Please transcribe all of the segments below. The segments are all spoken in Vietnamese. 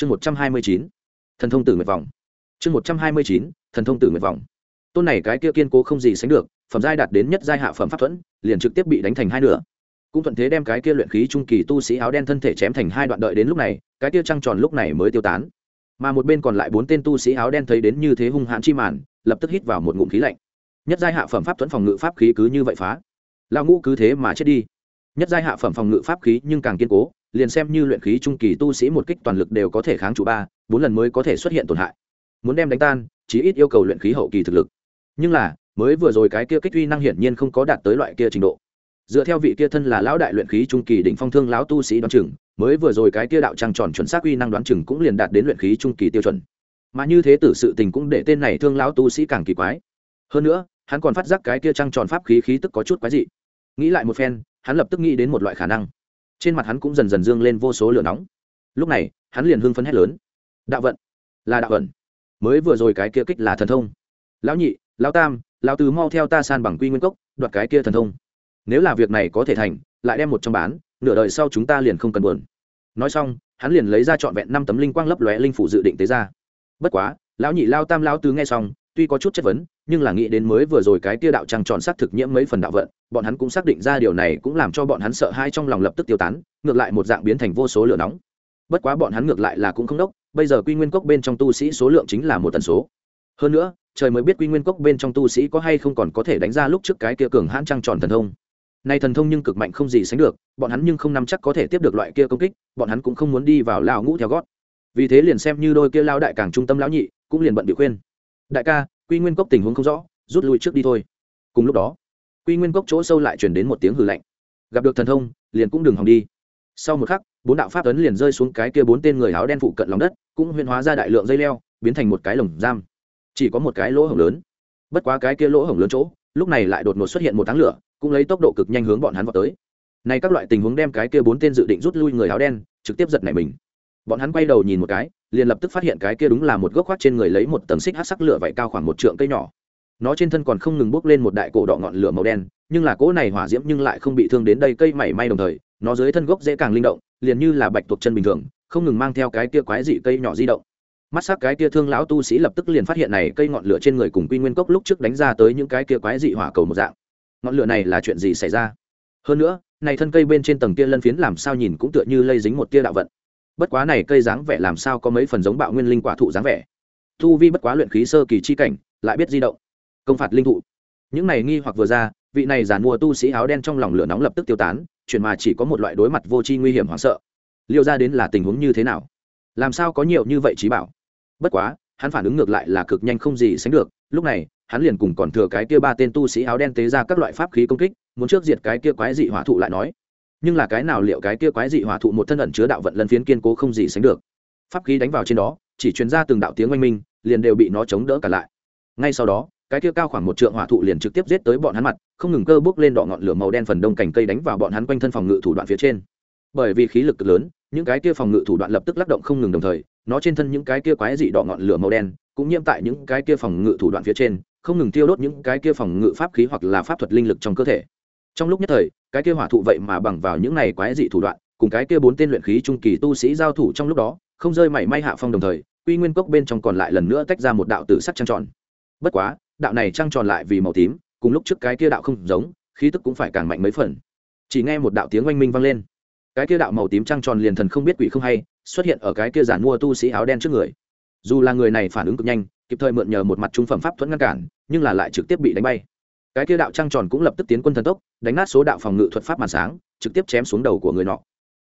chương một trăm hai mươi chín, thần thông tử nguyệt vọng. Chương một trăm hai mươi chín, thần thông tử nguyệt vọng. Tôn này cái kia kiên cố không gì sánh được, phẩm giai đạt đến nhất giai hạ phẩm pháp thuẫn, liền trực tiếp bị đánh thành hai nửa. Cũng thuận thế đem cái kia luyện khí trung kỳ tu sĩ áo đen thân thể chém thành hai đoạn đợi đến lúc này, cái kia trăng tròn lúc này mới tiêu tán. Mà một bên còn lại bốn tên tu sĩ áo đen thấy đến như thế hung hãn chi màn, lập tức hít vào một ngụm khí lạnh. Nhất giai hạ phẩm pháp thuẫn phòng ngự pháp khí cứ như vậy phá. Lao ngũ cứ thế mà chết đi. Nhất giai hạ phẩm phòng ngự pháp khí nhưng càng kiên cố liền xem như luyện khí trung kỳ tu sĩ một kích toàn lực đều có thể kháng trụ ba, bốn lần mới có thể xuất hiện tổn hại. Muốn đem đánh tan, chí ít yêu cầu luyện khí hậu kỳ thực lực. Nhưng là, mới vừa rồi cái kia kích uy năng hiển nhiên không có đạt tới loại kia trình độ. Dựa theo vị kia thân là lão đại luyện khí trung kỳ đỉnh phong thương lão tu sĩ đoán chừng, mới vừa rồi cái kia đạo trăng tròn chuẩn xác uy năng đoán chừng cũng liền đạt đến luyện khí trung kỳ tiêu chuẩn. Mà như thế tử sự tình cũng để tên này thương lão tu sĩ càng kỳ quái. Hơn nữa, hắn còn phát giác cái kia trăng tròn pháp khí khí tức có chút quái dị. Nghĩ lại một phen, hắn lập tức nghĩ đến một loại khả năng trên mặt hắn cũng dần dần dương lên vô số lửa nóng. Lúc này, hắn liền hưng phấn hét lớn. Đạo vận, là đạo vận. Mới vừa rồi cái kia kích là thần thông. Lão nhị, lão tam, lão tứ mau theo ta san bằng quy nguyên cốc, đoạt cái kia thần thông. Nếu là việc này có thể thành, lại đem một trong bán, nửa đời sau chúng ta liền không cần buồn. Nói xong, hắn liền lấy ra trọn vẹn năm tấm linh quang lấp lóe linh phủ dự định tế ra. Bất quá, lão nhị lao tam lao tứ nghe xong, tuy có chút chất vấn nhưng là nghĩ đến mới vừa rồi cái tia đạo trăng tròn xác thực nhiễm mấy phần đạo vận, bọn hắn cũng xác định ra điều này cũng làm cho bọn hắn sợ hai trong lòng lập tức tiêu tán, ngược lại một dạng biến thành vô số lửa nóng. Bất quá bọn hắn ngược lại là cũng không đốc, bây giờ quy nguyên cốc bên trong tu sĩ số lượng chính là một tần số. Hơn nữa, trời mới biết quy nguyên cốc bên trong tu sĩ có hay không còn có thể đánh ra lúc trước cái kia cường hãn trăng tròn thần thông. Nay thần thông nhưng cực mạnh không gì sánh được, bọn hắn nhưng không nắm chắc có thể tiếp được loại kia công kích, bọn hắn cũng không muốn đi vào lao ngũ theo gót. Vì thế liền xem như đôi kia lao đại càng trung tâm lão nhị, cũng liền bận bị khuyên. Đại ca quy nguyên cốc tình huống không rõ, rút lui trước đi thôi. Cùng lúc đó, quy nguyên cốc chỗ sâu lại chuyển đến một tiếng hư lạnh. Gặp được thần thông, liền cũng đừng hòng đi. Sau một khắc, bốn đạo pháp ấn liền rơi xuống cái kia bốn tên người áo đen phụ cận lòng đất, cũng huyên hóa ra đại lượng dây leo, biến thành một cái lồng giam. Chỉ có một cái lỗ hổng lớn. Bất quá cái kia lỗ hổng lớn chỗ, lúc này lại đột ngột xuất hiện một tháng lửa, cũng lấy tốc độ cực nhanh hướng bọn hắn vào tới. Nay các loại tình huống đem cái kia bốn tên dự định rút lui người áo đen, trực tiếp giật nảy mình bọn hắn quay đầu nhìn một cái, liền lập tức phát hiện cái kia đúng là một gốc khoác trên người lấy một tầng xích hát sắc lửa vạy cao khoảng một trượng cây nhỏ. Nó trên thân còn không ngừng bốc lên một đại cổ đỏ ngọn lửa màu đen, nhưng là cỗ này hỏa diễm nhưng lại không bị thương đến đây cây mảy may đồng thời, nó dưới thân gốc dễ càng linh động, liền như là bạch tuộc chân bình thường, không ngừng mang theo cái kia quái dị cây nhỏ di động. Mắt s cái kia thương lão tu sĩ lập tức liền phát hiện này cây ngọn lửa trên người cùng quy nguyên cốc lúc trước đánh ra tới những cái kia quái dị hỏa cầu một dạng. Ngọn lửa này là chuyện gì xảy ra? Hơn nữa, này thân cây bên trên tầng kia lân phiến làm sao nhìn cũng tựa như lây dính một tia đạo vận bất quá này cây dáng vẻ làm sao có mấy phần giống bạo nguyên linh quả thụ dáng vẻ? Thu vi bất quá luyện khí sơ kỳ chi cảnh, lại biết di động. Công phạt linh thụ. Những này nghi hoặc vừa ra, vị này giàn mua tu sĩ áo đen trong lòng lửa nóng lập tức tiêu tán chuyển mà chỉ có một loại đối mặt vô tri nguy hiểm hoảng sợ. Liệu ra đến là tình huống như thế nào? Làm sao có nhiều như vậy trí bảo? Bất quá, hắn phản ứng ngược lại là cực nhanh không gì sánh được, lúc này, hắn liền cùng còn thừa cái kia ba tên tu sĩ áo đen tế ra các loại pháp khí công kích, muốn trước diệt cái kia quái dị hỏa thụ lại nói nhưng là cái nào liệu cái kia quái dị hỏa thụ một thân ẩn chứa đạo vận lân phiến kiên cố không gì sánh được. Pháp khí đánh vào trên đó, chỉ truyền ra từng đạo tiếng oanh minh, liền đều bị nó chống đỡ cả lại. Ngay sau đó, cái kia cao khoảng một trượng hỏa thụ liền trực tiếp giết tới bọn hắn mặt, không ngừng cơ bước lên đỏ ngọn lửa màu đen phần đông cành cây đánh vào bọn hắn quanh thân phòng ngự thủ đoạn phía trên. Bởi vì khí lực cực lớn, những cái kia phòng ngự thủ đoạn lập tức lắc động không ngừng đồng thời, nó trên thân những cái kia quái dị đỏ ngọn lửa màu đen, cũng nhiễm tại những cái kia phòng ngự thủ đoạn phía trên, không ngừng tiêu đốt những cái kia phòng ngự pháp khí hoặc là pháp thuật linh lực trong cơ thể trong lúc nhất thời, cái kia hỏa thụ vậy mà bằng vào những này quái dị thủ đoạn, cùng cái kia bốn tên luyện khí trung kỳ tu sĩ giao thủ trong lúc đó, không rơi mảy may hạ phong đồng thời, quy nguyên cốc bên trong còn lại lần nữa tách ra một đạo tử sắc trăng tròn. Bất quá, đạo này trăng tròn lại vì màu tím, cùng lúc trước cái kia đạo không giống, khí tức cũng phải càng mạnh mấy phần. Chỉ nghe một đạo tiếng oanh minh vang lên. Cái kia đạo màu tím trăng tròn liền thần không biết quỷ không hay, xuất hiện ở cái kia giản mua tu sĩ áo đen trước người. Dù là người này phản ứng cực nhanh, kịp thời mượn nhờ một mặt trung phẩm pháp thuẫn ngăn cản, nhưng là lại trực tiếp bị đánh bay cái kia đạo trăng tròn cũng lập tức tiến quân thần tốc, đánh nát số đạo phòng ngự thuật pháp màn sáng, trực tiếp chém xuống đầu của người nọ.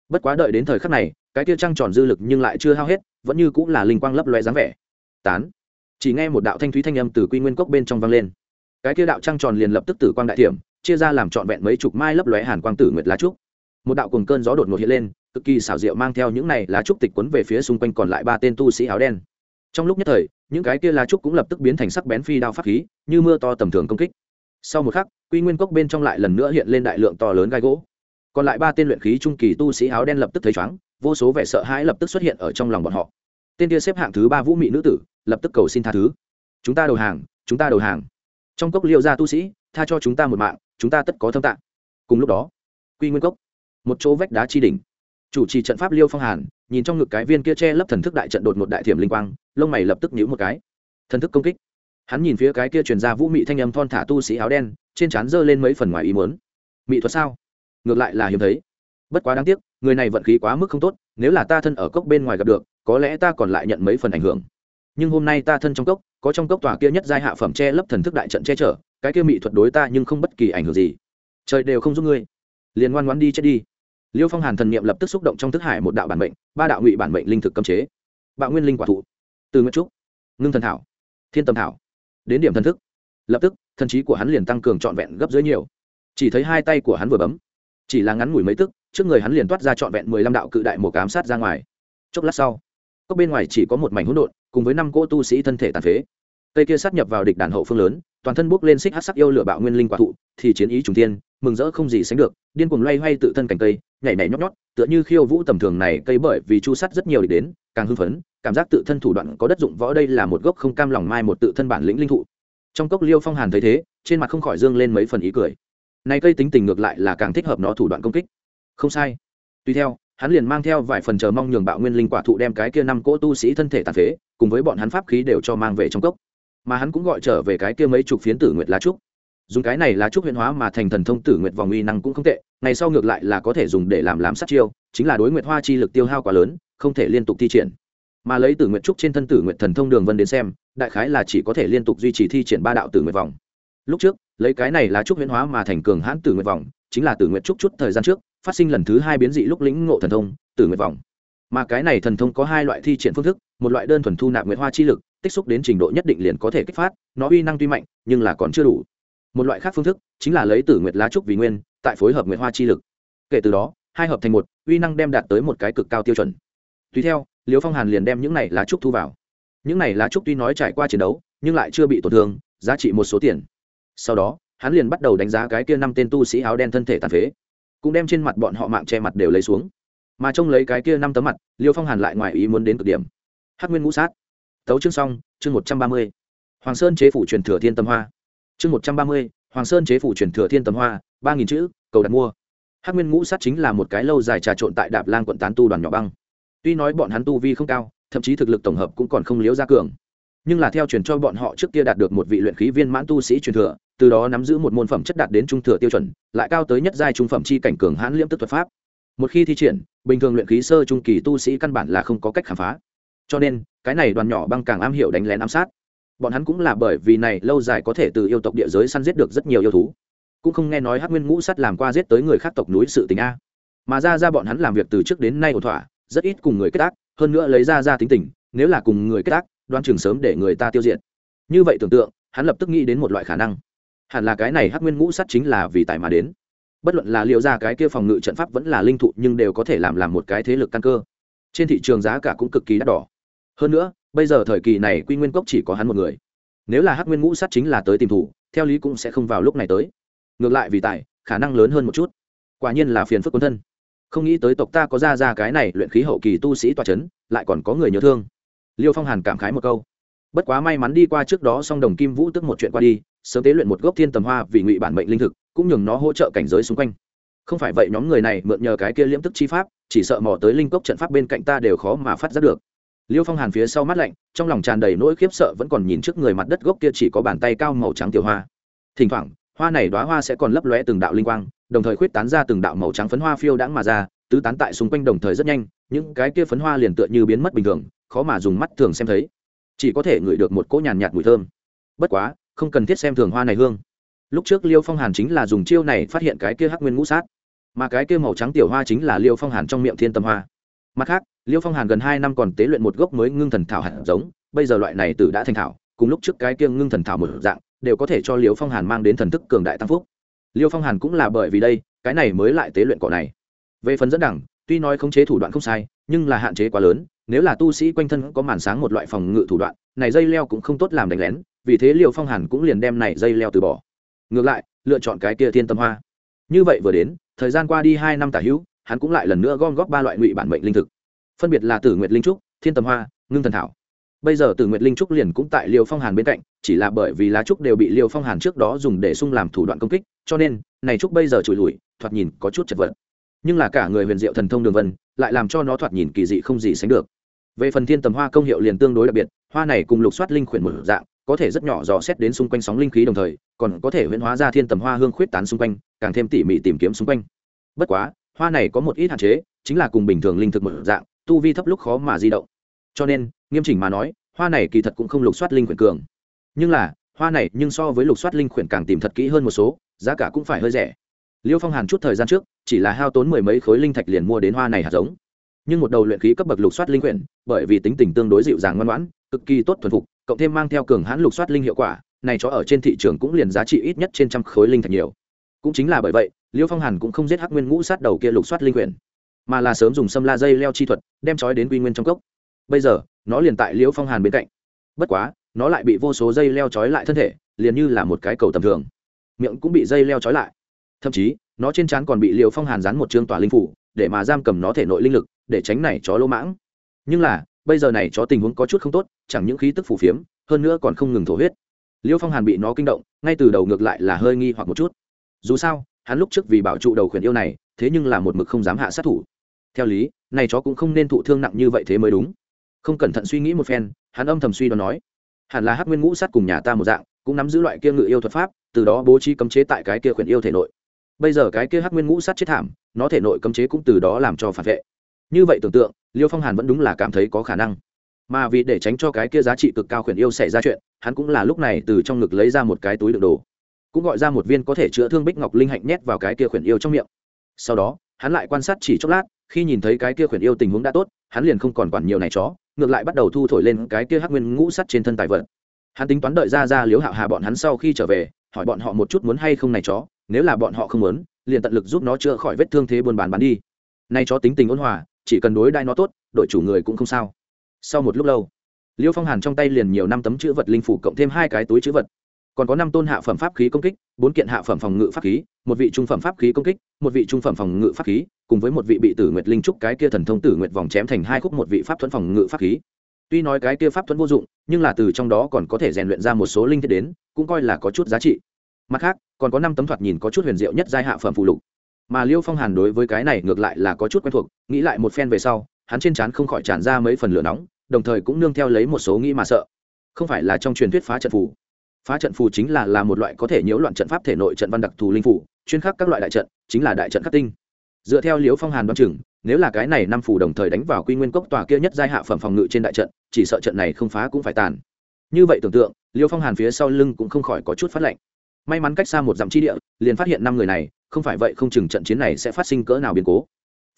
Bất quá đợi đến thời khắc này, cái kia trăng tròn dư lực nhưng lại chưa hao hết, vẫn như cũng là linh quang lấp loe dáng vẻ. Tán. Chỉ nghe một đạo thanh thúy thanh âm từ quy nguyên cốc bên trong vang lên. Cái kia đạo trăng tròn liền lập tức tử quang đại thiểm, chia ra làm trọn vẹn mấy chục mai lấp lóe hàn quang tử nguyệt lá trúc. Một đạo cùng cơn gió đột ngột hiện lên, cực kỳ xảo diệu mang theo những này lá trúc tịch quấn về phía xung quanh còn lại ba tên tu sĩ áo đen. Trong lúc nhất thời, những cái kia lá trúc cũng lập tức biến thành sắc bén phi đao pháp khí, như mưa to tầm thường công kích sau một khắc, quy nguyên cốc bên trong lại lần nữa hiện lên đại lượng to lớn gai gỗ. Còn lại ba tên luyện khí trung kỳ tu sĩ áo đen lập tức thấy chóng, vô số vẻ sợ hãi lập tức xuất hiện ở trong lòng bọn họ. Tên kia xếp hạng thứ ba vũ mị nữ tử, lập tức cầu xin tha thứ. Chúng ta đầu hàng, chúng ta đầu hàng. Trong cốc liệu ra tu sĩ, tha cho chúng ta một mạng, chúng ta tất có thâm tạng. Cùng lúc đó, quy nguyên cốc, một chỗ vách đá chi đỉnh. Chủ trì trận pháp liêu phong hàn, nhìn trong ngực cái viên kia che lấp thần thức đại trận đột một đại thiểm linh quang, lông mày lập tức nhíu một cái. Thần thức công kích hắn nhìn phía cái kia truyền ra vũ mị thanh âm thon thả tu sĩ áo đen, trên trán giơ lên mấy phần ngoài ý muốn. Mỹ thuật sao? Ngược lại là hiếm thấy. Bất quá đáng tiếc, người này vận khí quá mức không tốt, nếu là ta thân ở cốc bên ngoài gặp được, có lẽ ta còn lại nhận mấy phần ảnh hưởng. Nhưng hôm nay ta thân trong cốc, có trong cốc tòa kia nhất giai hạ phẩm che lấp thần thức đại trận che chở, cái kia mỹ thuật đối ta nhưng không bất kỳ ảnh hưởng gì. Trời đều không giúp ngươi. Liền ngoan ngoan đi chết đi. Liêu phong hàn thần niệm lập tức xúc động trong thức hải một đạo bản mệnh, ba đạo ngụy bản mệnh linh thực cấm chế. Bạo nguyên linh quả thụ. Từ nguyễn trúc. Ngưng thần thảo. Thiên tâm thảo đến điểm thần thức. Lập tức thần trí của hắn liền tăng cường trọn vẹn gấp dưới nhiều. Chỉ thấy hai tay của hắn vừa bấm, chỉ là ngắn ngủi mấy tức, trước người hắn liền toát ra trọn vẹn mười lăm đạo cự đại một cám sát ra ngoài. Chốc lát sau, cốc bên ngoài chỉ có một mảnh hỗn độn, cùng với năm cỗ tu sĩ thân thể tàn phế. Cây kia sát nhập vào địch đàn hậu phương lớn, toàn thân bốc lên xích hát sắc yêu lửa bạo nguyên linh quả thụ, thì chiến ý trùng tiên mừng rỡ không gì sánh được, điên cuồng loay hoay tự thân cành cây, nhảy nhảy nhót nhót tựa như khiêu vũ tầm thường này cây bởi vì chu sắt rất nhiều địch đến, càng hưng phấn, cảm giác tự thân thủ đoạn có đất dụng võ đây là một gốc không cam lòng mai một tự thân bản lĩnh linh thụ. Trong cốc liêu phong hàn thấy thế, trên mặt không khỏi dương lên mấy phần ý cười. Này cây tính tình ngược lại là càng thích hợp nó thủ đoạn công kích. Không sai. Tuy theo, hắn liền mang theo vài phần chờ mong nhường bạo nguyên linh quả thụ đem cái kia năm cỗ tu sĩ thân thể tàn phế, cùng với bọn hắn pháp khí đều cho mang về trong cốc. Mà hắn cũng gọi trở về cái kia mấy chục phiến tử nguyệt lá trúc dùng cái này là trúc huyện hóa mà thành thần thông tử nguyệt vòng uy năng cũng không tệ, ngày sau ngược lại là có thể dùng để làm làm sát chiêu, chính là đối nguyệt hoa chi lực tiêu hao quá lớn, không thể liên tục thi triển. Mà lấy tử nguyệt trúc trên thân tử nguyệt thần thông đường vân đến xem, đại khái là chỉ có thể liên tục duy trì thi triển ba đạo tử nguyệt vòng. Lúc trước, lấy cái này là trúc huyền hóa mà thành cường hãn tử nguyệt vòng, chính là tử nguyệt trúc chút thời gian trước, phát sinh lần thứ hai biến dị lúc lĩnh ngộ thần thông, tử nguyệt vòng. Mà cái này thần thông có hai loại thi triển phương thức, một loại đơn thuần thu nạp nguyệt hoa chi lực, tích xúc đến trình độ nhất định liền có thể kích phát, nó uy năng tuy mạnh, nhưng là còn chưa đủ một loại khác phương thức chính là lấy tử nguyệt lá trúc vì nguyên, tại phối hợp nguyệt hoa chi lực. Kể từ đó, hai hợp thành một, uy năng đem đạt tới một cái cực cao tiêu chuẩn. Tùy theo liêu phong hàn liền đem những này lá trúc thu vào. Những này lá trúc tuy nói trải qua chiến đấu, nhưng lại chưa bị tổn thương, giá trị một số tiền. Sau đó, hắn liền bắt đầu đánh giá cái kia năm tên tu sĩ áo đen thân thể tàn phế, cũng đem trên mặt bọn họ mạng che mặt đều lấy xuống. Mà trông lấy cái kia năm tấm mặt liêu phong hàn lại ngoài ý muốn đến cực điểm. Hát nguyên ngũ sát. Tấu chương xong, chương một trăm ba mươi. Hoàng sơn chế phủ truyền thừa thiên tâm hoa chương một trăm ba mươi, hoàng sơn chế phủ truyền thừa thiên Tầm hoa, ba nghìn chữ, cầu đặt mua. Hắc nguyên ngũ sát chính là một cái lâu dài trà trộn tại đạp lan quận tán tu đoàn nhỏ băng. Tuy nói bọn hắn tu vi không cao, thậm chí thực lực tổng hợp cũng còn không liếu ra cường. Nhưng là theo truyền cho bọn họ trước kia đạt được một vị luyện khí viên mãn tu sĩ truyền thừa, từ đó nắm giữ một môn phẩm chất đạt đến trung thừa tiêu chuẩn, lại cao tới nhất giai trung phẩm chi cảnh cường hãn liễm tức thuật pháp. Một khi thi triển, bình thường luyện khí sơ trung kỳ tu sĩ căn bản là không có cách khám phá. Cho nên, cái này đoàn nhỏ băng càng am hiểu đánh lén ám sát bọn hắn cũng là bởi vì này lâu dài có thể từ yêu tộc địa giới săn giết được rất nhiều yêu thú. Cũng không nghe nói hát nguyên ngũ sắt làm qua giết tới người khác tộc núi sự tình a. Mà ra ra bọn hắn làm việc từ trước đến nay ổn thỏa, rất ít cùng người kết ác, hơn nữa lấy ra ra tính tình, nếu là cùng người kết ác, đoan trường sớm để người ta tiêu diệt. Như vậy tưởng tượng, hắn lập tức nghĩ đến một loại khả năng. Hẳn là cái này hắc nguyên ngũ sắt chính là vì tài mà đến. Bất luận là liệu ra cái kia phòng ngự trận pháp vẫn là linh thụ, nhưng đều có thể làm làm một cái thế lực căn cơ. Trên thị trường giá cả cũng cực kỳ đắt đỏ. Hơn nữa bây giờ thời kỳ này quy nguyên cốc chỉ có hắn một người. Nếu là hắc nguyên ngũ sát chính là tới tìm thủ, theo lý cũng sẽ không vào lúc này tới. Ngược lại vì tài, khả năng lớn hơn một chút. Quả nhiên là phiền phức quân thân. Không nghĩ tới tộc ta có ra ra cái này luyện khí hậu kỳ tu sĩ tòa c h ấ n lại còn có người nhớ thương. Liêu phong hàn cảm khái một câu. Bất quá may mắn đi qua trước đó song đồng kim vũ tức một chuyện qua đi, sớm tế luyện một gốc thiên tầm hoa vì ngụy bản mệnh linh thực, cũng nhường nó hỗ trợ cảnh giới xung quanh. Không phải vậy nhóm người này mượn nhờ cái kia liễm tức chi pháp, chỉ sợ mò tới linh cốc trận pháp bên cạnh ta đều khó mà phát giác được liêu phong hàn phía sau mắt lạnh, trong lòng tràn đầy nỗi khiếp sợ vẫn còn nhìn trước người mặt đất gốc kia chỉ có bàn tay cao màu trắng tiểu hoa. Thỉnh thoảng, hoa này đoá hoa sẽ còn lấp lóe từng đạo linh quang, đồng thời khuyết tán ra từng đạo màu trắng phấn hoa phiêu đãng mà ra, tứ tán tại xung quanh đồng thời rất nhanh, những cái kia phấn hoa liền tựa như biến mất bình thường, khó mà dùng mắt thường xem thấy. Chỉ có thể ngửi được một cỗ nhàn nhạt mùi thơm. Bất quá, không cần thiết xem thường hoa này hương. Lúc trước liêu phong hàn chính là dùng chiêu này phát hiện cái kia hắc nguyên ngũ sát, mà cái kia màu trắng tiểu hoa chính là liêu phong hàn trong miệng thiên tâm hoa mặt khác, liêu phong hàn gần hai năm còn tế luyện một gốc mới ngưng thần thảo hạt giống, bây giờ loại này từ đã thành thảo, cùng lúc trước cái kia ngưng thần thảo một dạng, đều có thể cho liêu phong hàn mang đến thần thức cường đại tăng phúc. Liêu phong hàn cũng là bởi vì đây, cái này mới lại tế luyện cỏ này. Về phần dẫn đẳng, tuy nói khống chế thủ đoạn không sai, nhưng là hạn chế quá lớn, nếu là tu sĩ quanh thân có màn sáng một loại phòng ngự thủ đoạn, này dây leo cũng không tốt làm đánh lén, vì thế liêu phong hàn cũng liền đem này dây leo từ bỏ. Ngược lại, lựa chọn cái kia thiên tâm hoa. Như vậy vừa đến, thời gian qua đi hai năm tả hữu hắn cũng lại lần nữa gom góp ba loại ngụy bản mệnh linh thực. Phân biệt là tử nguyệt linh trúc, thiên tầm hoa, ngưng thần thảo. Bây giờ tử nguyệt linh trúc liền cũng tại liêu phong hàn bên cạnh, chỉ là bởi vì lá trúc đều bị liêu phong hàn trước đó dùng để sung làm thủ đoạn công kích, cho nên, này trúc bây giờ trùi lùi thoạt nhìn có chút chật vật. Nhưng là cả người huyền diệu thần thông đường vân, lại làm cho nó thoạt nhìn kỳ dị không gì sánh được. Về phần thiên tầm hoa công hiệu liền tương đối đặc biệt, hoa này cùng lục soát linh khuyển một dạng, có thể rất nhỏ dò xét đến xung quanh sóng linh khí đồng thời, còn có thể huyễn hóa ra thiên tầm hoa hương khuyết tán xung quanh, càng thêm tỉ mỉ tìm kiếm xung quanh. Bất quá hoa này có một ít hạn chế, chính là cùng bình thường linh thực một dạng, tu vi thấp lúc khó mà di động. Cho nên, nghiêm chỉnh mà nói, hoa này kỳ thật cũng không lục soát linh khuyển cường. Nhưng là, hoa này nhưng so với lục soát linh khuyển càng tìm thật kỹ hơn một số, giá cả cũng phải hơi rẻ. Liêu phong hàn chút thời gian trước, chỉ là hao tốn mười mấy khối linh thạch liền mua đến hoa này hạt giống. Nhưng một đầu luyện khí cấp bậc lục soát linh khuyển bởi vì tính tình tương đối dịu dàng ngoan ngoãn, cực kỳ tốt thuần phục, cộng thêm mang theo cường hãn lục soát linh hiệu quả, này cho ở trên thị trường cũng liền giá trị ít nhất trên trăm khối linh thạch nhiều. Cũng chính là bởi vậy liêu phong hàn cũng không giết hắc nguyên ngũ sát đầu kia lục soát linh quyển mà là sớm dùng xâm la dây leo chi thuật, đem trói đến quy nguyên trong cốc. Bây giờ, nó liền tại liêu phong hàn bên cạnh. Bất quá, nó lại bị vô số dây leo trói lại thân thể, liền như là một cái cầu tầm thường. Miệng cũng bị dây leo trói lại. Thậm chí, nó trên trán còn bị liêu phong hàn dán một chương tỏa linh phủ, để mà giam cầm nó thể nội linh lực, để tránh này chó lỗ mãng. Nhưng là, bây giờ này chó tình huống có chút không tốt, chẳng những khí tức phủ phiếm, hơn nữa còn không ngừng thổ huyết. Liêu phong hàn bị nó kinh động, ngay từ đầu ngược lại là hơi nghi hoặc một chút. Dù sao hắn lúc trước vì bảo trụ đầu khuyển yêu này, thế nhưng là một mực không dám hạ sát thủ. Theo lý, này chó cũng không nên thụ thương nặng như vậy thế mới đúng. Không cẩn thận suy nghĩ một phen, hắn âm thầm suy đoán nói, hẳn là hắc nguyên ngũ sát cùng nhà ta một dạng, cũng nắm giữ loại kia ngự yêu thuật pháp, từ đó bố trí cấm chế tại cái kia khuyển yêu thể nội. Bây giờ cái kia hắc nguyên ngũ sát chết thảm, nó thể nội cấm chế cũng từ đó làm cho phản vệ. Như vậy tưởng tượng, liêu phong hàn vẫn đúng là cảm thấy có khả năng. Mà vì để tránh cho cái kia giá trị cực cao khuyển yêu xảy ra chuyện, hắn cũng là lúc này từ trong ngực lấy ra một cái túi đựng đồ cũng gọi ra một viên có thể chữa thương bích ngọc linh hạnh nhét vào cái kia khuyển yêu trong miệng. Sau đó, hắn lại quan sát chỉ chốc lát, khi nhìn thấy cái kia khuyển yêu tình huống đã tốt, hắn liền không còn quản nhiều này chó, ngược lại bắt đầu thu thổi lên cái kia hắc nguyên ngũ sắt trên thân tài vật. Hắn tính toán đợi ra ra liếu hạo hà bọn hắn sau khi trở về, hỏi bọn họ một chút muốn hay không này chó, nếu là bọn họ không muốn, liền tận lực giúp nó chữa khỏi vết thương thế buôn bán bán đi. Nay chó tính tình ôn hòa, chỉ cần đối đai nó tốt, đội chủ người cũng không sao. Sau một lúc lâu liêu phong hàn trong tay liền nhiều năm tấm chữ vật linh phủ cộng thêm hai cái túi chữ vật còn có năm tôn hạ phẩm pháp khí công kích, bốn kiện hạ phẩm phòng ngự pháp khí, một vị trung phẩm pháp khí công kích, một vị trung phẩm phòng ngự pháp khí, cùng với một vị bị tử nguyệt linh trúc cái kia thần thông tử nguyệt vòng chém thành hai khúc một vị pháp thuẫn phòng ngự pháp khí. Tuy nói cái kia pháp thuẫn vô dụng, nhưng là từ trong đó còn có thể rèn luyện ra một số linh thiết đến, cũng coi là có chút giá trị. Mặt khác, còn có năm tấm thoạt nhìn có chút huyền diệu nhất giai hạ phẩm phụ lục. Mà liêu phong hàn đối với cái này ngược lại là có chút quen thuộc, nghĩ lại một phen về sau, hắn trên trán không khỏi tràn ra mấy phần lửa nóng, đồng thời cũng nương theo lấy một số nghĩ mà sợ. Không phải là trong truyền thuyết phá trận phù phá trận phù chính là là một loại có thể nhiễu loạn trận pháp thể nội trận văn đặc thù linh phủ, chuyên khắc các loại đại trận, chính là đại trận khắc tinh. Dựa theo liếu phong hàn đoán chừng, nếu là cái này năm phủ đồng thời đánh vào quy nguyên cốc tòa kia nhất giai hạ phẩm phòng ngự trên đại trận, chỉ sợ trận này không phá cũng phải tàn. Như vậy tưởng tượng liêu phong hàn phía sau lưng cũng không khỏi có chút phát lạnh. May mắn cách xa một dặm chi địa, liền phát hiện năm người này, không phải vậy không chừng trận chiến này sẽ phát sinh cỡ nào biến cố.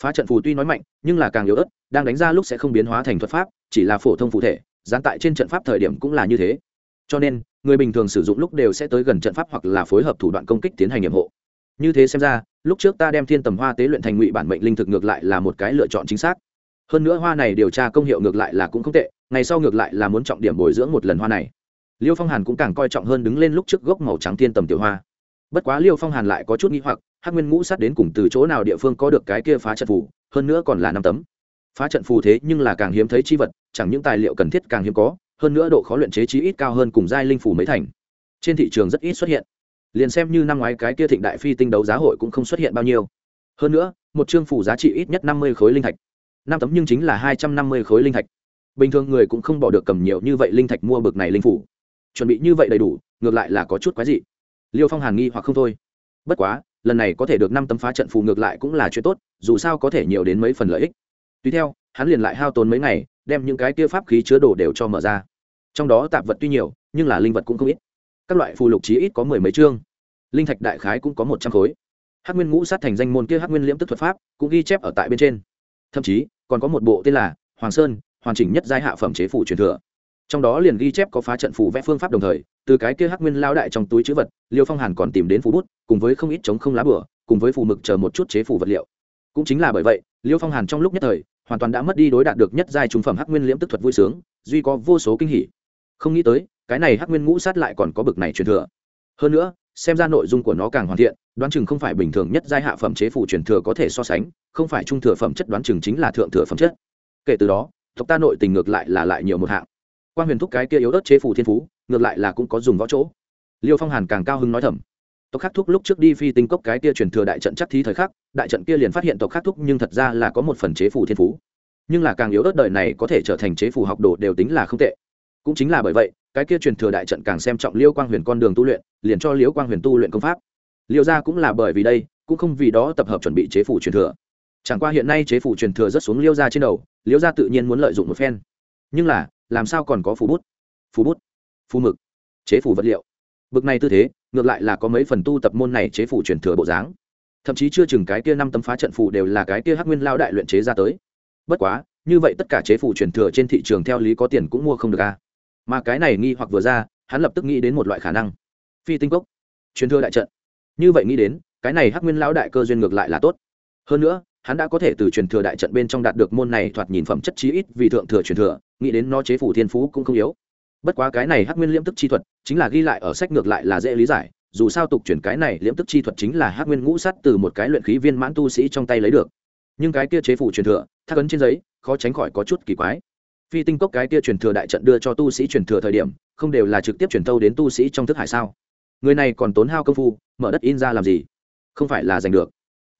Phá trận phù tuy nói mạnh, nhưng là càng yếu ớt, đang đánh ra lúc sẽ không biến hóa thành thuật pháp, chỉ là phổ thông phụ thể gián tại trên trận pháp thời điểm cũng là như thế cho nên, người bình thường sử dụng lúc đều sẽ tới gần trận pháp hoặc là phối hợp thủ đoạn công kích tiến hành nhiệm hộ. Như thế xem ra, lúc trước ta đem thiên tầm hoa tế luyện thành ngụy bản mệnh linh thực ngược lại là một cái lựa chọn chính xác. Hơn nữa hoa này điều tra công hiệu ngược lại là cũng không tệ, ngày sau ngược lại là muốn trọng điểm bồi dưỡng một lần hoa này. Liêu phong hàn cũng càng coi trọng hơn đứng lên lúc trước gốc màu trắng thiên tầm tiểu hoa. Bất quá liêu phong hàn lại có chút nghi hoặc, hắc nguyên ngũ sát đến cùng từ chỗ nào địa phương có được cái kia phá trận phù, hơn nữa còn là năm tấm. Phá trận phù thế nhưng là càng hiếm thấy chi vật, chẳng những tài liệu cần thiết càng hiếm có hơn nữa độ khó luyện chế chí ít cao hơn cùng giai linh phủ mấy thành. Trên thị trường rất ít xuất hiện. Liền xem như năm ngoái cái kia thịnh đại phi tinh đấu giá hội cũng không xuất hiện bao nhiêu. Hơn nữa, một chương phủ giá trị ít nhất năm mươi khối linh thạch. Năm tấm nhưng chính là hai trăm năm mươi khối linh thạch. Bình thường người cũng không bỏ được cầm nhiều như vậy linh thạch mua bực này linh phủ. Chuẩn bị như vậy đầy đủ, ngược lại là có chút quái dị. Liêu phong hàn nghi hoặc không thôi. Bất quá, lần này có thể được năm tấm phá trận phù ngược lại cũng là chuyện tốt, dù sao có thể nhiều đến mấy phần lợi ích. Tùy theo, hắn liền lại hao tốn mấy ngày đem những cái kia pháp khí chứa đồ đều cho mở ra. Trong đó tạp vật tuy nhiều, nhưng là linh vật cũng không ít. Các loại phù lục chí ít có mười mấy chương. Linh thạch đại khái cũng có một trăm khối. Hắc nguyên ngũ sát thành danh môn kia hắc nguyên liễm tức thuật pháp cũng ghi chép ở tại bên trên. Thậm chí, còn có một bộ tên là hoàng sơn, hoàn chỉnh nhất giai hạ phẩm chế phủ truyền thừa. Trong đó liền ghi chép có phá trận phù vẽ phương pháp đồng thời, từ cái kia hắc nguyên lao đại trong túi chữ vật, liêu phong hàn còn tìm đến phù bút, cùng với không ít chống không lá bửa, cùng với phù mực chờ một chút chế phủ vật liệu. Cũng chính là bởi vậy, liêu phong hàn trong lúc nhất thời hoàn toàn đã mất đi đối đạt được nhất giai trung phẩm hắc nguyên liễm tức thuật vui sướng, duy có vô số kinh hỉ. Không nghĩ tới, cái này hắc nguyên ngũ sát lại còn có bực này truyền thừa. Hơn nữa, xem ra nội dung của nó càng hoàn thiện, đoán chừng không phải bình thường nhất giai hạ phẩm chế phủ truyền thừa có thể so sánh, không phải trung thừa phẩm chất đoán chừng chính là thượng thừa phẩm chất. Kể từ đó, tộc ta nội tình ngược lại là lại nhiều một hạng. Quan huyền thúc cái kia yếu ớt chế phủ thiên phú, ngược lại là cũng có dùng võ chỗ. Liêu phong hàn càng cao hứng nói thầm tộc khắc thúc lúc trước đi phi tinh cốc cái kia truyền thừa đại trận chắc thí thời khắc, đại trận kia liền phát hiện tộc khắc thúc nhưng thật ra là có một phần chế phủ thiên phú. Nhưng là càng yếu ớt đời này có thể trở thành chế phủ học đồ đều tính là không tệ. Cũng chính là bởi vậy, cái kia truyền thừa đại trận càng xem trọng liêu quang huyền con đường tu luyện, liền cho liêu quang huyền tu luyện công pháp. Liêu ra cũng là bởi vì đây, cũng không vì đó tập hợp chuẩn bị chế phủ truyền thừa. Chẳng qua hiện nay chế phủ truyền thừa rất xuống liêu ra trên đầu, liêu ra tự nhiên muốn lợi dụng một phen. Nhưng là, làm sao còn có phù bút? Phù bút? Phù mực? Chế phủ vật liệu? Bực này tư thế ngược lại là có mấy phần tu tập môn này chế phủ truyền thừa bộ dáng. Thậm chí chưa chừng cái kia năm tấm phá trận phủ đều là cái kia hắc nguyên lao đại luyện chế ra tới. Bất quá, như vậy tất cả chế phủ truyền thừa trên thị trường theo lý có tiền cũng mua không được a mà cái này nghi hoặc vừa ra, hắn lập tức nghĩ đến một loại khả năng. Phi tinh cốc, truyền thừa đại trận. Như vậy nghĩ đến, cái này hắc nguyên lão đại cơ duyên ngược lại là tốt. Hơn nữa, hắn đã có thể từ truyền thừa đại trận bên trong đạt được môn này thoạt nhìn phẩm chất chí ít vì thượng thừa truyền thừa, nghĩ đến nó chế phủ thiên phú cũng không yếu bất quá cái này hắc nguyên liễm tức chi thuật chính là ghi lại ở sách ngược lại là dễ lý giải, dù sao tục chuyển cái này liễm tức chi thuật chính là hắc nguyên ngũ sắt từ một cái luyện khí viên mãn tu sĩ trong tay lấy được. Nhưng cái kia chế phủ truyền thừa, thác ấn trên giấy, khó tránh khỏi có chút kỳ quái. Phi tinh cốc cái kia truyền thừa đại trận đưa cho tu sĩ truyền thừa thời điểm, không đều là trực tiếp truyền thâu đến tu sĩ trong thức hải sao? Người này còn tốn hao công phu, mở đất in ra làm gì? Không phải là giành được,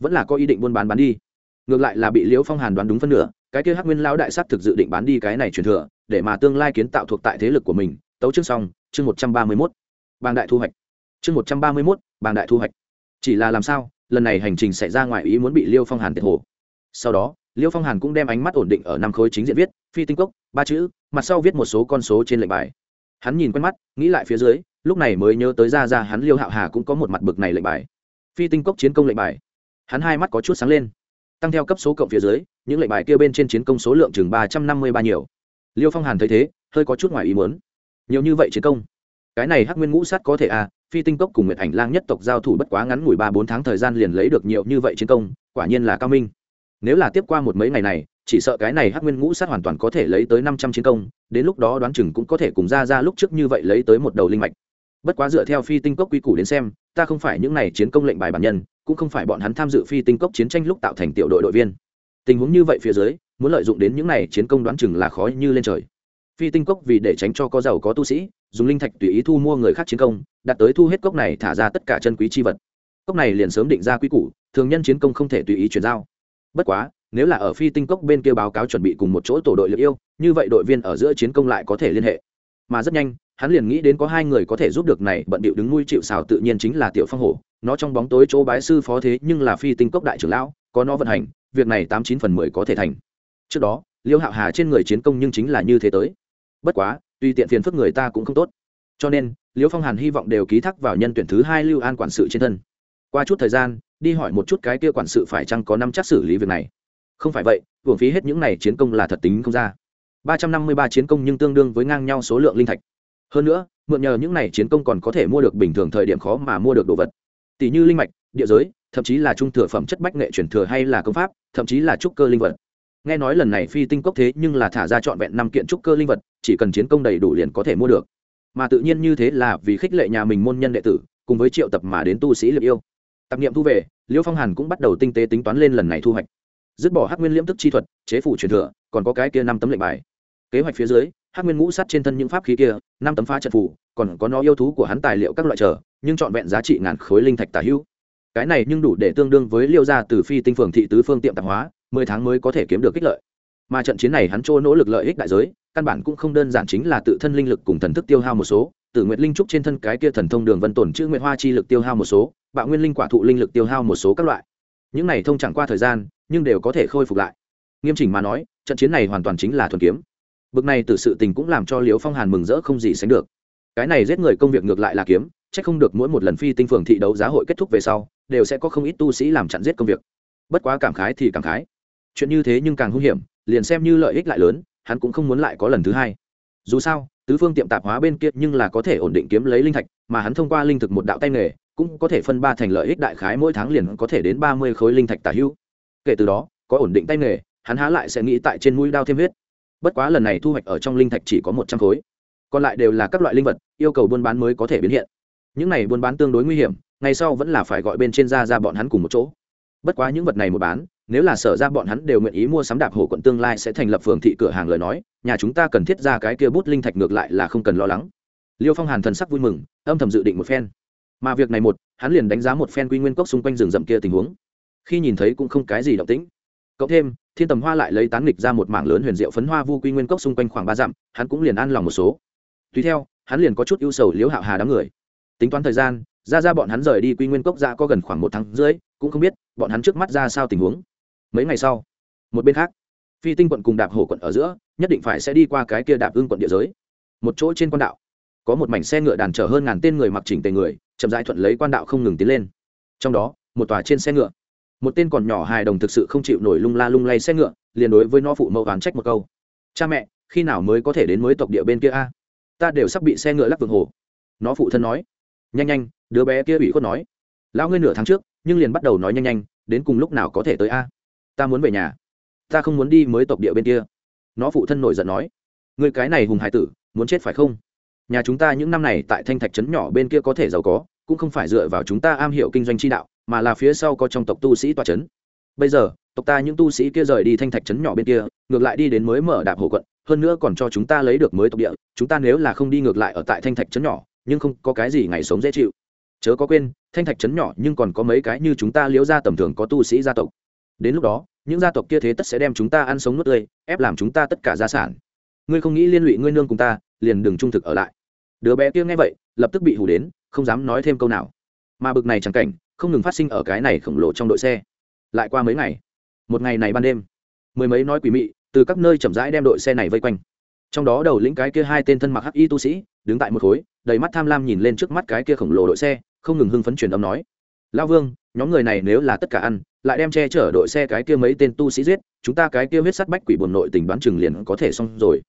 vẫn là có ý định buôn bán bán đi. Ngược lại là bị liễu phong hàn đoán đúng phân nửa, cái kia hắc nguyên lão đại sắt thực dự định bán đi cái này truyền thừa để mà tương lai kiến tạo thuộc tại thế lực của mình. Tấu chương xong, chương một trăm ba mươi mốt. Bàng đại thu hoạch. Chương một trăm ba mươi mốt, bàng đại thu hoạch. Chỉ là làm sao, lần này hành trình xảy ra ngoài ý muốn bị liêu phong hàn tiệt hồ. Sau đó, liêu phong hàn cũng đem ánh mắt ổn định ở năm khối chính diện viết, phi tinh cốc, ba chữ, mặt sau viết một số con số trên lệnh bài. Hắn nhìn quen mắt, nghĩ lại phía dưới, lúc này mới nhớ tới ra ra hắn liêu hạo hà cũng có một mặt bực này lệnh bài. Phi tinh cốc chiến công lệnh bài. Hắn hai mắt có chút sáng lên. Tăng theo cấp số cộng phía dưới, những lệnh bài kia bên trên chiến công số lượng chừng ba trăm năm mươi ba nhiều liêu phong hàn thấy thế, hơi có chút ngoài ý muốn. Nhiều như vậy chiến công. Cái này hắc nguyên ngũ sát có thể à phi tinh cốc cùng nguyệt ảnh lang nhất tộc giao thủ bất quá ngắn ngủi ba bốn tháng thời gian liền lấy được nhiều như vậy chiến công, quả nhiên là cao minh. Nếu là tiếp qua một mấy ngày này, chỉ sợ cái này hắc nguyên ngũ sát hoàn toàn có thể lấy tới năm trăm chiến công, đến lúc đó đoán chừng cũng có thể cùng ra ra lúc trước như vậy lấy tới một đầu linh mạch. Bất quá dựa theo phi tinh cốc quy củ đến xem, ta không phải những này chiến công lệnh bài bản nhân, cũng không phải bọn hắn tham dự phi tinh cốc chiến tranh lúc tạo thành tiểu đội đội viên tình huống như vậy phía dưới, muốn lợi dụng đến những này chiến công đoán chừng là khó như lên trời. Phi tinh cốc vì để tránh cho có giàu có tu sĩ, dùng linh thạch tùy ý thu mua người khác chiến công đặt tới thu hết cốc này thả ra tất cả chân quý chi vật. Cốc này liền sớm định ra quý củ, thường nhân chiến công không thể tùy ý chuyển giao. Bất quá, nếu là ở phi tinh cốc bên kia báo cáo chuẩn bị cùng một chỗ tổ đội liệu yêu, như vậy đội viên ở giữa chiến công lại có thể liên hệ. Mà rất nhanh, hắn liền nghĩ đến có hai người có thể giúp được này, bận điệu đứng nuôi chịu xào tự nhiên chính là tiểu phong hổ. Nó trong bóng tối chỗ bái sư phó thế nhưng là phi tinh cốc đại trưởng lão, có nó vận hành việc này tám chín phần mười có thể thành. Trước đó, liêu hạo hà trên người chiến công nhưng chính là như thế tới. Bất quá, tuy tiện phiền phức người ta cũng không tốt. Cho nên, liêu phong hàn hy vọng đều ký thác vào nhân tuyển thứ hai lưu an quản sự trên thân. Qua chút thời gian, đi hỏi một chút cái kia quản sự phải chăng có năm chắc xử lý việc này. Không phải vậy, hưởng phí hết những này chiến công là thật tính không ra. Ba trăm năm mươi ba chiến công nhưng tương đương với ngang nhau số lượng linh thạch. Hơn nữa, mượn nhờ những này chiến công còn có thể mua được bình thường thời điểm khó mà mua được đồ vật. Tỷ như linh mạch, địa giới thậm chí là trung thừa phẩm chất bách nghệ truyền thừa hay là công pháp, thậm chí là trúc cơ linh vật. Nghe nói lần này phi tinh cốc thế nhưng là thả ra trọn vẹn năm kiện trúc cơ linh vật, chỉ cần chiến công đầy đủ liền có thể mua được. Mà tự nhiên như thế là vì khích lệ nhà mình môn nhân đệ tử, cùng với triệu tập mà đến tu sĩ liệp yêu. Tạp nghiệm thu về liêu phong hàn cũng bắt đầu tinh tế tính toán lên lần này thu hoạch. Dứt bỏ hắc nguyên liễm tức chi thuật, chế phủ truyền thừa, còn có cái kia năm tấm lệnh bài. Kế hoạch phía dưới, hắc nguyên ngũ sắt trên thân những pháp khí kia, năm tấm phá trận phủ, còn có nó yêu thú của hắn tài liệu các loại trở, nhưng trọn vẹn giá trị ngàn khối linh thạch tả hữu cái này nhưng đủ để tương đương với liêu ra từ phi tinh phường thị tứ phương tiệm tạp hóa, mười tháng mới có thể kiếm được kích lợi. Mà trận chiến này hắn chỗ nỗ lực lợi ích đại giới, căn bản cũng không đơn giản chính là tự thân linh lực cùng thần thức tiêu hao một số. Tử nguyệt linh trúc trên thân cái kia thần thông đường vân tổn chữ nguyệt hoa chi lực tiêu hao một số, bạo nguyên linh quả thụ linh lực tiêu hao một số các loại. Những này thông chẳng qua thời gian, nhưng đều có thể khôi phục lại. Nghiêm chỉnh mà nói, trận chiến này hoàn toàn chính là thuần kiếm. Bực này từ sự tình cũng làm cho liễu phong hàn mừng rỡ không gì sánh được. Cái này giết người công việc ngược lại là kiếm, chắc không được mỗi một lần phi tinh phường thị đấu giá hội kết thúc về sau đều sẽ có không ít tu sĩ làm chặn giết công việc. Bất quá cảm khái thì cảm khái. Chuyện như thế nhưng càng hung hiểm, liền xem như lợi ích lại lớn, hắn cũng không muốn lại có lần thứ hai. Dù sao, tứ phương tiệm tạp hóa bên kia nhưng là có thể ổn định kiếm lấy linh thạch, mà hắn thông qua linh thực một đạo tay nghề, cũng có thể phân ba thành lợi ích đại khái mỗi tháng liền có thể đến ba mươi khối linh thạch tả hữu kể từ đó, có ổn định tay nghề, hắn há lại sẽ nghĩ tại trên mũi đao thêm huyết. Bất quá lần này thu hoạch ở trong linh thạch chỉ có một trăm khối. Còn lại đều là các loại linh vật, yêu cầu buôn bán mới có thể biến hiện. Những này buôn bán tương đối nguy hiểm ngày sau vẫn là phải gọi bên trên ra ra bọn hắn cùng một chỗ. Bất quá những vật này một bán, nếu là sở ra bọn hắn đều nguyện ý mua sắm đạp hồ quận tương lai sẽ thành lập phường thị cửa hàng lời nói, nhà chúng ta cần thiết ra cái kia bút linh thạch ngược lại là không cần lo lắng. Liêu phong hàn thần sắc vui mừng, âm thầm dự định một phen. Mà việc này một, hắn liền đánh giá một phen quy nguyên cốc xung quanh rừng rậm kia tình huống. Khi nhìn thấy cũng không cái gì động tĩnh. Cộng thêm, thiên tầm hoa lại lấy tán nghịch ra một mảng lớn huyền diệu phấn hoa vu quy nguyên cốc xung quanh khoảng ba dặm, hắn cũng liền an lòng một số. Tùy theo, hắn liền có chút ưu sầu liễu hạo hà đám người. Tính toán thời gian ra ra bọn hắn rời đi quy nguyên cốc ra có gần khoảng một tháng rưỡi, cũng không biết bọn hắn trước mắt ra sao tình huống. Mấy ngày sau, một bên khác, phi tinh quận cùng đạp hổ quận ở giữa, nhất định phải sẽ đi qua cái kia đạp ương quận địa giới. Một chỗ trên quan đạo, có một mảnh xe ngựa đàn chở hơn ngàn tên người mặc chỉnh tề người, chậm rãi thuận lấy quan đạo không ngừng tiến lên. Trong đó, một tòa trên xe ngựa. Một tên còn nhỏ hài đồng thực sự không chịu nổi lung la lung lay xe ngựa, liền đối với nó phụ mẫu oán trách một câu. Cha mẹ, khi nào mới có thể đến mới tộc địa bên kia a? Ta đều sắp bị xe ngựa lắc vượng hồ. Nó phụ thân nói nhanh nhanh, đứa bé kia ủy khuất nói. Lão ngươi nửa tháng trước, nhưng liền bắt đầu nói nhanh nhanh, đến cùng lúc nào có thể tới a? Ta muốn về nhà. Ta không muốn đi mới tộc địa bên kia. Nó phụ thân nổi giận nói. Người cái này hùng hải tử, muốn chết phải không? Nhà chúng ta những năm này tại thanh thạch trấn nhỏ bên kia có thể giàu có, cũng không phải dựa vào chúng ta am hiểu kinh doanh chi đạo, mà là phía sau có trong tộc tu sĩ tòa trấn. Bây giờ, tộc ta những tu sĩ kia rời đi thanh thạch trấn nhỏ bên kia, ngược lại đi đến mới mở đạp hồ quận, hơn nữa còn cho chúng ta lấy được mới tộc địa. Chúng ta nếu là không đi ngược lại ở tại thanh thạch trấn nhỏ nhưng không có cái gì ngày sống dễ chịu. Chớ có quên, thanh thạch trấn nhỏ nhưng còn có mấy cái như chúng ta liễu ra tầm thường có tu sĩ gia tộc. Đến lúc đó, những gia tộc kia thế tất sẽ đem chúng ta ăn sống nuốt tươi, ép làm chúng ta tất cả gia sản. Ngươi không nghĩ liên lụy ngươi nương cùng ta, liền đừng trung thực ở lại. Đứa bé kia nghe vậy, lập tức bị hù đến, không dám nói thêm câu nào. Mà bực này chẳng cảnh, không ngừng phát sinh ở cái này khổng lồ trong đội xe. Lại qua mấy ngày, một ngày này ban đêm, mười mấy nói quỷ mị từ các nơi chậm rãi đem đội xe này vây quanh. Trong đó đầu lĩnh cái kia hai tên thân mặc hắc y tu sĩ, đứng tại một khối đầy mắt tham lam nhìn lên trước mắt cái kia khổng lồ đội xe, không ngừng hưng phấn truyền âm nói. Lao vương, nhóm người này nếu là tất cả ăn, lại đem che chở đội xe cái kia mấy tên tu sĩ giết, chúng ta cái kia huyết sắt bách quỷ buồn nội tình đoán chừng liền có thể xong rồi.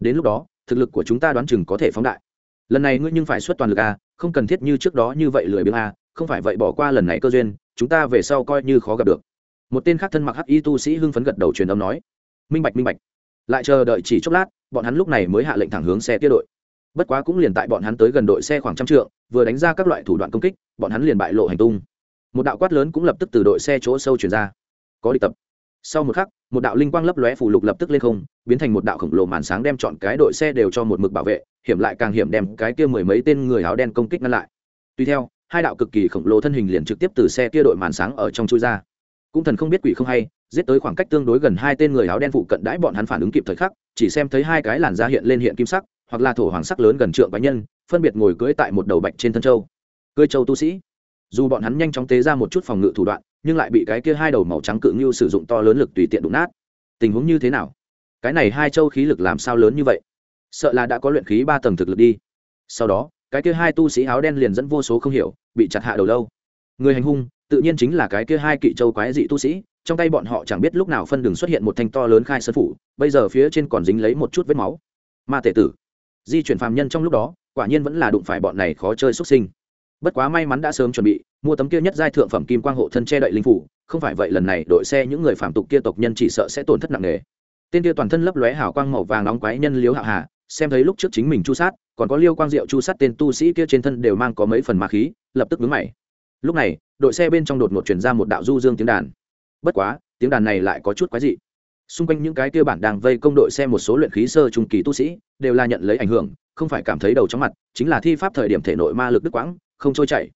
Đến lúc đó, thực lực của chúng ta đoán chừng có thể phóng đại. Lần này ngươi nhưng phải xuất toàn lực a không cần thiết như trước đó như vậy lười biếng a không phải vậy bỏ qua lần này cơ duyên, chúng ta về sau coi như khó gặp được. Một tên khác thân mặc hắc y tu sĩ hưng phấn gật đầu truyền âm nói. Minh bạch minh bạch. Lại chờ đợi chỉ chốc lát, bọn hắn lúc này mới hạ lệnh thẳng hướng xe tiết đội bất quá cũng liền tại bọn hắn tới gần đội xe khoảng trăm trượng, vừa đánh ra các loại thủ đoạn công kích, bọn hắn liền bại lộ hành tung. Một đạo quát lớn cũng lập tức từ đội xe chỗ sâu chuyển ra. Có đi tập. Sau một khắc, một đạo linh quang lấp lóe phủ lục lập tức lên không, biến thành một đạo khổng lồ màn sáng đem chọn cái đội xe đều cho một mực bảo vệ, hiểm lại càng hiểm đem cái kia mười mấy tên người áo đen công kích ngăn lại. Tuy theo, hai đạo cực kỳ khổng lồ thân hình liền trực tiếp từ xe kia đội màn sáng ở trong chui ra. Cũng thần không biết quỷ không hay, giết tới khoảng cách tương đối gần hai tên người áo đen phụ cận đãi bọn hắn phản ứng kịp thời khắc, chỉ xem thấy hai cái làn da hiện lên hiện kim sắc hoặc là thổ hoàng sắc lớn gần trượng cá nhân, phân biệt ngồi cưỡi tại một đầu bạch trên thân châu. Cưỡi châu tu sĩ. Dù bọn hắn nhanh chóng tế ra một chút phòng ngự thủ đoạn, nhưng lại bị cái kia hai đầu màu trắng cự ngưu sử dụng to lớn lực tùy tiện đụng nát. Tình huống như thế nào? Cái này hai châu khí lực làm sao lớn như vậy? Sợ là đã có luyện khí ba tầng thực lực đi. Sau đó, cái kia hai tu sĩ áo đen liền dẫn vô số không hiểu, bị chặt hạ đầu lâu. Người hành hung, tự nhiên chính là cái kia hai kỵ châu quái dị tu sĩ, trong tay bọn họ chẳng biết lúc nào phân đường xuất hiện một thanh to lớn khai sơn phủ, bây giờ phía trên còn dính lấy một chút vết máu. Ma tể tử di chuyển phàm nhân trong lúc đó, quả nhiên vẫn là đụng phải bọn này khó chơi xuất sinh. Bất quá may mắn đã sớm chuẩn bị, mua tấm kia nhất giai thượng phẩm kim quang hộ thân che đậy linh phủ, không phải vậy lần này đội xe những người phạm tục kia tộc nhân chỉ sợ sẽ tổn thất nặng nề. Tên kia toàn thân lấp lóe hào quang màu vàng nóng quái nhân liếu hạ hà, xem thấy lúc trước chính mình chu sát, còn có liêu quang diệu chu sát tên tu sĩ kia trên thân đều mang có mấy phần ma khí, lập tức vướng mày. Lúc này, đội xe bên trong đột ngột chuyển ra một đạo du dương tiếng đàn. Bất quá, tiếng đàn này lại có chút quái dị xung quanh những cái kia bản đang vây công đội xe một số luyện khí sơ trung kỳ tu sĩ, đều là nhận lấy ảnh hưởng, không phải cảm thấy đầu chóng mặt, chính là thi pháp thời điểm thể nội ma lực đức quãng, không trôi chảy.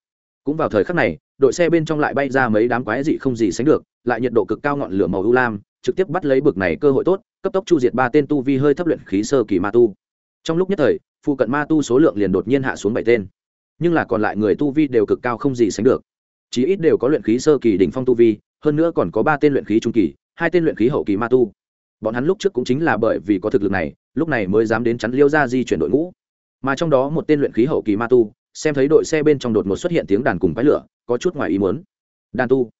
Cũng vào thời khắc này, đội xe bên trong lại bay ra mấy đám quái dị không gì sánh được, lại nhiệt độ cực cao ngọn lửa màu u lam, trực tiếp bắt lấy bực này cơ hội tốt, cấp tốc chu diệt ba tên tu vi hơi thấp luyện khí sơ kỳ ma tu. Trong lúc nhất thời, phụ cận ma tu số lượng liền đột nhiên hạ xuống bảy tên. Nhưng là còn lại người tu vi đều cực cao không gì sánh được. Chí ít đều có luyện khí sơ kỳ đỉnh phong tu vi, hơn nữa còn có ba tên luyện khí trung kỳ hai tên luyện khí hậu kỳ ma tu. Bọn hắn lúc trước cũng chính là bởi vì có thực lực này, lúc này mới dám đến chắn liêu ra di chuyển đội ngũ. Mà trong đó một tên luyện khí hậu kỳ ma tu, xem thấy đội xe bên trong đột ngột xuất hiện tiếng đàn cùng quái lửa, có chút ngoài ý muốn. Đàn tu.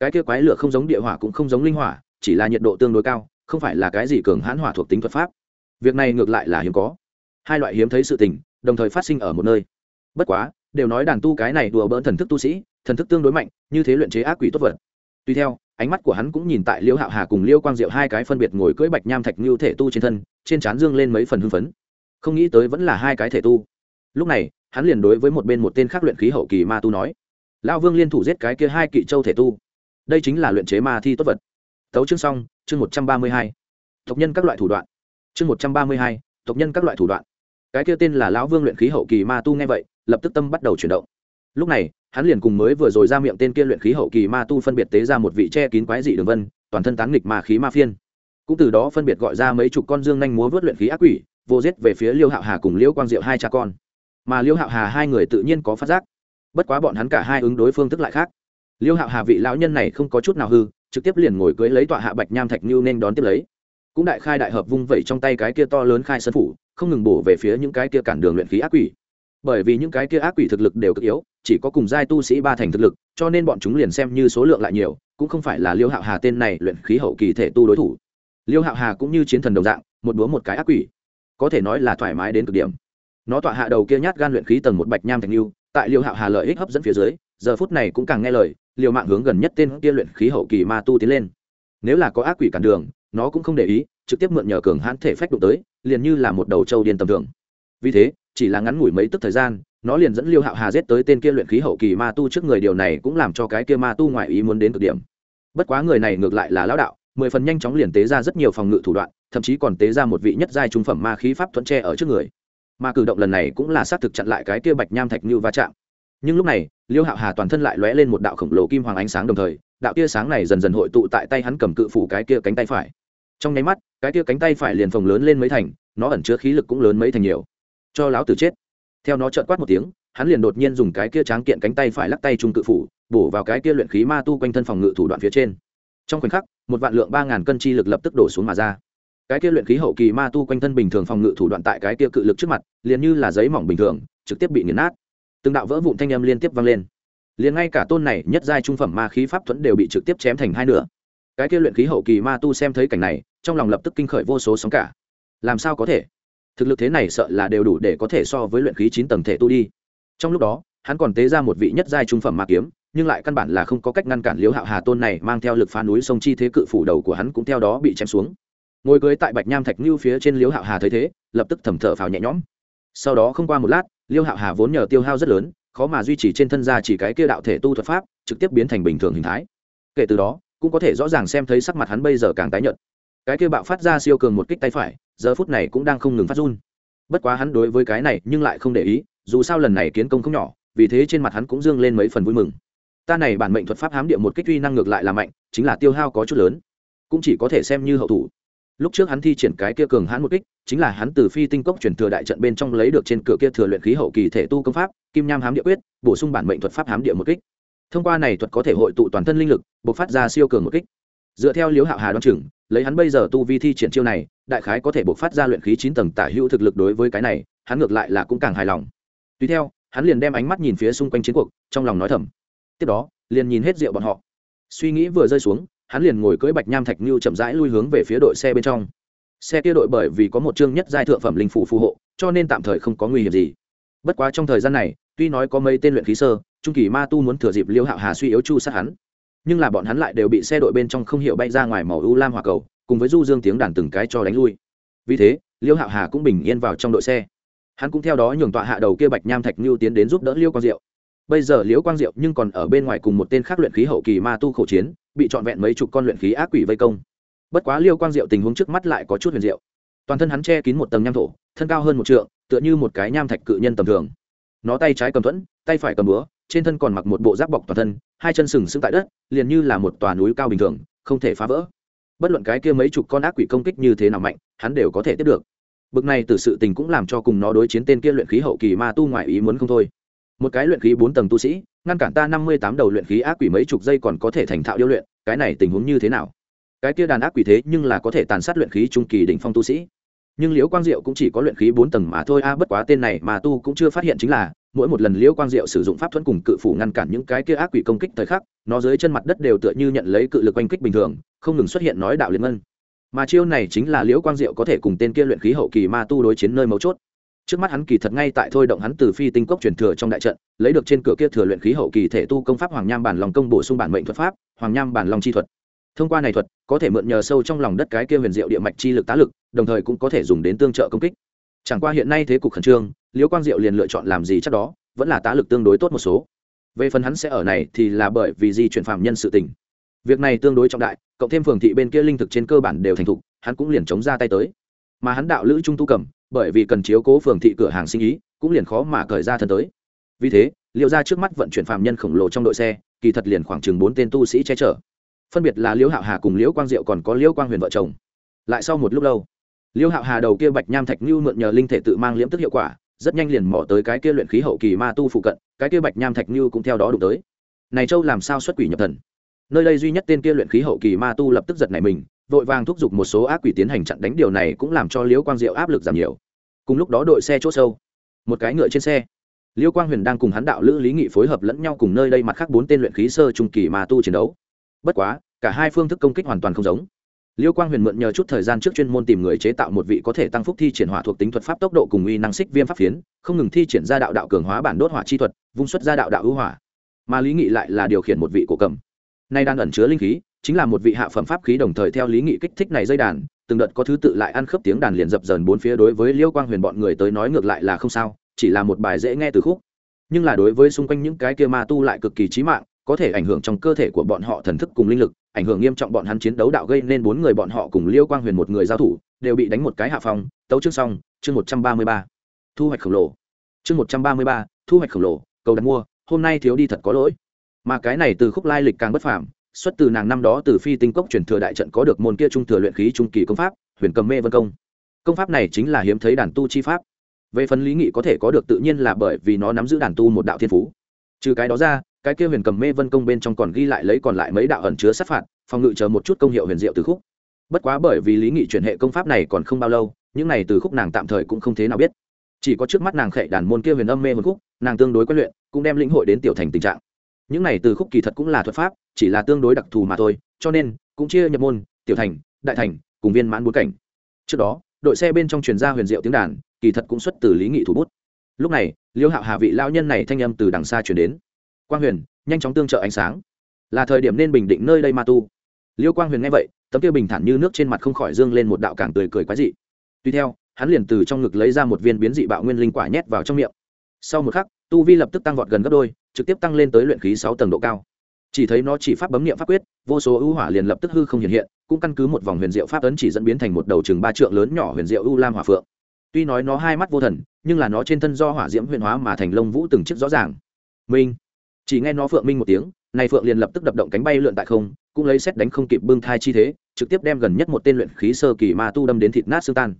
Cái kia quái lửa không giống địa hỏa cũng không giống linh hỏa, chỉ là nhiệt độ tương đối cao, không phải là cái gì cường hãn hỏa thuộc tính thuật pháp. Việc này ngược lại là hiếm có. Hai loại hiếm thấy sự tình, đồng thời phát sinh ở một nơi. Bất quá, đều nói đàn tu cái này đùa bỡn thần thức tu sĩ, thần thức tương đối mạnh, như thế luyện chế ác quỷ tốt vật. Tuy theo ánh mắt của hắn cũng nhìn tại liêu hạo hà cùng liêu quang diệu hai cái phân biệt ngồi cưỡi bạch nham thạch như thể tu trên thân, trên trán dương lên mấy phần hưng phấn. Không nghĩ tới vẫn là hai cái thể tu. Lúc này, hắn liền đối với một bên một tên khác luyện khí hậu kỳ ma tu nói, lão vương liên thủ giết cái kia hai kỵ châu thể tu. Đây chính là luyện chế ma thi tốt vật. Tấu chương xong, chương một trăm ba mươi hai. Tộc nhân các loại thủ đoạn. Chương một trăm ba mươi hai, tộc nhân các loại thủ đoạn. Cái kia tên là lão vương luyện khí hậu kỳ ma tu nghe vậy, lập tức tâm bắt đầu chuyển động lúc này, hắn liền cùng mới vừa rồi ra miệng tên kia luyện khí hậu kỳ ma tu phân biệt tế ra một vị che kín quái dị đường vân, toàn thân tán nghịch ma khí ma phiên. Cũng từ đó phân biệt gọi ra mấy chục con dương nhanh múa vớt luyện khí ác quỷ, vô giết về phía liêu hạo hà cùng liêu quang diệu hai cha con. Mà liêu hạo hà hai người tự nhiên có phát giác. Bất quá bọn hắn cả hai ứng đối phương thức lại khác. Liêu hạo hà vị lão nhân này không có chút nào hư, trực tiếp liền ngồi cưới lấy tọa hạ bạch nham thạch như nên đón tiếp lấy. Cũng đại khai đại hợp vung vẩy trong tay cái kia to lớn khai sân phủ, không ngừng bổ về phía những cái kia cản đường luyện khí ác quỷ. Bởi vì những cái kia ác quỷ thực lực đều cực yếu chỉ có cùng giai tu sĩ ba thành thực lực, cho nên bọn chúng liền xem như số lượng lại nhiều, cũng không phải là liêu hạo hà tên này luyện khí hậu kỳ thể tu đối thủ. Liêu hạo hà cũng như chiến thần đồng dạng, một búa một cái ác quỷ, có thể nói là thoải mái đến cực điểm. Nó tọa hạ đầu kia nhát gan luyện khí tầng một bạch nham thành lưu tại liêu hạo hà lợi ích hấp dẫn phía dưới, giờ phút này cũng càng nghe lời, liều mạng hướng gần nhất tên kia luyện khí hậu kỳ ma tu tiến lên. Nếu là có ác quỷ cản đường, nó cũng không để ý, trực tiếp mượn nhờ cường hãn thể phách đụng tới, liền như là một đầu trâu điên tầm thường. Vì thế, chỉ là ngắn ngủi mấy tức thời gian nó liền dẫn liêu hạo hà giết tới tên kia luyện khí hậu kỳ ma tu trước người, điều này cũng làm cho cái kia ma tu ngoại ý muốn đến cực điểm. Bất quá người này ngược lại là lão đạo, mười phần nhanh chóng liền tế ra rất nhiều phòng ngự thủ đoạn, thậm chí còn tế ra một vị nhất giai trung phẩm ma khí pháp thuận tre ở trước người. Mà cử động lần này cũng là xác thực chặn lại cái kia bạch nham thạch như va chạm. Nhưng lúc này, liêu hạo hà toàn thân lại lóe lên một đạo khổng lồ kim hoàng ánh sáng đồng thời, đạo tia sáng này dần dần hội tụ tại tay hắn cầm cự phủ cái kia cánh tay phải. Trong nháy mắt, cái kia cánh tay phải liền phồng lớn lên mấy thành, nó ẩn chứa khí lực cũng lớn mấy thành nhiều. Cho láo tử chết theo nó trợn quát một tiếng, hắn liền đột nhiên dùng cái kia tráng kiện cánh tay phải lắc tay trung cự phủ, bổ vào cái kia luyện khí ma tu quanh thân phòng ngự thủ đoạn phía trên. Trong khoảnh khắc, một vạn lượng ba ngàn cân chi lực lập tức đổ xuống mà ra. Cái kia luyện khí hậu kỳ ma tu quanh thân bình thường phòng ngự thủ đoạn tại cái kia cự lực trước mặt, liền như là giấy mỏng bình thường, trực tiếp bị nghiền nát. Từng đạo vỡ vụn thanh âm liên tiếp vang lên. Liền ngay cả tôn này nhất giai trung phẩm ma khí pháp thuẫn đều bị trực tiếp chém thành hai nửa. Cái kia luyện khí hậu kỳ ma tu xem thấy cảnh này, trong lòng lập tức kinh khởi vô số sóng cả. Làm sao có thể? Thực lực thế này sợ là đều đủ để có thể so với luyện khí chín tầng thể tu đi. Trong lúc đó, hắn còn tế ra một vị nhất giai trung phẩm ma kiếm, nhưng lại căn bản là không có cách ngăn cản liễu hạo hà tôn này mang theo lực phá núi sông chi thế cự phủ đầu của hắn cũng theo đó bị chém xuống. Ngồi cưới tại bạch nham thạch như phía trên liễu hạo hà thấy thế, lập tức thầm thở phào nhẹ nhõm. Sau đó không qua một lát, liễu hạo hà vốn nhờ tiêu hao rất lớn, khó mà duy trì trên thân ra chỉ cái kia đạo thể tu thuật pháp, trực tiếp biến thành bình thường hình thái. Kể từ đó, cũng có thể rõ ràng xem thấy sắc mặt hắn bây giờ càng tái nhợt. Cái kia bạo phát ra siêu cường một kích tay phải giờ phút này cũng đang không ngừng phát run. Bất quá hắn đối với cái này nhưng lại không để ý, dù sao lần này kiến công không nhỏ, vì thế trên mặt hắn cũng dương lên mấy phần vui mừng. Ta này bản mệnh thuật pháp hám địa một kích uy năng ngược lại là mạnh, chính là tiêu hao có chút lớn. Cũng chỉ có thể xem như hậu thủ. Lúc trước hắn thi triển cái kia cường hãn một kích, chính là hắn từ phi tinh cốc chuyển thừa đại trận bên trong lấy được trên cửa kia thừa luyện khí hậu kỳ thể tu công pháp, kim nham hám địa quyết, bổ sung bản mệnh thuật pháp hám địa một kích. Thông qua này thuật có thể hội tụ toàn thân linh lực, bộc phát ra siêu cường một kích. Dựa theo liếu hạo hà đoan chừng lấy hắn bây giờ tu vi thi triển chiêu này, đại khái có thể buộc phát ra luyện khí chín tầng tả hữu thực lực đối với cái này, hắn ngược lại là cũng càng hài lòng. Tùy theo, hắn liền đem ánh mắt nhìn phía xung quanh chiến cuộc, trong lòng nói thầm. Tiếp đó, liền nhìn hết rượu bọn họ. Suy nghĩ vừa rơi xuống, hắn liền ngồi cưỡi bạch nham thạch như chậm rãi lui hướng về phía đội xe bên trong. Xe kia đội bởi vì có một chương nhất giai thượng phẩm linh phủ phù hộ, cho nên tạm thời không có nguy hiểm gì. Bất quá trong thời gian này, tuy nói có mấy tên luyện khí sơ, trung kỳ ma tu muốn thừa dịp liêu hạo hà suy yếu chu sát hắn nhưng là bọn hắn lại đều bị xe đội bên trong không hiểu bay ra ngoài màu u lam hòa cầu, cùng với du dương tiếng đàn từng cái cho đánh lui. Vì thế, liêu hạo hà cũng bình yên vào trong đội xe. Hắn cũng theo đó nhường tọa hạ đầu kia bạch nham thạch như tiến đến giúp đỡ liêu quang diệu. Bây giờ liêu quang diệu nhưng còn ở bên ngoài cùng một tên khác luyện khí hậu kỳ ma tu khẩu chiến, bị trọn vẹn mấy chục con luyện khí ác quỷ vây công. Bất quá liêu quang diệu tình huống trước mắt lại có chút huyền diệu. Toàn thân hắn che kín một tầng nham thổ, thân cao hơn một trượng, tựa như một cái nham thạch cự nhân tầm thường. Nó tay trái cầm thuẫn, tay phải cầm búa trên thân còn mặc một bộ giáp bọc toàn thân, hai chân sừng sững tại đất, liền như là một tòa núi cao bình thường, không thể phá vỡ. Bất luận cái kia mấy chục con ác quỷ công kích như thế nào mạnh, hắn đều có thể tiếp được. Bực này từ sự tình cũng làm cho cùng nó đối chiến tên kia luyện khí hậu kỳ ma tu ngoại ý muốn không thôi. Một cái luyện khí bốn tầng tu sĩ, ngăn cản ta năm mươi tám đầu luyện khí ác quỷ mấy chục giây còn có thể thành thạo điêu luyện, cái này tình huống như thế nào? Cái kia đàn ác quỷ thế nhưng là có thể tàn sát luyện khí trung kỳ đỉnh phong tu sĩ. Nhưng liễu quang diệu cũng chỉ có luyện khí bốn tầng mà thôi, a, bất quá tên này mà tu cũng chưa phát hiện chính là mỗi một lần liễu quang diệu sử dụng pháp thuẫn cùng cự phủ ngăn cản những cái kia ác quỷ công kích thời khắc, nó dưới chân mặt đất đều tựa như nhận lấy cự lực oanh kích bình thường, không ngừng xuất hiện nói đạo liên ngân. Mà chiêu này chính là liễu quang diệu có thể cùng tên kia luyện khí hậu kỳ ma tu đối chiến nơi mấu chốt. Trước mắt hắn kỳ thật ngay tại thôi động hắn từ phi tinh cốc truyền thừa trong đại trận, lấy được trên cửa kia thừa luyện khí hậu kỳ thể tu công pháp hoàng nham bản lòng công bổ sung bản mệnh thuật pháp, hoàng nham bản lòng chi thuật. Thông qua này thuật, có thể mượn nhờ sâu trong lòng đất cái kia huyền diệu địa mạch chi lực tá lực, đồng thời cũng có thể dùng đến tương trợ công kích. Chẳng qua hiện nay thế cục khẩn trương liễu quang diệu liền lựa chọn làm gì chắc đó, vẫn là tá lực tương đối tốt một số. Về phần hắn sẽ ở này thì là bởi vì di chuyển phạm nhân sự tình. Việc này tương đối trọng đại, cộng thêm phường thị bên kia linh thực trên cơ bản đều thành thục, hắn cũng liền chống ra tay tới. Mà hắn đạo lữ trung tu cầm, bởi vì cần chiếu cố phường thị cửa hàng sinh ý, cũng liền khó mà cởi ra thân tới. Vì thế liệu ra trước mắt vận chuyển phạm nhân khổng lồ trong đội xe, kỳ thật liền khoảng chừng bốn tên tu sĩ che chở. Phân biệt là liễu hạo hà cùng liễu quang diệu còn có liễu quang huyền vợ chồng. Lại sau một lúc lâu liễu hạo hà đầu kia bạch nham thạch như mượn nhờ linh thể tự mang liễm tức hiệu quả rất nhanh liền mỏ tới cái kia luyện khí hậu kỳ ma tu phụ cận, cái kia bạch nham thạch như cũng theo đó đụng tới. Này châu làm sao xuất quỷ nhập thần? Nơi đây duy nhất tên kia luyện khí hậu kỳ ma tu lập tức giật này mình, vội vàng thúc giục một số ác quỷ tiến hành chặn đánh, điều này cũng làm cho liễu quang diệu áp lực giảm nhiều. Cùng lúc đó đội xe chỗ sâu, một cái ngựa trên xe, liễu quang huyền đang cùng hắn đạo lữ lý nghị phối hợp lẫn nhau cùng nơi đây mặt khác bốn tên luyện khí sơ trung kỳ ma tu chiến đấu. Bất quá, cả hai phương thức công kích hoàn toàn không giống liêu quang huyền mượn nhờ chút thời gian trước chuyên môn tìm người chế tạo một vị có thể tăng phúc thi triển hỏa thuộc tính thuật pháp tốc độ cùng uy năng xích viêm pháp phiến, không ngừng thi triển ra đạo đạo cường hóa bản đốt hỏa chi thuật, vung xuất ra đạo đạo hữu hỏa. Mà lý nghị lại là điều khiển một vị cổ cầm. Nay đang ẩn chứa linh khí, chính là một vị hạ phẩm pháp khí đồng thời theo lý nghị kích thích này dây đàn, từng đợt có thứ tự lại ăn khớp tiếng đàn liền dập dờn bốn phía đối với liêu quang huyền bọn người tới nói ngược lại là không sao, chỉ là một bài dễ nghe từ khúc. Nhưng là đối với xung quanh những cái kia ma tu lại cực kỳ chí mạng có thể ảnh hưởng trong cơ thể của bọn họ thần thức cùng linh lực, ảnh hưởng nghiêm trọng bọn hắn chiến đấu đạo gây nên bốn người bọn họ cùng liêu quang huyền một người giao thủ, đều bị đánh một cái hạ phòng tấu chương xong, chương một trăm ba mươi ba. Thu hoạch khổng lồ. Chương một trăm ba mươi ba, thu hoạch khổng lồ, cầu đặt mua, hôm nay thiếu đi thật có lỗi. Mà cái này từ khúc lai lịch càng bất phàm, xuất từ nàng năm đó từ phi tinh cốc truyền thừa đại trận có được môn kia trung thừa luyện khí trung kỳ công pháp, huyền cầm mê vân công. Công pháp này chính là hiếm thấy đàn tu chi pháp. Về phần lý nghị có thể có được tự nhiên là bởi vì nó nắm giữ đàn tu một đạo thiên phú. Trừ cái đó ra cái kia huyền cầm mê vân công bên trong còn ghi lại lấy còn lại mấy đạo ẩn chứa sát phạt, phòng ngự chờ một chút công hiệu huyền diệu từ khúc. Bất quá bởi vì lý nghị chuyển hệ công pháp này còn không bao lâu, những này từ khúc nàng tạm thời cũng không thế nào biết. Chỉ có trước mắt nàng khệ đàn môn kia huyền âm mê một khúc, nàng tương đối quen luyện, cũng đem lĩnh hội đến tiểu thành tình trạng. Những này từ khúc kỳ thật cũng là thuật pháp, chỉ là tương đối đặc thù mà thôi, cho nên cũng chia nhập môn, tiểu thành, đại thành, cùng viên mãn bốn cảnh. Trước đó, đội xe bên trong truyền ra huyền diệu tiếng đàn, kỳ thật cũng xuất từ lý nghị thủ bút. Lúc này, liêu hạo hà vị lao nhân này thanh âm từ đằng xa chuyển đến quang huyền, nhanh chóng tương trợ ánh sáng. Là thời điểm nên bình định nơi đây ma tu. Liêu quang huyền nghe vậy, tấm kia bình thản như nước trên mặt không khỏi dương lên một đạo cảng tươi cười quái dị. Tuy theo, hắn liền từ trong ngực lấy ra một viên biến dị bạo nguyên linh quả nhét vào trong miệng. Sau một khắc, tu vi lập tức tăng vọt gần gấp đôi, trực tiếp tăng lên tới luyện khí sáu tầng độ cao. Chỉ thấy nó chỉ pháp bấm niệm pháp quyết, vô số ưu hỏa liền lập tức hư không hiện hiện, cũng căn cứ một vòng huyền diệu pháp ấn chỉ dẫn biến thành một đầu chừng ba trượng lớn nhỏ huyền diệu ưu lam hỏa phượng. Tuy nói nó hai mắt vô thần, nhưng là nó trên thân do hỏa diễm huyền hóa mà thành lông vũ từng chiếc rõ ràng. Minh! Chỉ nghe nó phượng minh một tiếng, này phượng liền lập tức đập động cánh bay lượn tại không, cũng lấy xét đánh không kịp bưng thai chi thế, trực tiếp đem gần nhất một tên luyện khí sơ kỳ ma tu đâm đến thịt nát xương tan.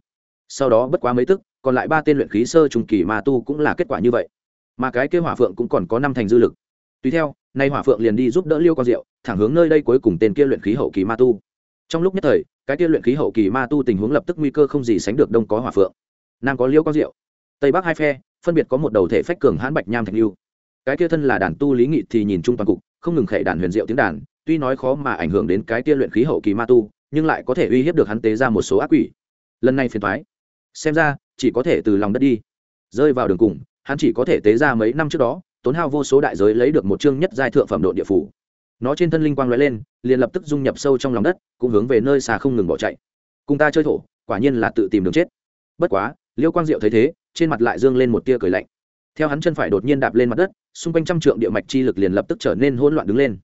Sau đó bất quá mấy tức, còn lại ba tên luyện khí sơ trung kỳ ma tu cũng là kết quả như vậy. Mà cái kế hỏa phượng cũng còn có năm thành dư lực. Tùy theo nay hỏa phượng liền đi giúp đỡ liêu con rượu thẳng hướng nơi đây cuối cùng tên kia luyện khí hậu kỳ ma tu. Trong lúc nhất thời, cái kia luyện khí hậu kỳ ma tu tình huống lập tức nguy cơ không gì sánh được đông có hỏa phượng. Nam có liêu con rượu tây bắc hai phe, phân biệt có một đầu thể phách cường hãn bạch nham thạch lưu cái kia thân là đàn tu lý nghị thì nhìn chung toàn cục, không ngừng khệ đàn huyền diệu tiếng đàn, tuy nói khó mà ảnh hưởng đến cái kia luyện khí hậu kỳ ma tu, nhưng lại có thể uy hiếp được hắn tế ra một số ác quỷ. Lần này phiền thoái xem ra, chỉ có thể từ lòng đất đi. Rơi vào đường cùng, hắn chỉ có thể tế ra mấy năm trước đó, tốn hao vô số đại giới lấy được một chương nhất giai thượng phẩm độ địa phủ. Nó trên thân linh quang lóe lên, liền lập tức dung nhập sâu trong lòng đất, cũng hướng về nơi xa không ngừng bỏ chạy. Cùng ta chơi thổ, quả nhiên là tự tìm đường chết. Bất quá, liêu quang diệu thấy thế, trên mặt lại dương lên một tia cười lạnh theo hắn chân phải đột nhiên đạp lên mặt đất, xung quanh trăm trượng địa mạch chi lực liền lập tức trở nên hỗn loạn đứng lên.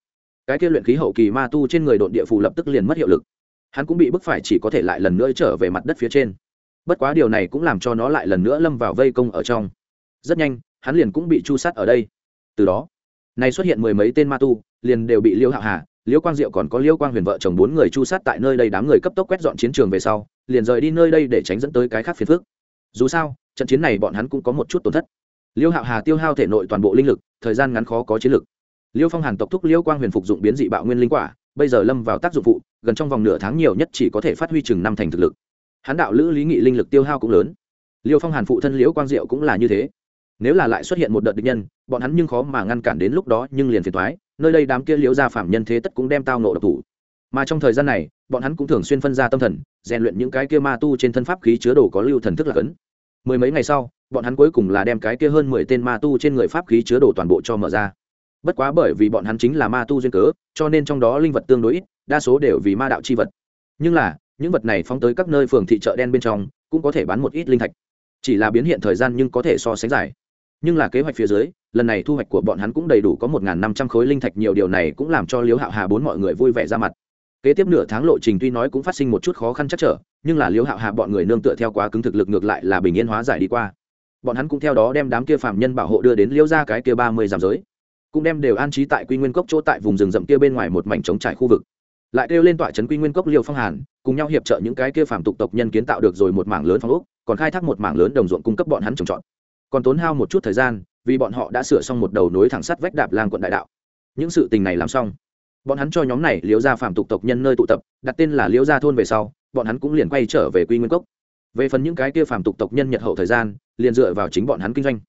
Cái kia luyện khí hậu kỳ ma tu trên người đột địa phủ lập tức liền mất hiệu lực. Hắn cũng bị bức phải chỉ có thể lại lần nữa trở về mặt đất phía trên. Bất quá điều này cũng làm cho nó lại lần nữa lâm vào vây công ở trong. Rất nhanh, hắn liền cũng bị chu sát ở đây. Từ đó nay xuất hiện mười mấy tên ma tu, liền đều bị liêu hạo hà, liêu quang diệu còn có liêu quang huyền vợ chồng bốn người chu sát tại nơi đây đám người cấp tốc quét dọn chiến trường về sau, liền rời đi nơi đây để tránh dẫn tới cái khác phiền phức. Dù sao, trận chiến này bọn hắn cũng có một chút tổn thất liêu hạo hà tiêu hao thể nội toàn bộ linh lực, thời gian ngắn khó có chiến lực. Liêu phong hàn tộc thúc liêu quang huyền phục dụng biến dị bạo nguyên linh quả, bây giờ lâm vào tác dụng phụ, gần trong vòng nửa tháng nhiều nhất chỉ có thể phát huy chừng năm thành thực lực. Hán đạo lữ lý nghị linh lực tiêu hao cũng lớn. Liêu phong hàn phụ thân liễu quang diệu cũng là như thế. Nếu là lại xuất hiện một đợt địch nhân, bọn hắn nhưng khó mà ngăn cản đến lúc đó, nhưng liền phiền thoái nơi đây đám kia liễu gia phạm nhân thế tất cũng đem tao nộ độc thủ. Mà trong thời gian này, bọn hắn cũng thường xuyên phân ra tâm thần, rèn luyện những cái kia ma tu trên thân pháp khí chứa đồ có lưu thần thức là cấn mười mấy ngày sau, bọn hắn cuối cùng là đem cái kia hơn mười tên ma tu trên người pháp khí chứa đồ toàn bộ cho mở ra. Bất quá bởi vì bọn hắn chính là ma tu duyên cớ, cho nên trong đó linh vật tương đối ít, đa số đều vì ma đạo c h i vật. Nhưng là, những vật này phóng tới các nơi phường thị chợ đen bên trong, cũng có thể bán một ít linh thạch. Chỉ là biến hiện thời gian nhưng có thể so sánh dài. Nhưng là kế hoạch phía dưới, lần này thu hoạch của bọn hắn cũng đầy đủ có một năm trăm khối linh thạch, nhiều điều này cũng làm cho liếu hạo hà bốn mọi người vui vẻ ra mặt kế tiếp nửa tháng lộ trình tuy nói cũng phát sinh một chút khó khăn chắc trở, nhưng là liễu hạo hà bọn người nương tựa theo quá cứng thực lực ngược lại là bình yên hóa giải đi qua. Bọn hắn cũng theo đó đem đám kia phạm nhân bảo hộ đưa đến liêu ra cái kia ba mươi giảm giới. Cũng đem đều an trí tại quy nguyên cốc chỗ tại vùng rừng rậm kia bên ngoài một mảnh trống trải khu vực. Lại kêu lên tọa trấn quy nguyên cốc liêu phong hàn, cùng nhau hiệp trợ những cái kia phạm tục tộc nhân kiến tạo được rồi một mảng lớn phong ốc, còn khai thác một mảng lớn đồng ruộng cung cấp bọn hắn trồng trọt. Còn tốn hao một chút thời gian, vì bọn họ đã sửa xong một đầu nối thẳng sắt vách đạp lang quận đại đạo. Những sự tình này làm xong bọn hắn cho nhóm này liễu gia phạm tục tộc nhân nơi tụ tập, đặt tên là liễu gia thôn về sau, bọn hắn cũng liền quay trở về quy nguyên cốc. Về phần những cái kia phạm tục tộc nhân nhật hậu thời gian, liền dựa vào chính bọn hắn kinh doanh.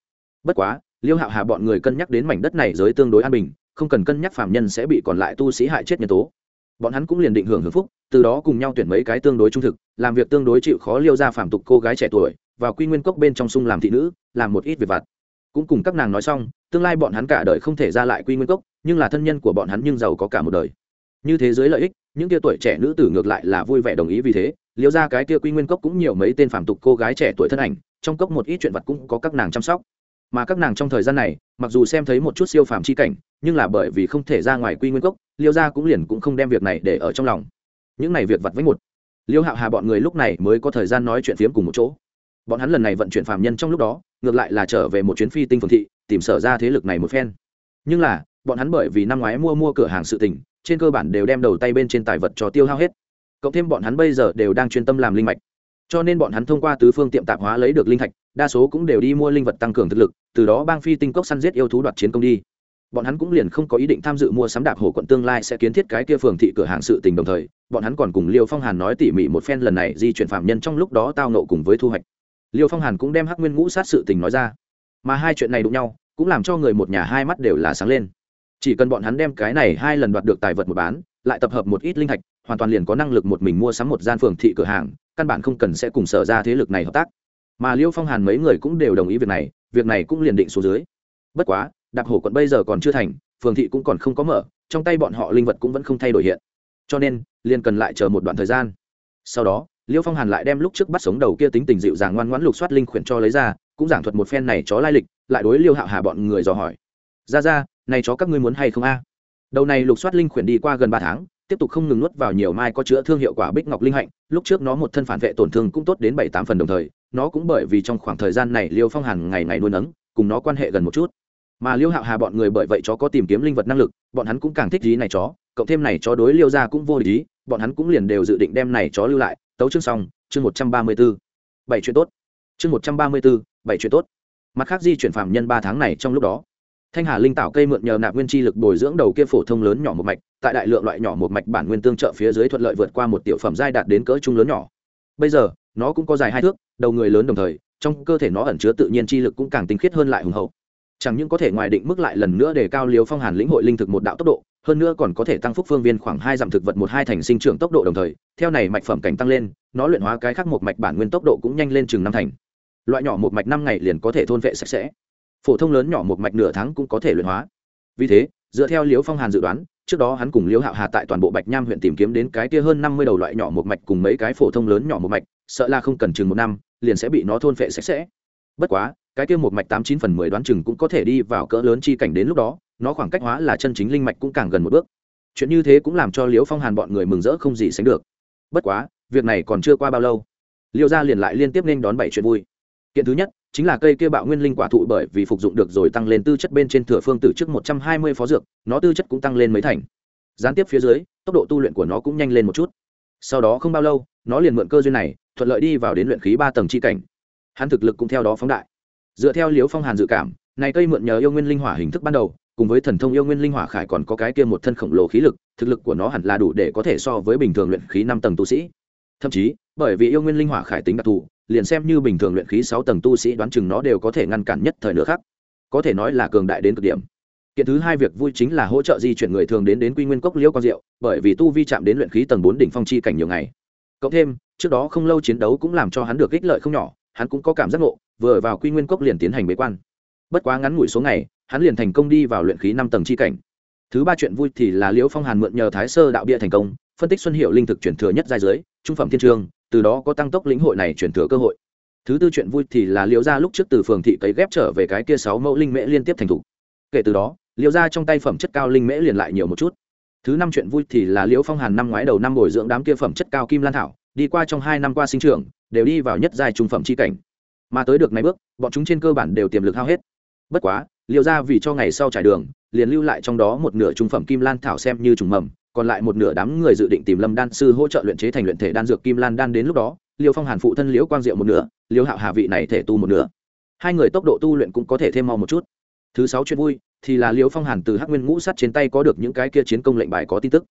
Bất quá liêu hạo hà bọn người cân nhắc đến mảnh đất này giới tương đối an bình, không cần cân nhắc phạm nhân sẽ bị còn lại tu sĩ hại chết nhân tố. Bọn hắn cũng liền định hưởng hưởng phúc, từ đó cùng nhau tuyển mấy cái tương đối trung thực, làm việc tương đối chịu khó liêu ra phạm tục cô gái trẻ tuổi, vào quy nguyên cốc bên trong sung làm thị nữ, làm một ít việc vặt. Cũng cùng các nàng nói xong tương lai bọn hắn cả đời không thể ra lại quy nguyên cốc, nhưng là thân nhân của bọn hắn nhưng giàu có cả một đời. Như thế giới lợi ích, những tia tuổi trẻ nữ tử ngược lại là vui vẻ đồng ý vì thế liêu ra cái kia quy nguyên cốc cũng nhiều mấy tên phạm tục cô gái trẻ tuổi thân ảnh, trong cốc một ít chuyện vật cũng có các nàng chăm sóc. Mà các nàng trong thời gian này, mặc dù xem thấy một chút siêu phàm chi cảnh, nhưng là bởi vì không thể ra ngoài quy nguyên cốc liêu gia cũng liền cũng không đem việc này để ở trong lòng. Những này việc vặt với một. Liêu hạo hà bọn người lúc này mới có thời gian nói chuyện phiếm cùng một chỗ bọn hắn lần này vận chuyển phạm nhân trong lúc đó, ngược lại là trở về một chuyến phi tinh phường thị, tìm sở ra thế lực này một phen. Nhưng là, bọn hắn bởi vì năm ngoái mua mua cửa hàng sự tình, trên cơ bản đều đem đầu tay bên trên tài vật cho tiêu hao hết. Cộng thêm bọn hắn bây giờ đều đang chuyên tâm làm linh mạch. Cho nên bọn hắn thông qua tứ phương tiệm tạp hóa lấy được linh thạch, đa số cũng đều đi mua linh vật tăng cường thực lực, từ đó bang phi tinh cốc săn giết yêu thú đoạt chiến công đi. Bọn hắn cũng liền không có ý định tham dự mua sắm đạp hồ quận tương lai sẽ kiến thiết cái kia phường thị cửa hàng sự tình đồng thời, bọn hắn còn cùng liêu phong hàn nói tỉ mỉ một phen lần này di chuyển phạm nhân trong lúc đó tao nộ cùng với thu hoạch liêu phong hàn cũng đem hắc nguyên ngũ sát sự tình nói ra. Mà hai chuyện này đụng nhau, cũng làm cho người một nhà hai mắt đều là sáng lên. Chỉ cần bọn hắn đem cái này hai lần đoạt được tài vật một bán, lại tập hợp một ít linh thạch, hoàn toàn liền có năng lực một mình mua sắm một gian phường thị cửa hàng, căn bản không cần sẽ cùng sở ra thế lực này hợp tác. Mà liêu phong hàn mấy người cũng đều đồng ý việc này việc này cũng liền định xuống dưới. Bất quá, đạp hổ quận bây giờ còn chưa thành, phường thị cũng còn không có mở, trong tay bọn họ linh vật cũng vẫn không thay đổi hiện. Cho nên, liền cần lại chờ một đoạn thời gian. Sau đó liêu phong hàn lại đem lúc trước bắt sống đầu kia tính tình dịu dàng ngoan ngoãn lục soát linh khuyển cho lấy ra, cũng giảng thuật một phen này chó lai lịch, lại đối liêu hạo hà bọn người dò hỏi. Ra ra, này chó các ngươi muốn hay không a? Đầu này lục soát linh khuyển đi qua gần ba tháng, tiếp tục không ngừng nuốt vào nhiều mai có chữa thương hiệu quả bích ngọc linh hạnh, lúc trước nó một thân phản vệ tổn thương cũng tốt đến bảy tám phần đồng thời, nó cũng bởi vì trong khoảng thời gian này liêu phong hàn ngày ngày nuôi nấng, cùng nó quan hệ gần một chút. Mà liêu hạo hà bọn người bởi vậy chó có tìm kiếm linh vật năng lực, bọn hắn cũng càng thích ý này chó, cộng thêm này chó đối liêu ra cũng vô lý, bọn hắn cũng liền đều dự định đem này chó lưu lại tấu chương xong, chương một trăm ba mươi b ố bảy chuyện tốt. Chương một trăm ba mươi b ố bảy chuyện tốt. Mặt khác di chuyển phạm nhân ba tháng này trong lúc đó, thanh hà linh tạo cây mượn nhờ nạp nguyên chi lực bồi dưỡng đầu kia phổ thông lớn nhỏ một mạch, tại đại lượng loại nhỏ một mạch bản nguyên tương trợ phía dưới thuận lợi vượt qua một tiểu phẩm giai đạt đến cỡ trung lớn nhỏ. Bây giờ, nó cũng có dài hai thước, đầu người lớn đồng thời, trong cơ thể nó ẩn chứa tự nhiên chi lực cũng càng tinh khiết hơn lại hùng hậu. Chẳng những có thể ngoài định mức lại lần nữa để cao liều phong hàn lĩnh hội linh thực một đạo tốc độ hơn nữa còn có thể tăng phúc phương viên khoảng hai dặm thực vật một hai thành sinh trưởng tốc độ đồng thời, theo này mạch phẩm cảnh tăng lên, nó luyện hóa cái khác một mạch bản nguyên tốc độ cũng nhanh lên chừng năm thành. Loại nhỏ một mạch năm ngày liền có thể thôn vệ sạch sẽ. Phổ thông lớn nhỏ một mạch nửa tháng cũng có thể luyện hóa. Vì thế, dựa theo liễu phong hàn dự đoán, trước đó hắn cùng liễu hạo hà tại toàn bộ bạch nham huyện tìm kiếm đến cái kia hơn năm mươi đầu loại nhỏ một mạch cùng mấy cái phổ thông lớn nhỏ một mạch, sợ là không cần chừng một năm, liền sẽ bị nó thôn phệ sạch sẽ. Bất quá, cái kia một mạch tám chín phần mười đoán chừng cũng có thể đi vào cỡ lớn chi cảnh đến lúc đó nó khoảng cách hóa là chân chính linh mạch cũng càng gần một bước. Chuyện như thế cũng làm cho liễu phong hàn bọn người mừng rỡ không gì sánh được. Bất quá, việc này còn chưa qua bao lâu liêu gia liền lại liên tiếp nên đón bảy chuyện vui. Kiện thứ nhất, chính là cây kia bạo nguyên linh quả thụ bởi vì phục dụng được rồi tăng lên tư chất bên trên thừa phương tử trước một trăm hai mươi phó dược, nó tư chất cũng tăng lên mấy thành. Gián tiếp phía dưới, tốc độ tu luyện của nó cũng nhanh lên một chút. Sau đó không bao lâu, nó liền mượn cơ duyên này, thuận lợi đi vào đến luyện khí ba tầng chi cảnh. Hắn thực lực cũng theo đó phóng đại. Dựa theo liếu phong hàn dự cảm, này cây mượn nhờ yêu nguyên linh hỏa hình thức ban đầu cùng với thần thông yêu nguyên linh hỏa khải còn có cái kia một thân khổng lồ khí lực, thực lực của nó hẳn là đủ để có thể so với bình thường luyện khí năm tầng tu sĩ. Thậm chí, bởi vì yêu nguyên linh hỏa khải tính đặc thù, liền xem như bình thường luyện khí sáu tầng tu sĩ đoán chừng nó đều có thể ngăn cản nhất thời nữa khác có thể nói là cường đại đến cực điểm. Kiện thứ hai việc vui chính là hỗ trợ di chuyển người thường đến đến quy nguyên cốc liễu quang diệu, bởi vì tu vi chạm đến luyện khí tầng bốn đỉnh phong chi cảnh nhiều ngày. Cộng thêm, trước đó không lâu chiến đấu cũng làm cho hắn được ích lợi không nhỏ, hắn cũng có cảm giác ngộ, vừa vào quy nguyên cốc liền tiến hành bế quan. Bất quá ngắn ngủi số ngày hắn liền thành công đi vào luyện khí năm tầng chi cảnh. Thứ ba chuyện vui thì là liễu phong hàn mượn nhờ thái sơ đạo bia thành công, phân tích xuân hiệu linh thực chuyển thừa nhất giai dưới trung phẩm thiên trường, từ đó có tăng tốc lĩnh hội này chuyển thừa cơ hội. Thứ tư chuyện vui thì là liễu gia lúc trước từ phường thị cấy ghép trở về cái kia sáu mẫu linh mễ liên tiếp thành thủ. Kể từ đó, liễu gia trong tay phẩm chất cao linh mễ liền lại nhiều một chút. Thứ năm chuyện vui thì là liễu phong hàn năm ngoái đầu năm bồi dưỡng đám kia phẩm chất cao kim lan thảo, đi qua trong hai năm qua sinh trưởng, đều đi vào nhất giai trung phẩm chi cảnh. Mà tới được này bước, bọn chúng trên cơ bản đều tiềm lực hao hết. Bất quá liều ra vì cho ngày sau trải đường, liền lưu lại trong đó một nửa trung phẩm kim lan thảo xem như trùng mầm, còn lại một nửa đám người dự định tìm lâm đan sư hỗ trợ luyện chế thành luyện thể đan dược kim lan đan đến lúc đó, liêu phong hàn phụ thân liễu quang diệu một nửa, liêu hạo hà vị này thể tu một nửa. Hai người tốc độ tu luyện cũng có thể thêm mau một chút. Thứ sáu chuyện vui, thì là liễu phong hàn từ hắc nguyên ngũ sắt trên tay có được những cái kia chiến công lệnh bài có tin tức.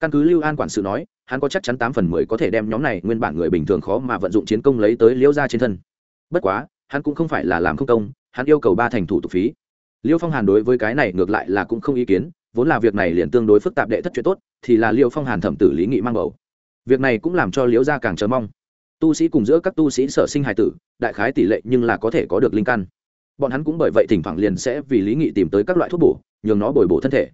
Căn cứ lưu an quản sự nói, hắn có chắc chắn tám phần mười có thể đem nhóm này nguyên bản người bình thường khó mà vận dụng chiến công lấy tới liễu ra trên thân. Bất quá, hắn cũng không phải là làm không công, hắn yêu cầu ba thành thủ tục phí liêu phong hàn đối với cái này ngược lại là cũng không ý kiến, vốn là việc này liền tương đối phức tạp đệ thất chuyện tốt, thì là liêu phong hàn thẩm tử lý nghị mang bầu. Việc này cũng làm cho liễu gia càng chờ mong. Tu sĩ cùng giữa các tu sĩ sở sinh hài tử, đại khái tỷ lệ nhưng là có thể có được linh căn. Bọn hắn cũng bởi vậy thỉnh thoảng liền sẽ vì lý nghị tìm tới các loại thuốc bổ, nhường nó bồi bổ thân thể.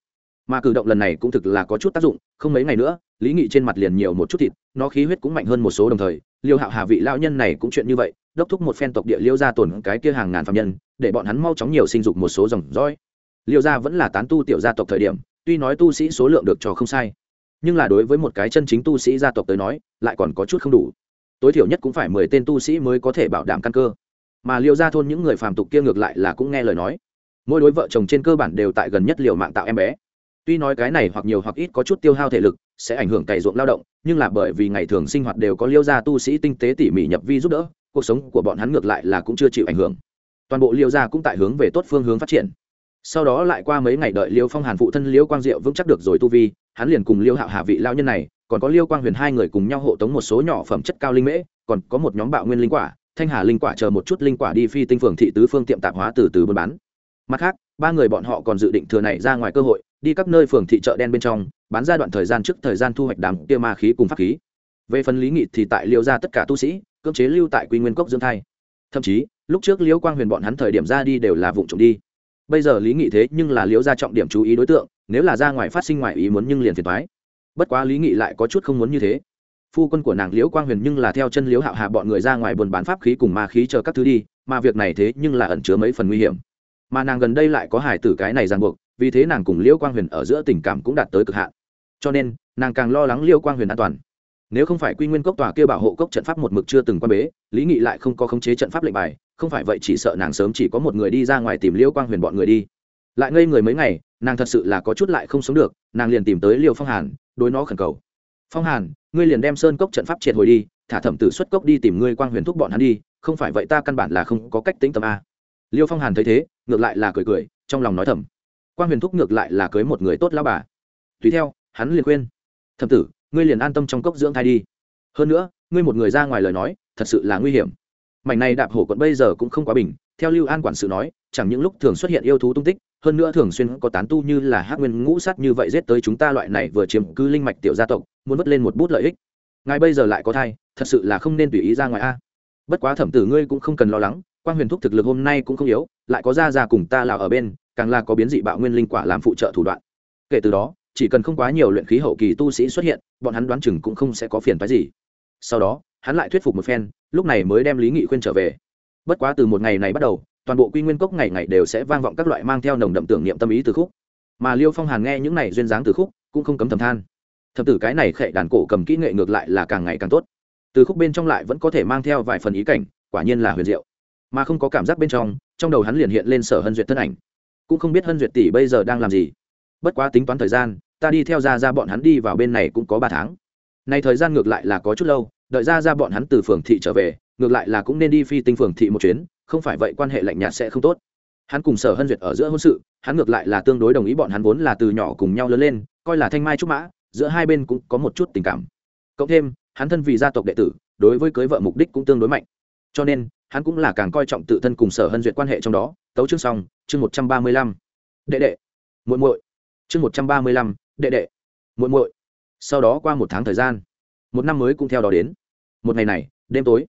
Mà cử động lần này cũng thực là có chút tác dụng, không mấy ngày nữa, lý nghị trên mặt liền nhiều một chút thịt, nó khí huyết cũng mạnh hơn một số đồng thời, liêu hạo hà vị lao nhân này cũng chuyện như vậy đốc thúc một phen tộc địa liêu gia tổn cái kia hàng ngàn phạm nhân, để bọn hắn mau chóng nhiều sinh dục một số dòng dõi. Liêu gia vẫn là tán tu tiểu gia tộc thời điểm, tuy nói tu sĩ số lượng được cho không sai, nhưng là đối với một cái chân chính tu sĩ gia tộc tới nói, lại còn có chút không đủ. Tối thiểu nhất cũng phải mười tên tu sĩ mới có thể bảo đảm căn cơ. Mà liêu gia thôn những người phàm tục kia ngược lại là cũng nghe lời nói. Mỗi đối vợ chồng trên cơ bản đều tại gần nhất liều mạng tạo em bé. Tuy nói cái này hoặc nhiều hoặc ít có chút tiêu hao thể lực, sẽ ảnh hưởng cày ruộng lao động, nhưng là bởi vì ngày thường sinh hoạt đều có liêu gia tu sĩ tinh tế tỉ mỉ nhập vi giúp đỡ cuộc sống của bọn hắn ngược lại là cũng chưa chịu ảnh hưởng. Toàn bộ liêu gia cũng tại hướng về tốt phương hướng phát triển. Sau đó lại qua mấy ngày đợi liêu phong hàn phụ thân liêu quang diệu vững chắc được rồi tu vi, hắn liền cùng liêu hạo hạ vị lao nhân này, còn có liêu quang huyền hai người cùng nhau hộ tống một số nhỏ phẩm chất cao linh mễ, còn có một nhóm bạo nguyên linh quả, thanh hà linh quả chờ một chút linh quả đi phi tinh phường thị tứ phương tiệm tạp hóa từ từ buôn bán. Mặt khác, ba người bọn họ còn dự định thừa này ra ngoài cơ hội, đi các nơi phường thị chợ đen bên trong, bán ra đoạn thời gian trước thời gian thu hoạch đám kia ma khí cùng pháp khí. Về phần lý nghị thì tại liêu ra tất cả tu sĩ cưỡng chế lưu tại quy nguyên cốc dưỡng thai. Thậm chí, lúc trước liễu quang huyền bọn hắn thời điểm ra đi đều là vụ trộm đi. Bây giờ lý nghị thế nhưng là liễu ra trọng điểm chú ý đối tượng, nếu là ra ngoài phát sinh ngoài ý muốn nhưng liền phiền thoái bất quá lý nghị lại có chút không muốn như thế. Phu quân của nàng liễu quang huyền nhưng là theo chân liễu hạo hạ bọn người ra ngoài buôn bán pháp khí cùng ma khí chờ các thứ đi, mà việc này thế nhưng là ẩn chứa mấy phần nguy hiểm. Mà nàng gần đây lại có hải tử cái này ràng buộc, vì thế nàng cùng liễu quang huyền ở giữa tình cảm cũng đạt tới cực hạn. Cho nên, nàng càng lo lắng liễu quang huyền an toàn nếu không phải quy nguyên cốc tòa kia bảo hộ cốc trận pháp một mực chưa từng quan bế, lý nghị lại không có khống chế trận pháp lệnh bài, không phải vậy chỉ sợ nàng sớm chỉ có một người đi ra ngoài tìm liêu quang huyền bọn người đi. Lại ngây người mấy ngày, nàng thật sự là có chút lại không sống được, nàng liền tìm tới liêu phong hàn, đối nó khẩn cầu. Phong hàn, ngươi liền đem sơn cốc trận pháp triệt hồi đi, thả thẩm tử xuất cốc đi tìm ngươi quang huyền thúc bọn hắn đi, không phải vậy ta căn bản là không có cách tính tâm a. Liêu phong hàn thấy thế, ngược lại là cười cười, trong lòng nói thầm. Quang huyền thúc ngược lại là cưới một người tốt lao bà. Tùy theo, hắn liền khuyên. Thẩm tử ngươi liền an tâm trong cốc dưỡng thai đi. Hơn nữa, ngươi một người ra ngoài lời nói, thật sự là nguy hiểm. Mảnh này đạp hổ quận bây giờ cũng không quá bình, theo lưu an quản sự nói, chẳng những lúc thường xuất hiện yêu thú tung tích, hơn nữa thường xuyên có tán tu như là hát nguyên ngũ sát như vậy giết tới chúng ta loại này vừa chiếm cứ linh mạch tiểu gia tộc, muốn vất lên một bút lợi ích. Ngài bây giờ lại có thai, thật sự là không nên tùy ý ra ngoài a. Bất quá thẩm tử ngươi cũng không cần lo lắng quan huyền thúc thực lực hôm nay cũng không yếu, lại có ra ra cùng ta là ở bên, càng là có biến dị bạo nguyên linh quả làm phụ trợ thủ đoạn. Kể từ đó chỉ cần không quá nhiều luyện khí hậu kỳ tu sĩ xuất hiện, bọn hắn đoán chừng cũng không sẽ có phiền phái gì. Sau đó, hắn lại thuyết phục một phen, lúc này mới đem lý nghị khuyên trở về. Bất quá từ một ngày này bắt đầu, toàn bộ quy nguyên cốc ngày ngày đều sẽ vang vọng các loại mang theo nồng đậm tưởng niệm tâm ý từ khúc. Mà liêu phong hàn nghe những này duyên dáng từ khúc, cũng không cấm thầm than. Thập tử cái này khệ đàn cổ cầm kỹ nghệ ngược lại là càng ngày càng tốt. Từ khúc bên trong lại vẫn có thể mang theo vài phần ý cảnh, quả nhiên là huyền diệu. Mà không có cảm giác bên trong trong đầu hắn liền hiện lên sở hân duyệt thân ảnh. Cũng không biết hân duyệt tỷ bây giờ đang làm gì. Bất quá tính toán thời gian ta đi theo ra ra bọn hắn đi vào bên này cũng có ba tháng. Nay thời gian ngược lại là có chút lâu, đợi ra ra bọn hắn từ phường thị trở về, ngược lại là cũng nên đi phi tinh phường thị một chuyến, không phải vậy quan hệ lạnh nhạt sẽ không tốt. Hắn cùng sở hân duyệt ở giữa hôn sự, hắn ngược lại là tương đối đồng ý bọn hắn vốn là từ nhỏ cùng nhau lớn lên, coi là thanh mai trúc mã, giữa hai bên cũng có một chút tình cảm. Cộng thêm, hắn thân vì gia tộc đệ tử, đối với cưới vợ mục đích cũng tương đối mạnh. Cho nên, hắn cũng là càng coi trọng tự thân cùng sở hân duyệt quan hệ trong đó. Tấu chương xong, chương một trăm ba mươi lăm. Đệ đệ, muội muội. Chương một trăm ba mươi lăm đệ đệ, muội muội. Sau đó qua một tháng thời gian, một năm mới cũng theo đó đến. Một ngày này, đêm tối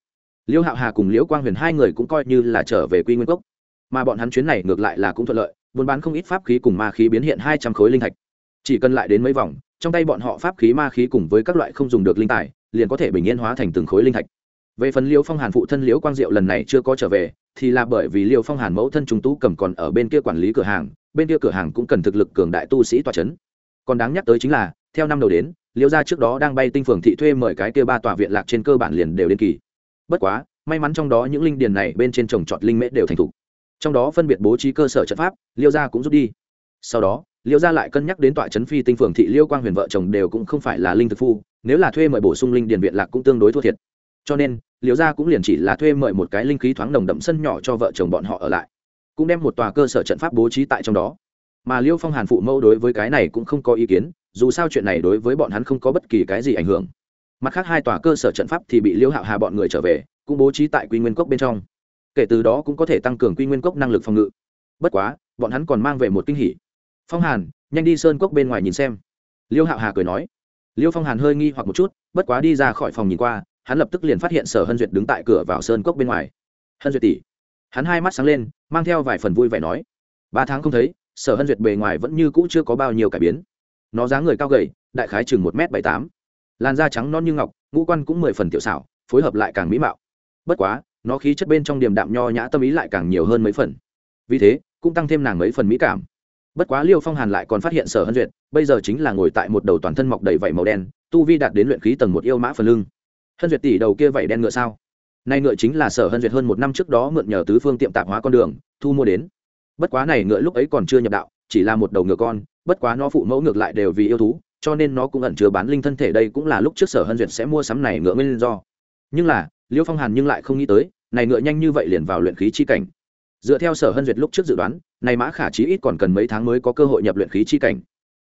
liễu hạo hà cùng liễu quang huyền hai người cũng coi như là trở về quy nguyên cốc. Mà bọn hắn chuyến này ngược lại là cũng thuận lợi, buôn bán không ít pháp khí cùng ma khí biến hiện hai trăm khối linh thạch. Chỉ cần lại đến mấy vòng, trong tay bọn họ pháp khí ma khí cùng với các loại không dùng được linh tài, liền có thể bình yên hóa thành từng khối linh thạch. Về phần liễu phong hàn phụ thân liễu quang diệu lần này chưa có trở về, thì là bởi vì liễu phong hàn mẫu thân trung tú cầm còn ở bên kia quản lý cửa hàng, bên kia cửa hàng cũng cần thực lực cường đại tu sĩ toa c h ấ n còn đáng nhắc tới chính là, theo năm đầu đến, liễu gia trước đó đang bay tinh phường thị thuê mời cái kia ba tòa viện lạc trên cơ bản liền đều đến kỳ. Bất quá, may mắn trong đó những linh điền này bên trên trồng trọt linh mễ đều thành thục. Trong đó phân biệt bố trí cơ sở trận pháp liêu gia cũng rút đi. Sau đó liêu gia lại cân nhắc đến tọa trấn phi tinh phường thị liêu quang huyền vợ chồng đều cũng không phải là linh thực phu, nếu là thuê mời bổ sung linh điền viện lạc cũng tương đối thua thiệt. Cho nên liêu gia cũng liền chỉ là thuê mời một cái linh khí thoáng nồng đậm sân nhỏ cho vợ chồng bọn họ ở lại. Cũng đem một tòa cơ sở trận pháp bố trí tại trong đó mà liêu phong hàn phụ mẫu đối với cái này cũng không có ý kiến, dù sao chuyện này đối với bọn hắn không có bất kỳ cái gì ảnh hưởng. Mặt khác hai tòa cơ sở trận pháp thì bị liêu hạo hà bọn người trở về, cũng bố trí tại quy nguyên cốc bên trong. Kể từ đó cũng có thể tăng cường quy nguyên cốc năng lực phòng ngự. Bất quá, bọn hắn còn mang về một kinh hỉ. Phong hàn, nhanh đi sơn cốc bên ngoài nhìn xem. Liêu hạo hà cười nói. Liêu phong hàn hơi nghi hoặc một chút, bất quá đi ra khỏi phòng nhìn qua, hắn lập tức liền phát hiện sở hân duyệt đứng tại cửa vào sơn cốc bên ngoài. Hân duyệt tỷ. Hắn hai mắt sáng lên, mang theo vài phần vui vẻ nói. Ba tháng không thấy sở hân duyệt bề ngoài vẫn như cũ chưa có bao nhiêu cải biến. Nó dáng người cao gầy, đại khái chừng một m bảy tám. Làn da trắng non như ngọc, ngũ quan cũng mười phần tiểu xảo, phối hợp lại càng mỹ mạo. Bất quá, nó khí chất bên trong điềm đạm nho nhã tâm ý lại càng nhiều hơn mấy phần. Vì thế, cũng tăng thêm nàng mấy phần mỹ cảm. Bất quá liêu phong hàn lại còn phát hiện sở hân duyệt, bây giờ chính là ngồi tại một đầu toàn thân mọc đầy vảy màu đen, tu vi đạt đến luyện khí tầng một yêu mã phần lưng. Hân duyệt tỷ đầu kia vảy đen ngựa sao? Nay ngựa chính là sở hân duyệt hơn một năm trước đó mượn nhờ tứ phương tiệm tạp hóa con đường, thu mua đến bất quá này ngựa lúc ấy còn chưa nhập đạo, chỉ là một đầu ngựa con, bất quá nó phụ mẫu ngược lại đều vì yêu thú, cho nên nó cũng ẩn chứa bán linh thân thể đây cũng là lúc trước sở hân duyệt sẽ mua sắm này ngựa nguyên do. Nhưng là, liêu phong hàn nhưng lại không nghĩ tới, này ngựa nhanh như vậy liền vào luyện khí chi cảnh. Dựa theo sở hân duyệt lúc trước dự đoán, này mã khả chí ít còn cần mấy tháng mới có cơ hội nhập luyện khí chi cảnh.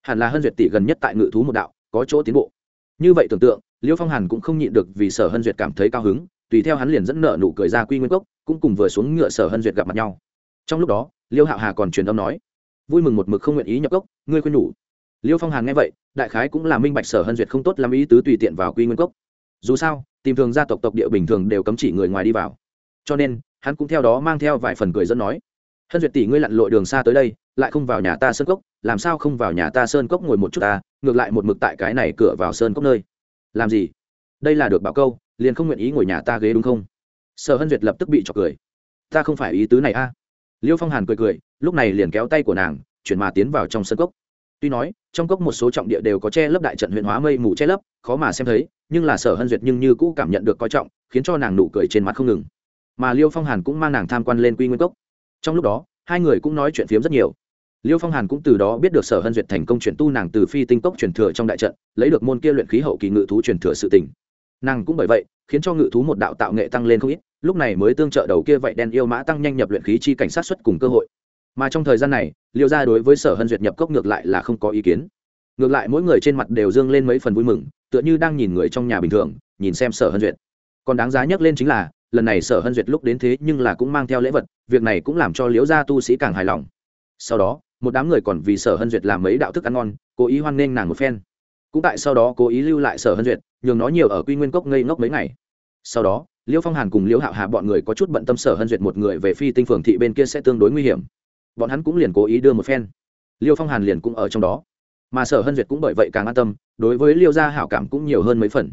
Hẳn là hân duyệt tỷ gần nhất tại ngự thú một đạo, có chỗ tiến bộ. Như vậy tưởng tượng, liêu phong hàn cũng không nhịn được vì sở hân duyệt cảm thấy cao hứng, tùy theo hắn liền dẫn nợ nụ cười ra quy nguyên cốc cũng cùng vừa xuống ngựa sở hân duyệt gặp mặt nhau. Trong lúc đó liêu hạo hà còn truyền âm nói, vui mừng một mực không nguyện ý nhập cốc, ngươi khuyên nhủ. Liêu phong hàn nghe vậy, đại khái cũng là minh bạch sở hân duyệt không tốt làm ý tứ tùy tiện vào quy nguyên cốc. Dù sao, tìm thường gia tộc tộc địa bình thường đều cấm chỉ người ngoài đi vào. Cho nên, hắn cũng theo đó mang theo vài phần cười dẫn nói, hân duyệt tỷ ngươi lặn lội đường xa tới đây, lại không vào nhà ta sơn cốc, làm sao không vào nhà ta sơn cốc ngồi một chút ta, ngược lại một mực tại cái này cửa vào sơn cốc nơi. Làm gì? Đây là được bảo câu, liền không nguyện ý ngồi nhà ta ghế đúng không? Sở hân duyệt lập tức bị trọc cười, ta không phải ý tứ này a liêu phong hàn cười cười, lúc này liền kéo tay của nàng, chuyển mà tiến vào trong sân cốc. Tuy nói, trong cốc một số trọng địa đều có che lấp đại trận huyện hóa mây mù che lấp, khó mà xem thấy, nhưng là sở hân duyệt nhưng như cũ cảm nhận được coi trọng, khiến cho nàng nụ cười trên mặt không ngừng. Mà liêu phong hàn cũng mang nàng tham quan lên quy nguyên cốc. Trong lúc đó, hai người cũng nói chuyện phiếm rất nhiều. Liêu phong hàn cũng từ đó biết được sở hân duyệt thành công chuyển tu nàng từ phi tinh cốc truyền thừa trong đại trận, lấy được môn kia luyện khí hậu kỳ ngự thú truyền thừa sự tỉnh nàng cũng bởi vậy khiến cho ngự thú một đạo tạo nghệ tăng lên không ít, lúc này mới tương trợ đầu kia vậy đen yêu mã tăng nhanh nhập luyện khí chi cảnh sát xuất cùng cơ hội. Mà trong thời gian này, liêu ra đối với sở hân duyệt nhập cốc ngược lại là không có ý kiến. Ngược lại mỗi người trên mặt đều dương lên mấy phần vui mừng, tựa như đang nhìn người trong nhà bình thường, nhìn xem sở hân duyệt. Còn đáng giá nhắc lên chính là, lần này sở hân duyệt lúc đến thế nhưng là cũng mang theo lễ vật, việc này cũng làm cho liễu gia tu sĩ càng hài lòng. Sau đó, một đám người còn vì sở hân duyệt làm mấy đạo thức ăn ngon, cố ý hoan nghênh nàng một phen cũng tại sau đó cố ý lưu lại sở hân duyệt, nhường nó nhiều ở quy nguyên cốc ngây ngốc mấy ngày. Sau đó, liêu phong hàn cùng liêu hạo hà bọn người có chút bận tâm sở hân duyệt một người về phi tinh phường thị bên kia sẽ tương đối nguy hiểm. Bọn hắn cũng liền cố ý đưa một phen. Liêu phong hàn liền cũng ở trong đó. Mà sở hân duyệt cũng bởi vậy càng an tâm, đối với liêu gia hảo cảm cũng nhiều hơn mấy phần.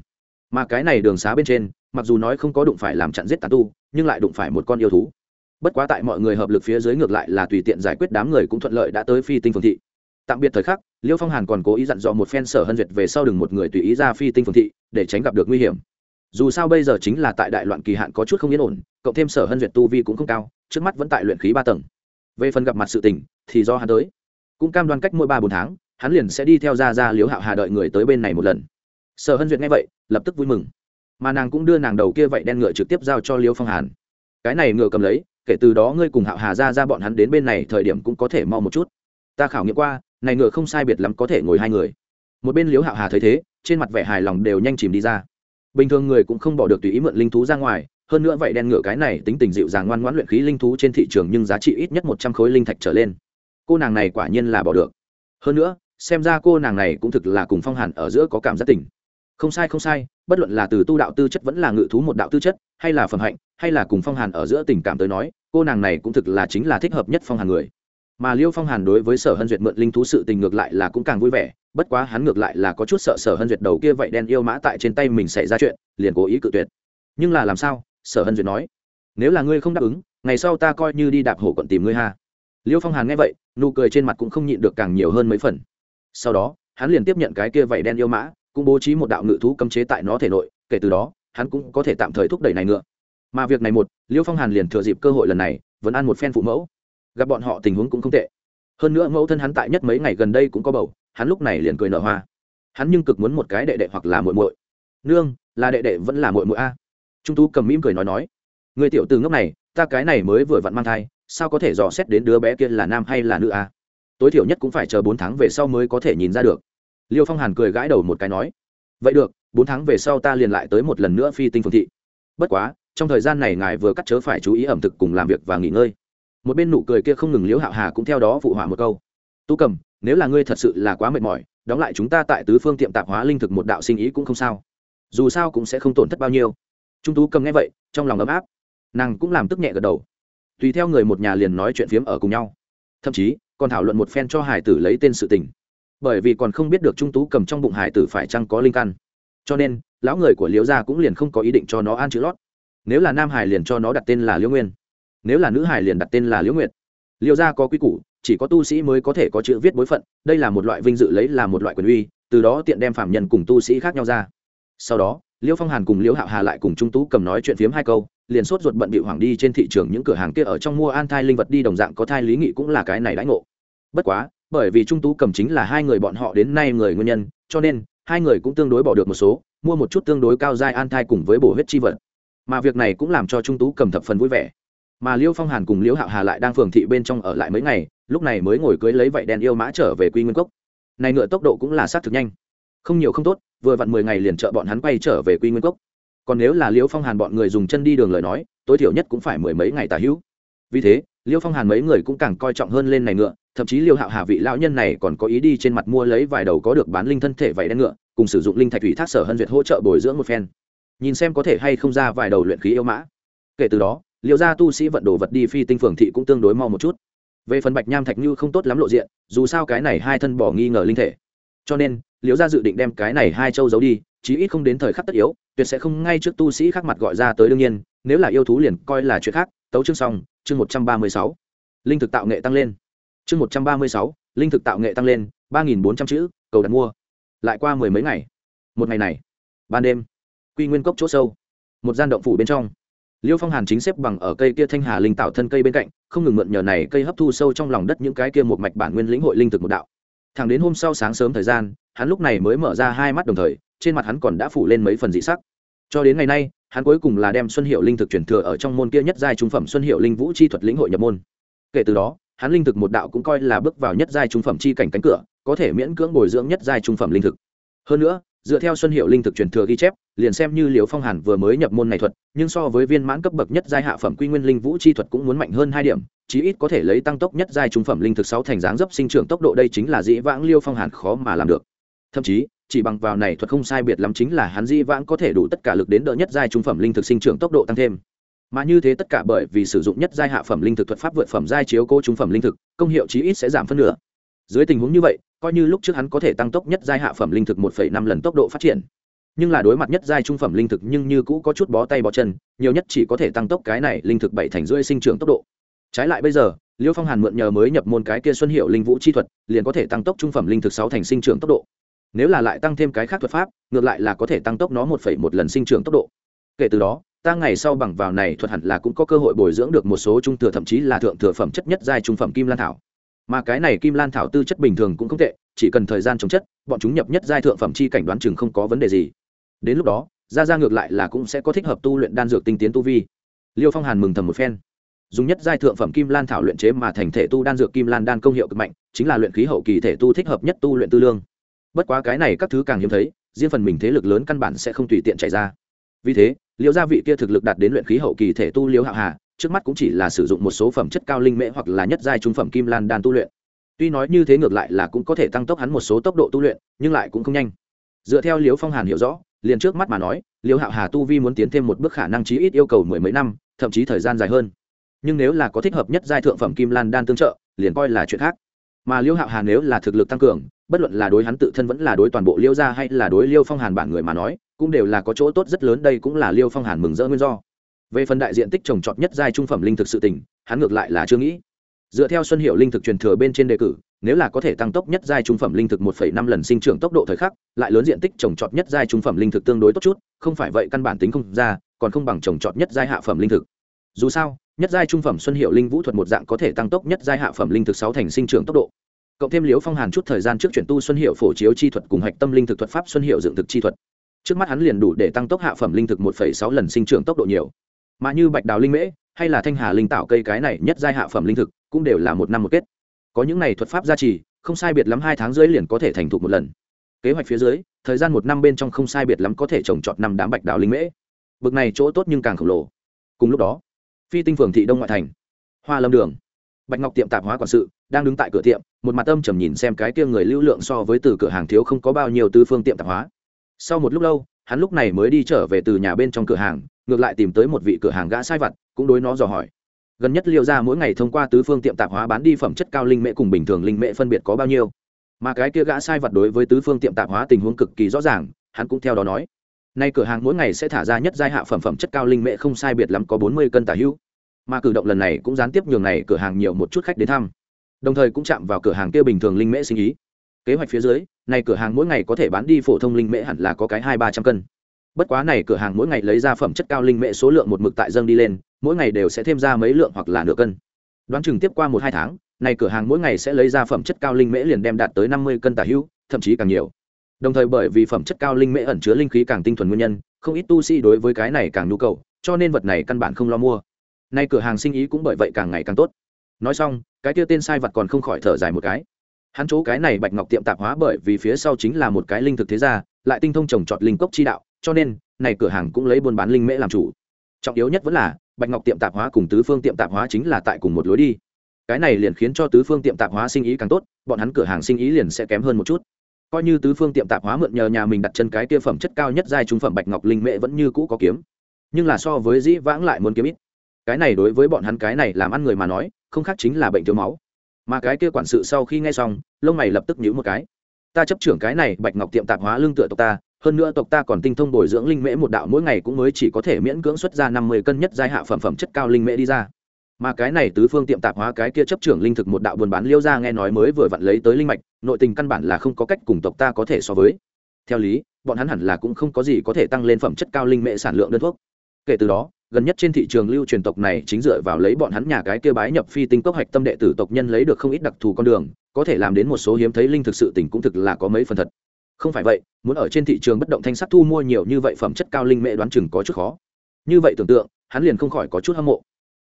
Mà cái này đường xá bên trên, mặc dù nói không có đụng phải làm chặn giết tà tu, nhưng lại đụng phải một con yêu thú. Bất quá tại mọi người hợp lực phía dưới ngược lại là tùy tiện giải quyết đám người cũng thuận lợi đã tới phi tinh phường thị. Tạm biệt thời khắc liêu phong hàn còn cố ý dặn dò một phen sở hân duyệt về sau đừng một người tùy ý ra phi tinh phương thị, để tránh gặp được nguy hiểm. Dù sao bây giờ chính là tại đại loạn kỳ hạn có chút không yên ổn, cộng thêm sở hân duyệt tu vi cũng không cao, trước mắt vẫn tại luyện khí ba tầng. Về phần gặp mặt sự tình, thì do hắn tới. Cũng cam đoan cách mỗi ba bốn tháng, hắn liền sẽ đi theo ra ra liếu hạo hà đợi người tới bên này một lần. Sở hân duyệt nghe vậy, lập tức vui mừng. Mà nàng cũng đưa nàng đầu kia vậy đen ngựa trực tiếp giao cho liêu phong hàn. Cái này ngựa cầm lấy, kể từ đó ngươi cùng hạo hà ra ra bọn hắn đến bên này thời điểm cũng có thể mau một chút. Ta khảo nghiệm qua này ngựa không sai biệt lắm có thể ngồi hai người. Một bên liếu hạo hà thấy thế, trên mặt vẻ hài lòng đều nhanh chìm đi ra. Bình thường người cũng không bỏ được tùy ý mượn linh thú ra ngoài, hơn nữa vậy đen ngựa cái này tính tình dịu dàng ngoan ngoãn luyện khí linh thú trên thị trường nhưng giá trị ít nhất một trăm khối linh thạch trở lên. Cô nàng này quả nhiên là bỏ được. Hơn nữa, xem ra cô nàng này cũng thực là cùng phong hàn ở giữa có cảm giác tình. Không sai không sai, bất luận là từ tu đạo tư chất vẫn là ngự thú một đạo tư chất, hay là phẩm hạnh, hay là cùng phong hàn ở giữa tình cảm tới nói, cô nàng này cũng thực là chính là thích hợp nhất phong hàn người mà liêu phong hàn đối với sở hân duyệt mượn linh thú sự tình ngược lại là cũng càng vui vẻ, bất quá hắn ngược lại là có chút sợ sở hân duyệt đầu kia vậy đen yêu mã tại trên tay mình xảy ra chuyện, liền cố ý cự tuyệt. Nhưng là làm sao? Sở hân duyệt nói. Nếu là ngươi không đáp ứng, ngày sau ta coi như đi đạp hổ quận tìm ngươi ha. Liêu phong hàn nghe vậy, nụ cười trên mặt cũng không nhịn được càng nhiều hơn mấy phần. Sau đó, hắn liền tiếp nhận cái kia vậy đen yêu mã, cũng bố trí một đạo ngự thú cấm chế tại nó thể nội, kể từ đó, hắn cũng có thể tạm thời thúc đẩy này ngựa. Mà việc này một, liêu phong hàn liền thừa dịp cơ hội lần này, vẫn ăn một phen phụ mẫu gặp bọn họ tình huống cũng không tệ. Hơn nữa mẫu thân hắn tại nhất mấy ngày gần đây cũng có bầu, hắn lúc này liền cười nở hoa. Hắn nhưng cực muốn một cái đệ đệ hoặc là muội muội. Nương, là đệ đệ vẫn là muội muội a? Trung tú cầm mỉm cười nói nói. Người tiểu từ ngốc này, ta cái này mới vừa vặn mang thai, sao có thể dò xét đến đứa bé kia là nam hay là nữ a? Tối thiểu nhất cũng phải chờ bốn tháng về sau mới có thể nhìn ra được. Liêu phong hàn cười gãi đầu một cái nói. Vậy được, bốn tháng về sau ta liền lại tới một lần nữa phi tinh phương thị. Bất quá, trong thời gian này ngài vừa cắt chớ phải chú ý ẩm thực cùng làm việc và nghỉ ngơi một bên nụ cười kia không ngừng liễu hạo hà cũng theo đó phụ hỏa một câu. Tu cầm, nếu là ngươi thật sự là quá mệt mỏi, đóng lại chúng ta tại tứ phương tiệm tạp hóa linh thực một đạo sinh ý cũng không sao. Dù sao cũng sẽ không tổn thất bao nhiêu. Trung tú cầm nghe vậy, trong lòng ấm áp. Nàng cũng làm tức nhẹ gật đầu. Tùy theo người một nhà liền nói chuyện phiếm ở cùng nhau. Thậm chí, còn thảo luận một phen cho hải tử lấy tên sự tình. Bởi vì còn không biết được trung tú cầm trong bụng hải tử phải chăng có linh căn. Cho nên, lão người của liễu gia cũng liền không có ý định cho nó an chữ lót. Nếu là nam hải liền cho nó đặt tên là liễu nguyên nếu là nữ hải liền đặt tên là liễu nguyệt. Liễu gia có quy củ, chỉ có tu sĩ mới có thể có chữ viết bối phận, đây là một loại vinh dự lấy là một loại quyền uy, từ đó tiện đem phạm nhân cùng tu sĩ khác nhau ra. Sau đó liễu phong hàn cùng liễu hạo hà lại cùng trung tú cầm nói chuyện phiếm hai câu, liền sốt ruột bận bị hoảng đi trên thị trường những cửa hàng kia ở trong mua an thai linh vật đi đồng dạng có thai lý nghị cũng là cái này đãi ngộ. Bất quá, bởi vì trung tú cầm chính là hai người bọn họ đến nay người nguyên nhân, cho nên, hai người cũng tương đối bỏ được một số, mua một chút tương đối cao dai an thai cùng với bổ huyết chi vật. Mà việc này cũng làm cho trung tú cầm thập phần vui vẻ mà liêu phong hàn cùng liễu hạo hà lại đang phường thị bên trong ở lại mấy ngày, lúc này mới ngồi cưới lấy vậy đèn yêu mã trở về quy nguyên cốc. Này ngựa tốc độ cũng là sát thực nhanh. Không nhiều không tốt, vừa vặn mười ngày liền trợ bọn hắn quay trở về quy nguyên cốc. Còn nếu là Liêu phong hàn bọn người dùng chân đi đường lời nói, tối thiểu nhất cũng phải mười mấy ngày tà hữu. Vì thế, Liêu phong hàn mấy người cũng càng coi trọng hơn lên này ngựa, thậm chí liêu hạo hà vị lão nhân này còn có ý đi trên mặt mua lấy vài đầu có được bán linh thân thể vậy đen ngựa, cùng sử dụng linh thạch thủy thác sở hân duyệt hỗ trợ bồi dưỡng một phen. Nhìn xem có thể hay không ra vài đầu luyện khí yêu mã. Kể từ đó liệu ra tu sĩ vận đồ vật đi phi tinh phường thị cũng tương đối mau một chút. Về phần bạch nham thạch như không tốt lắm lộ diện, dù sao cái này hai thân bỏ nghi ngờ linh thể. Cho nên liễu gia dự định đem cái này hai châu giấu đi, chí ít không đến thời khắc tất yếu, tuyệt sẽ không ngay trước tu sĩ khác mặt gọi ra tới đương nhiên, nếu là yêu thú liền coi là chuyện khác. Tấu chương xong, chương một trăm ba mươi sáu. Linh thực tạo nghệ tăng lên. Chương một trăm ba mươi sáu, linh thực tạo nghệ tăng lên, ba nghìn bốn trăm chữ, cầu đặt mua. Lại qua mười mấy ngày. Một ngày này, ban đêm, quy nguyên cốc chỗ sâu, một gian động phủ bên trong liêu phong hàn chính xếp bằng ở cây kia thanh hà linh tạo thân cây bên cạnh, không ngừng mượn nhờ này cây hấp thu sâu trong lòng đất những cái kia một mạch bản nguyên lĩnh hội linh thực một đạo. Thẳng đến hôm sau sáng sớm thời gian, hắn lúc này mới mở ra hai mắt đồng thời, trên mặt hắn còn đã phủ lên mấy phần dị sắc. Cho đến ngày nay, hắn cuối cùng là đem xuân hiệu linh thực truyền thừa ở trong môn kia nhất giai trung phẩm xuân hiệu linh vũ chi thuật lĩnh hội nhập môn. Kể từ đó, hắn linh thực một đạo cũng coi là bước vào nhất giai trung phẩm chi cảnh cánh cửa, có thể miễn cưỡng bồi dưỡng nhất giai trung phẩm linh thực. Hơn nữa dựa theo xuân hiệu linh thực truyền thừa ghi chép, liền xem như liều phong hàn vừa mới nhập môn này thuật, nhưng so với viên mãn cấp bậc nhất giai hạ phẩm quy nguyên linh vũ chi thuật cũng muốn mạnh hơn hai điểm, chí ít có thể lấy tăng tốc nhất giai trung phẩm linh thực sáu thành dáng dấp sinh trưởng tốc độ đây chính là dĩ vãng liêu phong hàn khó mà làm được. Thậm chí, chỉ bằng vào này thuật không sai biệt lắm chính là hắn dĩ vãng có thể đủ tất cả lực đến đỡ nhất giai trung phẩm linh thực sinh trưởng tốc độ tăng thêm. Mà như thế tất cả bởi vì sử dụng nhất giai hạ phẩm linh thực thuật pháp vượt phẩm giai chiếu cố trung phẩm linh thực, công hiệu chí ít sẽ giảm phân nửa. Dưới tình huống như vậy coi như lúc trước hắn có thể tăng tốc nhất giai hạ phẩm linh thực một năm lần tốc độ phát triển. Nhưng là đối mặt nhất giai trung phẩm linh thực nhưng như cũ có chút bó tay bó chân, nhiều nhất chỉ có thể tăng tốc cái này linh thực bảy thành rưỡi sinh trưởng tốc độ. Trái lại bây giờ, liêu phong hàn mượn nhờ mới nhập môn cái kia xuân hiệu linh vũ chi thuật, liền có thể tăng tốc trung phẩm linh thực sáu thành sinh trưởng tốc độ. Nếu là lại tăng thêm cái khác thuật pháp, ngược lại là có thể tăng tốc nó một một lần sinh trưởng tốc độ. Kể từ đó, ta ngày sau bằng vào này thuật hẳn là cũng có cơ hội bồi dưỡng được một số trung thừa thậm chí là thượng thừa phẩm chất nhất giai trung phẩm kim lan thảo mà cái này kim lan thảo tư chất bình thường cũng không tệ, chỉ cần thời gian chống chất, bọn chúng nhập nhất giai thượng phẩm chi cảnh đoán chừng không có vấn đề gì. Đến lúc đó, ra ra ngược lại là cũng sẽ có thích hợp tu luyện đan dược tinh tiến tu vi. Liêu phong hàn mừng thầm một phen. Dùng nhất giai thượng phẩm kim lan thảo luyện chế mà thành thể tu đan dược kim lan đan công hiệu cực mạnh, chính là luyện khí hậu kỳ thể tu thích hợp nhất tu luyện tư lương. Bất quá cái này các thứ càng hiếm thấy, riêng phần mình thế lực lớn căn bản sẽ không tùy tiện chạy ra. Vì thế, liêu gia vị kia thực lực đạt đến luyện khí hậu kỳ thể tu liêu hạo hà trước mắt cũng chỉ là sử dụng một số phẩm chất cao linh mễ hoặc là nhất giai trung phẩm kim lan đan tu luyện. Tuy nói như thế ngược lại là cũng có thể tăng tốc hắn một số tốc độ tu luyện, nhưng lại cũng không nhanh. Dựa theo liễu phong hàn hiểu rõ, liền trước mắt mà nói, liễu hạo hà tu vi muốn tiến thêm một bước khả năng chí ít yêu cầu mười mấy năm, thậm chí thời gian dài hơn. Nhưng nếu là có thích hợp nhất giai thượng phẩm kim lan đan tương trợ, liền coi là chuyện khác. Mà liễu hạo hà nếu là thực lực tăng cường, bất luận là đối hắn tự thân vẫn là đối toàn bộ liễu gia hay là đối liêu phong hàn bản người mà nói, cũng đều là có chỗ tốt rất lớn, đây cũng là liêu phong hàn mừng rỡ nguyên do về phần đại diện tích trồng trọt nhất giai trung phẩm linh thực sự tỉnh hắn ngược lại là chưa nghĩ. Dựa theo xuân hiệu linh thực truyền thừa bên trên đề cử, nếu là có thể tăng tốc nhất giai trung phẩm linh thực một phẩy năm lần sinh trưởng tốc độ thời khắc, lại lớn diện tích trồng trọt nhất giai trung phẩm linh thực tương đối tốt chút, không phải vậy căn bản tính không ra, còn không bằng trồng trọt nhất giai hạ phẩm linh thực. Dù sao, nhất giai trung phẩm xuân hiệu linh vũ thuật một dạng có thể tăng tốc nhất giai hạ phẩm linh thực sáu thành sinh trưởng tốc độ. Cộng thêm liễu phong hàn chút thời gian trước chuyển tu xuân hiệu phổ chiếu chi thuật cùng hạch tâm linh thực thuật pháp xuân hiệu dựng thực chi thuật. Trước mắt hắn liền đủ để tăng tốc hạ phẩm linh thực một sáu lần sinh trưởng tốc độ nhiều mà như bạch đào linh mễ hay là thanh hà linh tạo cây cái này nhất giai hạ phẩm linh thực cũng đều là một năm một kết. Có những này thuật pháp gia trì, không sai biệt lắm hai tháng dưới liền có thể thành thục một lần. Kế hoạch phía dưới, thời gian một năm bên trong không sai biệt lắm có thể trồng trọt năm đám bạch đào linh mễ. Bực này chỗ tốt nhưng càng khổng lồ. Cùng lúc đó, phi tinh phường thị đông ngoại thành, hoa lâm đường, bạch ngọc tiệm tạp hóa quản sự đang đứng tại cửa tiệm, một mặt âm trầm nhìn xem cái kia người lưu lượng so với từ cửa hàng thiếu không có bao nhiêu tư phương tiệm tạp hóa. Sau một lúc lâu, hắn lúc này mới đi trở về từ nhà bên trong cửa hàng ngược lại tìm tới một vị cửa hàng gã sai vặt, cũng đối nó dò hỏi. Gần nhất liêu ra mỗi ngày thông qua tứ phương tiệm tạp hóa bán đi phẩm chất cao linh mễ cùng bình thường linh mễ phân biệt có bao nhiêu. Mà cái kia gã sai vặt đối với tứ phương tiệm tạp hóa tình huống cực kỳ rõ ràng, hắn cũng theo đó nói. Nay cửa hàng mỗi ngày sẽ thả ra nhất giai hạ phẩm phẩm chất cao linh mễ không sai biệt lắm có bốn mươi cân tả hữu. Mà cử động lần này cũng gián tiếp nhường này cửa hàng nhiều một chút khách đến thăm. Đồng thời cũng chạm vào cửa hàng kia bình thường linh mễ sinh ý. Kế hoạch phía dưới này cửa hàng mỗi ngày có thể bán đi phổ thông linh mễ hẳn là có cái hai ba trăm cân bất quá này cửa hàng mỗi ngày lấy ra phẩm chất cao linh mễ số lượng một mực tại dâng đi lên, mỗi ngày đều sẽ thêm ra mấy lượng hoặc là nửa cân. Đoán chừng tiếp qua một hai tháng, này cửa hàng mỗi ngày sẽ lấy ra phẩm chất cao linh mễ liền đem đạt tới năm mươi cân tả hữu thậm chí càng nhiều. Đồng thời bởi vì phẩm chất cao linh mễ ẩn chứa linh khí càng tinh thuần nguyên nhân, không ít tu sĩ đối với cái này càng nhu cầu, cho nên vật này căn bản không lo mua. Nay cửa hàng sinh ý cũng bởi vậy càng ngày càng tốt. Nói xong, cái kia tên sai vật còn không khỏi thở dài một cái hắn chỗ cái này bạch ngọc tiệm tạp hóa bởi vì phía sau chính là một cái linh thực thế gia, lại tinh thông trồng trọt linh cốc chi đạo, cho nên, này cửa hàng cũng lấy buôn bán linh mễ làm chủ. Trọng yếu nhất vẫn là, bạch ngọc tiệm tạp hóa cùng tứ phương tiệm tạp hóa chính là tại cùng một lối đi. Cái này liền khiến cho tứ phương tiệm tạp hóa sinh ý càng tốt, bọn hắn cửa hàng sinh ý liền sẽ kém hơn một chút. Coi như tứ phương tiệm tạp hóa mượn nhờ nhà mình đặt chân cái kia phẩm chất cao nhất giai trung phẩm bạch ngọc linh mễ vẫn như cũ có kiếm. Nhưng là so với dĩ vãng lại muốn kiếm ít. Cái này đối với bọn hắn cái này làm ăn người mà nói, không khác chính là bệnh thiếu máu mà cái kia quản sự sau khi nghe xong, lông mày lập tức nhíu một cái. Ta chấp trưởng cái này bạch ngọc tiệm tạp hóa lương tựa tộc ta, hơn nữa tộc ta còn tinh thông bồi dưỡng linh mễ một đạo, mỗi ngày cũng mới chỉ có thể miễn cưỡng xuất ra năm mươi cân nhất giai hạ phẩm phẩm chất cao linh mễ đi ra. Mà cái này tứ phương tiệm tạp hóa cái kia chấp trưởng linh thực một đạo buôn bán liêu ra nghe nói mới vừa vặn lấy tới linh mạch, nội tình căn bản là không có cách cùng tộc ta có thể so với. Theo lý, bọn hắn hẳn là cũng không có gì có thể tăng lên phẩm chất cao linh mễ sản lượng đơn thuốc. Kể từ đó gần nhất trên thị trường lưu truyền tộc này chính dựa vào lấy bọn hắn nhà cái kia bái nhập phi tinh cốc hạch tâm đệ tử tộc nhân lấy được không ít đặc thù con đường, có thể làm đến một số hiếm thấy linh thực sự tình cũng thực là có mấy phần thật. Không phải vậy, muốn ở trên thị trường bất động thanh sắc thu mua nhiều như vậy phẩm chất cao linh mễ đoán chừng có chút khó. Như vậy tưởng tượng, hắn liền không khỏi có chút hâm mộ.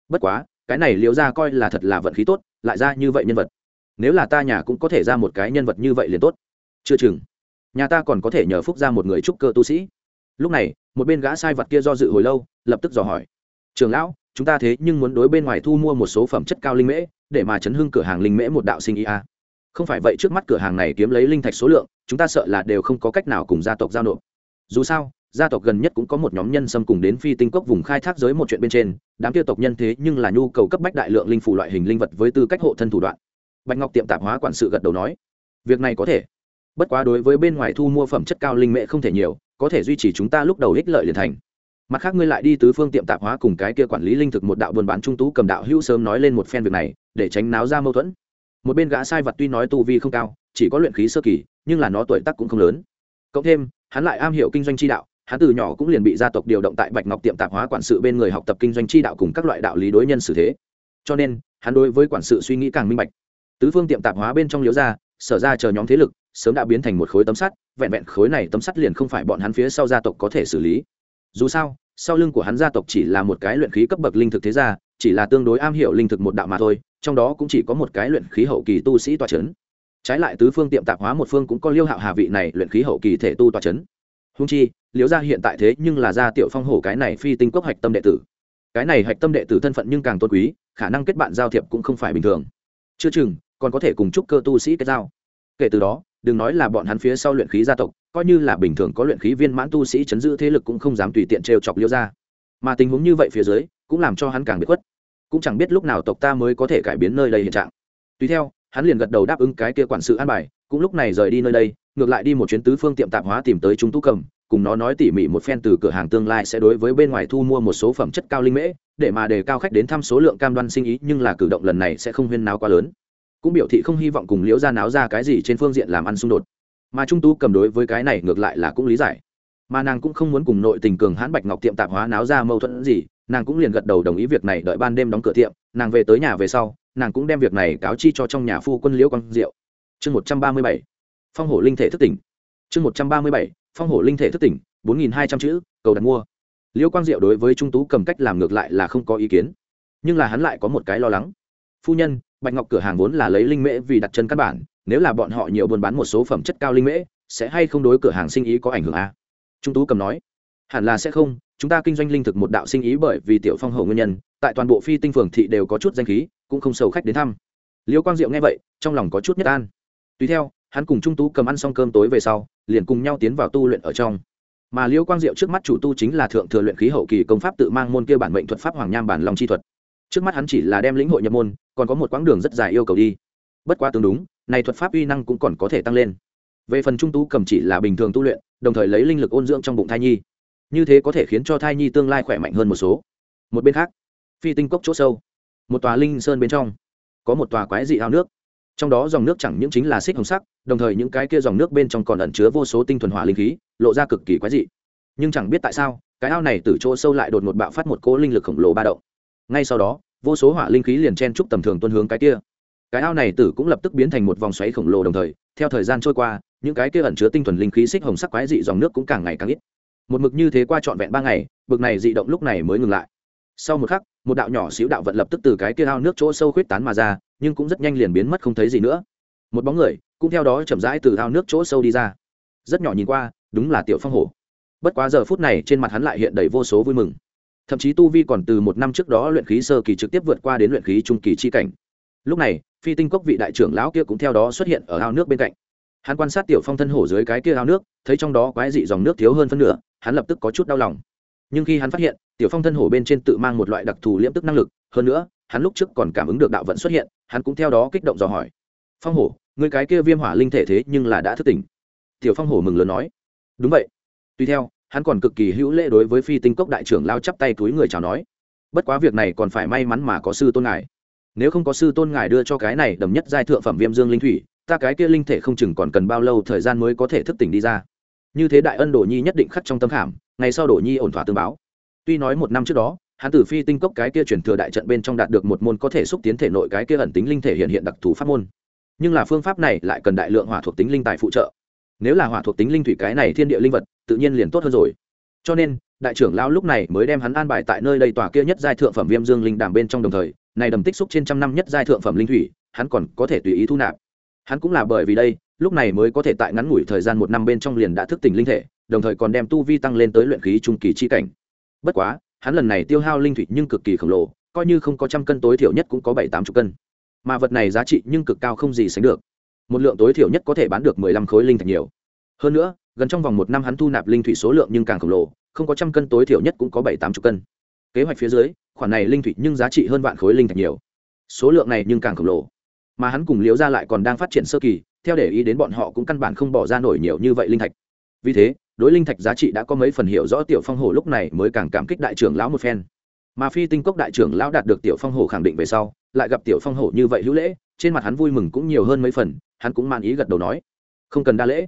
Bất quá, cái này liễu ra coi là thật là vận khí tốt, lại ra như vậy nhân vật. Nếu là ta nhà cũng có thể ra một cái nhân vật như vậy liền tốt. Chưa chừng, nhà ta còn có thể nhờ phúc ra một người trúc cơ tu sĩ lúc này, một bên gã sai vật kia do dự hồi lâu, lập tức dò hỏi. Trường lão, chúng ta thế nhưng muốn đối bên ngoài thu mua một số phẩm chất cao linh mễ, để mà chấn hưng cửa hàng linh mễ một đạo sinh ý a à. không phải vậy trước mắt cửa hàng này kiếm lấy linh thạch số lượng, chúng ta sợ là đều không có cách nào cùng gia tộc giao nộp. Dù sao, gia tộc gần nhất cũng có một nhóm nhân xâm cùng đến phi tinh cốc vùng khai thác giới một chuyện bên trên, đám tiêu tộc nhân thế nhưng là nhu cầu cấp bách đại lượng linh phủ loại hình linh vật với tư cách hộ thân thủ đoạn. Bạch ngọc tiệm tạp hóa quản sự gật đầu nói. Việc này có thể, bất quá đối với bên ngoài thu mua phẩm chất cao linh mễ không thể nhiều có thể duy trì chúng ta lúc đầu ích lợi liền thành. Mặt khác, ngươi lại đi tứ phương tiệm tạp hóa cùng cái kia quản lý linh thực một đạo buôn bán trung tú cầm đạo hữu sớm nói lên một phen việc này, để tránh náo ra mâu thuẫn. Một bên gã sai vật tuy nói tu vi không cao, chỉ có luyện khí sơ kỳ, nhưng là nó tuổi tác cũng không lớn. Cộng thêm, hắn lại am hiểu kinh doanh chi đạo, hắn từ nhỏ cũng liền bị gia tộc điều động tại bạch ngọc tiệm tạp hóa quản sự bên người học tập kinh doanh chi đạo cùng các loại đạo lý đối nhân xử thế. Cho nên, hắn đối với quản sự suy nghĩ càng minh bạch. Tứ phương tiệm tạp hóa bên trong liếu gia sở ra chờ nhóm thế lực, sớm đã biến thành một khối tấm sắt, vẹn vẹn khối này tấm sắt liền không phải bọn hắn phía sau gia tộc có thể xử lý. Dù sao, sau lưng của hắn gia tộc chỉ là một cái luyện khí cấp bậc linh thực thế gia, chỉ là tương đối am hiểu linh thực một đạo mà thôi, trong đó cũng chỉ có một cái luyện khí hậu kỳ tu sĩ tòa c h ấ n trái lại tứ phương tiệm tạp hóa một phương cũng có liêu hạo hà vị này luyện khí hậu kỳ thể tu tòa c h ấ n húng chi liễu gia hiện tại thế nhưng là gia tiểu phong hổ cái này phi tinh cốc hạch tâm đệ tử. Cái này hạch tâm đệ tử thân phận nhưng càng tôn quý, khả năng kết bạn giao thiệp cũng không phải bình thường. Chưa chừng còn có thể cùng chúc cơ tu sĩ kết giao. Kể từ đó, đừng nói là bọn hắn phía sau luyện khí gia tộc, coi như là bình thường có luyện khí viên mãn tu sĩ chấn giữ thế lực cũng không dám tùy tiện trêu chọc liêu ra mà tình huống như vậy phía dưới, cũng làm cho hắn càng bị khuất. Cũng chẳng biết lúc nào tộc ta mới có thể cải biến nơi đây hiện trạng. Tùy theo, hắn liền gật đầu đáp ứng cái kia quản sự an bài, cũng lúc này rời đi nơi đây, ngược lại đi một chuyến tứ phương tiệm tạp hóa tìm tới chúng tú cầm, cùng nó nói tỉ mỉ một phen từ cửa hàng tương lai sẽ đối với bên ngoài thu mua một số phẩm chất cao linh mễ, để mà đề cao khách đến thăm số lượng cam đoan sinh ý, nhưng là cử động lần này sẽ không huyên náo quá lớn cũng biểu thị không hy vọng cùng liễu gia náo ra cái gì trên phương diện làm ăn xung đột. Mà trung tú cầm đối với cái này ngược lại là cũng lý giải. Mà nàng cũng không muốn cùng nội tình cường hãn bạch ngọc tiệm tạp hóa náo ra mâu thuẫn gì, nàng cũng liền gật đầu đồng ý việc này đợi ban đêm đóng cửa tiệm, nàng về tới nhà về sau, nàng cũng đem việc này cáo chi cho trong nhà phu quân liễu quang diệu. Chương một trăm ba mươi bảy, phong hổ linh thể thức tỉnh. Chương một trăm ba mươi bảy, phong hổ linh thể thức tỉnh, bốn nghìn hai trăm chữ, cầu đặt mua. Liễu quang diệu đối với trung tú cầm cách làm ngược lại là không có ý kiến, nhưng là hắn lại có một cái lo lắng. Phu nhân bạch ngọc cửa hàng vốn là lấy linh mễ vì đặt chân căn bản, nếu là bọn họ nhiều buôn bán một số phẩm chất cao linh mễ, sẽ hay không đối cửa hàng sinh ý có ảnh hưởng à? trung tú cầm nói, hẳn là sẽ không, chúng ta kinh doanh linh thực một đạo sinh ý bởi vì tiểu phong hậu nguyên nhân, tại toàn bộ phi tinh phường thị đều có chút danh khí, cũng không sầu khách đến thăm. Liêu quang diệu nghe vậy, trong lòng có chút nhất an. Tùy theo, hắn cùng trung tú cầm ăn xong cơm tối về sau, liền cùng nhau tiến vào tu luyện ở trong. Mà liêu quang diệu trước mắt chủ tu chính là thượng thừa luyện khí hậu kỳ công pháp tự mang môn kia bản mệnh thuật pháp hoàng nham bản long chi thuật. Trước mắt hắn chỉ là đem lĩnh hội nhập môn còn có một quãng đường rất dài yêu cầu đi. Bất quá tương đúng, này thuật pháp uy năng cũng còn có thể tăng lên. Về phần trung tú cầm chỉ là bình thường tu luyện, đồng thời lấy linh lực ôn dưỡng trong bụng thai nhi. Như thế có thể khiến cho thai nhi tương lai khỏe mạnh hơn một số. Một bên khác, phi tinh cốc chỗ sâu, một tòa linh sơn bên trong, có một tòa quái dị ao nước. Trong đó dòng nước chẳng những chính là xích hồng sắc, đồng thời những cái kia dòng nước bên trong còn ẩn chứa vô số tinh thuần hỏa linh khí, lộ ra cực kỳ quái dị. Nhưng chẳng biết tại sao, cái ao này từ chỗ sâu lại đột ngột bạo phát một cỗ linh lực khổng lồ ba động. Ngay sau đó vô số hỏa linh khí liền chen trúc tầm thường tuân hướng cái kia. Cái ao này tử cũng lập tức biến thành một vòng xoáy khổng lồ đồng thời, theo thời gian trôi qua, những cái kia ẩn chứa tinh thuần linh khí xích hồng sắc quái dị dòng nước cũng càng ngày càng ít. Một mực như thế qua trọn vẹn ba ngày, bực này dị động lúc này mới ngừng lại. Sau một khắc, một đạo nhỏ xíu đạo vận lập tức từ cái kia ao nước chỗ sâu khuyết tán mà ra, nhưng cũng rất nhanh liền biến mất không thấy gì nữa. Một bóng người, cũng theo đó chậm rãi từ ao nước chỗ sâu đi ra. Rất nhỏ nhìn qua, đúng là tiểu phong hổ. Bất quá giờ phút này trên mặt hắn lại hiện đầy vô số vui mừng thậm chí tu vi còn từ một năm trước đó luyện khí sơ kỳ trực tiếp vượt qua đến luyện khí trung kỳ chi cảnh. Lúc này, phi tinh cốc vị đại trưởng lão kia cũng theo đó xuất hiện ở ao nước bên cạnh. Hắn quan sát tiểu phong thân hổ dưới cái kia ao nước, thấy trong đó quái dị dòng nước thiếu hơn phân nửa, hắn lập tức có chút đau lòng. Nhưng khi hắn phát hiện, tiểu phong thân hổ bên trên tự mang một loại đặc thù liễm tức năng lực, hơn nữa, hắn lúc trước còn cảm ứng được đạo vận xuất hiện, hắn cũng theo đó kích động dò hỏi. Phong hổ người cái kia viêm hỏa linh thể thế nhưng là đã thức tỉnh. Tiểu phong hổ mừng lớn nói. Đúng vậy. Tuy theo hắn còn cực kỳ hữu lễ đối với phi tinh cốc đại trưởng lao chắp tay túi người chào nói, bất quá việc này còn phải may mắn mà có sư tôn ngài. Nếu không có sư tôn ngài đưa cho cái này đầm nhất giai thượng phẩm viêm dương linh thủy, ta cái kia linh thể không chừng còn cần bao lâu thời gian mới có thể thức tỉnh đi ra. Như thế đại ân đồ nhi nhất định khắc trong tâm khảm, ngày sau đồ nhi ổn thỏa tương báo. Tuy nói một năm trước đó, hắn tử phi tinh cốc cái kia chuyển thừa đại trận bên trong đạt được một môn có thể xúc tiến thể nội cái kia ẩn tính linh thể hiện hiện đặc thù pháp môn. Nhưng là phương pháp này lại cần đại lượng hỏa thuộc tính linh tài phụ trợ nếu là hỏa thuộc tính linh thủy cái này thiên địa linh vật, tự nhiên liền tốt hơn rồi. Cho nên, đại trưởng lão lúc này mới đem hắn an bài tại nơi đây tòa kia nhất giai thượng phẩm viêm dương linh đàm bên trong đồng thời, này đầm tích xúc trên trăm năm nhất giai thượng phẩm linh thủy, hắn còn có thể tùy ý thu nạp. Hắn cũng là bởi vì đây, lúc này mới có thể tại ngắn ngủi thời gian một năm bên trong liền đã thức tỉnh linh thể, đồng thời còn đem tu vi tăng lên tới luyện khí trung kỳ chi cảnh. Bất quá, hắn lần này tiêu hao linh thủy nhưng cực kỳ khổng lồ, coi như không có trăm cân tối thiểu nhất cũng có bảy tám chục cân. Mà vật này giá trị nhưng cực cao không gì sánh được một lượng tối thiểu nhất có thể bán được mười lăm khối linh thạch nhiều. Hơn nữa, gần trong vòng một năm hắn thu nạp linh thủy số lượng nhưng càng khổng lồ, không có trăm cân tối thiểu nhất cũng có bảy tám chục cân. Kế hoạch phía dưới, khoản này linh thủy nhưng giá trị hơn vạn khối linh thạch nhiều. Số lượng này nhưng càng khổng lồ. Mà hắn cùng liễu ra lại còn đang phát triển sơ kỳ, theo để ý đến bọn họ cũng căn bản không bỏ ra nổi nhiều như vậy linh thạch. Vì thế, đối linh thạch giá trị đã có mấy phần hiểu rõ tiểu phong hổ lúc này mới càng cảm kích đại trưởng lão một phen. Mà phi tinh cốc đại trưởng lão đạt được tiểu phong hổ khẳng định về sau lại gặp tiểu phong hổ như vậy hữu lễ, trên mặt hắn vui mừng cũng nhiều hơn mấy phần, hắn cũng man ý gật đầu nói, không cần đa lễ,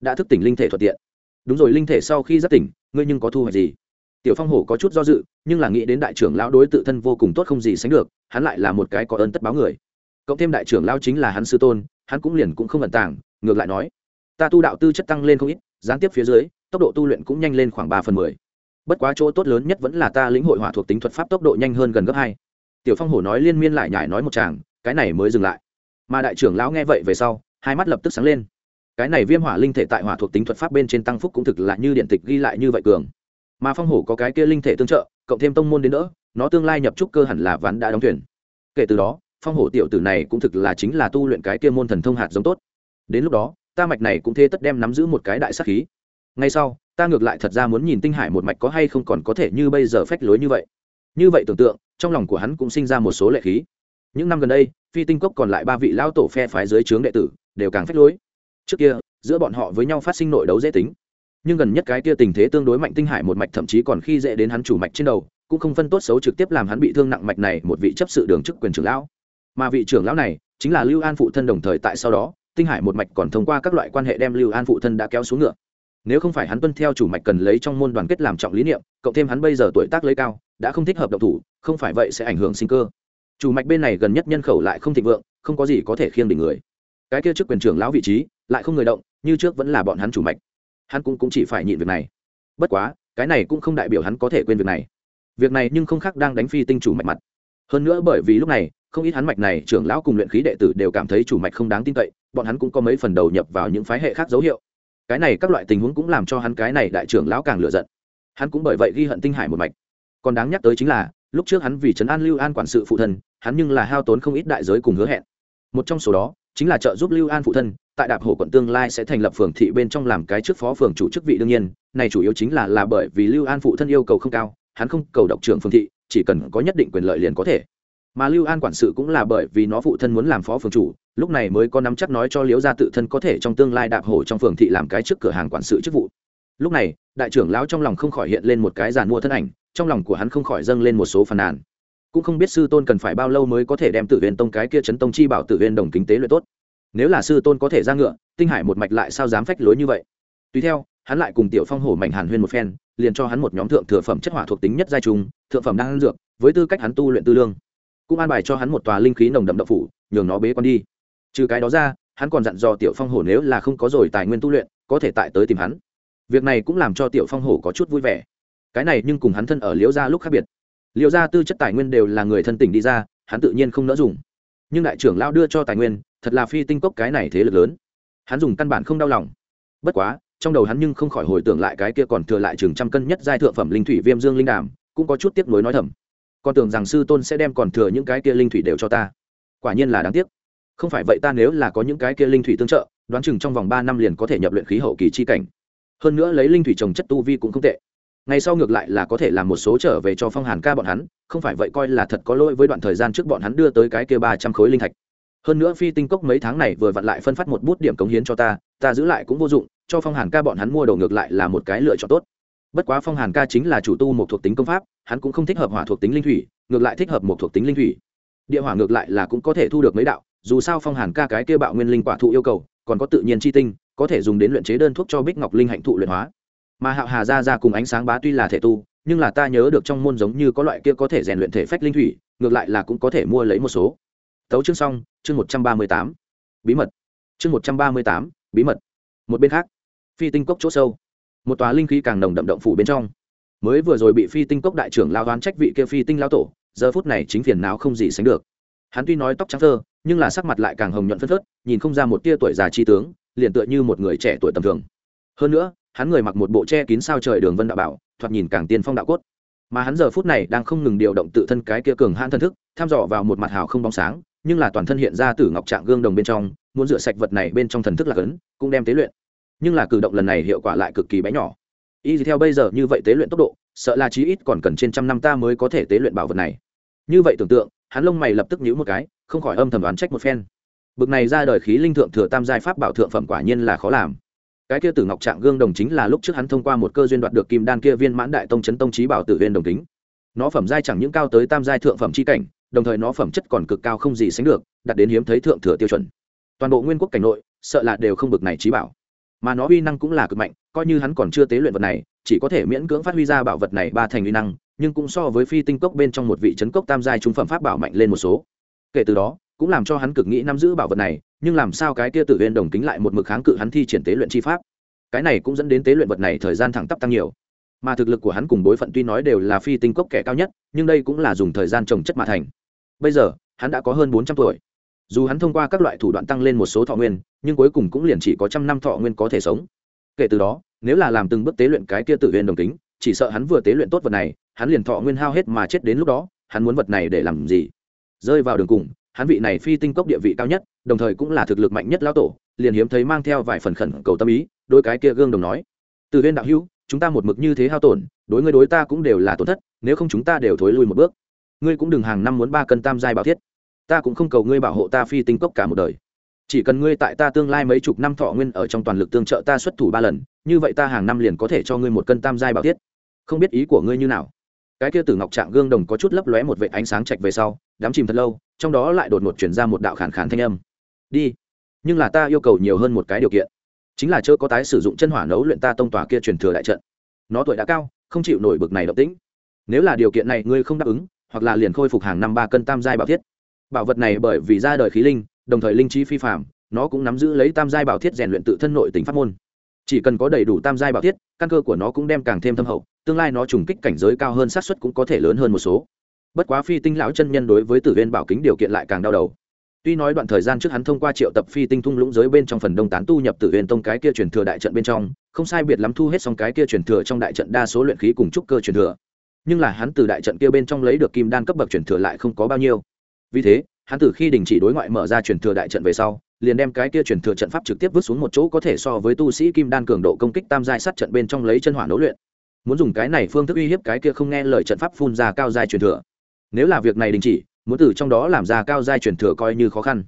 đã thức tỉnh linh thể thuận tiện. Đúng rồi, linh thể sau khi giác tỉnh, ngươi nhưng có thu hoạch gì? Tiểu phong hổ có chút do dự, nhưng là nghĩ đến đại trưởng lão đối tự thân vô cùng tốt không gì sánh được, hắn lại là một cái có ơn tất báo người. Cộng thêm đại trưởng lão chính là hắn sư tôn, hắn cũng liền cũng không ẩn tàng, ngược lại nói, ta tu đạo tư chất tăng lên không ít, gián tiếp phía dưới, tốc độ tu luyện cũng nhanh lên khoảng ba phần mười. Bất quá chỗ tốt lớn nhất vẫn là ta lĩnh hội hỏa thuộc tính thuật pháp tốc độ nhanh hơn gần gấp hai tiểu phong hổ nói liên miên lại nhải nói một chàng cái này mới dừng lại. Mà đại trưởng lão nghe vậy về sau, hai mắt lập tức sáng lên. Cái này viêm hỏa linh thể tại hỏa thuộc tính thuật pháp bên trên tăng phúc cũng thực là như điện tịch ghi lại như vậy cường. Mà phong hổ có cái kia linh thể tương trợ, cộng thêm tông môn đến đỡ, nó tương lai nhập trúc cơ hẳn là ván đã đóng thuyền. Kể từ đó, phong hổ tiểu tử này cũng thực là chính là tu luyện cái kia môn thần thông hạt giống tốt. Đến lúc đó, ta mạch này cũng thế tất đem nắm giữ một cái đại sắc khí. Ngay sau, ta ngược lại thật ra muốn nhìn tinh hải một mạch có hay không còn có thể như bây giờ phách lối như vậy như vậy tưởng tượng, trong lòng của hắn cũng sinh ra một số lệ khí. Những năm gần đây, phi tinh cốc còn lại ba vị lão tổ phe phái dưới trướng đệ tử, đều càng phách lối. Trước kia, giữa bọn họ với nhau phát sinh nội đấu dễ tính. Nhưng gần nhất cái kia tình thế tương đối mạnh tinh hải một mạch thậm chí còn khi dễ đến hắn chủ mạch trên đầu, cũng không phân tốt xấu trực tiếp làm hắn bị thương nặng mạch này một vị chấp sự đường chức quyền trưởng lão. Mà vị trưởng lão này, chính là lưu an phụ thân đồng thời tại sau đó, tinh hải một mạch còn thông qua các loại quan hệ đem lưu an phụ thân đã kéo xuống ngựa. Nếu không phải hắn tuân theo chủ mạch cần lấy trong môn đoàn kết làm trọng lý niệm, cộng thêm hắn bây giờ tuổi tác lấy cao đã không thích hợp động thủ không phải vậy sẽ ảnh hưởng sinh cơ. Chủ mạch bên này gần nhất nhân khẩu lại không thịnh vượng không có gì có thể khiêng đỉnh người. Cái kia trước quyền trưởng lão vị trí lại không người động như trước vẫn là bọn hắn chủ mạch. Hắn cũng, cũng chỉ phải nhịn việc này. Bất quá cái này cũng không đại biểu hắn có thể quên việc này. Việc này nhưng không khác đang đánh phi tinh chủ mạch mặt. Hơn nữa bởi vì lúc này không ít hắn mạch này trưởng lão cùng luyện khí đệ tử đều cảm thấy chủ mạch không đáng tin cậy bọn hắn cũng có mấy phần đầu nhập vào những phái hệ khác dấu hiệu. Cái này các loại tình huống cũng làm cho hắn cái này đại trưởng lão càng lựa giận. Hắn cũng bởi vậy ghi hận tinh hải một mạch còn đáng nhắc tới chính là, lúc trước hắn vì trấn an lưu an quản sự phụ thân, hắn nhưng là hao tốn không ít đại giới cùng hứa hẹn. Một trong số đó, chính là trợ giúp lưu an phụ thân, tại đạp hồ quận tương lai sẽ thành lập phường thị bên trong làm cái trước phó phường chủ chức vị đương nhiên, này chủ yếu chính là là bởi vì lưu an phụ thân yêu cầu không cao, hắn không cầu độc trưởng phường thị, chỉ cần có nhất định quyền lợi liền có thể. Mà lưu an quản sự cũng là bởi vì nó phụ thân muốn làm phó phường chủ, lúc này mới có nắm chắc nói cho liễu gia tự thân có thể trong tương lai đạp hồ trong phường thị làm cái trước cửa hàng quản sự chức vụ lúc này, đại trưởng lão trong lòng không khỏi hiện lên một cái giàn mua thân ảnh, trong lòng của hắn không khỏi dâng lên một số phàn nàn. Cũng không biết sư tôn cần phải bao lâu mới có thể đem tự viên tông cái kia chấn tông chi bảo tự viên đồng kính tế luyện tốt. Nếu là sư tôn có thể ra ngựa, tinh hải một mạch lại sao dám phách lối như vậy? Tùy theo, hắn lại cùng tiểu phong hổ mảnh hàn huyên một phen, liền cho hắn một nhóm thượng thừa phẩm chất hỏa thuộc tính nhất giai trùng, thượng phẩm đang dược, với tư cách hắn tu luyện tư lương. Cũng an bài cho hắn một tòa linh khí nồng đậm đậm phủ, nhường nó bế con đi. Trừ cái đó ra, hắn còn dặn dò tiểu phong hổ nếu là không có rồi tài nguyên tu luyện, có thể tại tới tìm hắn việc này cũng làm cho tiểu phong hổ có chút vui vẻ. Cái này nhưng cùng hắn thân ở liễu gia lúc khác biệt. Liễu gia tư chất tài nguyên đều là người thân tỉnh đi ra, hắn tự nhiên không nỡ dùng. Nhưng đại trưởng lao đưa cho tài nguyên, thật là phi tinh cốc cái này thế lực lớn. Hắn dùng căn bản không đau lòng. Bất quá, trong đầu hắn nhưng không khỏi hồi tưởng lại cái kia còn thừa lại chừng trăm cân nhất giai thượng phẩm linh thủy viêm dương linh đàm, cũng có chút tiếc nuối nói thầm. Con tưởng rằng sư tôn sẽ đem còn thừa những cái kia linh thủy đều cho ta. Quả nhiên là đáng tiếc. Không phải vậy ta nếu là có những cái kia linh thủy tương trợ, đoán chừng trong vòng ba năm liền có thể nhập luyện khí hậu kỳ chi cảnh hơn nữa lấy linh thủy trồng chất tu vi cũng không tệ. Ngày sau ngược lại là có thể làm một số trở về cho phong hàn ca bọn hắn, không phải vậy coi là thật có lỗi với đoạn thời gian trước bọn hắn đưa tới cái kia ba trăm khối linh thạch. Hơn nữa phi tinh cốc mấy tháng này vừa vặn lại phân phát một bút điểm cống hiến cho ta ta giữ lại cũng vô dụng, cho phong hàn ca bọn hắn mua đồ ngược lại là một cái lựa chọn tốt. Bất quá phong hàn ca chính là chủ tu một thuộc tính công pháp, hắn cũng không thích hợp hỏa thuộc tính linh thủy, ngược lại thích hợp một thuộc tính linh thủy. Địa hỏa ngược lại là cũng có thể thu được mấy đạo, dù sao phong hàn ca cái kia bạo nguyên linh quả thụ yêu cầu, còn có tự nhiên chi tinh có thể dùng đến luyện chế đơn thuốc cho bích ngọc linh hạnh thụ luyện hóa. Mà hạo hà ra ra cùng ánh sáng bá tuy là thể tu, nhưng là ta nhớ được trong môn giống như có loại kia có thể rèn luyện thể phách linh thủy, ngược lại là cũng có thể mua lấy một số. Tấu chương xong, chương một trăm ba mươi tám, bí mật. Chương một trăm ba mươi tám, bí mật. Một bên khác, phi tinh cốc chỗ sâu. Một tòa linh khí càng nồng đậm động phủ bên trong. Mới vừa rồi bị phi tinh cốc đại trưởng lao đoán trách vị kia phi tinh lao tổ, giờ phút này chính phiền não không gì sánh được. Hắn tuy nói tóc trắng thơ, nhưng là sắc mặt lại càng hồng nhuận phân phớt, nhìn không ra một tia tuổi già chi tướng liền tựa như một người trẻ tuổi tầm thường. Hơn nữa, hắn người mặc một bộ che kín sao trời đường vân đạo bảo, thoạt nhìn càng tiên phong đạo cốt. Mà hắn giờ phút này đang không ngừng điều động tự thân cái kia cường hãn thân thức, tham dò vào một mặt hào không bóng sáng, nhưng là toàn thân hiện ra từ ngọc trạng gương đồng bên trong, muốn rửa sạch vật này bên trong thần thức là cấn, cũng đem tế luyện. Nhưng là cử động lần này hiệu quả lại cực kỳ bé nhỏ. Y theo bây giờ như vậy tế luyện tốc độ, sợ là chí ít còn cần trên trăm năm ta mới có thể tế luyện bảo vật này. Như vậy tưởng tượng, hắn lông mày lập tức nhíu một cái, không khỏi âm thầm đoán trách một phen bực này ra đời khí linh thượng thừa tam giai pháp bảo thượng phẩm quả nhiên là khó làm. Cái kia tử ngọc trạng gương đồng chính là lúc trước hắn thông qua một cơ duyên đoạt được kim đan kia viên mãn đại tông chấn tông trí bảo tử viên đồng tính nó phẩm giai chẳng những cao tới tam giai thượng phẩm chi cảnh, đồng thời nó phẩm chất còn cực cao không gì sánh được, đạt đến hiếm thấy thượng thừa tiêu chuẩn. Toàn bộ nguyên quốc cảnh nội, sợ là đều không bực này trí bảo. Mà nó uy năng cũng là cực mạnh, coi như hắn còn chưa tế luyện vật này, chỉ có thể miễn cưỡng phát huy ra bảo vật này ba thành uy năng, nhưng cũng so với phi tinh cốc bên trong một vị trấn cốc tam giai trung phẩm pháp bảo mạnh lên một số. Kể từ đó cũng làm cho hắn cực nghĩ nắm giữ bảo vật này, nhưng làm sao cái kia tử viên đồng kính lại một mực kháng cự hắn thi triển tế luyện chi pháp? Cái này cũng dẫn đến tế luyện vật này thời gian thẳng tắp tăng nhiều. Mà thực lực của hắn cùng bối phận tuy nói đều là phi tinh cốc kẻ cao nhất, nhưng đây cũng là dùng thời gian trồng chất mà thành. Bây giờ, hắn đã có hơn bốn trăm tuổi. Dù hắn thông qua các loại thủ đoạn tăng lên một số thọ nguyên, nhưng cuối cùng cũng liền chỉ có trăm năm thọ nguyên có thể sống. Kể từ đó, nếu là làm từng bước tế luyện cái kia tự viên đồng tính chỉ sợ hắn vừa tế luyện tốt vật này, hắn liền thọ nguyên hao hết mà chết đến lúc đó, hắn muốn vật này để làm gì? Rơi vào đường cùng hắn vị này phi tinh cốc địa vị cao nhất, đồng thời cũng là thực lực mạnh nhất lão tổ, liền hiếm thấy mang theo vài phần khẩn cầu tâm ý đôi cái kia gương đồng nói, từ viên đạo hữu, chúng ta một mực như thế hao tổn, đối ngươi đối ta cũng đều là tổn thất, nếu không chúng ta đều thối lui một bước. Ngươi cũng đừng hàng năm muốn ba cân tam giai bảo thiết. Ta cũng không cầu ngươi bảo hộ ta phi tinh cốc cả một đời. Chỉ cần ngươi tại ta tương lai mấy chục năm thọ nguyên ở trong toàn lực tương trợ ta xuất thủ ba lần, như vậy ta hàng năm liền có thể cho ngươi một cân tam giai bảo thiết. Không biết ý của ngươi như nào. Cái kia tử ngọc trạng gương đồng có chút lấp lóe một vệ ánh sáng chạch về sau đám chìm thật lâu trong đó lại đột ngột chuyển ra một đạo khản khản thanh âm. Đi, nhưng là ta yêu cầu nhiều hơn một cái điều kiện. Chính là chớ có tái sử dụng chân hỏa nấu luyện ta tông tòa kia truyền thừa đại trận. Nó tuổi đã cao, không chịu nổi bực này động tĩnh. Nếu là điều kiện này ngươi không đáp ứng, hoặc là liền khôi phục hàng năm ba cân tam giai bảo thiết. Bảo vật này bởi vì ra đời khí linh, đồng thời linh trí phi phạm nó cũng nắm giữ lấy tam giai bảo thiết rèn luyện tự thân nội tính pháp môn. Chỉ cần có đầy đủ tam giai bảo thiết, căn cơ của nó cũng đem càng thêm thâm hậu, tương lai nó trùng kích cảnh giới cao hơn sát xuất cũng có thể lớn hơn một số bất quá phi tinh lão chân nhân đối với tử viên bảo kính điều kiện lại càng đau đầu. Tuy nói đoạn thời gian trước hắn thông qua triệu tập phi tinh thung lũng giới bên trong phần đông tán tu nhập tử viên tông cái kia truyền thừa đại trận bên trong, không sai biệt lắm thu hết xong cái kia truyền thừa trong đại trận đa số luyện khí cùng trúc cơ truyền thừa. Nhưng là hắn từ đại trận kia bên trong lấy được kim đan cấp bậc truyền thừa lại không có bao nhiêu. Vì thế, hắn từ khi đình chỉ đối ngoại mở ra truyền thừa đại trận về sau, liền đem cái kia truyền thừa trận pháp trực tiếp vứt xuống một chỗ có thể so với tu sĩ kim đan cường độ công kích tam giai sát trận bên trong lấy chân hỏa nấu luyện. Muốn dùng cái này phương thức uy hiếp cái kia không nghe lời trận pháp phun ra cao giai truyền thừa nếu là việc này đình chỉ, muốn từ trong đó làm ra cao giai truyền thừa coi như khó khăn.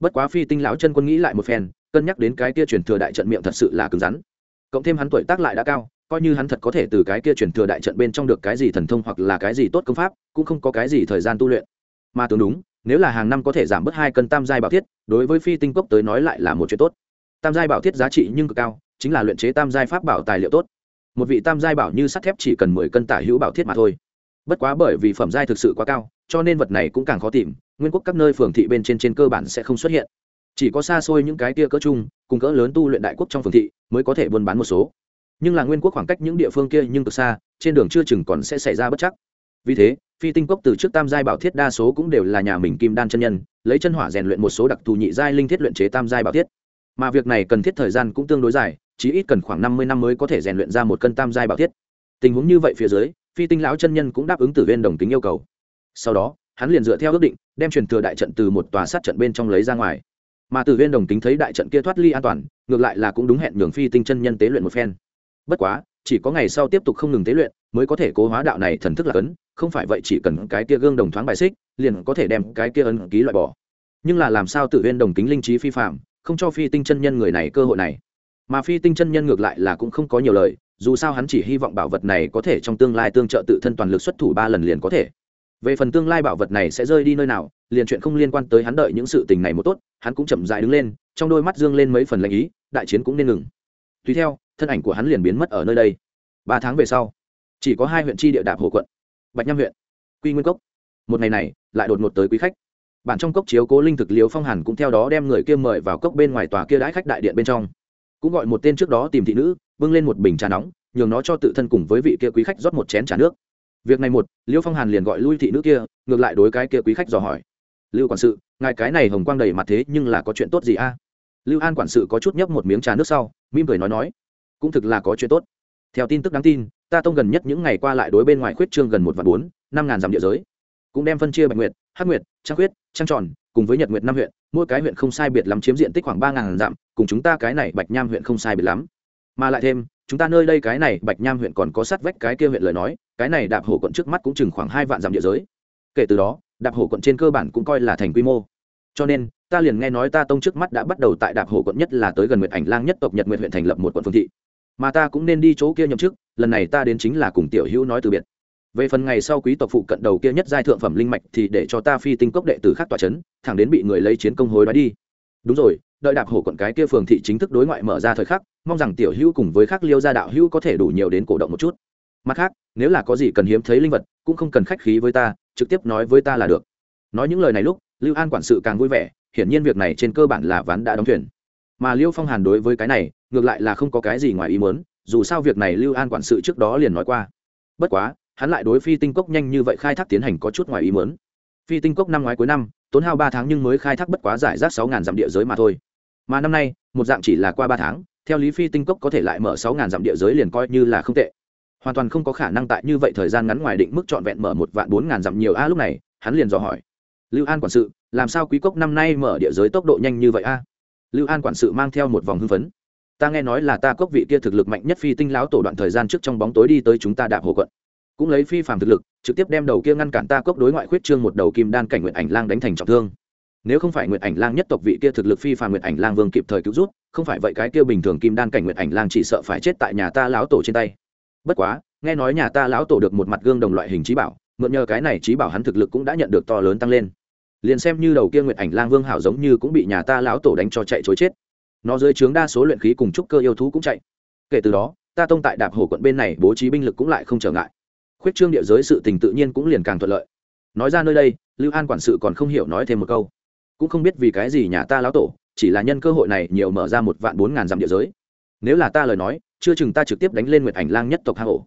Bất quá phi tinh lão chân quân nghĩ lại một phen, cân nhắc đến cái kia truyền thừa đại trận miệng thật sự là cứng rắn. Cộng thêm hắn tuổi tác lại đã cao, coi như hắn thật có thể từ cái kia truyền thừa đại trận bên trong được cái gì thần thông hoặc là cái gì tốt công pháp, cũng không có cái gì thời gian tu luyện. Mà tưởng đúng, nếu là hàng năm có thể giảm bớt hai cân tam giai bảo thiết, đối với phi tinh cốc tới nói lại là một chuyện tốt. Tam giai bảo thiết giá trị nhưng cực cao, chính là luyện chế tam giai pháp bảo tài liệu tốt. Một vị tam giai bảo như sắt thép chỉ cần mười cân tả hữu bảo thiết mà thôi bất quá bởi vì phẩm giai thực sự quá cao, cho nên vật này cũng càng khó tìm, nguyên quốc các nơi phường thị bên trên trên cơ bản sẽ không xuất hiện. Chỉ có xa xôi những cái tia cỡ chung cùng cỡ lớn tu luyện đại quốc trong phường thị mới có thể buôn bán một số. Nhưng là nguyên quốc khoảng cách những địa phương kia nhưng cực xa, trên đường chưa chừng còn sẽ xảy ra bất chắc. Vì thế, phi tinh cốc từ trước tam giai bảo thiết đa số cũng đều là nhà mình kim đan chân nhân, lấy chân hỏa rèn luyện một số đặc thù nhị giai linh thiết luyện chế tam giai bảo thiết. Mà việc này cần thiết thời gian cũng tương đối dài, chí ít cần khoảng năm mươi năm mới có thể rèn luyện ra một cân tam giai bảo thiết. Tình huống như vậy phía dưới phi tinh lão chân nhân cũng đáp ứng tử viên đồng tính yêu cầu. Sau đó, hắn liền dựa theo ước định, đem truyền thừa đại trận từ một tòa sát trận bên trong lấy ra ngoài. Mà tử viên đồng tính thấy đại trận kia thoát ly an toàn, ngược lại là cũng đúng hẹn nhường phi tinh chân nhân tế luyện một phen. Bất quá, chỉ có ngày sau tiếp tục không ngừng tế luyện, mới có thể cố hóa đạo này thần thức là ấn, không phải vậy chỉ cần cái kia gương đồng thoáng bài xích, liền có thể đem cái kia ấn ký loại bỏ. Nhưng là làm sao tự viên đồng tính linh trí phi phạm, không cho phi tinh chân nhân người này cơ hội này? Mà phi tinh chân nhân ngược lại là cũng không có nhiều lời dù sao hắn chỉ hy vọng bảo vật này có thể trong tương lai tương trợ tự thân toàn lực xuất thủ ba lần liền có thể. Về phần tương lai bảo vật này sẽ rơi đi nơi nào, liền chuyện không liên quan tới hắn đợi những sự tình này một tốt, hắn cũng chậm dại đứng lên, trong đôi mắt dương lên mấy phần lãnh ý, đại chiến cũng nên ngừng. Tùy theo, thân ảnh của hắn liền biến mất ở nơi đây. Ba tháng về sau, chỉ có hai huyện tri địa đạp hồ quận, bạch nham huyện, quy nguyên cốc. Một ngày này, lại đột ngột tới quý khách. Bản trong cốc chiếu cố linh thực liếu phong hàn cũng theo đó đem người kia mời vào cốc bên ngoài tòa kia đãi khách đại điện bên trong cũng gọi một tên trước đó tìm thị nữ, bưng lên một bình trà nóng, nhường nó cho tự thân cùng với vị kia quý khách rót một chén trà nước. Việc này một, liêu phong hàn liền gọi lui thị nữ kia, ngược lại đối cái kia quý khách dò hỏi. Lưu quản sự, ngài cái này hồng quang đầy mặt thế nhưng là có chuyện tốt gì a? Lưu an quản sự có chút nhấp một miếng trà nước sau, mỉm cười nói nói, cũng thực là có chuyện tốt. Theo tin tức đáng tin, ta tông gần nhất những ngày qua lại đối bên ngoài khuyết trương gần một vạn bốn, năm ngàn dặm địa giới. Cũng đem phân chia bạch nguyệt, hắc nguyệt trang khuyết trang tròn cùng với nhật nguyệt năm huyện, mỗi cái huyện không sai biệt lắm chiếm diện tích khoảng ba ngàn dặm, cùng chúng ta cái này bạch nham huyện không sai biệt lắm. Mà lại thêm, chúng ta nơi đây cái này bạch nham huyện còn có sát vách cái kia huyện lời nói, cái này đạp hổ quận trước mắt cũng chừng khoảng hai vạn dặm địa giới. Kể từ đó, đạp hổ quận trên cơ bản cũng coi là thành quy mô. Cho nên, ta liền nghe nói ta tông trước mắt đã bắt đầu tại đạp hổ quận nhất là tới gần nguyệt ảnh lang nhất tộc nhật nguyệt huyện thành lập một quận phương thị. Mà ta cũng nên đi chỗ kia nhậm chức, lần này ta đến chính là cùng tiểu hữu nói từ biệt về phần ngày sau quý tộc phụ cận đầu kia nhất giai thượng phẩm linh mạch thì để cho ta phi tinh cốc đệ tử khác tòa c h ấ n thẳng đến bị người lấy chiến công hối đoái đi. Đúng rồi, đợi đạp hổ quận cái kia phường thị chính thức đối ngoại mở ra thời khắc, mong rằng tiểu hữu cùng với khác liêu gia đạo hữu có thể đủ nhiều đến cổ động một chút. Mặt khác, nếu là có gì cần hiếm thấy linh vật, cũng không cần khách khí với ta, trực tiếp nói với ta là được. Nói những lời này lúc, lưu an quản sự càng vui vẻ, hiển nhiên việc này trên cơ bản là ván đã đóng thuyền. Mà liêu phong hàn đối với cái này, ngược lại là không có cái gì ngoài ý muốn, dù sao việc này lưu an quản sự trước đó liền nói qua. Bất quá hắn lại đối phi tinh cốc nhanh như vậy khai thác tiến hành có chút ngoài ý muốn. Phi tinh cốc năm ngoái cuối năm, tốn hao ba tháng nhưng mới khai thác bất quá giải rác sáu ngàn dặm địa giới mà thôi. Mà năm nay, một dạng chỉ là qua ba tháng, theo lý phi tinh cốc có thể lại mở sáu ngàn dặm địa giới liền coi như là không tệ. Hoàn toàn không có khả năng tại như vậy thời gian ngắn ngoài định mức trọn vẹn mở một vạn bốn ngàn dặm nhiều a, lúc này, hắn liền dò hỏi. Lưu an quản sự, làm sao quý cốc năm nay mở địa giới tốc độ nhanh như vậy a? Lưu an quản sự mang theo một vòng hưng phấn. Ta nghe nói là ta cốc vị kia thực lực mạnh nhất phi tinh lão tổ đoạn thời gian trước trong bóng tối đi tới chúng ta đạp hồ quận cũng lấy phi phàm thực lực, trực tiếp đem đầu kia ngăn cản ta cốc đối ngoại khuyết trương một đầu kim đan cảnh nguyện ảnh lang đánh thành trọng thương. Nếu không phải nguyện ảnh lang nhất tộc vị kia thực lực phi phàm nguyện ảnh lang vương kịp thời cứu rút không phải vậy cái kia bình thường kim đan cảnh nguyện ảnh lang chỉ sợ phải chết tại nhà ta lão tổ trên tay. Bất quá, nghe nói nhà ta lão tổ được một mặt gương đồng loại hình trí bảo, mượn nhờ cái này trí bảo hắn thực lực cũng đã nhận được to lớn tăng lên. Liền xem như đầu kia nguyện ảnh lang vương hảo giống như cũng bị nhà ta lão tổ đánh cho chạy chối chết. Nó dưới trướng đa số luyện khí cùng trúc cơ yêu thú cũng chạy. Kể từ đó, ta tông tại đạp hồ quận bên này bố trí binh lực cũng lại không trở ngại khuyết trương địa giới sự tình tự nhiên cũng liền càng thuận lợi. Nói ra nơi đây, lưu an quản sự còn không hiểu nói thêm một câu. Cũng không biết vì cái gì nhà ta lão tổ, chỉ là nhân cơ hội này nhiều mở ra một vạn bốn ngàn dặm địa giới. Nếu là ta lời nói, chưa chừng ta trực tiếp đánh lên nguyệt ảnh lang nhất tộc hang ổ.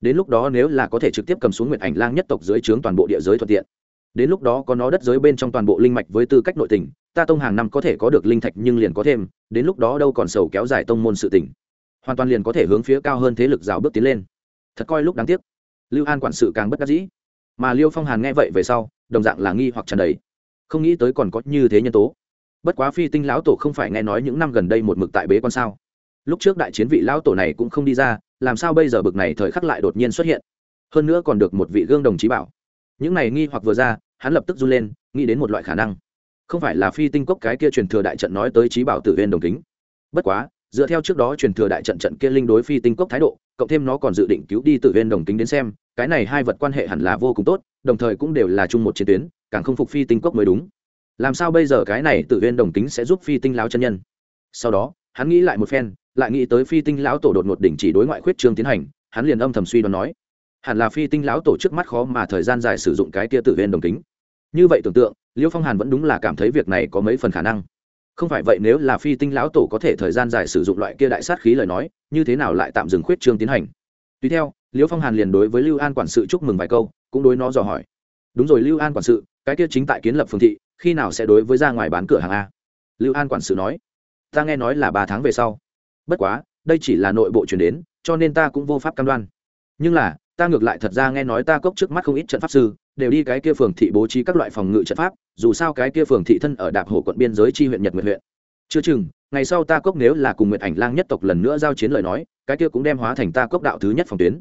Đến lúc đó nếu là có thể trực tiếp cầm xuống nguyệt ảnh lang nhất tộc dưới trướng toàn bộ địa giới thuận tiện. Đến lúc đó có nó đất giới bên trong toàn bộ linh mạch với tư cách nội tình, ta tông hàng năm có thể có được linh thạch nhưng liền có thêm, đến lúc đó đâu còn sầu kéo dài tông môn sự tỉnh hoàn toàn liền có thể hướng phía cao hơn thế lực rào bước tiến lên. Thật coi lúc đáng tiếc lưu an quản sự càng bất đắc dĩ. Mà liêu phong hàn nghe vậy về sau, đồng dạng là nghi hoặc trần đầy. Không nghĩ tới còn có như thế nhân tố. Bất quá phi tinh lão tổ không phải nghe nói những năm gần đây một mực tại bế quan sao? Lúc trước đại chiến vị lão tổ này cũng không đi ra, làm sao bây giờ bực này thời khắc lại đột nhiên xuất hiện? Hơn nữa còn được một vị gương đồng chí bảo. Những này nghi hoặc vừa ra, hắn lập tức run lên, nghĩ đến một loại khả năng. Không phải là phi tinh cốc cái kia truyền thừa đại trận nói tới trí bảo tử viên đồng kính. Bất quá dựa theo trước đó truyền thừa đại trận trận kia linh đối phi tinh cốc thái độ, cộng thêm nó còn dự định cứu đi tử viên đồng tính đến xem, cái này hai vật quan hệ hẳn là vô cùng tốt, đồng thời cũng đều là chung một chiến tuyến, càng không phục phi tinh cốc mới đúng. Làm sao bây giờ cái này tử viên đồng tính sẽ giúp phi tinh lão chân nhân? Sau đó, hắn nghĩ lại một phen, lại nghĩ tới phi tinh lão tổ đột ngột đỉnh chỉ đối ngoại khuyết trương tiến hành, hắn liền âm thầm suy đoán nói, hẳn là phi tinh lão tổ trước mắt khó mà thời gian dài sử dụng cái tia tự viên đồng tính. như vậy tưởng tượng, liêu phong hàn vẫn đúng là cảm thấy việc này có mấy phần khả năng không phải vậy nếu là phi tinh lão tổ có thể thời gian dài sử dụng loại kia đại sát khí lời nói, như thế nào lại tạm dừng khuyết trương tiến hành? Tùy theo, Liễu phong hàn liền đối với lưu an quản sự chúc mừng vài câu, cũng đối nó dò hỏi. Đúng rồi lưu an quản sự, cái kia chính tại kiến lập phương thị, khi nào sẽ đối với ra ngoài bán cửa hàng a? Lưu an quản sự nói. Ta nghe nói là ba tháng về sau. Bất quá, đây chỉ là nội bộ chuyển đến, cho nên ta cũng vô pháp cam đoan. Nhưng là ta ngược lại thật ra nghe nói ta cốc trước mắt không ít trận pháp sư, đều đi cái kia phường thị bố trí các loại phòng ngự trận pháp, dù sao cái kia phường thị thân ở đạp hồ quận biên giới chi huyện nhật nguyệt huyện. Chưa chừng, ngày sau ta cốc nếu là cùng nguyệt ảnh lang nhất tộc lần nữa giao chiến lời nói, cái kia cũng đem hóa thành ta cốc đạo thứ nhất phòng tuyến.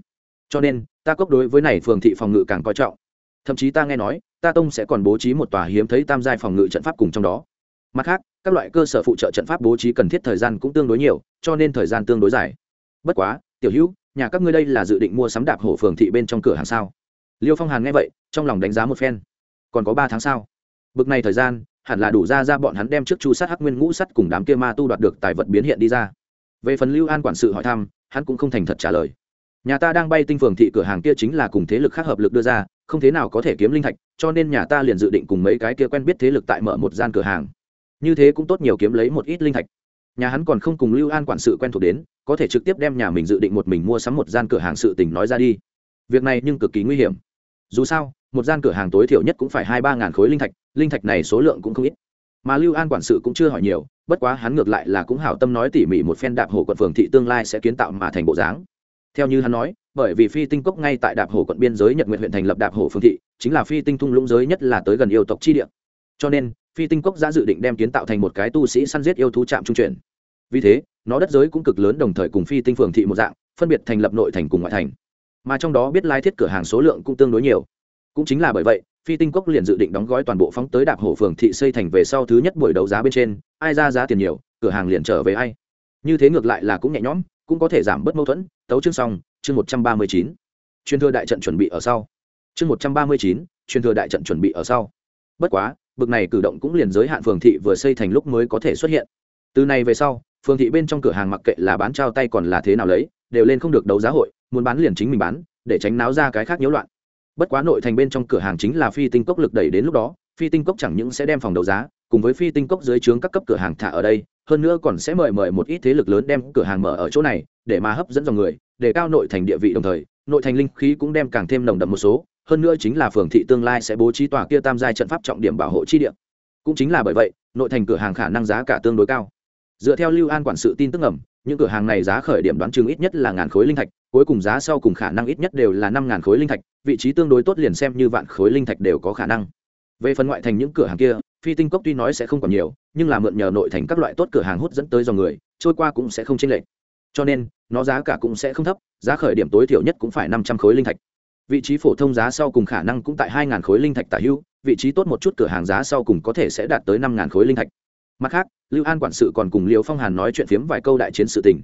Cho nên, ta cốc đối với này phường thị phòng ngự càng coi trọng. Thậm chí ta nghe nói, ta tông sẽ còn bố trí một tòa hiếm thấy tam giai phòng ngự trận pháp cùng trong đó. Mặt khác, các loại cơ sở phụ trợ trận pháp bố trí cần thiết thời gian cũng tương đối nhiều, cho nên thời gian tương đối dài. Bất quá, tiểu hữu nhà các ngươi đây là dự định mua sắm đạp hổ phường thị bên trong cửa hàng sao? Liêu phong hàn nghe vậy, trong lòng đánh giá một phen. Còn có ba tháng sau bực này thời gian, hẳn là đủ ra ra bọn hắn đem trước chu sát hắc nguyên ngũ sắt cùng đám kia ma tu đoạt được tài vật biến hiện đi ra. Về phần lưu an quản sự hỏi thăm, hắn cũng không thành thật trả lời. Nhà ta đang bay tinh phường thị cửa hàng kia chính là cùng thế lực khác hợp lực đưa ra, không thế nào có thể kiếm linh thạch, cho nên nhà ta liền dự định cùng mấy cái kia quen biết thế lực tại mở một gian cửa hàng. Như thế cũng tốt nhiều kiếm lấy một ít linh thạch nhà hắn còn không cùng lưu an quản sự quen thuộc đến, có thể trực tiếp đem nhà mình dự định một mình mua sắm một gian cửa hàng sự tình nói ra đi. Việc này nhưng cực kỳ nguy hiểm. Dù sao, một gian cửa hàng tối thiểu nhất cũng phải hai ba ngàn khối linh thạch linh thạch này số lượng cũng không ít. Mà lưu an quản sự cũng chưa hỏi nhiều, bất quá hắn ngược lại là cũng hảo tâm nói tỉ mỉ một phen đạp hồ quận phường thị tương lai sẽ kiến tạo mà thành bộ dáng. Theo như hắn nói, bởi vì phi tinh cốc ngay tại đạp hồ quận biên giới nhật nguyện huyện thành lập đạp hồ phương thị, chính là phi tinh thung lũng giới nhất là tới gần yêu tộc chi địa. Cho nên phi tinh cốc đã dự định đem kiến tạo thành một cái tu sĩ săn giết yêu thú trạm trung chuyển. Vì thế, nó đất giới cũng cực lớn đồng thời cùng phi tinh phường thị một dạng, phân biệt thành lập nội thành cùng ngoại thành. Mà trong đó biết lai thiết cửa hàng số lượng cũng tương đối nhiều. Cũng chính là bởi vậy, phi tinh cốc liền dự định đóng gói toàn bộ phóng tới đạp hổ phường thị xây thành về sau thứ nhất buổi đấu giá bên trên, ai ra giá tiền nhiều, cửa hàng liền trở về ai. Như thế ngược lại là cũng nhẹ nhõm, cũng có thể giảm bớt mâu thuẫn, tấu chương xong, chương một trăm ba mươi chín. Chuyên thừa đại trận chuẩn bị ở sau. Chương một trăm ba mươi chín chuyên thừa đại trận chuẩn bị ở sau. Bất quá bực này cử động cũng liền giới hạn phường thị vừa xây thành lúc mới có thể xuất hiện. Từ này về sau, phường thị bên trong cửa hàng mặc kệ là bán trao tay còn là thế nào lấy, đều lên không được đấu giá hội, muốn bán liền chính mình bán, để tránh náo ra cái khác nhiễu loạn. Bất quá nội thành bên trong cửa hàng chính là phi tinh cốc lực đẩy đến lúc đó, phi tinh cốc chẳng những sẽ đem phòng đấu giá, cùng với phi tinh cốc dưới trướng các cấp cửa hàng thả ở đây, hơn nữa còn sẽ mời mời một ít thế lực lớn đem cửa hàng mở ở chỗ này, để mà hấp dẫn dòng người, để cao nội thành địa vị đồng thời, nội thành linh khí cũng đem càng thêm nồng đậm một số hơn nữa chính là phường thị tương lai sẽ bố trí tòa kia tam giai trận pháp trọng điểm bảo hộ chi địa. Cũng chính là bởi vậy, nội thành cửa hàng khả năng giá cả tương đối cao. Dựa theo lưu an quản sự tin tức ngầm, những cửa hàng này giá khởi điểm đoán chừng ít nhất là ngàn khối linh thạch, cuối cùng giá sau cùng khả năng ít nhất đều là năm ngàn khối linh thạch, vị trí tương đối tốt liền xem như vạn khối linh thạch đều có khả năng. Về phần ngoại thành những cửa hàng kia, phi tinh cốc tuy nói sẽ không còn nhiều, nhưng là mượn nhờ nội thành các loại tốt cửa hàng hút dẫn tới dòng người, trôi qua cũng sẽ không chênh lệch. Cho nên, nó giá cả cũng sẽ không thấp, giá khởi điểm tối thiểu nhất cũng phải năm trăm khối linh thạch vị trí phổ thông giá sau cùng khả năng cũng tại hai ngàn khối linh thạch tả hữu vị trí tốt một chút cửa hàng giá sau cùng có thể sẽ đạt tới năm ngàn khối linh thạch. Mặt khác, lưu an quản sự còn cùng liều phong hàn nói chuyện phiếm vài câu đại chiến sự tình.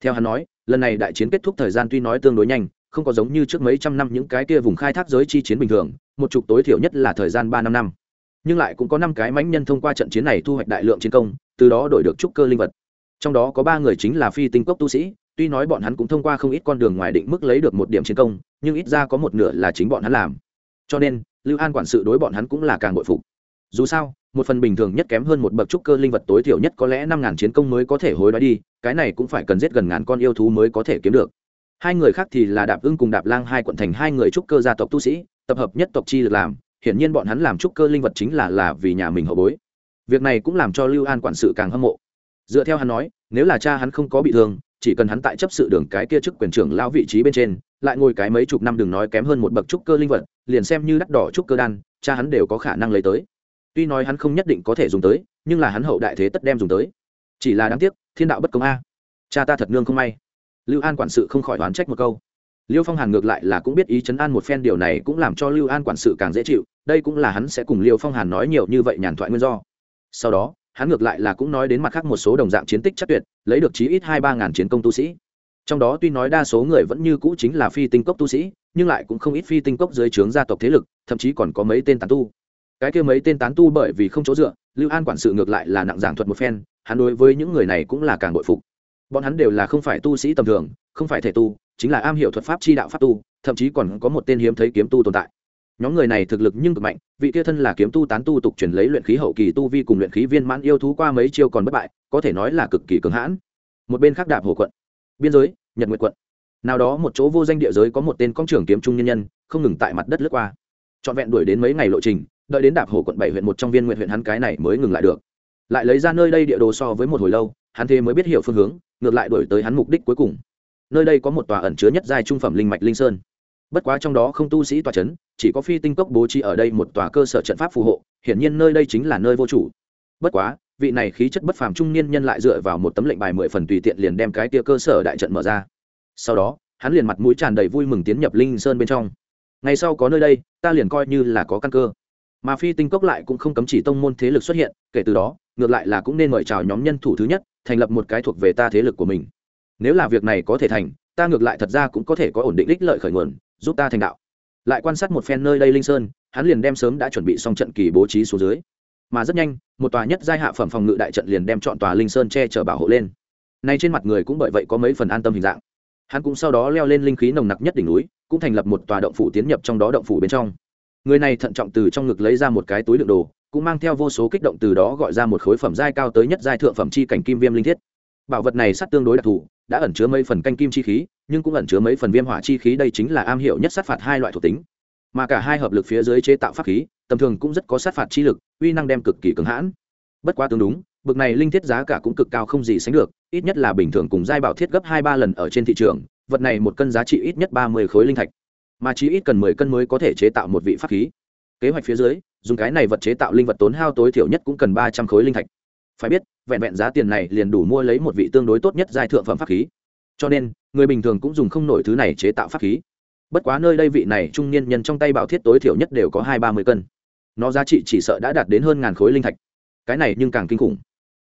Theo hắn nói, lần này đại chiến kết thúc thời gian tuy nói tương đối nhanh, không có giống như trước mấy trăm năm những cái kia vùng khai thác giới chi chiến bình thường, một chục tối thiểu nhất là thời gian ba năm năm. Nhưng lại cũng có năm cái mãnh nhân thông qua trận chiến này thu hoạch đại lượng chiến công, từ đó đổi được trúc cơ linh vật. Trong đó có ba người chính là phi tinh cốc tu sĩ, tuy nói bọn hắn cũng thông qua không ít con đường ngoài định mức lấy được một điểm chiến công nhưng ít ra có một nửa là chính bọn hắn làm. Cho nên, lưu an quản sự đối bọn hắn cũng là càng bội phục. Dù sao, một phần bình thường nhất kém hơn một bậc trúc cơ linh vật tối thiểu nhất có lẽ năm ngàn chiến công mới có thể hối đoái đi, cái này cũng phải cần giết gần ngàn con yêu thú mới có thể kiếm được. Hai người khác thì là đạp ưng cùng đạp lang hai quận thành hai người trúc cơ gia tộc tu sĩ, tập hợp nhất tộc chi được làm, hiển nhiên bọn hắn làm trúc cơ linh vật chính là là vì nhà mình hậu bối. Việc này cũng làm cho lưu an quản sự càng hâm mộ. Dựa theo hắn nói, nếu là cha hắn không có bị thương chỉ cần hắn tại chấp sự đường cái kia chức quyền trưởng lao vị trí bên trên, lại ngồi cái mấy chục năm đừng nói kém hơn một bậc trúc cơ linh vật, liền xem như đắt đỏ trúc cơ đan, cha hắn đều có khả năng lấy tới. Tuy nói hắn không nhất định có thể dùng tới, nhưng là hắn hậu đại thế tất đem dùng tới. Chỉ là đáng tiếc, thiên đạo bất công a. Cha ta thật nương không may. Lưu an quản sự không khỏi đoán trách một câu. Liêu phong hàn ngược lại là cũng biết ý chấn an một phen điều này cũng làm cho lưu an quản sự càng dễ chịu, đây cũng là hắn sẽ cùng liêu phong hàn nói nhiều như vậy nhàn thoại nguyên do. Sau đó hắn ngược lại là cũng nói đến mặt khác một số đồng dạng chiến tích chắc tuyệt, lấy được chí ít hai ba ngàn chiến công tu sĩ. Trong đó tuy nói đa số người vẫn như cũ chính là phi tinh cốc tu sĩ, nhưng lại cũng không ít phi tinh cốc dưới trướng gia tộc thế lực, thậm chí còn có mấy tên tán tu. Cái kia mấy tên tán tu bởi vì không chỗ dựa, lưu an quản sự ngược lại là nặng giảng thuật một phen, hắn đối với những người này cũng là càng bội phục. Bọn hắn đều là không phải tu sĩ tầm thường, không phải thể tu, chính là am hiểu thuật pháp chi đạo pháp tu, thậm chí còn có một tên hiếm thấy kiếm tu tồn tại nhóm người này thực lực nhưng cực mạnh, vị kia thân là kiếm tu tán tu tục chuyển lấy luyện khí hậu kỳ tu vi cùng luyện khí viên mãn yêu thú qua mấy chiêu còn bất bại, có thể nói là cực kỳ cường hãn. Một bên khác đạp hồ quận, biên giới, nhật nguyệt quận. Nào đó một chỗ vô danh địa giới có một tên công trưởng kiếm trung nhân nhân, không ngừng tại mặt đất lướt qua. Trọn vẹn đuổi đến mấy ngày lộ trình, đợi đến đạp hồ quận bảy huyện một trong viên nguyện huyện hắn cái này mới ngừng lại được. Lại lấy ra nơi đây địa đồ so với một hồi lâu, hắn thế mới biết hiểu phương hướng, ngược lại đổi tới hắn mục đích cuối cùng. Nơi đây có một tòa ẩn chứa nhất giai trung phẩm linh mạch linh sơn bất quá trong đó không tu sĩ tòa c h ấ n chỉ có phi tinh cốc bố trí ở đây một tòa cơ sở trận pháp phù hộ, hiển nhiên nơi đây chính là nơi vô chủ. Bất quá, vị này khí chất bất phàm trung niên nhân lại dựa vào một tấm lệnh bài mười phần tùy tiện liền đem cái tia cơ sở đại trận mở ra. Sau đó, hắn liền mặt mũi tràn đầy vui mừng tiến nhập linh sơn bên trong. Ngày sau có nơi đây, ta liền coi như là có căn cơ. Mà phi tinh cốc lại cũng không cấm chỉ tông môn thế lực xuất hiện, kể từ đó, ngược lại là cũng nên mời chào nhóm nhân thủ thứ nhất, thành lập một cái thuộc về ta thế lực của mình. Nếu là việc này có thể thành, ta ngược lại thật ra cũng có thể có ổn định ích lợi khởi nguồn giúp ta thành đạo. Lại quan sát một phen nơi đây linh sơn, hắn liền đem sớm đã chuẩn bị xong trận kỳ bố trí xuống dưới. Mà rất nhanh, một tòa nhất giai hạ phẩm phòng ngự đại trận liền đem chọn tòa linh sơn che chở bảo hộ lên. Nay trên mặt người cũng bởi vậy có mấy phần an tâm hình dạng. Hắn cũng sau đó leo lên linh khí nồng nặc nhất đỉnh núi, cũng thành lập một tòa động phủ tiến nhập trong đó động phủ bên trong. Người này thận trọng từ trong ngực lấy ra một cái túi đựng đồ, cũng mang theo vô số kích động từ đó gọi ra một khối phẩm giai cao tới nhất giai thượng phẩm chi cảnh kim viêm linh thiết. Bảo vật này sát tương đối đặc thù đã ẩn chứa mấy phần canh kim chi khí, nhưng cũng ẩn chứa mấy phần viêm hỏa chi khí, đây chính là am hiểu nhất sát phạt hai loại thuộc tính. Mà cả hai hợp lực phía dưới chế tạo pháp khí, tầm thường cũng rất có sát phạt chi lực, uy năng đem cực kỳ cứng hãn. Bất quá tương đúng, bực này linh thiết giá cả cũng cực cao không gì sánh được, ít nhất là bình thường cùng giai bảo thiết gấp hai ba lần ở trên thị trường, vật này một cân giá trị ít nhất ba mươi khối linh thạch. Mà chỉ ít cần mười cân mới có thể chế tạo một vị pháp khí. Kế hoạch phía dưới, dùng cái này vật chế tạo linh vật tốn hao tối thiểu nhất cũng cần ba trăm khối linh thạch phải biết, vẹn vẹn giá tiền này liền đủ mua lấy một vị tương đối tốt nhất giai thượng phẩm pháp khí. Cho nên, người bình thường cũng dùng không nổi thứ này chế tạo pháp khí. Bất quá nơi đây vị này trung niên nhân trong tay bảo thiết tối thiểu nhất đều có hai ba mươi cân. Nó giá trị chỉ sợ đã đạt đến hơn ngàn khối linh thạch. Cái này nhưng càng kinh khủng.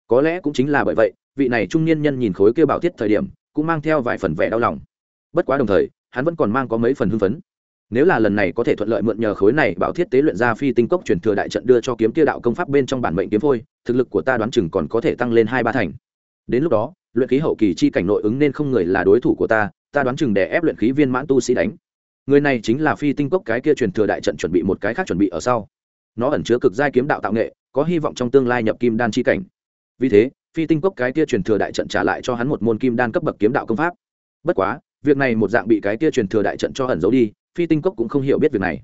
Có lẽ cũng chính là bởi vậy, vị này trung niên nhân nhìn khối kêu bảo thiết thời điểm, cũng mang theo vài phần vẻ đau lòng. Bất quá đồng thời, hắn vẫn còn mang có mấy phần hưng phấn. Nếu là lần này có thể thuận lợi mượn nhờ khối này bảo thiết tế luyện ra phi tinh cốc truyền thừa đại trận đưa cho kiếm kia đạo công pháp bên trong bản mệnh kiếm phôi thực lực của ta đoán chừng còn có thể tăng lên hai ba thành. Đến lúc đó, luyện khí hậu kỳ chi cảnh nội ứng nên không người là đối thủ của ta ta đoán chừng để ép luyện khí viên mãn tu sĩ đánh. Người này chính là phi tinh cốc cái kia truyền thừa đại trận chuẩn bị một cái khác chuẩn bị ở sau. Nó ẩn chứa cực giai kiếm đạo tạo nghệ, có hy vọng trong tương lai nhập kim đan chi cảnh. Vì thế, phi tinh cốc cái kia truyền thừa đại trận trả lại cho hắn một môn kim đan cấp bậc kiếm đạo công pháp. Bất quá, việc này một dạng bị cái kia truyền thừa đại trận cho ẩn giấu đi, phi tinh cốc cũng không hiểu biết việc này.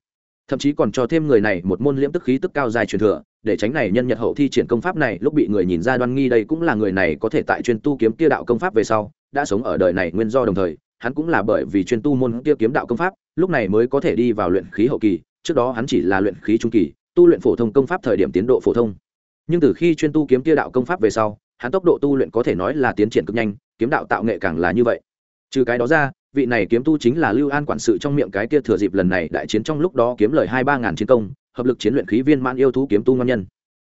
Thậm chí còn cho thêm người này một môn liễm tức khí tức cao dài truyền thừa để tránh này nhân nhật hậu thi triển công pháp này, lúc bị người nhìn ra đoan nghi đây cũng là người này có thể tại chuyên tu kiếm kia đạo công pháp về sau, đã sống ở đời này nguyên do đồng thời, hắn cũng là bởi vì chuyên tu môn kia kiếm đạo công pháp, lúc này mới có thể đi vào luyện khí hậu kỳ, trước đó hắn chỉ là luyện khí trung kỳ, tu luyện phổ thông công pháp thời điểm tiến độ phổ thông. Nhưng từ khi chuyên tu kiếm kia đạo công pháp về sau, hắn tốc độ tu luyện có thể nói là tiến triển cực nhanh, kiếm đạo tạo nghệ càng là như vậy. Trừ cái đó ra, vị này kiếm tu chính là lưu an quản sự trong miệng cái kia thừa dịp lần này đại chiến trong lúc đó kiếm lời hai ba ngàn chiến công hợp lực chiến luyện khí viên mãn yêu thú kiếm tu ngon nhân.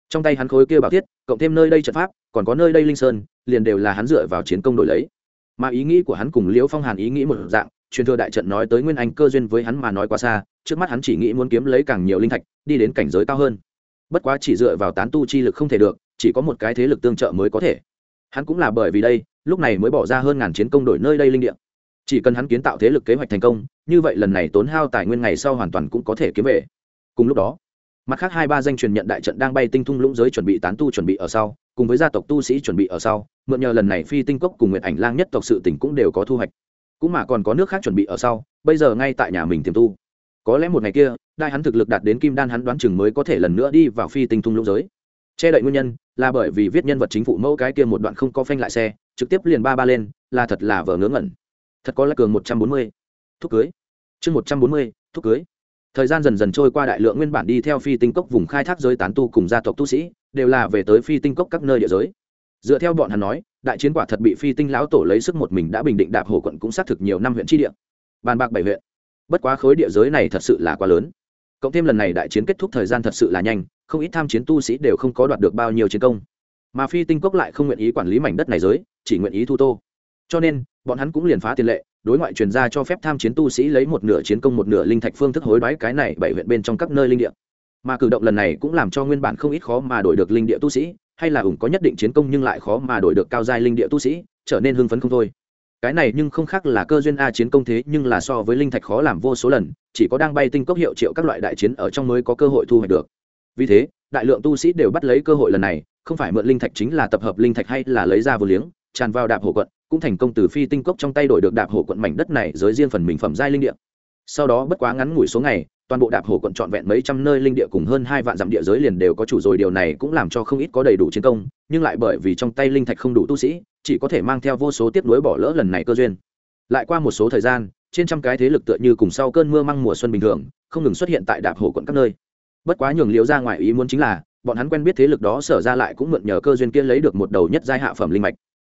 Trong tay hắn khối kia bảo thiết, cộng thêm nơi đây trận pháp, còn có nơi đây linh sơn, liền đều là hắn dựa vào chiến công đổi lấy. Mà ý nghĩ của hắn cùng liễu phong hàn ý nghĩ một dạng, truyền thừa đại trận nói tới nguyên anh cơ duyên với hắn mà nói quá xa, trước mắt hắn chỉ nghĩ muốn kiếm lấy càng nhiều linh thạch, đi đến cảnh giới cao hơn. Bất quá chỉ dựa vào tán tu chi lực không thể được, chỉ có một cái thế lực tương trợ mới có thể. Hắn cũng là bởi vì đây, lúc này mới bỏ ra hơn ngàn chiến công đổi nơi đây linh địa. Chỉ cần hắn kiến tạo thế lực kế hoạch thành công, như vậy lần này tốn hao tài nguyên ngày sau hoàn toàn cũng có thể kiếm về cùng lúc đó, mặt khác hai ba danh truyền nhận đại trận đang bay tinh thung lũng giới chuẩn bị tán tu chuẩn bị ở sau, cùng với gia tộc tu sĩ chuẩn bị ở sau, mượn nhờ lần này phi tinh cốc cùng nguyện ảnh lang nhất tộc sự tỉnh cũng đều có thu hoạch. Cũng mà còn có nước khác chuẩn bị ở sau, bây giờ ngay tại nhà mình tiềm tu. Có lẽ một ngày kia, đai hắn thực lực đạt đến kim đan hắn đoán chừng mới có thể lần nữa đi vào phi tinh thung lũng giới. Che đậy nguyên nhân là bởi vì viết nhân vật chính phủ mẫu cái kia một đoạn không có phanh lại xe, trực tiếp liền ba ba lên, là thật là vờ ngớ ngẩn. Thật có là cường một trăm bốn mươi. Thúc cưới. Chương một trăm bốn mươi, thúc cưới thời gian dần dần trôi qua đại lượng nguyên bản đi theo phi tinh cốc vùng khai thác giới tán tu cùng gia tộc tu sĩ, đều là về tới phi tinh cốc các nơi địa giới. Dựa theo bọn hắn nói, đại chiến quả thật bị phi tinh lão tổ lấy sức một mình đã bình định đạp hồ quận cũng xác thực nhiều năm huyện tri địa. Bàn bạc bảy huyện. Bất quá khối địa giới này thật sự là quá lớn. Cộng thêm lần này đại chiến kết thúc thời gian thật sự là nhanh, không ít tham chiến tu sĩ đều không có đoạt được bao nhiêu chiến công. Mà phi tinh cốc lại không nguyện ý quản lý mảnh đất này giới, chỉ nguyện ý thu tô. Cho nên, bọn hắn cũng liền phá tiền lệ đối ngoại truyền ra cho phép tham chiến tu sĩ lấy một nửa chiến công một nửa linh thạch phương thức hối đoái cái này bảy huyện bên trong các nơi linh địa. Mà cử động lần này cũng làm cho nguyên bản không ít khó mà đổi được linh địa tu sĩ, hay là ủng có nhất định chiến công nhưng lại khó mà đổi được cao giai linh địa tu sĩ, trở nên hưng phấn không thôi. Cái này nhưng không khác là cơ duyên a chiến công thế, nhưng là so với linh thạch khó làm vô số lần, chỉ có đang bay tinh cốc hiệu triệu các loại đại chiến ở trong mới có cơ hội thu hoạch được. Vì thế, đại lượng tu sĩ đều bắt lấy cơ hội lần này, không phải mượn linh thạch chính là tập hợp linh thạch hay là lấy ra vô liếng, tràn vào đạp hồ quận cũng thành công từ phi tinh cốc trong tay đổi được đạp hồ quận mảnh đất này giới riêng phần mình phẩm giai linh địa. Sau đó bất quá ngắn ngủi số ngày, toàn bộ đạp hồ quận trọn vẹn mấy trăm nơi linh địa cùng hơn hai vạn dặm địa giới liền đều có chủ rồi. Điều này cũng làm cho không ít có đầy đủ chiến công, nhưng lại bởi vì trong tay linh thạch không đủ tu sĩ, chỉ có thể mang theo vô số tiếp nối bỏ lỡ lần này cơ duyên. Lại qua một số thời gian, trên trăm cái thế lực tựa như cùng sau cơn mưa măng mùa xuân bình thường, không ngừng xuất hiện tại đạp hồ quận các nơi. Bất quá nhường liễu ra ngoài ý muốn chính là, bọn hắn quen biết thế lực đó sở ra lại cũng mượn nhờ cơ duyên kia lấy được một đầu nhất giai hạ phẩm linh mạch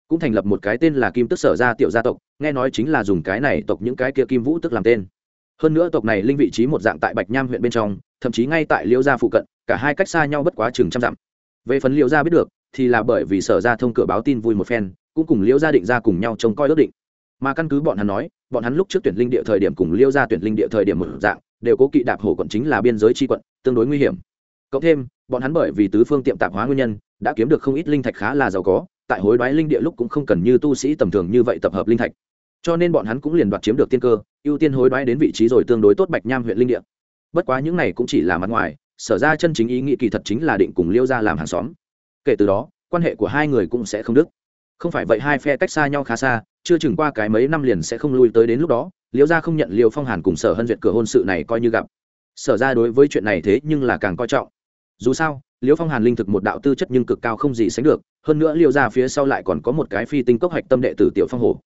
cũng thành lập một cái tên là kim tức sở gia tiểu gia tộc, nghe nói chính là dùng cái này tộc những cái kia kim vũ tức làm tên. Hơn nữa tộc này linh vị trí một dạng tại bạch nham huyện bên trong, thậm chí ngay tại liễu gia phụ cận, cả hai cách xa nhau bất quá chừng trăm dặm. Về phần liễu gia biết được, thì là bởi vì sở ra thông cửa báo tin vui một phen, cũng cùng liễu gia định ra cùng nhau trông coi ước định. Mà căn cứ bọn hắn nói, bọn hắn lúc trước tuyển linh địa thời điểm cùng liễu gia tuyển linh địa thời điểm một dạng, đều cố kỵ đạp hồ quận chính là biên giới tri quận, tương đối nguy hiểm. Cộng thêm, bọn hắn bởi vì tứ phương tiệm tạp hóa nguyên nhân, đã kiếm được không ít linh thạch khá là giàu có tại hối đoái linh địa lúc cũng không cần như tu sĩ tầm thường như vậy tập hợp linh thạch. Cho nên bọn hắn cũng liền đoạt chiếm được tiên cơ, ưu tiên hối đoái đến vị trí rồi tương đối tốt bạch nham huyện linh địa. Bất quá những này cũng chỉ là mặt ngoài, sở ra chân chính ý nghĩ kỳ thật chính là định cùng liêu ra làm hàng xóm. Kể từ đó, quan hệ của hai người cũng sẽ không đứt. Không phải vậy hai phe cách xa nhau khá xa, chưa chừng qua cái mấy năm liền sẽ không lui tới đến lúc đó, liêu ra không nhận liêu phong hàn cùng sở hân duyệt cửa hôn sự này coi như gặp. Sở ra đối với chuyện này thế nhưng là càng coi trọng. Dù sao Liễu phong hàn linh thực một đạo tư chất nhưng cực cao không gì sánh được, hơn nữa Liễu ra phía sau lại còn có một cái phi tinh cốc hạch tâm đệ tử tiểu phong hồ.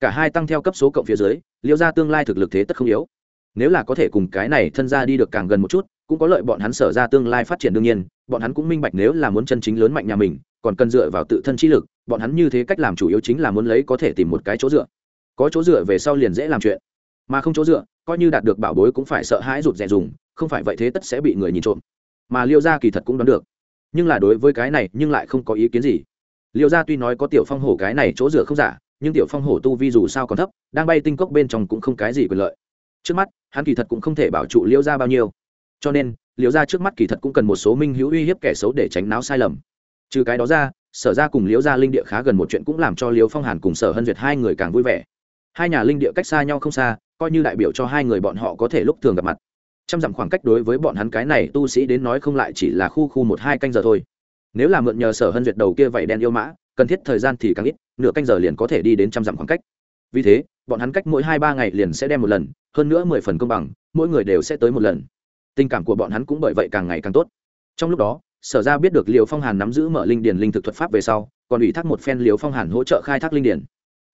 Cả hai tăng theo cấp số cộng phía dưới Liễu ra tương lai thực lực thế tất không yếu. Nếu là có thể cùng cái này thân ra đi được càng gần một chút, cũng có lợi bọn hắn sở ra tương lai phát triển đương nhiên, bọn hắn cũng minh bạch nếu là muốn chân chính lớn mạnh nhà mình, còn cần dựa vào tự thân trí lực, bọn hắn như thế cách làm chủ yếu chính là muốn lấy có thể tìm một cái chỗ dựa. Có chỗ dựa về sau liền dễ làm chuyện. Mà không chỗ dựa, coi như đạt được bảo bối cũng phải sợ hãi rụt rè dùng không phải vậy thế tất sẽ bị người nhìn trộm mà liêu gia kỳ thật cũng đoán được. Nhưng là đối với cái này nhưng lại không có ý kiến gì. Liêu gia tuy nói có tiểu phong hổ cái này chỗ dựa không giả, nhưng tiểu phong hổ tu vi dù sao còn thấp, đang bay tinh cốc bên trong cũng không cái gì quyền lợi. Trước mắt, hắn kỳ thật cũng không thể bảo trụ liêu gia bao nhiêu. Cho nên, liêu gia trước mắt kỳ thật cũng cần một số minh hữu uy hiếp kẻ xấu để tránh náo sai lầm. Trừ cái đó ra, sở ra cùng liễu gia linh địa khá gần một chuyện cũng làm cho liễu phong hàn cùng sở hân duyệt hai người càng vui vẻ. Hai nhà linh địa cách xa nhau không xa, coi như đại biểu cho hai người bọn họ có thể lúc thường gặp mặt trăm dặm khoảng cách đối với bọn hắn cái này tu sĩ đến nói không lại chỉ là khu khu một hai canh giờ thôi. Nếu là mượn nhờ sở hân duyệt đầu kia vậy đen yêu mã, cần thiết thời gian thì càng ít, nửa canh giờ liền có thể đi đến trăm dặm khoảng cách. Vì thế, bọn hắn cách mỗi hai ba ngày liền sẽ đem một lần, hơn nữa mười phần công bằng, mỗi người đều sẽ tới một lần. Tình cảm của bọn hắn cũng bởi vậy càng ngày càng tốt. Trong lúc đó, sở ra biết được liều phong hàn nắm giữ mở linh điền linh thực thuật pháp về sau, còn ủy thác một phen liều phong hàn hỗ trợ khai thác linh điền.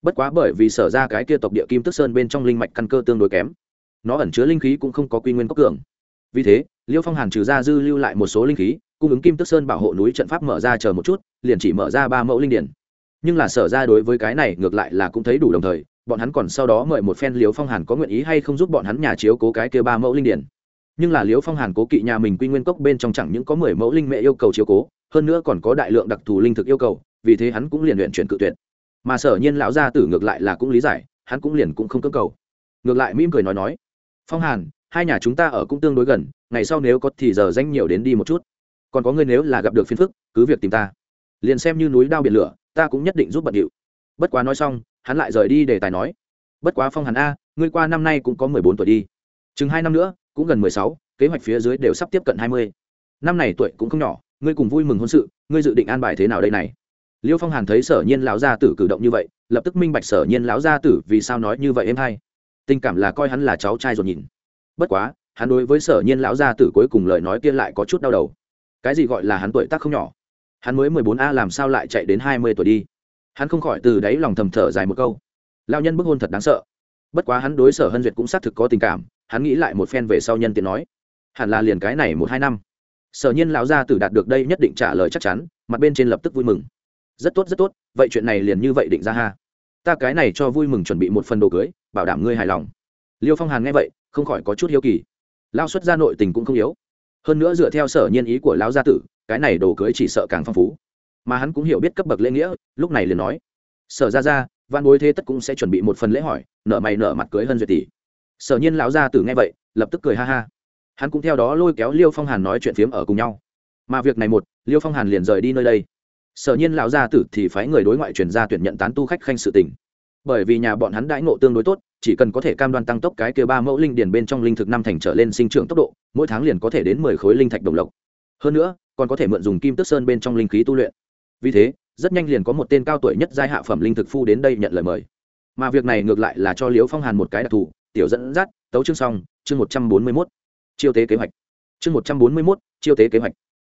Bất quá bởi vì sở ra cái kia tộc địa kim tức sơn bên trong linh mạch căn cơ tương đối kém nó ẩn chứa linh khí cũng không có quy nguyên cốc cường. Vì thế, liêu phong hàn trừ ra dư lưu lại một số linh khí, cung ứng kim tức sơn bảo hộ núi trận pháp mở ra chờ một chút, liền chỉ mở ra ba mẫu linh điển. Nhưng là sở ra đối với cái này ngược lại là cũng thấy đủ đồng thời, bọn hắn còn sau đó mời một phen liêu phong hàn có nguyện ý hay không giúp bọn hắn nhà chiếu cố cái kia ba mẫu linh điển. Nhưng là liêu phong hàn cố kỵ nhà mình quy nguyên cốc bên trong chẳng những có mười mẫu linh mẹ yêu cầu chiếu cố, hơn nữa còn có đại lượng đặc thù linh thực yêu cầu, vì thế hắn cũng liền luyện chuyển cự tuyệt. Mà sở nhiên lão gia tử ngược lại là cũng lý giải, hắn cũng liền cũng không cơ cầu. Ngược lại mỉm cười nói nói phong hàn, hai nhà chúng ta ở cũng tương đối gần, ngày sau nếu có thì giờ danh nhiều đến đi một chút. Còn có người nếu là gặp được phiền phức, cứ việc tìm ta. Liền xem như núi đao biển lửa, ta cũng nhất định giúp bận điệu. Bất quá nói xong, hắn lại rời đi để tài nói. Bất quá phong hàn a, ngươi qua năm nay cũng có mười bốn tuổi đi. Chừng hai năm nữa, cũng gần mười sáu, kế hoạch phía dưới đều sắp tiếp cận hai mươi. Năm này tuổi cũng không nhỏ, ngươi cùng vui mừng hôn sự, ngươi dự định an bài thế nào đây này? Liêu phong hàn thấy sở nhiên lão gia tử cử động như vậy, lập tức minh bạch sở nhiên lão gia tử vì sao nói như vậy em hay tình cảm là coi hắn là cháu trai rồi nhìn. Bất quá, hắn đối với sở nhiên lão gia tử cuối cùng lời nói kia lại có chút đau đầu. Cái gì gọi là hắn tuổi tác không nhỏ? Hắn mới mười bốn a làm sao lại chạy đến hai mươi tuổi đi? Hắn không khỏi từ đáy lòng thầm thở dài một câu. Lao nhân bức hôn thật đáng sợ. Bất quá hắn đối sở hân duyệt cũng xác thực có tình cảm, hắn nghĩ lại một phen về sau nhân tiện nói. Hẳn là liền cái này một hai năm. Sở nhiên lão gia tử đạt được đây nhất định trả lời chắc chắn, mặt bên trên lập tức vui mừng. Rất tốt rất tốt, vậy chuyện này liền như vậy định ra ha ta cái này cho vui mừng chuẩn bị một phần đồ cưới, bảo đảm ngươi hài lòng. Liêu phong hàn nghe vậy, không khỏi có chút hiếu kỳ. Lao xuất gia nội tình cũng không yếu. Hơn nữa dựa theo sở nhiên ý của lão gia tử, cái này đồ cưới chỉ sợ càng phong phú. Mà hắn cũng hiểu biết cấp bậc lễ nghĩa, lúc này liền nói, sở ra ra văn bối thế tất cũng sẽ chuẩn bị một phần lễ hỏi, nợ mày nợ mặt cưới hơn duyệt tỷ. Sở nhiên lão gia tử nghe vậy, lập tức cười ha ha. Hắn cũng theo đó lôi kéo liêu phong hàn nói chuyện phiếm ở cùng nhau. Mà việc này một, liêu phong hàn liền rời đi nơi đây sở nhiên lão gia tử thì phái người đối ngoại truyền ra tuyển nhận tán tu khách khanh sự tình. Bởi vì nhà bọn hắn đãi ngộ tương đối tốt, chỉ cần có thể cam đoan tăng tốc cái kia ba mẫu linh điền bên trong linh thực năm thành trở lên sinh trưởng tốc độ, mỗi tháng liền có thể đến mười khối linh thạch đồng lộc. Hơn nữa, còn có thể mượn dùng kim tức sơn bên trong linh khí tu luyện. Vì thế, rất nhanh liền có một tên cao tuổi nhất giai hạ phẩm linh thực phu đến đây nhận lời mời. Mà việc này ngược lại là cho liễu phong hàn một cái đặc thù, tiểu dẫn dắt, tấu chương xong, chương một trăm bốn mươi mốt, chiêu tế kế hoạch. Chương một trăm bốn mươi mốt, chiêu tế kế hoạch.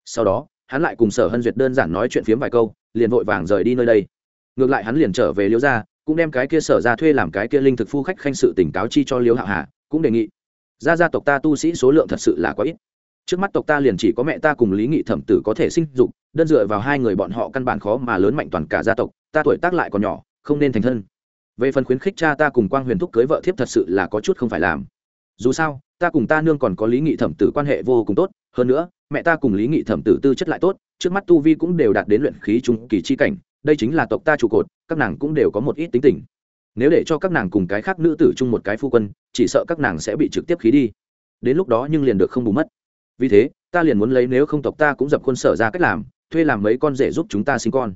Sau đó hắn lại cùng sở hân duyệt đơn giản nói chuyện phiếm vài câu, liền vội vàng rời đi nơi đây. Ngược lại hắn liền trở về liễu gia, cũng đem cái kia sở ra thuê làm cái kia linh thực phu khách khanh sự tỉnh cáo chi cho liễu hạo hà cũng đề nghị, gia gia tộc ta tu sĩ số lượng thật sự là quá ít. Trước mắt tộc ta liền chỉ có mẹ ta cùng lý nghị thẩm tử có thể sinh dục, đơn dựa vào hai người bọn họ căn bản khó mà lớn mạnh toàn cả gia tộc, ta tuổi tác lại còn nhỏ, không nên thành thân. Về phần khuyến khích cha ta cùng quang huyền thúc cưới vợ thiếp thật sự là có chút không phải làm. Dù sao, ta cùng ta nương còn có lý nghị thẩm tử quan hệ vô cùng tốt, hơn nữa mẹ ta cùng lý nghị thẩm tử tư chất lại tốt, trước mắt tu vi cũng đều đạt đến luyện khí trung kỳ chi cảnh, đây chính là tộc ta trụ cột, các nàng cũng đều có một ít tính tình. Nếu để cho các nàng cùng cái khác nữ tử chung một cái phu quân, chỉ sợ các nàng sẽ bị trực tiếp khí đi. Đến lúc đó nhưng liền được không bù mất. Vì thế, ta liền muốn lấy nếu không tộc ta cũng dập khuôn sở ra cách làm, thuê làm mấy con rể giúp chúng ta sinh con.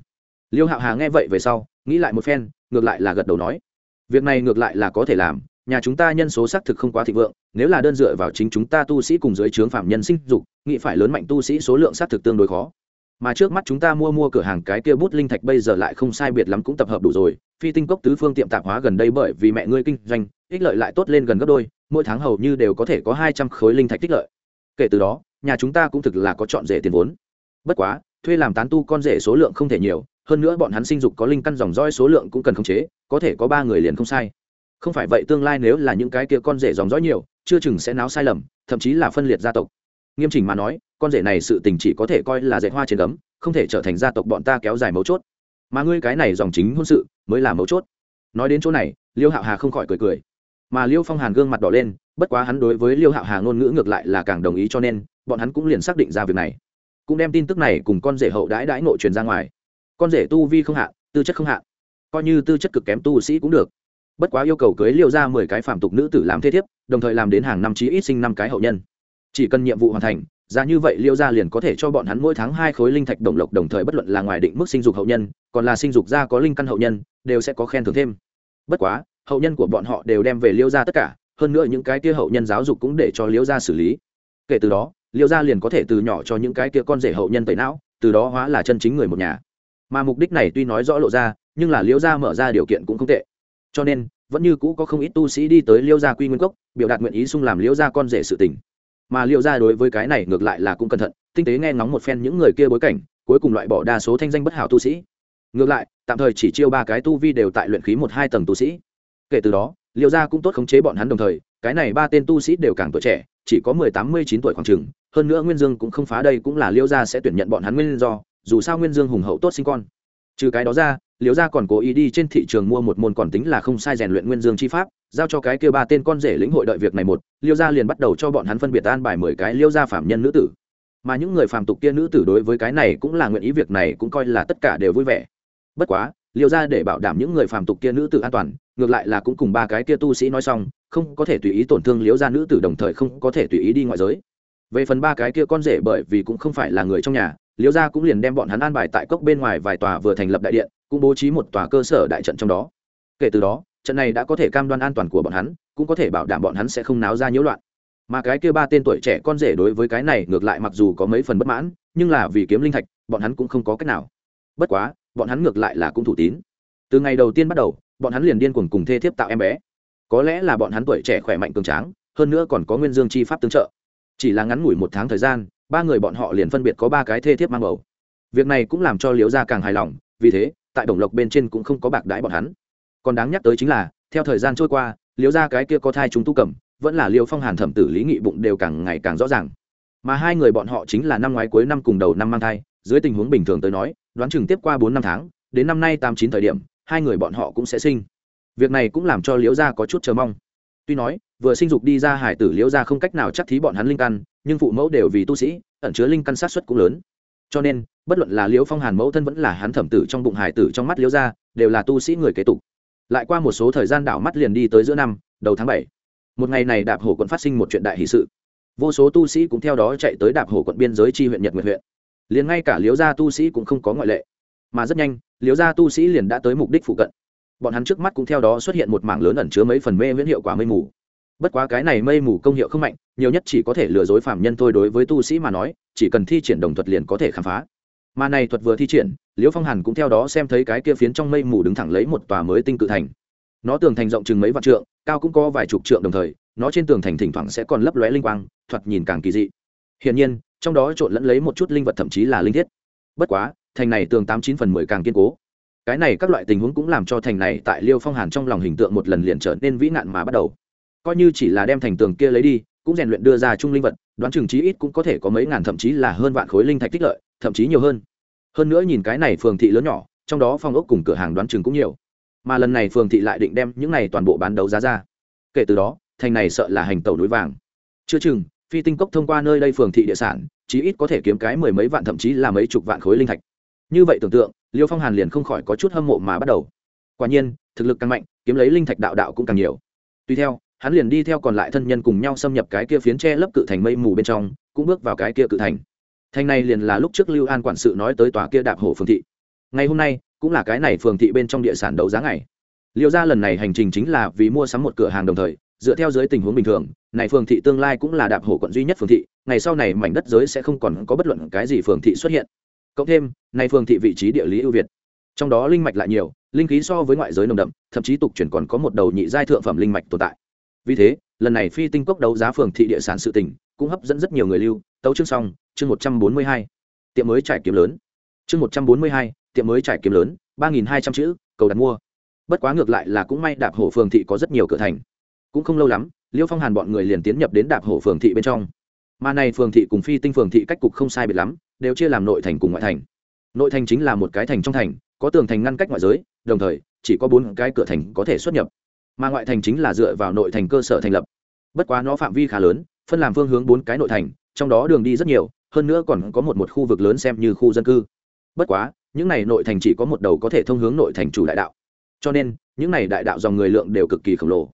Liêu hạo hà nghe vậy về sau, nghĩ lại một phen, ngược lại là gật đầu nói. Việc này ngược lại là có thể làm nhà chúng ta nhân số xác thực không quá thịnh vượng, nếu là đơn dựa vào chính chúng ta tu sĩ cùng dưới trướng phạm nhân sinh dục nghị phải lớn mạnh tu sĩ số lượng xác thực tương đối khó. Mà trước mắt chúng ta mua mua cửa hàng cái kia bút linh thạch bây giờ lại không sai biệt lắm cũng tập hợp đủ rồi, phi tinh cốc tứ phương tiệm tạp hóa gần đây bởi vì mẹ ngươi kinh doanh, ích lợi lại tốt lên gần gấp đôi, mỗi tháng hầu như đều có thể có hai trăm khối linh thạch tích lợi. Kể từ đó, nhà chúng ta cũng thực là có chọn rể tiền vốn. Bất quá, thuê làm tán tu con rể số lượng không thể nhiều, hơn nữa bọn hắn sinh dục có linh căn dòng roi số lượng cũng cần khống chế, có thể có ba người liền không sai không phải vậy tương lai nếu là những cái kia con rể dòng dõi nhiều, chưa chừng sẽ náo sai lầm, thậm chí là phân liệt gia tộc. Nghiêm chỉnh mà nói, con rể này sự tình chỉ có thể coi là dạy hoa trên gấm, không thể trở thành gia tộc bọn ta kéo dài mấu chốt. Mà ngươi cái này dòng chính hôn sự, mới là mấu chốt. Nói đến chỗ này, liêu hạo hà không khỏi cười cười. Mà liêu phong hàn gương mặt đỏ lên, bất quá hắn đối với liêu hạo hà ngôn ngữ ngược lại là càng đồng ý cho nên, bọn hắn cũng liền xác định ra việc này. Cũng đem tin tức này cùng con rể hậu đãi đãi nội truyền ra ngoài. Con rể tu vi không hạ, tư chất không hạ. Coi như tư chất cực kém tu sĩ cũng được bất quá yêu cầu cưới liêu ra mười cái phạm tục nữ tử làm thế thiếp, đồng thời làm đến hàng năm chí ít sinh năm cái hậu nhân. Chỉ cần nhiệm vụ hoàn thành ra như vậy liêu ra liền có thể cho bọn hắn mỗi tháng hai khối linh thạch đồng lộc đồng thời bất luận là ngoài định mức sinh dục hậu nhân, còn là sinh dục ra có linh căn hậu nhân, đều sẽ có khen thưởng thêm. Bất quá, hậu nhân của bọn họ đều đem về liêu ra tất cả, hơn nữa những cái kia hậu nhân giáo dục cũng để cho liêu ra xử lý. Kể từ đó, liêu ra liền có thể từ nhỏ cho những cái kia con rể hậu nhân tẩy não, từ đó hóa là chân chính người một nhà. Mà mục đích này tuy nói rõ lộ ra, nhưng là liêu ra mở ra điều kiện cũng không tệ cho nên, vẫn như cũ có không ít tu sĩ đi tới liêu gia quy nguyên cốc, biểu đạt nguyện ý xung làm liêu gia con rể sự tình. Mà liêu gia đối với cái này ngược lại là cũng cẩn thận, tinh tế nghe ngóng một phen những người kia bối cảnh, cuối cùng loại bỏ đa số thanh danh bất hảo tu sĩ. Ngược lại, tạm thời chỉ chiêu ba cái tu vi đều tại luyện khí một hai tầng tu sĩ. Kể từ đó, liêu gia cũng tốt khống chế bọn hắn đồng thời, cái này ba tên tu sĩ đều càng tuổi trẻ, chỉ có mười tám mươi chín tuổi khoảng chừng, hơn nữa nguyên dương cũng không phá đây cũng là liêu gia sẽ tuyển nhận bọn hắn nguyên do, dù sao nguyên dương hùng hậu tốt sinh con. Trừ cái đó ra liễu gia còn cố ý đi trên thị trường mua một môn còn tính là không sai rèn luyện nguyên dương chi pháp, giao cho cái kia ba tên con rể lĩnh hội đợi việc này một liêu gia liền bắt đầu cho bọn hắn phân biệt an bài mười cái liêu gia phạm nhân nữ tử. Mà những người phàm tục kia nữ tử đối với cái này cũng là nguyện ý việc này cũng coi là tất cả đều vui vẻ. Bất quá liêu gia để bảo đảm những người phàm tục kia nữ tử an toàn, ngược lại là cũng cùng ba cái kia tu sĩ nói xong, không có thể tùy ý tổn thương liễu gia nữ tử đồng thời không có thể tùy ý đi ngoại giới. Về phần ba cái kia con rể bởi vì cũng không phải là người trong nhà, liễu gia cũng liền đem bọn hắn an bài tại cốc bên ngoài vài tòa vừa thành lập đại điện cũng bố trí một tòa cơ sở đại trận trong đó. Kể từ đó, trận này đã có thể cam đoan an toàn của bọn hắn, cũng có thể bảo đảm bọn hắn sẽ không náo ra nhiễu loạn. Mà cái kia ba tên tuổi trẻ con rể đối với cái này ngược lại mặc dù có mấy phần bất mãn, nhưng là vì kiếm linh thạch, bọn hắn cũng không có cách nào. Bất quá, bọn hắn ngược lại là cũng thủ tín. Từ ngày đầu tiên bắt đầu, bọn hắn liền điên cuồng cùng thê thiếp tạo em bé. Có lẽ là bọn hắn tuổi trẻ khỏe mạnh cường tráng, hơn nữa còn có nguyên dương chi pháp tương trợ. Chỉ là ngắn ngủi một tháng thời gian, ba người bọn họ liền phân biệt có ba cái thê thiếp mang bầu. Việc này cũng làm cho liễu gia càng hài lòng, vì thế tại đồng lộc bên trên cũng không có bạc đãi bọn hắn. Còn đáng nhắc tới chính là, theo thời gian trôi qua, liễu gia cái kia có thai chúng tu cầm, vẫn là liễu phong hàn thẩm tử lý nghị bụng đều càng ngày càng rõ ràng. Mà hai người bọn họ chính là năm ngoái cuối năm cùng đầu năm mang thai, dưới tình huống bình thường tới nói, đoán chừng tiếp qua bốn năm tháng, đến năm nay tám chín thời điểm, hai người bọn họ cũng sẽ sinh. Việc này cũng làm cho liễu gia có chút chờ mong. Tuy nói, vừa sinh dục đi ra hải tử liễu gia không cách nào chắc thí bọn hắn linh căn, nhưng phụ mẫu đều vì tu sĩ, ẩn chứa linh căn sát xuất cũng lớn cho nên, bất luận là liễu phong hàn mẫu thân vẫn là hắn thẩm tử trong bụng hải tử trong mắt liễu gia, đều là tu sĩ người kế tục. Lại qua một số thời gian đảo mắt liền đi tới giữa năm, đầu tháng bảy. Một ngày này đạp hổ quận phát sinh một chuyện đại hỷ sự. Vô số tu sĩ cũng theo đó chạy tới đạp hổ quận biên giới tri huyện nhật nguyệt huyện. Liền ngay cả liễu gia tu sĩ cũng không có ngoại lệ. Mà rất nhanh, liễu gia tu sĩ liền đã tới mục đích phụ cận. Bọn hắn trước mắt cũng theo đó xuất hiện một mảng lớn ẩn chứa mấy phần mê viễn hiệu quả mây mù. Bất quá cái này mây mù công hiệu không mạnh nhiều nhất chỉ có thể lừa dối phạm nhân thôi đối với tu sĩ mà nói, chỉ cần thi triển đồng thuật liền có thể khám phá. Mà này thuật vừa thi triển, liễu phong hàn cũng theo đó xem thấy cái kia phiến trong mây mù đứng thẳng lấy một tòa mới tinh cự thành. Nó tường thành rộng chừng mấy vạn trượng, cao cũng có vài chục trượng đồng thời, nó trên tường thành thỉnh thoảng sẽ còn lấp lóe linh quang, thoạt nhìn càng kỳ dị. Hiển nhiên, trong đó trộn lẫn lấy một chút linh vật thậm chí là linh thiết. Bất quá, thành này tường tám chín phần mười càng kiên cố. Cái này các loại tình huống cũng làm cho thành này tại liêu phong hàn trong lòng hình tượng một lần liền trở nên vĩ nạn mà bắt đầu. Coi như chỉ là đem thành tường kia lấy đi cũng rèn luyện đưa ra trung linh vật, đoán chừng chí ít cũng có thể có mấy ngàn thậm chí là hơn vạn khối linh thạch tích lợi, thậm chí nhiều hơn. Hơn nữa nhìn cái này phường thị lớn nhỏ, trong đó phong ốc cùng cửa hàng đoán chừng cũng nhiều. Mà lần này phường thị lại định đem những này toàn bộ bán đấu giá ra. Kể từ đó, thành này sợ là hành tàu núi vàng. Chưa chừng, phi tinh cốc thông qua nơi đây phường thị địa sản, chí ít có thể kiếm cái mười mấy vạn thậm chí là mấy chục vạn khối linh thạch. Như vậy tưởng tượng, liêu phong hàn liền không khỏi có chút hâm mộ mà bắt đầu. Quả nhiên, thực lực càng mạnh, kiếm lấy linh thạch đạo đạo cũng càng nhiều. Tuy theo hắn liền đi theo còn lại thân nhân cùng nhau xâm nhập cái kia phiến tre lấp cự thành mây mù bên trong, cũng bước vào cái kia cự thành. Thành này liền là lúc trước lưu an quản sự nói tới tòa kia đạp hổ phường thị. Ngày hôm nay, cũng là cái này phường thị bên trong địa sản đấu giá ngày. Liêu ra lần này hành trình chính là vì mua sắm một cửa hàng đồng thời, dựa theo dưới tình huống bình thường, này phường thị tương lai cũng là đạp hổ quận duy nhất phường thị, ngày sau này mảnh đất giới sẽ không còn có bất luận cái gì phường thị xuất hiện. Cộng thêm, này phường thị vị trí địa lý ưu việt. Trong đó linh mạch lại nhiều, linh khí so với ngoại giới nồng đậm, thậm chí tục chuyển còn có một đầu nhị giai thượng phẩm linh mạch tồn tại vì thế, lần này phi tinh cốc đấu giá phường thị địa sản sự tỉnh cũng hấp dẫn rất nhiều người lưu. Tấu chương xong, chương một trăm bốn mươi hai. Tiệm mới trải kiếm lớn. Chương một trăm bốn mươi hai, tiệm mới trải kiếm lớn, ba nghìn hai trăm chữ, cầu đặt mua. Bất quá ngược lại là cũng may đạp hổ phường thị có rất nhiều cửa thành. Cũng không lâu lắm, liêu phong hàn bọn người liền tiến nhập đến đạp hổ phường thị bên trong. Mà này phường thị cùng phi tinh phường thị cách cục không sai biệt lắm, đều chia làm nội thành cùng ngoại thành. Nội thành chính là một cái thành trong thành, có tường thành ngăn cách ngoại giới, đồng thời chỉ có bốn cái cửa thành có thể xuất nhập mà ngoại thành chính là dựa vào nội thành cơ sở thành lập. Bất quá nó phạm vi khá lớn, phân làm phương hướng bốn cái nội thành, trong đó đường đi rất nhiều, hơn nữa còn có một một khu vực lớn xem như khu dân cư. Bất quá, những này nội thành chỉ có một đầu có thể thông hướng nội thành chủ đại đạo. Cho nên, những này đại đạo dòng người lượng đều cực kỳ khổng lồ.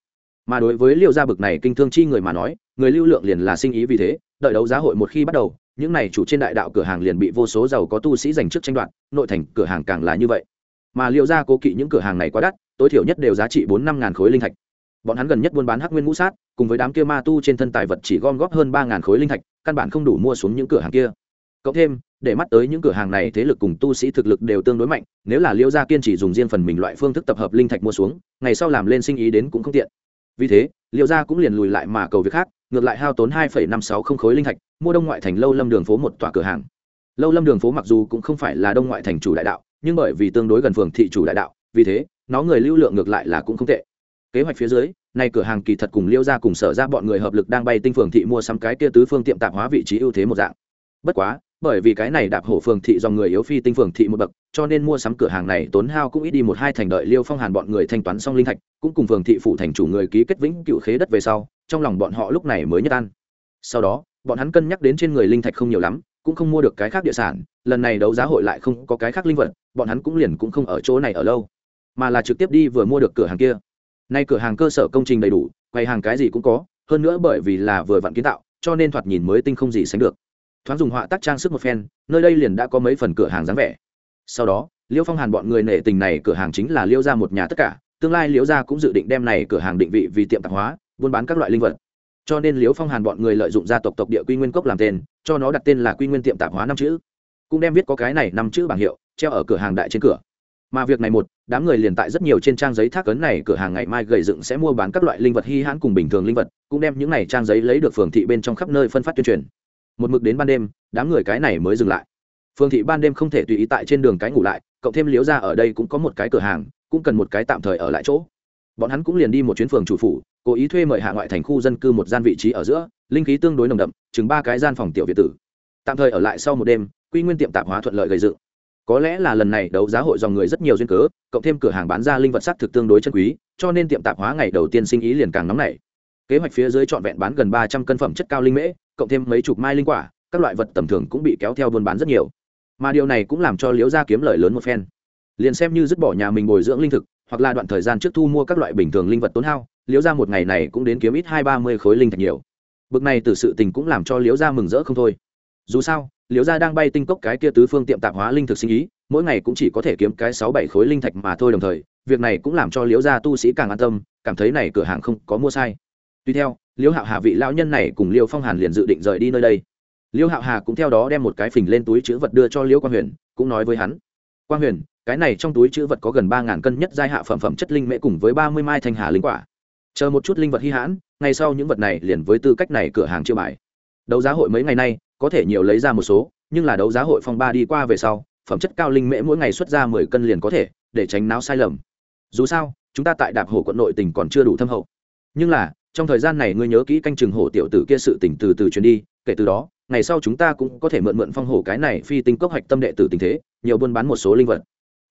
Mà đối với liêu gia bực này kinh thương chi người mà nói, người lưu lượng liền là sinh ý vì thế, đợi đấu giá hội một khi bắt đầu, những này chủ trên đại đạo cửa hàng liền bị vô số giàu có tu sĩ giành trước tranh đoạt, nội thành cửa hàng càng là như vậy. Mà liệu gia cố kỵ những cửa hàng này quá đắt tối thiểu nhất đều giá trị bốn năm ngàn khối linh thạch. Bọn hắn gần nhất buôn bán hắc nguyên ngũ sát, cùng với đám kia ma tu trên thân tài vật chỉ gom góp hơn ba ngàn khối linh thạch, căn bản không đủ mua xuống những cửa hàng kia. Cộng thêm, để mắt tới những cửa hàng này thế lực cùng tu sĩ thực lực đều tương đối mạnh, nếu là liễu gia kiên trì dùng riêng phần mình loại phương thức tập hợp linh thạch mua xuống, ngày sau làm lên sinh ý đến cũng không tiện. Vì thế, liễu gia cũng liền lùi lại mà cầu việc khác, ngược lại hao tốn hai năm sáu không khối linh thạch, mua đông ngoại thành lâu lâm đường phố một tòa cửa hàng. Lâu lâm đường phố mặc dù cũng không phải là đông ngoại thành chủ đại đạo, nhưng bởi vì tương đối gần phường thị chủ đại đạo, vì thế nó người lưu lượng ngược lại là cũng không tệ. Kế hoạch phía dưới, nay cửa hàng kỳ thật cùng liêu ra cùng sở ra bọn người hợp lực đang bay tinh phường thị mua sắm cái kia tứ phương tiệm tạp hóa vị trí ưu thế một dạng. Bất quá, bởi vì cái này đạp hổ phường thị do người yếu phi tinh phường thị một bậc, cho nên mua sắm cửa hàng này tốn hao cũng ít đi một hai thành đợi liêu phong hàn bọn người thanh toán xong linh thạch, cũng cùng phường thị phụ thành chủ người ký kết vĩnh cựu khế đất về sau, trong lòng bọn họ lúc này mới nhất ăn sau đó, bọn hắn cân nhắc đến trên người linh thạch không nhiều lắm, cũng không mua được cái khác địa sản, lần này đấu giá hội lại không có cái khác linh vật, bọn hắn cũng liền cũng không ở chỗ này ở lâu mà là trực tiếp đi vừa mua được cửa hàng kia. Nay cửa hàng cơ sở công trình đầy đủ, quầy hàng cái gì cũng có, hơn nữa bởi vì là vừa vặn kiến tạo, cho nên thoạt nhìn mới tinh không gì sánh được. Thoáng dùng họa tác trang sức một phen, nơi đây liền đã có mấy phần cửa hàng dáng vẻ. Sau đó, liêu phong hàn bọn người nể tình này cửa hàng chính là liêu ra một nhà tất cả, tương lai liêu gia cũng dự định đem này cửa hàng định vị vì tiệm tạp hóa, buôn bán các loại linh vật. Cho nên liêu phong hàn bọn người lợi dụng gia tộc tộc địa quy nguyên cốc làm tên, cho nó đặt tên là quy nguyên tiệm tạp hóa năm chữ. Cũng đem viết có cái này năm chữ bảng hiệu, treo ở cửa hàng đại trên cửa mà việc này một, đám người liền tại rất nhiều trên trang giấy thác ấn này cửa hàng ngày mai gầy dựng sẽ mua bán các loại linh vật hy hãn cùng bình thường linh vật, cũng đem những này trang giấy lấy được phường thị bên trong khắp nơi phân phát tuyên truyền. Một mực đến ban đêm, đám người cái này mới dừng lại. Phường thị ban đêm không thể tùy ý tại trên đường cái ngủ lại cộng thêm liếu ra ở đây cũng có một cái cửa hàng, cũng cần một cái tạm thời ở lại chỗ. Bọn hắn cũng liền đi một chuyến phường chủ phủ, cố ý thuê mời hạ ngoại thành khu dân cư một gian vị trí ở giữa, linh khí tương đối nồng đậm, chừng ba cái gian phòng tiểu việt tử. Tạm thời ở lại sau một đêm, quy nguyên tiệm tạp hóa thuận lợi gây dựng có lẽ là lần này đấu giá hội dòng người rất nhiều duyên cớ, cộng thêm cửa hàng bán ra linh vật sắc thực tương đối chân quý, cho nên tiệm tạp hóa ngày đầu tiên sinh ý liền càng nóng nảy. Kế hoạch phía dưới trọn vẹn bán gần ba trăm cân phẩm chất cao linh mễ, cộng thêm mấy chục mai linh quả, các loại vật tầm thường cũng bị kéo theo buôn bán rất nhiều. Mà điều này cũng làm cho liễu gia kiếm lợi lớn một phen. Liền xem như dứt bỏ nhà mình bồi dưỡng linh thực, hoặc là đoạn thời gian trước thu mua các loại bình thường linh vật tốn hao, liễu gia một ngày này cũng đến kiếm ít hai ba mươi khối linh thạch nhiều. Bực này từ sự tình cũng làm cho liễu gia mừng rỡ không thôi dù sao, liễu gia đang bay tinh cốc cái kia tứ phương tiệm tạp hóa linh thực sinh ý, mỗi ngày cũng chỉ có thể kiếm cái sáu bảy khối linh thạch mà thôi đồng thời, việc này cũng làm cho liễu gia tu sĩ càng an tâm, cảm thấy này cửa hàng không có mua sai. Tuy theo, liễu hạo hà vị lão nhân này cùng liễu phong hàn liền dự định rời đi nơi đây. Liễu hạo hà cũng theo đó đem một cái phình lên túi chữ vật đưa cho liễu quang huyền, cũng nói với hắn, quang huyền, cái này trong túi chữ vật có gần ba ngàn cân nhất giai hạ phẩm phẩm chất linh mễ cùng với ba mươi mai thanh hà linh quả. Chờ một chút linh vật hy hãn ngay sau những vật này liền với tư cách này cửa hàng chưa bài. Đấu giá hội mấy ngày nay có thể nhiều lấy ra một số, nhưng là đấu giá hội phong ba đi qua về sau, phẩm chất cao linh mễ mỗi ngày xuất ra mười cân liền có thể, để tránh náo sai lầm. Dù sao, chúng ta tại đạp hồ quận nội tỉnh còn chưa đủ thâm hậu. Nhưng là, trong thời gian này ngươi nhớ kỹ canh chừng hổ tiểu tử kia sự tỉnh từ từ truyền đi, kể từ đó, ngày sau chúng ta cũng có thể mượn mượn phong hổ cái này phi tinh cốc hạch tâm đệ tử tình thế, nhiều buôn bán một số linh vật.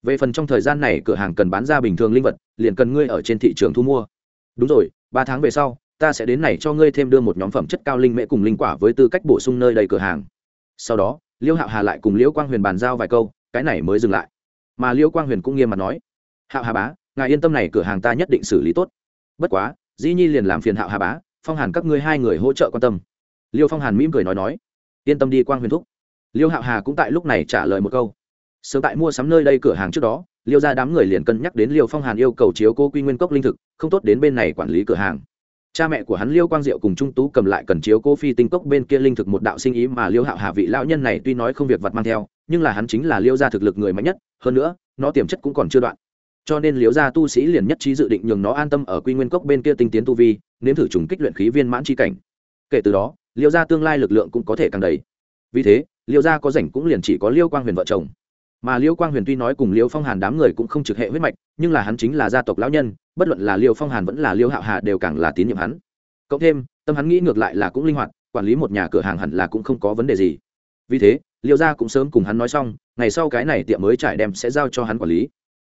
Về phần trong thời gian này cửa hàng cần bán ra bình thường linh vật, liền cần ngươi ở trên thị trường thu mua. Đúng rồi, ba tháng về sau ta sẽ đến này cho ngươi thêm đưa một nhóm phẩm chất cao linh mễ cùng linh quả với tư cách bổ sung nơi đầy cửa hàng. Sau đó, liêu hạo hà lại cùng liễu quang huyền bàn giao vài câu, cái này mới dừng lại. Mà liễu quang huyền cũng nghiêm mặt nói, hạo hà bá, ngài yên tâm này cửa hàng ta nhất định xử lý tốt. Bất quá dĩ nhi liền làm phiền hạo hà bá, phong hàn các ngươi hai người hỗ trợ quan tâm. Liêu phong hàn mỉm cười nói nói, yên tâm đi quang huyền thúc. Liêu hạo hà cũng tại lúc này trả lời một câu. Sớm tại mua sắm nơi đây cửa hàng trước đó, liêu ra đám người liền cân nhắc đến liêu phong hàn yêu cầu chiếu cô quy nguyên cốc linh thực, không tốt đến bên này quản lý cửa hàng cha mẹ của hắn liêu quang diệu cùng trung tú cầm lại cần chiếu cô phi tinh cốc bên kia linh thực một đạo sinh ý mà liêu hạo hà vị lão nhân này tuy nói không việc vật mang theo, nhưng là hắn chính là liêu gia thực lực người mạnh nhất, hơn nữa, nó tiềm chất cũng còn chưa đoạn. Cho nên liêu gia tu sĩ liền nhất trí dự định nhường nó an tâm ở quy nguyên cốc bên kia tinh tiến tu vi, nếm thử trùng kích luyện khí viên mãn chi cảnh. Kể từ đó, liêu gia tương lai lực lượng cũng có thể càng đầy. Vì thế, liêu gia có rảnh cũng liền chỉ có liêu quang huyền vợ chồng mà liêu quang huyền tuy nói cùng liêu phong hàn đám người cũng không trực hệ huyết mạch, nhưng là hắn chính là gia tộc lão nhân, bất luận là liêu phong hàn vẫn là liêu hạo hà đều càng là tín nhiệm hắn. Cộng thêm, tâm hắn nghĩ ngược lại là cũng linh hoạt, quản lý một nhà cửa hàng hẳn là cũng không có vấn đề gì. Vì thế, liêu gia cũng sớm cùng hắn nói xong, ngày sau cái này tiệm mới trải đem sẽ giao cho hắn quản lý.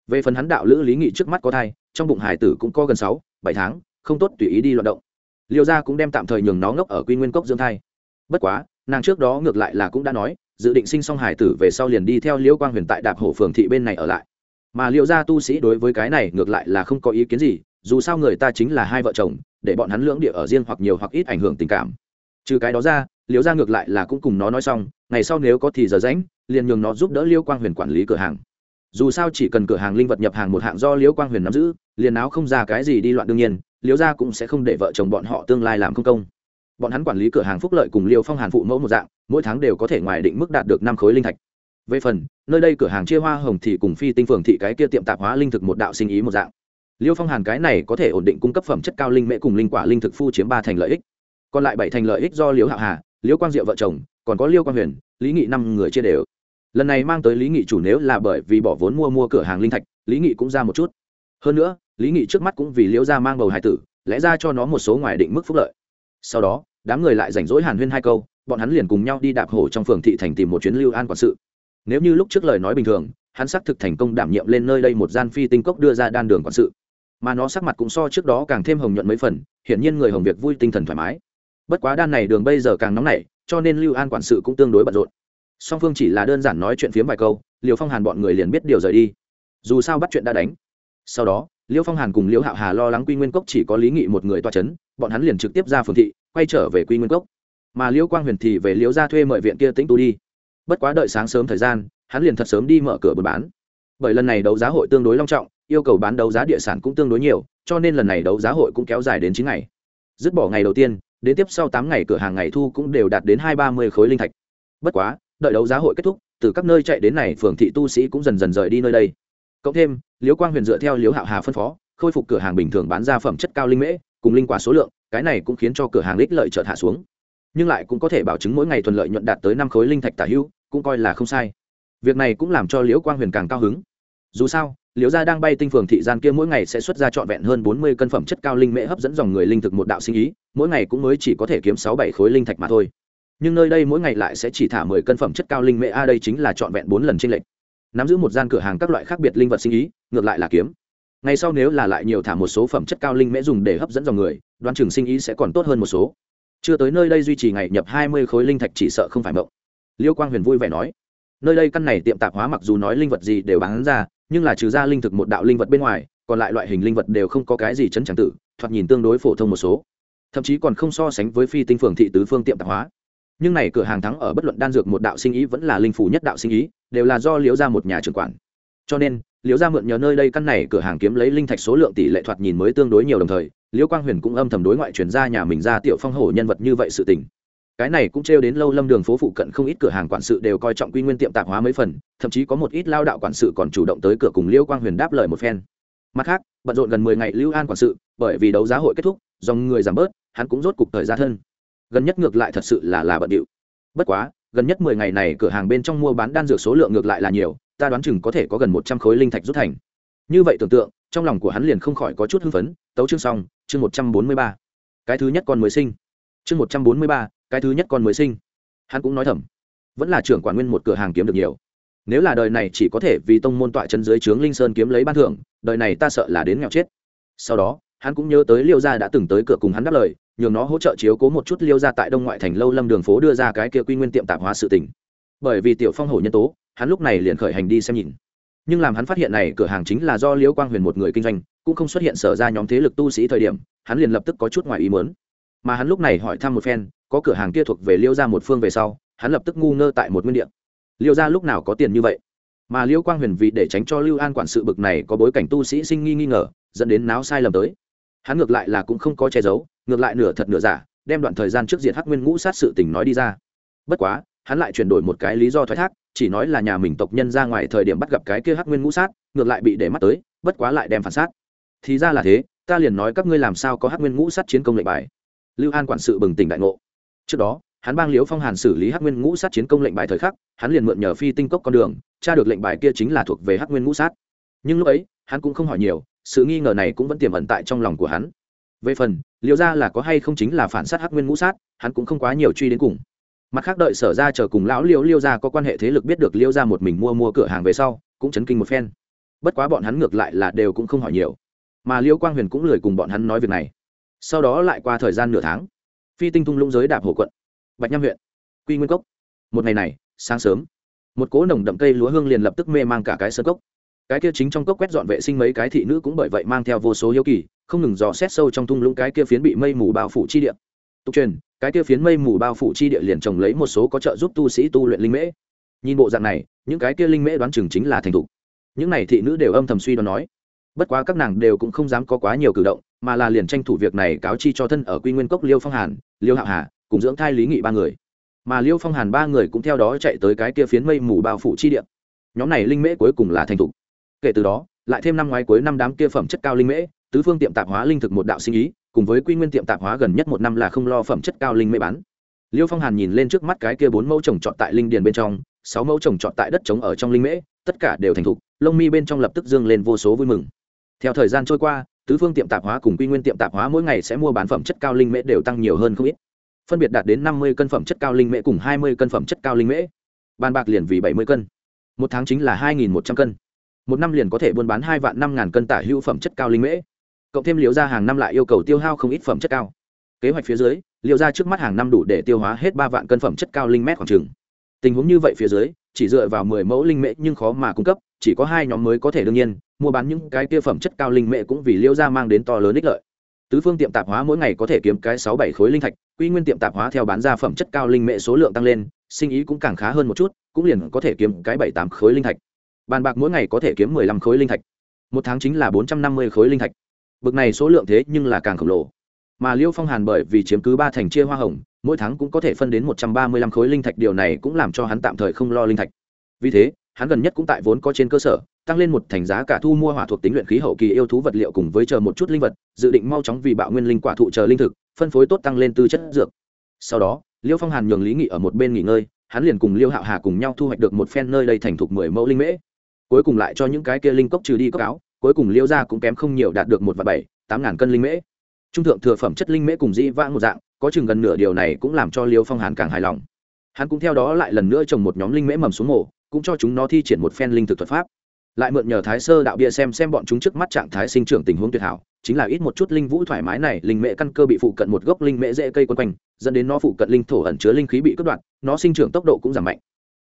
Về phần hắn đạo lữ lý nghị trước mắt có thai, trong bụng hải tử cũng có gần sáu, bảy tháng, không tốt tùy ý đi loạt động. Liêu gia cũng đem tạm thời nhường nó ngốc ở quy nguyên cốc dưỡng thai. Bất quá, nàng trước đó ngược lại là cũng đã nói dự định sinh xong hải tử về sau liền đi theo Liễu quang huyền tại đạp hổ phường thị bên này ở lại. Mà liệu gia tu sĩ đối với cái này ngược lại là không có ý kiến gì, dù sao người ta chính là hai vợ chồng, để bọn hắn lưỡng địa ở riêng hoặc nhiều hoặc ít ảnh hưởng tình cảm. Trừ cái đó ra, liễu gia ngược lại là cũng cùng nó nói xong, ngày sau nếu có thì giờ rãnh liền nhường nó giúp đỡ liễu quang huyền quản lý cửa hàng. Dù sao chỉ cần cửa hàng linh vật nhập hàng một hạng do liễu quang huyền nắm giữ, liền áo không ra cái gì đi loạn đương nhiên, liễu gia cũng sẽ không để vợ chồng bọn họ tương lai làm không công bọn hắn quản lý cửa hàng phúc lợi cùng liêu phong hàn phụ mẫu một dạng, mỗi tháng đều có thể ngoài định mức đạt được năm khối linh thạch. Về phần, nơi đây cửa hàng chia hoa hồng thì cùng phi tinh phường thị cái kia tiệm tạp hóa linh thực một đạo sinh ý một dạng. Liêu phong hàn cái này có thể ổn định cung cấp phẩm chất cao linh mễ cùng linh quả linh thực phu chiếm ba thành lợi ích. Còn lại bảy thành lợi ích do liễu hạo hà liễu quang diệu vợ chồng, còn có liêu quang huyền, lý nghị năm người chia đều. Lần này mang tới lý nghị chủ nếu là bởi vì bỏ vốn mua mua cửa hàng linh thạch, lý nghị cũng ra một chút. Hơn nữa, lý nghị trước mắt cũng vì liễu ra mang bầu hải tử, lẽ ra cho nó một số ngoài định mức phúc lợi. Sau đó đám người lại rảnh rỗi hàn huyên hai câu, bọn hắn liền cùng nhau đi đạp hổ trong phường thị thành tìm một chuyến lưu an quản sự. Nếu như lúc trước lời nói bình thường, hắn xác thực thành công đảm nhiệm lên nơi đây một gian phi tinh cốc đưa ra đan đường quản sự. Mà nó sắc mặt cũng so trước đó càng thêm hồng nhuận mấy phần, hiển nhiên người hồng việc vui tinh thần thoải mái. Bất quá đan này đường bây giờ càng nóng nảy, cho nên lưu an quản sự cũng tương đối bận rộn. Song phương chỉ là đơn giản nói chuyện phiếm vài câu liều phong hàn bọn người liền biết điều rời đi. Dù sao bắt chuyện đã đánh. Sau đó liêu phong hàn cùng liêu hạo hà lo lắng quy nguyên cốc chỉ có lý nghị một người toa c h ấ n bọn hắn liền trực tiếp ra phường thị quay trở về quy nguyên cốc. Mà liễu quang huyền thì về liễu ra thuê mời viện kia tĩnh tu đi. Bất quá đợi sáng sớm thời gian, hắn liền thật sớm đi mở cửa buôn bán. Bởi lần này đấu giá hội tương đối long trọng, yêu cầu bán đấu giá địa sản cũng tương đối nhiều, cho nên lần này đấu giá hội cũng kéo dài đến chín ngày. Dứt bỏ ngày đầu tiên, đến tiếp sau tám ngày cửa hàng ngày thu cũng đều đạt đến hai ba mươi khối linh thạch. Bất quá, đợi đấu giá hội kết thúc, từ các nơi chạy đến này phường thị tu sĩ cũng dần dần rời đi nơi đây. Cộng thêm, liễu quang huyền dựa theo liễu hạo hà phân phó, khôi phục cửa hàng bình thường bán ra phẩm chất cao linh mễ, cùng linh quả số lượng cái này cũng khiến cho cửa hàng ích lợi chợt hạ xuống. Nhưng lại cũng có thể bảo chứng mỗi ngày thuận lợi nhuận đạt tới năm khối linh thạch tả hữu cũng coi là không sai. Việc này cũng làm cho liễu quang huyền càng cao hứng. Dù sao, liễu gia đang bay tinh phường thị gian kia mỗi ngày sẽ xuất ra trọn vẹn hơn bốn mươi cân phẩm chất cao linh mễ hấp dẫn dòng người linh thực một đạo sinh ý, mỗi ngày cũng mới chỉ có thể kiếm sáu bảy khối linh thạch mà thôi. Nhưng nơi đây mỗi ngày lại sẽ chỉ thả mười cân phẩm chất cao linh mễ, a, đây chính là trọn vẹn bốn lần tranh lệch. Nắm giữ một gian cửa hàng các loại khác biệt linh vật sinh ý, ngược lại là kiếm ngày sau nếu là lại nhiều thả một số phẩm chất cao linh mễ dùng để hấp dẫn dòng người, đoán chừng sinh ý sẽ còn tốt hơn một số. Chưa tới nơi đây duy trì ngày nhập hai mươi khối linh thạch chỉ sợ không phải mộng. Liêu quang huyền vui vẻ nói, nơi đây căn này tiệm tạp hóa mặc dù nói linh vật gì đều bán ra, nhưng là trừ ra linh thực một đạo linh vật bên ngoài, còn lại loại hình linh vật đều không có cái gì chấn chẳng tử, thoạt nhìn tương đối phổ thông một số. Thậm chí còn không so sánh với phi tinh phường thị tứ phương tiệm tạp hóa. Nhưng này cửa hàng thắng ở bất luận đan dược một đạo sinh ý vẫn là linh phủ nhất đạo sinh ý, đều là do liễu ra một nhà trưởng quản. Cho nên liễu gia mượn nhờ nơi đây căn này cửa hàng kiếm lấy linh thạch số lượng tỷ lệ thoạt nhìn mới tương đối nhiều đồng thời, liễu quang huyền cũng âm thầm đối ngoại truyền ra nhà mình ra tiểu phong hổ nhân vật như vậy sự tình. Cái này cũng trêu đến lâu lâm đường phố phụ cận không ít cửa hàng quản sự đều coi trọng quy nguyên tiệm tạp hóa mấy phần, thậm chí có một ít lao đạo quản sự còn chủ động tới cửa cùng liễu quang huyền đáp lời một phen. Mặt khác, bận rộn gần mười ngày lưu an quản sự, bởi vì đấu giá hội kết thúc, dòng người giảm bớt, hắn cũng rốt cục thời gian thân. Gần nhất ngược lại thật sự là là bận điệu. Bất quá, gần nhất mười ngày này cửa hàng bên trong mua bán đan dược số lượng ngược lại là nhiều ta đoán chừng có thể có gần một trăm khối linh thạch rút thành. Như vậy tưởng tượng, trong lòng của hắn liền không khỏi có chút hưng phấn, tấu chương xong, chương một trăm bốn mươi ba. Cái thứ nhất con mới sinh. Chương một trăm bốn mươi ba, cái thứ nhất con mới sinh. Hắn cũng nói thầm, vẫn là trưởng quản nguyên một cửa hàng kiếm được nhiều. Nếu là đời này chỉ có thể vì tông môn tọa chân dưới trướng linh sơn kiếm lấy ban thưởng, đời này ta sợ là đến nghèo chết. Sau đó, hắn cũng nhớ tới liêu gia đã từng tới cửa cùng hắn đáp lời, nhường nó hỗ trợ chiếu cố một chút liêu gia tại đông ngoại thành lâu lâm đường phố đưa ra cái kia quy nguyên tiệm tạp hóa sự tình. Bởi vì tiểu phong hổ nhân tố hắn lúc này liền khởi hành đi xem nhìn. Nhưng làm hắn phát hiện này cửa hàng chính là do liễu quang huyền một người kinh doanh, cũng không xuất hiện sở ra nhóm thế lực tu sĩ thời điểm, hắn liền lập tức có chút ngoài ý mớn mà hắn lúc này hỏi thăm một phen, có cửa hàng kia thuộc về liêu ra một phương về sau, hắn lập tức ngu ngơ tại một nguyên địa. Liêu ra lúc nào có tiền như vậy? Mà liêu quang huyền vì để tránh cho lưu an quản sự bực này có bối cảnh tu sĩ sinh nghi nghi ngờ, dẫn đến náo sai lầm tới. Hắn ngược lại là cũng không có che giấu, ngược lại nửa thật nửa giả, đem đoạn thời gian trước diện hắc nguyên ngũ sát sự tình nói đi ra. Bất quá, hắn lại chuyển đổi một cái lý do thoái thác chỉ nói là nhà mình tộc nhân ra ngoài thời điểm bắt gặp cái kia hắc nguyên ngũ sát, ngược lại bị để mắt tới, bất quá lại đem phản sát. Thì ra là thế, ta liền nói các ngươi làm sao có hắc nguyên ngũ sát chiến công lệnh bài. Lưu an quản sự bừng tỉnh đại ngộ. Trước đó, hắn bang liễu phong hàn xử lý hắc nguyên ngũ sát chiến công lệnh bài thời khắc, hắn liền mượn nhờ phi tinh cốc con đường, tra được lệnh bài kia chính là thuộc về hắc nguyên ngũ sát. Nhưng lúc ấy, hắn cũng không hỏi nhiều, sự nghi ngờ này cũng vẫn tiềm ẩn tại trong lòng của hắn. Về phần, liệu ra là có hay không chính là phản sát hắc nguyên ngũ sát, hắn cũng không quá nhiều truy đến cùng mặt khác đợi sở ra chờ cùng lão liêu liêu ra có quan hệ thế lực biết được liêu ra một mình mua mua cửa hàng về sau, cũng chấn kinh một phen. Bất quá bọn hắn ngược lại là đều cũng không hỏi nhiều. Mà liêu quang huyền cũng lười cùng bọn hắn nói việc này. Sau đó lại qua thời gian nửa tháng, phi tinh thung lũng giới đạp hồ quận, bạch nham huyện, quy nguyên cốc. Một ngày này, sáng sớm, một cỗ nồng đậm cây lúa hương liền lập tức mê mang cả cái sơ cốc. Cái kia chính trong cốc quét dọn vệ sinh mấy cái thị nữ cũng bởi vậy mang theo vô số hiếu kỳ, không ngừng dò xét sâu trong thung lũng cái kia phiến bị mây mù bao phủ chi địa tục truyền, cái kia phiến mây mù bao phủ chi địa liền trồng lấy một số có trợ giúp tu sĩ tu luyện linh mễ. Nhìn bộ dạng này, những cái kia linh mễ đoán chừng chính là thành thục. Những này thị nữ đều âm thầm suy đoán nói, bất quá các nàng đều cũng không dám có quá nhiều cử động, mà là liền tranh thủ việc này cáo chi cho thân ở quy nguyên cốc liêu phong hàn, liêu hạo hà, cùng dưỡng thai lý nghị ba người. Mà liêu phong hàn ba người cũng theo đó chạy tới cái kia phiến mây mù bao phủ chi địa. Nhóm này linh mễ cuối cùng là thành thục. Kể từ đó, lại thêm năm ngoái cuối năm đám kia phẩm chất cao linh mễ tứ phương tiệm tạp hóa linh thực một đạo sinh ý, cùng với quy nguyên tiệm tạp hóa gần nhất một năm là không lo phẩm chất cao linh mê bán. Liêu phong hàn nhìn lên trước mắt cái kia bốn mẫu trồng trọt tại linh điền bên trong, sáu mẫu trồng trọt tại đất trống ở trong linh mễ, tất cả đều thành thục, lông mi bên trong lập tức dương lên vô số vui mừng. Theo thời gian trôi qua, tứ phương tiệm tạp hóa cùng quy nguyên tiệm tạp hóa mỗi ngày sẽ mua bán phẩm chất cao linh mễ đều tăng nhiều hơn không ít. Phân biệt đạt đến năm mươi cân phẩm chất cao linh mễ cùng hai mươi cân phẩm chất cao linh mễ. Bàn bạc liền vì bảy mươi cân. Một tháng chính là hai một trăm cân. Một năm liền có thể buôn bán hai vạn năm ngàn cân tả hữu phẩm chất cao linh mễ cộng thêm liều ra hàng năm lại yêu cầu tiêu hao không ít phẩm chất cao. Kế hoạch phía dưới liều ra trước mắt hàng năm đủ để tiêu hóa hết ba vạn cân phẩm chất cao linh mét khoảng trừng tình huống như vậy phía dưới, chỉ dựa vào mười mẫu linh mễ nhưng khó mà cung cấp, chỉ có hai nhóm mới có thể đương nhiên, mua bán những cái kia phẩm chất cao linh mễ cũng vì liêu ra mang đến to lớn ích lợi. Tứ phương tiệm tạp hóa mỗi ngày có thể kiếm cái sáu bảy khối linh thạch, quy nguyên tiệm tạp hóa theo bán ra phẩm chất cao linh mễ số lượng tăng lên, sinh ý cũng càng khá hơn một chút, cũng liền có thể kiếm cái bảy tám khối linh thạch. Bàn bạc mỗi ngày có thể kiếm mười lăm khối linh thạch. Một tháng chính là bốn trăm năm mươi khối linh thạch bực này số lượng thế nhưng là càng khổng lồ. Mà liêu phong hàn bởi vì chiếm cứ ba thành chia hoa hồng, mỗi tháng cũng có thể phân đến một trăm ba mươi lăm khối linh thạch, điều này cũng làm cho hắn tạm thời không lo linh thạch. Vì thế, hắn gần nhất cũng tại vốn có trên cơ sở, tăng lên một thành giá cả thu mua hỏa thuộc tính luyện khí hậu kỳ yêu thú vật liệu cùng với chờ một chút linh vật, dự định mau chóng vì bạo nguyên linh quả thụ chờ linh thực, phân phối tốt tăng lên tư chất dược. Sau đó, liêu phong hàn nhường lý nghị ở một bên nghỉ ngơi, hắn liền cùng liêu hạo hà cùng nhau thu hoạch được một phen nơi đây thành thục mười mẫu linh mễ. Cuối cùng lại cho những cái kia linh cốc trừ đi cốc áo cuối cùng liêu gia cũng kém không nhiều đạt được một và bảy, tám ngàn cân linh mễ. Trung thượng thừa phẩm chất linh mễ cùng dĩ vãng một dạng, có chừng gần nửa điều này cũng làm cho liêu phong hàn càng hài lòng. Hắn cũng theo đó lại lần nữa trồng một nhóm linh mễ mầm xuống mổ, cũng cho chúng nó thi triển một phen linh thực thuật pháp. Lại mượn nhờ thái sơ đạo bia xem xem bọn chúng trước mắt trạng thái sinh trưởng tình huống tuyệt hảo, chính là ít một chút linh vũ thoải mái này, linh mễ căn cơ bị phụ cận một gốc linh mễ dễ cây quấn quanh, dẫn đến nó phụ cận linh thổ ẩn chứa linh khí bị cắt đoạn nó sinh trưởng tốc độ cũng giảm mạnh.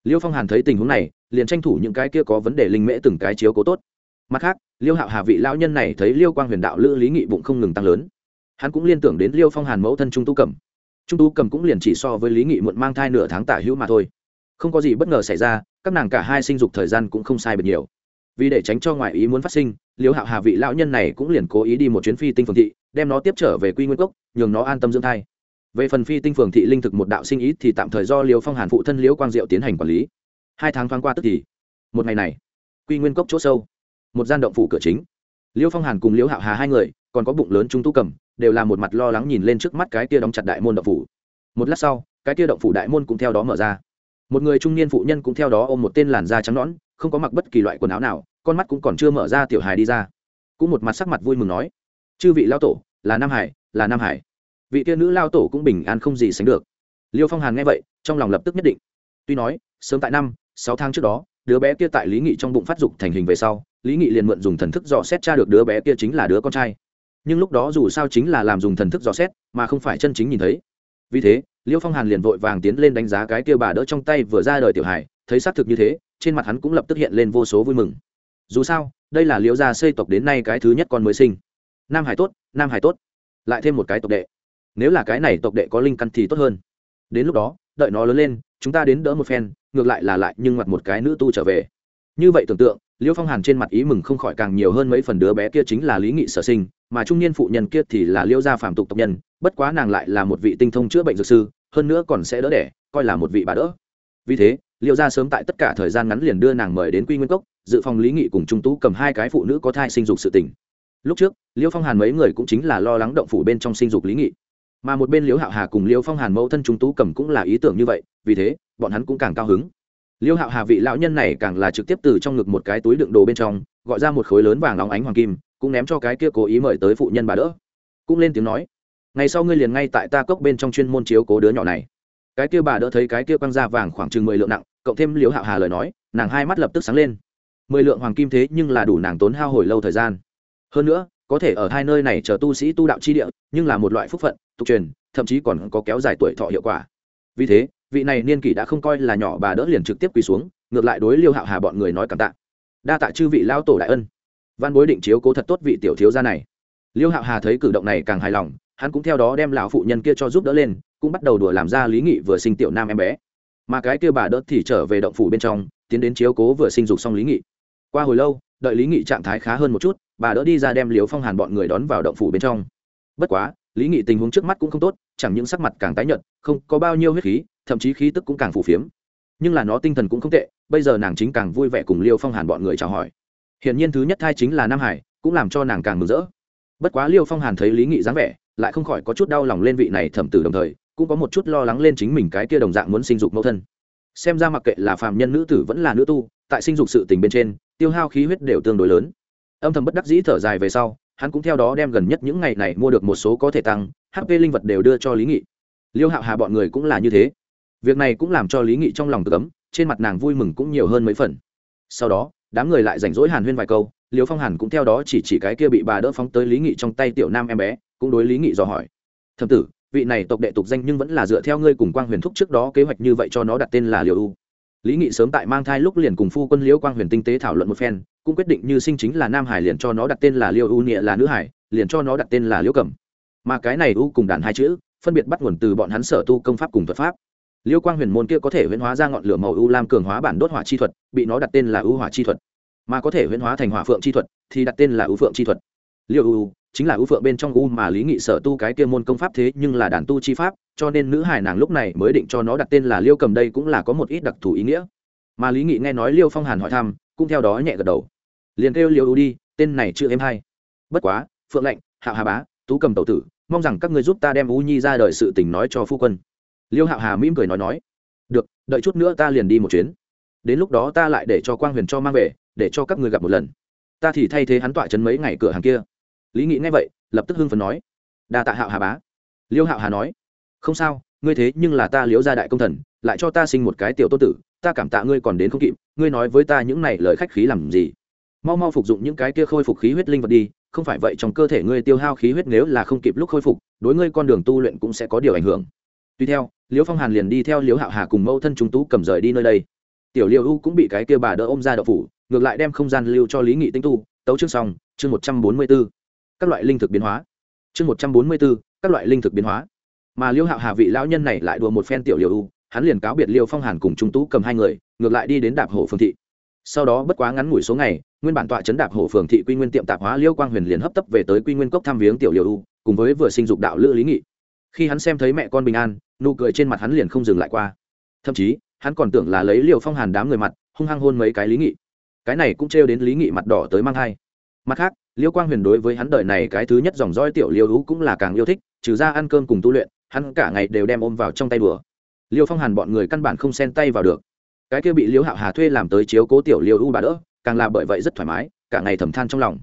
Liêu phong hàn thấy tình huống này, liền tranh thủ những cái kia có vấn đề linh mễ từng cái chiếu cố tốt mặt khác, liêu hạo hà vị lão nhân này thấy liêu quang huyền đạo lữ lý nghị bụng không ngừng tăng lớn. Hắn cũng liên tưởng đến liêu phong hàn mẫu thân trung tu cầm trung tu cầm cũng liền chỉ so với lý nghị muộn mang thai nửa tháng tả hữu mà thôi. Không có gì bất ngờ xảy ra, các nàng cả hai sinh dục thời gian cũng không sai biệt nhiều. Vì để tránh cho ngoại ý muốn phát sinh, liêu hạo hà vị lão nhân này cũng liền cố ý đi một chuyến phi tinh phường thị, đem nó tiếp trở về quy nguyên cốc, nhường nó an tâm dưỡng thai. Về phần phi tinh phường thị linh thực một đạo sinh ý thì tạm thời do liêu phong hàn phụ thân liễu quang diệu tiến hành quản lý. Hai tháng thoáng qua tức thì, một ngày này, quy nguyên cốc chỗ sâu một gian động phủ cửa chính. Liêu phong hàn cùng liêu hạo hà hai người, còn có bụng lớn trung tu cầm, đều là một mặt lo lắng nhìn lên trước mắt cái kia đóng chặt đại môn động phủ. Một lát sau, cái kia động phủ đại môn cũng theo đó mở ra. Một người trung niên phụ nhân cũng theo đó ôm một tên làn da trắng nõn, không có mặc bất kỳ loại quần áo nào, con mắt cũng còn chưa mở ra tiểu hài đi ra. Cũng một mặt sắc mặt vui mừng nói, chư vị lao tổ, là nam hải, là nam hải. Vị kia nữ lao tổ cũng bình an không gì sánh được. Liêu phong hàn nghe vậy, trong lòng lập tức nhất định. Tuy nói, sớm tại năm, sáu tháng trước đó đứa bé kia tại lý nghị trong bụng phát dục thành hình về sau, lý nghị liền mượn dùng thần thức dò xét cha được đứa bé kia chính là đứa con trai. Nhưng lúc đó dù sao chính là làm dùng thần thức dò xét, mà không phải chân chính nhìn thấy. Vì thế, liêu phong hàn liền vội vàng tiến lên đánh giá cái kia bà đỡ trong tay vừa ra đời tiểu hải thấy xác thực như thế, trên mặt hắn cũng lập tức hiện lên vô số vui mừng. Dù sao, đây là liễu gia xây tộc đến nay cái thứ nhất con mới sinh. Nam hải tốt, nam hải tốt. Lại thêm một cái tộc đệ. Nếu là cái này tộc đệ có linh căn thì tốt hơn. Đến lúc đó, đợi nó lớn lên, chúng ta đến đỡ một phen ngược lại là lại nhưng mặt một cái nữ tu trở về. Như vậy tưởng tượng, liêu phong hàn trên mặt ý mừng không khỏi càng nhiều hơn mấy phần đứa bé kia chính là lý nghị sở sinh, mà trung niên phụ nhân kia thì là liêu gia phạm tục tộc nhân, bất quá nàng lại là một vị tinh thông chữa bệnh dược sư, hơn nữa còn sẽ đỡ đẻ, coi là một vị bà đỡ. Vì thế, liêu gia sớm tại tất cả thời gian ngắn liền đưa nàng mời đến quy nguyên cốc, dự phòng lý nghị cùng trung tú cầm hai cái phụ nữ có thai sinh dục sự tình. Lúc trước, liêu phong hàn mấy người cũng chính là lo lắng động phủ bên trong sinh dục lý nghị mà một bên Liễu hạo hà cùng Liễu phong hàn mẫu thân trung tú cầm cũng là ý tưởng như vậy, vì thế, bọn hắn cũng càng cao hứng. Liễu hạo hà vị lão nhân này càng là trực tiếp từ trong ngực một cái túi đựng đồ bên trong, gọi ra một khối lớn vàng óng ánh hoàng kim, cũng ném cho cái kia cố ý mời tới phụ nhân bà đỡ. Cũng lên tiếng nói, ngày sau ngươi liền ngay tại ta cốc bên trong chuyên môn chiếu cố đứa nhỏ này. Cái kia bà đỡ thấy cái kia quăng ra vàng khoảng chừng mười lượng nặng, cộng thêm Liễu hạo hà lời nói, nàng hai mắt lập tức sáng lên. Mười lượng hoàng kim thế nhưng là đủ nàng tốn hao hồi lâu thời gian. Hơn nữa, có thể ở hai nơi này chờ tu sĩ tu đạo chi địa, nhưng là một loại phúc phận tục truyền, thậm chí còn có kéo dài tuổi thọ hiệu quả. Vì thế, vị này niên kỷ đã không coi là nhỏ bà đỡ liền trực tiếp quỳ xuống, ngược lại đối liêu hạo hà bọn người nói cảm tạ. Đa tạ chư vị lao tổ đại ân. Văn bối định chiếu cố thật tốt vị tiểu thiếu gia này. Liêu hạo hà thấy cử động này càng hài lòng, hắn cũng theo đó đem lão phụ nhân kia cho giúp đỡ lên, cũng bắt đầu đùa làm ra lý nghị vừa sinh tiểu nam em bé. Mà cái kia bà đỡ thì trở về động phủ bên trong, tiến đến chiếu cố vừa sinh dục xong lý nghị. Qua hồi lâu, đợi lý nghị trạng thái khá hơn một chút, bà đỡ đi ra đem liều phong hàn bọn người đón vào động phủ bên trong. Bất quá lý nghị tình huống trước mắt cũng không tốt, chẳng những sắc mặt càng tái nhợt, không có bao nhiêu huyết khí, thậm chí khí tức cũng càng phủ phiếm. Nhưng là nó tinh thần cũng không tệ, bây giờ nàng chính càng vui vẻ cùng liêu phong hàn bọn người chào hỏi. Hiển nhiên thứ nhất thai chính là nam hải, cũng làm cho nàng càng mừng rỡ. Bất quá liêu phong hàn thấy lý nghị dáng vẻ, lại không khỏi có chút đau lòng lên vị này thẩm tử đồng thời, cũng có một chút lo lắng lên chính mình cái kia đồng dạng muốn sinh dục mẫu thân. Xem ra mặc kệ là phàm nhân nữ tử vẫn là nữ tu, tại sinh dục sự tình bên trên, tiêu hao khí huyết đều tương đối lớn. Âm thầm bất đắc dĩ thở dài về sau hắn cũng theo đó đem gần nhất những ngày này mua được một số có thể tăng hp linh vật đều đưa cho lý nghị. Liêu hạo hà bọn người cũng là như thế. Việc này cũng làm cho lý nghị trong lòng tự cấm trên mặt nàng vui mừng cũng nhiều hơn mấy phần. Sau đó, đám người lại rảnh rỗi hàn huyên vài câu, liêu phong hàn cũng theo đó chỉ chỉ cái kia bị bà đỡ phóng tới lý nghị trong tay tiểu nam em bé, cũng đối lý nghị dò hỏi. Thầm tử, vị này tộc đệ tục danh nhưng vẫn là dựa theo ngươi cùng quang huyền thúc trước đó kế hoạch như vậy cho nó đặt tên là liều u lý nghị sớm tại mang thai lúc liền cùng phu quân liễu quang huyền tinh tế thảo luận một phen, cũng quyết định như sinh chính là nam hải liền cho nó đặt tên là liêu u, nghĩa là nữ hải, liền cho nó đặt tên là liễu cẩm. Mà cái này u cùng đàn hai chữ, phân biệt bắt nguồn từ bọn hắn sở tu công pháp cùng thuật pháp. Liêu quang huyền môn kia có thể huyễn hóa ra ngọn lửa màu u lam cường hóa bản đốt hỏa chi thuật, bị nó đặt tên là U hỏa chi thuật. Mà có thể huyễn hóa thành hỏa phượng chi thuật, thì đặt tên là U phượng chi thuật. Liêu U chính là ưu phượng bên trong u mà lý nghị sở tu cái kia môn công pháp thế nhưng là đàn tu chi pháp, cho nên nữ hải nàng lúc này mới định cho nó đặt tên là liêu cầm đây cũng là có một ít đặc thù ý nghĩa. Mà lý nghị nghe nói liêu phong hàn hỏi thăm, cũng theo đó nhẹ gật đầu. Liền kêu liêu u đi, tên này chưa em hay. Bất quá, phượng lệnh hạo hà bá, tú cầm tẩu tử, mong rằng các ngươi giúp ta đem u nhi ra đời sự tình nói cho phu quân. Liêu hạo hà mỉm cười nói nói. Được, đợi chút nữa ta liền đi một chuyến. Đến lúc đó ta lại để cho quang huyền cho mang về, để cho các người gặp một lần. Ta thì thay thế hắn tọa chấn mấy ngày cửa hàng kia lý Nghị nghe vậy, lập tức hưng phấn nói, đa tạ hạo hà bá. Liêu hạo hà nói, không sao, ngươi thế nhưng là ta liễu gia đại công thần, lại cho ta sinh một cái tiểu tôn tử, ta cảm tạ ngươi còn đến không kịp, ngươi nói với ta những này lời khách khí làm gì? Mau mau phục dụng những cái kia khôi phục khí huyết linh vật đi, không phải vậy trong cơ thể ngươi tiêu hao khí huyết nếu là không kịp lúc khôi phục, đối ngươi con đường tu luyện cũng sẽ có điều ảnh hưởng. Tuy theo, liễu phong hàn liền đi theo liễu hạo hà cùng mẫu thân chúng tú cầm rời đi nơi đây. Tiểu liễu u cũng bị cái kia bà đỡ ôm ra đậu phủ, ngược lại đem không gian lưu cho lý nghị tinh tu. Tấu chương xong, chương một trăm bốn mươi b ố các loại linh thực biến hóa. Chương một trăm bốn mươi b ố các loại linh thực biến hóa. Mà liêu hạo hà vị lão nhân này lại đùa một phen tiểu liều u, hắn liền cáo biệt liêu phong hàn cùng trung tú cầm hai người, ngược lại đi đến đạp hổ phương thị. Sau đó bất quá ngắn ngủi số ngày, nguyên bản tọa chấn đạp hổ phường thị quy nguyên tiệm tạp hóa liêu quang huyền liền hấp tấp về tới quy nguyên cốc thăm viếng tiểu liều u, cùng với vừa sinh dục đạo lữ lý nghị. Khi hắn xem thấy mẹ con bình an, nụ cười trên mặt hắn liền không dừng lại qua. Thậm chí, hắn còn tưởng là lấy liều phong hàn đám người mặt, hung hăng hôn mấy cái lý nghị. Cái này cũng trêu đến lý nghị mặt đỏ tới mang thai mặt khác, liêu quang huyền đối với hắn đời này cái thứ nhất dòng roi tiểu liêu u cũng là càng yêu thích, trừ ra ăn cơm cùng tu luyện, hắn cả ngày đều đem ôm vào trong tay đùa. Liêu phong hàn bọn người căn bản không xen tay vào được. Cái kia bị liêu hạo hà thuê làm tới chiếu cố tiểu liêu u bà đỡ, càng là bởi vậy rất thoải mái, cả ngày thầm than trong lòng.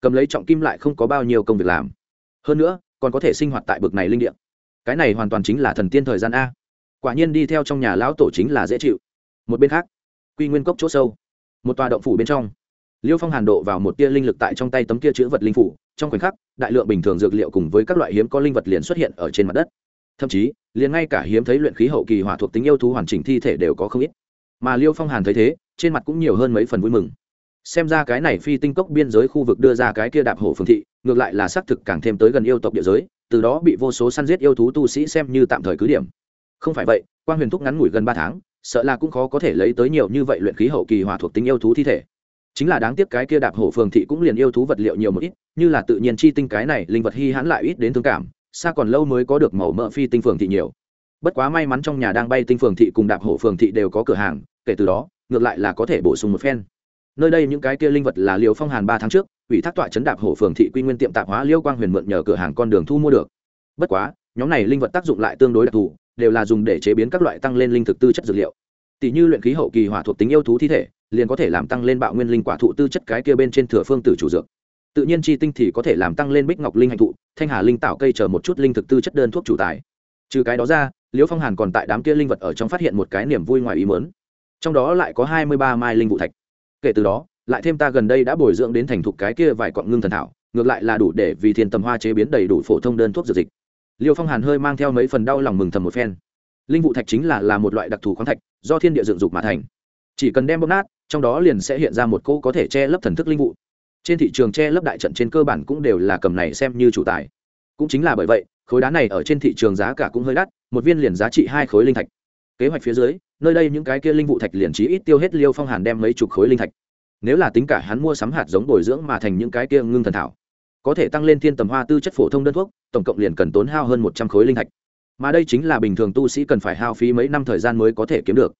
Cầm lấy trọng kim lại không có bao nhiêu công việc làm. Hơn nữa, còn có thể sinh hoạt tại bực này linh điện cái này hoàn toàn chính là thần tiên thời gian a. Quả nhiên đi theo trong nhà lão tổ chính là dễ chịu. Một bên khác, quy nguyên cốc chỗ sâu. Một tòa động phủ bên trong liêu phong hàn độ vào một tia linh lực tại trong tay tấm kia chữ vật linh phủ, trong khoảnh khắc, đại lượng bình thường dược liệu cùng với các loại hiếm có linh vật liền xuất hiện ở trên mặt đất. Thậm chí, liền ngay cả hiếm thấy luyện khí hậu kỳ hỏa thuộc tính yêu thú hoàn chỉnh thi thể đều có không ít. Mà liêu phong hàn thấy thế, trên mặt cũng nhiều hơn mấy phần vui mừng. Xem ra cái này phi tinh cốc biên giới khu vực đưa ra cái kia đạp hổ phương thị, ngược lại là xác thực càng thêm tới gần yêu tộc địa giới, từ đó bị vô số săn giết yêu thú tu sĩ xem như tạm thời cứ điểm. Không phải vậy quan huyền thúc ngắn ngủi gần ba tháng, sợ là cũng khó có thể lấy tới nhiều như vậy luyện khí hậu kỳ hỏa thuộc tính yêu thú thi thể chính là đáng tiếc cái kia đạp hổ phường thị cũng liền yêu thú vật liệu nhiều một ít, như là tự nhiên chi tinh cái này, linh vật hy hãn lại ít đến thương cảm, xa còn lâu mới có được màu mỡ phi tinh phường thị nhiều. Bất quá may mắn trong nhà đang bay tinh phường thị cùng đạp hổ phường thị đều có cửa hàng, kể từ đó, ngược lại là có thể bổ sung một phen. Nơi đây những cái kia linh vật là liều phong hàn ba tháng trước, ủy thác tọa chấn đạp hổ phường thị quy nguyên tiệm tạp hóa liêu quang huyền mượn nhờ cửa hàng con đường thu mua được. Bất quá, nhóm này linh vật tác dụng lại tương đối đặc thù, đều là dùng để chế biến các loại tăng lên linh thực tư chất dược liệu. Tỷ như luyện khí hậu kỳ hỏa thuộc tính yêu thú thi thể liền có thể làm tăng lên bạo nguyên linh quả thụ tư chất cái kia bên trên thừa phương tử chủ dược. Tự nhiên chi tinh thì có thể làm tăng lên bích ngọc linh hạnh thụ, thanh hà linh tạo cây chờ một chút linh thực tư chất đơn thuốc chủ tài. Trừ cái đó ra, liễu phong hàn còn tại đám kia linh vật ở trong phát hiện một cái niềm vui ngoài ý mớn trong đó lại có hai mươi ba mai linh vụ thạch. Kể từ đó, lại thêm ta gần đây đã bồi dưỡng đến thành thục cái kia vài cọng ngưng thần thảo, ngược lại là đủ để vì thiên tầm hoa chế biến đầy đủ phổ thông đơn thuốc dược dịch. Liêu phong hàn hơi mang theo mấy phần đau lòng mừng thầm một phen. Linh vụ thạch chính là là một loại đặc thù khoáng thạch, do thiên địa dựng dục mà thành. Chỉ cần đem bóp nát trong đó liền sẽ hiện ra một cô có thể che lấp thần thức linh vụ. Trên thị trường che lấp đại trận trên cơ bản cũng đều là cầm này xem như chủ tài. Cũng chính là bởi vậy, khối đá này ở trên thị trường giá cả cũng hơi đắt, một viên liền giá trị hai khối linh thạch. Kế hoạch phía dưới, nơi đây những cái kia linh vụ thạch liền trí ít tiêu hết liêu phong hàn đem mấy chục khối linh thạch. Nếu là tính cả hắn mua sắm hạt giống bồi dưỡng mà thành những cái kia ngưng thần thảo, có thể tăng lên thiên tầm hoa tư chất phổ thông đơn thuốc, tổng cộng liền cần tốn hao hơn một trăm khối linh thạch. Mà đây chính là bình thường tu sĩ cần phải hao phí mấy năm thời gian mới có thể kiếm được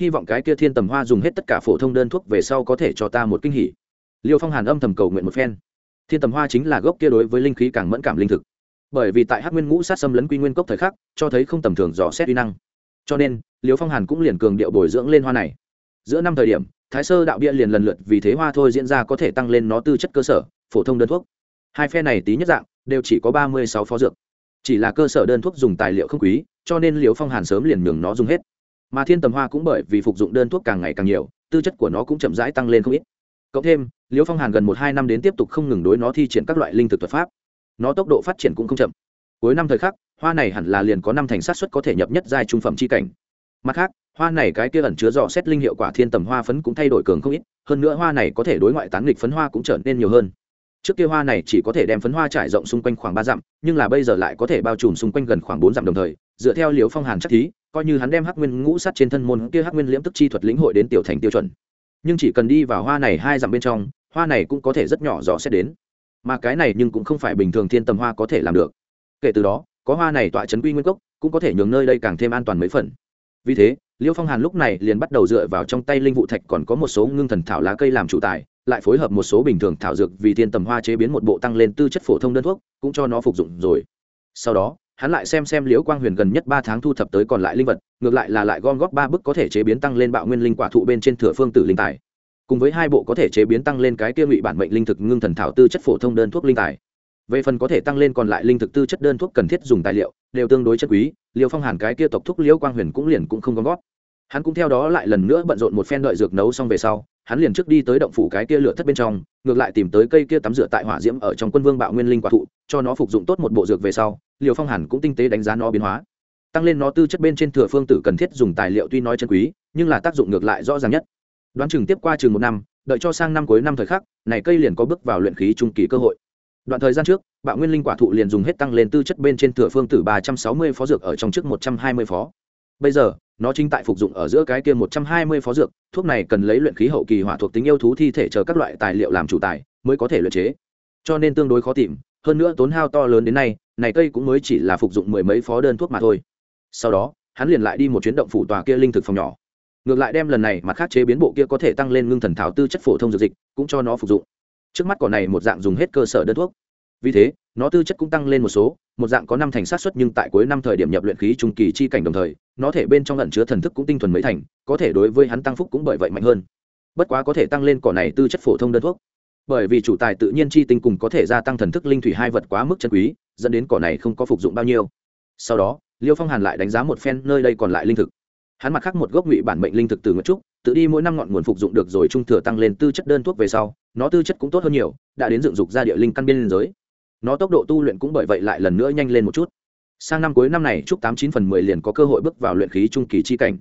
hy vọng cái kia thiên tầm hoa dùng hết tất cả phổ thông đơn thuốc về sau có thể cho ta một kinh hỉ. Liêu phong hàn âm thầm cầu nguyện một phen. Thiên tầm hoa chính là gốc kia đối với linh khí càng mẫn cảm linh thực. Bởi vì tại hắc nguyên ngũ sát xâm lấn quy nguyên cốc thời khắc, cho thấy không tầm thường dò xét uy năng. Cho nên, liêu phong hàn cũng liền cường điệu bồi dưỡng lên hoa này. Giữa năm thời điểm, thái sơ đạo bia liền lần lượt vì thế hoa thôi diễn ra có thể tăng lên nó tư chất cơ sở, phổ thông đơn thuốc. Hai phe này tí nhất dạng, đều chỉ có ba mươi sáu phó dược. Chỉ là cơ sở đơn thuốc dùng tài liệu không quý, cho nên liều phong hàn sớm liền nhường nó dùng hết mà thiên tầm hoa cũng bởi vì phục dụng đơn thuốc càng ngày càng nhiều, tư chất của nó cũng chậm rãi tăng lên không ít. Cộng thêm, liễu phong hàn gần một hai năm đến tiếp tục không ngừng đối nó thi triển các loại linh thực thuật pháp. Nó tốc độ phát triển cũng không chậm. Cuối năm thời khắc, hoa này hẳn là liền có năm thành sát xuất có thể nhập nhất giai trung phẩm c h i cảnh. Mặt khác, hoa này cái kia ẩn chứa dò xét linh hiệu quả thiên tầm hoa phấn cũng thay đổi cường không ít, hơn nữa hoa này có thể đối ngoại tán nghịch phấn hoa cũng trở nên nhiều hơn. Trước kia hoa này chỉ có thể đem phấn hoa trải rộng xung quanh khoảng ba dặm, nhưng là bây giờ lại có thể bao trùm xung quanh gần khoảng bốn dặm đồng thời, dựa theo liều phong hàn chắc thí coi như hắn đem hắc nguyên ngũ sát trên thân môn kia hắc nguyên liễm tức chi thuật lĩnh hội đến tiểu thành tiêu chuẩn. Nhưng chỉ cần đi vào hoa này hai dặm bên trong, hoa này cũng có thể rất nhỏ rõ sẽ đến. Mà cái này nhưng cũng không phải bình thường thiên tầm hoa có thể làm được. Kể từ đó, có hoa này tọa trấn quy nguyên cốc, cũng có thể nhường nơi đây càng thêm an toàn mấy phần. Vì thế, liêu phong hàn lúc này liền bắt đầu dựa vào trong tay linh vụ thạch còn có một số ngưng thần thảo lá cây làm chủ tài, lại phối hợp một số bình thường thảo dược vì thiên tầm hoa chế biến một bộ tăng lên tư chất phổ thông đơn thuốc, cũng cho nó phục dụng rồi. Sau đó hắn lại xem xem liễu quang huyền gần nhất ba tháng thu thập tới còn lại linh vật, ngược lại là lại gom góp ba bức có thể chế biến tăng lên bạo nguyên linh quả thụ bên trên thửa phương tử linh tài. Cùng với hai bộ có thể chế biến tăng lên cái kia ngụy bản mệnh linh thực ngưng thần thảo tư chất phổ thông đơn thuốc linh tài. Về phần có thể tăng lên còn lại linh thực tư chất đơn thuốc cần thiết dùng tài liệu, đều tương đối chất quý liều phong hàn cái kia tộc thuốc liễu quang huyền cũng liền cũng không gom góp. Hắn cũng theo đó lại lần nữa bận rộn một phen đợi dược nấu xong về sau, hắn liền trước đi tới động phủ cái kia lửa thất bên trong, ngược lại tìm tới cây kia tắm rửa tại hỏa diễm ở trong quân vương bạo nguyên linh quả thụ, cho nó phục dụng tốt một bộ dược về sau liều phong hàn cũng tinh tế đánh giá nó biến hóa. Tăng lên nó tư chất bên trên thừa phương tử cần thiết dùng tài liệu tuy nói chân quý, nhưng là tác dụng ngược lại rõ ràng nhất. Đoán chừng tiếp qua chừng một năm, đợi cho sang năm cuối năm thời khắc, này cây liền có bước vào luyện khí trung kỳ cơ hội. Đoạn thời gian trước, bạo nguyên linh quả thụ liền dùng hết tăng lên tư chất bên trên thừa phương tử ba trăm sáu mươi phó dược ở trong trước một trăm hai mươi phó. Bây giờ, nó chính tại phục dụng ở giữa cái kia một trăm hai mươi phó dược, thuốc này cần lấy luyện khí hậu kỳ hỏa thuộc tính yêu thú thi thể chờ các loại tài liệu làm chủ tài, mới có thể luyện chế. Cho nên tương đối khó tìm, hơn nữa tốn hao to lớn đến nay này cây cũng mới chỉ là phục dụng mười mấy phó đơn thuốc mà thôi. Sau đó, hắn liền lại đi một chuyến động phủ tòa kia linh thực phòng nhỏ. Ngược lại đem lần này mặt khác chế biến bộ kia có thể tăng lên ngưng thần thảo tư chất phổ thông dược dịch, cũng cho nó phục dụng. Trước mắt cỏ này một dạng dùng hết cơ sở đơn thuốc. Vì thế, nó tư chất cũng tăng lên một số, một dạng có năm thành sát xuất nhưng tại cuối năm thời điểm nhập luyện khí trung kỳ chi cảnh đồng thời, nó thể bên trong lẩn chứa thần thức cũng tinh thuần mấy thành, có thể đối với hắn tăng phúc cũng bởi vậy mạnh hơn. Bất quá có thể tăng lên cỏ này tư chất phổ thông đơn thuốc bởi vì chủ tài tự nhiên chi tinh cùng có thể gia tăng thần thức linh thủy hai vật quá mức chân quý, dẫn đến cỏ này không có phục dụng bao nhiêu. Sau đó, liêu phong hàn lại đánh giá một phen nơi đây còn lại linh thực. Hắn mặt khác một gốc ngụy bản mệnh linh thực từ ngất trúc, tự đi mỗi năm ngọn nguồn phục dụng được rồi trung thừa tăng lên tư chất đơn thuốc về sau, nó tư chất cũng tốt hơn nhiều, đã đến dựng dục ra địa linh căn biên giới. Nó tốc độ tu luyện cũng bởi vậy lại lần nữa nhanh lên một chút. Sang năm cuối năm này, trúc tám chín phần mười liền có cơ hội bước vào luyện khí trung kỳ chi cảnh.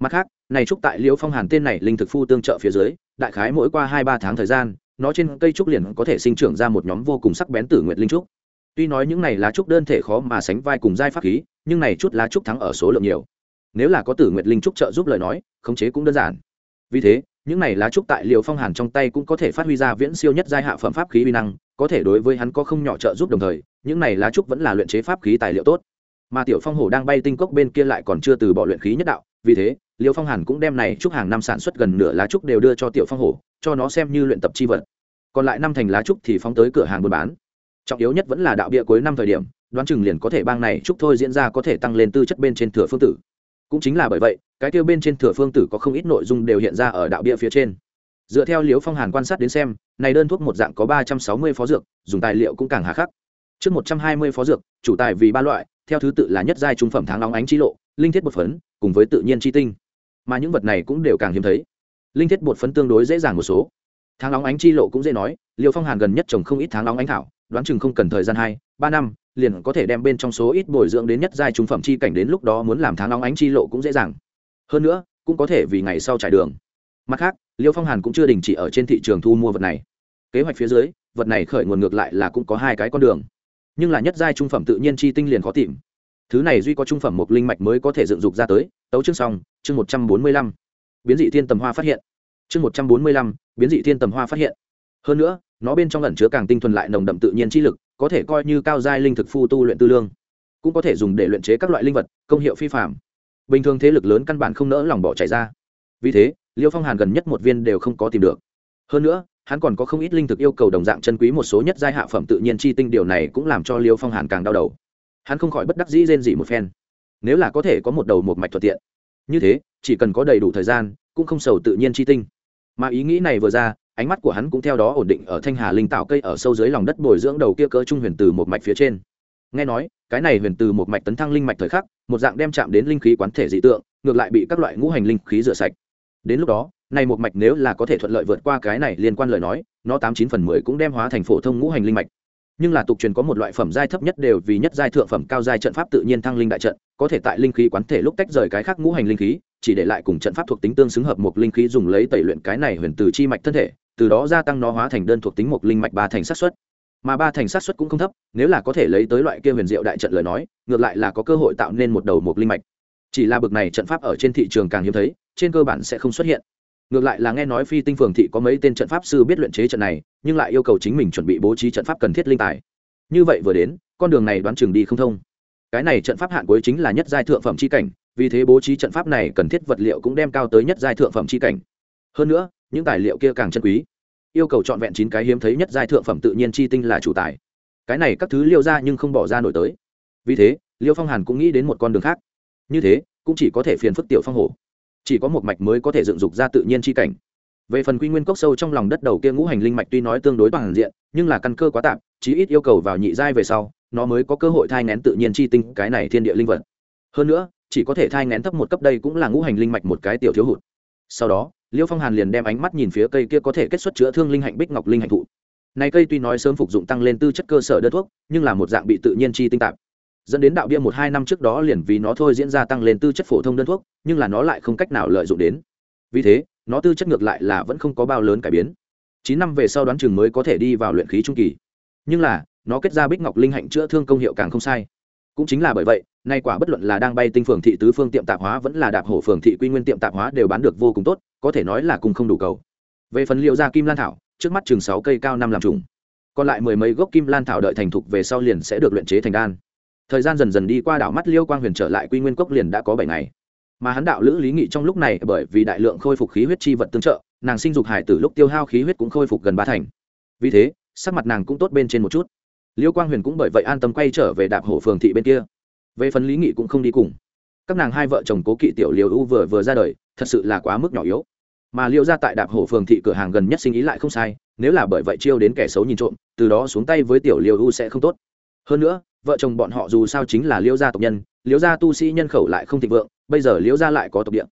Mặt khác, này trúc tại liễu phong hàn tên này linh thực phu tương trợ phía dưới, đại khái mỗi qua hai ba tháng thời gian nó trên cây trúc liền có thể sinh trưởng ra một nhóm vô cùng sắc bén tử nguyệt linh trúc. Tuy nói những này lá trúc đơn thể khó mà sánh vai cùng giai pháp khí, nhưng này chút lá trúc thắng ở số lượng nhiều. Nếu là có tử nguyệt linh trúc trợ giúp lời nói, khống chế cũng đơn giản. Vì thế, những này lá trúc tại liều phong hàn trong tay cũng có thể phát huy ra viễn siêu nhất giai hạ phẩm pháp khí uy năng, có thể đối với hắn có không nhỏ trợ giúp đồng thời, những này lá trúc vẫn là luyện chế pháp khí tài liệu tốt. Mà tiểu phong hổ đang bay tinh cốc bên kia lại còn chưa từ bỏ luyện khí nhất đạo, vì thế liêu phong hàn cũng đem này trúc hàng năm sản xuất gần nửa lá trúc đều đưa cho tiểu phong hổ, cho nó xem như luyện tập chi vật. Còn lại năm thành lá trúc thì phóng tới cửa hàng buôn bán. Trọng yếu nhất vẫn là đạo bia cuối năm thời điểm, đoán chừng liền có thể bang này trúc thôi diễn ra có thể tăng lên tư chất bên trên thừa phương tử. Cũng chính là bởi vậy, cái tiêu bên trên thừa phương tử có không ít nội dung đều hiện ra ở đạo bia phía trên. Dựa theo liếu phong hàn quan sát đến xem, này đơn thuốc một dạng có ba trăm sáu mươi phó dược, dùng tài liệu cũng càng hà khắc. Trước một trăm hai mươi phó dược, chủ tài vì ba loại, theo thứ tự là nhất giai trung phẩm tháng nóng ánh chi lộ, linh thiết bột phấn, cùng với tự nhiên chi tinh mà những vật này cũng đều càng hiếm thấy. Linh thiết bột phấn tương đối dễ dàng một số. Tháng nóng ánh chi lộ cũng dễ nói liều phong hàn gần nhất trồng không ít tháng nóng ánh thảo, đoán chừng không cần thời gian hai, ba năm, liền có thể đem bên trong số ít bồi dưỡng đến nhất giai trung phẩm chi cảnh đến lúc đó muốn làm tháng nóng ánh chi lộ cũng dễ dàng. Hơn nữa, cũng có thể vì ngày sau trải đường. Mặt khác, liêu phong hàn cũng chưa đình chỉ ở trên thị trường thu mua vật này. Kế hoạch phía dưới, vật này khởi nguồn ngược lại là cũng có hai cái con đường. Nhưng là nhất giai trung phẩm tự nhiên chi tinh liền khó tìm thứ này duy có trung phẩm một linh mạch mới có thể dựng dục ra tới. Tấu chương xong, chương một trăm bốn mươi lăm. Biến dị thiên tầm hoa phát hiện. Chương một trăm bốn mươi lăm, biến dị thiên tầm hoa phát hiện. Hơn nữa, nó bên trong ẩn chứa càng tinh thuần lại nồng đậm tự nhiên chi lực, có thể coi như cao giai linh thực phu tu luyện tư lương. Cũng có thể dùng để luyện chế các loại linh vật, công hiệu phi phạm bình thường thế lực lớn căn bản không nỡ lòng bỏ chạy ra. Vì thế, liêu phong hàn gần nhất một viên đều không có tìm được. Hơn nữa, hắn còn có không ít linh thực yêu cầu đồng dạng chân quý một số nhất giai hạ phẩm tự nhiên chi tinh, điều này cũng làm cho liêu phong hàn càng đau đầu hắn không khỏi bất đắc dĩ rên dỉ một phen. Nếu là có thể có một đầu một mạch thuận tiện. Như thế, chỉ cần có đầy đủ thời gian, cũng không sầu tự nhiên chi tinh. Mà ý nghĩ này vừa ra, ánh mắt của hắn cũng theo đó ổn định ở thanh hà linh tạo cây ở sâu dưới lòng đất bồi dưỡng đầu kia cỡ trung huyền từ một mạch phía trên. Nghe nói, cái này huyền từ một mạch tấn thăng linh mạch thời khắc, một dạng đem chạm đến linh khí quán thể dị tượng, ngược lại bị các loại ngũ hành linh khí rửa sạch. Đến lúc đó, này một mạch nếu là có thể thuận lợi vượt qua cái này liên quan lời nói, nó tám chín phần mười cũng đem hóa thành phổ thông ngũ hành linh mạch nhưng là tục truyền có một loại phẩm giai thấp nhất đều vì nhất giai thượng phẩm cao giai trận pháp tự nhiên thăng linh đại trận, có thể tại linh khí quán thể lúc tách rời cái khác ngũ hành linh khí, chỉ để lại cùng trận pháp thuộc tính tương xứng hợp một linh khí dùng lấy tẩy luyện cái này huyền từ chi mạch thân thể, từ đó gia tăng nó hóa thành đơn thuộc tính một linh mạch ba thành sát xuất mà ba thành sát xuất cũng không thấp, nếu là có thể lấy tới loại kia huyền diệu đại trận lời nói, ngược lại là có cơ hội tạo nên một đầu một linh mạch. Chỉ là bực này trận pháp ở trên thị trường càng hiếm thấy, trên cơ bản sẽ không xuất hiện ngược lại là nghe nói phi tinh phường thị có mấy tên trận pháp sư biết luyện chế trận này, nhưng lại yêu cầu chính mình chuẩn bị bố trí trận pháp cần thiết linh tài. Như vậy vừa đến, con đường này đoán chừng đi không thông. Cái này trận pháp hạn cuối chính là nhất giai thượng phẩm c h i cảnh, vì thế bố trí trận pháp này cần thiết vật liệu cũng đem cao tới nhất giai thượng phẩm c h i cảnh. Hơn nữa, những tài liệu kia càng chân quý. Yêu cầu trọn vẹn chín cái hiếm thấy nhất giai thượng phẩm tự nhiên chi tinh là chủ tài. Cái này các thứ liêu ra nhưng không bỏ ra nổi tới. Vì thế, liêu phong hàn cũng nghĩ đến một con đường khác. Như thế, cũng chỉ có thể phiền phức tiểu phong hổ chỉ có một mạch mới có thể dựng dục ra tự nhiên chi cảnh. Về phần quy nguyên cốc sâu trong lòng đất đầu kia ngũ hành linh mạch tuy nói tương đối toàn diện, nhưng là căn cơ quá tạp chí ít yêu cầu vào nhị giai về sau, nó mới có cơ hội thai ngén tự nhiên chi tinh cái này thiên địa linh vật. Hơn nữa, chỉ có thể thai ngén thấp một cấp đây cũng là ngũ hành linh mạch một cái tiểu thiếu hụt. Sau đó, liêu phong hàn liền đem ánh mắt nhìn phía cây kia có thể kết xuất chữa thương linh hạnh bích ngọc linh hạnh thụ. Này cây tuy nói sớm phục dụng tăng lên tư chất cơ sở đơn thuốc, nhưng là một dạng bị tự nhiên chi tinh tạp dẫn đến đạo bia một hai năm trước đó liền vì nó thôi diễn ra tăng lên tư chất phổ thông đơn thuốc, nhưng là nó lại không cách nào lợi dụng đến. Vì thế, nó tư chất ngược lại là vẫn không có bao lớn cải biến. Chín năm về sau đoán chừng mới có thể đi vào luyện khí trung kỳ. Nhưng là, nó kết ra bích ngọc linh hạnh chữa thương công hiệu càng không sai. Cũng chính là bởi vậy, nay quả bất luận là đang bay tinh phường thị tứ phương tiệm tạp hóa vẫn là đạp hổ phường thị quy nguyên tiệm tạp hóa đều bán được vô cùng tốt, có thể nói là cùng không đủ cầu. Về phần liệu ra kim lan thảo, trước mắt chừng sáu cây cao năm làm trùng. Còn lại mười mấy gốc kim lan thảo đợi thành thục về sau liền sẽ được luyện chế thành đan thời gian dần dần đi qua đảo mắt liêu quang huyền trở lại quy nguyên cốc liền đã có bảy ngày. Mà hắn đạo lữ lý nghị trong lúc này, bởi vì đại lượng khôi phục khí huyết chi vật tương trợ, nàng sinh dục hải từ lúc tiêu hao khí huyết cũng khôi phục gần ba thành. Vì thế, sắc mặt nàng cũng tốt bên trên một chút. Liêu quang huyền cũng bởi vậy an tâm quay trở về đạp hổ phường thị bên kia. Về phần lý nghị cũng không đi cùng. Các nàng hai vợ chồng cố kỵ tiểu liều u vừa vừa ra đời, thật sự là quá mức nhỏ yếu. Mà liệu ra tại đạp hổ phường thị cửa hàng gần nhất sinh ý lại không sai, nếu là bởi vậy chiêu đến kẻ xấu nhìn trộm, từ đó xuống tay với tiểu liều u sẽ không tốt. Hơn nữa vợ chồng bọn họ dù sao chính là liễu gia tộc nhân, liễu gia tu sĩ nhân khẩu lại không thịnh vượng, bây giờ liễu gia lại có tộc địa.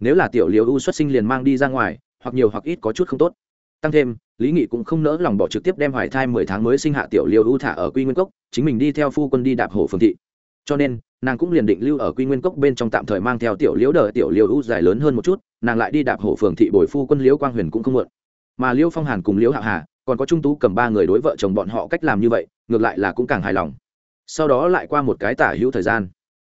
Nếu là tiểu liễu u xuất sinh liền mang đi ra ngoài, hoặc nhiều hoặc ít có chút không tốt. Tăng thêm, lý nghị cũng không nỡ lòng bỏ trực tiếp đem hoài thai mười tháng mới sinh hạ tiểu liễu u thả ở quy nguyên cốc, chính mình đi theo phu quân đi đạp hổ phường thị. Cho nên, nàng cũng liền định lưu ở quy nguyên cốc bên trong tạm thời mang theo tiểu liễu đờ tiểu liễu u dài lớn hơn một chút, nàng lại đi đạp hổ phường thị bồi phu quân liễu quang huyền cũng không mượn mà liễu phong hàn cùng liễu hạ hà, còn có trung tú cầm ba người đối vợ chồng bọn họ cách làm như vậy, ngược lại là cũng càng hài lòng sau đó lại qua một cái tả hữu thời gian.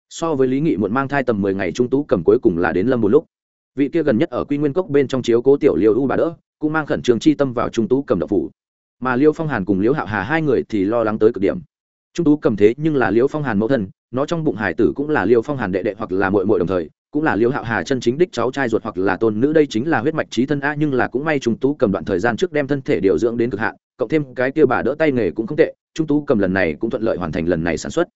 So với lý nghị muộn mang thai tầm mười ngày trung tú cầm cuối cùng là đến lâm một lúc, vị kia gần nhất ở quy nguyên cốc bên trong chiếu cố tiểu liêu u bà đỡ, cũng mang khẩn trương chi tâm vào trung tú cầm đậu phủ. Mà liêu phong hàn cùng liễu hạo hà hai người thì lo lắng tới cực điểm. Trung tú cầm thế nhưng là liễu phong hàn mẫu thân, nó trong bụng hải tử cũng là liêu phong hàn đệ đệ hoặc là mội mội đồng thời, cũng là liêu hạo hà chân chính đích cháu trai ruột hoặc là tôn nữ, đây chính là huyết mạch trí thân a, nhưng là cũng may trung tú cầm đoạn thời gian trước đem thân thể điều dưỡng đến cực hạn cộng thêm cái kia bà đỡ tay nghề cũng không tệ, trung tú cầm lần này cũng thuận lợi hoàn thành lần này sản xuất.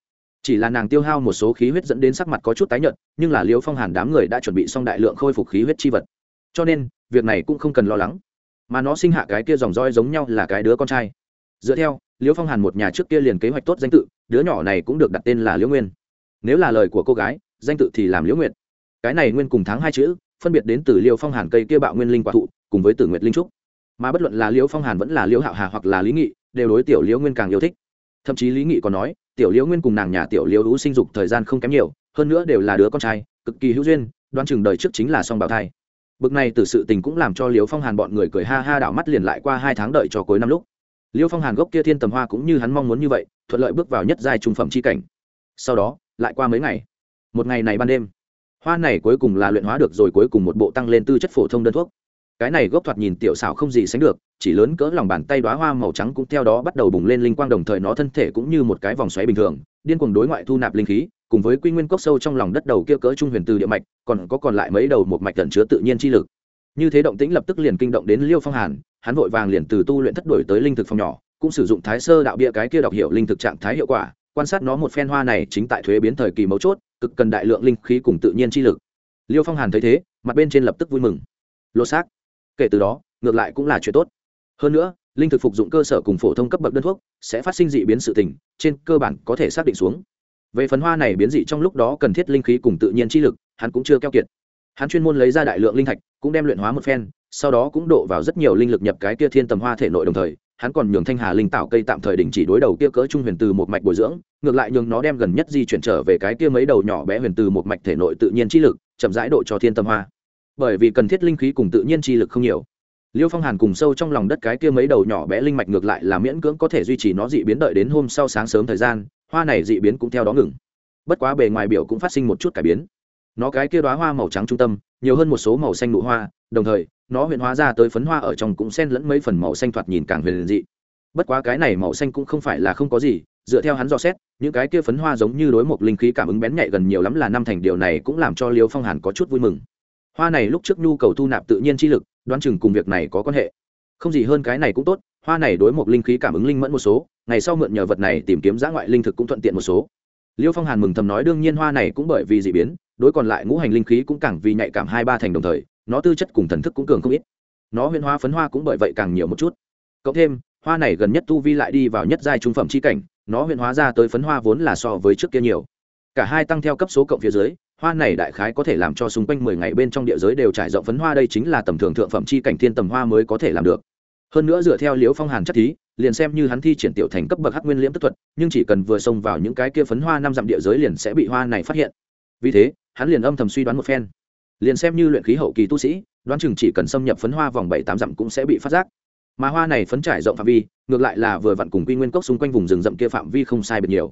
Chỉ là nàng tiêu hao một số khí huyết dẫn đến sắc mặt có chút tái nhợt, nhưng là liêu phong hàn đám người đã chuẩn bị xong đại lượng khôi phục khí huyết chi vật. Cho nên, việc này cũng không cần lo lắng. Mà nó sinh hạ cái kia dòng roi giống nhau là cái đứa con trai. Dựa theo liêu phong hàn một nhà trước kia liền kế hoạch tốt danh tự, đứa nhỏ này cũng được đặt tên là liễu nguyên. Nếu là lời của cô gái, danh tự thì làm liễu nguyệt. cái này nguyên cùng tháng hai chữ, phân biệt đến từ liêu phong hàn cây kia bạo nguyên linh quả thụ, cùng với tử nguyệt linh trúc mà bất luận là liễu phong hàn vẫn là liễu hạo hà hoặc là lý nghị, đều đối tiểu liễu nguyên càng yêu thích. Thậm chí lý nghị còn nói, tiểu liễu nguyên cùng nàng nhà tiểu liễu hữu sinh dục thời gian không kém nhiều, hơn nữa đều là đứa con trai, cực kỳ hữu duyên đoan chừng đời trước chính là song bào thai. Bực này từ sự tình cũng làm cho liễu phong hàn bọn người cười ha ha đảo mắt liền lại qua hai tháng đợi cho cuối năm lúc. Liễu phong hàn gốc kia thiên tầm hoa cũng như hắn mong muốn như vậy, thuận lợi bước vào nhất giai trung phẩm c h i cảnh. Sau đó, lại qua mấy ngày. Một ngày này ban đêm, hoa này cuối cùng là luyện hóa được rồi cuối cùng một bộ tăng lên tư chất phổ thông đơn thuốc cái này gốc thoạt nhìn tiểu xảo không gì sánh được, chỉ lớn cỡ lòng bàn tay đoá hoa màu trắng cũng theo đó bắt đầu bùng lên linh quang đồng thời nó thân thể cũng như một cái vòng xoáy bình thường, điên cuồng đối ngoại thu nạp linh khí, cùng với quy nguyên cốc sâu trong lòng đất đầu kia cỡ trung huyền từ địa mạch, còn có còn lại mấy đầu một mạch tận chứa tự nhiên chi lực. Như thế động tĩnh lập tức liền kinh động đến liêu phong hàn, hắn vội vàng liền từ tu luyện thất đổi tới linh thực phòng nhỏ, cũng sử dụng thái sơ đạo bia cái kia đọc hiệu linh thực trạng thái hiệu quả, quan sát nó một phen hoa này chính tại thuế biến thời kỳ mấu chốt, cực cần đại lượng linh khí cùng tự nhiên chi lực. Liêu phong hàn thấy thế, mặt bên trên lập tức vui mừng. Lô xác kể từ đó, ngược lại cũng là chuyện tốt. Hơn nữa, linh thực phục dụng cơ sở cùng phổ thông cấp bậc đơn thuốc sẽ phát sinh dị biến sự tình, trên cơ bản có thể xác định xuống. Về phấn hoa này biến dị trong lúc đó cần thiết linh khí cùng tự nhiên chi lực, hắn cũng chưa keo kiệt. Hắn chuyên môn lấy ra đại lượng linh thạch, cũng đem luyện hóa một phen, sau đó cũng độ vào rất nhiều linh lực nhập cái kia thiên tầm hoa thể nội đồng thời, hắn còn nhường thanh hà linh tạo cây tạm thời đình chỉ đối đầu kia cỡ trung huyền từ một mạch bồi dưỡng, ngược lại nhường nó đem gần nhất di chuyển trở về cái kia mấy đầu nhỏ bé huyền từ một mạch thể nội tự nhiên chi lực, chậm rãi độ cho thiên tâm hoa bởi vì cần thiết linh khí cùng tự nhiên chi lực không nhiều. Liêu phong hàn cùng sâu trong lòng đất cái kia mấy đầu nhỏ bé linh mạch ngược lại là miễn cưỡng có thể duy trì nó dị biến đợi đến hôm sau sáng sớm thời gian, hoa này dị biến cũng theo đó ngừng. Bất quá bề ngoài biểu cũng phát sinh một chút cải biến. Nó cái kia đoá hoa màu trắng trung tâm, nhiều hơn một số màu xanh nụ hoa, đồng thời, nó huyện hóa ra tới phấn hoa ở trong cũng xen lẫn mấy phần màu xanh thoạt nhìn càng huyền dị. Bất quá cái này màu xanh cũng không phải là không có gì, dựa theo hắn dò xét, những cái kia phấn hoa giống như đối một linh khí cảm ứng bén nhạy gần nhiều lắm là năm thành điều này cũng làm cho liêu phong hàn có chút vui mừng hoa này lúc trước nhu cầu thu nạp tự nhiên chi lực, đoán chừng cùng việc này có quan hệ. Không gì hơn cái này cũng tốt, hoa này đối một linh khí cảm ứng linh mẫn một số, ngày sau mượn nhờ vật này tìm kiếm giã ngoại linh thực cũng thuận tiện một số. Liêu phong hàn mừng thầm nói đương nhiên hoa này cũng bởi vì d ị biến, đối còn lại ngũ hành linh khí cũng càng vì nhạy cảm hai ba thành đồng thời, nó tư chất cùng thần thức cũng cường không ít. Nó huyên hoa phấn hoa cũng bởi vậy càng nhiều một chút. Cộng thêm, hoa này gần nhất tu vi lại đi vào nhất giai trung phẩm c h i cảnh, nó huyên hóa ra tới phấn hoa vốn là so với trước kia nhiều. Cả hai tăng theo cấp số cộng phía dưới hoa này đại khái có thể làm cho xung quanh mười ngày bên trong địa giới đều trải rộng phấn hoa đây chính là tầm thường thượng phẩm chi cảnh thiên tầm hoa mới có thể làm được. Hơn nữa dựa theo liễu phong hàn chất thí, liền xem như hắn thi triển tiểu thành cấp bậc hắc nguyên liễm tức thuật, nhưng chỉ cần vừa xông vào những cái kia phấn hoa năm dặm địa giới liền sẽ bị hoa này phát hiện. Vì thế, hắn liền âm thầm suy đoán một phen. Liền xem như luyện khí hậu kỳ tu sĩ, đoán chừng chỉ cần xâm nhập phấn hoa vòng bảy tám dặm cũng sẽ bị phát giác. Mà hoa này phấn trải rộng phạm vi, ngược lại là vừa vặn cùng quy nguyên cốc xung quanh vùng rừng rậm kia phạm vi không sai biệt nhiều.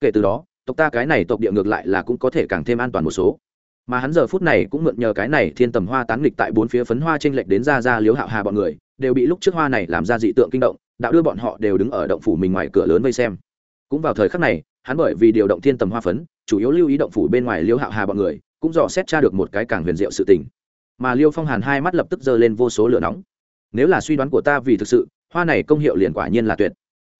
Kể từ đó tộc ta cái này tộc địa ngược lại là cũng có thể càng thêm an toàn một số. Mà hắn giờ phút này cũng mượn nhờ cái này thiên tầm hoa tán nghịch tại bốn phía phấn hoa t r ê n lệch đến ra ra liếu hạo hà bọn người, đều bị lúc trước hoa này làm ra dị tượng kinh động, đạo đưa bọn họ đều đứng ở động phủ mình ngoài cửa lớn vây xem. Cũng vào thời khắc này, hắn bởi vì điều động thiên tầm hoa phấn, chủ yếu lưu ý động phủ bên ngoài liếu hạo hà bọn người, cũng dò xét tra được một cái càng huyền diệu sự tình. Mà liêu phong hàn hai mắt lập tức giơ lên vô số lửa nóng. Nếu là suy đoán của ta vì thực sự, hoa này công hiệu liền quả nhiên là tuyệt.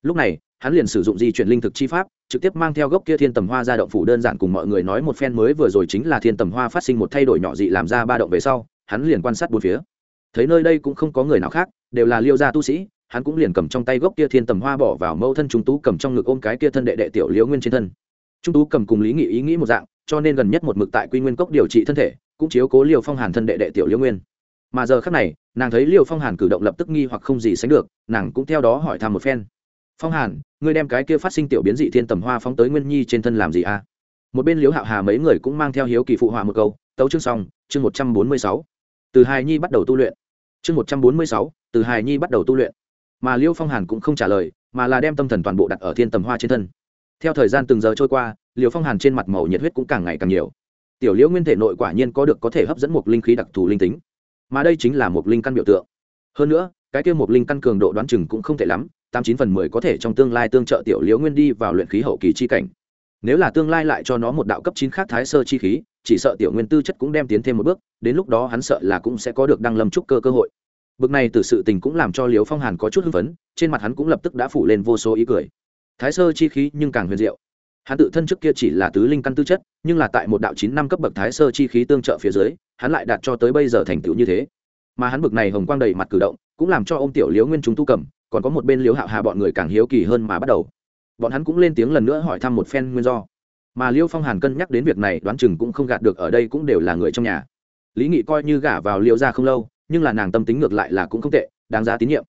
Lúc này hắn liền sử dụng di chuyển linh thực chi pháp, trực tiếp mang theo gốc kia thiên tầm hoa ra động phủ đơn giản cùng mọi người nói một phen mới vừa rồi chính là thiên tầm hoa phát sinh một thay đổi nhỏ dị làm ra ba động về sau, hắn liền quan sát bốn phía. Thấy nơi đây cũng không có người nào khác, đều là liêu gia tu sĩ, hắn cũng liền cầm trong tay gốc kia thiên tầm hoa bỏ vào mâu thân trung tú cầm trong ngực ôm cái kia thân đệ đệ tiểu liễu nguyên trên thân. Trung tú cầm cùng lý nghị ý nghĩ một dạng, cho nên gần nhất một mực tại quy nguyên cốc điều trị thân thể, cũng chiếu cố liều phong hàn thân đệ đệ tiểu liễu nguyên. Mà giờ khác này, nàng thấy liều phong hàn cử động lập tức nghi hoặc không gì sánh được, nàng cũng theo đó hỏi thăm một phen phong hàn, ngươi đem cái kia phát sinh tiểu biến dị thiên tầm hoa phóng tới nguyên nhi trên thân làm gì à? Một bên liếu hạo hà mấy người cũng mang theo hiếu kỳ phụ họa một câu, tấu chương xong, chương một trăm bốn mươi sáu. Từ hài nhi bắt đầu tu luyện. Chương một trăm bốn mươi sáu, từ hài nhi bắt đầu tu luyện. Mà liêu phong hàn cũng không trả lời, mà là đem tâm thần toàn bộ đặt ở thiên tầm hoa trên thân. Theo thời gian từng giờ trôi qua liều phong hàn trên mặt màu nhiệt huyết cũng càng ngày càng nhiều. Tiểu liễu nguyên thể nội quả nhiên có được có thể hấp dẫn một linh khí đặc thù linh tính. Mà đây chính là một linh căn biểu tượng. Hơn nữa, cái kia một linh căn cường độ đoán chừng cũng không t ệ lắm tám chín phần mười có thể trong tương lai tương trợ tiểu liễu nguyên đi vào luyện khí hậu kỳ chi cảnh. Nếu là tương lai lại cho nó một đạo cấp chín khác thái sơ chi khí, chỉ sợ tiểu nguyên tư chất cũng đem tiến thêm một bước, đến lúc đó hắn sợ là cũng sẽ có được đăng lâm trúc cơ cơ hội. Bực này từ sự tình cũng làm cho liễu phong hàn có chút hưng phấn, trên mặt hắn cũng lập tức đã phủ lên vô số ý cười. Thái sơ chi khí nhưng càng huyền diệu. Hắn tự thân trước kia chỉ là tứ linh căn tư chất, nhưng là tại một đạo chín năm cấp bậc thái sơ chi khí tương trợ phía dưới, hắn lại đạt cho tới bây giờ thành tựu như thế. Mà hắn bực này hồng quang đầy mặt cử động, cũng làm cho ô m tiểu Liễu nguyên chúng tu cầm còn có một bên liễu hạo hà bọn người càng hiếu kỳ hơn mà bắt đầu. Bọn hắn cũng lên tiếng lần nữa hỏi thăm một phen nguyên do. Mà liêu phong hàn cân nhắc đến việc này, đoán chừng cũng không gạt được ở đây cũng đều là người trong nhà. Lý nghị coi như gả vào liêu ra không lâu, nhưng là nàng tâm tính ngược lại là cũng không tệ, đáng giá tín nhiệm.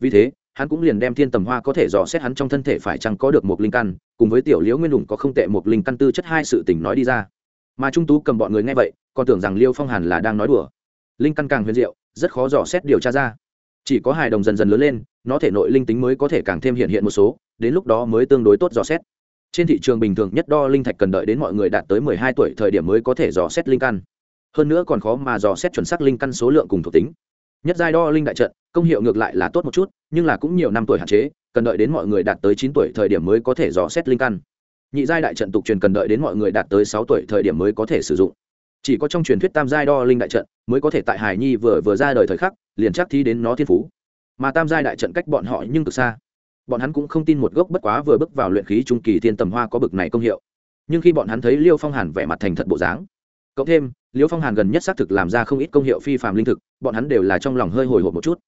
Vì thế, hắn cũng liền đem thiên tầm hoa có thể dò xét hắn trong thân thể phải chăng có được một linh căn, cùng với tiểu liễu nguyên đủng có không tệ một linh căn tư chất hai sự tình nói đi ra. Mà trung tú cầm bọn người nghe vậy, còn tưởng rằng liêu phong hàn là đang nói đùa. Linh căn càng huyền diệu, rất khó dò xét điều tra ra. Chỉ có hài đồng dần dần lớn lên nó thể nội linh tính mới có thể càng thêm hiện hiện một số, đến lúc đó mới tương đối tốt dò xét. Trên thị trường bình thường nhất đo linh thạch cần đợi đến mọi người đạt tới mười hai tuổi thời điểm mới có thể dò xét linh căn. Hơn nữa còn khó mà dò xét chuẩn xác linh căn số lượng cùng thuộc tính. Nhất giai đo linh đại trận, công hiệu ngược lại là tốt một chút, nhưng là cũng nhiều năm tuổi hạn chế, cần đợi đến mọi người đạt tới chín tuổi thời điểm mới có thể dò xét linh căn. Nhị giai đại trận tục truyền cần đợi đến mọi người đạt tới sáu tuổi thời điểm mới có thể sử dụng. Chỉ có trong truyền thuyết tam giai đo linh đại trận mới có thể tại hải nhi vừa vừa ra đời thời khắc, liền chắc thi đến nó thiên phú mà tam giai đại trận cách bọn họ nhưng cực xa. Bọn hắn cũng không tin một gốc bất quá vừa bước vào luyện khí trung kỳ thiên tầm hoa có bực này công hiệu. Nhưng khi bọn hắn thấy liêu phong hàn vẻ mặt thành thật bộ dáng, cộng thêm, liêu phong hàn gần nhất xác thực làm ra không ít công hiệu phi phạm linh thực, bọn hắn đều là trong lòng hơi hồi hộp một chút.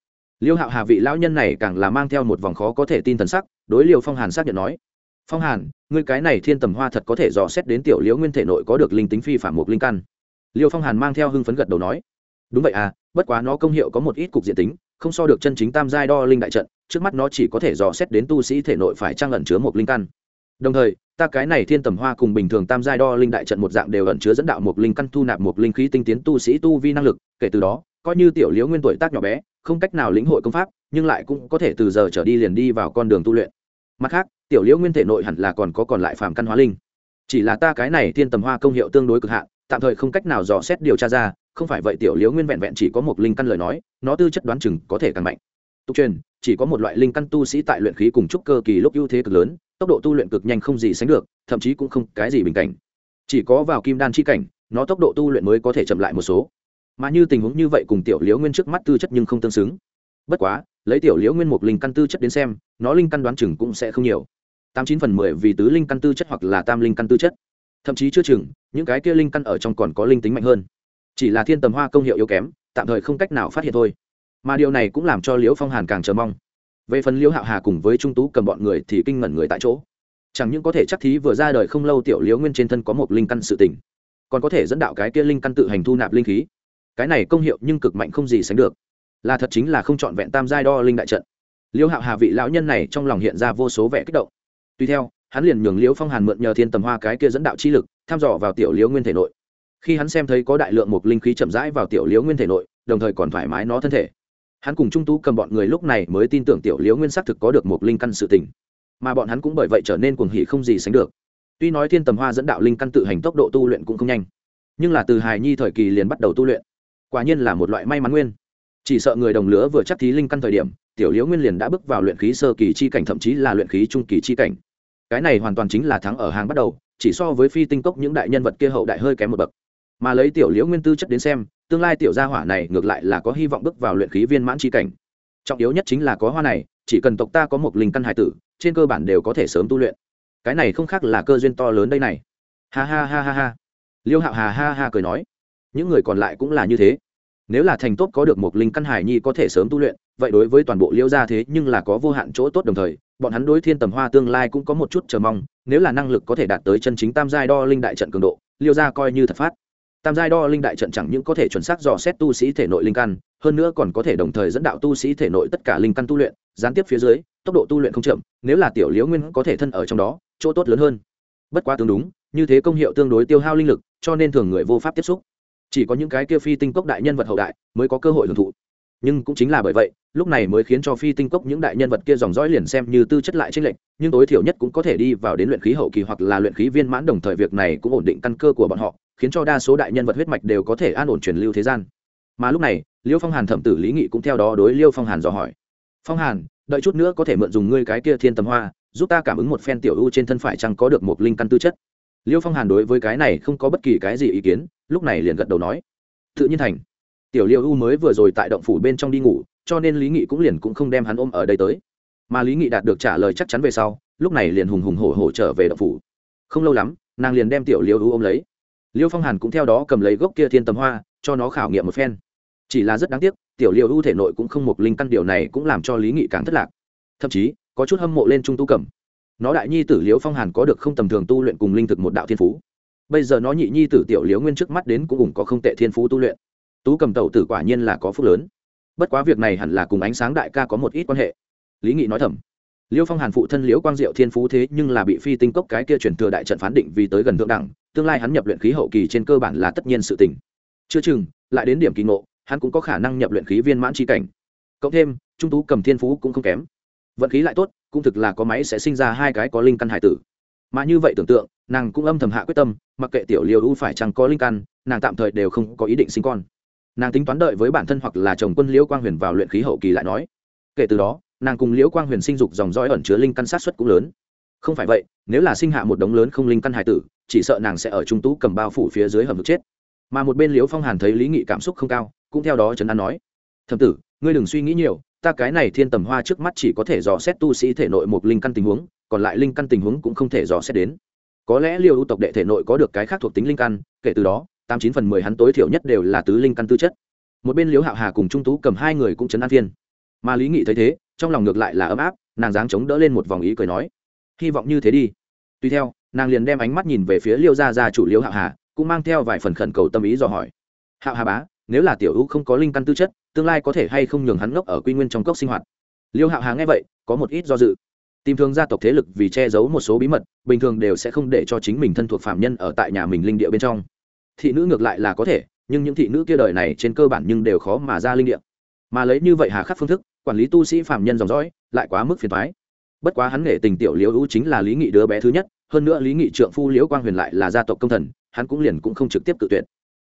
Liêu hạo hà vị lão nhân này càng là mang theo một vòng khó có thể tin thần sắc, đối liêu phong hàn xác nhận nói, phong hàn, ngươi cái này thiên tầm hoa thật có thể dò xét đến tiểu liễu nguyên thể nội có được linh tính phi phạm một linh căn. Liêu phong hàn mang theo hưng phấn gật đầu nói, đúng vậy à bất quá nó công hiệu có một ít cục diện tính không so được chân chính tam giai đo linh đại trận, trước mắt nó chỉ có thể dò xét đến tu sĩ thể nội phải trang ẩn chứa một linh căn. Đồng thời, ta cái này thiên tầm hoa cùng bình thường tam giai đo linh đại trận một dạng đều ẩn chứa dẫn đạo một linh căn thu nạp một linh khí tinh tiến tu sĩ tu vi năng lực, kể từ đó, coi như tiểu liễu nguyên tuổi tác nhỏ bé, không cách nào lĩnh hội công pháp, nhưng lại cũng có thể từ giờ trở đi liền đi vào con đường tu luyện. Mặt khác, tiểu liễu nguyên thể nội hẳn là còn có còn lại phàm căn hóa linh. Chỉ là ta cái này thiên tầm hoa công hiệu tương đối cực hạn, tạm thời không cách nào dò xét điều tra ra không phải vậy tiểu liễu nguyên vẹn vẹn chỉ có một linh căn lời nói, nó tư chất đoán chừng có thể càng mạnh. Tục truyền, chỉ có một loại linh căn tu sĩ tại luyện khí cùng trúc cơ kỳ lúc ưu thế cực lớn, tốc độ tu luyện cực nhanh không gì sánh được, thậm chí cũng không cái gì bình cảnh. Chỉ có vào kim đan chi cảnh, nó tốc độ tu luyện mới có thể chậm lại một số. Mà như tình huống như vậy cùng tiểu liễu nguyên trước mắt tư chất nhưng không tương xứng. Bất quá, lấy tiểu liễu nguyên một linh căn tư chất đến xem, nó linh căn đoán chừng cũng sẽ không nhiều. Tám chín phần mười vì tứ linh căn tư chất hoặc là tam linh căn tư chất. Thậm chí chưa chừng, những cái kia linh căn ở trong còn có linh tính mạnh hơn chỉ là thiên tầm hoa công hiệu yếu kém, tạm thời không cách nào phát hiện thôi. Mà điều này cũng làm cho liễu phong hàn càng chờ mong. Về phần liễu hạo hà cùng với trung tú cầm bọn người thì kinh ngẩn người tại chỗ. Chẳng những có thể chắc thí vừa ra đời không lâu tiểu liễu nguyên trên thân có một linh căn sự tỉnh còn có thể dẫn đạo cái kia linh căn tự hành thu nạp linh khí. Cái này công hiệu nhưng cực mạnh không gì sánh được. Là thật chính là không chọn vẹn tam giai đo linh đại trận. Liễu hạo hà vị lão nhân này trong lòng hiện ra vô số vẻ kích động. Tuy theo, hắn liền nhường liễu phong hàn mượn nhờ thiên tầm hoa cái kia dẫn đạo chi lực thăm dò vào tiểu liễu nguyên thể nội khi hắn xem thấy có đại lượng một linh khí chậm rãi vào tiểu liễu nguyên thể nội, đồng thời còn thoải mái nó thân thể. Hắn cùng trung tú cầm bọn người lúc này mới tin tưởng tiểu liễu nguyên xác thực có được một linh căn sự tình. Mà bọn hắn cũng bởi vậy trở nên cuồng hỉ không gì sánh được. Tuy nói thiên tầm hoa dẫn đạo linh căn tự hành tốc độ tu luyện cũng không nhanh, nhưng là từ hài nhi thời kỳ liền bắt đầu tu luyện. Quả nhiên là một loại may mắn nguyên. Chỉ sợ người đồng lứa vừa chắc thí linh căn thời điểm, tiểu liễu nguyên liền đã bước vào luyện khí sơ kỳ chi cảnh, thậm chí là luyện khí trung kỳ chi cảnh. Cái này hoàn toàn chính là thắng ở hàng bắt đầu, chỉ so với phi tinh cốc những đại nhân vật kia hậu đại hơi kém một bậc mà lấy tiểu liễu nguyên tư chất đến xem, tương lai tiểu gia hỏa này ngược lại là có hy vọng bước vào luyện khí viên mãn chi cảnh. Trọng yếu nhất chính là có hoa này, chỉ cần tộc ta có một linh căn hải tử, trên cơ bản đều có thể sớm tu luyện. Cái này không khác là cơ duyên to lớn đây này. Ha ha ha ha ha. Liêu hạo hà ha ha cười nói. Những người còn lại cũng là như thế. Nếu là thành tốt có được một linh căn hải nhi có thể sớm tu luyện, vậy đối với toàn bộ liêu gia thế nhưng là có vô hạn chỗ tốt đồng thời, bọn hắn đối thiên tầm hoa tương lai cũng có một chút chờ mong, nếu là năng lực có thể đạt tới chân chính tam giai đo linh đại trận cường độ, liêu gia coi như thật phát tam giai đo linh đại trận chẳng những có thể chuẩn xác dò xét tu sĩ thể nội linh căn, hơn nữa còn có thể đồng thời dẫn đạo tu sĩ thể nội tất cả linh căn tu luyện, gián tiếp phía dưới, tốc độ tu luyện không chậm, nếu là tiểu liễu nguyên có thể thân ở trong đó, chỗ tốt lớn hơn. Bất quá tương đúng, như thế công hiệu tương đối tiêu hao linh lực, cho nên thường người vô pháp tiếp xúc. Chỉ có những cái kia phi tinh cốc đại nhân vật hậu đại mới có cơ hội hưởng thụ. Nhưng cũng chính là bởi vậy, lúc này mới khiến cho phi tinh cốc những đại nhân vật kia dòng dõi liền xem như tư chất lại tranh lệch, nhưng tối thiểu nhất cũng có thể đi vào đến luyện khí hậu kỳ hoặc là luyện khí viên mãn đồng thời việc này cũng ổn định căn cơ của bọn họ khiến cho đa số đại nhân vật huyết mạch đều có thể an ổn truyền lưu thế gian. Mà lúc này, liêu phong hàn thẩm tử lý nghị cũng theo đó đối liêu phong hàn dò hỏi. Phong hàn, đợi chút nữa có thể mượn dùng ngươi cái kia thiên tầm hoa, giúp ta cảm ứng một phen tiểu u trên thân phải chăng có được một linh căn tư chất. Liêu phong hàn đối với cái này không có bất kỳ cái gì ý kiến, lúc này liền gật đầu nói. Tự nhiên thành. Tiểu liêu u mới vừa rồi tại động phủ bên trong đi ngủ, cho nên lý nghị cũng liền cũng không đem hắn ôm ở đây tới. Mà lý nghị đạt được trả lời chắc chắn về sau, lúc này liền hùng hùng hổ hổ trở về động phủ. Không lâu lắm, nàng liền đem tiểu liêu u ôm lấy liêu phong hàn cũng theo đó cầm lấy gốc kia thiên tầm hoa, cho nó khảo nghiệm một phen. Chỉ là rất đáng tiếc, tiểu liêu ưu thể nội cũng không một linh căn điều này cũng làm cho lý nghị càng thất lạc. Thậm chí, có chút hâm mộ lên trung tu cầm nó đại nhi tử liêu phong hàn có được không tầm thường tu luyện cùng linh thực một đạo thiên phú. Bây giờ nó nhị nhi tử tiểu liêu nguyên trước mắt đến cũng cùng có không tệ thiên phú tu luyện. Tú cầm tẩu tử quả nhiên là có phúc lớn. Bất quá việc này hẳn là cùng ánh sáng đại ca có một ít quan hệ. Lý nghị nói thầm. Liêu phong hàn phụ thân liễu quang diệu thiên phú thế nhưng là bị phi tinh cốc cái kia chuyển thừa đại trận phán định vì tới gần thượng đẳng tương lai hắn nhập luyện khí hậu kỳ trên cơ bản là tất nhiên sự tình. Chưa chừng, lại đến điểm kỳ ngộ, hắn cũng có khả năng nhập luyện khí viên mãn tri cảnh. Cộng thêm, trung tú cầm thiên phú cũng không kém. Vận khí lại tốt, cũng thực là có máy sẽ sinh ra hai cái có linh căn hải tử. Mà như vậy tưởng tượng, nàng cũng âm thầm hạ quyết tâm, mặc kệ tiểu liều u phải chẳng có linh căn, nàng tạm thời đều không có ý định sinh con. Nàng tính toán đợi với bản thân hoặc là chồng quân liễu quang huyền vào luyện khí hậu kỳ lại nói. Kể từ đó, nàng cùng liễu quang huyền sinh dục dòng dõi ẩn chứa linh căn sát xuất cũng lớn. Không phải vậy, nếu là sinh hạ một đống lớn không linh căn hải tử chỉ sợ nàng sẽ ở trung tú cầm bao phủ phía dưới hầm vực chết. Mà một bên liễu phong hàn thấy lý nghị cảm xúc không cao, cũng theo đó trấn an nói thầm tử, ngươi đừng suy nghĩ nhiều, ta cái này thiên tầm hoa trước mắt chỉ có thể dò xét tu sĩ thể nội một linh căn tình huống, còn lại linh căn tình huống cũng không thể dò xét đến. Có lẽ liêu ưu tộc đệ thể nội có được cái khác thuộc tính linh căn, kể từ đó, tám chín phần mười hắn tối thiểu nhất đều là tứ linh căn tư chất. Một bên liễu hạo hà cùng trung tú cầm hai người cũng chấn an thiên mà lý nghị thấy thế, trong lòng ngược lại là ấm áp, nàng dáng chống đỡ lên một vòng ý cười nói, hy vọng như thế đi. Tuy theo nàng liền đem ánh mắt nhìn về phía liêu gia gia chủ liêu hạo hà, cũng mang theo vài phần khẩn cầu tâm ý dò hỏi. Hạo hà bá, nếu là tiểu hữu không có linh căn tư chất, tương lai có thể hay không nhường hắn ngốc ở quy nguyên trong cốc sinh hoạt? Liêu hạo hà nghe vậy, có một ít do dự. Tìm thường gia tộc thế lực vì che giấu một số bí mật, bình thường đều sẽ không để cho chính mình thân thuộc phạm nhân ở tại nhà mình linh địa bên trong. Thị nữ ngược lại là có thể, nhưng những thị nữ kia đời này trên cơ bản nhưng đều khó mà ra linh địa. Mà lấy như vậy hà khắc phương thức, quản lý tu sĩ phạm nhân dòng dõi, lại quá mức phiền thoái bất quá hắn nghệ tình tiểu liễu ưu chính là lý nghị đứa bé thứ nhất hơn nữa lý nghị trượng phu liễu quang huyền lại là gia tộc công thần, hắn cũng liền cũng không trực tiếp tự tuyệt,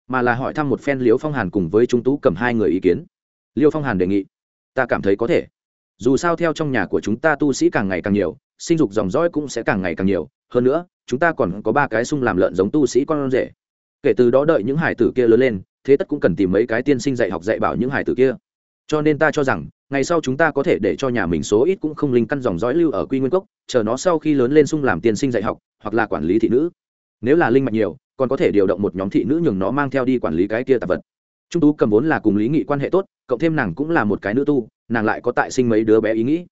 mà là hỏi thăm một phen liễu phong hàn cùng với trung tú cầm hai người ý kiến. Liêu phong hàn đề nghị, ta cảm thấy có thể. Dù sao theo trong nhà của chúng ta tu sĩ càng ngày càng nhiều, sinh dục dòng dõi cũng sẽ càng ngày càng nhiều. Hơn nữa, chúng ta còn có ba cái sung làm lợn giống tu sĩ con rể. Kể từ đó đợi những hải tử kia lớn lên, thế tất cũng cần tìm mấy cái tiên sinh dạy học dạy bảo những hải tử kia. Cho nên ta cho rằng ngày sau chúng ta có thể để cho nhà mình số ít cũng không linh căn dòng dõi lưu ở quy nguyên cốc, chờ nó sau khi lớn lên sung làm tiên sinh dạy học, hoặc là quản lý thị nữ. Nếu là linh mạch nhiều, còn có thể điều động một nhóm thị nữ nhường nó mang theo đi quản lý cái kia tạp vật. Trung tú cầm vốn là cùng lý nghị quan hệ tốt, cộng thêm nàng cũng là một cái nữ tu, nàng lại có tại sinh mấy đứa bé ý nghĩ.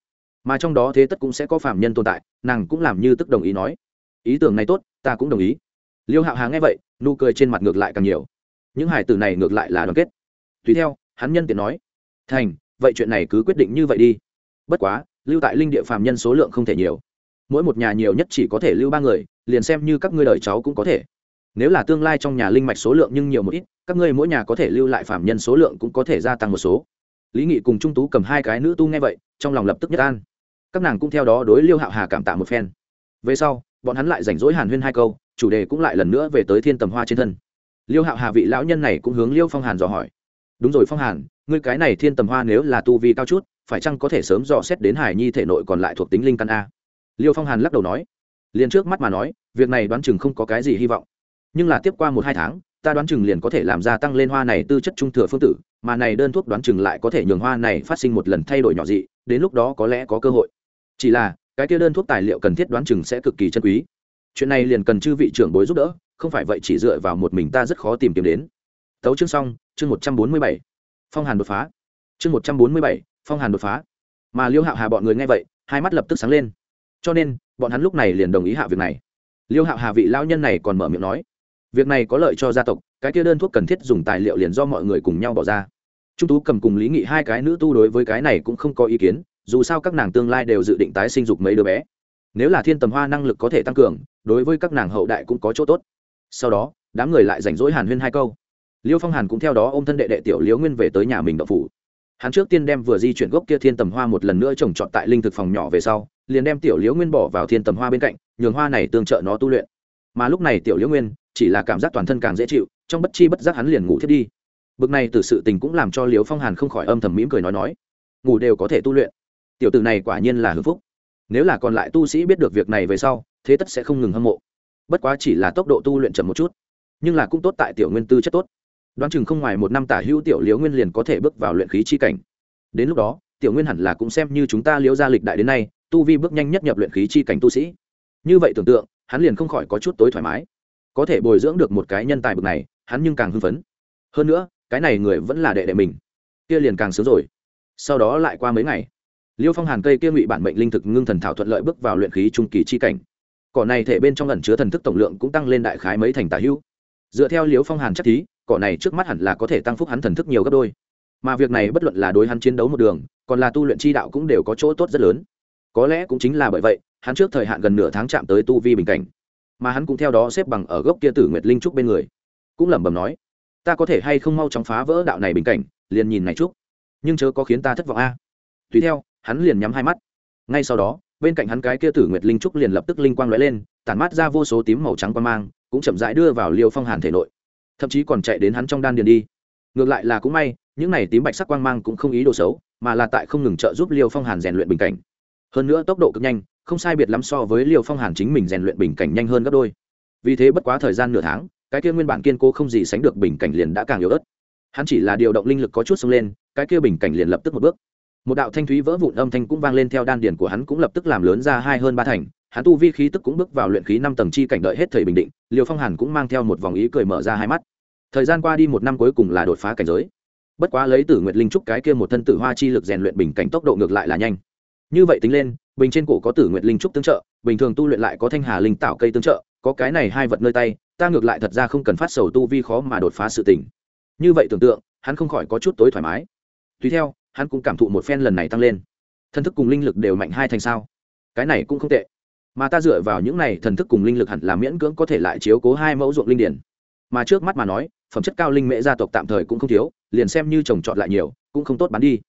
Mà trong đó thế tất cũng sẽ có phạm nhân tồn tại, nàng cũng làm như tức đồng ý nói. Ý tưởng này tốt, ta cũng đồng ý. Liêu hạo hà nghe vậy, nụ cười trên mặt ngược lại càng nhiều. Những hải tử này ngược lại là đoàn kết. Tùy theo, hắn nhân tiện nói. Thành vậy chuyện này cứ quyết định như vậy đi. Bất quá, lưu tại linh địa phàm nhân số lượng không thể nhiều. Mỗi một nhà nhiều nhất chỉ có thể lưu ba người, liền xem như các ngươi đời cháu cũng có thể. Nếu là tương lai trong nhà linh mạch số lượng nhưng nhiều một ít, các ngươi mỗi nhà có thể lưu lại phạm nhân số lượng cũng có thể gia tăng một số. Lý nghị cùng trung tú cầm hai cái nữ tu nghe vậy, trong lòng lập tức nhất an. Các nàng cũng theo đó đối liêu hạo hà cảm tạ một phen. Về sau, bọn hắn lại rảnh rỗi hàn huyên hai câu, chủ đề cũng lại lần nữa về tới thiên tầm hoa trên thân. Liêu hạo hà vị lão nhân này cũng hướng liêu phong hàn dò hỏi. Đúng rồi phong hàn ngươi cái này thiên tầm hoa nếu là tu vi cao chút, phải chăng có thể sớm dò xét đến hải nhi thể nội còn lại thuộc tính linh căn a? Liêu phong hàn lắc đầu nói. Liền trước mắt mà nói, việc này đoán chừng không có cái gì hy vọng. Nhưng là tiếp qua một hai tháng, ta đoán chừng liền có thể làm ra tăng lên hoa này tư chất trung thừa phương tử, mà này đơn thuốc đoán chừng lại có thể nhường hoa này phát sinh một lần thay đổi nhỏ dị, đến lúc đó có lẽ có cơ hội. Chỉ là, cái kia đơn thuốc tài liệu cần thiết đoán chừng sẽ cực kỳ chân quý. Chuyện này liền cần chư vị trưởng bối giúp đỡ, không phải vậy chỉ dựa vào một mình ta rất khó tìm kiếm đến. Tấu chương xong, chương một trăm bốn mươi bảy phong hàn đột phá. Chương một trăm bốn mươi bảy, phong hàn đột phá. Mà liêu hạo hà bọn người nghe vậy, hai mắt lập tức sáng lên. Cho nên, bọn hắn lúc này liền đồng ý hạ việc này. Liêu hạo hà vị lao nhân này còn mở miệng nói, việc này có lợi cho gia tộc, cái kia đơn thuốc cần thiết dùng tài liệu liền do mọi người cùng nhau bỏ ra. Trung tú cầm cùng lý nghị hai cái nữ tu đối với cái này cũng không có ý kiến, dù sao các nàng tương lai đều dự định tái sinh dục mấy đứa bé. Nếu là thiên tầm hoa năng lực có thể tăng cường, đối với các nàng hậu đại cũng có chỗ tốt. Sau đó, đám người lại rảnh rỗi hàn huyên hai câu liêu phong hàn cũng theo đó ô m thân đệ đệ tiểu liễu nguyên về tới nhà mình đậu phủ. Hắn trước tiên đem vừa di chuyển gốc kia thiên tầm hoa một lần nữa trồng trọt tại linh thực phòng nhỏ về sau, liền đem tiểu liễu nguyên bỏ vào thiên tầm hoa bên cạnh, nhường hoa này tương trợ nó tu luyện. Mà lúc này tiểu liễu nguyên chỉ là cảm giác toàn thân càng dễ chịu, trong bất chi bất giác hắn liền ngủ thiết đi. Bực này từ sự tình cũng làm cho liễu phong hàn không khỏi âm thầm mỉm cười nói nói, ngủ đều có thể tu luyện. Tiểu tử này quả nhiên là hưng phúc. Nếu là còn lại tu sĩ biết được việc này về sau, thế tất sẽ không ngừng hâm mộ. Bất quá chỉ là tốc độ tu luyện chậm một chút, nhưng là cũng tốt tại tiểu nguyên tư chất tốt đoán chừng không ngoài một năm tả hữu tiểu liễu nguyên liền có thể bước vào luyện khí chi cảnh. Đến lúc đó, tiểu nguyên hẳn là cũng xem như chúng ta liễu gia lịch đại đến nay, tu vi bước nhanh nhất nhập luyện khí chi cảnh tu sĩ. Như vậy tưởng tượng, hắn liền không khỏi có chút tối thoải mái. Có thể bồi dưỡng được một cái nhân tài bực này, hắn nhưng càng hưng phấn. Hơn nữa, cái này người vẫn là đệ đệ mình. Kia liền càng sớm rồi. Sau đó lại qua mấy ngày, liêu phong hàn cây kia ngụy bản mệnh linh thực ngưng thần thảo thuận lợi bước vào luyện khí trung kỳ chi cảnh. Cỏ này thể bên trong ẩn chứa thần thức tổng lượng cũng tăng lên đại khái mấy thành tả hữu. Dựa theo liêu phong hàn chắc thí cỏ này trước mắt hẳn là có thể tăng phúc hắn thần thức nhiều gấp đôi. Mà việc này bất luận là đối hắn chiến đấu một đường, còn là tu luyện chi đạo cũng đều có chỗ tốt rất lớn. Có lẽ cũng chính là bởi vậy, hắn trước thời hạn gần nửa tháng chạm tới tu vi bình cảnh. Mà hắn cũng theo đó xếp bằng ở gốc kia tử nguyệt linh trúc bên người. Cũng lẩm bẩm nói, ta có thể hay không mau chóng phá vỡ đạo này bình cảnh, liền nhìn này trúc? Nhưng chớ có khiến ta thất vọng a. Tùy theo, hắn liền nhắm hai mắt. Ngay sau đó, bên cạnh hắn cái kia tử nguyệt linh trúc liền lập tức linh quang lóe lên, tản mát ra vô số tím màu trắng quang mang, cũng chậm rãi đưa vào liêu phong hàn thể nội thậm chí còn chạy đến hắn trong đan điền đi. Ngược lại là cũng may, những này tím bạch sắc quang mang cũng không ý đồ xấu, mà là tại không ngừng trợ giúp liêu phong hàn rèn luyện bình cảnh. Hơn nữa tốc độ cực nhanh, không sai biệt lắm so với liêu phong hàn chính mình rèn luyện bình cảnh nhanh hơn gấp đôi. Vì thế bất quá thời gian nửa tháng, cái kia nguyên bản kiên cố không gì sánh được bình cảnh liền đã càng yếu ớt. Hắn chỉ là điều động linh lực có chút xông lên, cái kia bình cảnh liền lập tức một bước. Một đạo thanh thúy vỡ vụn âm thanh cũng vang lên theo đan điền của hắn cũng lập tức làm lớn ra hai hơn ba thành hắn tu vi khí tức cũng bước vào luyện khí năm tầng chi cảnh đợi hết thời bình định liều phong hàn cũng mang theo một vòng ý cười mở ra hai mắt. Thời gian qua đi một năm cuối cùng là đột phá cảnh giới. Bất quá lấy tử nguyệt linh trúc cái kia một thân tử hoa chi lực rèn luyện bình cảnh tốc độ ngược lại là nhanh. Như vậy tính lên, bình trên cổ có tử nguyệt linh trúc tương trợ, bình thường tu luyện lại có thanh hà linh tạo cây tương trợ, có cái này hai vật nơi tay, ta ngược lại thật ra không cần phát sầu tu vi khó mà đột phá sự tình. Như vậy tưởng tượng, hắn không khỏi có chút tối thoải mái. Tùy theo, hắn cũng cảm thụ một phen lần này tăng lên. Thân thức cùng linh lực đều mạnh hai thành sao. Cái này cũng không tệ mà ta dựa vào những này thần thức cùng linh lực hẳn là miễn cưỡng có thể lại chiếu cố hai mẫu ruộng linh điển mà trước mắt mà nói, phẩm chất cao linh mễ gia tộc tạm thời cũng không thiếu, liền xem như trồng trọt lại nhiều, cũng không tốt bán đi.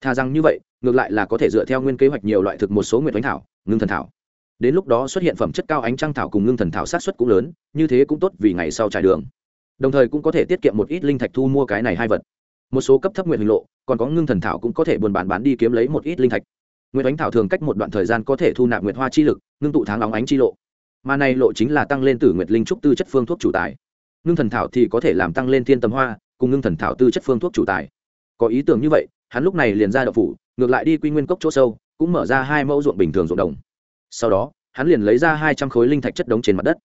Thà rằng như vậy, ngược lại là có thể dựa theo nguyên kế hoạch nhiều loại thực một số nguyện bánh thảo, ngưng thần thảo. Đến lúc đó xuất hiện phẩm chất cao ánh trăng thảo cùng ngưng thần thảo sát xuất cũng lớn, như thế cũng tốt vì ngày sau trải đường. Đồng thời cũng có thể tiết kiệm một ít linh thạch thu mua cái này hai vật. Một số cấp thấp nguyện hình lộ, còn có ngưng thần thảo cũng có thể buôn bán bán đi kiếm lấy một ít linh thạch. Nguyễn ánh thảo thường cách một đoạn thời gian có thể thu nạp nguyệt hoa chi lực, ngưng tụ tháng nóng ánh chi lộ. Mà này lộ chính là tăng lên tử nguyệt linh trúc tư chất phương thuốc chủ tài. Ngưng thần thảo thì có thể làm tăng lên thiên tầm hoa, cùng ngưng thần thảo tư chất phương thuốc chủ tài. Có ý tưởng như vậy, hắn lúc này liền ra đậu phủ, ngược lại đi quy nguyên cốc chỗ sâu, cũng mở ra hai mẫu ruộng bình thường ruộng đồng. Sau đó, hắn liền lấy ra hai trăm khối linh thạch chất đống trên mặt đất.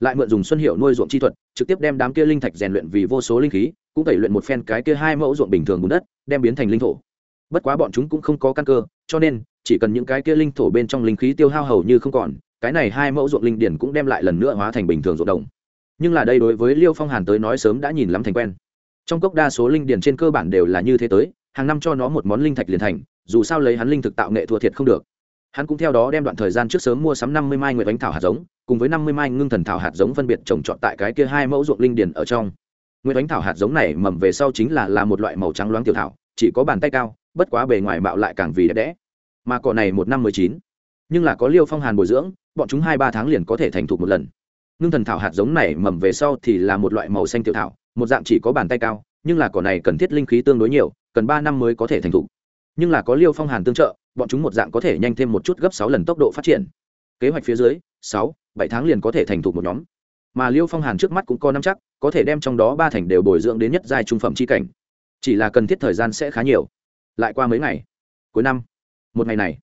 Lại mượn dùng xuân hiệu nuôi ruộng chi thuật, trực tiếp đem đám kia linh thạch rèn luyện vì vô số linh khí, cũng tẩy luyện một phen cái kia hai mẫu ruộng bình thường bùn đất, đem biến thành linh thổ. Bất quá bọn chúng cũng không có căn cơ cho nên, chỉ cần những cái kia linh thổ bên trong linh khí tiêu hao hầu như không còn, cái này hai mẫu ruộng linh điển cũng đem lại lần nữa hóa thành bình thường ruộng đồng. Nhưng là đây đối với liêu phong hàn tới nói sớm đã nhìn lắm thành quen. Trong cốc đa số linh điển trên cơ bản đều là như thế tới, hàng năm cho nó một món linh thạch liền thành, dù sao lấy hắn linh thực tạo nghệ thua thiệt không được. Hắn cũng theo đó đem đoạn thời gian trước sớm mua sắm năm mươi mai nguyệt bánh thảo hạt giống, cùng với năm mươi mai ngưng thần thảo hạt giống phân biệt trồng trọt tại cái kia hai mẫu ruộng linh điển ở trong. Nguyệt bánh thảo hạt giống này mầm về sau chính là là một loại màu trắng loáng tiểu thảo, chỉ có bàn tay cao bất quá bề ngoài mạo lại càng vì đẹp đẽ. Mà cỏ này một năm mười chín, nhưng là có liêu phong hàn bồi dưỡng, bọn chúng hai ba tháng liền có thể thành thục một lần. Ngưng thần thảo hạt giống này mầm về sau thì là một loại màu xanh tiểu thảo, một dạng chỉ có bàn tay cao, nhưng là cỏ này cần thiết linh khí tương đối nhiều, cần ba năm mới có thể thành thục. Nhưng là có liêu phong hàn tương trợ, bọn chúng một dạng có thể nhanh thêm một chút gấp sáu lần tốc độ phát triển. Kế hoạch phía dưới, sáu, bảy tháng liền có thể thành thục một nhóm. Mà liêu phong hàn trước mắt cũng có năm chắc, có thể đem trong đó ba thành đều bồi dưỡng đến nhất giai trung phẩm c h i cảnh. Chỉ là cần thiết thời gian sẽ khá nhiều lại qua mấy ngày. Cuối năm, một ngày này,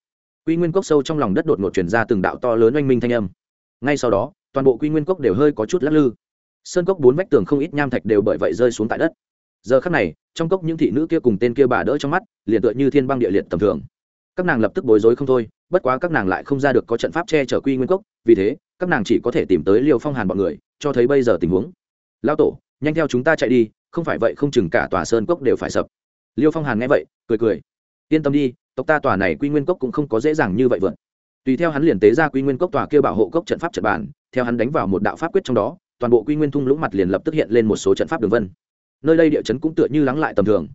quy nguyên cốc sâu trong lòng đất đột ngột chuyển ra từng đạo to lớn oanh minh thanh âm. Ngay sau đó, toàn bộ quy nguyên cốc đều hơi có chút lắc lư. Sơn cốc bốn vách tường không ít nham thạch đều bởi vậy rơi xuống tại đất. Giờ khắc này, trong cốc những thị nữ kia cùng tên kia bà đỡ trong mắt, liền tựa như thiên băng địa liệt tầm thường. Các nàng lập tức bối rối không thôi, bất quá các nàng lại không ra được có trận pháp che chở quy nguyên cốc, vì thế, các nàng chỉ có thể tìm tới liều phong hàn bọn người, cho thấy bây giờ tình huống. Lao tổ, nhanh theo chúng ta chạy đi, không phải vậy không chừng cả tòa sơn cốc đều phải sập liêu phong hàn nghe vậy, cười cười. Yên tâm đi, tộc ta tòa này quy nguyên cốc cũng không có dễ dàng như vậy vượt. Tùy theo hắn liền tế ra quy nguyên cốc tòa kia bảo hộ cốc trận pháp trận bàn, theo hắn đánh vào một đạo pháp quyết trong đó, toàn bộ quy nguyên thung lũng mặt liền lập tức hiện lên một số trận pháp đường vân. Nơi đây địa chấn cũng tựa như lắng lại tầm thường.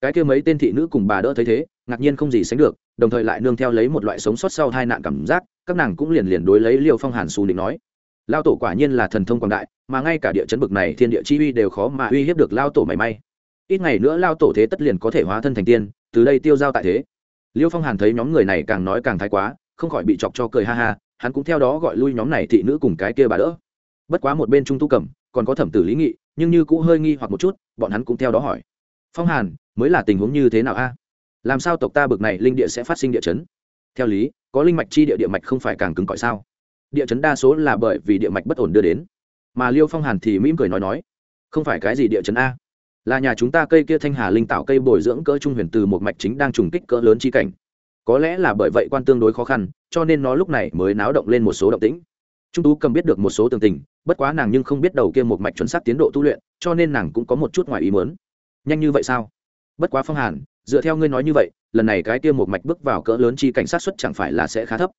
Cái kia mấy tên thị nữ cùng bà đỡ thấy thế, ngạc nhiên không gì sánh được, đồng thời lại nương theo lấy một loại sống sót sau hai nạn cảm giác, các nàng cũng liền liền đối lấy liêu phong hàn xù định nói. Lao tổ quả nhiên là thần thông quảng đại, mà ngay cả địa chấn bực này thiên địa chi uy đều khó mà uy hiếp được lao tổ mảy may ít ngày nữa lao tổ thế tất liền có thể hóa thân thành tiên, từ đây tiêu giao tại thế. Liêu phong hàn thấy nhóm người này càng nói càng thái quá, không khỏi bị chọc cho cười ha ha, hắn cũng theo đó gọi lui nhóm này thị nữ cùng cái kia bà đỡ. Bất quá một bên trung tu cầm còn có thẩm tử lý nghị, nhưng như cũng hơi nghi hoặc một chút, bọn hắn cũng theo đó hỏi. Phong hàn, mới là tình huống như thế nào a? Làm sao tộc ta bực này linh địa sẽ phát sinh địa chấn? Theo lý, có linh mạch chi địa địa mạch không phải càng cứng cỏi sao? Địa chấn đa số là bởi vì địa mạch bất ổn đưa đến. Mà liêu phong hàn thì mỉm cười nói nói, không phải cái gì địa chấn a? Là nhà chúng ta cây kia thanh hà linh tạo cây bồi dưỡng cỡ trung huyền từ một mạch chính đang trùng kích cỡ lớn chi cảnh. Có lẽ là bởi vậy quan tương đối khó khăn, cho nên nó lúc này mới náo động lên một số động tĩnh. Trung tú cầm biết được một số tường tình, bất quá nàng nhưng không biết đầu kia một mạch chuẩn xác tiến độ tu luyện, cho nên nàng cũng có một chút ngoài ý muốn. Nhanh như vậy sao? Bất quá phong hàn, dựa theo ngươi nói như vậy, lần này cái kia một mạch bước vào cỡ lớn chi cảnh sát xuất chẳng phải là sẽ khá thấp.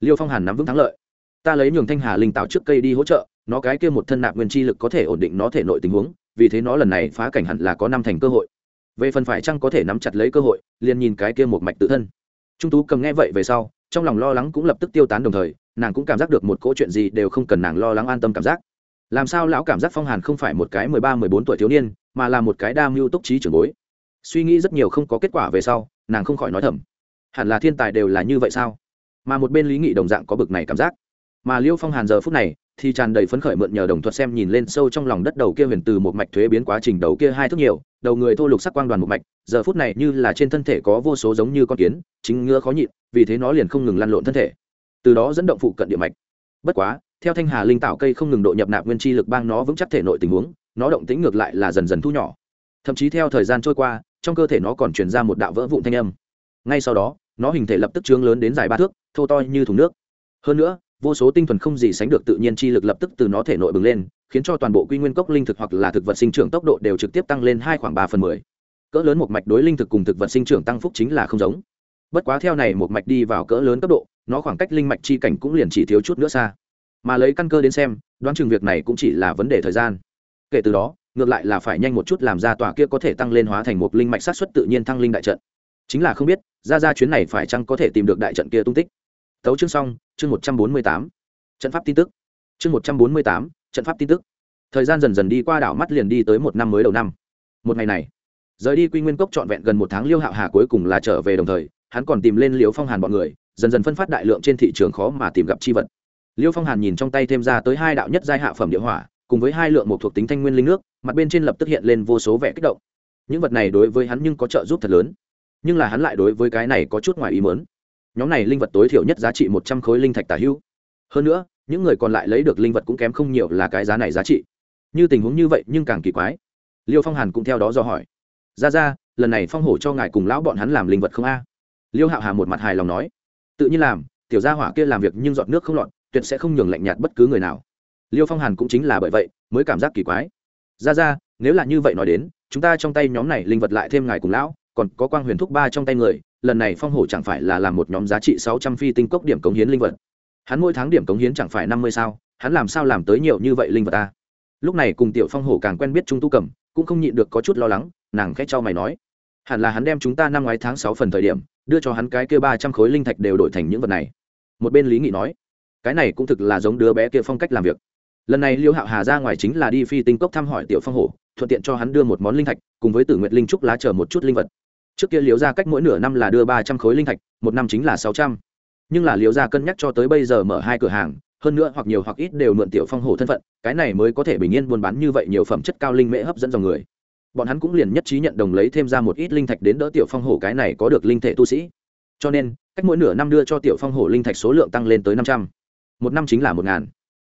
Liêu phong hàn nắm vững thắng lợi. Ta lấy nhường thanh hà linh tạo trước cây đi hỗ trợ, nó cái kia một thân nạp nguyên chi lực có thể ổn định nó thể nội tình huống vì thế nó lần này phá cảnh hẳn là có năm thành cơ hội. Về phần phải chăng có thể nắm chặt lấy cơ hội, liền nhìn cái kia một mạch tự thân. Trung tú cầm nghe vậy về sau, trong lòng lo lắng cũng lập tức tiêu tán đồng thời, nàng cũng cảm giác được một cỗ chuyện gì đều không cần nàng lo lắng an tâm cảm giác. Làm sao lão cảm giác phong hàn không phải một cái mười ba, mười bốn tuổi thiếu niên, mà là một cái đa mưu túc trí trưởng bối. Suy nghĩ rất nhiều không có kết quả về sau, nàng không khỏi nói thầm. Hẳn là thiên tài đều là như vậy sao? Mà một bên lý nghị đồng dạng có bực này cảm giác mà liêu phong hàn giờ phút này thì tràn đầy phấn khởi mượn nhờ đồng thuật xem nhìn lên sâu trong lòng đất đầu kia huyền từ một mạch thuế biến quá trình đầu kia hai thước nhiều, đầu người thô lục sắc quang đoàn một mạch, giờ phút này như là trên thân thể có vô số giống như con kiến, chính ngứa khó nhịn, vì thế nó liền không ngừng lăn lộn thân thể. Từ đó dẫn động phụ cận địa mạch. Bất quá, theo thanh hà linh tạo cây không ngừng độ nhập nạp nguyên chi lực bang nó vững chắc thể nội tình huống, nó động tính ngược lại là dần dần thu nhỏ. Thậm chí theo thời gian trôi qua, trong cơ thể nó còn truyền ra một đạo vỡ vụn thanh âm. Ngay sau đó, nó hình thể lập tức trướng lớn đến dài ba thước, thô to như thùng nước. Hơn nữa vô số tinh thuần không gì sánh được tự nhiên chi lực lập tức từ nó thể nội bừng lên, khiến cho toàn bộ quy nguyên cốc linh thực hoặc là thực vật sinh trưởng tốc độ đều trực tiếp tăng lên hai khoảng ba phần mười. Cỡ lớn một mạch đối linh thực cùng thực vật sinh trưởng tăng phúc chính là không giống. Bất quá theo này một mạch đi vào cỡ lớn cấp độ, nó khoảng cách linh mạch chi cảnh cũng liền chỉ thiếu chút nữa xa. Mà lấy căn cơ đến xem, đoán chừng việc này cũng chỉ là vấn đề thời gian. Kể từ đó, ngược lại là phải nhanh một chút làm ra tòa kia có thể tăng lên hóa thành một linh mạch sát xuất tự nhiên thăng linh đại trận. Chính là không biết, ra ra chuyến này phải chăng có thể tìm được đại trận kia tung tích tấu chương xong, chương một trăm bốn mươi tám. Trận pháp tin tức. Chương một trăm bốn mươi tám, trận pháp tin tức. Thời gian dần dần đi qua đảo mắt liền đi tới một năm mới đầu năm. Một ngày này, rời đi quy nguyên cốc trọn vẹn gần một tháng liêu hạo hà cuối cùng là trở về đồng thời, hắn còn tìm lên liêu phong hàn bọn người, dần dần phân phát đại lượng trên thị trường khó mà tìm gặp chi vật. Liêu phong hàn nhìn trong tay thêm ra tới hai đạo nhất giai hạ phẩm địa hỏa, cùng với hai lượng một thuộc tính thanh nguyên linh nước, mặt bên trên lập tức hiện lên vô số vẻ kích động. Những vật này đối với hắn nhưng có trợ giúp thật lớn. Nhưng là hắn lại đối với cái này có chút ngoài ý mớn nhóm này linh vật tối thiểu nhất giá trị một trăm khối linh thạch tả hữu. Hơn nữa, những người còn lại lấy được linh vật cũng kém không nhiều là cái giá này giá trị. Như tình huống như vậy nhưng càng kỳ quái. Liêu phong hàn cũng theo đó do hỏi. Ra ra, lần này phong hổ cho ngài cùng lão bọn hắn làm linh vật không a? Liêu hạo hà một mặt hài lòng nói. Tự nhiên làm, tiểu gia hỏa kia làm việc nhưng giọt nước không lọt, tuyệt sẽ không nhường lạnh nhạt bất cứ người nào. Liêu phong hàn cũng chính là bởi vậy, mới cảm giác kỳ quái. Ra ra, nếu là như vậy nói đến, chúng ta trong tay nhóm này linh vật lại thêm ngài cùng lão, còn có quang huyền thúc ba trong tay người lần này phong hổ chẳng phải là làm một nhóm giá trị sáu trăm phi tinh cốc điểm cống hiến linh vật. Hắn mỗi tháng điểm cống hiến chẳng phải năm mươi sao, hắn làm sao làm tới nhiều như vậy linh vật ta? Lúc này cùng tiểu phong hổ càng quen biết trung tu cầm cũng không nhịn được có chút lo lắng, nàng khẽ cho mày nói, hẳn là hắn đem chúng ta năm ngoái tháng sáu phần thời điểm, đưa cho hắn cái kia ba trăm khối linh thạch đều đổi thành những vật này. Một bên lý nghị nói, cái này cũng thực là giống đứa bé kia phong cách làm việc. Lần này liêu hạo hà ra ngoài chính là đi phi tinh cốc thăm hỏi tiểu phong hổ, thuận tiện cho hắn đưa một món linh thạch, cùng với tử nguyện linh trúc lá chờ một chút linh vật trước kia Liễu Gia cách mỗi nửa năm là đưa ba trăm khối linh thạch, một năm chính là sáu trăm. Nhưng là Liễu Gia cân nhắc cho tới bây giờ mở hai cửa hàng, hơn nữa hoặc nhiều hoặc ít đều mượn tiểu phong hổ thân phận, cái này mới có thể bình yên buôn bán như vậy nhiều phẩm chất cao linh mễ hấp dẫn dòng người. Bọn hắn cũng liền nhất trí nhận đồng lấy thêm ra một ít linh thạch đến đỡ tiểu phong hổ cái này có được linh thể tu sĩ. Cho nên, cách mỗi nửa năm đưa cho tiểu phong hổ linh thạch số lượng tăng lên tới năm trăm. Một năm chính là một ngàn.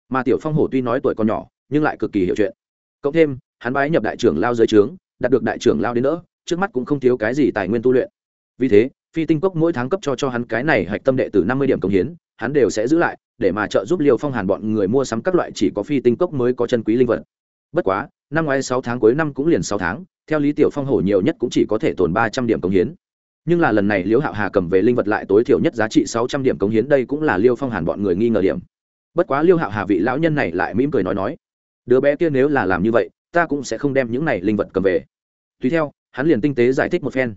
Mà tiểu phong hổ tuy nói tuổi còn nhỏ, nhưng lại cực kỳ hiểu chuyện. Cộng thêm, hắn bái nhập đại trưởng lao dưới trướng, đạt được đại trưởng lao đến đỡ trước mắt cũng không thiếu cái gì tài nguyên tu luyện. Vì thế, phi tinh cốc mỗi tháng cấp cho cho hắn cái này hạch tâm đệ từ năm mươi điểm công hiến, hắn đều sẽ giữ lại, để mà trợ giúp liều phong hàn bọn người mua sắm các loại chỉ có phi tinh cốc mới có chân quý linh vật. Bất quá, năm ngoái sáu tháng cuối năm cũng liền sáu tháng, theo lý tiểu phong hổ nhiều nhất cũng chỉ có thể tồn ba trăm điểm công hiến. Nhưng là lần này liễu hạo hà cầm về linh vật lại tối thiểu nhất giá trị sáu trăm điểm công hiến đây cũng là liêu phong hàn bọn người nghi ngờ điểm. Bất quá liêu hạo hà vị lão nhân này lại mỉm cười nói nói, đứa bé kia nếu là làm như vậy, ta cũng sẽ không đem những này linh vật cầm về. Tùy theo hắn liền tinh tế giải thích một phen.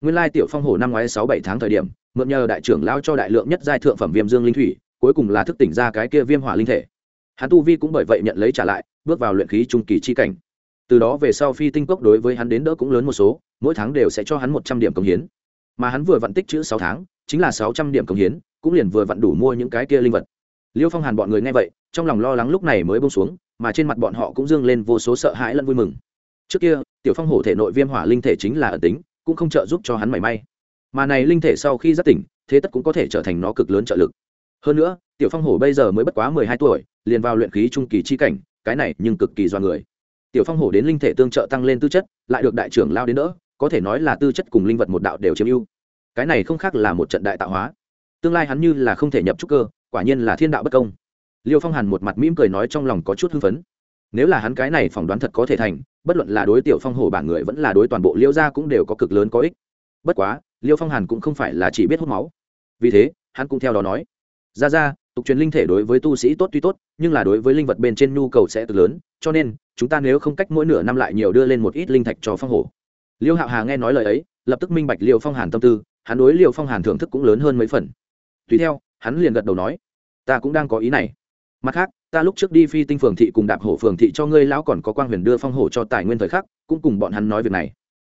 Nguyên lai tiểu phong hổ năm ngoái sáu bảy tháng thời điểm, mượn nhờ đại trưởng lao cho đại lượng nhất giai thượng phẩm viêm dương linh thủy, cuối cùng là thức tỉnh ra cái kia viêm hỏa linh thể. Hắn tu vi cũng bởi vậy nhận lấy trả lại, bước vào luyện khí trung kỳ chi cảnh. Từ đó về sau phi tinh cốc đối với hắn đến đỡ cũng lớn một số, mỗi tháng đều sẽ cho hắn một trăm điểm công hiến. Mà hắn vừa vận tích chữ sáu tháng, chính là sáu trăm điểm công hiến, cũng liền vừa vặn đủ mua những cái kia linh vật. Liêu phong hàn bọn người nghe vậy, trong lòng lo lắng lúc này mới bông xuống, mà trên mặt bọn họ cũng dương lên vô số sợ hãi lẫn vui mừng trước kia, tiểu phong hổ thể nội viêm hỏa linh thể chính là ẩn tính, cũng không trợ giúp cho hắn mảy may. Mà này linh thể sau khi giác tỉnh, thế tất cũng có thể trở thành nó cực lớn trợ lực. Hơn nữa, tiểu phong hổ bây giờ mới bất quá mười hai tuổi, liền vào luyện khí trung kỳ chi cảnh, cái này nhưng cực kỳ do người. Tiểu phong hổ đến linh thể tương trợ tăng lên tư chất, lại được đại trưởng lao đến đỡ, có thể nói là tư chất cùng linh vật một đạo đều chiếm ưu. Cái này không khác là một trận đại tạo hóa. Tương lai hắn như là không thể nhập trúc cơ, quả nhiên là thiên đạo bất công. Liêu phong hàn một mặt mỉm cười nói trong lòng có chút hưng phấn nếu là hắn cái này phỏng đoán thật có thể thành, bất luận là đối tiểu phong hổ bản người vẫn là đối toàn bộ liêu gia cũng đều có cực lớn có ích. Bất quá, liêu phong hàn cũng không phải là chỉ biết hút máu. Vì thế, hắn cũng theo đó nói, ra ra, tục truyền linh thể đối với tu sĩ tốt tuy tốt, nhưng là đối với linh vật bên trên nhu cầu sẽ cực lớn, cho nên, chúng ta nếu không cách mỗi nửa năm lại nhiều đưa lên một ít linh thạch cho phong hổ. Liêu hạo hà nghe nói lời ấy, lập tức minh bạch liêu phong hàn tâm tư, hắn đối liêu phong hàn thưởng thức cũng lớn hơn mấy phần. Tùy theo, hắn liền gật đầu nói, ta cũng đang có ý này mặt khác, ta lúc trước đi phi tinh phường thị cùng đạp hổ phường thị cho ngươi lão còn có quang huyền đưa phong hổ cho tài nguyên thời khắc, cũng cùng bọn hắn nói việc này.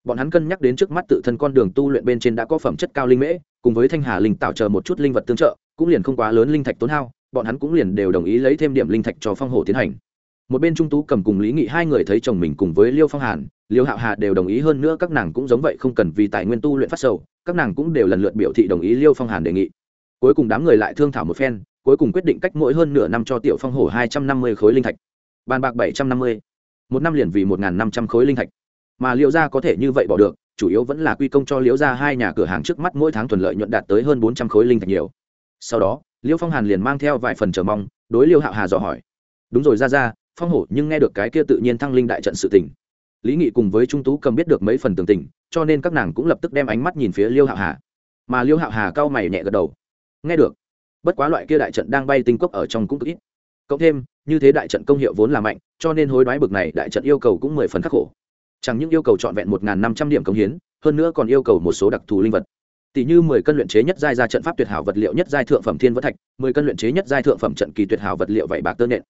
Bọn hắn cân nhắc đến trước mắt tự thân con đường tu luyện bên trên đã có phẩm chất cao linh mễ, cùng với thanh hà linh tạo chờ một chút linh vật tương trợ, cũng liền không quá lớn linh thạch tốn hao, bọn hắn cũng liền đều đồng ý lấy thêm điểm linh thạch cho phong hổ tiến hành. Một bên trung tú cầm cùng lý nghị hai người thấy chồng mình cùng với liêu phong hàn, liêu hạo hà đều đồng ý hơn nữa, các nàng cũng giống vậy không cần vì tài nguyên tu luyện phát sầu, các nàng cũng đều lần lượt biểu thị đồng ý liêu phong hàn đề nghị. Cuối cùng đám người lại thương thảo một phen cuối cùng quyết định cách mỗi hơn nửa năm cho tiểu phong hổ hai trăm năm mươi khối linh thạch. Bàn bạc bảy trăm năm mươi. Một năm liền vì một năm trăm khối linh thạch. Mà liệu ra có thể như vậy bỏ được chủ yếu vẫn là quy công cho liễu ra hai nhà cửa hàng trước mắt mỗi tháng thuận lợi nhuận đạt tới hơn bốn trăm khối linh thạch nhiều. Sau đó Liễu phong hàn liền mang theo vài phần chờ mong đối liêu hạo hà dò hỏi. Đúng rồi ra ra phong hổ nhưng nghe được cái kia tự nhiên thăng linh đại trận sự tỉnh, lý nghị cùng với trung tú cầm biết được mấy phần tường tình cho nên các nàng cũng lập tức đem ánh mắt nhìn phía liêu hạo hà. Mà liêu hạo hà cau mày nhẹ gật đầu. Nghe được bất quá loại kia đại trận đang bay tinh cốc ở trong cũng cực ít. Cộng thêm, như thế đại trận công hiệu vốn là mạnh, cho nên hối đoái bực này đại trận yêu cầu cũng mười phần khắc khổ. Chẳng những yêu cầu trọn vẹn một năm trăm điểm công hiến, hơn nữa còn yêu cầu một số đặc thù linh vật. Tỷ như mười cân luyện chế nhất giai ra trận pháp tuyệt hảo vật liệu nhất giai thượng phẩm thiên võ thạch, mười cân luyện chế nhất giai thượng phẩm trận kỳ tuyệt hảo vật liệu vảy bạc tơ nện.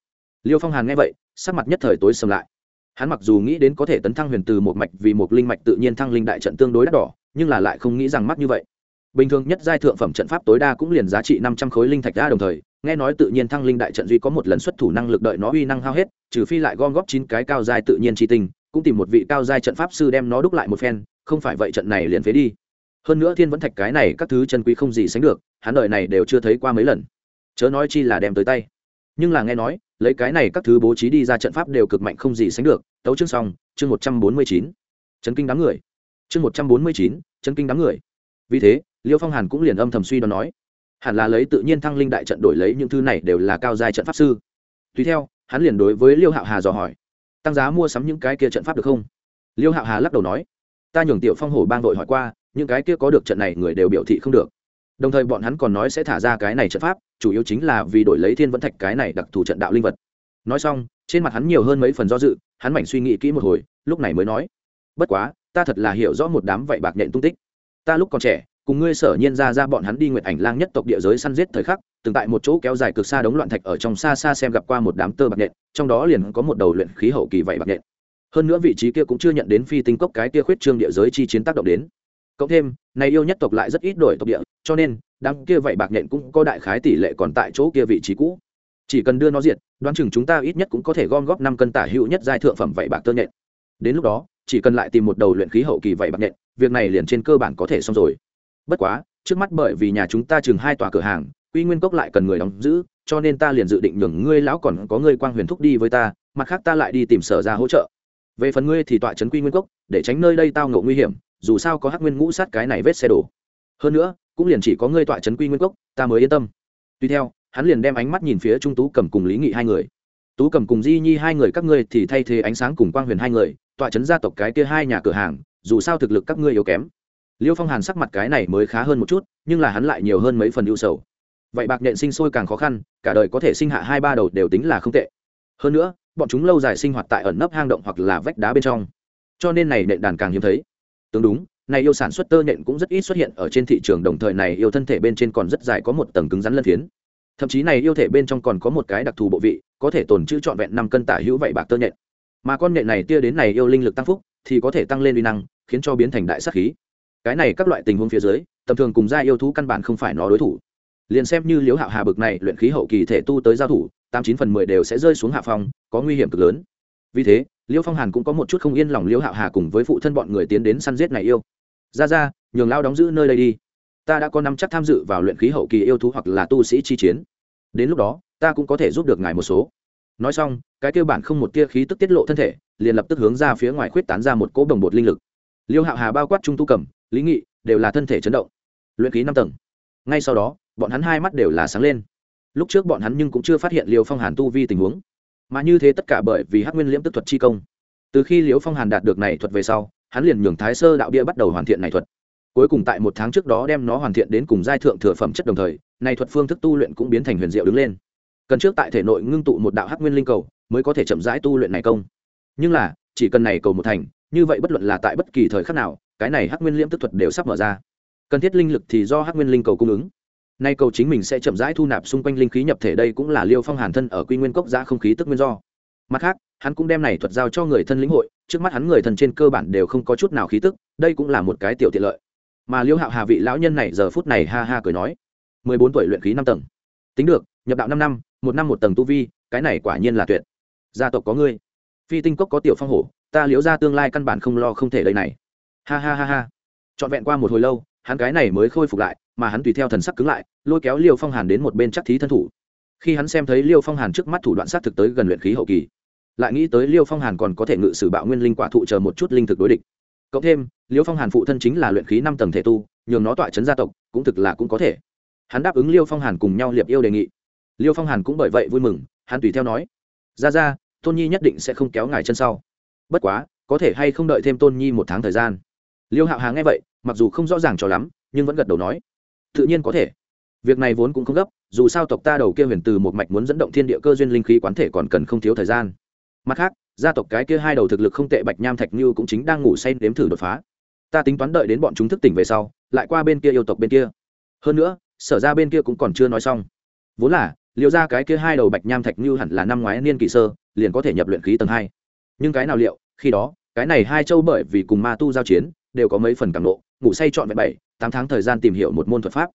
Liêu phong hàn nghe vậy, sắc mặt nhất thời tối sầm lại. Hắn mặc dù nghĩ đến có thể tấn thăng huyền từ một mạch vì một linh mạch tự nhiên thăng linh đại trận tương đối đắt đỏ, nhưng là lại không nghĩ rằng mắc như vậy bình thường nhất giai thượng phẩm trận pháp tối đa cũng liền giá trị năm trăm khối linh thạch ra đồng thời, nghe nói tự nhiên thăng linh đại trận duy có một lần xuất thủ năng lực đợi nó uy năng hao hết, trừ phi lại gom góp chín cái cao giai tự nhiên tri tình cũng tìm một vị cao giai trận pháp sư đem nó đúc lại một phen, không phải vậy trận này liền phế đi. Hơn nữa thiên vẫn thạch cái này các thứ chân quý không gì sánh được, hắn đợi này đều chưa thấy qua mấy lần. Chớ nói chi là đem tới tay. Nhưng là nghe nói, lấy cái này các thứ bố trí đi ra trận pháp đều cực mạnh không gì sánh được. Tấu chương xong, chương một trăm bốn mươi chín. Chấn kinh đám người. Chương một trăm bốn mươi chín, chấn kinh đám người. Vì thế liêu phong hàn cũng liền âm thầm suy đoán nói, hẳn là lấy tự nhiên thăng linh đại trận đổi lấy những thứ này đều là cao giai trận pháp sư. Tùy theo, hắn liền đối với liêu hạo hà dò hỏi, tăng giá mua sắm những cái kia trận pháp được không? Liêu hạo hà lắc đầu nói, ta nhường tiểu phong hổ bang đội hỏi qua, những cái kia có được trận này người đều biểu thị không được. Đồng thời bọn hắn còn nói sẽ thả ra cái này trận pháp, chủ yếu chính là vì đổi lấy thiên vẫn thạch cái này đặc thù trận đạo linh vật. Nói xong, trên mặt hắn nhiều hơn mấy phần do dự, hắn mảnh suy nghĩ kỹ một hồi, lúc này mới nói, bất quá, ta thật là hiểu rõ một đám vậy bạc nhện tung tích. Ta lúc còn trẻ cùng ngươi sở nhiên ra ra bọn hắn đi nguyệt ảnh lang nhất tộc địa giới săn giết thời khắc, từng tại một chỗ kéo dài cực xa đống loạn thạch ở trong xa xa xem gặp qua một đám tơ bạc nện trong đó liền có một đầu luyện khí hậu kỳ vậy bạc nện hơn nữa vị trí kia cũng chưa nhận đến phi tinh cốc cái kia khuyết trương địa giới chi chiến tác động đến. Cộng thêm, này yêu nhất tộc lại rất ít đổi tộc địa, cho nên, đám kia vậy bạc nện cũng có đại khái tỷ lệ còn tại chỗ kia vị trí cũ. Chỉ cần đưa nó diệt, đoán chừng chúng ta ít nhất cũng có thể gom góp năm cân tả hữu nhất giai thượng phẩm vậy bạc tơ nện đến lúc đó, chỉ cần lại tìm một đầu luyện khí hậu kỳ vậy bạc nện việc này liền trên cơ bản có thể xong rồi bất quá, trước mắt bởi vì nhà chúng ta chừng hai tòa cửa hàng, quy nguyên cốc lại cần người đóng giữ, cho nên ta liền dự định nhường ngươi lão còn có ngươi quang huyền thúc đi với ta, mặt khác ta lại đi tìm sở ra hỗ trợ. Về phần ngươi thì tọa trấn quy nguyên cốc, để tránh nơi đây tao ngộ nguy hiểm, dù sao có hắc nguyên ngũ sát cái này vết xe đổ. Hơn nữa, cũng liền chỉ có ngươi tọa trấn quy nguyên cốc, ta mới yên tâm. Tuy theo, hắn liền đem ánh mắt nhìn phía trung tú cầm cùng lý nghị hai người. Tú cầm cùng di nhi hai người các ngươi thì thay thế ánh sáng cùng quang huyền hai người, tọa trấn gia tộc cái kia hai nhà cửa hàng, dù sao thực lực các ngươi yếu kém liêu phong hàn sắc mặt cái này mới khá hơn một chút, nhưng là hắn lại nhiều hơn mấy phần ưu sầu. Vậy bạc nhện sinh sôi càng khó khăn, cả đời có thể sinh hạ hai ba đầu đều tính là không tệ. Hơn nữa, bọn chúng lâu dài sinh hoạt tại ẩn nấp hang động hoặc là vách đá bên trong. Cho nên này nện đàn càng hiếm thấy. Tương đúng, này yêu sản xuất tơ nện cũng rất ít xuất hiện ở trên thị trường, đồng thời này yêu thân thể bên trên còn rất dài có một tầng cứng rắn lân phiến. Thậm chí này yêu thể bên trong còn có một cái đặc thù bộ vị, có thể tồn trữ trọn vẹn năm cân tả hữu vậy bạc tơ nện mà con nện này tia đến này yêu linh lực tăng phúc, thì có thể tăng lên uy năng, khiến cho biến thành đại sắc khí cái này các loại tình huống phía dưới, tầm thường cùng gia yêu thú căn bản không phải nó đối thủ. Liền xem như liếu hạo hà bực này luyện khí hậu kỳ thể tu tới giao thủ, tám chín phần mười đều sẽ rơi xuống hạ phong, có nguy hiểm cực lớn. Vì thế liêu phong hàn cũng có một chút không yên lòng liêu hạo hà cùng với phụ thân bọn người tiến đến săn giết này yêu. Ra ra, nhường lao đóng giữ nơi đây đi. Ta đã có năm chắc tham dự vào luyện khí hậu kỳ yêu thú hoặc là tu sĩ chi chiến. Đến lúc đó, ta cũng có thể giúp được ngài một số. Nói xong, cái kêu bản không một tia khí tức tiết lộ thân thể, liền lập tức hướng ra phía ngoài khuyết tán ra một cỗ đồng bột linh lực. Liêu hạo hà bao quát trung tu cầm lý nghị đều là thân thể chấn động. Luyện khí năm tầng. Ngay sau đó, bọn hắn hai mắt đều là sáng lên. Lúc trước bọn hắn nhưng cũng chưa phát hiện liều phong hàn tu vi tình huống. Mà như thế tất cả bởi vì hắc nguyên liễm tức thuật chi công. Từ khi liều phong hàn đạt được này thuật về sau, hắn liền nhường thái sơ đạo bia bắt đầu hoàn thiện này thuật. Cuối cùng tại một tháng trước đó đem nó hoàn thiện đến cùng giai thượng thừa phẩm chất đồng thời, này thuật phương thức tu luyện cũng biến thành huyền diệu đứng lên. Cần trước tại thể nội ngưng tụ một đạo hắc nguyên linh cầu, mới có thể chậm rãi tu luyện này công. Nhưng là, chỉ cần này cầu một thành, như vậy bất luận là tại bất kỳ thời khắc nào cái này hắc nguyên liễm tức thuật đều sắp mở ra. Cần thiết linh lực thì do hắc nguyên linh cầu cung ứng. Nay cầu chính mình sẽ chậm rãi thu nạp xung quanh linh khí nhập thể đây cũng là liêu phong hàn thân ở quy nguyên cốc giã không khí tức nguyên do. Mặt khác, hắn cũng đem này thuật giao cho người thân lĩnh hội, trước mắt hắn người thân trên cơ bản đều không có chút nào khí tức, đây cũng là một cái tiểu tiện lợi. Mà liêu hạo hà vị lão nhân này giờ phút này ha ha cười nói, mười bốn tuổi luyện khí năm tầng. Tính được, nhập đạo năm năm, một năm một tầng tu vi, cái này quả nhiên là tuyệt. Gia tộc có ngươi. Phi tinh cốc có tiểu phong hổ, ta liễu ra tương lai căn bản không lo không thể đây này ha ha ha ha. Trọn vẹn qua một hồi lâu, hắn cái này mới khôi phục lại, mà hắn tùy theo thần sắc cứng lại, lôi kéo liêu phong hàn đến một bên chắc thí thân thủ. Khi hắn xem thấy liêu phong hàn trước mắt thủ đoạn sát thực tới gần luyện khí hậu kỳ, lại nghĩ tới liêu phong hàn còn có thể ngự sử bạo nguyên linh quả thụ chờ một chút linh thực đối địch. Cộng thêm, liêu phong hàn phụ thân chính là luyện khí năm tầng thể tu, nhường nó tọa chấn gia tộc, cũng thực là cũng có thể. Hắn đáp ứng liêu phong hàn cùng nhau liệp yêu đề nghị. Liêu phong hàn cũng bởi vậy vui mừng, hắn tùy theo nói, ra ra, tôn nhi nhất định sẽ không kéo ngài chân sau. Bất quá, có thể hay không đợi thêm tôn nhi một tháng thời gian liêu hạo hà nghe vậy, mặc dù không rõ ràng cho lắm, nhưng vẫn gật đầu nói, tự nhiên có thể. Việc này vốn cũng không gấp, dù sao tộc ta đầu kia huyền từ một mạch muốn dẫn động thiên địa cơ duyên linh khí quán thể còn cần không thiếu thời gian. Mặt khác, gia tộc cái kia hai đầu thực lực không tệ bạch nham thạch như cũng chính đang ngủ say đếm thử đột phá. Ta tính toán đợi đến bọn chúng thức tỉnh về sau, lại qua bên kia yêu tộc bên kia. Hơn nữa, sở ra bên kia cũng còn chưa nói xong. Vốn là liệu ra cái kia hai đầu bạch nham thạch như hẳn là năm ngoái niên kỳ sơ, liền có thể nhập luyện khí tầng hai. Nhưng cái nào liệu, khi đó, cái này hai châu bởi vì cùng ma tu giao chiến đều có mấy phần cảm nộ, ngủ say trọn vẹn bảy, tám tháng thời gian tìm hiểu một môn thuật pháp.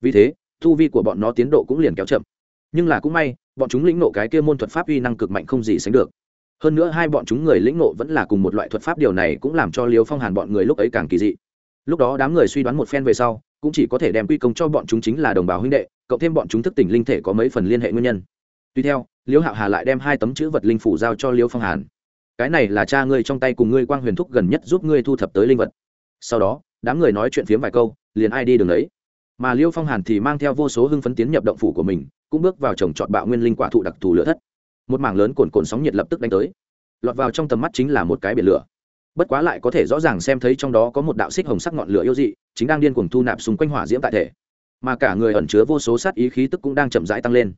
Vì thế thu vi của bọn nó tiến độ cũng liền kéo chậm. Nhưng là cũng may, bọn chúng lĩnh nộ cái kia môn thuật pháp uy năng cực mạnh không gì sánh được. Hơn nữa hai bọn chúng người lĩnh nộ vẫn là cùng một loại thuật pháp điều này cũng làm cho liêu phong hàn bọn người lúc ấy càng kỳ dị. Lúc đó đám người suy đoán một phen về sau, cũng chỉ có thể đem quy công cho bọn chúng chính là đồng bào huynh đệ, cộng thêm bọn chúng thức tỉnh linh thể có mấy phần liên hệ nguyên nhân. Tuy theo liễu hạo hà lại đem hai tấm chữ vật linh phủ giao cho liễu phong hàn cái này là cha ngươi trong tay cùng ngươi quang huyền thúc gần nhất giúp ngươi thu thập tới linh vật. Sau đó, đám người nói chuyện phiếm vài câu, liền ai đi đường ấy. Mà liêu phong hàn thì mang theo vô số hưng phấn tiến nhập động phủ của mình, cũng bước vào trồng trọt bạo nguyên linh quả thụ đặc thù lửa thất. Một mảng lớn cồn cồn sóng nhiệt lập tức đánh tới. Lọt vào trong tầm mắt chính là một cái biển lửa. Bất quá lại có thể rõ ràng xem thấy trong đó có một đạo xích hồng sắc ngọn lửa yêu dị, chính đang điên cuồng thu nạp xung quanh hỏa diễm tại thể. Mà cả người ẩn chứa vô số sát ý khí tức cũng đang chậm rãi tăng lên.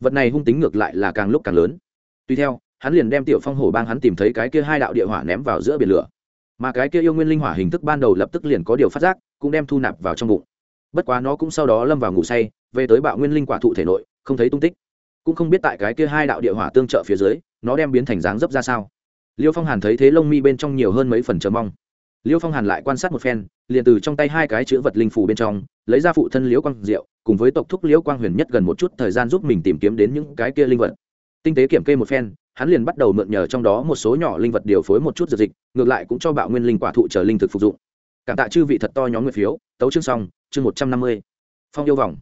Vật này hung tính ngược lại là càng lúc càng lớn. Tuy theo hắn liền đem tiểu phong hổ bang hắn tìm thấy cái kia hai đạo địa hỏa ném vào giữa biển lửa. Mà cái kia yêu nguyên linh hỏa hình thức ban đầu lập tức liền có điều phát giác, cũng đem thu nạp vào trong bụng. Bất quá nó cũng sau đó lâm vào ngủ say, về tới bạo nguyên linh quả thụ thể nội, không thấy tung tích. Cũng không biết tại cái kia hai đạo địa hỏa tương trợ phía dưới, nó đem biến thành dáng dấp ra sao. Liêu phong hàn thấy thế lông mi bên trong nhiều hơn mấy phần chờ mong. Liêu phong hàn lại quan sát một phen, liền từ trong tay hai cái chữ vật linh phủ bên trong, lấy ra phụ thân liễu quang diệu, cùng với tộc thúc liễu quang huyền nhất gần một chút thời gian giúp mình tìm kiếm đến những cái kia linh vật. Tinh tế kiểm kê một phen hắn liền bắt đầu mượn nhờ trong đó một số nhỏ linh vật điều phối một chút dược dịch, ngược lại cũng cho bạo nguyên linh quả thụ chờ linh thực phục dụng. Cảm tạ chư vị thật to nhóm nguyện phiếu, tấu chương xong, chương một trăm năm mươi. Phong yêu vòng.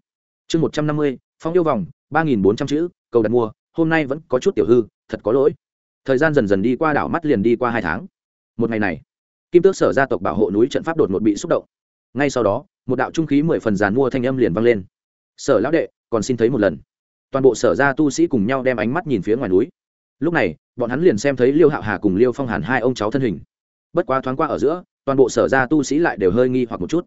Chương một trăm năm mươi, phong yêu vòng, ba nghìn bốn trăm chữ, cầu đặt mua, hôm nay vẫn có chút tiểu hư, thật có lỗi. Thời gian dần dần đi qua đảo mắt liền đi qua hai tháng. Một ngày này, kim tước sở gia tộc bảo hộ núi trận pháp đột ngột bị xúc động. Ngay sau đó, một đạo trung khí mười phần giàn mua thanh âm liền vang lên. Sở lão đệ, còn xin thấy một lần. Toàn bộ sở gia tu sĩ cùng nhau đem ánh mắt nhìn phía ngoài núi lúc này, bọn hắn liền xem thấy liêu hạo hà cùng liêu phong hàn hai ông cháu thân hình. Bất quá thoáng qua ở giữa, toàn bộ sở gia tu sĩ lại đều hơi nghi hoặc một chút.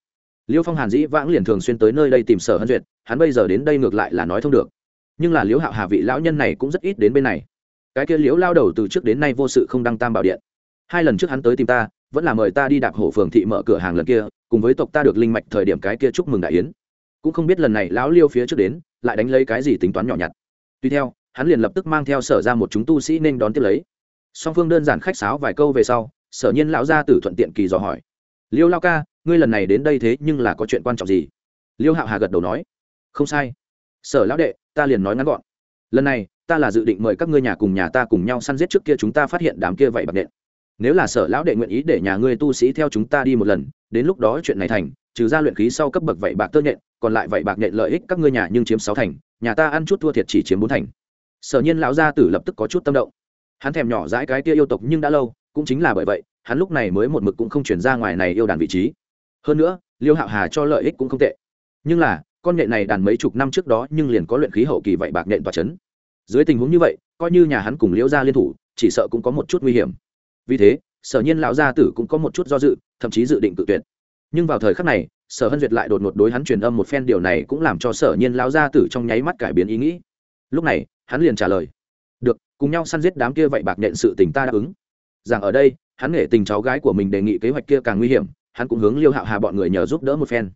Liêu phong hàn dĩ vãng liền thường xuyên tới nơi đây tìm sở hân duyệt, hắn bây giờ đến đây ngược lại là nói thông được. Nhưng là liễu hạo hà vị lão nhân này cũng rất ít đến bên này. Cái kia liễu lao đầu từ trước đến nay vô sự không đăng tam bảo điện. Hai lần trước hắn tới tìm ta, vẫn là mời ta đi đạp hổ phường thị mở cửa hàng lần kia, cùng với tộc ta được linh mạch thời điểm cái kia chúc mừng đại yến. Cũng không biết lần này lão liêu phía trước đến, lại đánh lấy cái gì tính toán nhỏ nhặt. Tuy theo hắn liền lập tức mang theo sở ra một chúng tu sĩ nên đón tiếp lấy. Song phương đơn giản khách sáo vài câu về sau, sở nhiên lão gia tử thuận tiện kỳ dò hỏi. Liêu lao ca, ngươi lần này đến đây thế nhưng là có chuyện quan trọng gì? Liêu hạo hà gật đầu nói. Không sai. Sở lão đệ, ta liền nói ngắn gọn. Lần này, ta là dự định mời các ngươi nhà cùng nhà ta cùng nhau săn giết trước kia chúng ta phát hiện đám kia vậy bạc nện. Nếu là sở lão đệ nguyện ý để nhà ngươi tu sĩ theo chúng ta đi một lần, đến lúc đó chuyện này thành, trừ ra luyện khí sau cấp bậc vậy bạc tơ nhện, còn lại vậy bạc nhện lợi ích các ngươi nhà nhưng chiếm sáu thành, nhà ta ăn chút thua thiệt chỉ chiếm bốn thành sở nhiên lão gia tử lập tức có chút tâm động. Hắn thèm nhỏ dãi cái kia yêu tộc nhưng đã lâu, cũng chính là bởi vậy, hắn lúc này mới một mực cũng không chuyển ra ngoài này yêu đàn vị trí. Hơn nữa, liêu hạo hà cho lợi ích cũng không tệ. Nhưng là, con nghệ này đàn mấy chục năm trước đó nhưng liền có luyện khí hậu kỳ vậy bạc nhện tỏa chấn. Dưới tình huống như vậy, coi như nhà hắn cùng liễu gia liên thủ, chỉ sợ cũng có một chút nguy hiểm. Vì thế, sở nhiên lão gia tử cũng có một chút do dự, thậm chí dự định tự tuyệt. Nhưng vào thời khắc này, sở hân duyệt lại đột ngột đối hắn truyền âm một phen điều này cũng làm cho sở nhiên lão gia tử trong nháy mắt cải biến ý nghĩ. Lúc này hắn liền trả lời, được, cùng nhau săn giết đám kia vậy bạc nhện sự tình ta đáp ứng. Rằng ở đây, hắn nghệ tình cháu gái của mình đề nghị kế hoạch kia càng nguy hiểm, hắn cũng hướng liêu hạo hà bọn người nhờ giúp đỡ một phen.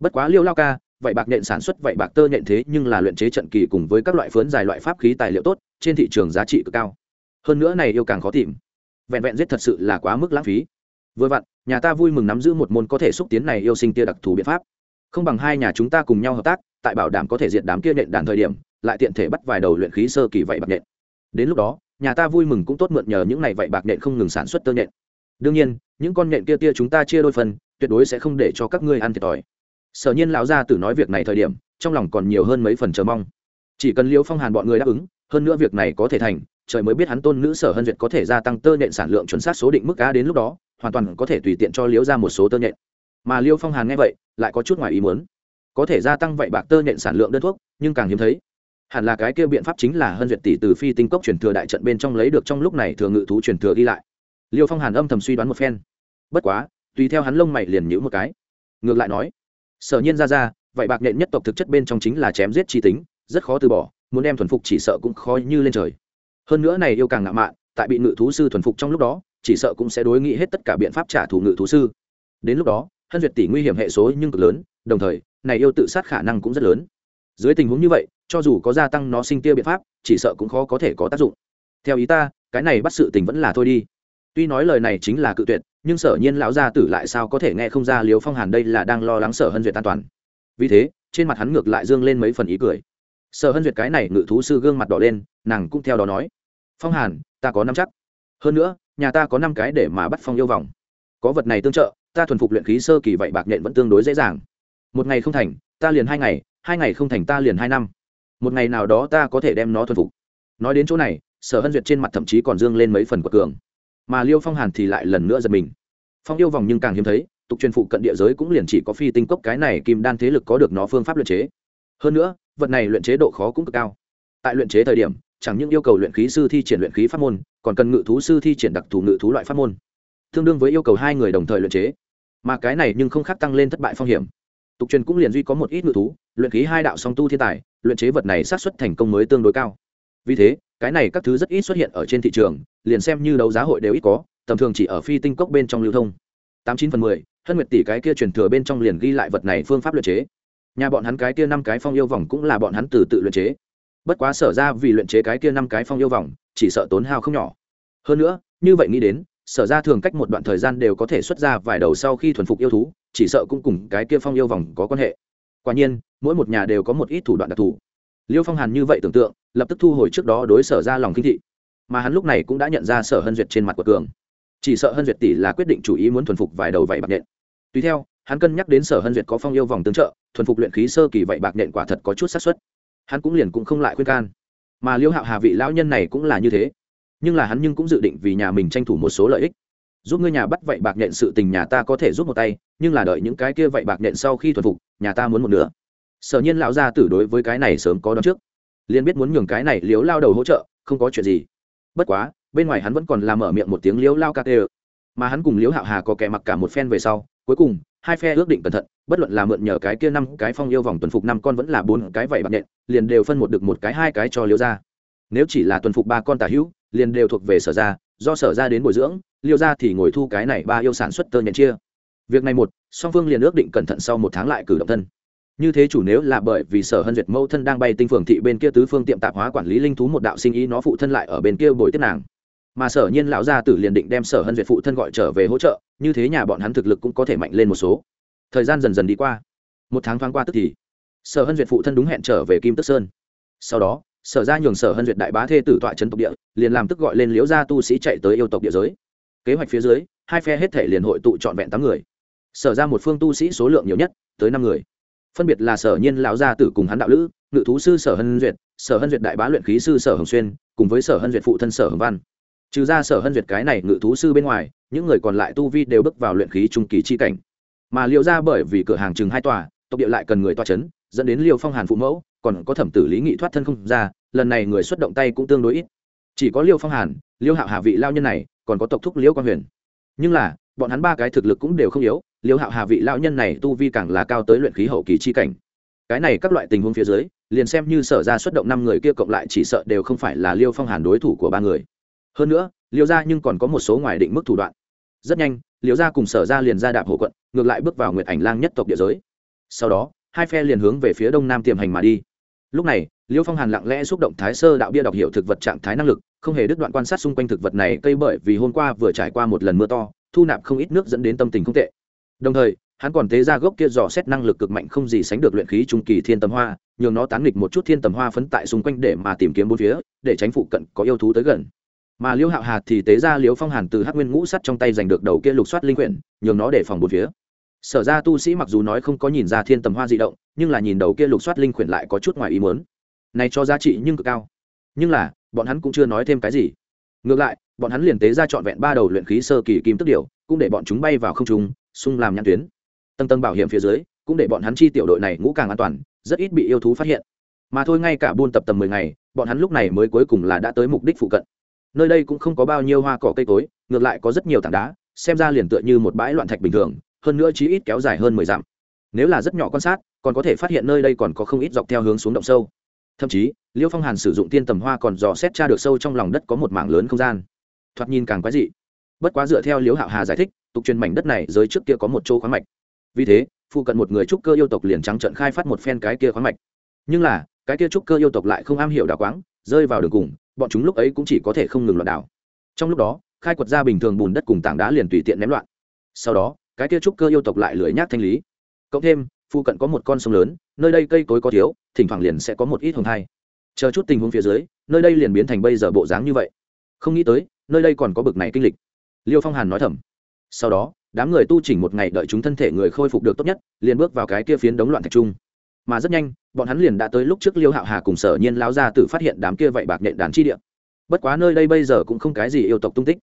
Bất quá liêu lao ca, vậy bạc nhện sản xuất vậy bạc tơ nhện thế nhưng là luyện chế trận kỳ cùng với các loại phớn dài loại pháp khí tài liệu tốt, trên thị trường giá trị cực cao. Hơn nữa này yêu càng khó tìm. Vẹn vẹn giết thật sự là quá mức lãng phí. Vừa vặn, nhà ta vui mừng nắm giữ một môn có thể xúc tiến này yêu sinh tia đặc thù biện pháp. Không bằng hai nhà chúng ta cùng nhau hợp tác, tại bảo đảm có thể diệt đám kia nhện đàn thời điểm lại tiện thể bắt vài đầu luyện khí sơ kỳ vậy bạc nhện. Đến lúc đó, nhà ta vui mừng cũng tốt mượn nhờ những này vậy bạc nhện không ngừng sản xuất tơ nhện. Đương nhiên, những con nhện kia tia chúng ta chia đôi phần, tuyệt đối sẽ không để cho các ngươi ăn thiệt thòi. Sở nhiên lão gia tử nói việc này thời điểm, trong lòng còn nhiều hơn mấy phần chờ mong. Chỉ cần liêu phong hàn bọn người đáp ứng, hơn nữa việc này có thể thành, trời mới biết hắn tôn nữ sở hân duyệt có thể gia tăng tơ nhện sản lượng chuẩn xác số định mức cá đến lúc đó, hoàn toàn có thể tùy tiện cho liễu ra một số tơ nhện. Mà liêu phong hàn nghe vậy, lại có chút ngoài ý muốn. Có thể gia tăng vậy bạc tơ nhện sản lượng đơn thuốc, nhưng càng hiếm thấy hẳn là cái kia biện pháp chính là hân duyệt tỷ từ phi tinh cốc truyền thừa đại trận bên trong lấy được trong lúc này thừa ngự thú truyền thừa ghi lại. Liêu phong hàn âm thầm suy đoán một phen. Bất quá, tùy theo hắn lông mày liền nhữ một cái. Ngược lại nói, sở nhiên ra ra, vậy bạc nhện nhất tộc thực chất bên trong chính là chém giết chi tính, rất khó từ bỏ, muốn đem thuần phục chỉ sợ cũng khó như lên trời. Hơn nữa này yêu càng ngạo mạn, tại bị ngự thú sư thuần phục trong lúc đó, chỉ sợ cũng sẽ đối nghị hết tất cả biện pháp trả thù ngự thú sư. Đến lúc đó, hân duyệt tỷ nguy hiểm hệ số nhưng cực lớn, đồng thời, này yêu tự sát khả năng cũng rất lớn dưới tình huống như vậy, cho dù có gia tăng nó sinh tia biện pháp, chỉ sợ cũng khó có thể có tác dụng. Theo ý ta, cái này bắt sự tình vẫn là thôi đi. Tuy nói lời này chính là cự tuyệt, nhưng sở nhiên lão gia tử lại sao có thể nghe không ra liếu phong hàn đây là đang lo lắng sở hân duyệt an toàn. Vì thế, trên mặt hắn ngược lại dương lên mấy phần ý cười. Sở hân duyệt cái này ngự thú sư gương mặt đỏ lên, nàng cũng theo đó nói, phong hàn, ta có năm chắc. Hơn nữa, nhà ta có năm cái để mà bắt phong yêu vòng. Có vật này tương trợ, ta thuần phục luyện khí sơ kỳ vậy bạc nhện vẫn tương đối dễ dàng. Một ngày không thành, ta liền hai ngày hai ngày không thành ta liền hai năm. Một ngày nào đó ta có thể đem nó thuần phục. Nói đến chỗ này, sở hân duyệt trên mặt thậm chí còn dương lên mấy phần của cường. Mà liêu phong hàn thì lại lần nữa giật mình. Phong yêu vòng nhưng càng hiếm thấy, tục truyền phụ cận địa giới cũng liền chỉ có phi tinh cốc cái này kim đan thế lực có được nó phương pháp luyện chế. Hơn nữa, vật này luyện chế độ khó cũng cực cao. Tại luyện chế thời điểm, chẳng những yêu cầu luyện khí sư thi triển luyện khí pháp môn, còn cần ngự thú sư thi triển đặc thù ngự thú loại pháp môn. Tương đương với yêu cầu hai người đồng thời luyện chế. Mà cái này nhưng không khác tăng lên thất bại phong hiểm. Tục truyền cũng liền duy có một ít ngự thú luyện khí hai đạo song tu thiên tài, luyện chế vật này sát xuất thành công mới tương đối cao. Vì thế, cái này các thứ rất ít xuất hiện ở trên thị trường, liền xem như đấu giá hội đều ít có, tầm thường chỉ ở phi tinh cốc bên trong lưu thông. Tám chín phần mười, hân nguyệt tỷ cái kia truyền thừa bên trong liền ghi lại vật này phương pháp luyện chế. Nhà bọn hắn cái kia năm cái phong yêu vòng cũng là bọn hắn từ tự luyện chế. Bất quá sở ra vì luyện chế cái kia năm cái phong yêu vòng, chỉ sợ tốn hao không nhỏ. Hơn nữa, như vậy nghĩ đến, sở ra thường cách một đoạn thời gian đều có thể xuất ra vài đầu sau khi thuần phục yêu thú, chỉ sợ cũng cùng cái kia phong yêu vòng có quan hệ quả nhiên, mỗi một nhà đều có một ít thủ đoạn đặc thù. Liêu phong hàn như vậy tưởng tượng, lập tức thu hồi trước đó đối sở ra lòng kinh thị. Mà hắn lúc này cũng đã nhận ra sở hân duyệt trên mặt của cường. Chỉ sợ hân duyệt tỷ là quyết định chủ ý muốn thuần phục vài đầu vậy bạc nện. Tùy theo, hắn cân nhắc đến sở hân duyệt có phong yêu vòng tương trợ, thuần phục luyện khí sơ kỳ vậy bạc nện quả thật có chút xác suất. Hắn cũng liền cũng không lại khuyên can. Mà liêu hạo hà vị lão nhân này cũng là như thế. Nhưng là hắn nhưng cũng dự định vì nhà mình tranh thủ một số lợi ích giúp ngươi nhà bắt vậy bạc nện sự tình nhà ta có thể giúp một tay, nhưng là đợi những cái kia vậy bạc nện sau khi thuần phục, nhà ta muốn một nửa. Sở nhiên lão gia tử đối với cái này sớm có đón trước. Liền biết muốn nhường cái này liếu lao đầu hỗ trợ, không có chuyện gì. Bất quá, bên ngoài hắn vẫn còn làm mở miệng một tiếng liếu lao ca tê mà hắn cùng liếu hạo hà có kẻ mặc cả một phen về sau, cuối cùng, hai phe ước định cẩn thận, bất luận là mượn nhờ cái kia năm cái phong yêu vòng tuần phục năm con vẫn là bốn cái vảy bạc nện liền đều phân một được một cái hai cái cho liếu ra nếu chỉ là tuần phục ba con tả hữu, liền đều thuộc về sở ra do sở ra đến bồi dưỡng, liêu ra thì ngồi thu cái này ba yêu sản xuất tơ nhện chia. Việc này một, song phương liền ước định cẩn thận sau một tháng lại cử động thân. Như thế chủ nếu là bởi vì sở hân duyệt mẫu thân đang bay tinh phường thị bên kia tứ phương tiệm tạp hóa quản lý linh thú một đạo sinh ý nó phụ thân lại ở bên kia bồi tiếp nàng. Mà sở nhiên lão gia tử liền định đem sở hân duyệt phụ thân gọi trở về hỗ trợ, như thế nhà bọn hắn thực lực cũng có thể mạnh lên một số. Thời gian dần dần đi qua. Một tháng thoáng qua tức thì, sở hân duyệt phụ thân đúng hẹn trở về kim tức sơn. Sau đó sở ra nhường sở hân duyệt đại bá thê tử tọa trấn tộc địa, liền làm tức gọi lên liễu gia tu sĩ chạy tới yêu tộc địa giới. Kế hoạch phía dưới, hai phe hết thể liền hội tụ trọn vẹn tám người. Sở ra một phương tu sĩ số lượng nhiều nhất, tới năm người. Phân biệt là sở nhiên lão gia tử cùng hắn đạo lữ, ngự thú sư sở hân duyệt, sở hân duyệt đại bá luyện khí sư sở hồng xuyên, cùng với sở hân duyệt phụ thân sở hồng văn. Trừ ra sở hân duyệt cái này ngự thú sư bên ngoài, những người còn lại tu vi đều bước vào luyện khí trung kỳ chi cảnh. Mà liệu ra bởi vì cửa hàng chừng hai tòa, tộc địa lại cần người toa c h ấ n dẫn đến liêu phong hàn phụ mẫu còn có thẩm tử lý nghị thoát thân không ra, lần này người xuất động tay cũng tương đối ít. Chỉ có liêu phong hàn, liêu hạo hạ vị lao nhân này, còn có tộc thúc liêu quang huyền. Nhưng là, bọn hắn ba cái thực lực cũng đều không yếu, liêu hạo hà vị lao nhân này tu vi càng là cao tới luyện khí hậu kỳ chi cảnh. Cái này các loại tình huống phía dưới, liền xem như sở ra xuất động năm người kia cộng lại chỉ sợ đều không phải là liêu phong hàn đối thủ của ba người. Hơn nữa, liêu ra nhưng còn có một số ngoài định mức thủ đoạn. Rất nhanh, liêu ra cùng sở ra liền ra đạp hộ quận, ngược lại bước vào nguyệt ảnh lang nhất tộc địa giới. Sau đó, hai phe liền hướng về phía đông nam tiềm hành mà đi lúc này, liêu phong hàn lặng lẽ xúc động thái sơ đạo bia đọc hiệu thực vật trạng thái năng lực, không hề đứt đoạn quan sát xung quanh thực vật này cây bởi vì hôm qua vừa trải qua một lần mưa to, thu nạp không ít nước dẫn đến tâm tình không tệ. Đồng thời, hắn còn tế ra gốc kia dò xét năng lực cực mạnh không gì sánh được luyện khí trung kỳ thiên tầm hoa, nhường nó tán nghịch một chút thiên tầm hoa phấn tại xung quanh để mà tìm kiếm bốn phía, để tránh phụ cận có yêu thú tới gần. Mà liêu hạo hà thì tế ra liêu phong hàn từ hắc nguyên ngũ sắt trong tay giành được đầu kia lục soát linh quyển, nhường nó để phòng bốn phía sở ra tu sĩ mặc dù nói không có nhìn ra thiên tầm hoa di động, nhưng là nhìn đầu kia lục soát linh khuyển lại có chút ngoài ý muốn. Này cho giá trị nhưng cực cao. Nhưng là, bọn hắn cũng chưa nói thêm cái gì. Ngược lại, bọn hắn liền tế ra trọn vẹn ba đầu luyện khí sơ kỳ kim tức điều cũng để bọn chúng bay vào không trung, xung làm nhãn tuyến. Tầng tầng bảo hiểm phía dưới, cũng để bọn hắn chi tiểu đội này ngũ càng an toàn, rất ít bị yêu thú phát hiện. Mà thôi ngay cả buôn tập tầm mười ngày, bọn hắn lúc này mới cuối cùng là đã tới mục đích phụ cận. Nơi đây cũng không có bao nhiêu hoa cỏ cây cối, ngược lại có rất nhiều tảng đá, xem ra liền tựa như một bãi loạn thạch bình thường hơn nữa chí ít kéo dài hơn mười dặm. Nếu là rất nhỏ quan sát, còn có thể phát hiện nơi đây còn có không ít dọc theo hướng xuống động sâu. Thậm chí, liêu phong hàn sử dụng tiên tầm hoa còn dò xét tra được sâu trong lòng đất có một mảng lớn không gian. Thoạt nhìn càng quái dị. Bất quá dựa theo liễu hạo hà giải thích, tục truyền mảnh đất này dưới trước kia có một chỗ khoáng mạch. Vì thế, phụ cận một người trúc cơ yêu tộc liền trắng trận khai phát một phen cái kia khoáng mạch. Nhưng là, cái kia trúc cơ yêu tộc lại không am hiểu đào quáng, rơi vào đường cùng, bọn chúng lúc ấy cũng chỉ có thể không ngừng loạn đào trong lúc đó, khai quật ra bình thường bùn đất cùng tảng đá liền tùy tiện ném loạn. Sau đó cái kia trúc cơ yêu tộc lại lưỡi nhác thanh lý. Cộng thêm phụ cận có một con sông lớn, nơi đây cây cối có thiếu, thỉnh thoảng liền sẽ có một ít hồng thai. Chờ chút tình huống phía dưới, nơi đây liền biến thành bây giờ bộ dáng như vậy. Không nghĩ tới, nơi đây còn có bực này kinh lịch. Liêu phong hàn nói thầm. Sau đó, đám người tu chỉnh một ngày đợi chúng thân thể người khôi phục được tốt nhất, liền bước vào cái kia phiến đống loạn thạch trung. Mà rất nhanh, bọn hắn liền đã tới lúc trước liêu hạo hà cùng sở nhiên lao ra tự phát hiện đám kia vậy bạc nhện đàn chi địa. Bất quá nơi đây bây giờ cũng không cái gì yêu tộc tung tích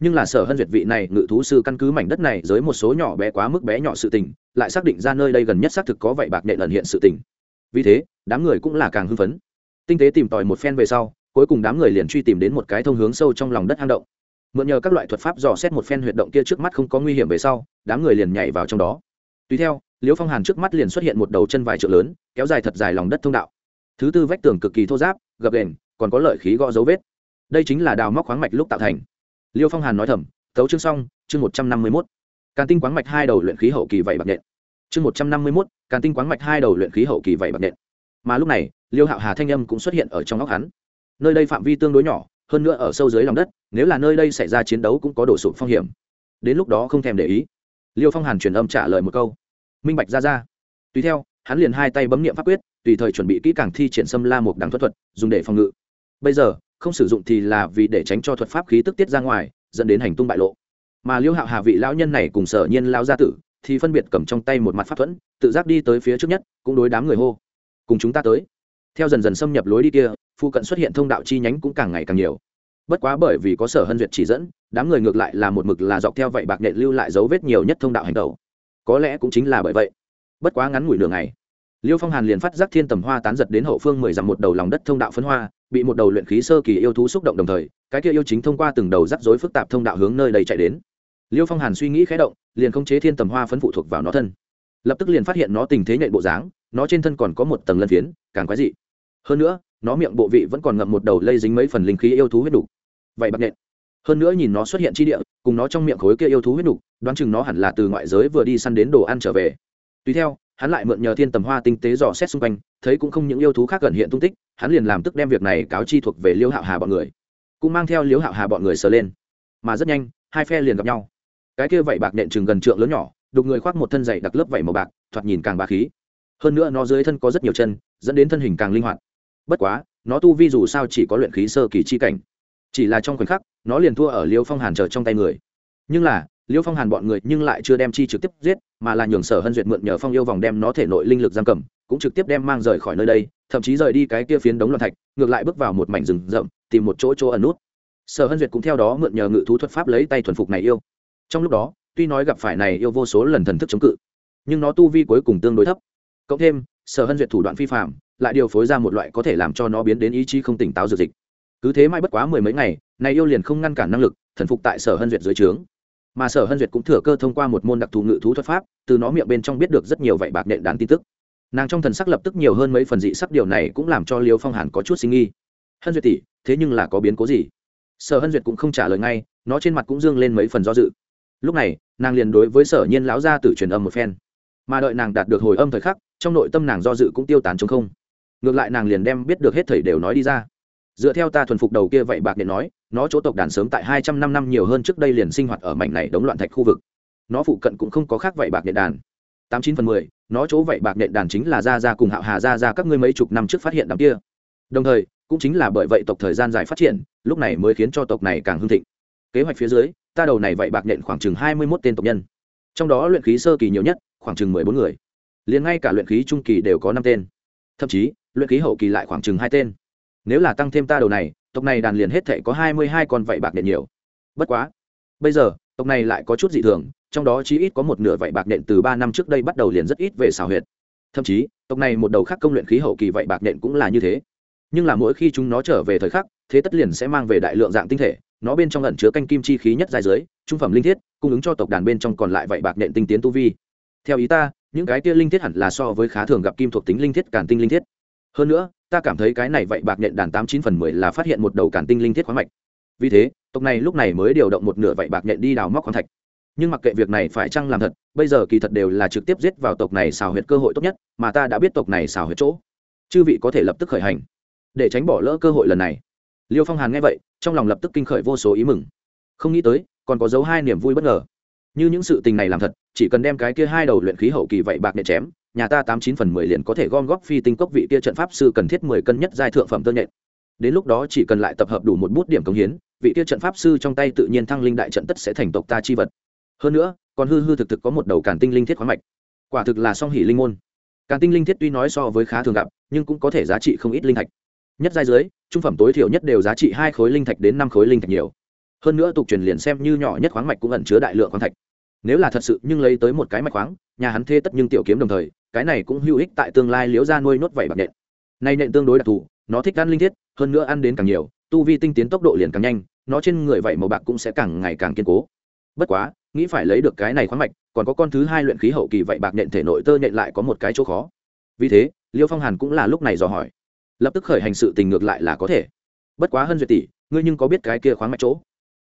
nhưng là sở hân duyệt vị này ngự thú sư căn cứ mảnh đất này dưới một số nhỏ bé quá mức bé nhỏ sự tình, lại xác định ra nơi đây gần nhất xác thực có vậy bạc nhện lần hiện sự tình. Vì thế, đám người cũng là càng hưng phấn. Tinh tế tìm tòi một phen về sau, cuối cùng đám người liền truy tìm đến một cái thông hướng sâu trong lòng đất hang động. Mượn nhờ các loại thuật pháp dò xét một phen huyệt động kia trước mắt không có nguy hiểm về sau, đám người liền nhảy vào trong đó. Tùy theo, liễu phong hàn trước mắt liền xuất hiện một đầu chân vài trượng lớn, kéo dài thật dài lòng đất thông đạo. Thứ tư vách tường cực kỳ thô giáp, gập đền còn có lợi khí gõ dấu vết. Đây chính là đào móc khoáng mạch lúc tạo thành liêu phong hàn nói thầm, tấu chương xong, chương một trăm năm mươi mốt. Càn tinh quáng mạch hai đầu luyện khí hậu kỳ vậy bạc nện. Chương một trăm năm mươi mốt, càn tinh quáng mạch hai đầu luyện khí hậu kỳ vậy bạc nện. Mà lúc này, liêu hạo hà thanh âm cũng xuất hiện ở trong óc hắn. Nơi đây phạm vi tương đối nhỏ, hơn nữa ở sâu dưới lòng đất, nếu là nơi đây xảy ra chiến đấu cũng có đổ sụp phong hiểm. Đến lúc đó không thèm để ý. Liêu phong hàn truyền âm trả lời một câu. Minh bạch ra ra. Tùy theo, hắn liền hai tay bấm nghiệm pháp quyết, tùy thời chuẩn bị kỹ càng thi triển xâm la một đằng thuật thuật, dùng để phòng ngự. Bây giờ không sử dụng thì là vì để tránh cho thuật pháp khí tức tiết ra ngoài, dẫn đến hành tung bại lộ. Mà liêu hạo hà vị lão nhân này cùng sở nhiên lao gia tử thì phân biệt cầm trong tay một mặt pháp thuẫn, tự giác đi tới phía trước nhất, cũng đối đám người hô, cùng chúng ta tới. Theo dần dần xâm nhập lối đi kia phụ cận xuất hiện thông đạo chi nhánh cũng càng ngày càng nhiều. Bất quá bởi vì có sở hân duyệt chỉ dẫn, đám người ngược lại là một mực là dọc theo vậy bạc nện lưu lại dấu vết nhiều nhất thông đạo hành tàu có lẽ cũng chính là bởi vậy. Bất quá ngắn ngủi đường này liêu phong hàn liền phát giác thiên tầm hoa tán giật đến hậu phương mười dặm một đầu lòng đất thông đạo phân hoa bị một đầu luyện khí sơ kỳ yêu thú xúc động đồng thời cái kia yêu chính thông qua từng đầu rắc rối phức tạp thông đạo hướng nơi đây chạy đến. Liêu phong hàn suy nghĩ khé động liền khống chế thiên tầm hoa phấn phụ thuộc vào nó thân. Lập tức liền phát hiện nó tình thế nhện bộ dáng nó trên thân còn có một tầng lân phiến càng quái dị. Hơn nữa nó miệng bộ vị vẫn còn ngậm một đầu lây dính mấy phần linh khí yêu thú huyết đủ. vậy bạc nện. Hơn nữa nhìn nó xuất hiện chi địa cùng nó trong miệng khối kia yêu thú huyết đủ, đoán chừng nó hẳn là từ ngoại giới vừa đi săn đến đồ ăn trở về. Tùy theo hắn lại mượn nhờ thiên tầm hoa tinh tế dò xét xung quanh, thấy cũng không những yêu thú khác gần hiện tung tích, hắn liền làm tức đem việc này cáo chi thuộc về liêu hạo hà bọn người. Cũng mang theo liêu hạo hà bọn người sờ lên. Mà rất nhanh, hai phe liền gặp nhau. Cái kia vậy bạc nện chừng gần trượng lớn nhỏ, đục người khoác một thân dày đặc lớp vảy màu bạc, thoạt nhìn càng bà khí. Hơn nữa nó dưới thân có rất nhiều chân, dẫn đến thân hình càng linh hoạt. Bất quá, nó tu vi dù sao chỉ có luyện khí sơ kỳ chi cảnh. Chỉ là trong khoảnh khắc, nó liền thua ở liêu phong hàn chờ trong tay người. Nhưng là liêu phong hàn bọn người nhưng lại chưa đem chi trực tiếp giết, mà là nhường sở hân duyệt mượn nhờ phong yêu vòng đem nó thể nội linh lực giam cầm, cũng trực tiếp đem mang rời khỏi nơi đây, thậm chí rời đi cái kia phiến đống loạn thạch, ngược lại bước vào một mảnh rừng rậm, tìm một chỗ chỗ ẩn nút. Sở hân duyệt cũng theo đó mượn nhờ ngự thú thuật pháp lấy tay thuần phục này yêu. Trong lúc đó, tuy nói gặp phải này yêu vô số lần thần thức chống cự, nhưng nó tu vi cuối cùng tương đối thấp. Cộng thêm, sở hân duyệt thủ đoạn phi phạm lại điều phối ra một loại có thể làm cho nó biến đến ý chí không tỉnh táo dược dịch. Cứ thế mãi bất quá mười mấy ngày, này yêu liền không ngăn cản năng lực, thần phục tại sở hân duyệt dưới trướng mà sở hân duyệt cũng thừa cơ thông qua một môn đặc thù ngự thú thuật pháp, từ nó miệng bên trong biết được rất nhiều vậy bạc nện đán tin tức. Nàng trong thần sắc lập tức nhiều hơn mấy phần dị sắc, điều này cũng làm cho liêu phong hàn có chút sinh nghi. Hân duyệt tỷ, thế nhưng là có biến cố gì? Sở hân duyệt cũng không trả lời ngay, nó trên mặt cũng dương lên mấy phần do dự. Lúc này, nàng liền đối với sở nhiên lão gia tử truyền âm một phen. Mà đợi nàng đạt được hồi âm thời khắc, trong nội tâm nàng do dự cũng tiêu tán chống không. Ngược lại nàng liền đem biết được hết thầy đều nói đi ra dựa theo ta thuần phục đầu kia vậy bạc điện nói, nó chỗ tộc đàn sớm tại hai trăm năm năm nhiều hơn trước đây liền sinh hoạt ở mảnh này đống loạn thạch khu vực. Nó phụ cận cũng không có khác vậy bạc điện đàn. Tám chín phần mười, nó chỗ vậy bạc điện đàn chính là ra ra cùng hạo hà ra ra các ngươi mấy chục năm trước phát hiện đám kia. Đồng thời, cũng chính là bởi vậy tộc thời gian dài phát triển, lúc này mới khiến cho tộc này càng hưng thịnh. Kế hoạch phía dưới, ta đầu này vậy bạc điện khoảng chừng hai mươi mốt tên tộc nhân. Trong đó luyện khí sơ kỳ nhiều nhất, khoảng chừng mười bốn người. Liền ngay cả luyện khí trung kỳ đều có năm tên. Thậm chí, luyện khí hậu kỳ lại khoảng chừng hai tên nếu là tăng thêm ta đầu này, tộc này đàn liền hết thể có hai mươi hai con vạy bạc nện nhiều. Bất quá, bây giờ, tộc này lại có chút dị thường, trong đó chí ít có một nửa vạy bạc nện từ ba năm trước đây bắt đầu liền rất ít về xào huyệt. Thậm chí, tộc này một đầu khác công luyện khí hậu kỳ vạy bạc nện cũng là như thế. Nhưng là mỗi khi chúng nó trở về thời khắc, thế tất liền sẽ mang về đại lượng dạng tinh thể, nó bên trong ẩn chứa canh kim chi khí nhất dài dưới trung phẩm linh thiết, cung ứng cho tộc đàn bên trong còn lại vạy bạc nện tinh tiến tu vi. Theo ý ta, những cái tia linh thiết hẳn là so với khá thường gặp kim thuộc tính linh thiết cản tinh linh thiết hơn nữa, ta cảm thấy cái này vậy bạc nhện đàn tám chín phần mười là phát hiện một đầu cản tinh linh thiết khoáng mạch. Vì thế, tộc này lúc này mới điều động một nửa vậy bạc nhện đi đào móc khoáng thạch. Nhưng mặc kệ việc này phải chăng làm thật, bây giờ kỳ thật đều là trực tiếp giết vào tộc này xào huyệt cơ hội tốt nhất, mà ta đã biết tộc này xào huyệt chỗ. Chư vị có thể lập tức khởi hành. Để tránh bỏ lỡ cơ hội lần này. Liêu phong hàn nghe vậy, trong lòng lập tức kinh khởi vô số ý mừng. Không nghĩ tới, còn có dấu hai niềm vui bất ngờ. Như những sự tình này làm thật, chỉ cần đem cái kia hai đầu luyện khí hậu kỳ vậy bạc nhện chém nhà ta tám chín phần mười liền có thể gom góp phi tinh cốc vị kia trận pháp sư cần thiết mười cân nhất giai thượng phẩm tơ nhện. Đến lúc đó chỉ cần lại tập hợp đủ một bút điểm công hiến, vị kia trận pháp sư trong tay tự nhiên thăng linh đại trận tất sẽ thành tộc ta chi vật. Hơn nữa, còn hư hư thực thực có một đầu cản tinh linh thiết khoáng mạch. Quả thực là song hỷ linh môn. Cản tinh linh thiết tuy nói so với khá thường gặp, nhưng cũng có thể giá trị không ít linh thạch. Nhất giai dưới, trung phẩm tối thiểu nhất đều giá trị hai khối linh thạch đến năm khối linh thạch nhiều. Hơn nữa tục truyền liền xem như nhỏ nhất khoáng mạch cũng ẩn chứa đại lượng khoáng thạch. Nếu là thật sự nhưng lấy tới một cái mạch khoáng, nhà hắn thê tất nhưng tiểu kiếm đồng thời cái này cũng hữu ích tại tương lai liễu ra nuôi nốt vảy bạc nện. Nay nện tương đối đặc thù, nó thích ăn linh thiết, hơn nữa ăn đến càng nhiều, tu vi tinh tiến tốc độ liền càng nhanh, nó trên người vảy màu bạc cũng sẽ càng ngày càng kiên cố. Bất quá, nghĩ phải lấy được cái này khoáng mạch, còn có con thứ hai luyện khí hậu kỳ vậy bạc nện thể nội tơ nện lại có một cái chỗ khó. Vì thế, liêu phong hàn cũng là lúc này dò hỏi. Lập tức khởi hành sự tình ngược lại là có thể. Bất quá hân duyệt tỷ, ngươi nhưng có biết cái kia khoáng mạch chỗ?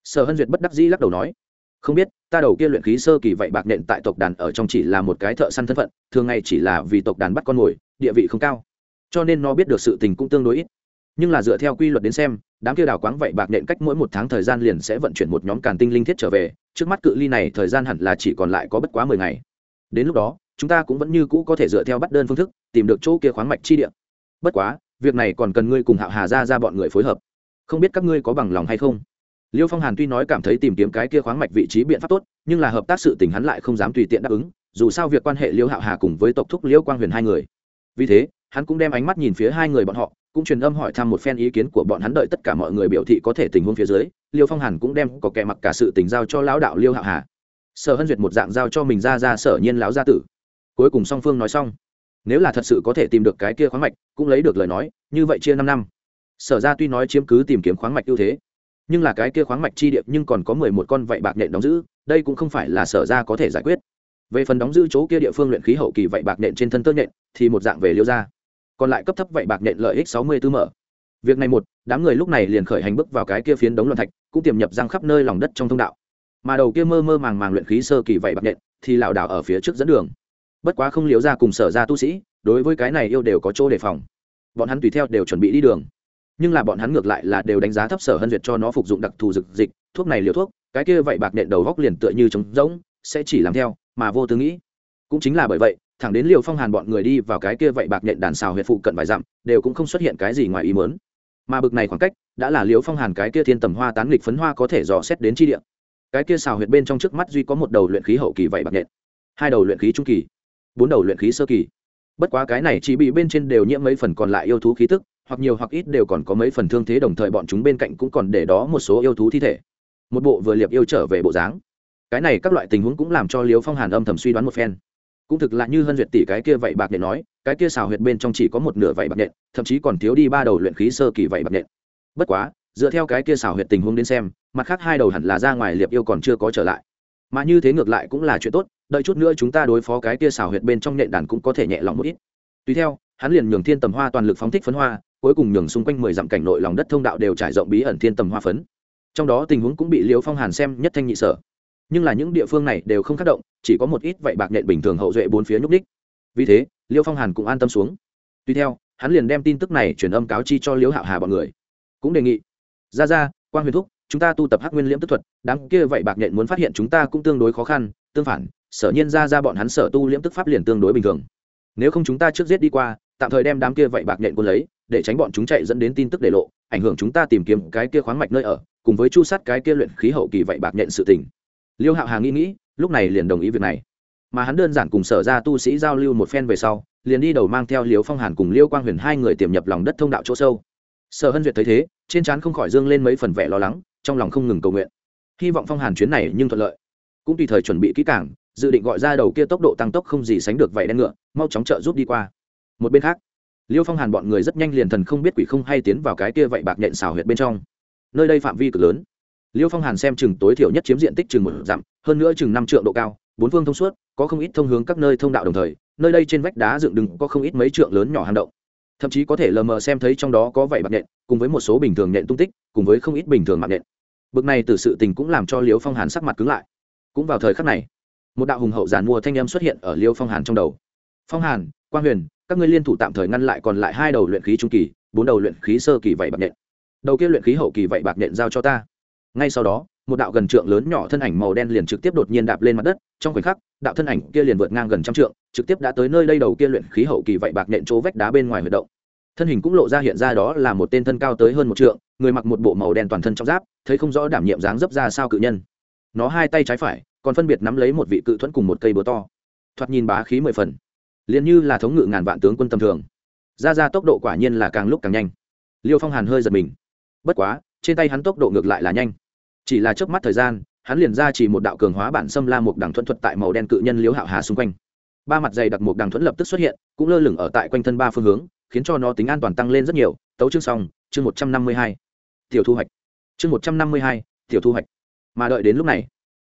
Sở hân duyệt bất đắc dĩ lắc đầu nói không biết, ta đầu kia luyện khí sơ kỳ vậy bạc nện tại tộc đàn ở trong chỉ là một cái thợ săn thân phận, thường ngày chỉ là vì tộc đàn bắt con mồi, địa vị không cao. Cho nên nó biết được sự tình cũng tương đối ít. Nhưng là dựa theo quy luật đến xem, đám kia đào quáng vậy bạc nện cách mỗi một tháng thời gian liền sẽ vận chuyển một nhóm càn tinh linh thiết trở về, trước mắt cự ly này thời gian hẳn là chỉ còn lại có bất quá mười ngày. Đến lúc đó, chúng ta cũng vẫn như cũ có thể dựa theo bắt đơn phương thức, tìm được chỗ kia khoáng mạch chi địa. Bất quá, việc này còn cần ngươi cùng hạo hà ra ra bọn người phối hợp. Không biết các ngươi có bằng lòng hay không? Liêu phong hàn tuy nói cảm thấy tìm kiếm cái kia khoáng mạch vị trí biện pháp tốt, nhưng là hợp tác sự tình hắn lại không dám tùy tiện đáp ứng, dù sao việc quan hệ liêu hạo hà cùng với tộc thúc liêu quang huyền hai người. Vì thế, hắn cũng đem ánh mắt nhìn phía hai người bọn họ, cũng truyền âm hỏi thăm một phen ý kiến của bọn hắn đợi tất cả mọi người biểu thị có thể tình huống phía dưới, liêu phong hàn cũng đem có kẻ mặc cả sự tình giao cho lão đạo liêu hạo hà. Sở hân duyệt một dạng giao cho mình ra ra sở nhiên lão gia tử. Cuối cùng song phương nói xong. Nếu là thật sự có thể tìm được cái kia khoáng mạch, cũng lấy được lời nói, như vậy chia năm năm. Sở ra tuy nói chiếm cứ tìm kiếm khoáng mạch ưu thế nhưng là cái kia khoáng mạch chi điệp nhưng còn có mười một con vậy bạc nện đóng giữ, đây cũng không phải là sở ra có thể giải quyết. Về phần đóng giữ chỗ kia địa phương luyện khí hậu kỳ vậy bạc nện trên thân tơ nện thì một dạng về liêu ra còn lại cấp thấp vậy bạc nện lợi ích sáu mươi tư mở. Việc này một, đám người lúc này liền khởi hành bước vào cái kia phiến đống loạn thạch, cũng tiềm nhập răng khắp nơi lòng đất trong thông đạo. Mà đầu kia mơ mơ màng màng luyện khí sơ kỳ vậy bạc nện thì lảo đảo ở phía trước dẫn đường. Bất quá không liếu ra cùng sở ra tu sĩ, đối với cái này yêu đều có chỗ đề phòng. Bọn hắn tùy theo đều chuẩn bị đi đường nhưng là bọn hắn ngược lại là đều đánh giá thấp sở hân duyệt cho nó phục dụng đặc thù dược dịch, thuốc này liều thuốc, cái kia vậy bạc nện đầu góc liền tựa như trống rỗng, sẽ chỉ làm theo, mà vô tư nghĩ. Cũng chính là bởi vậy, thẳng đến liều phong hàn bọn người đi vào cái kia vậy bạc nện đàn xào huyệt phụ cận vài dặm, đều cũng không xuất hiện cái gì ngoài ý mớn mà bực này khoảng cách, đã là liều phong hàn cái kia thiên tầm hoa tán nghịch phấn hoa có thể dò xét đến chi địa. Cái kia xào huyệt bên trong trước mắt duy có một đầu luyện khí hậu kỳ vậy bạc nện, hai đầu luyện khí trung kỳ, bốn đầu luyện khí sơ kỳ. Bất quá cái này chỉ bị bên trên đều nhiễm mấy phần còn lại yêu thú khí tức hoặc nhiều hoặc ít đều còn có mấy phần thương thế đồng thời bọn chúng bên cạnh cũng còn để đó một số yêu thú thi thể. Một bộ vừa liệp yêu trở về bộ dáng. Cái này các loại tình huống cũng làm cho liếu phong hàn âm thầm suy đoán một phen. Cũng thực là như hân duyệt tỷ cái kia vậy bạc nhện nói, cái kia xào huyệt bên trong chỉ có một nửa vậy bạc nhện thậm chí còn thiếu đi ba đầu luyện khí sơ kỳ vậy bạc nhện bất quá, dựa theo cái kia xào huyệt tình huống đến xem, mặt khác hai đầu hẳn là ra ngoài liệp yêu còn chưa có trở lại. Mà như thế ngược lại cũng là chuyện tốt, đợi chút nữa chúng ta đối phó cái kia xào huyệt bên trong nhện đàn cũng có thể nhẹ lòng một ít. Tùy theo hắn liền nhường thiên tầm hoa toàn lực phóng thích phấn hoa, cuối cùng nhường xung quanh mười dặm cảnh nội lòng đất thông đạo đều trải rộng bí ẩn thiên tầm hoa phấn. Trong đó tình huống cũng bị Liễu phong hàn xem nhất thanh nhị sở. Nhưng là những địa phương này đều không tác động, chỉ có một ít vậy bạc nhện bình thường hậu duệ bốn phía nhúc đích vì thế, Liễu phong hàn cũng an tâm xuống. Tuy theo, hắn liền đem tin tức này truyền âm cáo chi cho liễu hạo hà bọn người. Cũng đề nghị ra ra quan huyền thúc, chúng ta tu tập hắc nguyên liễm tức thuật đáng kia vậy bạc nhện muốn phát hiện chúng ta cũng tương đối khó khăn, tương phản, sở nhiên ra ra bọn hắn sở tu liễm tức pháp liền tương đối bình thường nếu không chúng ta trước giết đi qua, tạm thời đem đám kia vậy bạc nhện quân lấy, để tránh bọn chúng chạy dẫn đến tin tức để lộ, ảnh hưởng chúng ta tìm kiếm cái kia khoáng mạch nơi ở, cùng với chu sát cái kia luyện khí hậu kỳ vậy bạc nhện sự tình. Liêu hạo hà nghĩ nghĩ, lúc này liền đồng ý việc này. Mà hắn đơn giản cùng sở ra tu sĩ giao lưu một phen về sau, liền đi đầu mang theo liêu phong hàn cùng liêu quang huyền hai người tiềm nhập lòng đất thông đạo chỗ sâu. Sở hân duyệt thấy thế, trên trán không khỏi dương lên mấy phần vẻ lo lắng, trong lòng không ngừng cầu nguyện. Hy vọng phong hàn chuyến này nhưng thuận lợi cũng tùy thời chuẩn bị kỹ càng, dự định gọi ra đầu kia tốc độ tăng tốc không gì sánh được vậy đen ngựa mau chóng trợ giúp đi qua. Một bên khác liêu phong hàn bọn người rất nhanh liền thần không biết quỷ không hay tiến vào cái kia vậy bạc nhện xào huyệt bên trong. Nơi đây phạm vi cực lớn. Liêu phong hàn xem chừng tối thiểu nhất chiếm diện tích chừng một dặm hơn nữa chừng năm trượng độ cao bốn phương thông suốt có không ít thông hướng các nơi thông đạo đồng thời nơi đây trên vách đá dựng đứng có không ít mấy trượng lớn nhỏ hang động. Thậm chí có thể lờ mờ xem thấy trong đó có vảy bạc nhện cùng với một số bình thường nhện tung tích cùng với không ít bình thường mạng nhện. Bực này từ sự tình cũng làm cho liêu phong hàn sắc mặt cứng lại cũng vào thời khắc này, một đạo hùng hậu giàn mua thanh âm xuất hiện ở liêu phong hàn trong đầu. Phong hàn, quang huyền, các ngươi liên thủ tạm thời ngăn lại còn lại hai đầu luyện khí trung kỳ, bốn đầu luyện khí sơ kỳ vậy bạc nhện. Đầu kia luyện khí hậu kỳ vậy bạc nhện giao cho ta. Ngay sau đó, một đạo gần trượng lớn nhỏ thân ảnh màu đen liền trực tiếp đột nhiên đạp lên mặt đất, trong khoảnh khắc, đạo thân ảnh kia liền vượt ngang gần trăm trượng, trực tiếp đã tới nơi đây đầu kia luyện khí hậu kỳ vậy bạc nhện chỗ vách đá bên ngoài huyệt động. Thân hình cũng lộ ra hiện ra đó là một tên thân cao tới hơn một trượng, người mặc một bộ màu đen toàn thân trong giáp, thấy không rõ đảm nhiệm dáng dấp ra sao cự nhân nó hai tay trái phải, còn phân biệt nắm lấy một vị cự thuẫn cùng một cây búa to. Thoạt nhìn bá khí mười phần. Liền như là thống ngự ngàn vạn tướng quân tầm thường. Ra ra tốc độ quả nhiên là càng lúc càng nhanh. Liêu phong hàn hơi giật mình. Bất quá, trên tay hắn tốc độ ngược lại là nhanh. Chỉ là trước mắt thời gian, hắn liền ra chỉ một đạo cường hóa bản xâm la một đằng thuận thuật tại màu đen cự nhân liếu hạo hà xung quanh. Ba mặt dày đặc một đằng thuẫn lập tức xuất hiện, cũng lơ lửng ở tại quanh thân ba phương hướng, khiến cho nó tính an toàn tăng lên rất nhiều. Tấu chương xong, chương một trăm năm mươi hai. Tiểu thu hoạch. Chương một trăm năm mươi hai, tiểu thu hoạch mà đợi đến lúc này,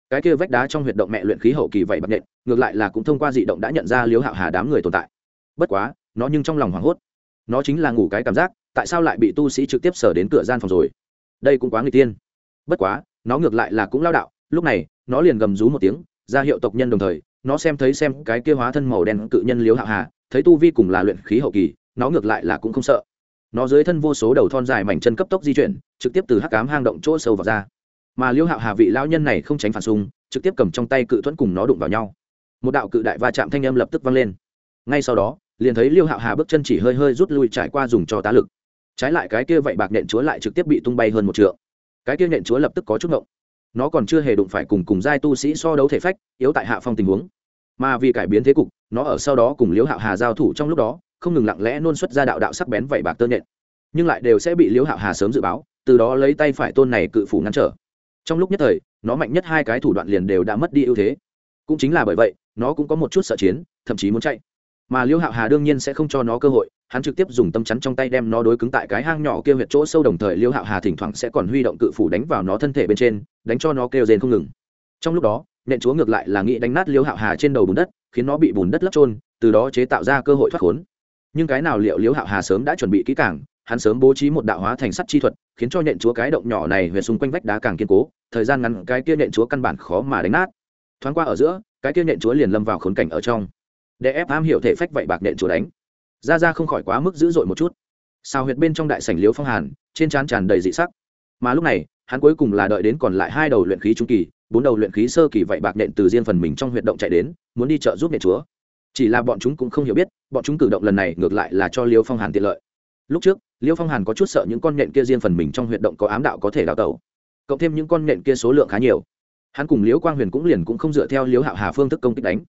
cái kia vách đá trong huyệt động mẹ luyện khí hậu kỳ vậy bật nện, ngược lại là cũng thông qua dị động đã nhận ra liếu hạo hà đám người tồn tại. Bất quá, nó nhưng trong lòng hoảng hốt. Nó chính là ngủ cái cảm giác, tại sao lại bị tu sĩ trực tiếp sở đến cửa gian phòng rồi? Đây cũng quá người tiên bất quá, nó ngược lại là cũng lao đạo, lúc này, nó liền gầm rú một tiếng, ra hiệu tộc nhân đồng thời, nó xem thấy xem cái kia hóa thân màu đen cự nhân liếu hạo hà, thấy tu vi cùng là luyện khí hậu kỳ, nó ngược lại là cũng không sợ. Nó dưới thân vô số đầu thon dài mảnh chân cấp tốc di chuyển, trực tiếp từ hắc cám hang động chỗ sâu vào ra mà liêu hạo hà vị lao nhân này không tránh phản xung, trực tiếp cầm trong tay cự thuẫn cùng nó đụng vào nhau. Một đạo cự đại va chạm thanh âm lập tức vang lên. Ngay sau đó, liền thấy liêu hạo hà bước chân chỉ hơi hơi rút lui trải qua dùng cho tá lực. Trái lại cái kia vậy bạc nện chúa lại trực tiếp bị tung bay hơn một trượng. Cái kia nện chúa lập tức có chút ngộng. Nó còn chưa hề đụng phải cùng cùng giai tu sĩ so đấu thể phách, yếu tại hạ phong tình huống. Mà vì cải biến thế cục, nó ở sau đó cùng liễu hạo hà giao thủ trong lúc đó, không ngừng lặng lẽ nôn xuất ra đạo đạo sắc bén vậy bạc tơ nện. Nhưng lại đều sẽ bị liễu hạo hà sớm dự báo, từ đó lấy tay phải tôn này cự phủ ngăn trở trong lúc nhất thời, nó mạnh nhất hai cái thủ đoạn liền đều đã mất đi ưu thế. Cũng chính là bởi vậy, nó cũng có một chút sợ chiến, thậm chí muốn chạy. Mà liêu hạo hà đương nhiên sẽ không cho nó cơ hội, hắn trực tiếp dùng tâm chắn trong tay đem nó đối cứng tại cái hang nhỏ kia huyệt chỗ sâu đồng thời liêu hạo hà thỉnh thoảng sẽ còn huy động cự phủ đánh vào nó thân thể bên trên, đánh cho nó kêu rền không ngừng. Trong lúc đó, nện chúa ngược lại là nghĩ đánh nát liêu hạo hà trên đầu bùn đất, khiến nó bị bùn đất lấp trôn, từ đó chế tạo ra cơ hội thoát khốn. Nhưng cái nào liệu liêu hạo hà sớm đã chuẩn bị kỹ càng hắn sớm bố trí một đạo hóa thành sắt chi thuật, khiến cho nện chúa cái động nhỏ này về xung quanh vách đá càng kiên cố, thời gian ngắn cái kia nện chúa căn bản khó mà đánh nát. Thoáng qua ở giữa, cái kia nện chúa liền lâm vào khốn cảnh ở trong. Để ép am hiểu thể phách vậy bạc nện chúa đánh. Ra ra không khỏi quá mức dữ dội một chút. Sao huyệt bên trong đại sảnh liếu phong hàn, trên trán tràn đầy dị sắc. Mà lúc này, hắn cuối cùng là đợi đến còn lại hai đầu luyện khí trung kỳ, bốn đầu luyện khí sơ kỳ vậy bạc nện từ riêng phần mình trong huyệt động chạy đến, muốn đi chợ giúp nện chúa. Chỉ là bọn chúng cũng không hiểu biết, bọn chúng cử động lần này ngược lại là cho liêu phong hàn tiện lợi. Lúc trước liêu phong hàn có chút sợ những con nhện kia riêng phần mình trong huyệt động có ám đạo có thể đào tẩu, cộng thêm những con nhện kia số lượng khá nhiều. Hắn cùng liễu quang huyền cũng liền cũng không dựa theo liễu hạo hà phương thức công kích đánh.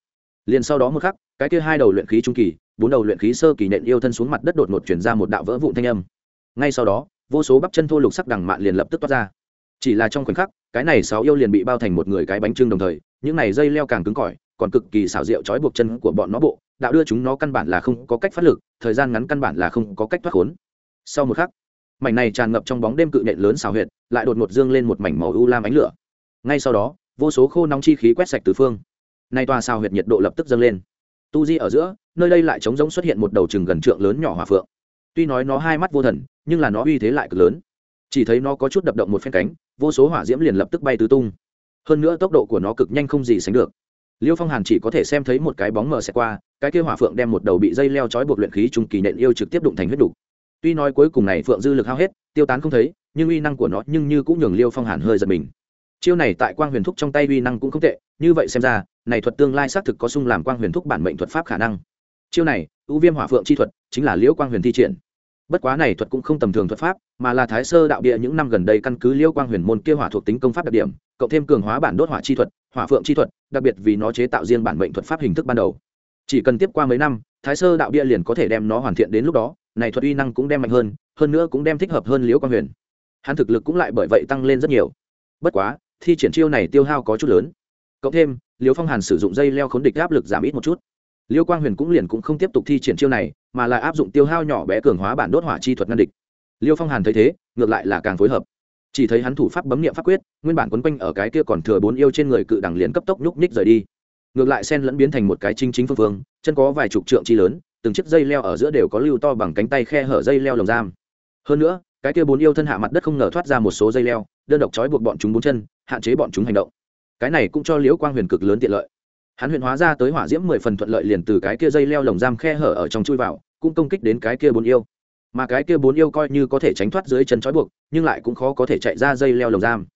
Liền sau đó một khắc, cái kia hai đầu luyện khí trung kỳ, bốn đầu luyện khí sơ kỳ nện yêu thân xuống mặt đất đột ngột chuyển ra một đạo vỡ vụn thanh âm. Ngay sau đó, vô số bắp chân thô lục sắc đằng mạn liền lập tức toát ra. Chỉ là trong khoảnh khắc, cái này sáu yêu liền bị bao thành một người cái bánh trưng đồng thời, những này dây leo càng cứng cỏi, còn cực kỳ xảo diệu trói buộc chân của bọn nó bộ, đạo đưa chúng nó căn bản là không có cách phát lực, thời gian ngắn căn bản là không có cách thoát khốn sau một khắc, mảnh này tràn ngập trong bóng đêm cự nện lớn xào huyệt, lại đột ngột dương lên một mảnh màu u lam ánh lửa. Ngay sau đó, vô số khô nóng chi khí quét sạch từ phương. Nay tòa xào huyệt nhiệt độ lập tức dâng lên. Tu di ở giữa, nơi đây lại trống rỗng xuất hiện một đầu chừng gần trượng lớn nhỏ hỏa phượng. Tuy nói nó hai mắt vô thần, nhưng là nó uy thế lại cực lớn. Chỉ thấy nó có chút đập động một phen cánh, vô số hỏa diễm liền lập tức bay tứ tung. Hơn nữa tốc độ của nó cực nhanh không gì sánh được. Liêu phong hàn chỉ có thể xem thấy một cái bóng mờ xẹt qua, cái kia hỏa phượng đem một đầu bị dây leo trói buộc luyện khí trung kỳ nện yêu trực tiếp đụng thành huyết đục tuy nói cuối cùng này phượng dư lực hao hết, tiêu tán không thấy, nhưng uy năng của nó nhưng như cũng nhường liêu phong hàn hơi giật mình. Chiêu này tại quang huyền thúc trong tay uy năng cũng không tệ, như vậy xem ra, này thuật tương lai xác thực có sung làm quang huyền thúc bản mệnh thuật pháp khả năng. Chiêu này, ưu viêm hỏa phượng chi thuật, chính là liễu quang huyền thi triển. Bất quá này thuật cũng không tầm thường thuật pháp, mà là thái sơ đạo địa những năm gần đây căn cứ liễu quang huyền môn kia hỏa thuộc tính công pháp đặc điểm, cộng thêm cường hóa bản đốt hỏa chi thuật, hỏa phượng chi thuật, đặc biệt vì nó chế tạo riêng bản mệnh thuật pháp hình thức ban đầu. Chỉ cần tiếp qua mấy năm, thái sơ đạo bia liền có thể đem nó hoàn thiện đến lúc đó này thuật uy năng cũng đem mạnh hơn hơn nữa cũng đem thích hợp hơn liễu quang huyền. Hắn thực lực cũng lại bởi vậy tăng lên rất nhiều. Bất quá, thi triển chiêu này tiêu hao có chút lớn. Cộng thêm, liễu phong hàn sử dụng dây leo khốn địch áp lực giảm ít một chút. Liễu quang huyền cũng liền cũng không tiếp tục thi triển chiêu này, mà là áp dụng tiêu hao nhỏ bé cường hóa bản đốt hỏa chi thuật ngăn địch. Liễu phong hàn thấy thế, ngược lại là càng phối hợp. Chỉ thấy hắn thủ pháp bấm niệm pháp quyết, nguyên bản quấn quanh ở cái kia còn thừa bốn yêu trên người cự đẳng liền cấp tốc nhúc nhích rời đi. Ngược lại sen lẫn biến thành một cái chính chính phương phương, chân có vài chục trượng chi lớn từng chiếc dây leo ở giữa đều có lưu to bằng cánh tay khe hở dây leo lồng giam. Hơn nữa, cái kia bốn yêu thân hạ mặt đất không ngờ thoát ra một số dây leo, đơn độc trói buộc bọn chúng bốn chân, hạn chế bọn chúng hành động. Cái này cũng cho liễu quang huyền cực lớn tiện lợi. Hắn huyền hóa ra tới hỏa diễm mười phần thuận lợi liền từ cái kia dây leo lồng giam khe hở ở trong chui vào, cũng công kích đến cái kia bốn yêu. Mà cái kia bốn yêu coi như có thể tránh thoát dưới chân trói buộc, nhưng lại cũng khó có thể chạy ra dây leo lồng giam.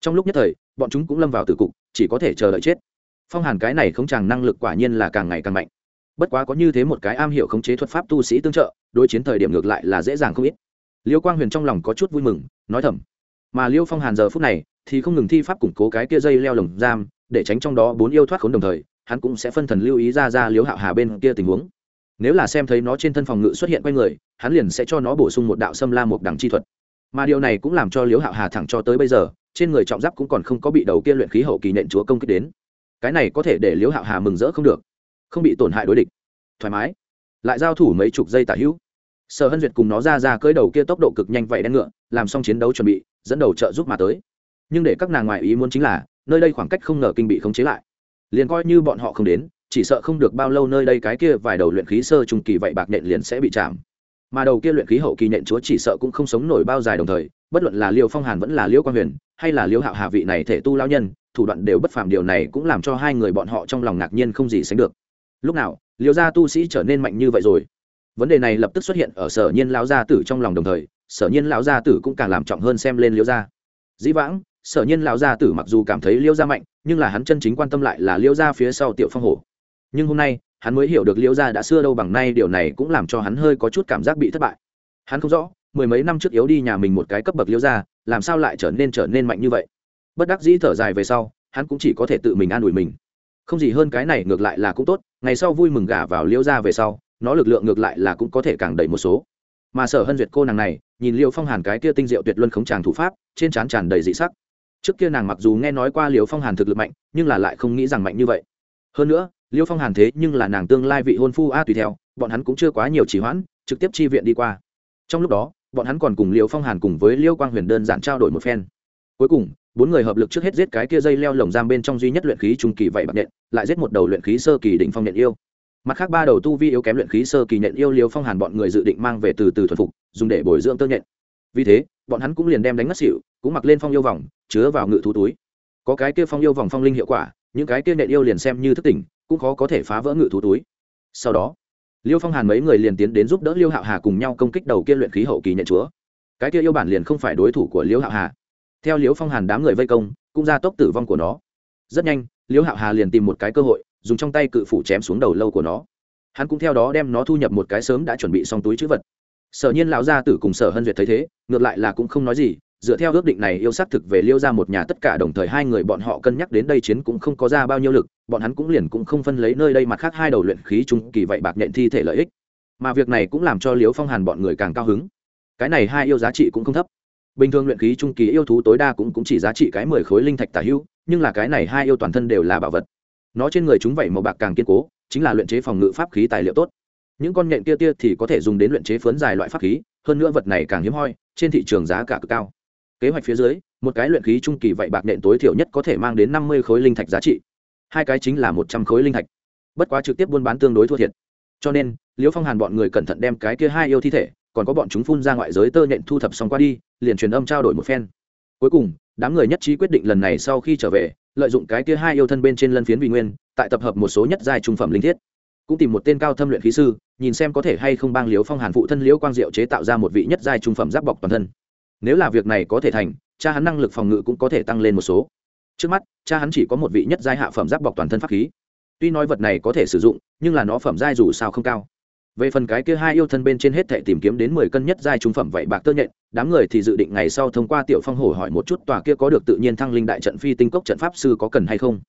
Trong lúc nhất thời, bọn chúng cũng lâm vào tử cục, chỉ có thể chờ đợi chết. Phong hàn cái này không chàng năng lực quả nhiên là càng ngày càng mạnh bất quá có như thế một cái am hiểu khống chế thuật pháp tu sĩ tương trợ, đối chiến thời điểm ngược lại là dễ dàng không ít. Liêu quang huyền trong lòng có chút vui mừng, nói thầm. Mà liêu phong hàn giờ phút này thì không ngừng thi pháp củng cố cái kia dây leo lồng giam, để tránh trong đó bốn yêu thoát khốn đồng thời, hắn cũng sẽ phân thần lưu ý ra ra liếu hạo hà bên kia tình huống. Nếu là xem thấy nó trên thân phòng ngự xuất hiện quanh người, hắn liền sẽ cho nó bổ sung một đạo xâm la một đẳng chi thuật. Mà điều này cũng làm cho liếu hạo hà thẳng cho tới bây giờ, trên người trọng giáp cũng còn không có bị đầu kia luyện khí hậu kỳ nện chúa công kích đến. Cái này có thể để liếu hạo hà mừng rỡ không được không bị tổn hại đối địch. Thoải mái. Lại giao thủ mấy chục giây tả hữu. Sở hân duyệt cùng nó ra ra cưỡi đầu kia tốc độ cực nhanh vậy đen ngựa, làm xong chiến đấu chuẩn bị, dẫn đầu trợ giúp mà tới. Nhưng để các nàng ngoại ý muốn chính là, nơi đây khoảng cách không ngờ kinh bị khống chế lại. Liền coi như bọn họ không đến, chỉ sợ không được bao lâu nơi đây cái kia vài đầu luyện khí sơ trung kỳ vậy bạc nện liền sẽ bị chạm. Mà đầu kia luyện khí hậu kỳ nện chúa chỉ sợ cũng không sống nổi bao dài đồng thời, bất luận là liêu phong hàn vẫn là liêu quang huyền, hay là liêu hạo hà vị này thể tu lao nhân, thủ đoạn đều bất phàm, điều này cũng làm cho hai người bọn họ trong lòng ngạc nhiên không gì sánh được lúc nào, liêu gia tu sĩ trở nên mạnh như vậy rồi? Vấn đề này lập tức xuất hiện ở sở nhiên lão gia tử trong lòng đồng thời, sở nhiên lão gia tử cũng càng làm trọng hơn xem lên liêu gia. Dĩ vãng, sở nhiên lão gia tử mặc dù cảm thấy liêu gia mạnh, nhưng là hắn chân chính quan tâm lại là liêu gia phía sau tiểu phong hổ. Nhưng hôm nay, hắn mới hiểu được liêu gia đã xưa đâu bằng nay điều này cũng làm cho hắn hơi có chút cảm giác bị thất bại. Hắn không rõ, mười mấy năm trước yếu đi nhà mình một cái cấp bậc liêu gia, làm sao lại trở nên trở nên mạnh như vậy? Bất đắc dĩ thở dài về sau, hắn cũng chỉ có thể tự mình an ủi mình. Không gì hơn cái này ngược lại là cũng tốt ngày sau vui mừng gả vào liêu gia về sau, nó lực lượng ngược lại là cũng có thể càng đẩy một số. Mà sở hân duyệt cô nàng này, nhìn liêu phong hàn cái kia tinh diệu tuyệt luân khống tràng thủ pháp, trên trán tràn đầy dị sắc. Trước kia nàng mặc dù nghe nói qua liêu phong hàn thực lực mạnh, nhưng là lại không nghĩ rằng mạnh như vậy. Hơn nữa liêu phong hàn thế nhưng là nàng tương lai vị hôn phu a tùy theo, bọn hắn cũng chưa quá nhiều trì hoãn, trực tiếp chi viện đi qua. Trong lúc đó, bọn hắn còn cùng liêu phong hàn cùng với liêu quang huyền đơn giản trao đổi một phen cuối cùng, bốn người hợp lực trước hết giết cái kia dây leo lồng giam bên trong duy nhất luyện khí trung kỳ vậy bạc nện lại giết một đầu luyện khí sơ kỳ đỉnh phong nện yêu. Mặt khác ba đầu tu vi yếu kém luyện khí sơ kỳ nện yêu liêu phong hàn bọn người dự định mang về từ từ thuần phục, dùng để bồi dưỡng tơ nhện. Vì thế, bọn hắn cũng liền đem đánh ngất xỉu, cũng mặc lên phong yêu vòng, chứa vào ngự thú túi. Có cái kia phong yêu vòng phong linh hiệu quả, những cái kia nện yêu liền xem như thức tỉnh, cũng khó có thể phá vỡ ngự thú túi. Sau đó, liêu phong hàn mấy người liền tiến đến giúp đỡ liêu hạo hà cùng nhau công kích đầu kia luyện khí hậu kỳ nhện chúa. Cái kia yêu bản liền không phải đối thủ của liêu hạo hà theo Liễu phong hàn đám người vây công, cũng ra tốc tử vong của nó. Rất nhanh, Liễu hạo hà liền tìm một cái cơ hội, dùng trong tay cự phủ chém xuống đầu lâu của nó. Hắn cũng theo đó đem nó thu nhập một cái sớm đã chuẩn bị xong túi chữ vật. Sở nhiên lão gia tử cùng sở hân duyệt thấy thế, ngược lại là cũng không nói gì, dựa theo ước định này yêu xác thực về liêu ra một nhà tất cả đồng thời hai người bọn họ cân nhắc đến đây chiến cũng không có ra bao nhiêu lực, bọn hắn cũng liền cũng không phân lấy nơi đây mặt khác hai đầu luyện khí trung kỳ vậy bạc nhện thi thể lợi ích. Mà việc này cũng làm cho liếu phong hàn bọn người càng cao hứng. Cái này hai yêu giá trị cũng không thấp bình thường luyện khí trung kỳ yêu thú tối đa cũng, cũng chỉ giá trị cái mười khối linh thạch tả hữu nhưng là cái này hai yêu toàn thân đều là bảo vật. Nó trên người chúng vẩy màu bạc càng kiên cố chính là luyện chế phòng ngự pháp khí tài liệu tốt. Những con nhện kia tia thì có thể dùng đến luyện chế phấn dài loại pháp khí hơn nữa vật này càng hiếm hoi trên thị trường giá cả cực cao. Kế hoạch phía dưới một cái luyện khí trung kỳ vậy bạc nện tối thiểu nhất có thể mang đến năm mươi khối linh thạch giá trị. Hai cái chính là một trăm khối linh thạch. Bất quá trực tiếp buôn bán tương đối thua thiệt. Cho nên liễu phong hàn bọn người cẩn thận đem cái kia hai yêu thi thể còn có bọn chúng phun ra ngoại giới tơ nhện thu thập xong qua đi, liền truyền âm trao đổi một phen. Cuối cùng, đám người nhất trí quyết định lần này sau khi trở về, lợi dụng cái kia hai yêu thân bên trên lân phiến vị nguyên, tại tập hợp một số nhất giai trung phẩm linh thiết. Cũng tìm một tên cao thâm luyện khí sư, nhìn xem có thể hay không bang liếu phong hàn phụ thân liễu quang diệu chế tạo ra một vị nhất giai trung phẩm giáp bọc toàn thân. Nếu là việc này có thể thành, cha hắn năng lực phòng ngự cũng có thể tăng lên một số. Trước mắt, cha hắn chỉ có một vị nhất giai hạ phẩm giáp bọc toàn thân pháp khí. Tuy nói vật này có thể sử dụng, nhưng là nó phẩm giai dù sao không cao về phần cái kia hai yêu thân bên trên hết thệ tìm kiếm đến mười cân nhất giai trung phẩm vậy bạc tơ nhện, đám người thì dự định ngày sau thông qua tiểu phong hổ hỏi một chút tòa kia có được tự nhiên thăng linh đại trận phi tinh cốc trận pháp sư có cần hay không.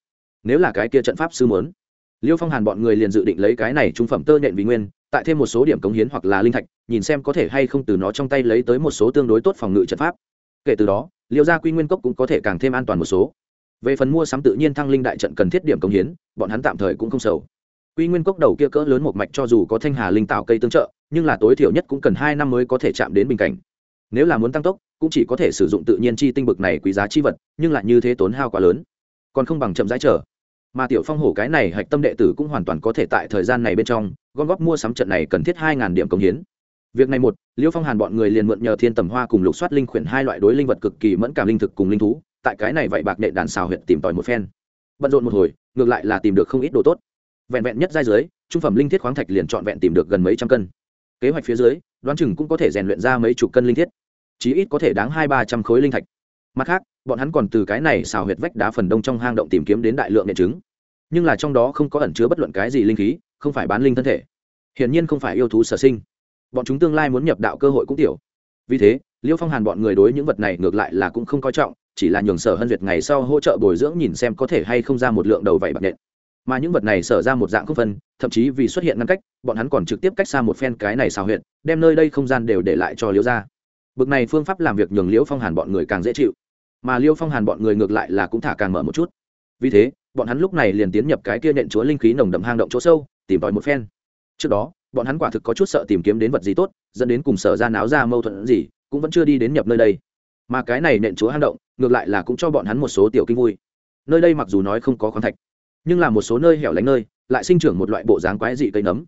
Nếu là cái kia trận pháp sư muốn, liêu phong hàn bọn người liền dự định lấy cái này trung phẩm tơ nhện vì nguyên, tại thêm một số điểm cống hiến hoặc là linh thạch, nhìn xem có thể hay không từ nó trong tay lấy tới một số tương đối tốt phòng ngự trận pháp. Kể từ đó, liêu gia quy nguyên cốc cũng có thể càng thêm an toàn một số. Về phần mua sắm tự nhiên thăng linh đại trận cần thiết điểm cống hiến, bọn hắn tạm thời cũng không sầu quy nguyên cốc đầu kia cỡ lớn một mạch cho dù có thanh hà linh tạo cây tương trợ, nhưng là tối thiểu nhất cũng cần hai năm mới có thể chạm đến bình cảnh. Nếu là muốn tăng tốc, cũng chỉ có thể sử dụng tự nhiên chi tinh bực này quý giá chi vật, nhưng lại như thế tốn hao quá lớn. Còn không bằng chậm rãi chờ. Mà tiểu phong hổ cái này hạch tâm đệ tử cũng hoàn toàn có thể tại thời gian này bên trong, gom góp mua sắm trận này cần thiết hai điểm công hiến. Việc này một, liêu phong hàn bọn người liền mượn nhờ thiên tầm hoa cùng lục soát linh khuyển hai loại đối linh vật cực kỳ mẫn cảm linh thực cùng linh thú, tại cái này vậy bạc nệ đàn xào huyện tìm tòi một phen. Bận rộn một hồi, ngược lại là tìm được không ít đồ tốt vẹn vẹn nhất giai dưới trung phẩm linh thiết khoáng thạch liền trọn vẹn tìm được gần mấy trăm cân. Kế hoạch phía dưới, đoán chừng cũng có thể rèn luyện ra mấy chục cân linh thiết. Chí ít có thể đáng hai ba trăm khối linh thạch. Mặt khác, bọn hắn còn từ cái này xào huyệt vách đá phần đông trong hang động tìm kiếm đến đại lượng nghệ trứng nhưng là trong đó không có ẩn chứa bất luận cái gì linh khí, không phải bán linh thân thể. Hiển nhiên không phải yêu thú sở sinh. Bọn chúng tương lai muốn nhập đạo cơ hội cũng tiểu. Vì thế, liêu phong hàn bọn người đối những vật này ngược lại là cũng không coi trọng, chỉ là nhường sở hân duyệt ngày sau hỗ trợ bồi dưỡng nhìn xem có thể hay không ra một lượng đầu vẩy bạc nện mà những vật này sở ra một dạng không phân, thậm chí vì xuất hiện ngăn cách, bọn hắn còn trực tiếp cách xa một phen cái này xào huyện đem nơi đây không gian đều để lại cho liễu ra bực này phương pháp làm việc nhường liễu phong hàn bọn người càng dễ chịu. Mà liễu phong hàn bọn người ngược lại là cũng thả càng mở một chút. Vì thế, bọn hắn lúc này liền tiến nhập cái kia nện chúa linh khí nồng đậm hang động chỗ sâu, tìm tòi một phen. Trước đó, bọn hắn quả thực có chút sợ tìm kiếm đến vật gì tốt, dẫn đến cùng sở ra náo ra mâu thuẫn gì, cũng vẫn chưa đi đến nhập nơi đây. Mà cái này nện chúa hang động, ngược lại là cũng cho bọn hắn một số tiểu kinh vui. Nơi đây mặc dù nói không có khoáng thạch nhưng là một số nơi hẻo lánh nơi lại sinh trưởng một loại bộ dáng quái dị cây nấm.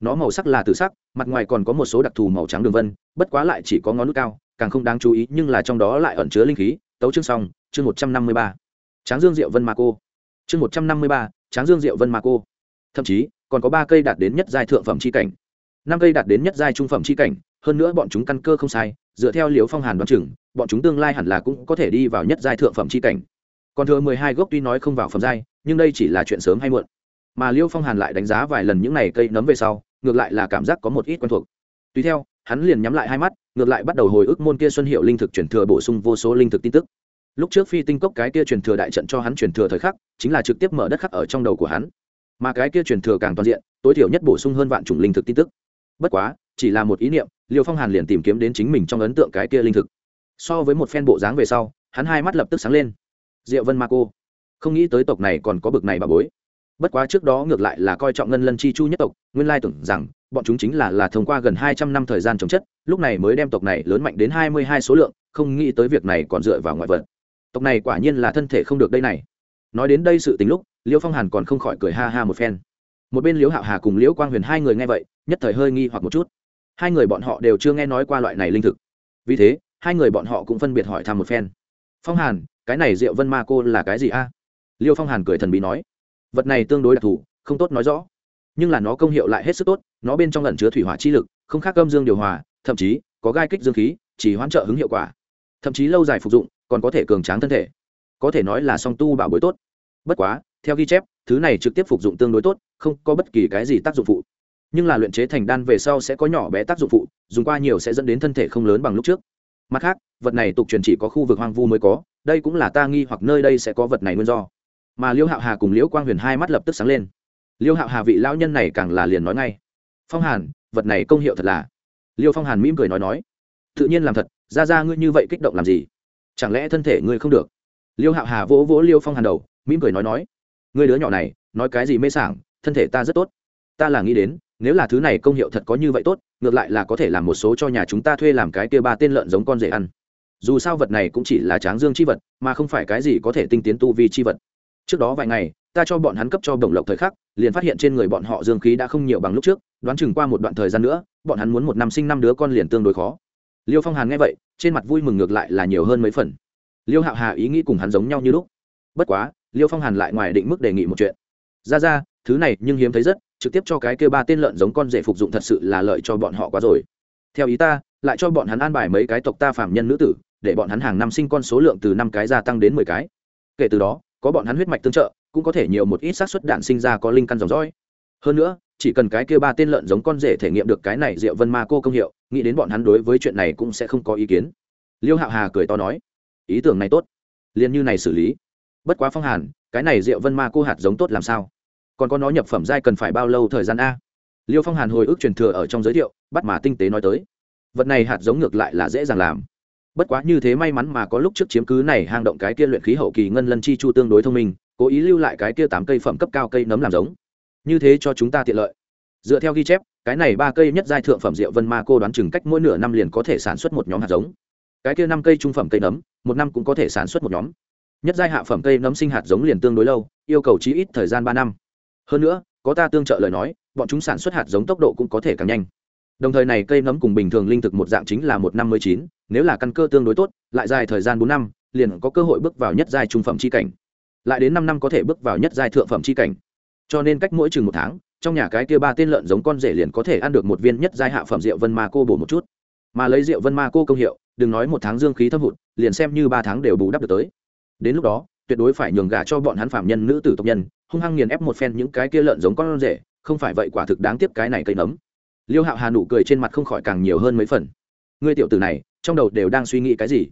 Nó màu sắc là từ sắc, mặt ngoài còn có một số đặc thù màu trắng đường vân, bất quá lại chỉ có ngón nút cao, càng không đáng chú ý nhưng là trong đó lại ẩn chứa linh khí. Tấu chương xong, chương một trăm năm mươi ba. Tráng dương diệu vân ma cô. Chương một trăm năm mươi ba, tráng dương diệu vân ma cô. Thậm chí, còn có ba cây đạt đến nhất giai thượng phẩm c h i cảnh. Năm cây đạt đến nhất giai trung phẩm c h i cảnh, hơn nữa bọn chúng căn cơ không sai, dựa theo liều phong hàn đoán chừng, bọn chúng tương lai hẳn là cũng có thể đi vào nhất giai thượng phẩm c h i cảnh còn thừa mười hai gốc tuy nói không vào phẩm giai, nhưng đây chỉ là chuyện sớm hay muộn. Mà liêu phong hàn lại đánh giá vài lần những n à y cây nấm về sau, ngược lại là cảm giác có một ít quen thuộc. Tùy theo, hắn liền nhắm lại hai mắt, ngược lại bắt đầu hồi ức môn kia xuân hiệu linh thực chuyển thừa bổ sung vô số linh thực tin tức. Lúc trước phi tinh cốc cái kia truyền thừa đại trận cho hắn truyền thừa thời khắc, chính là trực tiếp mở đất khắc ở trong đầu của hắn. Mà cái kia truyền thừa càng toàn diện, tối thiểu nhất bổ sung hơn vạn chủng linh thực tin tức. Bất quá, chỉ là một ý niệm, liêu phong hàn liền tìm kiếm đến chính mình trong ấn tượng cái kia linh thực. So với một phen bộ dáng về sau, hắn hai mắt lập tức sáng lên diệu vân ma cô. Không nghĩ tới tộc này còn có bực này bà bối. Bất quá trước đó ngược lại là coi trọng ngân lân chi chu nhất tộc, nguyên lai tưởng rằng bọn chúng chính là là thông qua gần hai trăm năm thời gian trồng chất, lúc này mới đem tộc này lớn mạnh đến hai mươi hai số lượng, không nghĩ tới việc này còn dựa vào ngoại vật. Tộc này quả nhiên là thân thể không được đây này. Nói đến đây sự tính lúc, liễu phong hàn còn không khỏi cười ha ha một phen. Một bên liễu hạo hà cùng liễu quang huyền hai người nghe vậy, nhất thời hơi nghi hoặc một chút. Hai người bọn họ đều chưa nghe nói qua loại này linh thực. Vì thế, hai người bọn họ cũng phân biệt hỏi thăm một phen. Phong hàn cái này rượu vân ma cô là cái gì a? Liêu phong hàn cười thần bí nói, vật này tương đối đặc thù, không tốt nói rõ, nhưng là nó công hiệu lại hết sức tốt, nó bên trong lần chứa thủy hỏa chi lực, không khác âm dương điều hòa, thậm chí có gai kích dương khí, chỉ hoãn trợ hứng hiệu quả. Thậm chí lâu dài phục dụng, còn có thể cường tráng thân thể. Có thể nói là song tu bảo bối tốt. Bất quá, theo ghi chép, thứ này trực tiếp phục dụng tương đối tốt, không có bất kỳ cái gì tác dụng phụ. Nhưng là luyện chế thành đan về sau sẽ có nhỏ bé tác dụng phụ, dùng qua nhiều sẽ dẫn đến thân thể không lớn bằng lúc trước. Mặt khác, vật này tục truyền chỉ có khu vực hoang vu mới có đây cũng là ta nghi hoặc nơi đây sẽ có vật này nguyên do. Mà liêu hạo hà cùng liễu quang huyền hai mắt lập tức sáng lên. Liêu hạo hà vị lão nhân này càng là liền nói ngay. Phong hàn, vật này công hiệu thật là. Liêu phong hàn mỉm cười nói nói. Tự nhiên làm thật, ra ra ngươi như vậy kích động làm gì? Chẳng lẽ thân thể ngươi không được? Liêu hạo hà vỗ vỗ liêu phong hàn đầu, mỉm cười nói nói. Ngươi đứa nhỏ này, nói cái gì mê sảng, thân thể ta rất tốt. Ta là nghĩ đến, nếu là thứ này công hiệu thật có như vậy tốt, ngược lại là có thể làm một số cho nhà chúng ta thuê làm cái kia ba tên lợn giống con rể ăn dù sao vật này cũng chỉ là tráng dương c h i vật, mà không phải cái gì có thể tinh tiến tu vi c h i vật. Trước đó vài ngày, ta cho bọn hắn cấp cho đồng lộc thời khắc, liền phát hiện trên người bọn họ dương khí đã không nhiều bằng lúc trước, đoán chừng qua một đoạn thời gian nữa, bọn hắn muốn một năm sinh năm đứa con liền tương đối khó. Liêu phong hàn nghe vậy, trên mặt vui mừng ngược lại là nhiều hơn mấy phần. Liêu hạo hà ý nghĩ cùng hắn giống nhau như lúc. Bất quá, liêu phong hàn lại ngoài định mức đề nghị một chuyện. Ra ra, thứ này nhưng hiếm thấy rất, trực tiếp cho cái kêu ba tên lợn giống con rể phục dụng thật sự là lợi cho bọn họ quá rồi. Theo ý ta, lại cho bọn hắn an bài mấy cái tộc ta phạm nhân nữ tử để bọn hắn hàng năm sinh con số lượng từ năm cái gia tăng đến mười cái. Kể từ đó, có bọn hắn huyết mạch tương trợ, cũng có thể nhiều một ít xác suất đạn sinh ra có linh căn dòng dõi. Hơn nữa, chỉ cần cái kia ba tên lợn giống con rể thể nghiệm được cái này rượu vân ma cô công hiệu, nghĩ đến bọn hắn đối với chuyện này cũng sẽ không có ý kiến. Liêu hạo hà cười to nói, ý tưởng này tốt, liền như này xử lý. Bất quá phong hàn, cái này rượu vân ma cô hạt giống tốt làm sao? Còn có nó nhập phẩm giai cần phải bao lâu thời gian a? Liêu phong hàn hồi ức truyền thừa ở trong giới thiệu, bắt mà tinh tế nói tới. Vật này hạt giống ngược lại là dễ dàng làm bất quá như thế may mắn mà có lúc trước chiếm cứ này hang động cái kia luyện khí hậu kỳ ngân lân chi chu tương đối thông minh, cố ý lưu lại cái kia tám cây phẩm cấp cao cây nấm làm giống. Như thế cho chúng ta tiện lợi. Dựa theo ghi chép, cái này ba cây nhất giai thượng phẩm rượu vân ma cô đoán chừng cách mỗi nửa năm liền có thể sản xuất một nhóm hạt giống. Cái kia năm cây trung phẩm cây nấm, một năm cũng có thể sản xuất một nhóm. Nhất giai hạ phẩm cây nấm sinh hạt giống liền tương đối lâu, yêu cầu chí ít thời gian ba năm. Hơn nữa, có ta tương trợ lời nói, bọn chúng sản xuất hạt giống tốc độ cũng có thể càng nhanh đồng thời này cây nấm cùng bình thường linh thực một dạng chính là một năm mới chín, nếu là căn cơ tương đối tốt, lại dài thời gian bốn năm, liền có cơ hội bước vào nhất giai trung phẩm c h i cảnh. Lại đến năm năm có thể bước vào nhất giai thượng phẩm c h i cảnh. Cho nên cách mỗi chừng một tháng, trong nhà cái kia ba tên lợn giống con rể liền có thể ăn được một viên nhất giai hạ phẩm rượu vân ma cô bổ một chút. Mà lấy rượu vân ma cô công hiệu, đừng nói một tháng dương khí thâm hụt, liền xem như ba tháng đều bù đắp được tới. Đến lúc đó, tuyệt đối phải nhường gà cho bọn hắn phạm nhân, nữ tử tộc nhân, hung hăng nghiền ép một phen những cái kia lợn giống con rể, không phải vậy quả thực đáng tiếc cái này cây nấm liêu hạo hà nụ cười trên mặt không khỏi càng nhiều hơn mấy phần. Ngươi tiểu tử này, trong đầu đều đang suy nghĩ cái gì?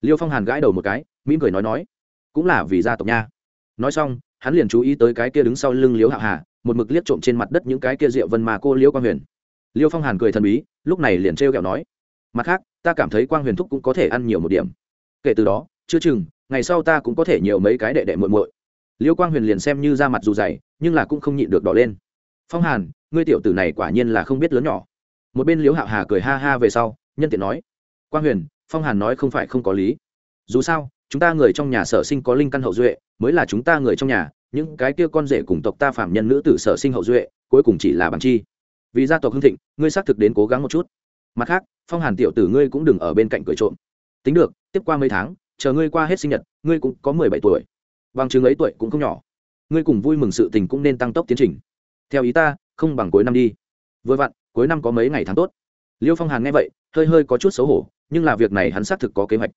Liêu phong hàn gãi đầu một cái, mỉm cười nói nói. Cũng là vì gia tộc nha. Nói xong, hắn liền chú ý tới cái kia đứng sau lưng liêu hạo hà, một mực liếc trộm trên mặt đất những cái kia rượu vân mà cô liêu quang huyền. Liêu phong hàn cười thần bí, lúc này liền trêu kẹo nói. Mặt khác, ta cảm thấy quang huyền thúc cũng có thể ăn nhiều một điểm. Kể từ đó, chưa chừng, ngày sau ta cũng có thể nhiều mấy cái đệ đệ muội muội. Liêu quang huyền liền xem như ra mặt dù dày, nhưng là cũng không nhịn được đỏ lên. Phong hàn ngươi tiểu tử này quả nhiên là không biết lớn nhỏ. Một bên liễu hạo hà cười ha ha về sau, nhân tiện nói, quang huyền, phong hàn nói không phải không có lý. Dù sao, chúng ta người trong nhà sở sinh có linh căn hậu duệ, mới là chúng ta người trong nhà, những cái kia con rể cùng tộc ta phạm nhân nữ tử sở sinh hậu duệ, cuối cùng chỉ là bằng chi. Vì gia tộc hưng thịnh, ngươi xác thực đến cố gắng một chút. Mặt khác, phong hàn tiểu tử ngươi cũng đừng ở bên cạnh cười trộm. Tính được, tiếp qua mấy tháng, chờ ngươi qua hết sinh nhật, ngươi cũng có mười bảy tuổi. Bằng chứng ấy tuổi cũng không nhỏ. Ngươi cùng vui mừng sự tình cũng nên tăng tốc tiến trình. Theo ý ta không bằng cuối năm đi. Vừa vặn, cuối năm có mấy ngày tháng tốt. Liêu phong hàn nghe vậy, hơi hơi có chút xấu hổ, nhưng là việc này hắn xác thực có kế hoạch.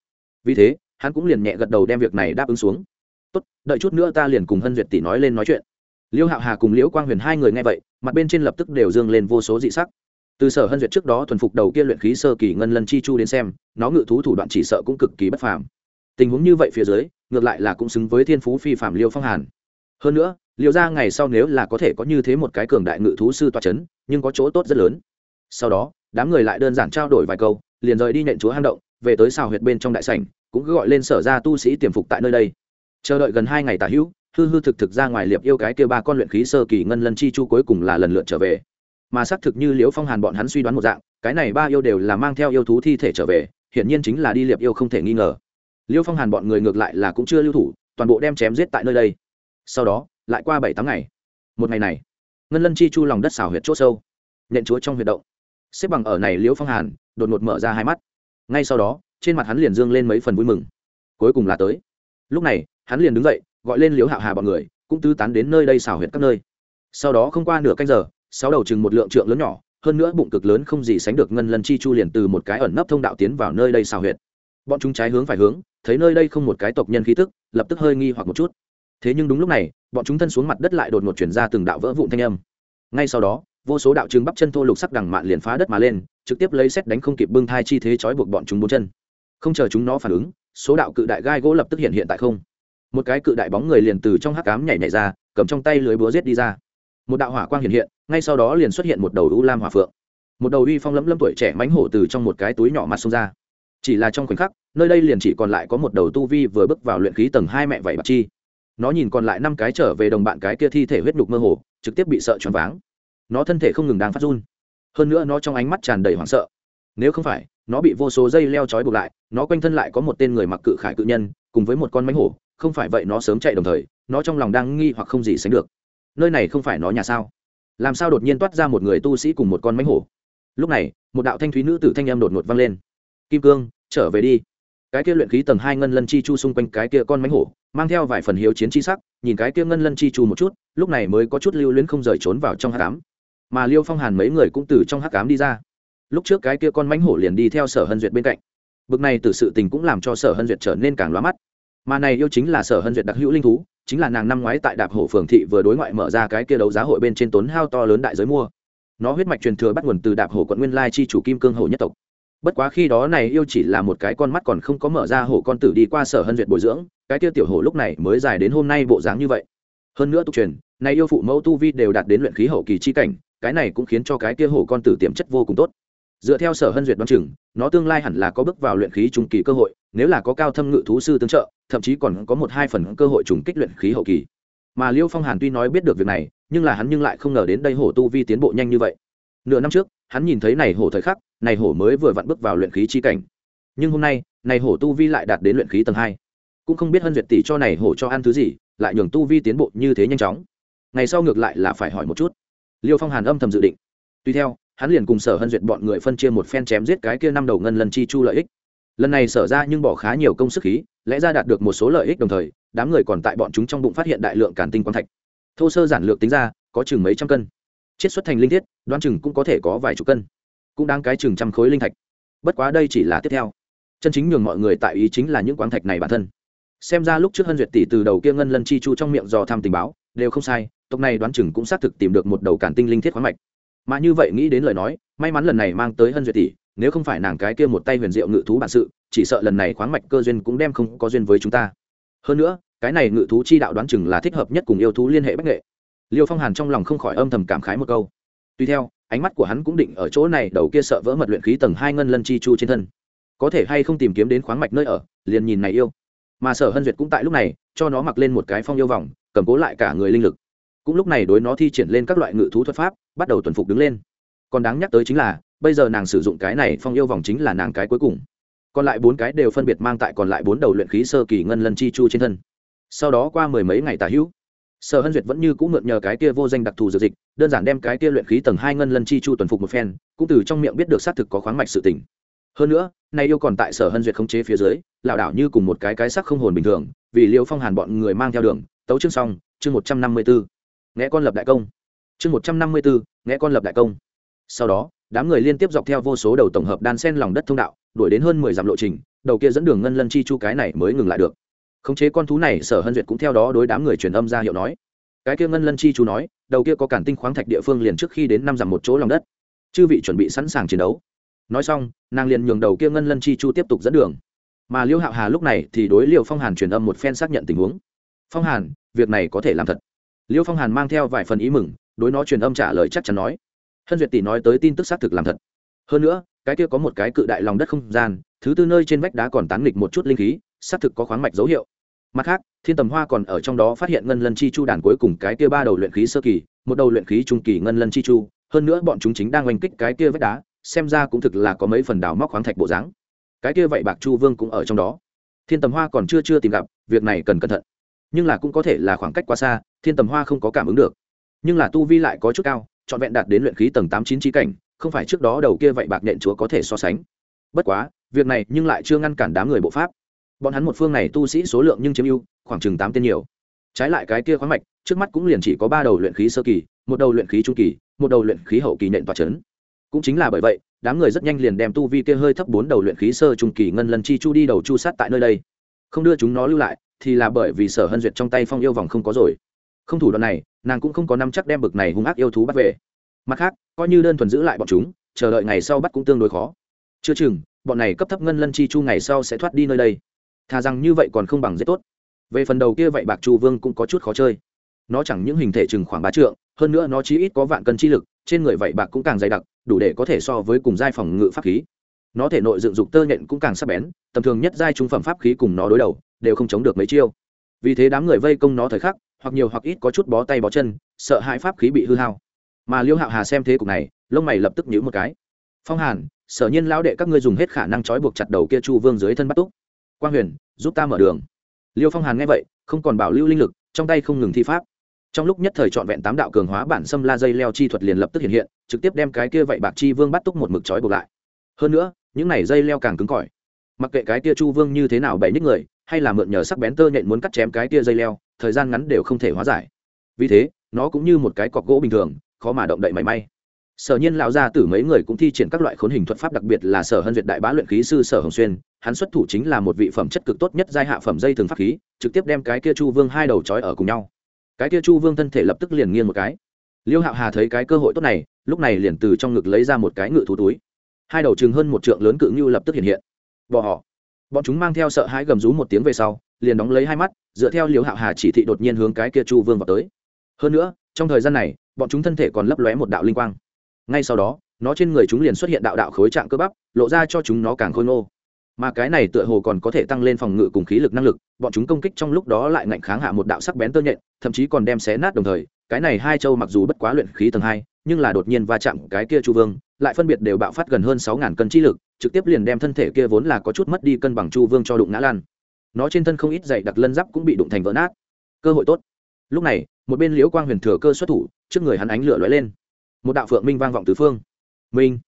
Vì thế, hắn cũng liền nhẹ gật đầu đem việc này đáp ứng xuống. Tốt, đợi chút nữa ta liền cùng hân duyệt tỷ nói lên nói chuyện. Liêu hạo hà cùng liễu quang huyền hai người nghe vậy, mặt bên trên lập tức đều dương lên vô số dị sắc. Từ sở hân duyệt trước đó thuần phục đầu kia luyện khí sơ kỳ ngân lân chi chu đến xem, nó ngự thú thủ đoạn chỉ sợ cũng cực kỳ bất phàm. Tình huống như vậy phía dưới, ngược lại là cũng xứng với thiên phú phi phạm liêu phong hàn. Hơn nữa liệu ra ngày sau nếu là có thể có như thế một cái cường đại ngự thú sư toa c h ấ n nhưng có chỗ tốt rất lớn. Sau đó, đám người lại đơn giản trao đổi vài câu, liền rời đi nhện chúa hang động, về tới xào huyệt bên trong đại sảnh, cũng cứ gọi lên sở ra tu sĩ tiềm phục tại nơi đây. Chờ đợi gần hai ngày tả hữu, hư hư thực thực ra ngoài liệp yêu cái kia ba con luyện khí sơ kỳ ngân lân chi chu cuối cùng là lần lượt trở về. Mà xác thực như liễu phong hàn bọn hắn suy đoán một dạng, cái này ba yêu đều là mang theo yêu thú thi thể trở về, hiển nhiên chính là đi liệp yêu không thể nghi ngờ. Liễu phong hàn bọn người ngược lại là cũng chưa lưu thủ, toàn bộ đem chém giết tại nơi đây. Sau đó lại qua bảy tám ngày. Một ngày này, ngân lân chi chu lòng đất xào huyệt c h ỗ sâu nện chúa trong huyệt động. Xếp bằng ở này liễu phong hàn, đột ngột mở ra hai mắt. Ngay sau đó, trên mặt hắn liền dương lên mấy phần vui mừng. Cuối cùng là tới. Lúc này, hắn liền đứng dậy, gọi lên liễu hạo hà bọn người, cũng tứ tán đến nơi đây xào huyệt các nơi. Sau đó không qua nửa canh giờ, sáu đầu chừng một lượng trượng lớn nhỏ, hơn nữa bụng cực lớn không gì sánh được ngân lân chi chu liền từ một cái ẩn nấp thông đạo tiến vào nơi đây xào huyệt. Bọn chúng trái hướng phải hướng, thấy nơi đây không một cái tộc nhân khí tức, lập tức hơi nghi hoặc một chút thế nhưng đúng lúc này, bọn chúng thân xuống mặt đất lại đột ngột chuyển ra từng đạo vỡ vụn thanh âm. Ngay sau đó, vô số đạo trứng bắp chân thô lục sắc đằng mạn liền phá đất mà lên, trực tiếp lấy xét đánh không kịp bưng thai chi thế trói buộc bọn chúng bốn chân. Không chờ chúng nó phản ứng, số đạo cự đại gai gỗ lập tức hiện hiện tại không. Một cái cự đại bóng người liền từ trong hắc cám nhảy nhảy ra, cầm trong tay lưới búa giết đi ra. Một đạo hỏa quang hiện hiện, ngay sau đó liền xuất hiện một đầu u lam hỏa phượng. Một đầu uy phong lẫm lẫm tuổi trẻ mánh hổ từ trong một cái túi nhỏ mặt xông ra. Chỉ là trong khoảnh khắc, nơi đây liền chỉ còn lại có một đầu tu vi vừa bước vào luyện khí tầng hai mẹ vảy bạc chi nó nhìn còn lại năm cái trở về đồng bạn cái kia thi thể huyết nhục mơ hồ, trực tiếp bị sợ choáng váng. Nó thân thể không ngừng đang phát run. Hơn nữa nó trong ánh mắt tràn đầy hoảng sợ. Nếu không phải, nó bị vô số dây leo trói buộc lại, nó quanh thân lại có một tên người mặc cự khải cự nhân, cùng với một con mánh hổ, không phải vậy nó sớm chạy đồng thời, nó trong lòng đang nghi hoặc không gì sánh được. Nơi này không phải nó nhà sao? Làm sao đột nhiên toát ra một người tu sĩ cùng một con mánh hổ? Lúc này, một đạo thanh thúy nữ tử thanh âm đột ngột vang lên. Kim cương, trở về đi. Cái kia luyện khí tầng hai ngân lân chi chu xung quanh cái kia con mánh hổ mang theo vài phần hiếu chiến chi sắc, nhìn cái kia ngân lân chi chu một chút, lúc này mới có chút lưu luyến không rời trốn vào trong hát cám mà liêu phong hàn mấy người cũng từ trong hát cám đi ra. Lúc trước cái kia con mánh hổ liền đi theo sở hân duyệt bên cạnh. Bực này từ sự tình cũng làm cho sở hân duyệt trở nên càng lóa mắt. Mà này yêu chính là sở hân duyệt đặc hữu linh thú, chính là nàng năm ngoái tại đạp hổ phường thị vừa đối ngoại mở ra cái kia đấu giá hội bên trên tốn hao to lớn đại giới mua. Nó huyết mạch truyền thừa bắt nguồn từ đạp hổ quận nguyên lai chi chủ kim cương hổ nhất tộc bất quá khi đó này yêu chỉ là một cái con mắt còn không có mở ra hổ con tử đi qua sở hân duyệt bồi dưỡng, cái tiêu tiểu hổ lúc này mới dài đến hôm nay bộ dáng như vậy. Hơn nữa tục truyền, này yêu phụ mẫu tu vi đều đạt đến luyện khí hậu kỳ chi cảnh, cái này cũng khiến cho cái kia hổ con tử tiềm chất vô cùng tốt. Dựa theo sở hân duyệt đoán chừng, nó tương lai hẳn là có bước vào luyện khí trung kỳ cơ hội, nếu là có cao thâm ngự thú sư tương trợ, thậm chí còn có một hai phần cơ hội trùng kích luyện khí hậu kỳ. Mà liêu phong hàn tuy nói biết được việc này, nhưng là hắn nhưng lại không ngờ đến đây hổ tu vi tiến bộ nhanh như vậy nửa năm trước, hắn nhìn thấy này hổ thời khắc, này hổ mới vừa vặn bước vào luyện khí chi cảnh. Nhưng hôm nay, này hổ tu vi lại đạt đến luyện khí tầng hai. Cũng không biết hân duyệt tỷ cho này hổ cho ăn thứ gì, lại nhường tu vi tiến bộ như thế nhanh chóng. Ngày sau ngược lại là phải hỏi một chút. Liêu phong hàn âm thầm dự định. Tuy theo, hắn liền cùng sở hân duyệt bọn người phân chia một phen chém giết cái kia năm đầu ngân lần chi chu lợi ích. Lần này sở ra nhưng bỏ khá nhiều công sức khí, lẽ ra đạt được một số lợi ích đồng thời, đám người còn tại bọn chúng trong bụng phát hiện đại lượng cản tinh quang thạch. Thô sơ giản lược tính ra, có chừng mấy trăm cân chiết xuất thành linh thiết đoan chừng cũng có thể có vài chục cân. Cũng đang cái chừng trăm khối linh thạch. Bất quá đây chỉ là tiếp theo. Chân chính nhường mọi người tại ý chính là những quán thạch này bản thân. Xem ra lúc trước hân duyệt tỷ từ đầu kia ngân lân chi chu trong miệng dò thăm tình báo, đều không sai, tộc này đoán chừng cũng xác thực tìm được một đầu cản tinh linh thiết khoáng mạch. Mà như vậy nghĩ đến lời nói, may mắn lần này mang tới hân duyệt tỷ, nếu không phải nàng cái kia một tay huyền diệu ngự thú bản sự, chỉ sợ lần này khoáng mạch cơ duyên cũng đem không có duyên với chúng ta. Hơn nữa, cái này ngự thú chi đạo đoán chừng là thích hợp nhất cùng yêu thú liên hệ bách nghệ liêu phong hàn trong lòng không khỏi âm thầm cảm khái một câu. Tuy theo, ánh mắt của hắn cũng định ở chỗ này, đầu kia sợ vỡ mật luyện khí tầng hai ngân lân chi chu trên thân. Có thể hay không tìm kiếm đến khoáng mạch nơi ở, liền nhìn này yêu. Mà sở hân duyệt cũng tại lúc này, cho nó mặc lên một cái phong yêu vòng, cầm cố lại cả người linh lực. Cũng lúc này đối nó thi triển lên các loại ngự thú thuật pháp, bắt đầu tuần phục đứng lên. Còn đáng nhắc tới chính là, bây giờ nàng sử dụng cái này phong yêu vòng chính là nàng cái cuối cùng. Còn lại bốn cái đều phân biệt mang tại còn lại bốn đầu luyện khí sơ kỳ ngân lân chi chu trên thân. Sau đó qua mười mấy ngày tà hữu sở hân duyệt vẫn như cũng mượn nhờ cái kia vô danh đặc thù dược dịch, đơn giản đem cái kia luyện khí tầng hai ngân lân chi chu tuần phục một phen, cũng từ trong miệng biết được xác thực có khoáng mạch sự tỉnh hơn nữa nay yêu còn tại sở hân duyệt khống chế phía dưới, lảo đảo như cùng một cái cái sắc không hồn bình thường, vì liêu phong hàn bọn người mang theo đường, tấu chương xong, chương một trăm năm mươi bốn nghe con lập đại công. Chương một trăm năm mươi bốn nghe con lập đại công. Sau đó, đám người liên tiếp dọc theo vô số đầu tổng hợp đan sen lòng đất thông đạo, đuổi đến hơn mười dặm lộ trình, đầu kia dẫn đường ngân lân chi chu cái này mới ngừng lại được khống chế con thú này, sở hân duyệt cũng theo đó đối đám người truyền âm ra hiệu nói. Cái kia ngân lân chi chu nói, đầu kia có cản tinh khoáng thạch địa phương liền trước khi đến năm dặm một chỗ lòng đất. Chư vị chuẩn bị sẵn sàng chiến đấu. Nói xong, nàng liền nhường đầu kia ngân lân chi chu tiếp tục dẫn đường. Mà liêu hạo hà lúc này thì đối liệu phong hàn truyền âm một phen xác nhận tình huống. Phong hàn, việc này có thể làm thật. Liêu phong hàn mang theo vài phần ý mừng, đối nó truyền âm trả lời chắc chắn nói. Hân duyệt tỷ nói tới tin tức xác thực làm thật. Hơn nữa, cái kia có một cái cự đại lòng đất không gian, thứ tư nơi trên vách đá còn tán nghịch một chút linh khí, xác thực có khoáng mạch dấu hiệu mặt khác, thiên tầm hoa còn ở trong đó phát hiện ngân lân chi chu đàn cuối cùng cái kia ba đầu luyện khí sơ kỳ, một đầu luyện khí trung kỳ ngân lân chi chu, hơn nữa bọn chúng chính đang oanh kích cái kia vách đá, xem ra cũng thực là có mấy phần đào móc khoáng thạch bộ dáng. Cái kia vậy bạc chu vương cũng ở trong đó. Thiên tầm hoa còn chưa chưa tìm gặp, việc này cần cẩn thận. Nhưng là cũng có thể là khoảng cách quá xa, thiên tầm hoa không có cảm ứng được. Nhưng là tu vi lại có chút cao, trọn vẹn đạt đến luyện khí tầng tám chín trí cảnh, không phải trước đó đầu kia vậy bạc nện chúa có thể so sánh. Bất quá, việc này nhưng lại chưa ngăn cản đám người bộ pháp bọn hắn một phương này tu sĩ số lượng nhưng chiếm ưu, khoảng chừng tám tên nhiều. Trái lại cái kia khoáng mạch, trước mắt cũng liền chỉ có ba đầu luyện khí sơ kỳ, một đầu luyện khí trung kỳ, một đầu luyện khí hậu kỳ nện toa c cũng chính là bởi vậy, đám người rất nhanh liền đem tu vi kia hơi thấp bốn đầu luyện khí sơ trung kỳ ngân lần chi chu đi đầu chu sát tại nơi đây. Không đưa chúng nó lưu lại, thì là bởi vì sở hân duyệt trong tay phong yêu vòng không có rồi. Không thủ đoạn này, nàng cũng không có năm chắc đem bực này hung ác yêu thú bắt về. Mặt khác, coi như đơn thuần giữ lại bọn chúng, chờ đợi ngày sau bắt cũng tương đối khó. Chưa chừng, bọn này cấp thấp ngân lân chi chu ngày sau sẽ thoát đi nơi đây thà rằng như vậy còn không bằng dễ tốt. Về phần đầu kia vậy bạc chu vương cũng có chút khó chơi. Nó chẳng những hình thể chừng khoảng ba trượng, hơn nữa nó chí ít có vạn cân chi lực, trên người vậy bạc cũng càng dày đặc, đủ để có thể so với cùng giai phòng ngự pháp khí. Nó thể nội dựng dục tơ nhện cũng càng sắc bén, tầm thường nhất giai trung phẩm pháp khí cùng nó đối đầu, đều không chống được mấy chiêu. Vì thế đám người vây công nó thời khắc, hoặc nhiều hoặc ít có chút bó tay bó chân, sợ hãi pháp khí bị hư hao. Mà liêu hạo hà xem thế cục này, lông mày lập tức nhíu một cái. Phong hàn, sở nhiên lão đệ các ngươi dùng hết khả năng trói buộc chặt đầu kia chu vương dưới thân bắt túc quang huyền, giúp ta mở đường. Liêu phong hàn nghe vậy, không còn bảo lưu linh lực, trong tay không ngừng thi pháp. Trong lúc nhất thời trọn vẹn tám đạo cường hóa bản xâm la dây leo chi thuật liền lập tức hiện hiện, trực tiếp đem cái kia vậy bạc chi vương bắt túc một mực trói buộc lại. Hơn nữa, những này dây leo càng cứng cỏi. Mặc kệ cái kia chu vương như thế nào bậy ních người, hay là mượn nhờ sắc bén tơ nhện muốn cắt chém cái kia dây leo, thời gian ngắn đều không thể hóa giải. Vì thế, nó cũng như một cái cọc gỗ bình thường, khó mà động đậy mảy may sở nhiên lão gia tử mấy người cũng thi triển các loại khốn hình thuật pháp, đặc biệt là sở hân duyệt đại bá luyện khí sư sở hồng xuyên, hắn xuất thủ chính là một vị phẩm chất cực tốt nhất giai hạ phẩm dây thường pháp khí, trực tiếp đem cái kia chu vương hai đầu trói ở cùng nhau. Cái kia chu vương thân thể lập tức liền nghiêng một cái. Liêu hạo hà thấy cái cơ hội tốt này, lúc này liền từ trong ngực lấy ra một cái ngự thú túi. Hai đầu chừng hơn một trượng lớn cự ngưu lập tức hiện hiện. Bỏ họ. Bọn chúng mang theo sợ hãi gầm rú một tiếng về sau, liền đóng lấy hai mắt, dựa theo liêu hạo hà chỉ thị đột nhiên hướng cái kia chu vương vào tới. Hơn nữa, trong thời gian này, bọn chúng thân thể còn lấp lóe một đạo linh quang ngay sau đó, nó trên người chúng liền xuất hiện đạo đạo khối trạng cơ bắp, lộ ra cho chúng nó càng khôi ngô. Mà cái này tựa hồ còn có thể tăng lên phòng ngự cùng khí lực năng lực, bọn chúng công kích trong lúc đó lại ngạnh kháng hạ một đạo sắc bén tơ nhện, thậm chí còn đem xé nát đồng thời, cái này hai châu mặc dù bất quá luyện khí tầng hai, nhưng là đột nhiên va chạm cái kia chu vương, lại phân biệt đều bạo phát gần hơn sáu ngàn cân chi lực, trực tiếp liền đem thân thể kia vốn là có chút mất đi cân bằng chu vương cho đụng ngã lan. Nó trên thân không ít dày đặc lân giáp cũng bị đụng thành vỡ nát. Cơ hội tốt. Lúc này, một bên liễu quang huyền thừa cơ xuất thủ, trước người hắn ánh lửa lóe lên một đạo phượng minh vang vọng tứ phương. Minh.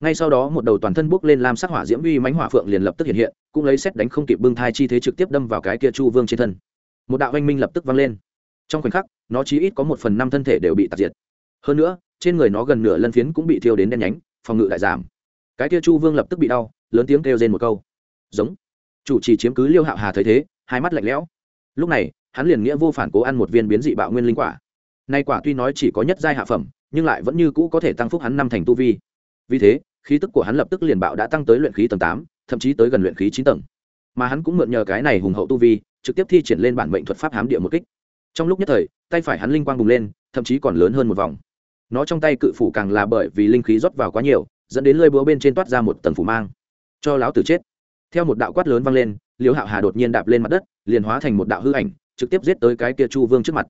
Ngay sau đó một đầu toàn thân bốc lên làm sắc hỏa diễm uy mánh hỏa phượng liền lập tức hiện hiện, cũng lấy xét đánh không kịp bưng thai chi thế trực tiếp đâm vào cái kia chu vương trên thân. Một đạo anh minh lập tức vang lên. Trong khoảnh khắc, nó chí ít có một phần năm thân thể đều bị tạc diệt. Hơn nữa, trên người nó gần nửa lân phiến cũng bị thiêu đến đen nhánh, phòng ngự lại giảm. Cái kia chu vương lập tức bị đau, lớn tiếng kêu lên một câu. Giống. Chủ trì chiếm cứ liêu hạo hà thấy thế, hai mắt lạnh lẽo. Lúc này, hắn liền nghĩa vô phản cố ăn một viên biến dị bạo nguyên linh quả. Nay quả tuy nói chỉ có nhất giai hạ phẩm nhưng lại vẫn như cũ có thể tăng phúc hắn năm thành tu vi. Vì thế, khí tức của hắn lập tức liền bạo đã tăng tới luyện khí tầng tám, thậm chí tới gần luyện khí chín tầng. Mà hắn cũng mượn nhờ cái này hùng hậu tu vi, trực tiếp thi triển lên bản mệnh thuật pháp hám địa một kích. Trong lúc nhất thời, tay phải hắn linh quang bùng lên, thậm chí còn lớn hơn một vòng. Nó trong tay cự phủ càng là bởi vì linh khí rót vào quá nhiều, dẫn đến lơi búa bên trên toát ra một tầng phủ mang. Cho láo tử chết. Theo một đạo quát lớn vang lên, liễu hạo hà đột nhiên đạp lên mặt đất, liền hóa thành một đạo hư ảnh, trực tiếp giết tới cái kia chu vương trước mặt.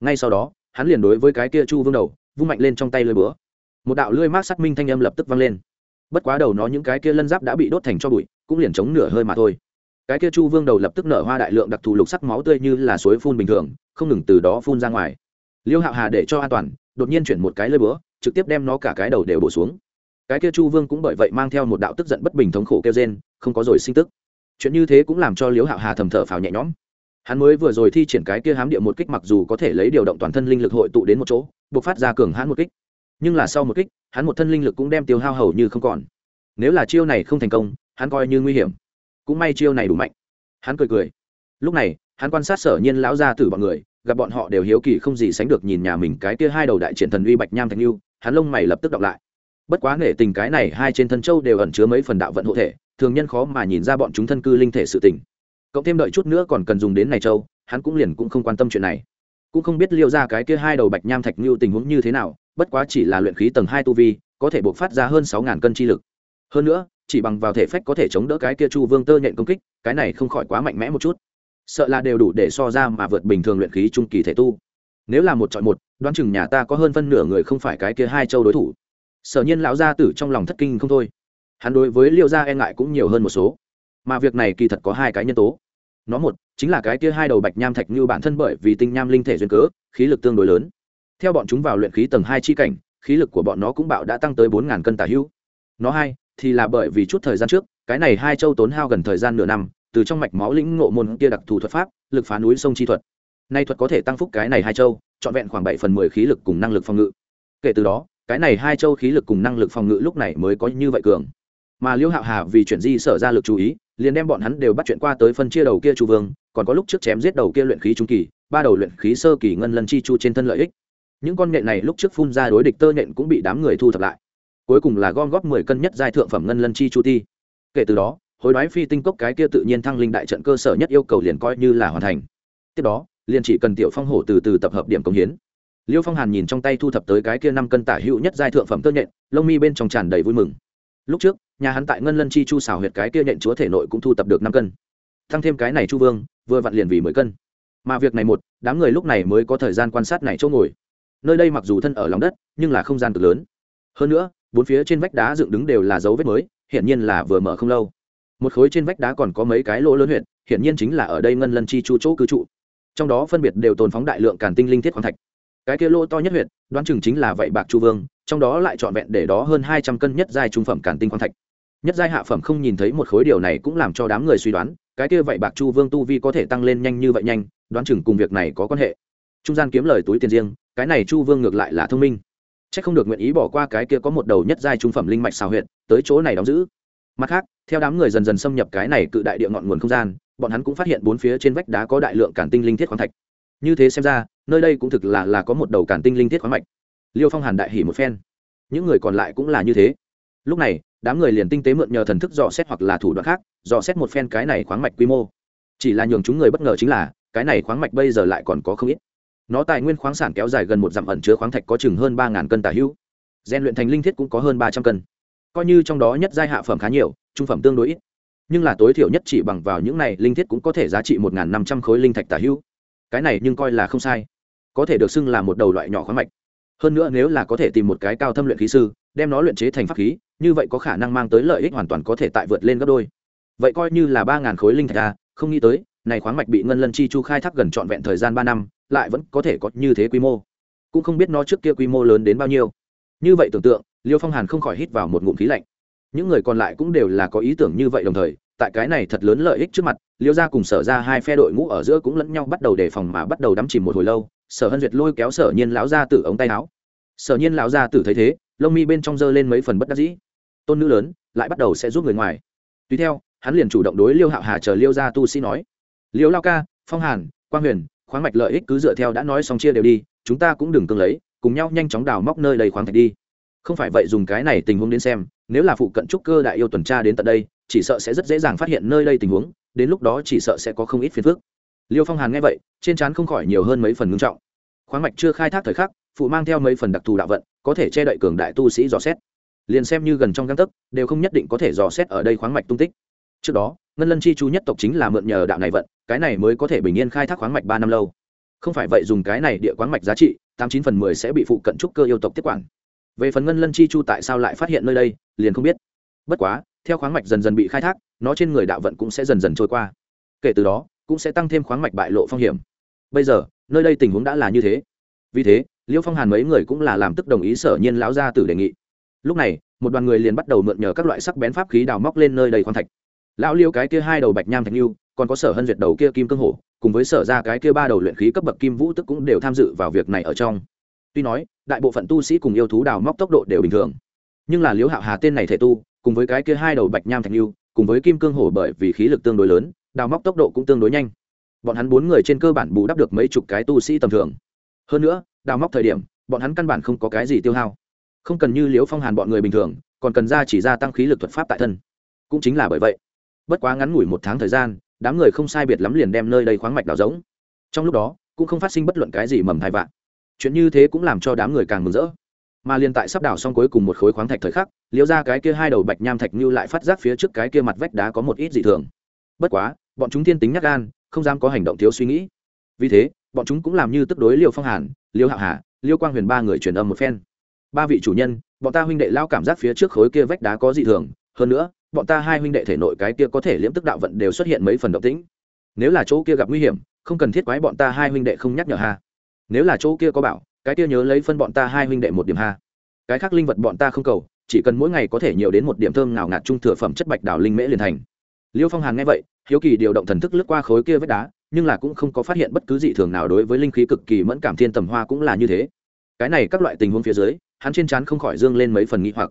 Ngay sau đó, hắn liền đối với cái kia chu vương đầu vung mạnh lên trong tay lưới búa. Một đạo lưỡi mát sắc minh thanh âm lập tức vang lên. Bất quá đầu nó những cái kia lân giáp đã bị đốt thành cho bụi, cũng liền chống nửa hơi mà thôi. Cái kia chu vương đầu lập tức nở hoa đại lượng đặc thù lục sắc máu tươi như là suối phun bình thường, không ngừng từ đó phun ra ngoài. Liêu hạo hà để cho an toàn, đột nhiên chuyển một cái lơi búa, trực tiếp đem nó cả cái đầu đều bổ xuống. Cái kia chu vương cũng bởi vậy mang theo một đạo tức giận bất bình thống khổ kêu trên không có rồi sinh tức. Chuyện như thế cũng làm cho liễu hạo hà thầm thở phào nhẹ nhõm. Hắn mới vừa rồi thi triển cái kia hám địa một kích mặc dù có thể lấy điều động toàn thân linh lực hội tụ đến một chỗ buộc phát ra cường hãn một kích. Nhưng là sau một kích, hắn một thân linh lực cũng đem tiêu hao hầu như không còn. Nếu là chiêu này không thành công, hắn coi như nguy hiểm. Cũng may chiêu này đủ mạnh. Hắn cười cười. Lúc này, hắn quan sát sở nhiên lão gia tử bọn người, gặp bọn họ đều hiếu kỳ không gì sánh được nhìn nhà mình cái kia hai đầu đại triển thần uy bạch nham thành lưu hắn lông mày lập tức đọc lại. Bất quá nể tình cái này hai trên thân châu đều ẩn chứa mấy phần đạo vận hộ thể, thường nhân khó mà nhìn ra bọn chúng thân cư linh thể sự tình. Cộng thêm đợi chút nữa còn cần dùng đến này châu, hắn cũng liền cũng không quan tâm chuyện này cũng không biết liêu ra cái kia hai đầu bạch nham thạch như tình huống như thế nào, bất quá chỉ là luyện khí tầng hai tu vi, có thể buộc phát ra hơn sáu ngàn cân chi lực. Hơn nữa, chỉ bằng vào thể phách có thể chống đỡ cái kia chu vương tơ nhện công kích, cái này không khỏi quá mạnh mẽ một chút. Sợ là đều đủ để so ra mà vượt bình thường luyện khí trung kỳ thể tu. Nếu là một chọn một, đoán chừng nhà ta có hơn phân nửa người không phải cái kia hai châu đối thủ. Sở nhiên lão gia tử trong lòng thất kinh không thôi. Hắn đối với liêu gia e ngại cũng nhiều hơn một số. Mà việc này kỳ thật có hai cái nhân tố nó một, chính là cái kia hai đầu bạch nham thạch như bản thân bởi vì tinh nham linh thể duyên cớ, khí lực tương đối lớn. Theo bọn chúng vào luyện khí tầng hai chi cảnh, khí lực của bọn nó cũng bạo đã tăng tới bốn ngàn cân tả hữu. Nó hai, thì là bởi vì chút thời gian trước, cái này hai châu tốn hao gần thời gian nửa năm, từ trong mạch máu lĩnh ngộ môn kia đặc thù thuật pháp, lực phá núi sông chi thuật. Nay thuật có thể tăng phúc cái này hai châu, trọn vẹn khoảng bảy phần mười khí lực cùng năng lực phòng ngự. Kể từ đó, cái này hai châu khí lực cùng năng lực phòng ngự lúc này mới có như vậy cường. Mà liêu hạo hà vì chuyển di sở ra lực chú ý liền đem bọn hắn đều bắt chuyện qua tới phân chia đầu kia chu vương, còn có lúc trước chém giết đầu kia luyện khí trung kỳ, ba đầu luyện khí sơ kỳ ngân lân chi chu trên thân lợi ích. Những con nhện này lúc trước phun ra đối địch tơ nhện cũng bị đám người thu thập lại. Cuối cùng là gom góp mười cân nhất giai thượng phẩm ngân lân chi chu ti. Kể từ đó, hối đoái phi tinh cốc cái kia tự nhiên thăng linh đại trận cơ sở nhất yêu cầu liền coi như là hoàn thành. Tiếp đó, liền chỉ cần tiểu phong hổ từ từ tập hợp điểm công hiến. Liêu phong hàn nhìn trong tay thu thập tới cái kia năm cân tả hữu nhất giai thượng phẩm tơ nhện, lông mi bên trong tràn đầy vui mừng. Lúc trước nhà hắn tại ngân lân chi chu xào huyệt cái kia nhện chúa thể nội cũng thu tập được năm cân. Tăng thêm cái này chu vương, vừa vặn liền vì mười cân. Mà việc này một, đám người lúc này mới có thời gian quan sát này chỗ ngồi. Nơi đây mặc dù thân ở lòng đất, nhưng là không gian cực lớn. Hơn nữa, bốn phía trên vách đá dựng đứng đều là dấu vết mới, hiển nhiên là vừa mở không lâu. Một khối trên vách đá còn có mấy cái lỗ lớn huyện hiển nhiên chính là ở đây ngân lân chi chu chỗ cư trụ. Trong đó phân biệt đều tồn phóng đại lượng càn tinh linh thiết khoáng thạch. Cái kia lỗ to nhất huyện đoán chừng chính là vậy bạc chu vương, trong đó lại trọn vẹn để đó hơn hai trăm cân nhất giai trung phẩm càn tinh khoáng thạch nhất giai hạ phẩm không nhìn thấy một khối điều này cũng làm cho đám người suy đoán, cái kia vậy bạc chu vương tu vi có thể tăng lên nhanh như vậy nhanh, đoán chừng cùng việc này có quan hệ. Trung gian kiếm lời túi tiền riêng, cái này chu vương ngược lại là thông minh. C h ắ c không được nguyện ý bỏ qua cái kia có một đầu nhất giai trung phẩm linh mạch xào huyện tới chỗ này đóng giữ. Mặt khác, theo đám người dần dần xâm nhập cái này cự đại địa ngọn nguồn không gian, bọn hắn cũng phát hiện bốn phía trên vách đá có đại lượng cản tinh linh thiết khoáng thạch. Như thế xem ra, nơi đây cũng thực là là có một đầu cản tinh linh thiết khoáng mạch. Liêu phong hàn đại hỉ một phen. Những người còn lại cũng là như thế. Lúc này đám người liền tinh tế mượn nhờ thần thức dò xét hoặc là thủ đoạn khác, dò xét một phen cái này khoáng mạch quy mô. Chỉ là nhường chúng người bất ngờ chính là, cái này khoáng mạch bây giờ lại còn có không ít. Nó tài nguyên khoáng sản kéo dài gần một dặm ẩn chứa khoáng thạch có chừng hơn ba cân tả hữu. Gen luyện thành linh thiết cũng có hơn ba trăm cân. Coi như trong đó nhất giai hạ phẩm khá nhiều, trung phẩm tương đối ít. Nhưng là tối thiểu nhất chỉ bằng vào những này linh thiết cũng có thể giá trị một năm trăm khối linh thạch tả hữu. Cái này nhưng coi là không sai. Có thể được xưng là một đầu loại nhỏ khoáng mạch. Hơn nữa nếu là có thể tìm một cái cao thâm luyện khí sư, đem nó luyện chế thành pháp khí như vậy có khả năng mang tới lợi ích hoàn toàn có thể tại vượt lên gấp đôi. Vậy coi như là ba ngàn khối linh thạch a không nghĩ tới, này khoáng mạch bị ngân lân chi chu khai thác gần trọn vẹn thời gian ba năm, lại vẫn có thể có như thế quy mô. Cũng không biết nó trước kia quy mô lớn đến bao nhiêu. Như vậy tưởng tượng, liêu phong hàn không khỏi hít vào một ngụm khí lạnh. Những người còn lại cũng đều là có ý tưởng như vậy đồng thời, tại cái này thật lớn lợi ích trước mặt, liêu Gia cùng sở ra hai phe đội ngũ ở giữa cũng lẫn nhau bắt đầu đề phòng mà bắt đầu đắm chìm một hồi lâu, sở hân duyệt lôi kéo sở nhiên lão ra từ ống tay áo. Sở nhiên lão ra tử thấy thế, lông mi bên trong giơ lên mấy phần bất đắc dĩ tôn nữ lớn, lại bắt đầu sẽ giúp người ngoài. Tùy theo, hắn liền chủ động đối liêu hạo hà chờ liêu ra tu sĩ nói, liêu lao ca, phong hàn, quang huyền, khoáng mạch lợi ích cứ dựa theo đã nói xong chia đều đi, chúng ta cũng đừng cưng lấy, cùng nhau nhanh chóng đào móc nơi đầy khoáng thạch đi. Không phải vậy dùng cái này tình huống đến xem, nếu là phụ cận trúc cơ đại yêu tuần tra đến tận đây, chỉ sợ sẽ rất dễ dàng phát hiện nơi đây tình huống, đến lúc đó chỉ sợ sẽ có không ít phiền phức. Liêu phong hàn nghe vậy, trên trán không khỏi nhiều hơn mấy phần ngưng trọng. Khoáng mạch chưa khai thác thời khắc, phụ mang theo mấy phần đặc thù đạo vận, có thể che đậy cường đại tu sĩ dò xét liền xem như gần trong găng tấc, đều không nhất định có thể dò xét ở đây khoáng mạch tung tích. Trước đó, ngân lân chi chú nhất tộc chính là mượn nhờ đạo này vận, cái này mới có thể bình yên khai thác khoáng mạch ba năm lâu. Không phải vậy dùng cái này địa khoáng mạch giá trị, tám chín phần mười sẽ bị phụ cận trúc cơ yêu tộc tiếp quản. Về phần ngân lân chi chu tại sao lại phát hiện nơi đây, liền không biết. Bất quá, theo khoáng mạch dần dần bị khai thác, nó trên người đạo vận cũng sẽ dần dần trôi qua. Kể từ đó, cũng sẽ tăng thêm khoáng mạch bại lộ phong hiểm. Bây giờ, nơi đây tình huống đã là như thế. Vì thế, liêu phong hàn mấy người cũng là làm tức đồng ý sở nhiên lão gia tử đề nghị lúc này, một đoàn người liền bắt đầu mượn nhờ các loại sắc bén pháp khí đào móc lên nơi đầy khoáng thạch. Lão liêu cái kia hai đầu bạch nham thạch lưu, còn có sở hân duyệt đầu kia kim cương hổ, cùng với sở ra cái kia ba đầu luyện khí cấp bậc kim vũ tức cũng đều tham dự vào việc này ở trong. Tuy nói, đại bộ phận tu sĩ cùng yêu thú đào móc tốc độ đều bình thường. Nhưng là liễu hạo hà tên này thể tu, cùng với cái kia hai đầu bạch nham thạch lưu, cùng với kim cương hổ bởi vì khí lực tương đối lớn, đào móc tốc độ cũng tương đối nhanh. Bọn hắn bốn người trên cơ bản bù đắp được mấy chục cái tu sĩ tầm thường. Hơn nữa, đào móc thời điểm, bọn hắn căn bản không có cái gì tiêu hao không cần như liễu phong hàn bọn người bình thường, còn cần ra chỉ ra tăng khí lực thuật pháp tại thân. Cũng chính là bởi vậy. Bất quá ngắn ngủi một tháng thời gian, đám người không sai biệt lắm liền đem nơi đây khoáng mạch đào giống trong lúc đó, cũng không phát sinh bất luận cái gì mầm thai vạn chuyện như thế cũng làm cho đám người càng mừng rỡ. Mà liền tại sắp đào xong cuối cùng một khối khoáng thạch thời khắc, liễu ra cái kia hai đầu bạch nham thạch như lại phát giác phía trước cái kia mặt vách đá có một ít dị thường. Bất quá, bọn chúng thiên tính nhắc gan, không dám có hành động thiếu suy nghĩ. Vì thế, bọn chúng cũng làm như tức đối liêu phong hàn, liêu hạ hà, liêu quang huyền ba người truyền âm một phen ba vị chủ nhân, bọn ta huynh đệ lao cảm giác phía trước khối kia vách đá có dị thường, hơn nữa, bọn ta hai huynh đệ thể nội cái kia có thể liễm tức đạo vận đều xuất hiện mấy phần động tĩnh. Nếu là chỗ kia gặp nguy hiểm, không cần thiết quái bọn ta hai huynh đệ không nhắc nhở ha. Nếu là chỗ kia có bảo, cái kia nhớ lấy phân bọn ta hai huynh đệ một điểm ha. Cái khác linh vật bọn ta không cầu, chỉ cần mỗi ngày có thể nhiều đến một điểm thơm nào ngạt trung thừa phẩm chất bạch đào linh mễ liền thành. Liêu phong hàn nghe vậy, hiếu kỳ điều động thần thức lướt qua khối kia vách đá, nhưng là cũng không có phát hiện bất cứ dị thường nào đối với linh khí cực kỳ mẫn cảm thiên tầm hoa cũng là như thế cái này các loại tình huống phía dưới, hắn trên trán không khỏi dương lên mấy phần nghĩ hoặc.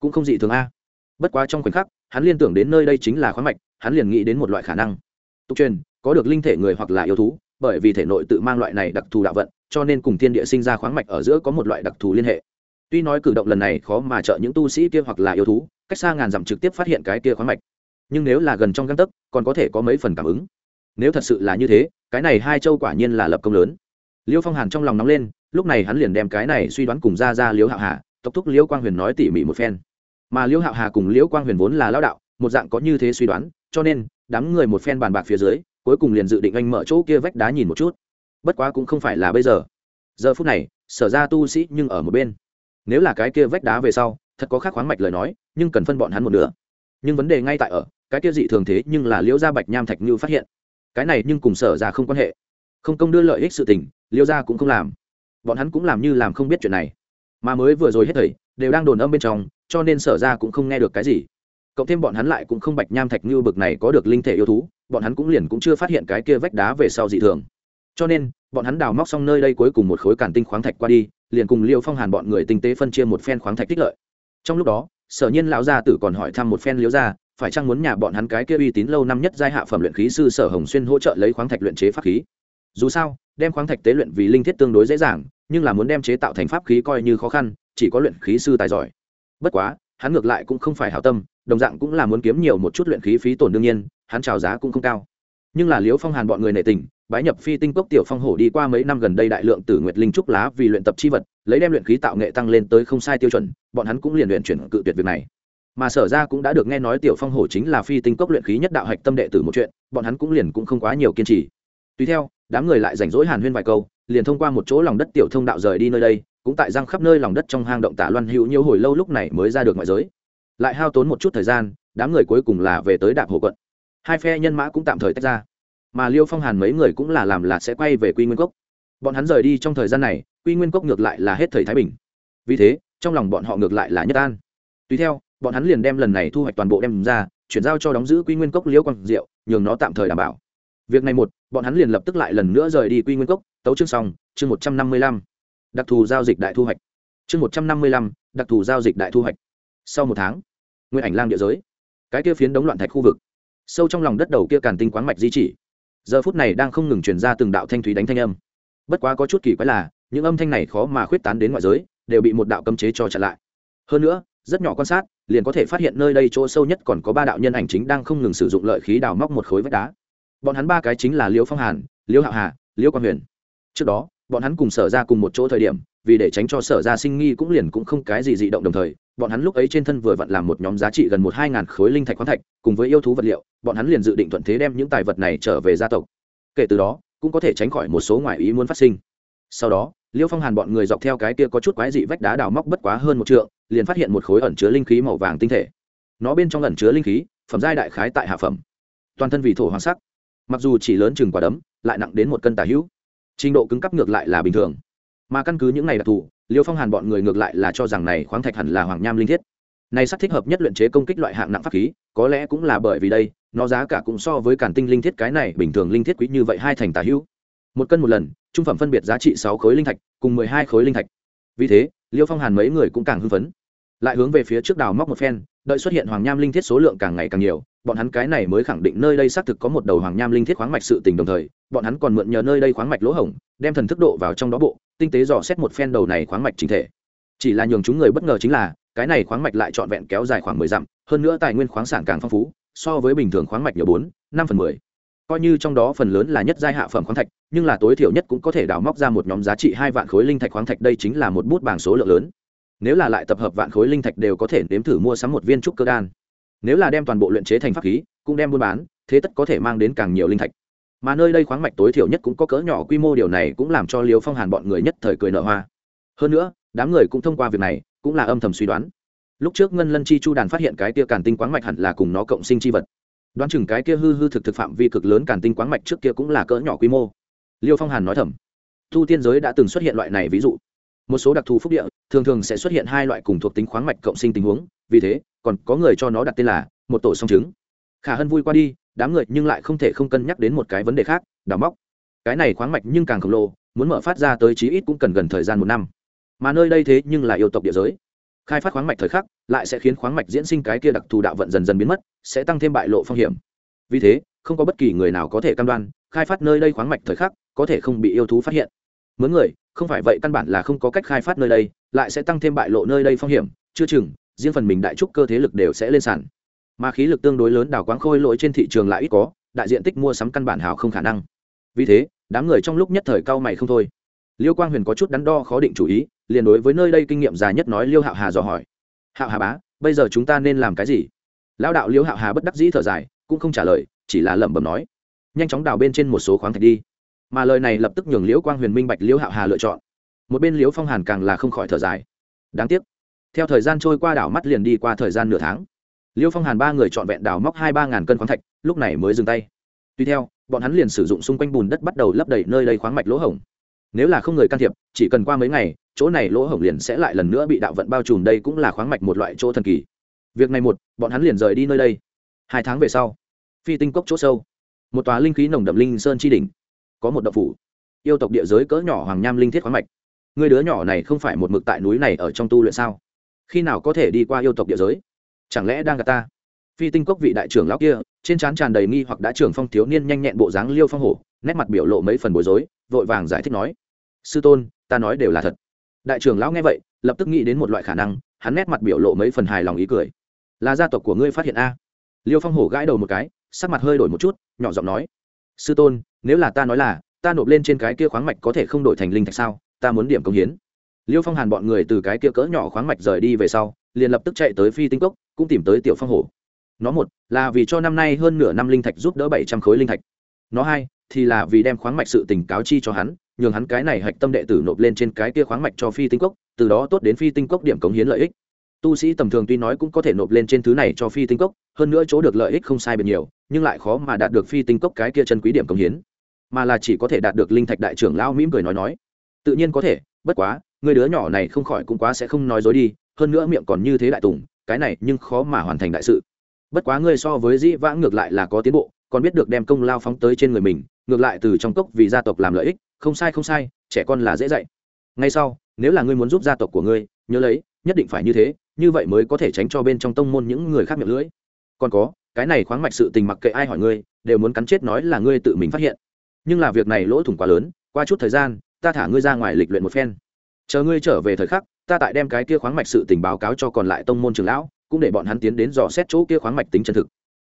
Cũng không dị thường a. Bất quá trong khoảnh khắc, hắn liên tưởng đến nơi đây chính là khoáng mạch, hắn liền nghĩ đến một loại khả năng. Tục truyền, có được linh thể người hoặc là yêu thú, bởi vì thể nội tự mang loại này đặc thù đạo vận, cho nên cùng thiên địa sinh ra khoáng mạch ở giữa có một loại đặc thù liên hệ. Tuy nói cử động lần này khó mà trợ những tu sĩ kia hoặc là yêu thú, cách xa ngàn dặm trực tiếp phát hiện cái kia khoáng mạch. Nhưng nếu là gần trong găng tấc, còn có thể có mấy phần cảm ứng. Nếu thật sự là như thế, cái này hai châu quả nhiên là lập công lớn. Liêu phong hàn trong lòng nóng lên lúc này hắn liền đem cái này suy đoán cùng ra ra liễu hạo hà, tộc thúc liễu quang huyền nói tỉ mỉ một phen. Mà liễu hạo hà cùng liễu quang huyền vốn là lao đạo, một dạng có như thế suy đoán, cho nên, đám người một phen bàn bạc phía dưới, cuối cùng liền dự định anh mở chỗ kia vách đá nhìn một chút. Bất quá cũng không phải là bây giờ. Giờ phút này, sở ra tu sĩ nhưng ở một bên. Nếu là cái kia vách đá về sau, thật có khác khoáng mạch lời nói, nhưng cần phân bọn hắn một nửa. Nhưng vấn đề ngay tại ở, cái kia dị thường thế nhưng là liễu gia bạch nham thạch như phát hiện. Cái này nhưng cùng sở ra không quan hệ. Không công đưa lợi ích sự tình, liễu gia cũng không làm bọn hắn cũng làm như làm không biết chuyện này. Mà mới vừa rồi hết thầy, đều đang đồn âm bên trong, cho nên sở ra cũng không nghe được cái gì. Cộng thêm bọn hắn lại cũng không bạch nham thạch như bực này có được linh thể yêu thú, bọn hắn cũng liền cũng chưa phát hiện cái kia vách đá về sau dị thường. Cho nên, bọn hắn đào móc xong nơi đây cuối cùng một khối cản tinh khoáng thạch qua đi, liền cùng liêu phong hàn bọn người tinh tế phân chia một phen khoáng thạch tích lợi. Trong lúc đó, sở nhiên lão gia tử còn hỏi thăm một phen liếu gia, phải chăng muốn nhà bọn hắn cái kia uy tín lâu năm nhất giai hạ phẩm luyện khí sư sở hồng xuyên hỗ trợ lấy khoáng thạch luyện chế pháp khí. Dù sao, đem khoáng thạch tế luyện vì linh thiết tương đối dễ dàng nhưng là muốn đem chế tạo thành pháp khí coi như khó khăn, chỉ có luyện khí sư tài giỏi. Bất quá, hắn ngược lại cũng không phải hảo tâm, đồng dạng cũng là muốn kiếm nhiều một chút luyện khí phí tổn đương nhiên, hắn trào giá cũng không cao. Nhưng là liếu phong hàn bọn người nệ tình, bái nhập phi tinh cốc tiểu phong hổ đi qua mấy năm gần đây đại lượng tử nguyệt linh trúc lá vì luyện tập chi vật, lấy đem luyện khí tạo nghệ tăng lên tới không sai tiêu chuẩn, bọn hắn cũng liền luyện chuyển cự tuyệt việc này. Mà sở ra cũng đã được nghe nói tiểu phong hổ chính là phi tinh cốc luyện khí nhất đạo hạch tâm đệ tử một chuyện, bọn hắn cũng liền cũng không quá nhiều kiên trì. Tùy theo, đám người lại rảnh rỗi hàn huyên vài câu liền thông qua một chỗ lòng đất tiểu thông đạo rời đi nơi đây, cũng tại răng khắp nơi lòng đất trong hang động tả loan hữu nhiều hồi lâu lúc này mới ra được ngoại giới. Lại hao tốn một chút thời gian, đám người cuối cùng là về tới đạp hồ quận. Hai phe nhân mã cũng tạm thời tách ra. Mà liêu phong hàn mấy người cũng là làm là sẽ quay về quy nguyên cốc. Bọn hắn rời đi trong thời gian này, quy nguyên cốc ngược lại là hết thời thái bình. Vì thế, trong lòng bọn họ ngược lại là nhất an. Tùy theo, bọn hắn liền đem lần này thu hoạch toàn bộ đem ra, chuyển giao cho đóng giữ quy nguyên cốc liễu quang diệu, nhường nó tạm thời đảm bảo. Việc này một, bọn hắn liền lập tức lại lần nữa rời đi quy nguyên cốc tấu chương xong, chương một trăm năm mươi lăm. Đặc thù giao dịch đại thu hoạch. Chương một trăm năm mươi lăm, đặc thù giao dịch đại thu hoạch. Sau một tháng, nguyên ảnh lang địa giới. Cái kia phiến đống loạn thạch khu vực. Sâu trong lòng đất đầu kia càn tinh quán mạch di chỉ. Giờ phút này đang không ngừng truyền ra từng đạo thanh thúy đánh thanh âm. Bất quá có chút kỳ quái là, những âm thanh này khó mà khuyết tán đến ngoại giới, đều bị một đạo cấm chế cho chặn lại. Hơn nữa, rất nhỏ quan sát, liền có thể phát hiện nơi đây chỗ sâu nhất còn có ba đạo nhân ảnh chính đang không ngừng sử dụng lợi khí đào móc một khối vách đá. Bọn hắn ba cái chính là liễu phong hàn, liễu hạo hà, liễu quang huyền trước đó, bọn hắn cùng sở ra cùng một chỗ thời điểm, vì để tránh cho sở ra sinh nghi cũng liền cũng không cái gì dị động đồng thời, bọn hắn lúc ấy trên thân vừa vặn làm một nhóm giá trị gần một hai ngàn khối linh thạch khoáng thạch, cùng với yêu thú vật liệu, bọn hắn liền dự định thuận thế đem những tài vật này trở về gia tộc. Kể từ đó, cũng có thể tránh khỏi một số ngoại ý muốn phát sinh. Sau đó, liêu phong hàn bọn người dọc theo cái kia có chút quái dị vách đá đào móc bất quá hơn một trượng, liền phát hiện một khối ẩn chứa linh khí màu vàng tinh thể. Nó bên trong ẩn chứa linh khí, phẩm giai đại khái tại hạ phẩm. Toàn thân vì thổ hoàng sắc. Mặc dù chỉ lớn chừng quả đấm, lại nặng đến một cân tà hữu trình độ cứng cấp ngược lại là bình thường. Mà căn cứ những này đặc thù, liêu phong hàn bọn người ngược lại là cho rằng này khoáng thạch hẳn là hoàng nham linh thiết. Này sắt thích hợp nhất luyện chế công kích loại hạng nặng pháp khí, có lẽ cũng là bởi vì đây, nó giá cả cũng so với cản tinh linh thiết cái này bình thường linh thiết quý như vậy hai thành tà hữu. Một cân một lần, trung phẩm phân biệt giá trị sáu khối linh thạch, cùng mười hai khối linh thạch. Vì thế, liêu phong hàn mấy người cũng càng hưng phấn. Lại hướng về phía trước đào móc một phen đợi xuất hiện hoàng nham linh thiết số lượng càng ngày càng nhiều, bọn hắn cái này mới khẳng định nơi đây xác thực có một đầu hoàng nham linh thiết khoáng mạch sự tình đồng thời, bọn hắn còn mượn nhờ nơi đây khoáng mạch lỗ hổng, đem thần thức độ vào trong đó bộ, tinh tế dò xét một phen đầu này khoáng mạch chính thể. Chỉ là nhường chúng người bất ngờ chính là, cái này khoáng mạch lại trọn vẹn kéo dài khoảng mười dặm, hơn nữa tài nguyên khoáng sản càng phong phú, so với bình thường khoáng mạch nhiều bốn, năm phần mười. Coi như trong đó phần lớn là nhất giai hạ phẩm khoáng thạch, nhưng là tối thiểu nhất cũng có thể đào móc ra một nhóm giá trị hai vạn khối linh thạch khoáng thạch, đây chính là một bút bảng số lượng lớn nếu là lại tập hợp vạn khối linh thạch đều có thể nếm thử mua sắm một viên trúc cơ đan. Nếu là đem toàn bộ luyện chế thành pháp khí, cũng đem buôn bán, thế tất có thể mang đến càng nhiều linh thạch. Mà nơi đây khoáng mạch tối thiểu nhất cũng có cỡ nhỏ quy mô, điều này cũng làm cho liều phong hàn bọn người nhất thời cười nở hoa. Hơn nữa, đám người cũng thông qua việc này, cũng là âm thầm suy đoán. Lúc trước ngân lân chi chu đàn phát hiện cái kia càn tinh quáng mạch hẳn là cùng nó cộng sinh chi vật. Đoán chừng cái kia hư hư thực thực phạm vi cực lớn càn tinh quáng mạch trước kia cũng là cỡ nhỏ quy mô. Liêu phong hàn nói thầm. Thu tiên giới đã từng xuất hiện loại này ví dụ. Một số đặc thù phúc địa thường thường sẽ xuất hiện hai loại cùng thuộc tính khoáng mạch cộng sinh tình huống, vì thế, còn có người cho nó đặt tên là một tổ song trứng khả hân vui qua đi, đám người nhưng lại không thể không cân nhắc đến một cái vấn đề khác, đào móc. Cái này khoáng mạch nhưng càng khổng lồ, muốn mở phát ra tới chí ít cũng cần gần thời gian một năm. Mà nơi đây thế nhưng là yêu tộc địa giới. Khai phát khoáng mạch thời khắc, lại sẽ khiến khoáng mạch diễn sinh cái kia đặc thù đạo vận dần dần biến mất, sẽ tăng thêm bại lộ phong hiểm. Vì thế, không có bất kỳ người nào có thể cam đoan, khai phát nơi đây khoáng mạch thời khắc, có thể không bị yêu thú phát hiện. Mướn người không phải vậy căn bản là không có cách khai phát nơi đây, lại sẽ tăng thêm bại lộ nơi đây phong hiểm, chưa chừng, riêng phần mình đại trúc cơ thế lực đều sẽ lên sàn. Mà khí lực tương đối lớn đào quáng khôi lỗi trên thị trường lại ít có, đại diện tích mua sắm căn bản hào không khả năng. Vì thế, đám người trong lúc nhất thời cao mày không thôi. Liêu quang huyền có chút đắn đo khó định chủ ý, liền đối với nơi đây kinh nghiệm dài nhất nói liêu hạo hà dò hỏi. Hạo hà bá, bây giờ chúng ta nên làm cái gì? Lão đạo liêu hạo hà bất đắc dĩ thở dài, cũng không trả lời, chỉ là lẩm bẩm nói. Nhanh chóng đào bên trên một số khoáng thạch đi mà lời này lập tức nhường liễu quang huyền minh bạch liễu hạo hà lựa chọn. Một bên liễu phong hàn càng là không khỏi thở dài. Đáng tiếc, theo thời gian trôi qua đảo mắt liền đi qua thời gian nửa tháng. Liễu phong hàn ba người chọn vẹn đào móc hai ba ngàn cân khoáng thạch, lúc này mới dừng tay. Tuy theo, bọn hắn liền sử dụng xung quanh bùn đất bắt đầu lấp đầy nơi đây khoáng mạch lỗ hổng. Nếu là không người can thiệp, chỉ cần qua mấy ngày, chỗ này lỗ hổng liền sẽ lại lần nữa bị đạo vận bao trùm đây cũng là khoáng mạch một loại chỗ thần kỳ. Việc này một, bọn hắn liền rời đi nơi đây. Hai tháng về sau, phi tinh cốc chỗ sâu, một tòa linh khí nồng đậm linh sơn chi đỉnh có một đậu phủ. Yêu tộc địa giới cỡ nhỏ hoàng nham linh thiết khoáng mạch. Người đứa nhỏ này không phải một mực tại núi này ở trong tu luyện sao? Khi nào có thể đi qua yêu tộc địa giới? Chẳng lẽ đang gặp ta? Phi tinh cốc vị đại trưởng lão kia, trên trán tràn đầy nghi hoặc đã trưởng phong thiếu niên nhanh nhẹn bộ dáng liêu phong hổ, nét mặt biểu lộ mấy phần bối rối, vội vàng giải thích nói, sư tôn, ta nói đều là thật. Đại trưởng lão nghe vậy, lập tức nghĩ đến một loại khả năng, hắn nét mặt biểu lộ mấy phần hài lòng ý cười. Là gia tộc của ngươi phát hiện a? Liêu phong hổ gãi đầu một cái, sắc mặt hơi đổi một chút, nhỏ giọng nói sư tôn, nếu là ta nói là, ta nộp lên trên cái kia khoáng mạch có thể không đổi thành linh thạch sao? Ta muốn điểm công hiến. Liêu phong hàn bọn người từ cái kia cỡ nhỏ khoáng mạch rời đi về sau, liền lập tức chạy tới phi tinh cốc, cũng tìm tới tiểu phong hổ. Nó một, là vì cho năm nay hơn nửa năm linh thạch giúp đỡ bảy trăm khối linh thạch. Nó hai, thì là vì đem khoáng mạch sự tình cáo chi cho hắn, nhường hắn cái này hạch tâm đệ tử nộp lên trên cái kia khoáng mạch cho phi tinh cốc, từ đó tốt đến phi tinh cốc điểm cống hiến lợi ích tu sĩ tầm thường tuy nói cũng có thể nộp lên trên thứ này cho phi tinh cốc, hơn nữa chỗ được lợi ích không sai biệt nhiều, nhưng lại khó mà đạt được phi tinh cốc cái kia chân quý điểm công hiến. Mà là chỉ có thể đạt được linh thạch đại trưởng lao mỉm cười nói nói. Tự nhiên có thể, bất quá, người đứa nhỏ này không khỏi cũng quá sẽ không nói dối đi, hơn nữa miệng còn như thế đại tùng, cái này nhưng khó mà hoàn thành đại sự. Bất quá ngươi so với dĩ vãng ngược lại là có tiến bộ, còn biết được đem công lao phóng tới trên người mình, ngược lại từ trong cốc vì gia tộc làm lợi ích, không sai không sai, trẻ con là dễ dạy. Ngay sau, nếu là ngươi muốn giúp gia tộc của ngươi, nhớ lấy, nhất định phải như thế như vậy mới có thể tránh cho bên trong tông môn những người khác miệng lưỡi. Còn có, cái này khoáng mạch sự tình mặc kệ ai hỏi ngươi, đều muốn cắn chết nói là ngươi tự mình phát hiện. Nhưng là việc này lỗ thủng quá lớn, qua chút thời gian, ta thả ngươi ra ngoài lịch luyện một phen. Chờ ngươi trở về thời khắc, ta tại đem cái kia khoáng mạch sự tình báo cáo cho còn lại tông môn trường lão, cũng để bọn hắn tiến đến dò xét chỗ kia khoáng mạch tính chân thực.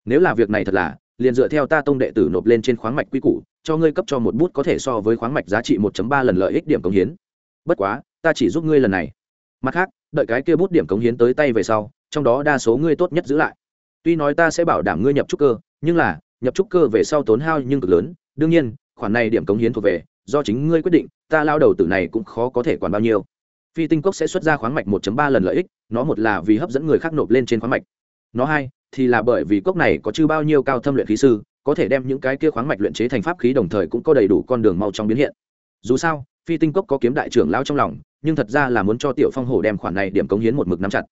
Nếu là việc này thật là, liền dựa theo ta tông đệ tử nộp lên trên khoáng mạch quy củ, cho ngươi cấp cho một bút có thể so với khoáng mạch giá trị 1 ba lần lợi ích điểm cống hiến. Bất quá, ta chỉ giúp ngươi lần này mặt khác, đợi cái kia bút điểm cống hiến tới tay về sau, trong đó đa số ngươi tốt nhất giữ lại. Tuy nói ta sẽ bảo đảm ngươi nhập trúc cơ, nhưng là, nhập trúc cơ về sau tốn hao nhưng cực lớn. Đương nhiên, khoản này điểm cống hiến thuộc về, do chính ngươi quyết định, ta lao đầu tử này cũng khó có thể quản bao nhiêu. Phi tinh cốc sẽ xuất ra khoáng mạch 1 ba lần lợi ích, nó một là vì hấp dẫn người khác nộp lên trên khoáng mạch. Nó hai, thì là bởi vì cốc này có chưa bao nhiêu cao thâm luyện khí sư, có thể đem những cái kia khoáng mạch luyện chế thành pháp khí đồng thời cũng có đầy đủ con đường mau trong biến hiện. Dù sao, phi tinh cốc có kiếm đại trưởng lao trong lòng nhưng thật ra là muốn cho tiểu phong hổ đem khoản này điểm cống hiến một mực nắm chặt.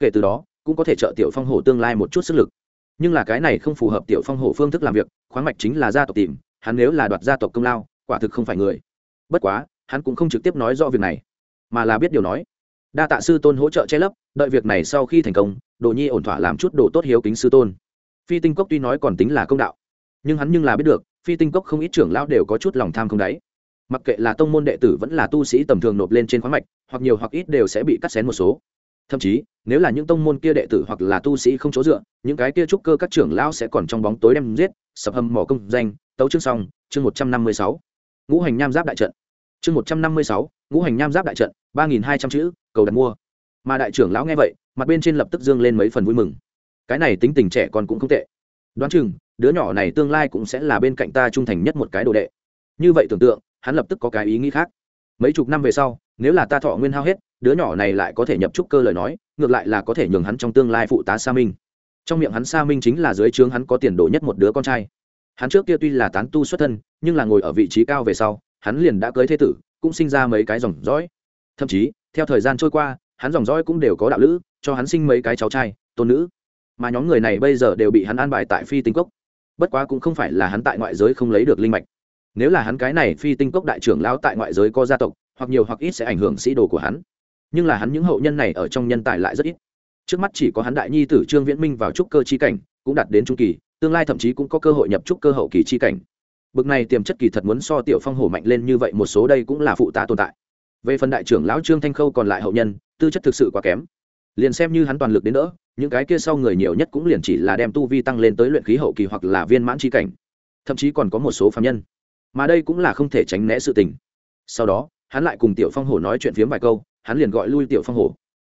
Kể từ đó, cũng có thể trợ tiểu phong hổ tương lai một chút sức lực. Nhưng là cái này không phù hợp tiểu phong hổ phương thức làm việc, khoáng mạch chính là gia tộc tìm, hắn nếu là đoạt gia tộc công lao, quả thực không phải người. Bất quá, hắn cũng không trực tiếp nói rõ việc này, mà là biết điều nói. Đa tạ sư tôn hỗ trợ che lấp, đợi việc này sau khi thành công, đồ nhi ổn thỏa làm chút đồ tốt hiếu kính sư tôn. Phi tinh cốc tuy nói còn tính là công đạo, nhưng hắn nhưng là biết được, phi tinh cốc không ít trưởng lão đều có chút lòng tham không đáy mặc kệ là tông môn đệ tử vẫn là tu sĩ tầm thường nộp lên trên khoáng mạch, hoặc nhiều hoặc ít đều sẽ bị cắt xén một số. Thậm chí, nếu là những tông môn kia đệ tử hoặc là tu sĩ không chỗ dựa, những cái kia trúc cơ các trưởng lão sẽ còn trong bóng tối đem giết. Sập hầm mỏ công danh, tấu chương xong, chương một trăm năm mươi sáu. Ngũ hành nham giáp đại trận. Chương một trăm năm mươi sáu, ngũ hành nham giáp đại trận, ba nghìn hai trăm chữ, cầu đặt mua. Mà đại trưởng lão nghe vậy, mặt bên trên lập tức dương lên mấy phần vui mừng. Cái này tính tình trẻ con cũng không tệ. Đoán chừng, đứa nhỏ này tương lai cũng sẽ là bên cạnh ta trung thành nhất một cái đồ đệ. Như vậy tưởng tượng hắn lập tức có cái ý nghĩ khác. Mấy chục năm về sau, nếu là ta thọ nguyên hao hết, đứa nhỏ này lại có thể nhập trúc cơ lời nói, ngược lại là có thể nhường hắn trong tương lai phụ tá sa minh. Trong miệng hắn sa minh chính là dưới trướng hắn có tiền đồ nhất một đứa con trai. Hắn trước kia tuy là tán tu xuất thân, nhưng là ngồi ở vị trí cao về sau, hắn liền đã cưới thế tử, cũng sinh ra mấy cái dòng dõi. Thậm chí, theo thời gian trôi qua, hắn dòng dõi cũng đều có đạo lữ, cho hắn sinh mấy cái cháu trai, tôn nữ. Mà nhóm người này bây giờ đều bị hắn an bài tại phi tinh cốc. Bất quá cũng không phải là hắn tại ngoại giới không lấy được linh mạch nếu là hắn cái này phi tinh cốc đại trưởng lão tại ngoại giới có gia tộc, hoặc nhiều hoặc ít sẽ ảnh hưởng sĩ đồ của hắn. Nhưng là hắn những hậu nhân này ở trong nhân tài lại rất ít. Trước mắt chỉ có hắn đại nhi tử trương viễn minh vào trúc cơ chi cảnh, cũng đạt đến trung kỳ, tương lai thậm chí cũng có cơ hội nhập trúc cơ hậu kỳ chi cảnh. Bực này tiềm chất kỳ thật muốn so tiểu phong hổ mạnh lên như vậy một số đây cũng là phụ tá tồn tại. Về phần đại trưởng lão trương thanh khâu còn lại hậu nhân, tư chất thực sự quá kém. Liền xem như hắn toàn lực đến đỡ, những cái kia sau người nhiều nhất cũng liền chỉ là đem tu vi tăng lên tới luyện khí hậu kỳ hoặc là viên mãn chi cảnh. Thậm chí còn có một số phạm nhân mà đây cũng là không thể tránh né sự tình. Sau đó, hắn lại cùng tiểu phong hổ nói chuyện phiếm vài câu, hắn liền gọi lui tiểu phong hổ.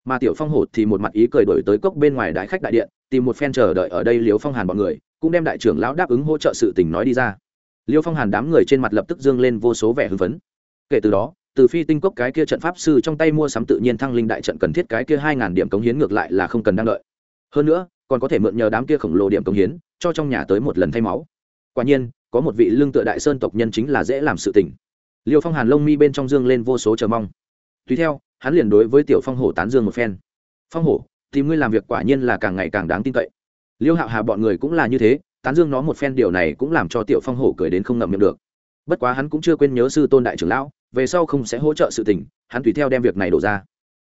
Mà tiểu phong hổ thì một mặt ý cười đổi tới cốc bên ngoài đại khách đại điện, tìm một phen chờ đợi ở đây liếu phong hàn bọn người, cũng đem đại trưởng lão đáp ứng hỗ trợ sự tình nói đi ra. Liêu phong hàn đám người trên mặt lập tức dương lên vô số vẻ hưng phấn. Kể từ đó, từ phi tinh cốc cái kia trận pháp sư trong tay mua sắm tự nhiên thăng linh đại trận cần thiết cái kia hai ngàn điểm cống hiến ngược lại là không cần đang đợi. Hơn nữa, còn có thể mượn nhờ đám kia khổng lồ điểm cống hiến, cho trong nhà tới một lần thay máu. Quả nhiên có một vị lương tựa đại sơn tộc nhân chính là dễ làm sự tình. Liêu phong hàn lông mi bên trong dương lên vô số chờ mong. Tùy theo, hắn liền đối với tiểu phong hổ tán dương một phen. Phong hổ, tìm ngươi làm việc quả nhiên là càng ngày càng đáng tin cậy. Liêu hạo hà bọn người cũng là như thế, tán dương nó một phen điều này cũng làm cho tiểu phong hổ cười đến không ngậm miệng được. Bất quá hắn cũng chưa quên nhớ sư tôn đại trưởng lão, về sau không sẽ hỗ trợ sự tình, hắn tùy theo đem việc này đổ ra.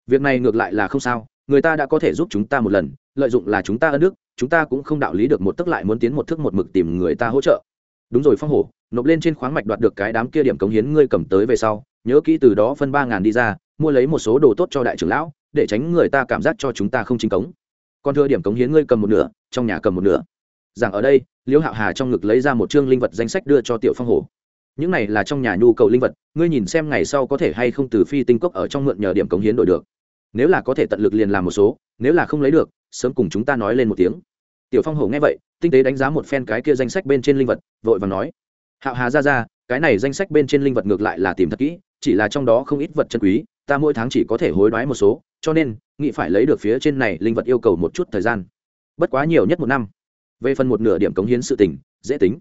Việc này ngược lại là không sao, người ta đã có thể giúp chúng ta một lần, lợi dụng là chúng ta ân đức, chúng ta cũng không đạo lý được một tức lại muốn tiến một thức một mực tìm người ta hỗ trợ đúng rồi, phong hổ, nộp lên trên khoáng mạch đoạt được cái đám kia điểm cống hiến ngươi cầm tới về sau, nhớ kỹ từ đó phân ba ngàn đi ra, mua lấy một số đồ tốt cho đại trưởng lão, để tránh người ta cảm giác cho chúng ta không chính cống. Còn thừa điểm cống hiến ngươi cầm một nửa, trong nhà cầm một nửa. Rằng ở đây, liễu hạo hà trong ngực lấy ra một chương linh vật danh sách đưa cho tiểu phong hổ. Những này là trong nhà nhu cầu linh vật, ngươi nhìn xem ngày sau có thể hay không từ phi tinh cốc ở trong mượn nhờ điểm cống hiến đổi được. Nếu là có thể tận lực liền làm một số, nếu là không lấy được, sớm cùng chúng ta nói lên một tiếng tiểu phong hổ nghe vậy, tinh tế đánh giá một phen cái kia danh sách bên trên linh vật, vội và nói. Hạo hà ra ra, cái này danh sách bên trên linh vật ngược lại là tìm thật kỹ, chỉ là trong đó không ít vật chân quý, ta mỗi tháng chỉ có thể hối đoái một số, cho nên nghị phải lấy được phía trên này linh vật yêu cầu một chút thời gian. Bất quá nhiều nhất một năm. Về phần một nửa điểm cống hiến sự tình, dễ tính.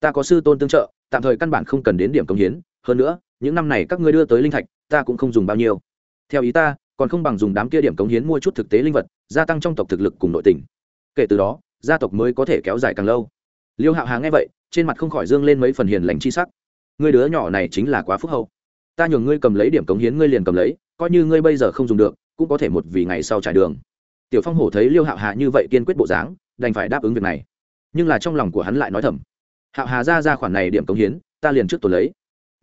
Ta có sư tôn tương trợ, tạm thời căn bản không cần đến điểm cống hiến, hơn nữa, những năm này các ngươi đưa tới linh thạch, ta cũng không dùng bao nhiêu. Theo ý ta, còn không bằng dùng đám kia điểm cống hiến mua chút thực tế linh vật, gia tăng trong tộc thực lực cùng nội tình. Kể từ đó gia tộc mới có thể kéo dài càng lâu. Liêu hạo hà nghe vậy, trên mặt không khỏi dương lên mấy phần hiền lành chi sắc. Ngươi đứa nhỏ này chính là quá phúc hậu. Ta nhường ngươi cầm lấy điểm cống hiến ngươi liền cầm lấy, coi như ngươi bây giờ không dùng được, cũng có thể một vì ngày sau trải đường. Tiểu phong hổ thấy liêu hạo hà như vậy kiên quyết bộ dáng, đành phải đáp ứng việc này. Nhưng là trong lòng của hắn lại nói thầm. Hạo hà ra ra khoản này điểm cống hiến, ta liền trước tổ lấy.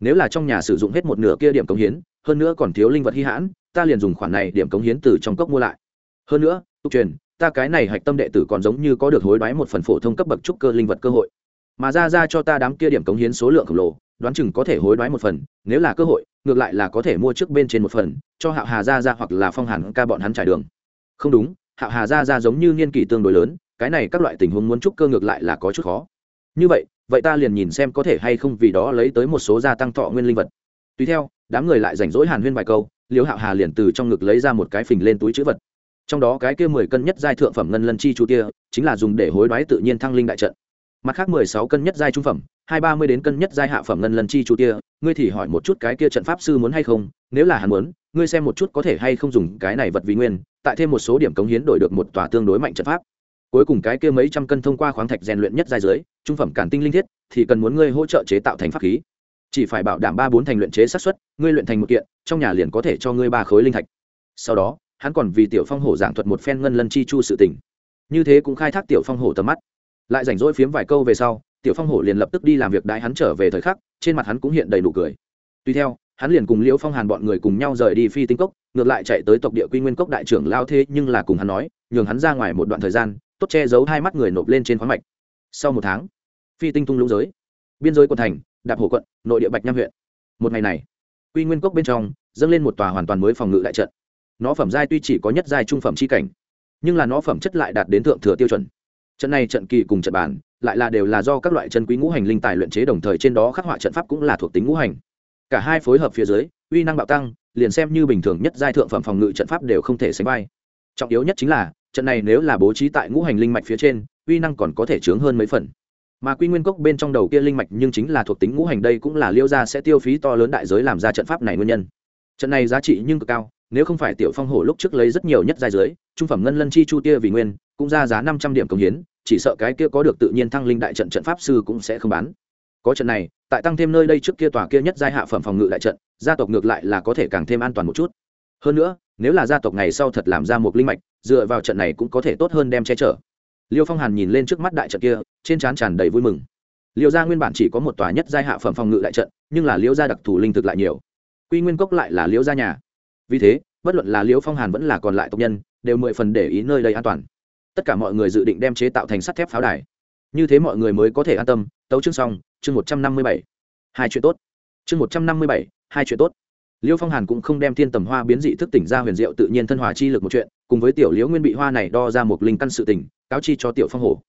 Nếu là trong nhà sử dụng hết một nửa kia điểm cống hiến, hơn nữa còn thiếu linh vật hy hãn, ta liền dùng khoản này điểm cống hiến từ trong cốc mua lại. Hơn nữa, tục truyền ta cái này hạch tâm đệ tử còn giống như có được hối đoái một phần phổ thông cấp bậc trúc cơ linh vật cơ hội. Mà ra ra cho ta đám kia điểm cống hiến số lượng khổng lồ, đoán chừng có thể hối đoái một phần, nếu là cơ hội, ngược lại là có thể mua trước bên trên một phần, cho hạo hà ra ra hoặc là phong hàn ca bọn hắn trải đường. Không đúng, hạo hà ra ra giống như niên kỷ tương đối lớn, cái này các loại tình huống muốn trúc cơ ngược lại là có chút khó. Như vậy vậy ta liền nhìn xem có thể hay không vì đó lấy tới một số gia tăng thọ nguyên linh vật. Tùy theo, đám người lại rảnh rỗi hàn huyên vài câu, liễu hạo hà liền từ trong ngực lấy ra một cái phình lên túi chữ vật trong đó cái kia mười cân nhất giai thượng phẩm ngân lân chi chu tia chính là dùng để hối đoái tự nhiên thăng linh đại trận. Mặt khác mười sáu cân nhất giai trung phẩm, hai ba mươi đến cân nhất giai hạ phẩm ngân lân chi chu tia ngươi thì hỏi một chút cái kia trận pháp sư muốn hay không, nếu là hắn muốn, ngươi xem một chút có thể hay không dùng cái này vật vì nguyên, tại thêm một số điểm cống hiến đổi được một tòa tương đối mạnh trận pháp. Cuối cùng cái kia mấy trăm cân thông qua khoáng thạch rèn luyện nhất giai dưới trung phẩm cản tinh linh thiết, thì cần muốn ngươi hỗ trợ chế tạo thành pháp khí. Chỉ phải bảo đảm ba bốn thành luyện chế xác suất, ngươi luyện thành một kiện, trong nhà liền có thể cho ngươi ba khối linh thạch. Sau đó hắn còn vì tiểu phong hổ giảng thuật một phen ngân lân chi chu sự tình. Như thế cũng khai thác tiểu phong hổ tầm mắt. Lại rảnh rỗi phiếm vài câu về sau, tiểu phong hổ liền lập tức đi làm việc đại hắn trở về thời khắc, trên mặt hắn cũng hiện đầy nụ cười. Tuy theo, hắn liền cùng liễu phong hàn bọn người cùng nhau rời đi phi tinh cốc, ngược lại chạy tới tộc địa quy nguyên cốc đại trưởng lao thế nhưng là cùng hắn nói, nhường hắn ra ngoài một đoạn thời gian, tốt che giấu hai mắt người nộp lên trên khoáng mạch. Sau một tháng, phi tinh tung lũng giới, biên giới quận thành, đạp hồ quận, nội địa bạch nham huyện. Một ngày này, quy nguyên cốc bên trong, dâng lên một tòa hoàn toàn mới phòng ngự đại trận nó phẩm giai tuy chỉ có nhất giai trung phẩm chi cảnh, nhưng là nó phẩm chất lại đạt đến thượng thừa tiêu chuẩn. Trận này trận kỳ cùng trận bản lại là đều là do các loại chân quý ngũ hành linh tài luyện chế đồng thời trên đó khắc họa trận pháp cũng là thuộc tính ngũ hành. Cả hai phối hợp phía dưới, uy năng bạo tăng, liền xem như bình thường nhất giai thượng phẩm phòng ngự trận pháp đều không thể sánh vai. Trọng yếu nhất chính là, trận này nếu là bố trí tại ngũ hành linh mạch phía trên, uy năng còn có thể chướng hơn mấy phần. Mà quy nguyên cốc bên trong đầu kia linh mạch nhưng chính là thuộc tính ngũ hành đây cũng là liêu gia sẽ tiêu phí to lớn đại giới làm ra trận pháp này nguyên nhân. Trận này giá trị nhưng cực cao nếu không phải tiểu phong hổ lúc trước lấy rất nhiều nhất giai dưới, trung phẩm ngân lân chi chu tia vì nguyên cũng ra giá năm trăm điểm công hiến chỉ sợ cái kia có được tự nhiên thăng linh đại trận trận pháp sư cũng sẽ không bán. Có trận này tại tăng thêm nơi đây trước kia tòa kia nhất giai hạ phẩm phòng ngự đại trận gia tộc ngược lại là có thể càng thêm an toàn một chút. Hơn nữa nếu là gia tộc ngày sau thật làm ra một linh mạch dựa vào trận này cũng có thể tốt hơn đem che chở. Liêu phong hàn nhìn lên trước mắt đại trận kia trên trán tràn đầy vui mừng. Liêu gia nguyên bản chỉ có một tòa nhất giai hạ phẩm phòng ngự đại trận nhưng là liêu gia đặc thù linh thực lại nhiều. Quy nguyên cốc lại là liêu gia nhà vì thế, bất luận là liễu phong hàn vẫn là còn lại tộc nhân, đều mười phần để ý nơi đây an toàn. Tất cả mọi người dự định đem chế tạo thành sắt thép pháo đài. Như thế mọi người mới có thể an tâm. Tấu chương xong, chương một trăm năm mươi bảy. Hai chuyện tốt. Chương một trăm năm mươi bảy, hai chuyện tốt. Liêu phong hàn cũng không đem thiên tầm hoa biến dị thức tỉnh ra huyền diệu tự nhiên thân hòa chi lực một chuyện, cùng với tiểu liễu nguyên bị hoa này đo ra một linh căn sự tỉnh cáo chi cho tiểu phong hổ.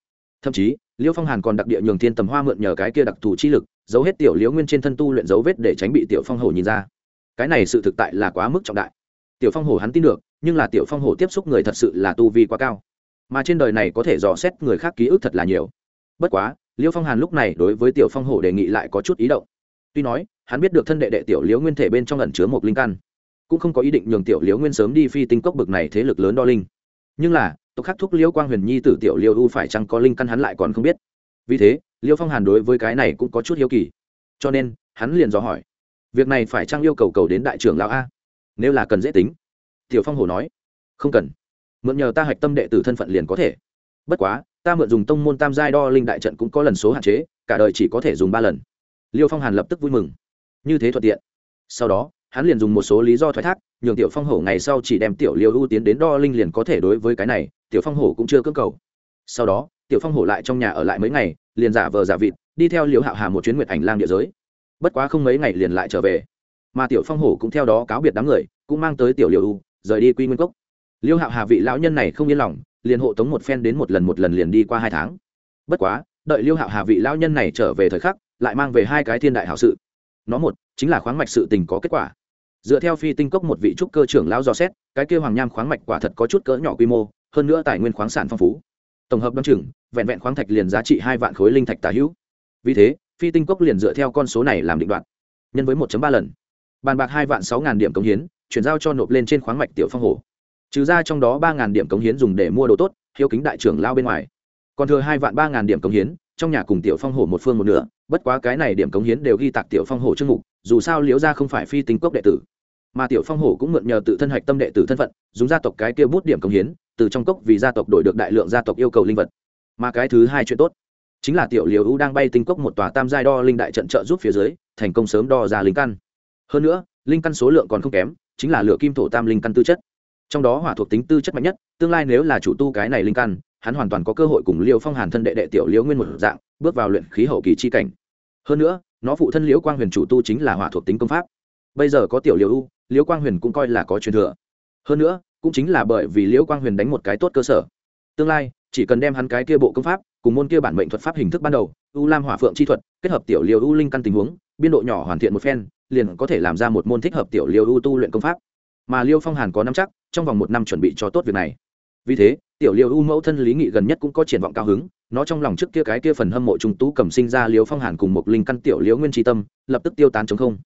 Thậm chí liêu phong hàn còn đặc địa nhường thiên tầm hoa mượn nhờ cái kia đặc thù chi lực, giấu hết tiểu liễu nguyên trên thân tu luyện dấu vết để tránh bị tiểu phong hổ nhìn ra cái này sự thực tại là quá mức trọng đại. Tiểu phong hổ hắn tin được, nhưng là tiểu phong hổ tiếp xúc người thật sự là tu vi quá cao. Mà trên đời này có thể dò xét người khác ký ức thật là nhiều. Bất quá liêu phong hàn lúc này đối với tiểu phong hổ đề nghị lại có chút ý động. Tuy nói, hắn biết được thân đệ đệ tiểu liễu nguyên thể bên trong ẩn chứa một linh căn, cũng không có ý định nhường tiểu liễu nguyên sớm đi phi tinh cốc bực này thế lực lớn đo linh. Nhưng là, tộc khắc thúc liễu quang huyền nhi tử tiểu liêu u phải chăng có linh căn hắn lại còn không biết. Vì thế liêu phong hàn đối với cái này cũng có chút hiếu kỳ. Cho nên, hắn liền dò hỏi việc này phải trang yêu cầu cầu đến đại trưởng lão a? Nếu là cần dễ tính. Tiểu phong hồ nói. Không cần. Mượn nhờ ta hạch tâm đệ tử thân phận liền có thể. Bất quá, ta mượn dùng tông môn tam giai đo linh đại trận cũng có lần số hạn chế, cả đời chỉ có thể dùng ba lần. Liêu phong hàn lập tức vui mừng. Như thế thuận tiện. Sau đó, hắn liền dùng một số lý do thoái thác, nhường tiểu phong hổ ngày sau chỉ đem tiểu liêu ưu tiến đến đo linh liền có thể đối với cái này, tiểu phong hổ cũng chưa cưỡng cầu. Sau đó, tiểu phong hổ lại trong nhà ở lại mấy ngày, liền giả vờ giả vịt, đi theo liêu hạo hà một chuyến nguyệt ảnh lang địa giới bất quá không mấy ngày liền lại trở về. Mà tiểu phong hổ cũng theo đó cáo biệt đám người, cũng mang tới tiểu liều u, rời đi quy nguyên cốc. Liêu hạo hà vị lão nhân này không yên lòng, liền hộ tống một phen đến một lần một lần liền đi qua hai tháng. Bất quá, đợi liêu hạo hà vị lão nhân này trở về thời khắc, lại mang về hai cái thiên đại hảo sự. Nó một, chính là khoáng mạch sự tình có kết quả. Dựa theo phi tinh cốc một vị trúc cơ trưởng lão dò xét, cái kia hoàng nham khoáng mạch quả thật có chút cỡ nhỏ quy mô, hơn nữa tài nguyên khoáng sản phong phú. Tổng hợp đ o chừng, vẹn vẹn khoáng thạch liền giá trị hai vạn khối linh thạch tà hữu. Vì thế phi tinh cốc liền dựa theo con số này làm định đoạn nhân với 1 ba lần. Bàn bạc hai vạn sáu ngàn điểm cống hiến, chuyển giao cho nộp lên trên khoáng mạch tiểu phong hồ. Trừ ra trong đó ba ngàn điểm cống hiến dùng để mua đồ tốt, hiếu kính đại trưởng lao bên ngoài. Còn thừa hai vạn ba ngàn điểm cống hiến, trong nhà cùng tiểu phong hổ một phương một nửa, bất quá cái này điểm cống hiến đều ghi tạc tiểu phong hổ trước mục, dù sao liễu ra không phải phi tinh cốc đệ tử. Mà tiểu phong hổ cũng mượn nhờ tự thân hạch tâm đệ tử thân phận, dùng gia tộc cái kia bút điểm cống hiến, từ trong cốc vì gia tộc đổi được đại lượng gia tộc yêu cầu linh vật. Mà cái thứ hai chuyện tốt chính là tiểu liều u đang bay tinh cốc một tòa tam giai đo linh đại trận trợ giúp phía dưới, thành công sớm đo ra linh căn. Hơn nữa, linh căn số lượng còn không kém, chính là lửa kim thổ tam linh căn tư chất. Trong đó hỏa thuộc tính tư chất mạnh nhất, tương lai nếu là chủ tu cái này linh căn, hắn hoàn toàn có cơ hội cùng liêu phong hàn thân đệ đệ tiểu liễu nguyên một dạng, bước vào luyện khí hậu kỳ chi cảnh. Hơn nữa, nó phụ thân liễu quang huyền chủ tu chính là hỏa thuộc tính công pháp. Bây giờ có tiểu liễu u liễu quang huyền cũng coi là có truyền thừa. Hơn nữa, cũng chính là bởi vì liễu quang huyền đánh một cái tốt cơ sở. Tương lai, chỉ cần đem hắn cái kia bộ công pháp cùng môn kia bản mệnh thuật pháp hình thức ban đầu, u lam hỏa phượng chi thuật, kết hợp tiểu liều u linh căn tình huống, biên độ nhỏ hoàn thiện một phen, liền có thể làm ra một môn thích hợp tiểu liều u tu luyện công pháp. Mà liêu phong hàn có năm chắc, trong vòng một năm chuẩn bị cho tốt việc này. Vì thế, tiểu liều u mẫu thân lý nghị gần nhất cũng có triển vọng cao hứng, nó trong lòng trước kia cái kia phần hâm mộ trung tú cầm sinh ra liêu phong hàn cùng một linh căn tiểu liễu nguyên tri tâm, lập tức tiêu tán chống không.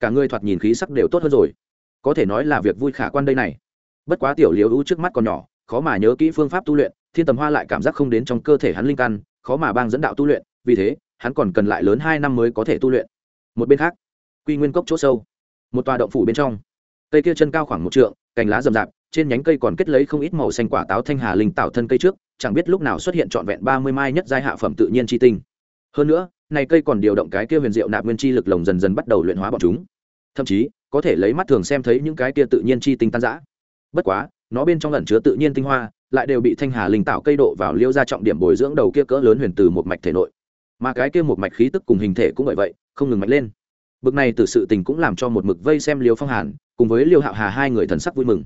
Cả người thoạt nhìn khí sắc đều tốt hơn rồi. Có thể nói là việc vui khả quan đây này. Bất quá tiểu liễu u trước mắt còn nhỏ, khó mà nhớ kỹ phương pháp tu luyện thiên tầm hoa lại cảm giác không đến trong cơ thể hắn linh căn, khó mà bang dẫn đạo tu luyện, vì thế, hắn còn cần lại lớn hai năm mới có thể tu luyện. Một bên khác, quy nguyên cốc chỗ sâu, một tòa động phủ bên trong. Cây kia chân cao khoảng một trượng, cành lá rậm rạp, trên nhánh cây còn kết lấy không ít màu xanh quả táo thanh hà linh tạo thân cây trước, chẳng biết lúc nào xuất hiện trọn vẹn ba mươi mai nhất giai hạ phẩm tự nhiên chi tinh. Hơn nữa, này cây còn điều động cái kia huyền diệu nạp nguyên chi lực lồng dần dần bắt đầu luyện hóa bọn chúng. Thậm chí, có thể lấy mắt thường xem thấy những cái kia tự nhiên chi tinh tan rã. Bất quá, nó bên trong lẩn chứa tự nhiên tinh hoa lại đều bị thanh hà linh tạo cây độ vào liêu ra trọng điểm bồi dưỡng đầu kia cỡ lớn huyền từ một mạch thể nội. Mà cái kia một mạch khí tức cùng hình thể cũng vậy vậy, không ngừng mạnh lên. Bực này từ sự tình cũng làm cho một mực vây xem liêu phong hàn, cùng với liêu hạo hà hai người thần sắc vui mừng.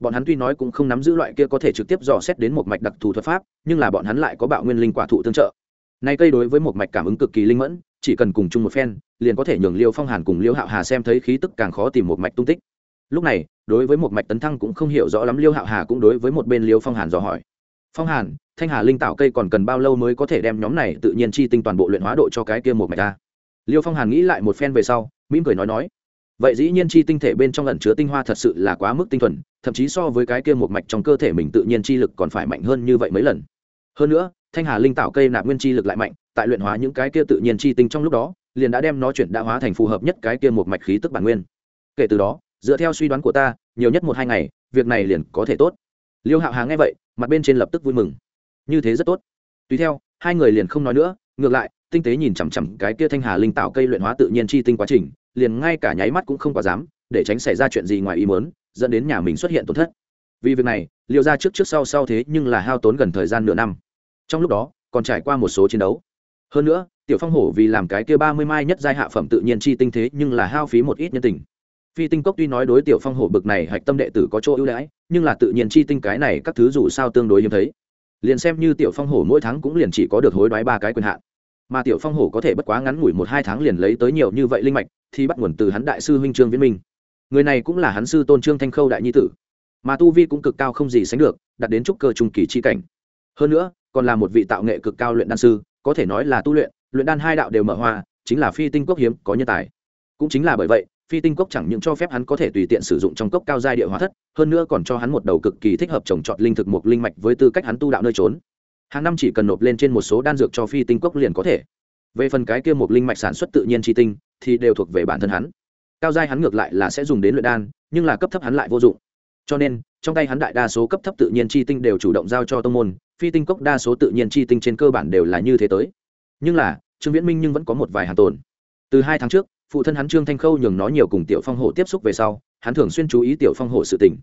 Bọn hắn tuy nói cũng không nắm giữ loại kia có thể trực tiếp dò xét đến một mạch đặc thù thuật pháp, nhưng là bọn hắn lại có bạo nguyên linh quả thụ tương trợ. Nay cây đối với một mạch cảm ứng cực kỳ linh mẫn, chỉ cần cùng chung một phen, liền có thể nhường liêu phong hàn cùng liêu hạo hà xem thấy khí tức càng khó tìm một mạch tung tích lúc này, đối với một mạch tấn thăng cũng không hiểu rõ lắm liêu hạo hà cũng đối với một bên liêu phong hàn dò hỏi. Phong hàn, thanh hà linh tạo cây còn cần bao lâu mới có thể đem nhóm này tự nhiên chi tinh toàn bộ luyện hóa độ cho cái kia một mạch ta? Liêu phong hàn nghĩ lại một phen về sau, mỉm cười nói nói. Vậy dĩ nhiên chi tinh thể bên trong ẩn chứa tinh hoa thật sự là quá mức tinh thuần, thậm chí so với cái kia một mạch trong cơ thể mình tự nhiên chi lực còn phải mạnh hơn như vậy mấy lần. Hơn nữa, thanh hà linh tạo cây nạp nguyên chi lực lại mạnh, tại luyện hóa những cái kia tự nhiên chi tinh trong lúc đó, liền đã đem nó chuyển đã hóa thành phù hợp nhất cái kia một mạch khí tức bản nguyên. Kể từ đó dựa theo suy đoán của ta, nhiều nhất một hai ngày, việc này liền có thể tốt. Liêu hạo hà nghe vậy, mặt bên trên lập tức vui mừng. Như thế rất tốt. Tùy theo, hai người liền không nói nữa, ngược lại, tinh tế nhìn chằm chằm cái kia thanh hà linh tạo cây luyện hóa tự nhiên chi tinh quá trình, liền ngay cả nháy mắt cũng không quá dám, để tránh xảy ra chuyện gì ngoài ý muốn, dẫn đến nhà mình xuất hiện tổn thất. Vì việc này, liêu ra trước trước sau sau thế nhưng là hao tốn gần thời gian nửa năm. Trong lúc đó, còn trải qua một số chiến đấu. Hơn nữa, tiểu phong hổ vì làm cái kia ba mươi mai nhất giai hạ phẩm tự nhiên chi tinh thế nhưng là hao phí một ít nhân tình phi tinh cốc tuy nói đối tiểu phong hổ bực này hạch tâm đệ tử có chỗ ưu đãi, nhưng là tự nhiên chi tinh cái này các thứ dù sao tương đối hiếm thấy. Liền xem như tiểu phong hổ mỗi tháng cũng liền chỉ có được hối đoái ba cái quyền hạn. Mà tiểu phong hổ có thể bất quá ngắn ngủi một hai tháng liền lấy tới nhiều như vậy linh mạch, thì bắt nguồn từ hắn đại sư huynh trương viễn minh. Người này cũng là hắn sư tôn trương thanh khâu đại nhi tử. Mà tu vi cũng cực cao không gì sánh được, đạt đến trúc cơ trung kỳ chi cảnh. Hơn nữa, còn là một vị tạo nghệ cực cao luyện đan sư, có thể nói là tu luyện luyện đan hai đạo đều mở hoa, chính là phi tinh cốc hiếm có nhân tài. Cũng chính là bởi vậy phi tinh cốc chẳng những cho phép hắn có thể tùy tiện sử dụng trong cốc cao giai địa hóa thất, hơn nữa còn cho hắn một đầu cực kỳ thích hợp trồng trọt linh thực mục linh mạch với tư cách hắn tu đạo nơi trốn. Hàng năm chỉ cần nộp lên trên một số đan dược cho phi tinh cốc liền có thể. Về phần cái kia mục linh mạch sản xuất tự nhiên tri tinh, thì đều thuộc về bản thân hắn. Cao giai hắn ngược lại là sẽ dùng đến luyện đan, nhưng là cấp thấp hắn lại vô dụng. Cho nên, trong tay hắn đại đa số cấp thấp tự nhiên chi tinh đều chủ động giao cho tông môn, phi tinh cốc đa số tự nhiên chi tinh trên cơ bản đều là như thế tới. Nhưng là, trương viễn minh nhưng vẫn có một vài hàng tồn. Từ hai tháng trước phụ thân hắn trương thanh khâu nhường nó nhiều cùng tiểu phong hổ tiếp xúc về sau hắn thường xuyên chú ý tiểu phong hổ sự tình.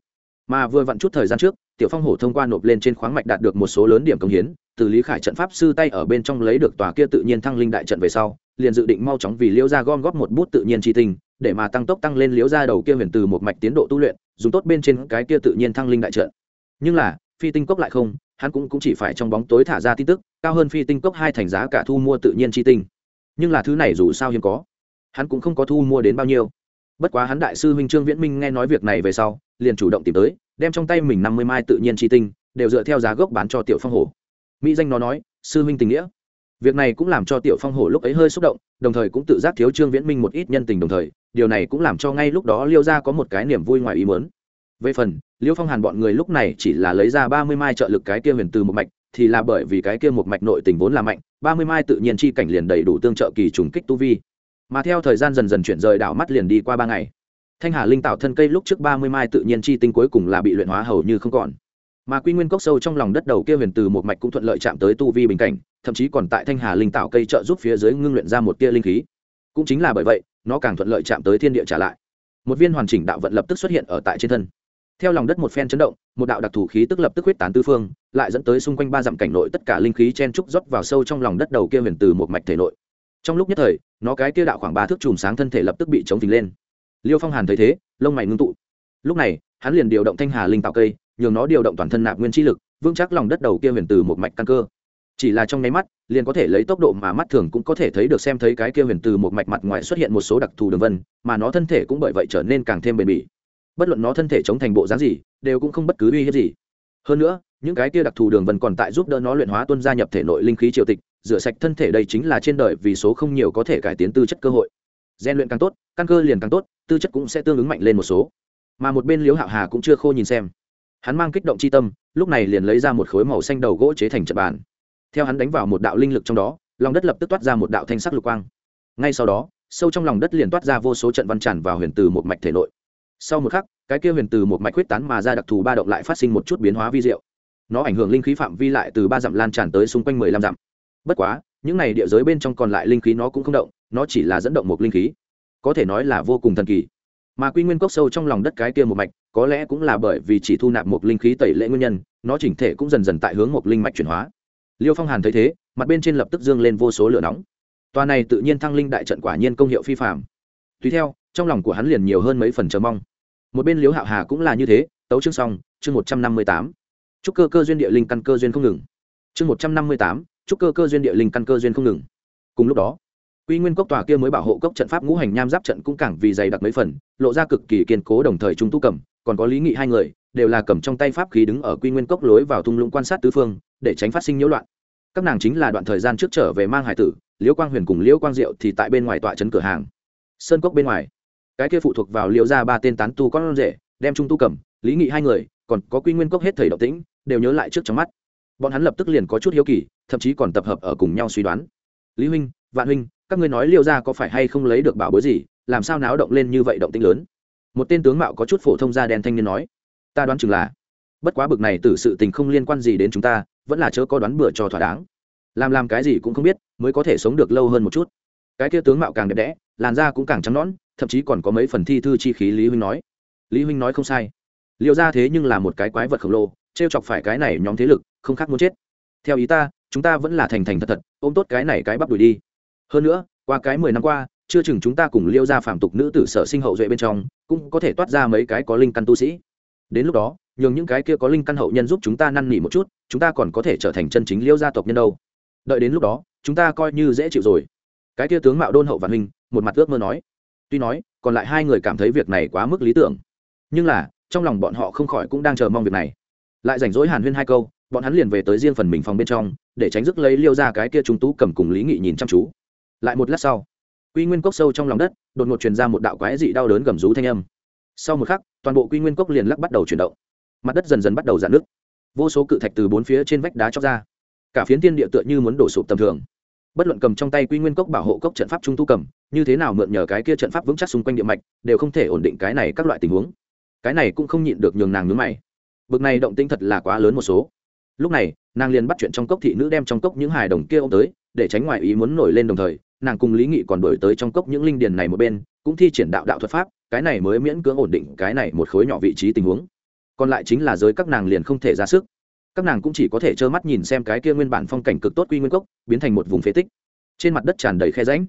Mà vừa vặn chút thời gian trước tiểu phong hổ thông qua nộp lên trên khoáng mạch đạt được một số lớn điểm công hiến từ lý khải trận pháp sư tay ở bên trong lấy được tòa kia tự nhiên thăng linh đại trận về sau liền dự định mau chóng vì liễu gia gom góp một bút tự nhiên tri tình để mà tăng tốc tăng lên liễu gia đầu kia huyền từ một mạch tiến độ tu luyện dùng tốt bên trên cái kia tự nhiên thăng linh đại trận. Nhưng là phi tinh cốc lại không hắn cũng, cũng chỉ phải trong bóng tối thả ra tin tức cao hơn phi tinh cốc hai thành giá cả thu mua tự nhiên tri tinh. Nhưng là thứ này dù sao hiếm có hắn cũng không có thu mua đến bao nhiêu. Bất quá hắn đại sư huynh trương viễn minh nghe nói việc này về sau, liền chủ động tìm tới, đem trong tay mình năm mươi mai tự nhiên chi tinh, đều dựa theo giá gốc bán cho tiểu phong hổ. Mỹ danh nó nói, sư huynh tình nghĩa. Việc này cũng làm cho tiểu phong hổ lúc ấy hơi xúc động, đồng thời cũng tự giác thiếu trương viễn minh một ít nhân tình đồng thời, điều này cũng làm cho ngay lúc đó liêu gia có một cái niềm vui ngoài ý mớn về phần, liêu phong hàn bọn người lúc này chỉ là lấy ra ba mươi mai trợ lực cái kia huyền từ một mạch, thì là bởi vì cái kia một mạch nội tình vốn là mạnh, ba mươi mai tự nhiên chi cảnh liền đầy đủ tương trợ kỳ trùng kích tu vi mà theo thời gian dần dần chuyển rời đảo mắt liền đi qua ba ngày. Thanh hà linh tạo thân cây lúc trước ba mươi mai tự nhiên chi tinh cuối cùng là bị luyện hóa hầu như không còn. Mà quy nguyên cốc sâu trong lòng đất đầu kia huyền từ một mạch cũng thuận lợi chạm tới tu vi bình cảnh, thậm chí còn tại thanh hà linh tạo cây trợ giúp phía dưới ngưng luyện ra một tia linh khí. Cũng chính là bởi vậy, nó càng thuận lợi chạm tới thiên địa trả lại. Một viên hoàn chỉnh đạo vận lập tức xuất hiện ở tại trên thân. Theo lòng đất một phen chấn động, một đạo đặc thù khí tức lập tức huyết tán tư phương, lại dẫn tới xung quanh ba dặm cảnh nội tất cả linh khí chen trúc rót vào sâu trong lòng đất đầu kia huyền từ một mạch thể nội trong lúc nhất thời, nó cái kia đạo khoảng ba thước chùm sáng thân thể lập tức bị chống phình lên. Liêu phong hàn thấy thế, lông mày ngưng tụ. Lúc này, hắn liền điều động thanh hà linh tạo cây, nhường nó điều động toàn thân nạp nguyên chi lực, vững chắc lòng đất đầu kia huyền từ một mạch căn cơ. Chỉ là trong nháy mắt, liền có thể lấy tốc độ mà mắt thường cũng có thể thấy được xem thấy cái kia huyền từ một mạch mặt ngoài xuất hiện một số đặc thù đường vân, mà nó thân thể cũng bởi vậy trở nên càng thêm bền bỉ. Bất luận nó thân thể chống thành bộ dáng gì, đều cũng không bất cứ uy hiếp gì. Hơn nữa, những cái kia đặc thù đường vân còn tại giúp đỡ nó luyện hóa tuân gia nhập thể nội linh khí triều tịch rửa sạch thân thể đây chính là trên đời vì số không nhiều có thể cải tiến tư chất cơ hội. Gian luyện càng tốt, căn cơ liền càng tốt, tư chất cũng sẽ tương ứng mạnh lên một số. Mà một bên liếu hạo hà cũng chưa khô nhìn xem. Hắn mang kích động c h i tâm, lúc này liền lấy ra một khối màu xanh đầu gỗ chế thành trận bàn. Theo hắn đánh vào một đạo linh lực trong đó, lòng đất lập tức toát ra một đạo thanh sắc lục quang. Ngay sau đó, sâu trong lòng đất liền toát ra vô số trận văn tràn vào huyền từ một mạch thể nội. Sau một khắc, cái kia huyền từ một mạch huyết tán mà ra đặc thù ba động lại phát sinh một chút biến hóa vi diệu. Nó ảnh hưởng linh khí phạm vi lại từ ba dặm lan tràn tới xung quanh mười lăm dặm bất quá, những này địa giới bên trong còn lại linh khí nó cũng không động, nó chỉ là dẫn động một linh khí. Có thể nói là vô cùng thần kỳ. Mà quy nguyên cốc sâu trong lòng đất cái kia một mạch, có lẽ cũng là bởi vì chỉ thu nạp một linh khí tẩy lệ nguyên nhân, nó chỉnh thể cũng dần dần tại hướng một linh mạch chuyển hóa. Liêu phong hàn thấy thế, mặt bên trên lập tức dương lên vô số lửa nóng. Toa này tự nhiên thăng linh đại trận quả nhiên công hiệu phi phạm tùy theo, trong lòng của hắn liền nhiều hơn mấy phần chờ mong. Một bên liếu hạo hà cũng là như thế, tấu chương xong, chương một trăm năm mươi tám. Chúc cơ cơ duyên địa linh căn cơ duyên không ngừng. Chương một trăm năm mươi tám chúc cơ cơ duyên địa linh căn cơ duyên không ngừng. Cùng lúc đó, quy nguyên cốc tòa kia mới bảo hộ cốc trận pháp ngũ hành nham giáp trận cũng càng vì dày đặc mấy phần, lộ ra cực kỳ kiên cố đồng thời trung tu cầm, còn có lý nghị hai người, đều là cầm trong tay pháp khí đứng ở quy nguyên cốc lối vào thung lũng quan sát tứ phương, để tránh phát sinh nhiễu loạn. Các nàng chính là đoạn thời gian trước trở về mang hải tử, liễu quang huyền cùng liễu quang diệu thì tại bên ngoài tọa trấn cửa hàng. Sơn cốc bên ngoài, cái kia phụ thuộc vào liễu ra ba tên tán tu con rể, đem trung tu cầm, lý nghị hai người, còn có quy nguyên cốc hết thầy động tĩnh, đều nhớ lại trước trong mắt bọn hắn lập tức liền có chút hiếu kỳ, thậm chí còn tập hợp ở cùng nhau suy đoán. Lý huynh, vạn huynh, các ngươi nói liêu ra có phải hay không lấy được bảo bối gì, làm sao náo động lên như vậy động tĩnh lớn? Một tên tướng mạo có chút phổ thông da đen thanh niên nói, ta đoán chừng là, bất quá bực này từ sự tình không liên quan gì đến chúng ta, vẫn là chớ có đoán bừa cho thỏa đáng. Làm làm cái gì cũng không biết, mới có thể sống được lâu hơn một chút. Cái kia tướng mạo càng đẹp đẽ, làn da cũng càng trắng nõn, thậm chí còn có mấy phần thi thư chi khí lý huynh nói. Lý huynh nói không sai. Liệu ra thế nhưng là một cái quái vật khổng lồ trêu chọc phải cái này nhóm thế lực không khác muốn chết. Theo ý ta chúng ta vẫn là thành thành thật thật ôm tốt cái này cái bắp đuổi đi. Hơn nữa qua cái mười năm qua chưa chừng chúng ta cùng liêu ra phạm tục nữ tử sở sinh hậu duệ bên trong cũng có thể toát ra mấy cái có linh căn tu sĩ. Đến lúc đó nhường những cái kia có linh căn hậu nhân giúp chúng ta năn nỉ một chút chúng ta còn có thể trở thành chân chính liêu gia tộc nhân đâu. Đợi đến lúc đó chúng ta coi như dễ chịu rồi. Cái kia tướng mạo đôn hậu văn Minh, một mặt ước mơ nói. Tuy nói còn lại hai người cảm thấy việc này quá mức lý tưởng. Nhưng là trong lòng bọn họ không khỏi cũng đang chờ mong việc này lại rảnh rỗi hàn huyên hai câu, bọn hắn liền về tới riêng phần mình phòng bên trong, để tránh rước lấy liêu ra cái kia chúng tú cầm cùng lý nghị nhìn chăm chú. Lại một lát sau, quy nguyên cốc sâu trong lòng đất, đột ngột truyền ra một đạo quái dị đau đớn gầm rú thanh âm. Sau một khắc, toàn bộ quy nguyên cốc liền lắc bắt đầu chuyển động. Mặt đất dần dần bắt đầu giãn nước vô số cự thạch từ bốn phía trên vách đá chóc ra. Cả phiến tiên địa tựa như muốn đổ sụp tầm thường. Bất luận cầm trong tay quy nguyên cốc bảo hộ cốc trận pháp trung tu cầm, như thế nào mượn nhờ cái kia trận pháp vững chắc xung quanh địa mạch, đều không thể ổn định cái này các loại tình huống. Cái này cũng không nhịn được nhường nàng nhướng mày bực này động tĩnh thật là quá lớn một số. Lúc này, nàng liền bắt chuyện trong cốc thị nữ đem trong cốc những hài đồng kia ô m tới, để tránh ngoại ý muốn nổi lên đồng thời, nàng cùng lý nghị còn đổi tới trong cốc những linh điền này một bên, cũng thi triển đạo đạo thuật pháp, cái này mới miễn cưỡng ổn định cái này một khối nhỏ vị trí tình huống. Còn lại chính là giới các nàng liền không thể ra sức. Các nàng cũng chỉ có thể trơ mắt nhìn xem cái kia nguyên bản phong cảnh cực tốt quy nguyên cốc, biến thành một vùng phế tích. Trên mặt đất tràn đầy khe ránh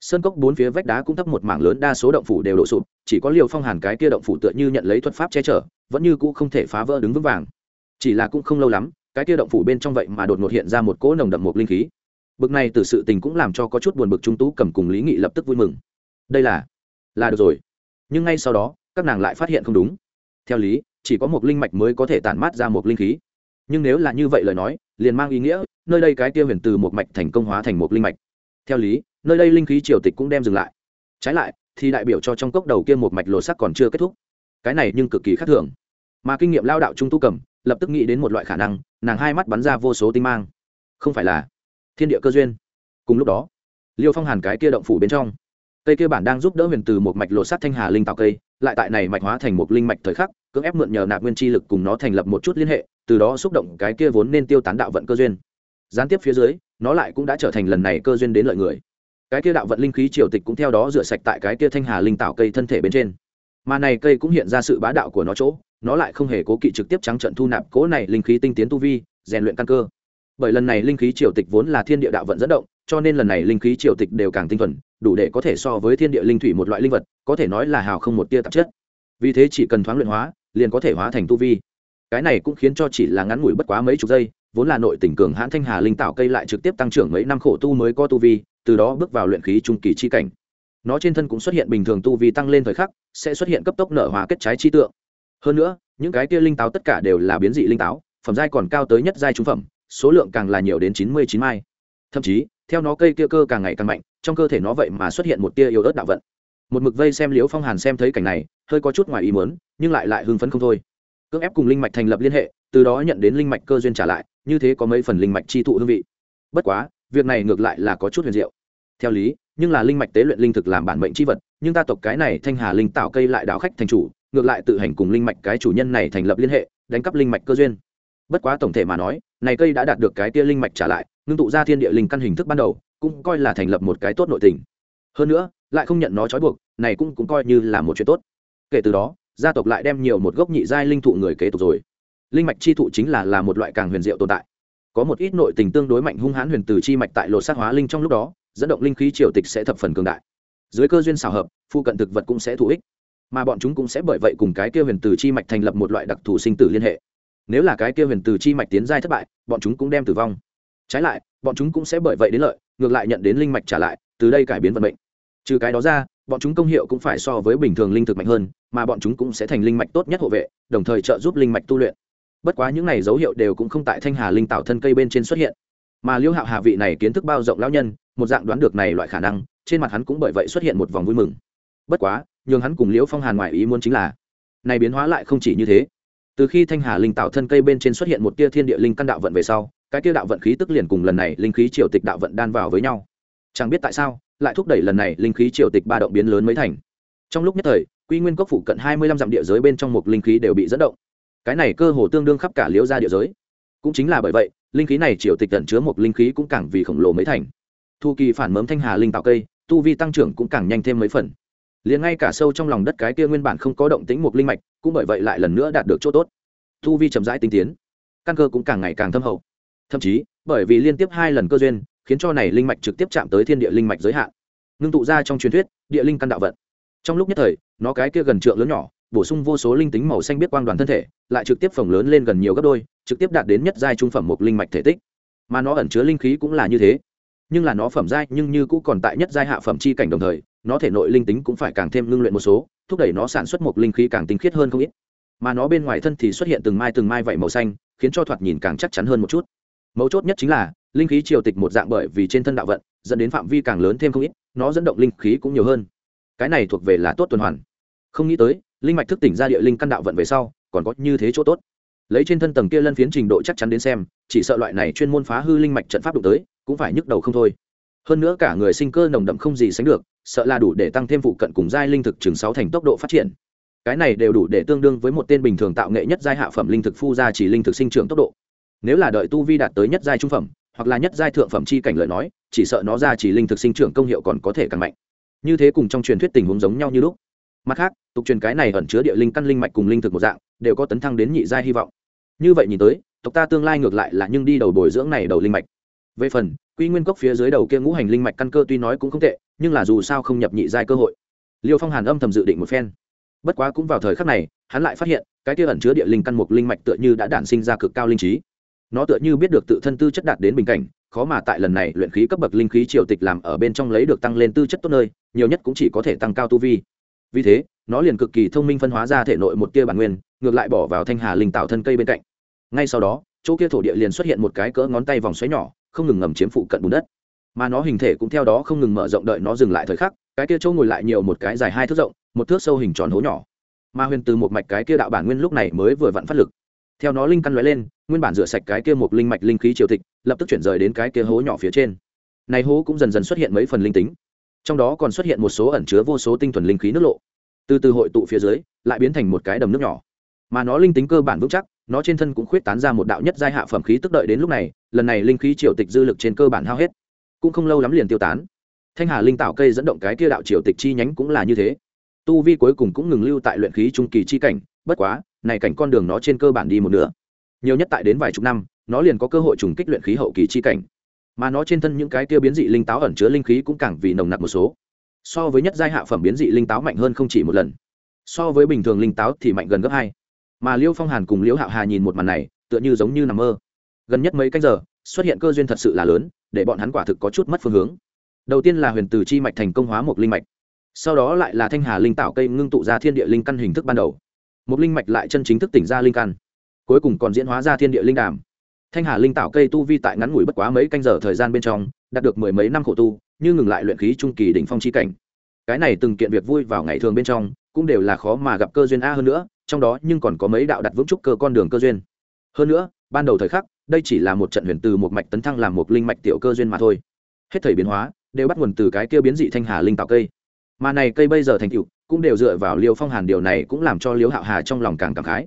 sơn cốc bốn phía vách đá cũng thấp một mảng lớn, đa số động phủ đều đổ sụp, chỉ có liều phong hàn cái kia động phủ tựa như nhận lấy thuật pháp che chở, vẫn như cũ không thể phá vỡ đứng vững vàng. Chỉ là cũng không lâu lắm, cái kia động phủ bên trong vậy mà đột ngột hiện ra một cỗ nồng đậm một linh khí. Bực này từ sự tình cũng làm cho có chút buồn bực trung tú cầm cùng lý nghị lập tức vui mừng. Đây là là được rồi. Nhưng ngay sau đó, các nàng lại phát hiện không đúng. Theo lý, chỉ có một linh mạch mới có thể tản mát ra một linh khí. Nhưng nếu là như vậy lời nói, liền mang ý nghĩa, nơi đây cái kia huyền từ một mạch thành công hóa thành một linh mạch. Theo lý nơi đây linh khí triều tịch cũng đem dừng lại. Trái lại, thì đại biểu cho trong cốc đầu kia một mạch lột sắc còn chưa kết thúc. Cái này nhưng cực kỳ khác thường. Mà kinh nghiệm lao đạo trung tu cầm, lập tức nghĩ đến một loại khả năng, nàng hai mắt bắn ra vô số tinh mang. Không phải là thiên địa cơ duyên. Cùng lúc đó, liêu phong hàn cái kia động phủ bên trong, cây kia bản đang giúp đỡ huyền từ một mạch lột sắt thanh hà linh tạo cây, lại tại này mạch hóa thành một linh mạch thời khắc, cưỡng ép mượn nhờ nạp nguyên chi lực cùng nó thành lập một chút liên hệ, từ đó xúc động cái kia vốn nên tiêu tán đạo vận cơ duyên. Gián tiếp phía dưới, nó lại cũng đã trở thành lần này cơ duyên đến lợi người cái kia đạo vận linh khí triều tịch cũng theo đó rửa sạch tại cái kia thanh hà linh tạo cây thân thể bên trên. Mà này cây cũng hiện ra sự bá đạo của nó chỗ, nó lại không hề cố kỵ trực tiếp trắng trận thu nạp cố này linh khí tinh tiến tu vi, rèn luyện căn cơ. Bởi lần này linh khí triều tịch vốn là thiên địa đạo vận dẫn động, cho nên lần này linh khí triều tịch đều càng tinh thuần, đủ để có thể so với thiên địa linh thủy một loại linh vật, có thể nói là hào không một tia tạp chất. Vì thế chỉ cần thoáng luyện hóa, liền có thể hóa thành tu vi. Cái này cũng khiến cho chỉ là ngắn ngủi bất quá mấy chục giây, vốn là nội tỉnh cường hãn thanh hà linh tạo cây lại trực tiếp tăng trưởng mấy năm khổ tu mới có tu vi từ đó bước vào luyện khí trung kỳ chi cảnh. Nó trên thân cũng xuất hiện bình thường tu vi tăng lên thời khắc, sẽ xuất hiện cấp tốc nở hóa kết trái chi tượng. Hơn nữa, những cái kia linh táo tất cả đều là biến dị linh táo, phẩm giai còn cao tới nhất giai trung phẩm, số lượng càng là nhiều đến chín mươi chín mai. Thậm chí, theo nó cây kia cơ càng ngày càng mạnh, trong cơ thể nó vậy mà xuất hiện một tia yếu ớt đạo vận. Một mực vây xem liễu phong hàn xem thấy cảnh này, hơi có chút ngoài ý muốn, nhưng lại lại hưng phấn không thôi. Cưỡng ép cùng linh mạch thành lập liên hệ, từ đó nhận đến linh mạch cơ duyên trả lại, như thế có mấy phần linh mạch chi thụ hương vị. Bất quá việc này ngược lại là có chút huyền diệu. Theo lý, nhưng là linh mạch tế luyện linh thực làm bản mệnh chi vật, nhưng ta tộc cái này thanh hà linh tạo cây lại đảo khách thành chủ, ngược lại tự hành cùng linh mạch cái chủ nhân này thành lập liên hệ, đánh cắp linh mạch cơ duyên. Bất quá tổng thể mà nói, này cây đã đạt được cái tia linh mạch trả lại, ngưng tụ ra thiên địa linh căn hình thức ban đầu, cũng coi là thành lập một cái tốt nội tình. Hơn nữa, lại không nhận nó trói buộc, này cũng cũng coi như là một chuyện tốt. Kể từ đó, gia tộc lại đem nhiều một gốc nhị giai linh thụ người kế tục rồi. Linh mạch chi thụ chính là là một loại càng huyền diệu tồn tại có một ít nội tình tương đối mạnh hung hãn huyền từ chi mạch tại lột sát hóa linh trong lúc đó, dẫn động linh khí triều tịch sẽ thập phần cường đại. Dưới cơ duyên xào hợp phụ cận thực vật cũng sẽ thụ ích. Mà bọn chúng cũng sẽ bởi vậy cùng cái kia huyền từ chi mạch thành lập một loại đặc thù sinh tử liên hệ. Nếu là cái kia huyền từ chi mạch tiến giai thất bại, bọn chúng cũng đem tử vong. Trái lại, bọn chúng cũng sẽ bởi vậy đến lợi, ngược lại nhận đến linh mạch trả lại, từ đây cải biến vận mệnh. Trừ cái đó ra, bọn chúng công hiệu cũng phải so với bình thường linh thực mạnh hơn, mà bọn chúng cũng sẽ thành linh mạch tốt nhất hộ vệ, đồng thời trợ giúp linh mạch tu luyện bất quá những này dấu hiệu đều cũng không tại thanh hà linh tạo thân cây bên trên xuất hiện. Mà liêu hạo hà vị này kiến thức bao rộng lão nhân, một dạng đoán được này loại khả năng, trên mặt hắn cũng bởi vậy xuất hiện một vòng vui mừng. Bất quá, nhường hắn cùng liễu phong hàn ngoại ý muốn chính là, này biến hóa lại không chỉ như thế. Từ khi thanh hà linh tạo thân cây bên trên xuất hiện một tia thiên địa linh căn đạo vận về sau, cái tia đạo vận khí tức liền cùng lần này linh khí triều tịch đạo vận đan vào với nhau. Chẳng biết tại sao, lại thúc đẩy lần này linh khí triều tịch ba động biến lớn mới thành. Trong lúc nhất thời, quy nguyên cốc phụ cận hai mươi lăm dặm địa giới bên trong một linh khí đều bị dẫn động cái này cơ hồ tương đương khắp cả liễu gia địa giới. Cũng chính là bởi vậy, linh khí này triều tịch tận chứa một linh khí cũng càng vì khổng lồ mấy thành. Thu kỳ phản mớm thanh hà linh tạo cây, tu vi tăng trưởng cũng càng nhanh thêm mấy phần. Liền ngay cả sâu trong lòng đất cái kia nguyên bản không có động tính một linh mạch, cũng bởi vậy lại lần nữa đạt được chỗ tốt. Thu vi chậm rãi tinh tiến, căn cơ cũng càng ngày càng thâm hậu. Thậm chí, bởi vì liên tiếp hai lần cơ duyên, khiến cho này linh mạch trực tiếp chạm tới thiên địa linh mạch giới hạn. Ngưng tụ ra trong truyền thuyết, địa linh căn đạo vận. Trong lúc nhất thời, nó cái kia gần trượng lớn nhỏ bổ sung vô số linh tính màu xanh biết quang đoàn thân thể, lại trực tiếp phồng lớn lên gần nhiều gấp đôi, trực tiếp đạt đến nhất giai trung phẩm một linh mạch thể tích. Mà nó ẩn chứa linh khí cũng là như thế. Nhưng là nó phẩm giai nhưng như cũng còn tại nhất giai hạ phẩm chi cảnh đồng thời, nó thể nội linh tính cũng phải càng thêm ngưng luyện một số, thúc đẩy nó sản xuất một linh khí càng tinh khiết hơn không ít. Mà nó bên ngoài thân thì xuất hiện từng mai từng mai vảy màu xanh, khiến cho thoạt nhìn càng chắc chắn hơn một chút. Mấu chốt nhất chính là, linh khí triều tịch một dạng bởi vì trên thân đạo vận, dẫn đến phạm vi càng lớn thêm không ít, nó dẫn động linh khí cũng nhiều hơn. Cái này thuộc về là tốt tuần hoàn. Không nghĩ tới linh mạch thức tỉnh ra địa linh căn đạo vận về sau, còn có như thế chỗ tốt. Lấy trên thân tầng kia lân phiến trình độ chắc chắn đến xem, chỉ sợ loại này chuyên môn phá hư linh mạch trận pháp đụng tới, cũng phải nhức đầu không thôi. Hơn nữa cả người sinh cơ nồng đậm không gì sánh được, sợ là đủ để tăng thêm phụ cận cùng giai linh thực chừng sáu thành tốc độ phát triển. Cái này đều đủ để tương đương với một tên bình thường tạo nghệ nhất giai hạ phẩm linh thực phu ra chỉ linh thực sinh trưởng tốc độ. Nếu là đợi tu vi đạt tới nhất giai trung phẩm, hoặc là nhất giai thượng phẩm chi cảnh lợi nói, chỉ sợ nó ra chỉ linh thực sinh trưởng công hiệu còn có thể càng mạnh. Như thế cùng trong truyền thuyết tình huống giống nhau như lúc mặt khác, tục truyền cái này ẩn chứa địa linh căn linh mạch cùng linh thực một dạng, đều có tấn thăng đến nhị giai hy vọng. Như vậy nhìn tới, tộc ta tương lai ngược lại là nhưng đi đầu bồi dưỡng này đầu linh mạch. Về phần, quy nguyên cốc phía dưới đầu kia ngũ hành linh mạch căn cơ tuy nói cũng không tệ, nhưng là dù sao không nhập nhị giai cơ hội. Liêu phong hàn âm thầm dự định một phen. Bất quá cũng vào thời khắc này, hắn lại phát hiện, cái kia ẩn chứa địa linh căn mục linh mạch tựa như đã đản sinh ra cực cao linh trí. Nó tựa như biết được tự thân tư chất đạt đến bình cảnh, khó mà tại lần này luyện khí cấp bậc linh khí triều tịch làm ở bên trong lấy được tăng lên tư chất tốt nơi, nhiều nhất cũng chỉ có thể tăng cao tu vi vì thế, nó liền cực kỳ thông minh phân hóa ra thể nội một tia bản nguyên, ngược lại bỏ vào thanh hà linh tạo thân cây bên cạnh. Ngay sau đó, chỗ kia thổ địa liền xuất hiện một cái cỡ ngón tay vòng xoáy nhỏ, không ngừng ngầm chiếm phụ cận bùn đất. Mà nó hình thể cũng theo đó không ngừng mở rộng đợi nó dừng lại thời khắc, cái kia chỗ ngồi lại nhiều một cái dài hai thước rộng, một thước sâu hình tròn hố nhỏ. Mà huyền từ một mạch cái kia đạo bản nguyên lúc này mới vừa vặn phát lực. Theo nó linh căn lóe lên, nguyên bản rửa sạch cái kia một linh mạch linh khí triều tịch, lập tức chuyển rời đến cái kia hố nhỏ phía trên. Này hố cũng dần dần xuất hiện mấy phần linh tính trong đó còn xuất hiện một số ẩn chứa vô số tinh thuần linh khí nước lộ. Từ từ hội tụ phía dưới, lại biến thành một cái đầm nước nhỏ. Mà nó linh tính cơ bản vững chắc, nó trên thân cũng khuyết tán ra một đạo nhất giai hạ phẩm khí tức đợi đến lúc này, lần này linh khí triều tịch dư lực trên cơ bản hao hết. Cũng không lâu lắm liền tiêu tán. Thanh hà linh tạo cây dẫn động cái kia đạo triều tịch chi nhánh cũng là như thế. Tu vi cuối cùng cũng ngừng lưu tại luyện khí trung kỳ chi cảnh, bất quá, này cảnh con đường nó trên cơ bản đi một nửa. Nhiều nhất tại đến vài chục năm, nó liền có cơ hội trùng kích luyện khí hậu kỳ chi cảnh mà nó trên thân những cái kia biến dị linh táo ẩn chứa linh khí cũng càng vì nồng nặc một số. So với nhất giai hạ phẩm biến dị linh táo mạnh hơn không chỉ một lần. So với bình thường linh táo thì mạnh gần gấp hai. Mà liêu phong hàn cùng liễu hạo hà nhìn một màn này, tựa như giống như nằm mơ. Gần nhất mấy canh giờ, xuất hiện cơ duyên thật sự là lớn, để bọn hắn quả thực có chút mất phương hướng. Đầu tiên là huyền từ chi mạch thành công hóa một linh mạch. Sau đó lại là thanh hà linh tạo cây ngưng tụ ra thiên địa linh căn hình thức ban đầu. Một linh mạch lại chân chính thức tỉnh ra linh căn. Cuối cùng còn diễn hóa ra thiên địa linh đàm thanh hà linh tạo cây tu vi tại ngắn ngủi bất quá mấy canh giờ thời gian bên trong, đạt được mười mấy năm khổ tu, như ngừng lại luyện khí trung kỳ đỉnh phong chi cảnh. Cái này từng kiện việc vui vào ngày thường bên trong, cũng đều là khó mà gặp cơ duyên a hơn nữa, trong đó nhưng còn có mấy đạo đặt vững trúc cơ con đường cơ duyên. Hơn nữa, ban đầu thời khắc, đây chỉ là một trận huyền từ một mạch tấn thăng làm một linh mạch tiểu cơ duyên mà thôi. Hết thời biến hóa, đều bắt nguồn từ cái kia biến dị thanh hà linh tạo cây. Mà này cây bây giờ thành tựu, cũng đều dựa vào liêu phong hàn điều này cũng làm cho liêu hạo hà trong lòng càng cảm khái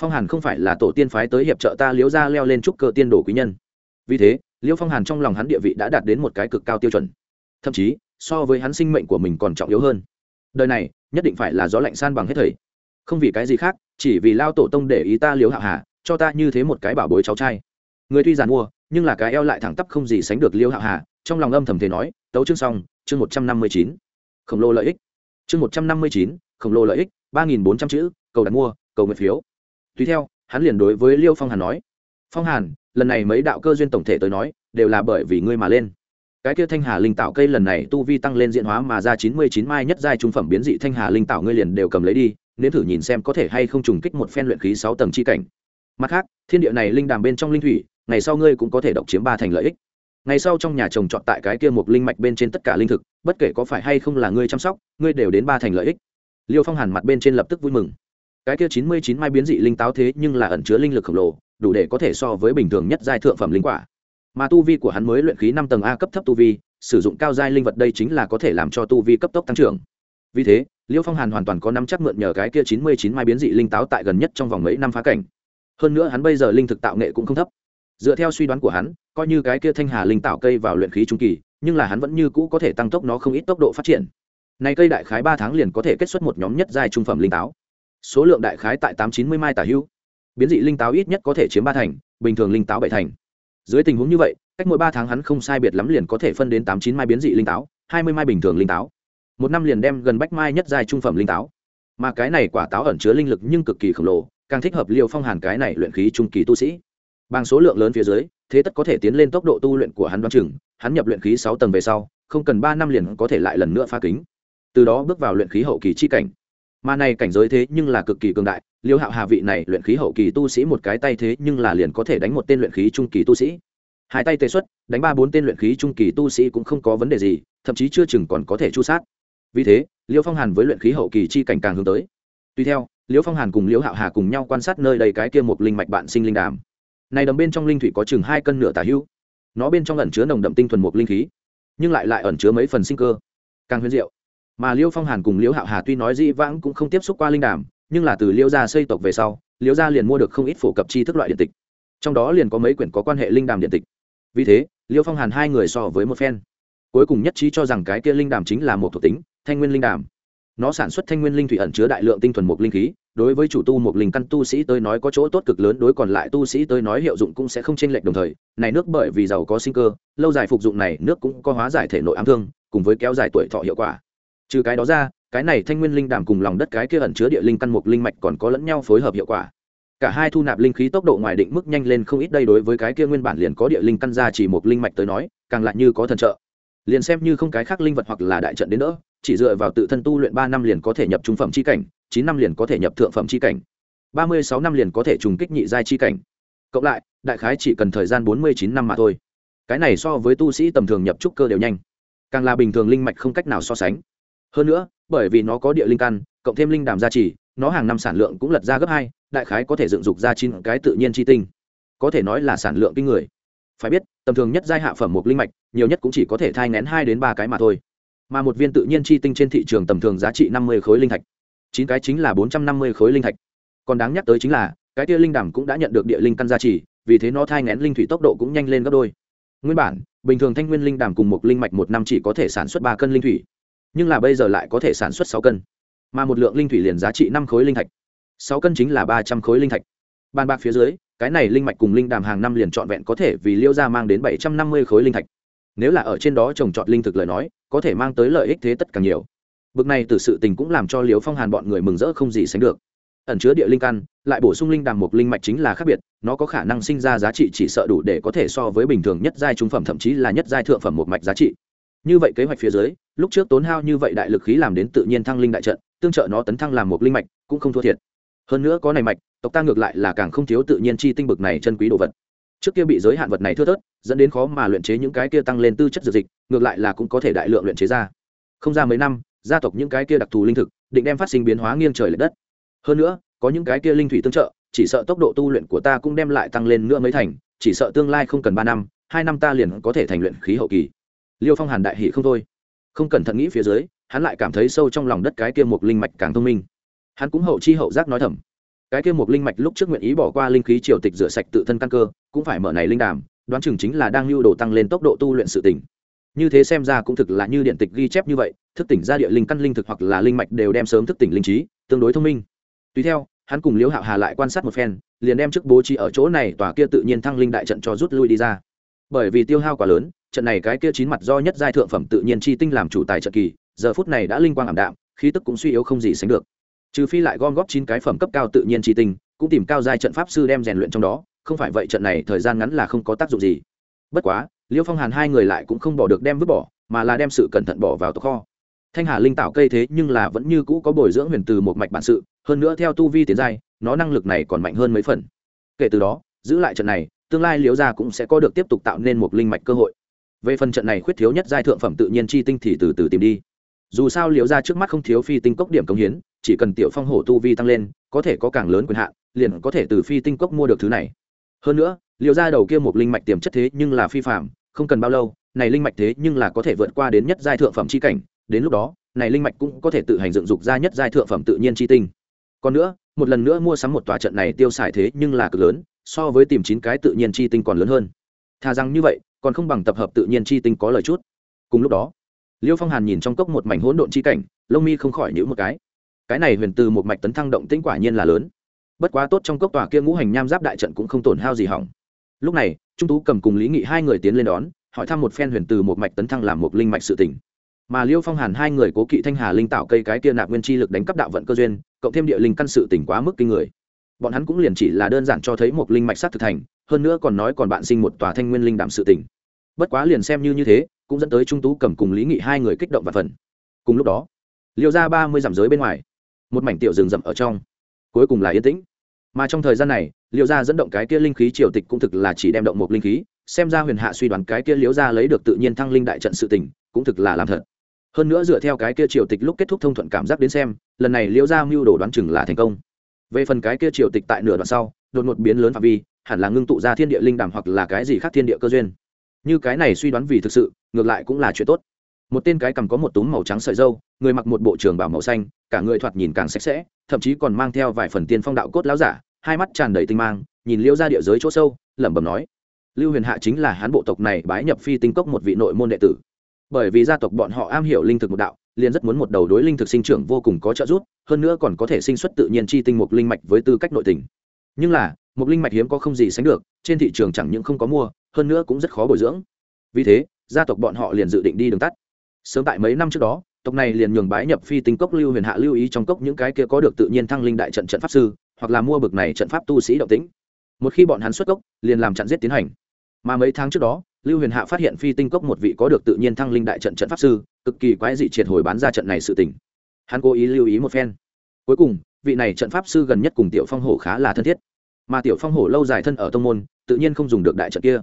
phong hàn không phải là tổ tiên phái tới hiệp trợ ta Liễu ra leo lên trúc cơ tiên đồ quý nhân. Vì thế, Liễu phong hàn trong lòng hắn địa vị đã đạt đến một cái cực cao tiêu chuẩn. Thậm chí, so với hắn sinh mệnh của mình còn trọng yếu hơn. Đời này, nhất định phải là gió lạnh san bằng hết thầy. Không vì cái gì khác, chỉ vì lao tổ tông để ý ta Liễu Hạ hà, cho ta như thế một cái bảo bối cháu trai. Người tuy giàn mua nhưng là cái eo lại thẳng tắp không gì sánh được Liễu Hạ hà, trong lòng âm thầm thế nói, tấu chương xong, chương một trăm năm mươi chín. Khổng lồ lợi ích. Chương một trăm năm mươi chín, khổng lồ lợi ích, ba nghìn bốn trăm chữ, cầu đặt mua, cầu nguyện phiếu tùy theo, hắn liền đối với liêu phong hàn nói, phong hàn, lần này mấy đạo cơ duyên tổng thể tới nói, đều là bởi vì ngươi mà lên. Cái kia thanh hà linh tạo cây lần này tu vi tăng lên diện hóa mà ra chín mươi chín mai nhất giai trung phẩm biến dị thanh hà linh tạo ngươi liền đều cầm lấy đi nếu thử nhìn xem có thể hay không trùng kích một phen luyện khí sáu tầng chi cảnh. Mặt khác, thiên địa này linh đàm bên trong linh thủy, ngày sau ngươi cũng có thể độc chiếm ba thành lợi ích. Ngày sau trong nhà trồng trọt tại cái kia một linh mạch bên trên tất cả linh thực, bất kể có phải hay không là ngươi chăm sóc, ngươi đều đến ba thành lợi ích. Liêu phong hàn mặt bên trên lập tức vui mừng cái kia chín mươi chín mai biến dị linh táo thế nhưng là ẩn chứa linh lực khổng lồ, đủ để có thể so với bình thường nhất giai thượng phẩm linh quả. Mà tu vi của hắn mới luyện khí năm tầng a cấp thấp tu vi, sử dụng cao giai linh vật đây chính là có thể làm cho tu vi cấp tốc tăng trưởng. Vì thế liêu phong hàn hoàn toàn có năm chắc mượn nhờ cái kia chín mươi chín mai biến dị linh táo tại gần nhất trong vòng mấy năm phá cảnh. Hơn nữa hắn bây giờ linh thực tạo nghệ cũng không thấp. Dựa theo suy đoán của hắn, coi như cái kia thanh hà linh tạo cây vào luyện khí trung kỳ, nhưng là hắn vẫn như cũ có thể tăng tốc nó không ít tốc độ phát triển. Này cây đại khái ba tháng liền có thể kết xuất một nhóm nhất giai trung phẩm linh táo số lượng đại khái tại tám chín mươi mai tả hữu. Biến dị linh táo ít nhất có thể chiếm ba thành, bình thường linh táo bảy thành. Dưới tình huống như vậy, cách mỗi ba tháng hắn không sai biệt lắm liền có thể phân đến tám chín mai biến dị linh táo, hai mươi mai bình thường linh táo. Một năm liền đem gần bách mai nhất giai trung phẩm linh táo. Mà cái này quả táo ẩn chứa linh lực nhưng cực kỳ khổng lồ, càng thích hợp liều phong hàn cái này luyện khí trung kỳ tu sĩ. Bằng số lượng lớn phía dưới, thế tất có thể tiến lên tốc độ tu luyện của hắn đoán chừng, hắn nhập luyện khí sáu tầng về sau, không cần ba năm liền có thể lại lần nữa phá kính. Từ đó bước vào luyện khí hậu kỳ chi cảnh mà này cảnh giới thế nhưng là cực kỳ cường đại, liêu hạo hà vị này luyện khí hậu kỳ tu sĩ một cái tay thế nhưng là liền có thể đánh một tên luyện khí trung kỳ tu sĩ. Hai tay tê xuất, đánh ba bốn tên luyện khí trung kỳ tu sĩ cũng không có vấn đề gì, thậm chí chưa chừng còn có thể chu sát. Vì thế, liêu phong hàn với luyện khí hậu kỳ chi cảnh càng hướng tới. Tuy theo, liêu phong hàn cùng liêu hạo hà cùng nhau quan sát nơi đầy cái kia một linh mạch bạn sinh linh đàm. Này đầm bên trong linh thủy có chừng hai cân nửa tả hữu nó bên trong ẩn chứa nồng đậm tinh thuần một linh khí, nhưng lại lại ẩn chứa mấy phần sinh cơ. Càng huyền diệu mà liêu phong hàn cùng liêu hạo hà tuy nói dĩ vãng cũng không tiếp xúc qua linh đàm, nhưng là từ liêu gia xây tộc về sau, liêu gia liền mua được không ít phổ cập chi thức loại điện tịch. Trong đó liền có mấy quyển có quan hệ linh đàm điện tịch. Vì thế, liêu phong hàn hai người so với một phen. Cuối cùng nhất trí cho rằng cái kia linh đàm chính là một thuộc tính, thanh nguyên linh đàm. Nó sản xuất thanh nguyên linh thủy ẩn chứa đại lượng tinh thuần một linh khí, đối với chủ tu một linh căn tu sĩ tới nói có chỗ tốt cực lớn, đối còn lại tu sĩ tới nói hiệu dụng cũng sẽ không chênh lệch đồng thời, này nước bởi vì giàu có sinh cơ, lâu dài phục dụng này nước cũng có hóa giải thể nội ám thương, cùng với kéo dài tuổi thọ hiệu quả trừ cái đó ra, cái này thanh nguyên linh đàm cùng lòng đất cái kia ẩn chứa địa linh căn mục linh mạch còn có lẫn nhau phối hợp hiệu quả. Cả hai thu nạp linh khí tốc độ ngoài định mức nhanh lên không ít đây đối với cái kia nguyên bản liền có địa linh căn ra chỉ một linh mạch tới nói, càng lại như có thần trợ. Liền xem như không cái khác linh vật hoặc là đại trận đến nữa chỉ dựa vào tự thân tu luyện ba năm liền có thể nhập trung phẩm chi cảnh, chín năm liền có thể nhập thượng phẩm chi cảnh, ba mươi sáu năm liền có thể trùng kích nhị giai chi cảnh. Cộng lại, đại khái chỉ cần thời gian bốn mươi chín năm mà thôi. Cái này so với tu sĩ tầm thường nhập trúc cơ đều nhanh. Càng là bình thường linh mạch không cách nào so sánh hơn nữa, bởi vì nó có địa linh căn, cộng thêm linh đàm gia trì, nó hàng năm sản lượng cũng lật ra gấp hai, đại khái có thể dựng dục ra chín cái tự nhiên chi tinh. Có thể nói là sản lượng kinh người. Phải biết, tầm thường nhất giai hạ phẩm một linh mạch, nhiều nhất cũng chỉ có thể thai ngén hai đến ba cái mà thôi. Mà một viên tự nhiên chi tinh trên thị trường tầm thường giá trị năm mươi khối linh thạch. Chín cái chính là bốn trăm năm mươi khối linh thạch. Còn đáng nhắc tới chính là, cái tia linh đàm cũng đã nhận được địa linh căn gia trì, vì thế nó thai ngén linh thủy tốc độ cũng nhanh lên gấp đôi. Nguyên bản, bình thường thanh nguyên linh đàm cùng một linh mạch một năm chỉ có thể sản xuất ba cân linh thủy nhưng là bây giờ lại có thể sản xuất sáu cân. Mà một lượng linh thủy liền giá trị năm khối linh thạch. Sáu cân chính là ba trăm khối linh thạch. Bàn bạc phía dưới, cái này linh mạch cùng linh đàm hàng năm liền trọn vẹn có thể vì liêu ra mang đến bảy trăm năm mươi khối linh thạch. Nếu là ở trên đó trồng trọt linh thực lời nói, có thể mang tới lợi ích thế tất càng nhiều. Bực này từ sự tình cũng làm cho liều phong hàn bọn người mừng rỡ không gì sánh được. Ẩn chứa địa linh căn, lại bổ sung linh đàm một linh mạch chính là khác biệt, nó có khả năng sinh ra giá trị chỉ sợ đủ để có thể so với bình thường nhất giai trung phẩm, thậm chí là nhất giai thượng phẩm một mạch giá trị. Như vậy kế hoạch phía dưới lúc trước tốn hao như vậy đại lực khí làm đến tự nhiên thăng linh đại trận, tương trợ nó tấn thăng làm một linh mạch, cũng không thua thiệt. Hơn nữa có này mạch, tộc ta ngược lại là càng không thiếu tự nhiên chi tinh bực này chân quý đồ vật. Trước kia bị giới hạn vật này thưa thớt, dẫn đến khó mà luyện chế những cái kia tăng lên tư chất dược dịch, ngược lại là cũng có thể đại lượng luyện chế ra. Không ra mấy năm, gia tộc những cái kia đặc thù linh thực, định đem phát sinh biến hóa nghiêng trời l ệ đất. Hơn nữa, có những cái kia linh thủy tương trợ, chỉ sợ tốc độ tu luyện của ta cũng đem lại tăng lên nữa mấy thành, chỉ sợ tương lai không cần ba năm, hai năm ta liền có thể thành luyện khí hậu kỳ. Liêu phong hàn đại hỷ không thôi không cẩn thận nghĩ phía dưới, hắn lại cảm thấy sâu trong lòng đất cái kia một linh mạch càng thông minh. Hắn cũng hậu chi hậu giác nói thầm, cái kia một linh mạch lúc trước nguyện ý bỏ qua linh khí triều tịch rửa sạch tự thân căn cơ, cũng phải mở này linh đàm, đoán chừng chính là đang lưu đồ tăng lên tốc độ tu luyện sự tỉnh như thế xem ra cũng thực là như điện tịch ghi chép như vậy, thức tỉnh ra địa linh căn linh thực hoặc là linh mạch đều đem sớm thức tỉnh linh trí, tương đối thông minh. Tùy theo, hắn cùng liễu hạo hà lại quan sát một phen, liền đem chức bố trí ở chỗ này tòa kia tự nhiên thăng linh đại trận cho rút lui đi ra. Bởi vì tiêu hao quá lớn trận này cái kia chín mặt do nhất giai thượng phẩm tự nhiên chi tinh làm chủ tài trận kỳ, giờ phút này đã linh quang ảm đạm, khí tức cũng suy yếu không gì sánh được. Trừ phi lại gom góp chín cái phẩm cấp cao tự nhiên chi tinh, cũng tìm cao giai trận pháp sư đem rèn luyện trong đó, không phải vậy trận này thời gian ngắn là không có tác dụng gì. Bất quá, liêu phong hàn hai người lại cũng không bỏ được đem vứt bỏ, mà là đem sự cẩn thận bỏ vào tộc kho. Thanh hà linh tạo cây thế nhưng là vẫn như cũ có bồi dưỡng huyền từ một mạch bản sự, hơn nữa theo tu vi tiến giai, nó năng lực này còn mạnh hơn mấy phần. Kể từ đó, giữ lại trận này, tương lai liễu gia cũng sẽ có được tiếp tục tạo nên một linh mạch cơ hội về phần trận này khuyết thiếu nhất giai thượng phẩm tự nhiên chi tinh thì từ từ tìm đi. Dù sao liệu gia trước mắt không thiếu phi tinh cốc điểm công hiến, chỉ cần tiểu phong hổ tu vi tăng lên, có thể có càng lớn quyền hạn, liền có thể từ phi tinh cốc mua được thứ này. Hơn nữa liệu gia đầu kia một linh mạch tiềm chất thế nhưng là phi phạm không cần bao lâu, này linh mạch thế nhưng là có thể vượt qua đến nhất giai thượng phẩm chi cảnh, đến lúc đó, này linh mạch cũng có thể tự hành dựng dục ra nhất giai thượng phẩm tự nhiên chi tinh. Còn nữa, một lần nữa mua sắm một tòa trận này tiêu xài thế nhưng là cực lớn, so với tìm chín cái tự nhiên chi tinh còn lớn hơn. Thà rằng như vậy còn không bằng tập hợp tự nhiên chi tinh có lời chút. Cùng lúc đó, liêu phong hàn nhìn trong cốc một mảnh hỗn độn chi cảnh, lông mi không khỏi nhữ một cái. Cái này huyền từ một mạch tấn thăng động tĩnh quả nhiên là lớn. Bất quá tốt trong cốc tòa kia ngũ hành nham giáp đại trận cũng không tổn hao gì hỏng. Lúc này, trung tú cầm cùng lý nghị hai người tiến lên đón, hỏi thăm một phen huyền từ một mạch tấn thăng làm một linh mạch sự tỉnh mà liêu phong hàn hai người cố kỵ thanh hà linh tạo cây cái kia nạp nguyên chi lực đánh cắp đạo vận cơ duyên, cộng thêm địa linh căn sự tỉnh quá mức kinh người. Bọn hắn cũng liền chỉ là đơn giản cho thấy một linh mạch sát thực thành hơn nữa còn nói còn bạn sinh một tòa thanh nguyên linh đảm sự tình, bất quá liền xem như như thế cũng dẫn tới trung tú cầm cùng lý nghị hai người kích động và phần. Cùng lúc đó liêu ra ba mươi dặm giới bên ngoài một mảnh tiểu rừng rậm ở trong. Cuối cùng là yên tĩnh. Mà trong thời gian này liêu ra dẫn động cái kia linh khí triều tịch cũng thực là chỉ đem động một linh khí xem ra huyền hạ suy đoán cái kia liêu ra lấy được tự nhiên thăng linh đại trận sự tình cũng thực là làm thật. Hơn nữa dựa theo cái kia triều tịch lúc kết thúc thông thuận cảm giác đến xem lần này liễu gia mưu đồ đoán chừng là thành công. Về phần cái kia triều tịch tại nửa đoạn sau đột ngột biến lớn phạm vi hẳn là ngưng tụ ra thiên địa linh đàm hoặc là cái gì khác thiên địa cơ duyên. Như cái này suy đoán vì thực sự, ngược lại cũng là chuyện tốt. Một tên cái cầm có một túm màu trắng sợi dâu, người mặc một bộ trường bảo màu xanh, cả người thoạt nhìn càng sạch sẽ, thậm chí còn mang theo vài phần tiên phong đạo cốt láo giả, hai mắt tràn đầy tinh mang, nhìn liễu ra địa giới chỗ sâu, lẩm bẩm nói lưu huyền hạ chính là hán bộ tộc này bái nhập phi tinh cốc một vị nội môn đệ tử. Bởi vì gia tộc bọn họ am hiểu linh thực một đạo, liền rất muốn một đầu đối linh thực sinh trưởng vô cùng có trợ giúp, hơn nữa còn có thể sinh xuất tự nhiên chi tinh mục linh mạch với tư cách nội tình. Nhưng là một linh mạch hiếm có không gì sánh được, trên thị trường chẳng những không có mua, hơn nữa cũng rất khó bồi dưỡng. Vì thế, gia tộc bọn họ liền dự định đi đường tắt. Sớm tại mấy năm trước đó, tộc này liền nhường bái nhập phi tinh cốc lưu huyền hạ lưu ý trong cốc những cái kia có được tự nhiên thăng linh đại trận trận pháp sư, hoặc là mua bực này trận pháp tu sĩ động tĩnh. Một khi bọn hắn xuất cốc, liền làm chặn giết tiến hành. Mà mấy tháng trước đó, lưu huyền hạ phát hiện phi tinh cốc một vị có được tự nhiên thăng linh đại trận trận pháp sư, cực kỳ quái dị triệt hồi bán ra trận này sự tình. Hắn cố ý lưu ý một phen. Cuối cùng, vị này trận pháp sư gần nhất cùng tiểu phong hổ khá là thân thiết mà tiểu phong hổ lâu dài thân ở tông môn, tự nhiên không dùng được đại trận kia.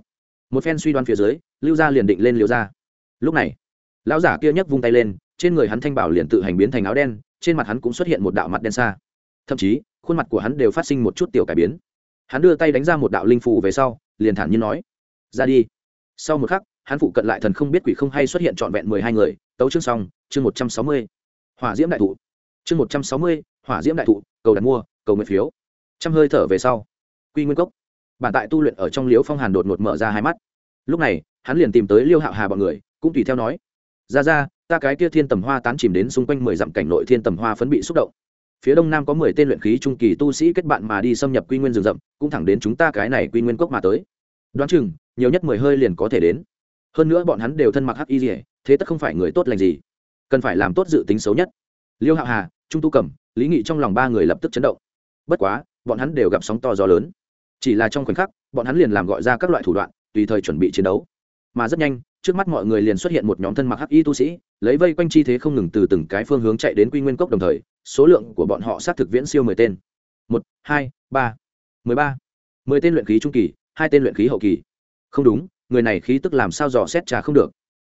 Một phen suy đoán phía dưới, lưu gia liền định lên liều ra lúc này, lão giả kia nhấc vung tay lên, trên người hắn thanh bảo liền tự hành biến thành áo đen, trên mặt hắn cũng xuất hiện một đạo mặt đen xa. Thậm chí, khuôn mặt của hắn đều phát sinh một chút tiểu cải biến. Hắn đưa tay đánh ra một đạo linh phù về sau, liền thản nhiên nói, ra đi. Sau một khắc, hắn phụ cận lại thần không biết quỷ không hay xuất hiện trọn vẹn mười hai người, tấu chương xong, chương một trăm sáu mươi. Hỏa diễm đại thụ. Chương một trăm sáu mươi, hỏa diễm đại thụ, cầu đặt mua, cầu nguyện phiếu. Trăm hơi thở về sau quy nguyên cốc. Bản tại tu luyện ở trong liễu phong hàn đột ngột mở ra hai mắt. Lúc này, hắn liền tìm tới liêu hạo hà bọn người, cũng tùy theo nói, ra ra, ta cái kia thiên tầm hoa tán chìm đến xung quanh mười dặm cảnh nội thiên tầm hoa phấn bị xúc động. Phía đông nam có mười tên luyện khí trung kỳ tu sĩ kết bạn mà đi xâm nhập quy nguyên rừng rậm, cũng thẳng đến chúng ta cái này quy nguyên cốc mà tới. Đoán chừng, nhiều nhất mười hơi liền có thể đến. Hơn nữa bọn hắn đều thân mặc hắc y dỉa thế tất không phải người tốt lành gì. Cần phải làm tốt dự tính xấu nhất. Liêu hạo hà, trung tu cẩm lý nghị trong lòng ba người lập tức chấn động. Bất quá, bọn hắn đều gặp sóng to gió lớn chỉ là trong khoảnh khắc, bọn hắn liền làm gọi ra các loại thủ đoạn, tùy thời chuẩn bị chiến đấu. Mà rất nhanh, trước mắt mọi người liền xuất hiện một nhóm thân mặc hắc y tu sĩ, lấy vây quanh chi thế không ngừng từ từng cái phương hướng chạy đến quy nguyên cốc đồng thời, số lượng của bọn họ xác thực viễn siêu mười tên. Một, hai, ba, mười ba. Mười tên luyện khí trung kỳ, hai tên luyện khí hậu kỳ. Không đúng, người này khí tức làm sao dò xét trà không được.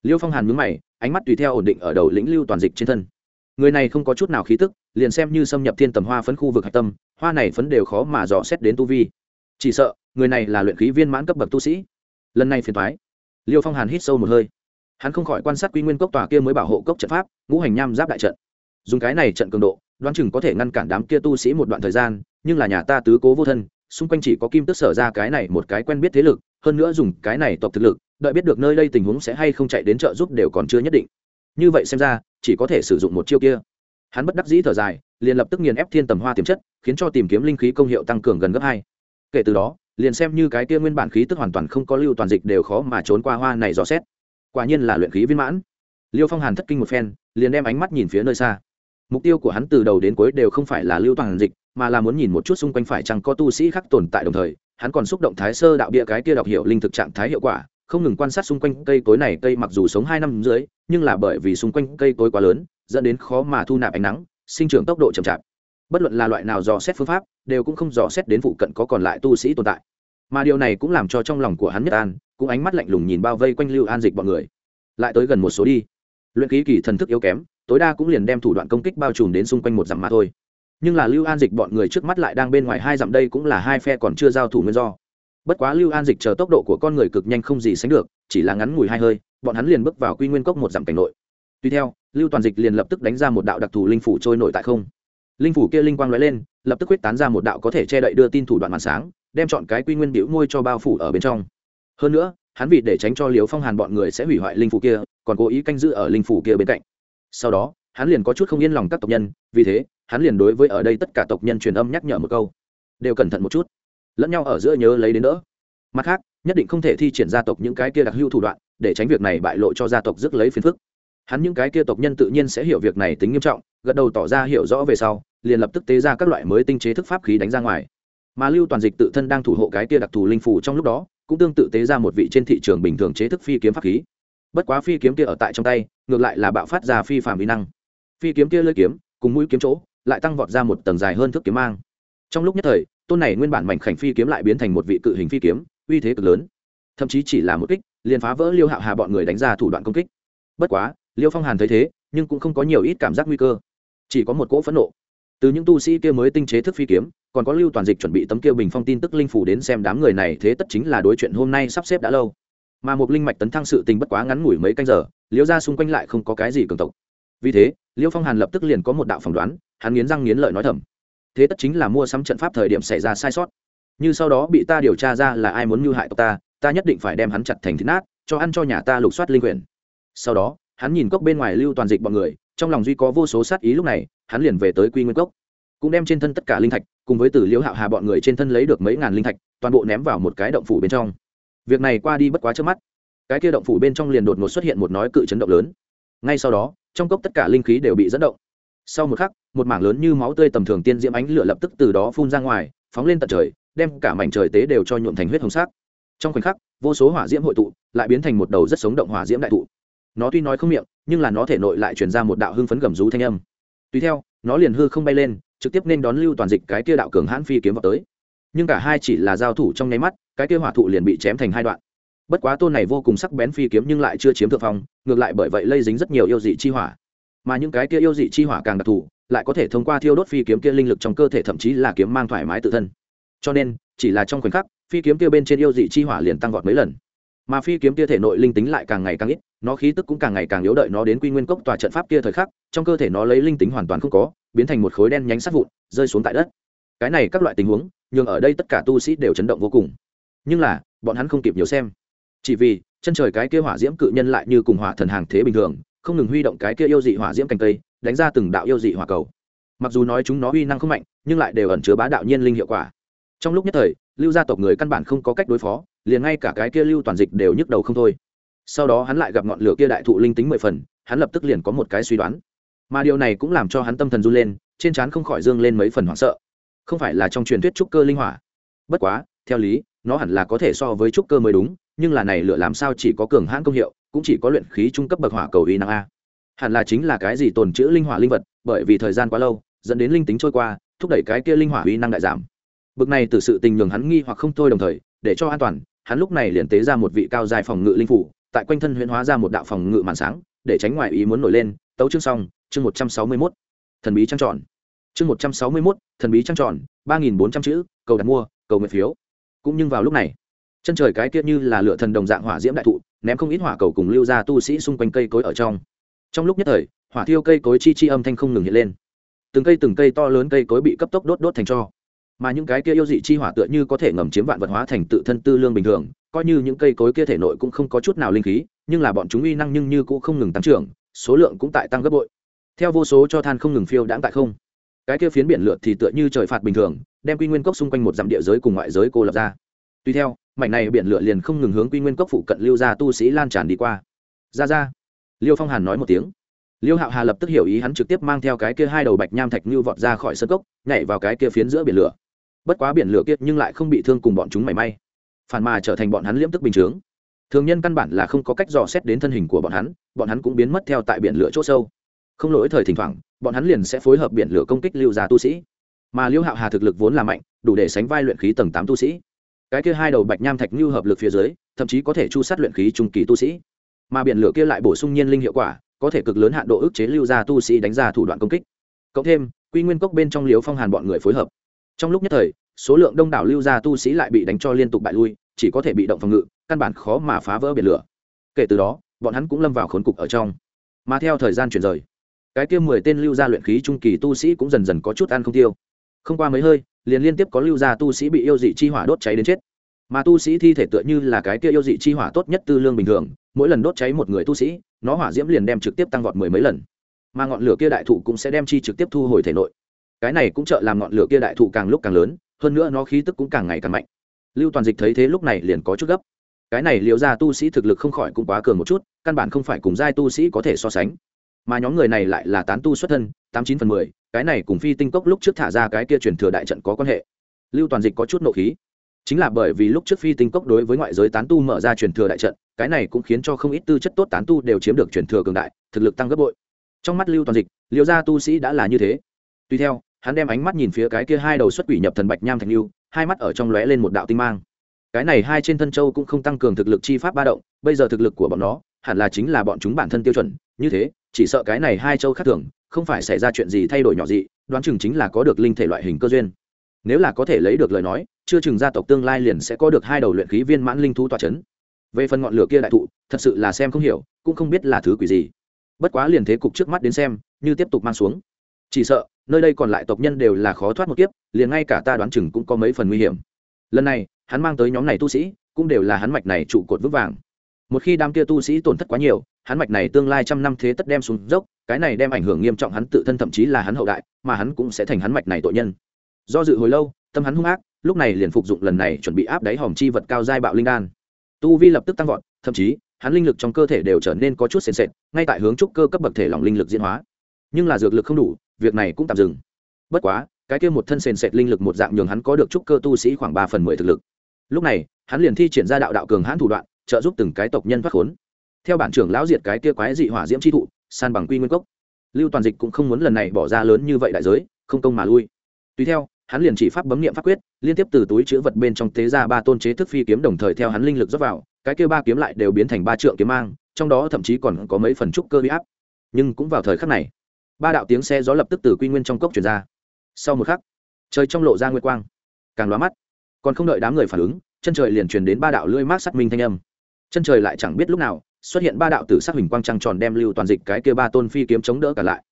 Liêu phong hàn mướn mày, ánh mắt tùy theo ổn định ở đầu lĩnh lưu toàn dịch trên thân. Người này không có chút nào khí tức, liền xem như xâm nhập thiên tầm hoa phấn khu vực hạch tâm, hoa này phấn đều khó mà dò xét đến tu vi chỉ sợ, người này là luyện khí viên mãn cấp bậc tu sĩ. Lần này phiền thoái liêu phong hàn hít sâu một hơi. Hắn không khỏi quan sát quy nguyên cốc tòa kia mới bảo hộ cốc trận pháp, ngũ hành nham giáp đại trận. Dùng cái này trận cường độ, đoán chừng có thể ngăn cản đám kia tu sĩ một đoạn thời gian, nhưng là nhà ta tứ cố vô thân, xung quanh chỉ có kim tức sở ra cái này một cái quen biết thế lực, hơn nữa dùng cái này tộc thực lực, đợi biết được nơi đây tình huống sẽ hay không chạy đến trợ giúp đều còn chưa nhất định. Như vậy xem ra, chỉ có thể sử dụng một chiêu kia. Hắn bất đắc dĩ thở dài, liền lập tức nghiền ép thiên tầm hoa tiềm chất, khiến cho tìm kiếm linh khí công hiệu tăng cường gần gấp hai kể từ đó, liền xem như cái kia nguyên bản khí tức hoàn toàn không có lưu toàn dịch đều khó mà trốn qua hoa này dò xét. Quả nhiên là luyện khí viên mãn. Liêu phong hàn thất kinh một phen, liền đem ánh mắt nhìn phía nơi xa. Mục tiêu của hắn từ đầu đến cuối đều không phải là lưu toàn dịch, mà là muốn nhìn một chút xung quanh phải chăng có tu sĩ khác tồn tại đồng thời, hắn còn xúc động thái sơ đạo bịa cái kia đọc hiệu linh thực trạng thái hiệu quả, không ngừng quan sát xung quanh cây cối này, cây mặc dù sống hai năm dưới nhưng là bởi vì xung quanh cây cối quá lớn, dẫn đến khó mà thu nạp ánh nắng, sinh trưởng tốc độ chậm chạp bất luận là loại nào dò xét phương pháp, đều cũng không dò xét đến phụ cận có còn lại tu sĩ tồn tại. Mà điều này cũng làm cho trong lòng của hắn nhất an, cũng ánh mắt lạnh lùng nhìn bao vây quanh lưu an dịch bọn người. Lại tới gần một số đi. Luyện ký kỳ thần thức yếu kém, tối đa cũng liền đem thủ đoạn công kích bao trùm đến xung quanh một dặm mà thôi. Nhưng là lưu an dịch bọn người trước mắt lại đang bên ngoài hai dặm đây cũng là hai phe còn chưa giao thủ nguyên do. Bất quá lưu an dịch chờ tốc độ của con người cực nhanh không gì sánh được, chỉ là ngắn ngủi hai hơi, bọn hắn liền bước vào quy nguyên cốc một dặm cảnh nội. Tuy theo, lưu toàn dịch liền lập tức đánh ra một đạo đặc thù linh phủ trôi nổi tại không linh phủ kia linh quang lóe lên, lập tức huyết tán ra một đạo có thể che đậy đưa tin thủ đoạn màn sáng, đem chọn cái quy nguyên biểu môi cho bao phủ ở bên trong. Hơn nữa, hắn vì để tránh cho liều phong hàn bọn người sẽ hủy hoại linh phủ kia, còn cố ý canh giữ ở linh phủ kia bên cạnh. Sau đó, hắn liền có chút không yên lòng các tộc nhân, vì thế, hắn liền đối với ở đây tất cả tộc nhân truyền âm nhắc nhở một câu. Đều cẩn thận một chút, lẫn nhau ở giữa nhớ lấy đến đỡ. Mặt khác, nhất định không thể thi triển gia tộc những cái kia đặc hữu thủ đoạn, để tránh việc này bại lộ cho gia tộc rước lấy phiền phức. Hắn những cái kia tộc nhân tự nhiên sẽ hiểu việc này tính nghiêm trọng, gật đầu tỏ ra hiểu rõ về sau liền lập tức tế ra các loại mới tinh chế thức pháp khí đánh ra ngoài. Mà lưu toàn dịch tự thân đang thủ hộ cái kia đặc thù linh phủ trong lúc đó, cũng tương tự tế ra một vị trên thị trường bình thường chế thức phi kiếm pháp khí. Bất quá phi kiếm kia ở tại trong tay, ngược lại là bạo phát ra phi phạm bí năng. Phi kiếm kia lơi kiếm, cùng mũi kiếm chỗ, lại tăng vọt ra một tầng dài hơn thước kiếm mang. Trong lúc nhất thời, tôn này nguyên bản mảnh khảnh phi kiếm lại biến thành một vị cự hình phi kiếm, uy thế cực lớn. Thậm chí chỉ là một kích, liền phá vỡ liêu hạo hà bọn người đánh ra thủ đoạn công kích. Bất quá, liêu phong hàn thấy thế, nhưng cũng không có nhiều ít cảm giác nguy cơ. Chỉ có một cỗ phẫn nộ từ những tu sĩ kia mới tinh chế thức phi kiếm, còn có lưu toàn dịch chuẩn bị tấm kia bình phong tin tức linh phủ đến xem đám người này thế tất chính là đối chuyện hôm nay sắp xếp đã lâu. Mà một linh mạch tấn thăng sự tình bất quá ngắn ngủi mấy canh giờ, liễu ra xung quanh lại không có cái gì cường tộc. Vì thế, liễu phong hàn lập tức liền có một đạo phỏng đoán, hắn nghiến răng nghiến lợi nói thầm. Thế tất chính là mua sắm trận pháp thời điểm xảy ra sai sót. Như sau đó bị ta điều tra ra là ai muốn mưu hại tộc ta ta nhất định phải đem hắn chặt thành thịt nát, cho ăn cho nhà ta lục soát linh quyền. Sau đó, hắn nhìn cốc bên ngoài lưu toàn dịch bọn người trong lòng duy có vô số sát ý lúc này, hắn liền về tới quy nguyên cốc, cũng đem trên thân tất cả linh thạch, cùng với từ liễu hạo hà bọn người trên thân lấy được mấy ngàn linh thạch, toàn bộ ném vào một cái động phủ bên trong. Việc này qua đi bất quá trước mắt, cái kia động phủ bên trong liền đột ngột xuất hiện một nói cự chấn động lớn. Ngay sau đó, trong cốc tất cả linh khí đều bị dẫn động. Sau một khắc, một mảng lớn như máu tươi tầm thường tiên diễm ánh lửa lập tức từ đó phun ra ngoài, phóng lên tận trời, đem cả mảnh trời tế đều cho nhuộm thành huyết hồng sắc. Trong khoảnh khắc, vô số hỏa diễm hội tụ, lại biến thành một đầu rất sống động hỏa diễm đại thụ. Nó tuy nói không miệng nhưng là nó thể nội lại truyền ra một đạo hưng phấn gầm rú thanh âm. Tùy theo, nó liền hư không bay lên, trực tiếp nên đón lưu toàn dịch cái kia đạo cường hãn phi kiếm vào tới. Nhưng cả hai chỉ là giao thủ trong nháy mắt, cái kia hỏa thụ liền bị chém thành hai đoạn. Bất quá tôn này vô cùng sắc bén phi kiếm nhưng lại chưa chiếm thượng phong, ngược lại bởi vậy lây dính rất nhiều yêu dị chi hỏa. Mà những cái kia yêu dị chi hỏa càng đặc thù, lại có thể thông qua thiêu đốt phi kiếm kia linh lực trong cơ thể thậm chí là kiếm mang thoải mái tự thân. Cho nên, chỉ là trong khoảnh khắc, phi kiếm kia bên trên yêu dị chi hỏa liền tăng vọt mấy lần mà phi kiếm kia thể nội linh tính lại càng ngày càng ít, nó khí tức cũng càng ngày càng yếu đợi nó đến quy nguyên cốc tòa trận pháp kia thời khắc, trong cơ thể nó lấy linh tính hoàn toàn không có, biến thành một khối đen nhánh sát vụn, rơi xuống tại đất. Cái này các loại tình huống, nhường ở đây tất cả tu sĩ đều chấn động vô cùng. Nhưng là, bọn hắn không kịp nhiều xem. Chỉ vì, chân trời cái kia hỏa diễm cự nhân lại như cùng hỏa thần hàng thế bình thường, không ngừng huy động cái kia yêu dị hỏa diễm cành cây, đánh ra từng đạo yêu dị hỏa cầu. Mặc dù nói chúng nó uy năng không mạnh, nhưng lại đều ẩn chứa bá đạo nhiên linh hiệu quả trong lúc nhất thời, lưu gia tộc người căn bản không có cách đối phó, liền ngay cả cái kia lưu toàn dịch đều nhức đầu không thôi. Sau đó hắn lại gặp ngọn lửa kia đại thụ linh tính mười phần, hắn lập tức liền có một cái suy đoán. Mà điều này cũng làm cho hắn tâm thần run lên, trên trán không khỏi dương lên mấy phần hoảng sợ. Không phải là trong truyền thuyết trúc cơ linh hỏa. Bất quá, theo lý, nó hẳn là có thể so với trúc cơ mới đúng, nhưng là này lửa làm sao chỉ có cường hãn công hiệu, cũng chỉ có luyện khí trung cấp bậc hỏa cầu uy năng a. Hẳn là chính là cái gì tồn chữ linh hỏa linh vật, bởi vì thời gian quá lâu, dẫn đến linh tính trôi qua, thúc đẩy cái kia linh hỏa uy năng đại giảm bực này từ sự tình nhường hắn nghi hoặc không thôi đồng thời, để cho an toàn, hắn lúc này liền tế ra một vị cao dài phòng ngự linh phủ, tại quanh thân huyễn hóa ra một đạo phòng ngự màn sáng, để tránh ngoại ý muốn nổi lên. Tấu chương xong, chương một trăm sáu mươi mốt, thần bí trăng tròn. Chương một trăm sáu mươi mốt, thần bí trăng tròn, ba nghìn bốn trăm chữ, cầu đặt mua, cầu nguyện phiếu. Cũng nhưng vào lúc này, chân trời cái kia như là lửa thần đồng dạng hỏa diễm đại thụ, ném không ít hỏa cầu cùng lưu ra tu sĩ xung quanh cây cối ở trong. Trong lúc nhất thời, hỏa thiêu cây cối chi chi âm thanh không ngừng hiện lên. Từng cây từng cây to lớn cây cối bị cấp tốc đốt đốt thành cho mà những cái kia yêu dị chi hỏa tựa như có thể ngầm chiếm vạn vật hóa thành tự thân tư lương bình thường, coi như những cây cối kia thể nội cũng không có chút nào linh khí, nhưng là bọn chúng uy năng nhưng như cũng không ngừng tăng trưởng, số lượng cũng tại tăng gấp bội. Theo vô số cho than không ngừng phiêu đãng tại không. Cái kia phiến biển lượt thì tựa như trời phạt bình thường, đem quy nguyên cốc xung quanh một dặm địa giới cùng ngoại giới cô lập ra. Tuy theo, mảnh này biển lửa liền không ngừng hướng quy nguyên cốc phụ cận lưu ra tu sĩ lan tràn đi qua. Ra ra. Liêu phong hàn nói một tiếng. Liêu hạo hà lập tức hiểu ý hắn trực tiếp mang theo cái kia hai đầu bạch nham thạch như vọt ra khỏi sân cốc, nhảy vào cái kia phiến giữa biển lửa bất quá biển lửa kia nhưng lại không bị thương cùng bọn chúng mảy may. Phản mà trở thành bọn hắn liễm tức bình chướng. Thường nhân căn bản là không có cách dò xét đến thân hình của bọn hắn bọn hắn cũng biến mất theo tại biển lửa c h ỗ sâu. Không lỗi thời thỉnh thoảng, bọn hắn liền sẽ phối hợp biển lửa công kích lưu già tu sĩ. Mà liêu hạo hà thực lực vốn là mạnh, đủ để sánh vai luyện khí tầng tám tu sĩ. Cái kia hai đầu bạch nham thạch như hợp lực phía dưới, thậm chí có thể chu sát luyện khí trung kỳ tu sĩ. Mà biển lửa kia lại bổ sung nhiên linh hiệu quả, có thể cực lớn hạn độ ức chế lưu gia tu sĩ đánh ra thủ đoạn công kích. Cộng thêm, quy nguyên cốc bên trong liếu phong hàn bọn người phối hợp trong lúc nhất thời, số lượng đông đảo lưu gia tu sĩ lại bị đánh cho liên tục bại lui, chỉ có thể bị động phòng ngự, căn bản khó mà phá vỡ biển lửa. Kể từ đó, bọn hắn cũng lâm vào khốn cục ở trong. Mà theo thời gian chuyển rời, cái kia mười tên lưu gia luyện khí trung kỳ tu sĩ cũng dần dần có chút ăn không tiêu. Không qua mấy hơi, liền liên tiếp có lưu gia tu sĩ bị yêu dị chi hỏa đốt cháy đến chết. Mà tu sĩ thi thể tựa như là cái kia yêu dị chi hỏa tốt nhất tư lương bình thường, mỗi lần đốt cháy một người tu sĩ, nó hỏa diễm liền đem trực tiếp tăng vọt mười mấy lần. Mà ngọn lửa kia đại thụ cũng sẽ đem chi trực tiếp thu hồi thể nội cái này cũng trợ làm ngọn lửa kia đại thụ càng lúc càng lớn, hơn nữa nó khí tức cũng càng ngày càng mạnh. Lưu toàn dịch thấy thế lúc này liền có chút gấp. Cái này liệu ra tu sĩ thực lực không khỏi cũng quá cường một chút, căn bản không phải cùng giai tu sĩ có thể so sánh. Mà nhóm người này lại là tán tu xuất thân, tám chín phần mười, cái này cùng phi tinh cốc lúc trước thả ra cái kia truyền thừa đại trận có quan hệ. Lưu toàn dịch có chút nộ khí. Chính là bởi vì lúc trước phi tinh cốc đối với ngoại giới tán tu mở ra truyền thừa đại trận, cái này cũng khiến cho không ít tư chất tốt tán tu đều chiếm được truyền thừa cường đại, thực lực tăng gấp bội. Trong mắt lưu toàn dịch liệu ra tu sĩ đã là như thế. Tuy theo hắn đem ánh mắt nhìn phía cái kia hai đầu xuất quỷ nhập thần bạch nham thành lưu hai mắt ở trong lóe lên một đạo tinh mang. Cái này hai trên thân châu cũng không tăng cường thực lực chi pháp ba động bây giờ thực lực của bọn nó hẳn là chính là bọn chúng bản thân tiêu chuẩn như thế chỉ sợ cái này hai châu khác thường không phải xảy ra chuyện gì thay đổi nhỏ dị, đoán chừng chính là có được linh thể loại hình cơ duyên. Nếu là có thể lấy được lời nói chưa chừng gia tộc tương lai liền sẽ có được hai đầu luyện khí viên mãn linh thú tọa chấn. về phần ngọn lửa kia đại thụ thật sự là xem không hiểu cũng không biết là thứ quỷ gì. Bất quá liền thế cục trước mắt đến xem như tiếp tục mang xuống. Chỉ sợ nơi đây còn lại tộc nhân đều là khó thoát một kiếp, liền ngay cả ta đoán chừng cũng có mấy phần nguy hiểm. Lần này, hắn mang tới nhóm này tu sĩ, cũng đều là hắn mạch này trụ cột vững vàng. Một khi đám kia tu sĩ tổn thất quá nhiều, hắn mạch này tương lai trăm năm thế tất đem xuống dốc, cái này đem ảnh hưởng nghiêm trọng hắn tự thân thậm chí là hắn hậu đại, mà hắn cũng sẽ thành hắn mạch này tội nhân. Do dự hồi lâu, tâm hắn hung ác, lúc này liền phục dụng lần này chuẩn bị áp đáy hòm chi vật cao giai bạo linh đan. Tu vi lập tức tăng vọt, thậm chí, hắn linh lực trong cơ thể đều trở nên có chút sền sệt, ngay tại hướng trúc cơ cấp bậc thể lòng linh lực diễn hóa. Nhưng là dược lực không đủ việc này cũng tạm dừng. Bất quá, cái kia một thân sền sệt linh lực một dạng nhường hắn có được trúc cơ tu sĩ khoảng ba phần mười thực lực. Lúc này, hắn liền thi triển ra đạo đạo cường hãn thủ đoạn, trợ giúp từng cái tộc nhân thoát khốn. Theo bản trưởng lão diệt cái kia quái dị hỏa diễm chi thụ, san bằng quy nguyên cốc. Lưu toàn dịch cũng không muốn lần này bỏ ra lớn như vậy đại giới, không công mà lui. Tùy theo, hắn liền chỉ pháp bấm nghiệm pháp quyết, liên tiếp từ túi chữ vật bên trong tế ra ba tôn chế thức phi kiếm đồng thời theo hắn linh lực dốc vào, cái kia ba kiếm lại đều biến thành ba trượng kiếm mang, trong đó thậm chí còn có mấy phần trúc cơ huy áp. Nhưng cũng vào thời khắc này ba đạo tiếng xe gió lập tức từ quy nguyên trong cốc chuyển ra. Sau một khắc, trời trong lộ ra nguyệt quang, càng lóa mắt. Còn không đợi đám người phản ứng, chân trời liền truyền đến ba đạo lưỡi mát sắc minh thanh âm. Chân trời lại chẳng biết lúc nào, xuất hiện ba đạo tử sắc hình quang trăng tròn đem lưu toàn dịch cái kia ba tôn phi kiếm chống đỡ cả lại.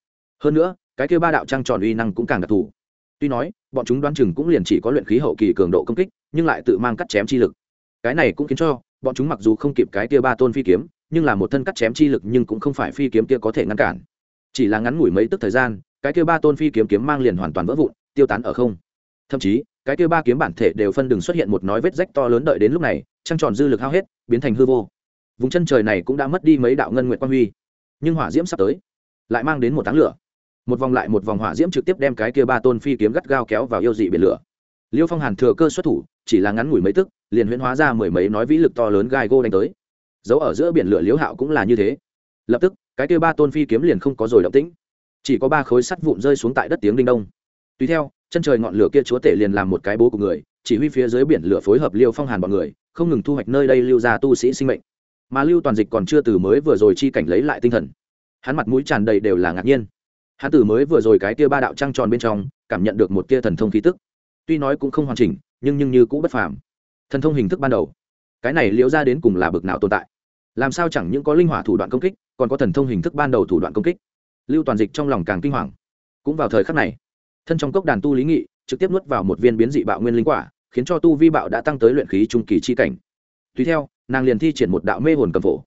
Hơn nữa, cái kia ba đạo trăng tròn uy năng cũng càng đặc thù. Tuy nói, bọn chúng đoán chừng cũng liền chỉ có luyện khí hậu kỳ cường độ công kích, nhưng lại tự mang cắt chém chi lực. Cái này cũng khiến cho bọn chúng mặc dù không kịp cái kia ba tôn phi kiếm, nhưng là một thân cắt chém chi lực nhưng cũng không phải phi kiếm kia có thể ngăn cản chỉ là ngắn ngủi mấy tức thời gian, cái kia ba tôn phi kiếm kiếm mang liền hoàn toàn vỡ vụn, tiêu tán ở không. Thậm chí, cái kia ba kiếm bản thể đều phân đường xuất hiện một nói vết rách to lớn đợi đến lúc này, trăng tròn dư lực hao hết, biến thành hư vô. Vùng chân trời này cũng đã mất đi mấy đạo ngân nguyện quan huy. Nhưng hỏa diễm sắp tới, lại mang đến một tháng lửa. Một vòng lại một vòng hỏa diễm trực tiếp đem cái kia ba tôn phi kiếm gắt gao kéo vào yêu dị biển lửa. Liêu phong hàn thừa cơ xuất thủ, chỉ là ngắn ngủi mấy tức, liền huyễn hóa ra mười mấy nói vĩ lực to lớn gai gô đánh tới. Giấu ở giữa biển lửa liếu hạo cũng là như thế. Lập tức cái kia ba tôn phi kiếm liền không có rồi động tĩnh, chỉ có ba khối sắt vụn rơi xuống tại đất tiếng đinh đông. Tùy theo, chân trời ngọn lửa kia chúa tể liền làm một cái bố của người, chỉ huy phía dưới biển lửa phối hợp liêu phong hàn bọn người, không ngừng thu hoạch nơi đây lưu ra tu sĩ sinh mệnh. Mà lưu toàn dịch còn chưa từ mới vừa rồi chi cảnh lấy lại tinh thần. Hắn mặt mũi tràn đầy đều là ngạc nhiên. Hắn từ mới vừa rồi cái tia ba đạo trăng tròn bên trong, cảm nhận được một tia thần thông khí tức. Tuy nói cũng không hoàn chỉnh, nhưng nhưng như cũng bất phàm. Thần thông hình thức ban đầu. Cái này liễu ra đến cùng là bực nào tồn tại? Làm sao chẳng những có linh hỏa thủ đoạn công kích còn có thần thông hình thức ban đầu thủ đoạn công kích. Lưu toàn dịch trong lòng càng kinh hoàng. Cũng vào thời khắc này, thân trong cốc đàn tu lý nghị trực tiếp nuốt vào một viên biến dị bạo nguyên linh quả, khiến cho tu vi bạo đã tăng tới luyện khí trung kỳ chi cảnh. Tùy theo, nàng liền thi triển một đạo mê hồn cầm phổ.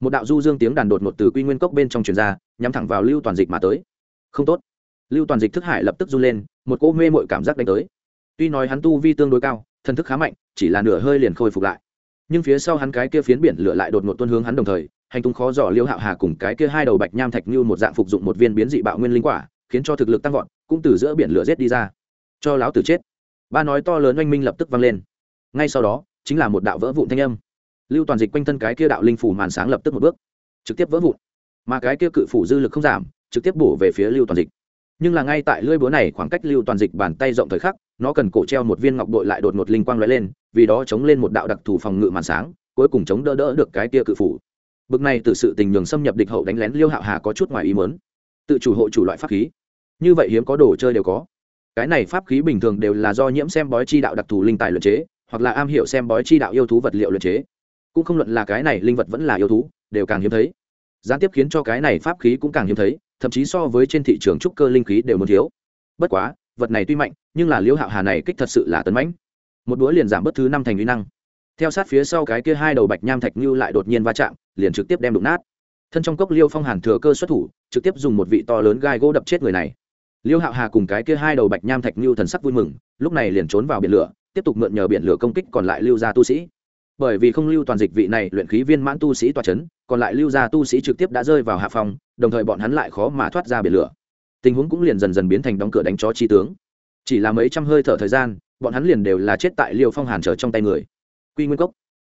Một đạo du dương tiếng đàn đột ngột từ quy nguyên cốc bên trong truyền ra, nhắm thẳng vào lưu toàn dịch mà tới. Không tốt. Lưu toàn dịch thức hải lập tức run lên, một cỗ mê mội cảm giác đánh tới. Tuy nói hắn tu vi tương đối cao thân thức khá mạnh, chỉ là nửa hơi liền khôi phục lại. Nhưng phía sau hắn cái kia phiến biển lửa lại đột ngột tuân hướng hắn đồng thời hành tung khó dò liêu hạo hà cùng cái kia hai đầu bạch nham thạch như một dạng phục dụng một viên biến dị bạo nguyên linh quả, khiến cho thực lực tăng vọt, cũng từ giữa biển lửa rết đi ra. Cho láo tử chết. Ba nói to lớn oanh minh lập tức vang lên. Ngay sau đó, chính là một đạo vỡ vụn thanh âm. Lưu toàn dịch quanh thân cái kia đạo linh phủ màn sáng lập tức một bước, trực tiếp vỡ vụn. Mà cái kia cự phủ dư lực không giảm, trực tiếp bổ về phía lưu toàn dịch. Nhưng là ngay tại lưỡi búa này khoảng cách lưu toàn dịch bàn tay rộng thời khắc, nó cần cổ treo một viên ngọc đội lại đột một linh quang lóe lên, vì đó chống lên một đạo đặc thù phòng ngự màn sáng, cuối cùng chống đỡ đỡ được cái kia cự phủ bực này từ sự tình nhường xâm nhập địch hậu đánh lén liêu hạo hà có chút ngoài ý mớn tự chủ hộ chủ loại pháp khí. Như vậy hiếm có đồ chơi đều có. Cái này pháp khí bình thường đều là do nhiễm xem bói chi đạo đặc thù linh tài luyện chế, hoặc là am hiểu xem bói chi đạo yêu thú vật liệu luyện chế. Cũng không luận là cái này linh vật vẫn là yêu thú, đều càng hiếm thấy. Gián tiếp khiến cho cái này pháp khí cũng càng hiếm thấy, thậm chí so với trên thị trường trúc cơ linh khí đều muốn thiếu. Bất quá, vật này tuy mạnh, nhưng là liễu hạo hà này kích thật sự là tấn mãnh. Một đũa liền giảm bất thứ năm thành uy năng theo sát phía sau cái kia hai đầu bạch nham thạch như lại đột nhiên va chạm, liền trực tiếp đem đụng nát. Thân trong cốc liêu phong hàn thừa cơ xuất thủ, trực tiếp dùng một vị to lớn gai gỗ đập chết người này. Liêu hạo hà cùng cái kia hai đầu bạch nham thạch như thần sắc vui mừng, lúc này liền trốn vào biển lửa, tiếp tục mượn nhờ biển lửa công kích còn lại lưu gia tu sĩ. Bởi vì không lưu toàn dịch vị này, luyện khí viên mãn tu sĩ tòa c h ấ n còn lại lưu gia tu sĩ trực tiếp đã rơi vào hạ phòng đồng thời bọn hắn lại khó mà thoát ra biển lửa. Tình huống cũng liền dần dần biến thành đóng cửa đánh chó chi tướng. Chỉ là mấy trăm hơi thở thời gian, bọn hắn liền đều là chết tại liêu phong hàn trở trong tay người quy nguyên cốc.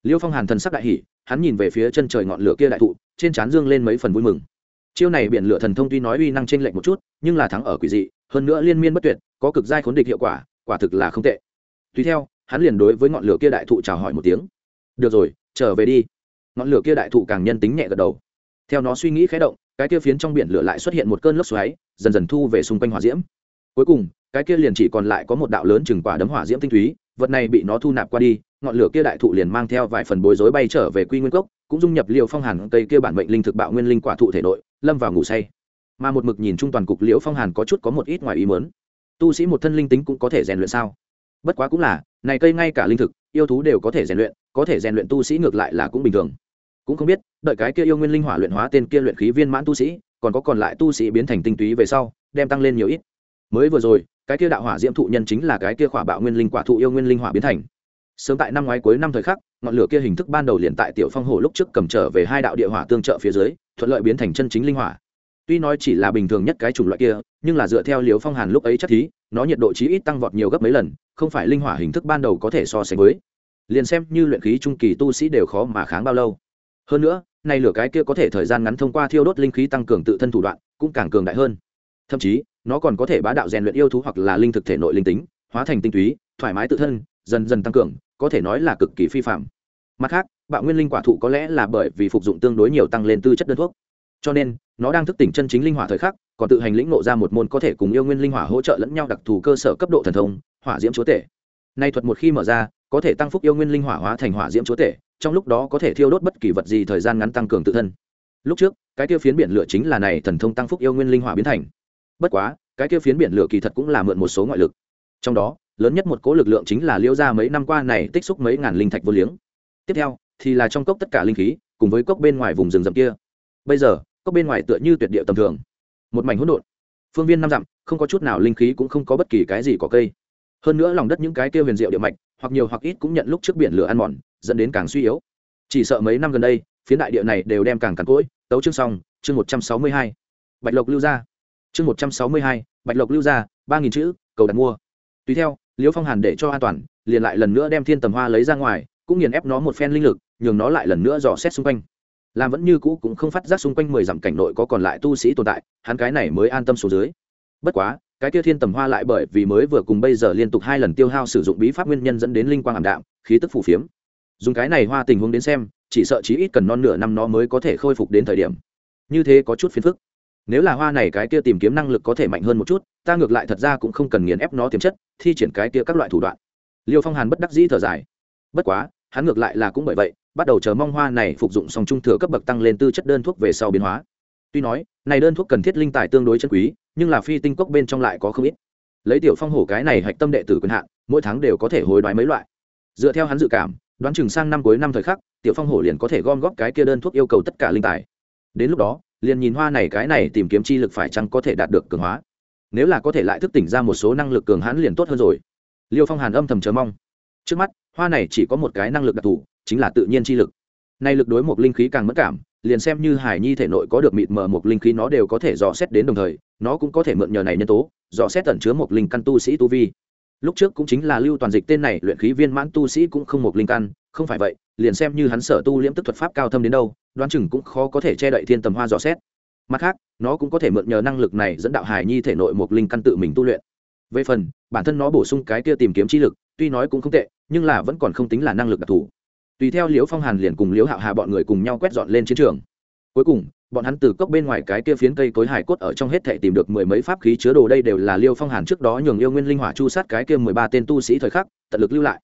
Liêu phong hàn thần sắc đại hỷ hắn nhìn về phía chân trời ngọn lửa kia đại thụ, trên trán dương lên mấy phần vui mừng. Chiêu này biển lửa thần thông tuy nói uy năng trên lệch một chút, nhưng là thắng ở quỷ dị, hơn nữa liên miên bất tuyệt, có cực giai khốn địch hiệu quả quả thực là không tệ. Tùy theo, hắn liền đối với ngọn lửa kia đại thụ chào hỏi một tiếng. Được rồi, trở về đi. Ngọn lửa kia đại thụ càng nhân tính nhẹ gật đầu. Theo nó suy nghĩ khé động, cái kia phiến trong biển lửa lại xuất hiện một cơn lốc xoáy, dần dần thu về xung quanh hỏa diễm. Cuối cùng, cái kia liền chỉ còn lại có một đạo lớn chừng quả đấm hỏa diễm tinh túy, vật này bị nó thu nạp qua đi ngọn lửa kia đại thụ liền mang theo vài phần bối rối bay trở về quy nguyên cốc, cũng dung nhập liều phong hàn cây kia bản mệnh linh thực bạo nguyên linh quả thụ thể nội, lâm vào ngủ say. Mà một mực nhìn trung toàn cục liễu phong hàn có chút có một ít ngoài ý mớn tu sĩ một thân linh tính cũng có thể rèn luyện sao? Bất quá cũng là, này cây ngay cả linh thực, yêu thú đều có thể rèn luyện, có thể rèn luyện tu sĩ ngược lại là cũng bình thường. Cũng không biết, đợi cái kia yêu nguyên linh hỏa luyện hóa tên kia luyện khí viên mãn tu sĩ, còn có còn lại tu sĩ biến thành tinh túy về sau, đem tăng lên nhiều ít. Mới vừa rồi, cái kia đạo hỏa diễm thụ nhân chính là cái kia khỏa bạo nguyên linh quả thụ yêu nguyên linh hỏa biến thành sớm tại năm ngoái cuối năm thời khắc, ngọn lửa kia hình thức ban đầu liền tại tiểu phong hồ lúc trước cầm trở về hai đạo địa hỏa tương trợ phía dưới, thuận lợi biến thành chân chính linh hỏa. Tuy nói chỉ là bình thường nhất cái chủng loại kia, nhưng là dựa theo liều phong hàn lúc ấy chắc thí, nó nhiệt độ chí ít tăng vọt nhiều gấp mấy lần, không phải linh hỏa hình thức ban đầu có thể so sánh với. Liền xem như luyện khí trung kỳ tu sĩ đều khó mà kháng bao lâu. Hơn nữa, nay lửa cái kia có thể thời gian ngắn thông qua thiêu đốt linh khí tăng cường tự thân thủ đoạn, cũng càng cường đại hơn. Thậm chí, nó còn có thể bá đạo rèn luyện yêu thú hoặc là linh thực thể nội linh tính, hóa thành tinh túy, thoải mái tự thân, dần dần tăng cường có thể nói là cực kỳ phi phạm. Mặt khác, bạo nguyên linh quả thụ có lẽ là bởi vì phục dụng tương đối nhiều tăng lên tư chất đơn thuốc. Cho nên, nó đang thức tỉnh chân chính linh hỏa thời khắc, còn tự hành lĩnh nộ ra một môn có thể cùng yêu nguyên linh hỏa hỗ trợ lẫn nhau đặc thù cơ sở cấp độ thần thông, hỏa diễm chúa tể. Nay thuật một khi mở ra, có thể tăng phúc yêu nguyên linh hỏa hóa thành hỏa diễm chúa tể, trong lúc đó có thể thiêu đốt bất kỳ vật gì thời gian ngắn tăng cường tự thân. Lúc trước, cái tiêu phiến biển lửa chính là này thần thông tăng phúc yêu nguyên linh hỏa biến thành. Bất quá, cái tiêu phiến biển lửa kỳ thật cũng là mượn một số ngoại lực. Trong đó lớn nhất một cố lực lượng chính là liễu ra mấy năm qua này tích xúc mấy ngàn linh thạch vô liếng. Tiếp theo, thì là trong cốc tất cả linh khí, cùng với cốc bên ngoài vùng rừng rậm kia. Bây giờ, cốc bên ngoài tựa như tuyệt địa tầm thường. Một mảnh hỗn độn. Phương viên năm dặm, không có chút nào linh khí cũng không có bất kỳ cái gì có cây. Hơn nữa lòng đất những cái kia huyền diệu địa mạch, hoặc nhiều hoặc ít cũng nhận lúc trước biển lửa ăn mòn, dẫn đến càng suy yếu. Chỉ sợ mấy năm gần đây phía đại địa này đều đem càng cằn cỗi. Tấu chương xong, chương một trăm sáu mươi hai. Bạch lộc lưu ra chương một trăm sáu mươi hai, bạch lộc lưu ra ba nghìn chữ, cầu đặt mua. Tùy theo liễu phong hàn để cho an toàn, liền lại lần nữa đem thiên tầm hoa lấy ra ngoài, cũng nghiền ép nó một phen linh lực, nhường nó lại lần nữa dò xét xung quanh. Làm vẫn như cũ cũng không phát giác xung quanh mười dặm cảnh nội có còn lại tu sĩ tồn tại, hắn cái này mới an tâm xuống dưới. Bất quá, cái kia thiên tầm hoa lại bởi vì mới vừa cùng bây giờ liên tục hai lần tiêu hao sử dụng bí pháp nguyên nhân dẫn đến linh quang ảm đạm, khí tức phủ phiếm. Dùng cái này hoa tình huống đến xem, chỉ sợ chí ít cần non nửa năm nó mới có thể khôi phục đến thời điểm. Như thế có chút phiền phức nếu là hoa này cái kia tìm kiếm năng lực có thể mạnh hơn một chút, ta ngược lại thật ra cũng không cần nghiền ép nó tiềm chất, thi triển cái kia các loại thủ đoạn. Liêu phong hàn bất đắc dĩ thở dài. Bất quá, hắn ngược lại là cũng bởi vậy, bắt đầu chờ mong hoa này phục dụng xong trung thừa cấp bậc tăng lên tư chất đơn thuốc về sau biến hóa. Tuy nói, này đơn thuốc cần thiết linh tài tương đối chân quý, nhưng là phi tinh cốc bên trong lại có không ít. Lấy tiểu phong hổ cái này hạch tâm đệ tử quyền hạn, mỗi tháng đều có thể hối đoái mấy loại. Dựa theo hắn dự cảm, đoán chừng sang năm cuối năm thời khắc, tiểu phong hổ liền có thể gom góp cái kia đơn thuốc yêu cầu tất cả linh tài. Đến lúc đó liền nhìn hoa này cái này tìm kiếm chi lực phải chăng có thể đạt được cường hóa. Nếu là có thể lại thức tỉnh ra một số năng lực cường hãn liền tốt hơn rồi. Liêu phong hàn âm thầm chờ mong. Trước mắt, hoa này chỉ có một cái năng lực đặc thù, chính là tự nhiên chi lực. Nay lực đối một linh khí càng mất cảm, liền xem như hải nhi thể nội có được mịt mờ một linh khí nó đều có thể dò xét đến đồng thời, nó cũng có thể mượn nhờ này nhân tố, dò xét tẩn chứa một linh căn tu sĩ tu vi lúc trước cũng chính là lưu toàn dịch tên này, luyện khí viên mãn tu sĩ cũng không một linh căn, không phải vậy, liền xem như hắn sở tu liễm tức thuật pháp cao thâm đến đâu, đoán chừng cũng khó có thể che đậy thiên tầm hoa dò xét. Mặt khác, nó cũng có thể mượn nhờ năng lực này dẫn đạo hải nhi thể nội một linh căn tự mình tu luyện. Về phần, bản thân nó bổ sung cái kia tìm kiếm chi lực, tuy nói cũng không tệ, nhưng là vẫn còn không tính là năng lực đặc thù. Tùy theo liễu phong hàn liền cùng liễu hạo hà bọn người cùng nhau quét dọn lên chiến trường. Cuối cùng bọn hắn từ cốc bên ngoài cái kia phiến cây cối hải cốt ở trong hết thệ tìm được mười mấy pháp khí chứa đồ đây đều là liêu phong hàn trước đó nhường yêu nguyên linh hỏa chu sát cái kia mười ba tên tu sĩ thời khắc, tận lực lưu lại.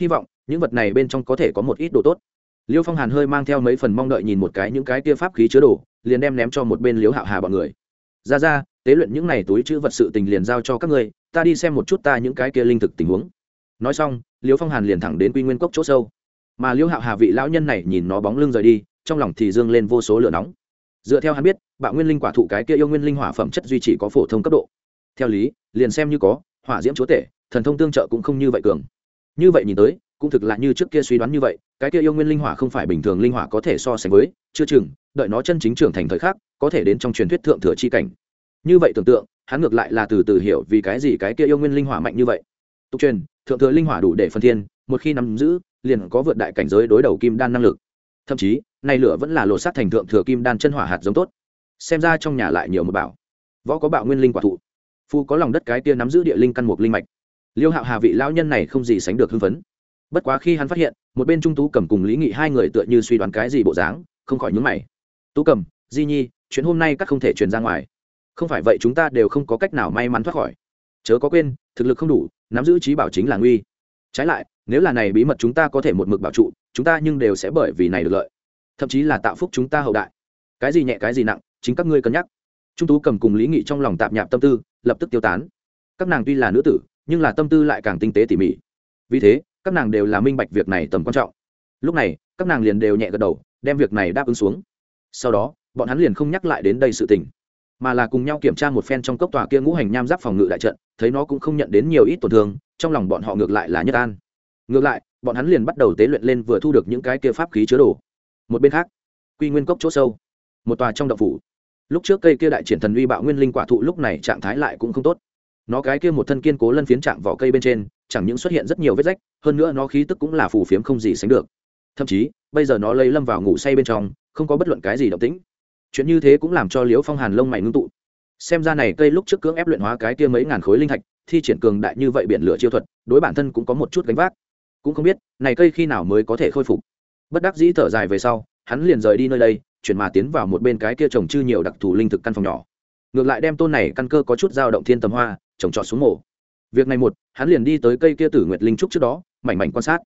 Hy vọng, những vật này bên trong có thể có một ít đồ tốt. Liêu phong hàn hơi mang theo mấy phần mong đợi nhìn một cái những cái kia pháp khí chứa đồ, liền đem ném cho một bên liêu hạo hà bọn người. Ra ra, tế luyện những này túi chữ vật sự tình liền giao cho các ngươi, ta đi xem một chút ta những cái kia linh thực tình huống. Nói xong, liêu phong hàn liền thẳng đến quy nguyên cốc chỗ sâu. Mà liêu hạo hà vị lão nhân này nhìn nó bóng lưng rời đi, trong lòng thì dương lên vô số lửa nóng dựa theo hắn biết, bạo nguyên linh quả thụ cái kia yêu nguyên linh hỏa phẩm chất duy trì có phổ thông cấp độ. Theo lý, liền xem như có, hỏa diễm chúa tể, thần thông tương trợ cũng không như vậy cường. Như vậy nhìn tới, cũng thực là như trước kia suy đoán như vậy, cái kia yêu nguyên linh hỏa không phải bình thường linh hỏa có thể so sánh với, chưa chừng, đợi nó chân chính trưởng thành thời khắc, có thể đến trong truyền thuyết thượng thừa chi cảnh. Như vậy tưởng tượng, hắn ngược lại là từ từ hiểu vì cái gì cái kia yêu nguyên linh hỏa mạnh như vậy. Tục truyền, thượng thừa linh hỏa đủ để phân thiên, một khi nắm giữ, liền có vượt đại cảnh giới đối đầu kim đan năng lực. Thậm chí nay lửa vẫn là lột sát thành thượng thừa kim đan chân hỏa hạt giống tốt. Xem ra trong nhà lại nhiều một bảo. Võ có bạo nguyên linh quả thụ. Phu có lòng đất cái tia nắm giữ địa linh căn mục linh mạch. Liêu hạo hà vị lão nhân này không gì sánh được hưng phấn. Bất quá khi hắn phát hiện, một bên trung tú cầm cùng lý nghị hai người tựa như suy đoán cái gì bộ dáng, không khỏi nhúng mày. Tú cầm, di nhi, chuyện hôm nay các không thể truyền ra ngoài. Không phải vậy chúng ta đều không có cách nào may mắn thoát khỏi. Chớ có quên, thực lực không đủ, nắm giữ trí bảo chính là nguy. Trái lại, nếu là này bí mật chúng ta có thể một mực bảo trụ, chúng ta nhưng đều sẽ bởi vì này được lợi thậm chí là tạo phúc chúng ta hậu đại. Cái gì nhẹ, cái gì nặng, chính các ngươi cân nhắc. Trung tú cầm cùng lý nghị trong lòng tạp nhạp tâm tư, lập tức tiêu tán. Các nàng tuy là nữ tử, nhưng là tâm tư lại càng tinh tế tỉ mỉ. Vì thế, các nàng đều là minh bạch việc này tầm quan trọng. Lúc này, các nàng liền đều nhẹ gật đầu, đem việc này đáp ứng xuống. Sau đó, bọn hắn liền không nhắc lại đến đây sự tình, mà là cùng nhau kiểm tra một phen trong cốc tòa kia ngũ hành nham giáp phòng ngự đại trận, thấy nó cũng không nhận đến nhiều ít tổn thương, trong lòng bọn họ ngược lại là nhất an. Ngược lại, bọn hắn liền bắt đầu tế luyện lên vừa thu được những cái kia pháp khí chứa đồ một bên khác, quy nguyên cốc chỗ sâu, một tòa trong đậu phủ. Lúc trước cây kia đại triển thần uy bạo nguyên linh quả thụ lúc này trạng thái lại cũng không tốt. Nó cái kia một thân kiên cố lân phiến chạm vỏ cây bên trên, chẳng những xuất hiện rất nhiều vết rách, hơn nữa nó khí tức cũng là phù phiếm không gì sánh được. Thậm chí, bây giờ nó lấy lâm vào ngủ say bên trong, không có bất luận cái gì động tĩnh. Chuyện như thế cũng làm cho liễu phong hàn lông mày ngưng tụ. Xem ra này cây lúc trước cưỡng ép luyện hóa cái kia mấy ngàn khối linh thạch, thi triển cường đại như vậy biển lửa chiêu thuật, đối bản thân cũng có một chút gánh vác. Cũng không biết, này cây khi nào mới có thể khôi phục bất đắc dĩ thở dài về sau, hắn liền rời đi nơi đây, chuyển mà tiến vào một bên cái kia trồng chư nhiều đặc thù linh thực căn phòng nhỏ. Ngược lại đem tôn này căn cơ có chút dao động thiên tầm hoa, trồng trọt xuống mổ. Việc này một, hắn liền đi tới cây kia tử nguyệt linh trúc trước đó, mảnh mảnh quan sát.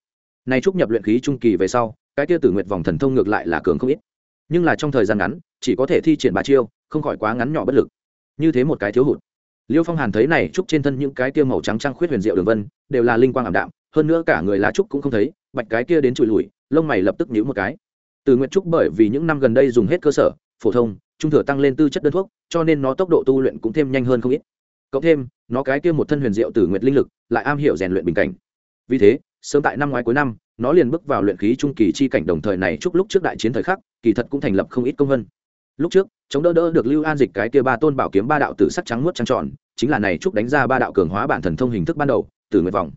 Nay trúc nhập luyện khí trung kỳ về sau, cái kia tử nguyệt vòng thần thông ngược lại là cường không ít. Nhưng là trong thời gian ngắn, chỉ có thể thi triển bà chiêu, không khỏi quá ngắn nhỏ bất lực. Như thế một cái thiếu hụt. Liêu phong hàn thấy này trúc trên thân những cái kia màu trắng trăng khuyết huyền diệu đường vân, đều là linh quang ảm đạm, hơn nữa cả người lá trúc cũng không thấy, bạch cái kia đến trụi lùi lông mày lập tức nhíu một cái. Từ nguyện trúc bởi vì những năm gần đây dùng hết cơ sở, phổ thông, trung thừa tăng lên tư chất đơn thuốc, cho nên nó tốc độ tu luyện cũng thêm nhanh hơn không ít. Cộng thêm, nó cái kia một thân huyền diệu từ nguyện linh lực, lại am hiểu rèn luyện bình cảnh. Vì thế, sớm tại năm ngoái cuối năm, nó liền bước vào luyện khí trung kỳ chi cảnh đồng thời này chúc lúc trước đại chiến thời khắc, kỳ thật cũng thành lập không ít công vân lúc trước, chống đỡ đỡ được lưu an dịch cái kia ba tôn bảo kiếm ba đạo tử sắc trắng muốt trắng tròn, chính là này chúc đánh ra ba đạo cường hóa bản thần thông hình thức ban đầu từ nguyệt vòng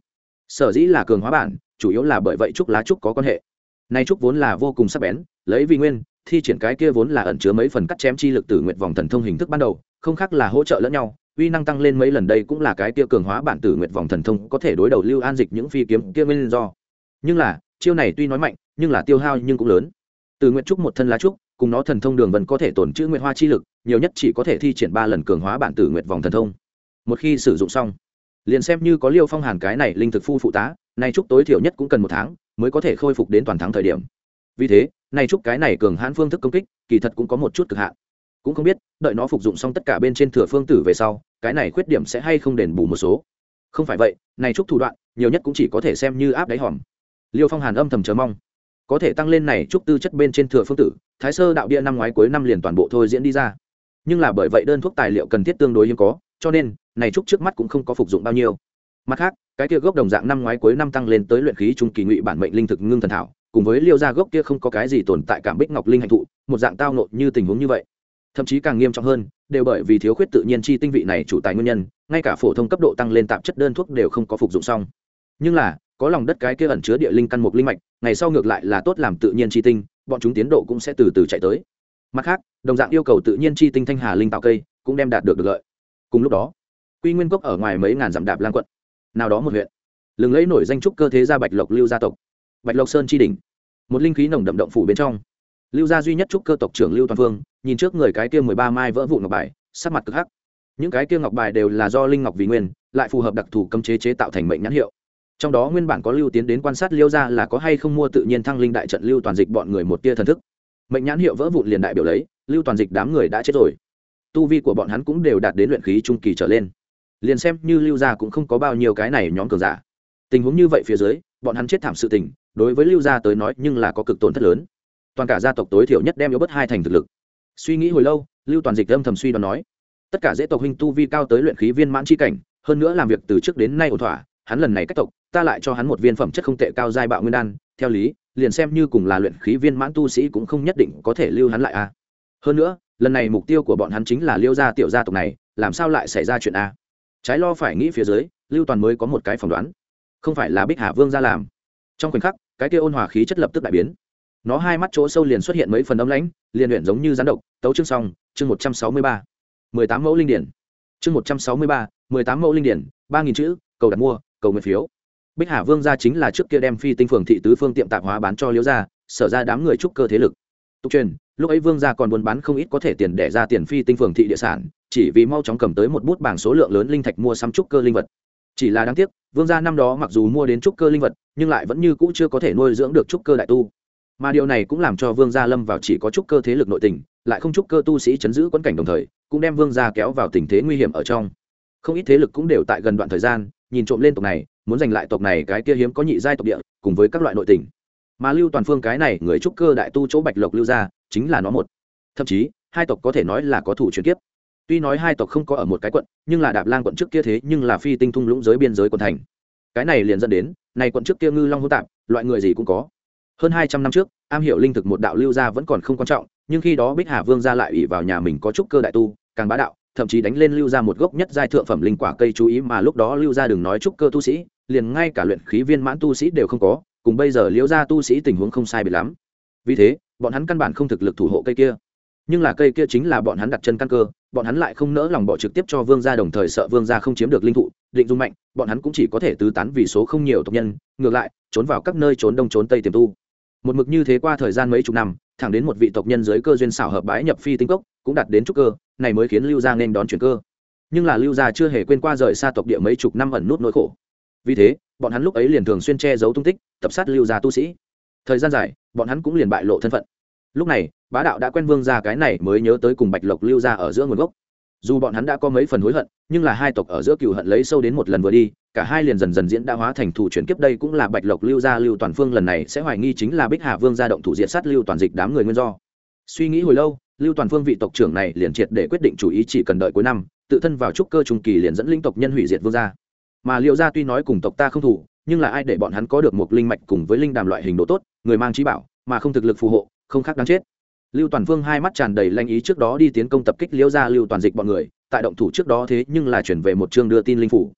sở dĩ là cường hóa bản, chủ yếu là bởi vậy trúc lá trúc có quan hệ nay trúc vốn là vô cùng sắc bén, lấy vì nguyên, thi triển cái kia vốn là ẩn chứa mấy phần cắt chém chi lực từ nguyện vòng thần thông hình thức ban đầu, không khác là hỗ trợ lẫn nhau, uy năng tăng lên mấy lần đây cũng là cái kia cường hóa bản tử nguyện vòng thần thông có thể đối đầu lưu an dịch những phi kiếm kia nguyên do. Nhưng là, chiêu này tuy nói mạnh, nhưng là tiêu hao nhưng cũng lớn. Từ nguyện trúc một thân lá trúc, cùng nó thần thông đường vẫn có thể tổn chữ nguyện hoa chi lực, nhiều nhất chỉ có thể thi triển ba lần cường hóa bản tử nguyện vòng thần thông. Một khi sử dụng xong, liền xem như có liêu phong hàn cái này linh thực phu phụ tá, nay trúc tối thiểu nhất cũng cần một tháng mới có thể khôi phục đến toàn thắng thời điểm. Vì thế, nay chút cái này cường hãn phương thức công kích, kỳ thật cũng có một chút cực hạn. Cũng không biết, đợi nó phục dụng xong tất cả bên trên thừa phương tử về sau, cái này khuyết điểm sẽ hay không đền bù một số. Không phải vậy này chút thủ đoạn, nhiều nhất cũng chỉ có thể xem như áp đáy hòm. Liêu phong hàn âm thầm chờ mong. Có thể tăng lên này chút tư chất bên trên thừa phương tử, thái sơ đạo địa năm ngoái cuối năm liền toàn bộ thôi diễn đi ra. Nhưng là bởi vậy đơn thuốc tài liệu cần thiết tương đối hiếm có, cho nên, này chút trước mắt cũng không có phục dụng bao nhiêu. Mặt khác cái kia gốc đồng dạng năm ngoái cuối năm tăng lên tới luyện khí trung kỳ ngụy bản mệnh linh thực ngưng thần thảo, cùng với liêu ra gốc kia không có cái gì tồn tại cảm bích ngọc linh hạnh thụ, một dạng tao nộ như tình huống như vậy. Thậm chí càng nghiêm trọng hơn, đều bởi vì thiếu khuyết tự nhiên chi tinh vị này chủ tài nguyên nhân, ngay cả phổ thông cấp độ tăng lên tạp chất đơn thuốc đều không có phục dụng xong. Nhưng là, có lòng đất cái kia ẩn chứa địa linh căn mục linh mạch, ngày sau ngược lại là tốt làm tự nhiên chi tinh, bọn chúng tiến độ cũng sẽ từ từ chạy tới. Mặt khác, đồng dạng yêu cầu tự nhiên chi tinh thanh hà linh tạo cây, cũng đem đạt được được lợi. Cùng lúc đó, quy nguyên cốc ở ngoài mấy ngàn dặm đạp lan quận nào đó một huyện. Lừng lẫy nổi danh trúc cơ thế gia bạch lộc lưu gia tộc. Bạch lộc sơn chi đỉnh. Một linh khí nồng đậm động phủ bên trong. Lưu gia duy nhất trúc cơ tộc trưởng lưu toàn phương, nhìn trước người cái kia mười ba mai vỡ vụ ngọc bài, sắc mặt cực hắc. Những cái kia ngọc bài đều là do linh ngọc vì nguyên, lại phù hợp đặc thù cấm chế chế tạo thành mệnh nhãn hiệu. Trong đó nguyên bản có lưu tiến đến quan sát liêu ra là có hay không mua tự nhiên thăng linh đại trận lưu toàn dịch bọn người một tia thần thức. Mệnh nhãn hiệu vỡ vụn liền đại biểu lấy, lưu toàn dịch đám người đã chết rồi. Tu vi của bọn hắn cũng đều đạt đến luyện khí trung kỳ trở lên liền xem như lưu gia cũng không có bao nhiêu cái này nhóm cường giả. Tình huống như vậy phía dưới, bọn hắn chết thảm sự tình, đối với lưu gia tới nói nhưng là có cực tổn thất lớn. Toàn cả gia tộc tối thiểu nhất đem yếu bất hai thành thực lực. Suy nghĩ hồi lâu, lưu toàn dịch âm thầm suy đoán nói, tất cả dễ tộc huynh tu vi cao tới luyện khí viên mãn chi cảnh, hơn nữa làm việc từ trước đến nay ổn thỏa, hắn lần này cách tộc, ta lại cho hắn một viên phẩm chất không tệ cao giai bạo nguyên đan, theo lý, liền xem như cùng là luyện khí viên mãn tu sĩ cũng không nhất định có thể lưu hắn lại a hơn nữa, lần này mục tiêu của bọn hắn chính là liêu gia tiểu gia tộc này, làm sao lại xảy ra chuyện a trái lo phải nghĩ phía dưới, lưu toàn mới có một cái phỏng đoán. Không phải là bích hà vương ra làm. Trong khoảnh khắc, cái kia ôn hòa khí chất lập tức đại biến. Nó hai mắt chỗ sâu liền xuất hiện mấy phần ấm lãnh, liền luyện giống như rắn độc, tấu chương xong, chương một trăm sáu mươi ba. mười tám mẫu linh điển. Chương một trăm sáu mươi ba, mười tám mẫu linh điển, ba nghìn chữ, cầu đặt mua, cầu nguyện phiếu. Bích hà vương gia chính là trước kia đem phi tinh phường thị tứ phương tiệm tạp hóa bán cho liễu gia, sở ra đám người trúc cơ thế lực. Tục truyền lúc ấy vương gia còn buôn bán không ít có thể tiền để ra tiền phi tinh phường thị địa sản, chỉ vì mau chóng cầm tới một bút bảng số lượng lớn linh thạch mua sắm trúc cơ linh vật. Chỉ là đáng tiếc, vương gia năm đó mặc dù mua đến trúc cơ linh vật, nhưng lại vẫn như cũ chưa có thể nuôi dưỡng được trúc cơ đại tu. Mà điều này cũng làm cho vương gia lâm vào chỉ có trúc cơ thế lực nội tình, lại không trúc cơ tu sĩ chấn giữ quẫn cảnh đồng thời, cũng đem vương gia kéo vào tình thế nguy hiểm ở trong. Không ít thế lực cũng đều tại gần đoạn thời gian, nhìn trộm lên tộc này, muốn giành lại tộc này cái kia hiếm có nhị giai tộc địa, cùng với các loại nội tình. Mà lưu toàn phương cái này, người trúc cơ đại tu chỗ bạch lộc lưu gia chính là nó một. Thậm chí, hai tộc có thể nói là có thủ chuyển kiếp. Tuy nói hai tộc không có ở một cái quận, nhưng là đạp lang quận trước kia thế nhưng là phi tinh thung lũng giới biên giới quận thành. Cái này liền dẫn đến, này quận trước kia ngư long hô tạp, loại người gì cũng có. Hơn hai trăm năm trước, am hiểu linh thực một đạo lưu gia vẫn còn không quan trọng, nhưng khi đó bích hà vương ra lại ủy vào nhà mình có trúc cơ đại tu, càng bá đạo, thậm chí đánh lên lưu gia một gốc nhất giai thượng phẩm linh quả cây chú ý mà lúc đó lưu gia đừng nói trúc cơ tu sĩ, liền ngay cả luyện khí viên mãn tu sĩ đều không có, cùng bây giờ liễu gia tu sĩ tình huống không sai biệt lắm. Vì thế bọn hắn căn bản không thực lực thủ hộ cây kia. Nhưng là cây kia chính là bọn hắn đặt chân căn cơ, bọn hắn lại không nỡ lòng bỏ trực tiếp cho vương gia đồng thời sợ vương gia không chiếm được linh thụ, định dung mạnh, bọn hắn cũng chỉ có thể tứ tán vì số không nhiều tộc nhân, ngược lại, trốn vào các nơi trốn đông trốn tây tiềm tu. Một mực như thế qua thời gian mấy chục năm, thẳng đến một vị tộc nhân dưới cơ duyên xảo hợp bái nhập phi tinh cốc, cũng đạt đến trúc cơ, này mới khiến lưu gia nên đón chuyển cơ. Nhưng là lưu gia chưa hề quên qua rời xa tộc địa mấy chục năm ẩn nút nỗi khổ. Vì thế, bọn hắn lúc ấy liền thường xuyên che giấu tung tích, tập sát lưu gia tu sĩ thời gian dài, bọn hắn cũng liền bại lộ thân phận. Lúc này, bá đạo đã quen vương gia cái này mới nhớ tới cùng bạch lộc lưu gia ở giữa nguồn gốc. Dù bọn hắn đã có mấy phần hối hận, nhưng là hai tộc ở giữa cựu hận lấy sâu đến một lần vừa đi, cả hai liền dần dần diễn đã hóa thành thủ chuyển kiếp đây cũng là bạch lộc lưu gia lưu toàn phương lần này sẽ hoài nghi chính là bích hà vương gia động thủ diện sát lưu toàn dịch đám người nguyên do. Suy nghĩ hồi lâu, lưu toàn phương vị tộc trưởng này liền triệt để quyết định chủ ý chỉ cần đợi cuối năm, tự thân vào trúc cơ trung kỳ liền dẫn linh tộc nhân hủy diệt vương gia. Mà liệu gia tuy nói cùng tộc ta không thủ, nhưng là ai để bọn hắn có được một linh mạch cùng với linh đàm loại hình độ tốt người mang trí bảo, mà không thực lực phù hộ, không khác đáng chết. Lưu toàn Vương hai mắt tràn đầy lanh ý trước đó đi tiến công tập kích liễu gia lưu toàn dịch bọn người, tại động thủ trước đó thế nhưng là chuyển về một chương đưa tin linh phủ.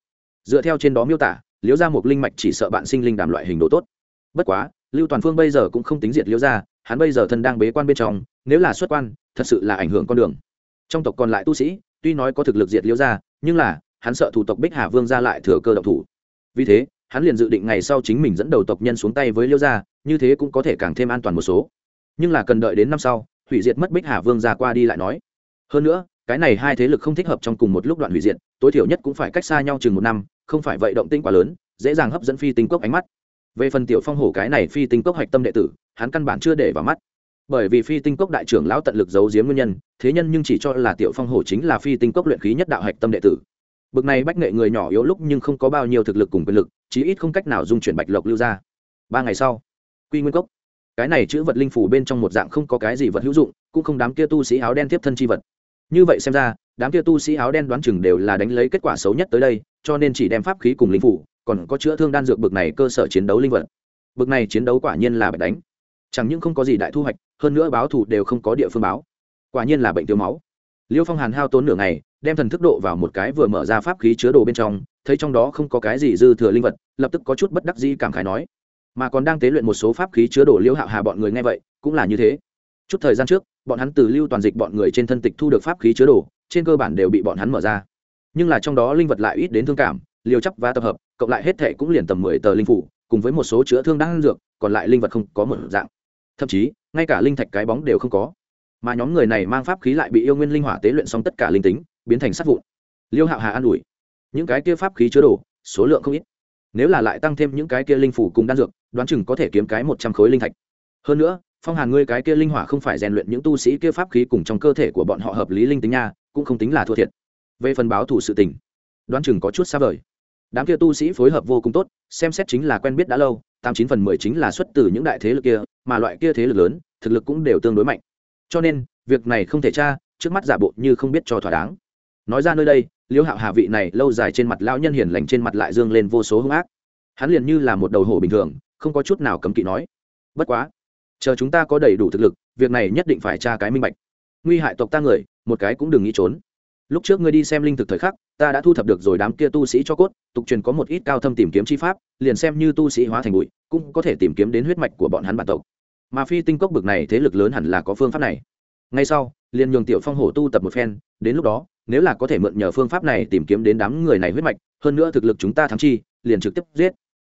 Dựa theo trên đó miêu tả, liễu gia một linh mạch chỉ sợ bạn sinh linh đàm loại hình độ tốt. Bất quá, lưu toàn phương bây giờ cũng không tính diệt liễu gia, hắn bây giờ thân đang bế quan bên trong, nếu là xuất quan, thật sự là ảnh hưởng con đường. Trong tộc còn lại tu sĩ, tuy nói có thực lực diệt liễu gia, nhưng là, hắn sợ thủ tộc bích hà vương ra lại thừa cơ động thủ. Vì thế hắn liền dự định ngày sau chính mình dẫn đầu tộc nhân xuống tay với liêu gia, như thế cũng có thể càng thêm an toàn một số. Nhưng là cần đợi đến năm sau, hủy diệt mất bích hà vương ra qua đi lại nói. Hơn nữa, cái này hai thế lực không thích hợp trong cùng một lúc đoạn hủy diệt, tối thiểu nhất cũng phải cách xa nhau chừng một năm, không phải vậy động tinh quá lớn, dễ dàng hấp dẫn phi tinh cốc ánh mắt. Về phần tiểu phong hổ cái này phi tinh cốc hạch tâm đệ tử, hắn căn bản chưa để vào mắt. Bởi vì phi tinh cốc đại trưởng lão tận lực giấu giếm nguyên nhân, thế nhân nhưng chỉ cho là tiểu phong hổ chính là phi tinh cốc luyện khí nhất đạo hạch tâm đệ tử bực này bách nghệ người nhỏ yếu lúc nhưng không có bao nhiêu thực lực cùng quyền lực, chí ít không cách nào dung chuyển bạch lộc lưu ra ba ngày sau, quy nguyên cốc. Cái này chữ vật linh phủ bên trong một dạng không có cái gì vật hữu dụng, cũng không đám kia tu sĩ áo đen tiếp thân chi vật. Như vậy xem ra, đám kia tu sĩ áo đen đoán chừng đều là đánh lấy kết quả xấu nhất tới đây, cho nên chỉ đem pháp khí cùng linh phủ, còn có chữa thương đan dược bực này cơ sở chiến đấu linh vật. Bực này chiến đấu quả nhiên là bạch đánh. Chẳng những không có gì đại thu hoạch, hơn nữa báo thù đều không có địa phương báo. Quả nhiên là bệnh tiêu máu. Liêu phong hàn hao tốn nửa ngày đem thần thức độ vào một cái vừa mở ra pháp khí chứa đồ bên trong, thấy trong đó không có cái gì dư thừa linh vật, lập tức có chút bất đắc dĩ cảm khái nói. Mà còn đang tế luyện một số pháp khí chứa đồ liêu hạo hà bọn người nghe vậy, cũng là như thế. Chút thời gian trước, bọn hắn từ lưu toàn dịch bọn người trên thân tịch thu được pháp khí chứa đồ, trên cơ bản đều bị bọn hắn mở ra. Nhưng là trong đó linh vật lại ít đến thương cảm, liều chấp và tập hợp, cộng lại hết thệ cũng liền tầm mười tờ linh phủ, cùng với một số chữa thương đang dược, còn lại linh vật không có một dạng. Thậm chí, ngay cả linh thạch cái bóng đều không có. Mà nhóm người này mang pháp khí lại bị yêu nguyên linh hỏa tế luyện xong tất cả linh tính biến thành sát vụn. Liêu hạo hà an ủi, những cái kia pháp khí chứa đồ, số lượng không ít. Nếu là lại tăng thêm những cái kia linh phủ cùng đan dược, đoán chừng có thể kiếm cái một trăm khối linh thạch. Hơn nữa, phong hàn ngươi cái kia linh hỏa không phải rèn luyện những tu sĩ kia pháp khí cùng trong cơ thể của bọn họ hợp lý linh tính nha, cũng không tính là thua thiệt. Về phần báo thủ sự tình, đoán chừng có chút xa vời. Đám kia tu sĩ phối hợp vô cùng tốt, xem xét chính là quen biết đã lâu, tám chín phần mười chính là xuất từ những đại thế lực kia, mà loại kia thế lực lớn, thực lực cũng đều tương đối mạnh. Cho nên, việc này không thể tra, trước mắt giả bộ như không biết cho thỏa đáng nói ra nơi đây, liêu hạo hà vị này lâu dài trên mặt lão nhân hiền lành trên mặt lại dương lên vô số hung ác. Hắn liền như là một đầu hổ bình thường, không có chút nào cấm kỵ nói, bất quá, chờ chúng ta có đầy đủ thực lực, việc này nhất định phải tra cái minh bạch. Nguy hại tộc ta người, một cái cũng đừng nghĩ trốn. Lúc trước ngươi đi xem linh thực thời khắc, ta đã thu thập được rồi đám kia tu sĩ cho cốt, tục truyền có một ít cao thâm tìm kiếm chi pháp, liền xem như tu sĩ hóa thành bụi, cũng có thể tìm kiếm đến huyết mạch của bọn hắn bản tộc. Mà phi tinh cốc bực này thế lực lớn hẳn là có phương pháp này. Ngay sau, liền nhường tiểu phong hổ tu tập một phen, đến lúc đó nếu là có thể mượn nhờ phương pháp này tìm kiếm đến đám người này huyết mạch, hơn nữa thực lực chúng ta thắng chi, liền trực tiếp giết.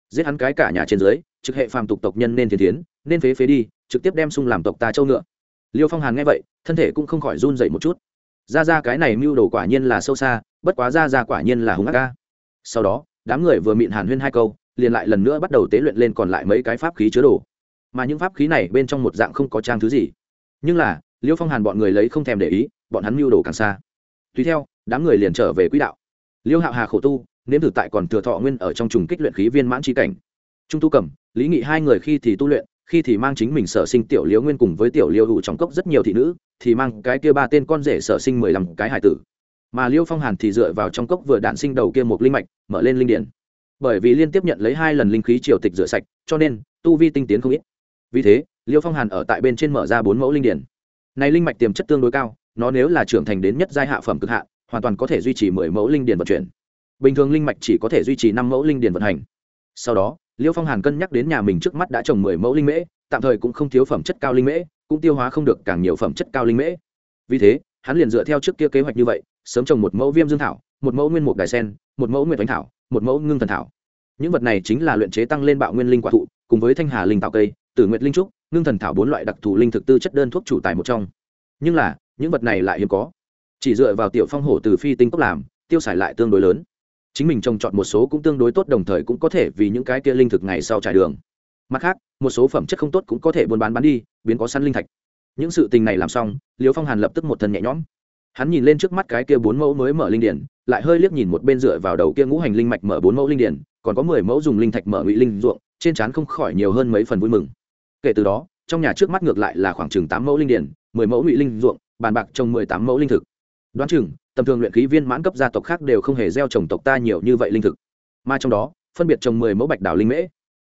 Giết hắn cái cả nhà trên dưới, trực hệ phàm tục tộc nhân nên thiên tiến nên phế phế đi, trực tiếp đem sung làm tộc ta châu ngựa. Liêu phong hàn nghe vậy, thân thể cũng không khỏi run dậy một chút. Ra ra cái này mưu đồ quả nhiên là sâu xa, bất quá ra ra quả nhiên là hùng ác ca. Sau đó, đám người vừa mịn hàn huyên hai câu, liền lại lần nữa bắt đầu tế luyện lên còn lại mấy cái pháp khí chứa đồ. Mà những pháp khí này bên trong một dạng không có trang thứ gì. Nhưng là, liêu phong hàn bọn người lấy không thèm để ý, bọn hắn mưu đồ càng xa tùy theo, đám người liền trở về quỹ đạo. Liêu hạo hà khổ tu, nếm thử tại còn thừa thọ nguyên ở trong trùng kích luyện khí viên mãn tri cảnh. Trung tu cầm, lý nghị hai người khi thì tu luyện, khi thì mang chính mình sở sinh tiểu liêu nguyên cùng với tiểu liêu hụ trong cốc rất nhiều thị nữ, thì mang cái kia ba tên con rể sở sinh mười lăm cái hải tử. Mà liêu phong hàn thì dựa vào trong cốc vừa đạn sinh đầu kia một linh mạch, mở lên linh điển. Bởi vì liên tiếp nhận lấy hai lần linh khí triều tịch rửa sạch, cho nên, tu vi tinh tiến không ít. Vì thế, liêu phong hàn ở tại bên trên mở ra bốn mẫu linh điển. Này linh mạch tiềm chất tương đối cao nó nếu là trưởng thành đến nhất giai hạ phẩm cực hạ, hoàn toàn có thể duy trì mười mẫu linh điển vận chuyển. Bình thường linh mạch chỉ có thể duy trì năm mẫu linh điển vận hành. Sau đó, liêu phong hàn cân nhắc đến nhà mình trước mắt đã trồng mười mẫu linh mễ, tạm thời cũng không thiếu phẩm chất cao linh mễ, cũng tiêu hóa không được càng nhiều phẩm chất cao linh mễ. Vì thế, hắn liền dựa theo trước kia kế hoạch như vậy, sớm trồng một mẫu viêm dương thảo, một mẫu nguyên mục đài sen, một mẫu nguyệt thánh thảo, một mẫu ngưng thần thảo. Những vật này chính là luyện chế tăng lên bạo nguyên linh quả thụ, cùng với thanh hà linh tạo cây, tử nguyệt linh trúc, ngưng thần thảo bốn loại đặc thù linh thực tư chất đơn thuốc chủ tài một trong. Nhưng là những vật này lại hiếm có. Chỉ dựa vào tiểu phong hổ từ phi tinh cốc làm, tiêu xài lại tương đối lớn. Chính mình trồng chọn một số cũng tương đối tốt, đồng thời cũng có thể vì những cái kia linh thực ngày sau trải đường. Mặt khác, một số phẩm chất không tốt cũng có thể buôn bán bán đi, biến có săn linh thạch. Những sự tình này làm xong liều phong hàn lập tức một thân nhẹ nhõm. Hắn nhìn lên trước mắt cái kia bốn mẫu mới mở linh điển, lại hơi liếc nhìn một bên dựa vào đầu kia ngũ hành linh mạch mở bốn mẫu linh điển, còn có mười mẫu dùng linh thạch mở ngụy linh ruộng, trên trán không khỏi nhiều hơn mấy phần vui mừng. Kể từ đó, trong nhà trước mắt ngược lại là khoảng chừng tám mẫu linh điển, mười mẫu ngụy linh ruộng bàn bạc trồng mười tám mẫu linh thực. Đoán chừng, tầm thường luyện khí viên mãn cấp gia tộc khác đều không hề gieo trồng tộc ta nhiều như vậy linh thực. Mà trong đó, phân biệt trồng mười mẫu bạch đảo linh mễ,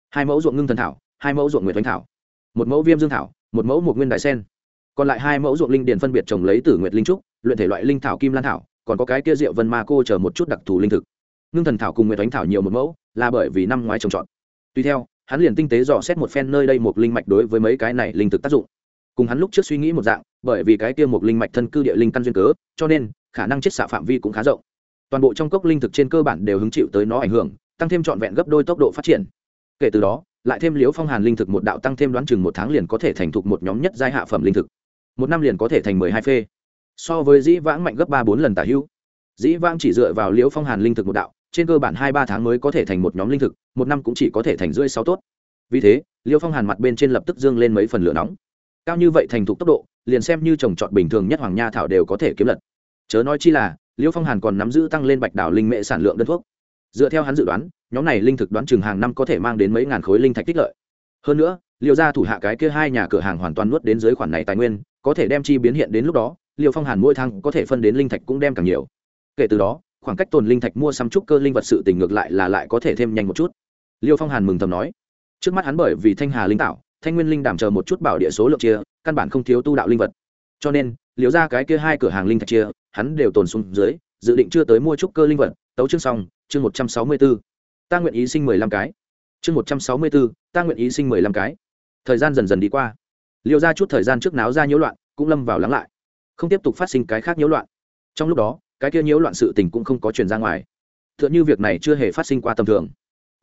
hai mẫu ruộng ngưng thần thảo, hai mẫu ruộng nguyệt thánh thảo, một mẫu viêm dương thảo, một mẫu một nguyên đại sen. Còn lại hai mẫu ruộng linh điền phân biệt trồng lấy tử nguyệt linh trúc, luyện thể loại linh thảo kim lan thảo, còn có cái kia rượu vân ma cô chờ một chút đặc thù linh thực. Ngưng thần thảo cùng nguyệt thánh thảo nhiều một mẫu, là bởi vì năm ngoái trồng trọt. Tuy theo, hắn liền tinh tế dò xét một phen nơi đây một linh mạch đối với mấy cái này linh thực tác dụng. Cùng hắn lúc trước suy nghĩ một dạng bởi vì cái kia một linh mạch thân cư địa linh căn duyên cớ, cho nên, khả năng chết xạ phạm vi cũng khá rộng. Toàn bộ trong cốc linh thực trên cơ bản đều hứng chịu tới nó ảnh hưởng, tăng thêm trọn vẹn gấp đôi tốc độ phát triển. Kể từ đó, lại thêm liếu phong hàn linh thực một đạo tăng thêm đoán chừng một tháng liền có thể thành thục một nhóm nhất giai hạ phẩm linh thực. Một năm liền có thể thành mười hai phê. So với dĩ vãng mạnh gấp ba bốn lần tả hữu. Dĩ vãng chỉ dựa vào liếu phong hàn linh thực một đạo, trên cơ bản hai ba tháng mới có thể thành một nhóm linh thực, một năm cũng chỉ có thể thành rưỡi sáu tốt. Vì thế liêu phong hàn mặt bên trên lập tức dương lên mấy phần lửa nóng. Cao như vậy thành thục tốc độ liền xem như trồng trọt bình thường nhất hoàng nha thảo đều có thể kiếm lật. Chớ nói chi là liêu phong hàn còn nắm giữ tăng lên bạch đảo linh mệ sản lượng đơn thuốc. Dựa theo hắn dự đoán, nhóm này linh thực đoán chừng hàng năm có thể mang đến mấy ngàn khối linh thạch tích lợi. Hơn nữa liêu ra thủ hạ cái kia hai nhà cửa hàng hoàn toàn nuốt đến dưới khoản này tài nguyên, có thể đem chi biến hiện đến lúc đó liêu phong hàn mỗi tháng có thể phân đến linh thạch cũng đem càng nhiều. Kể từ đó, khoảng cách tồn linh thạch mua xăm trúc cơ linh vật sự tình ngược lại là lại có thể thêm nhanh một chút. Liêu phong hàn mừng thầm nói. Trước mắt hắn bởi vì thanh hà linh tạo, thanh nguyên linh đảm chờ một chút bảo địa số lượng chia căn bản không thiếu tu đạo linh vật. Cho nên liều ra cái kia hai cửa hàng linh thạch chia, hắn đều tồn xuống dưới, dự định chưa tới mua trúc cơ linh vật, tấu chương xong, chương một trăm sáu mươi b ố ta nguyện ý sinh mười lăm cái. Chương một trăm sáu mươi b ố ta nguyện ý sinh mười lăm cái. Thời gian dần dần đi qua. Liều ra chút thời gian trước náo ra nhiễu loạn, cũng lâm vào lắng lại. Không tiếp tục phát sinh cái khác nhiễu loạn. Trong lúc đó, cái kia nhiễu loạn sự tình cũng không có chuyển ra ngoài. T h ư ợ n h ư việc này chưa hề phát sinh qua tầm thường.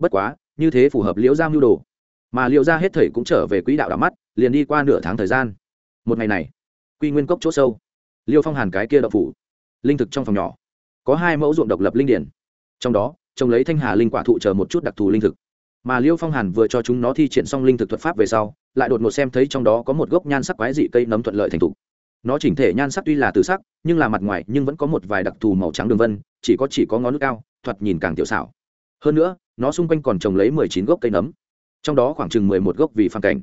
Bất quá, như thế phù hợp liễu ra mưu đồ mà liệu ra hết thầy cũng trở về quỹ đạo đ mắt, liền đi qua nửa tháng thời gian. Một ngày này, quy nguyên cốc chỗ sâu, liêu phong hàn cái kia đậu phủ, linh thực trong phòng nhỏ, có hai mẫu ruộng độc lập linh điển. Trong đó trồng lấy thanh hà linh quả thụ chờ một chút đặc thù linh thực. Mà liêu phong hàn vừa cho chúng nó thi triển xong linh thực thuật pháp về sau, lại đột ngột xem thấy trong đó có một gốc nhan sắc quái dị cây nấm thuận lợi thành thục. Nó chỉnh thể nhan sắc tuy là từ sắc, nhưng là mặt ngoài nhưng vẫn có một vài đặc thù màu trắng đường vân, chỉ có chỉ có ngón nước cao, thoạt nhìn càng tiểu xảo. Hơn nữa, nó xung quanh còn trồng lấy mười chín gốc cây nấm trong đó khoảng chừng mười một gốc vì phàm cảnh.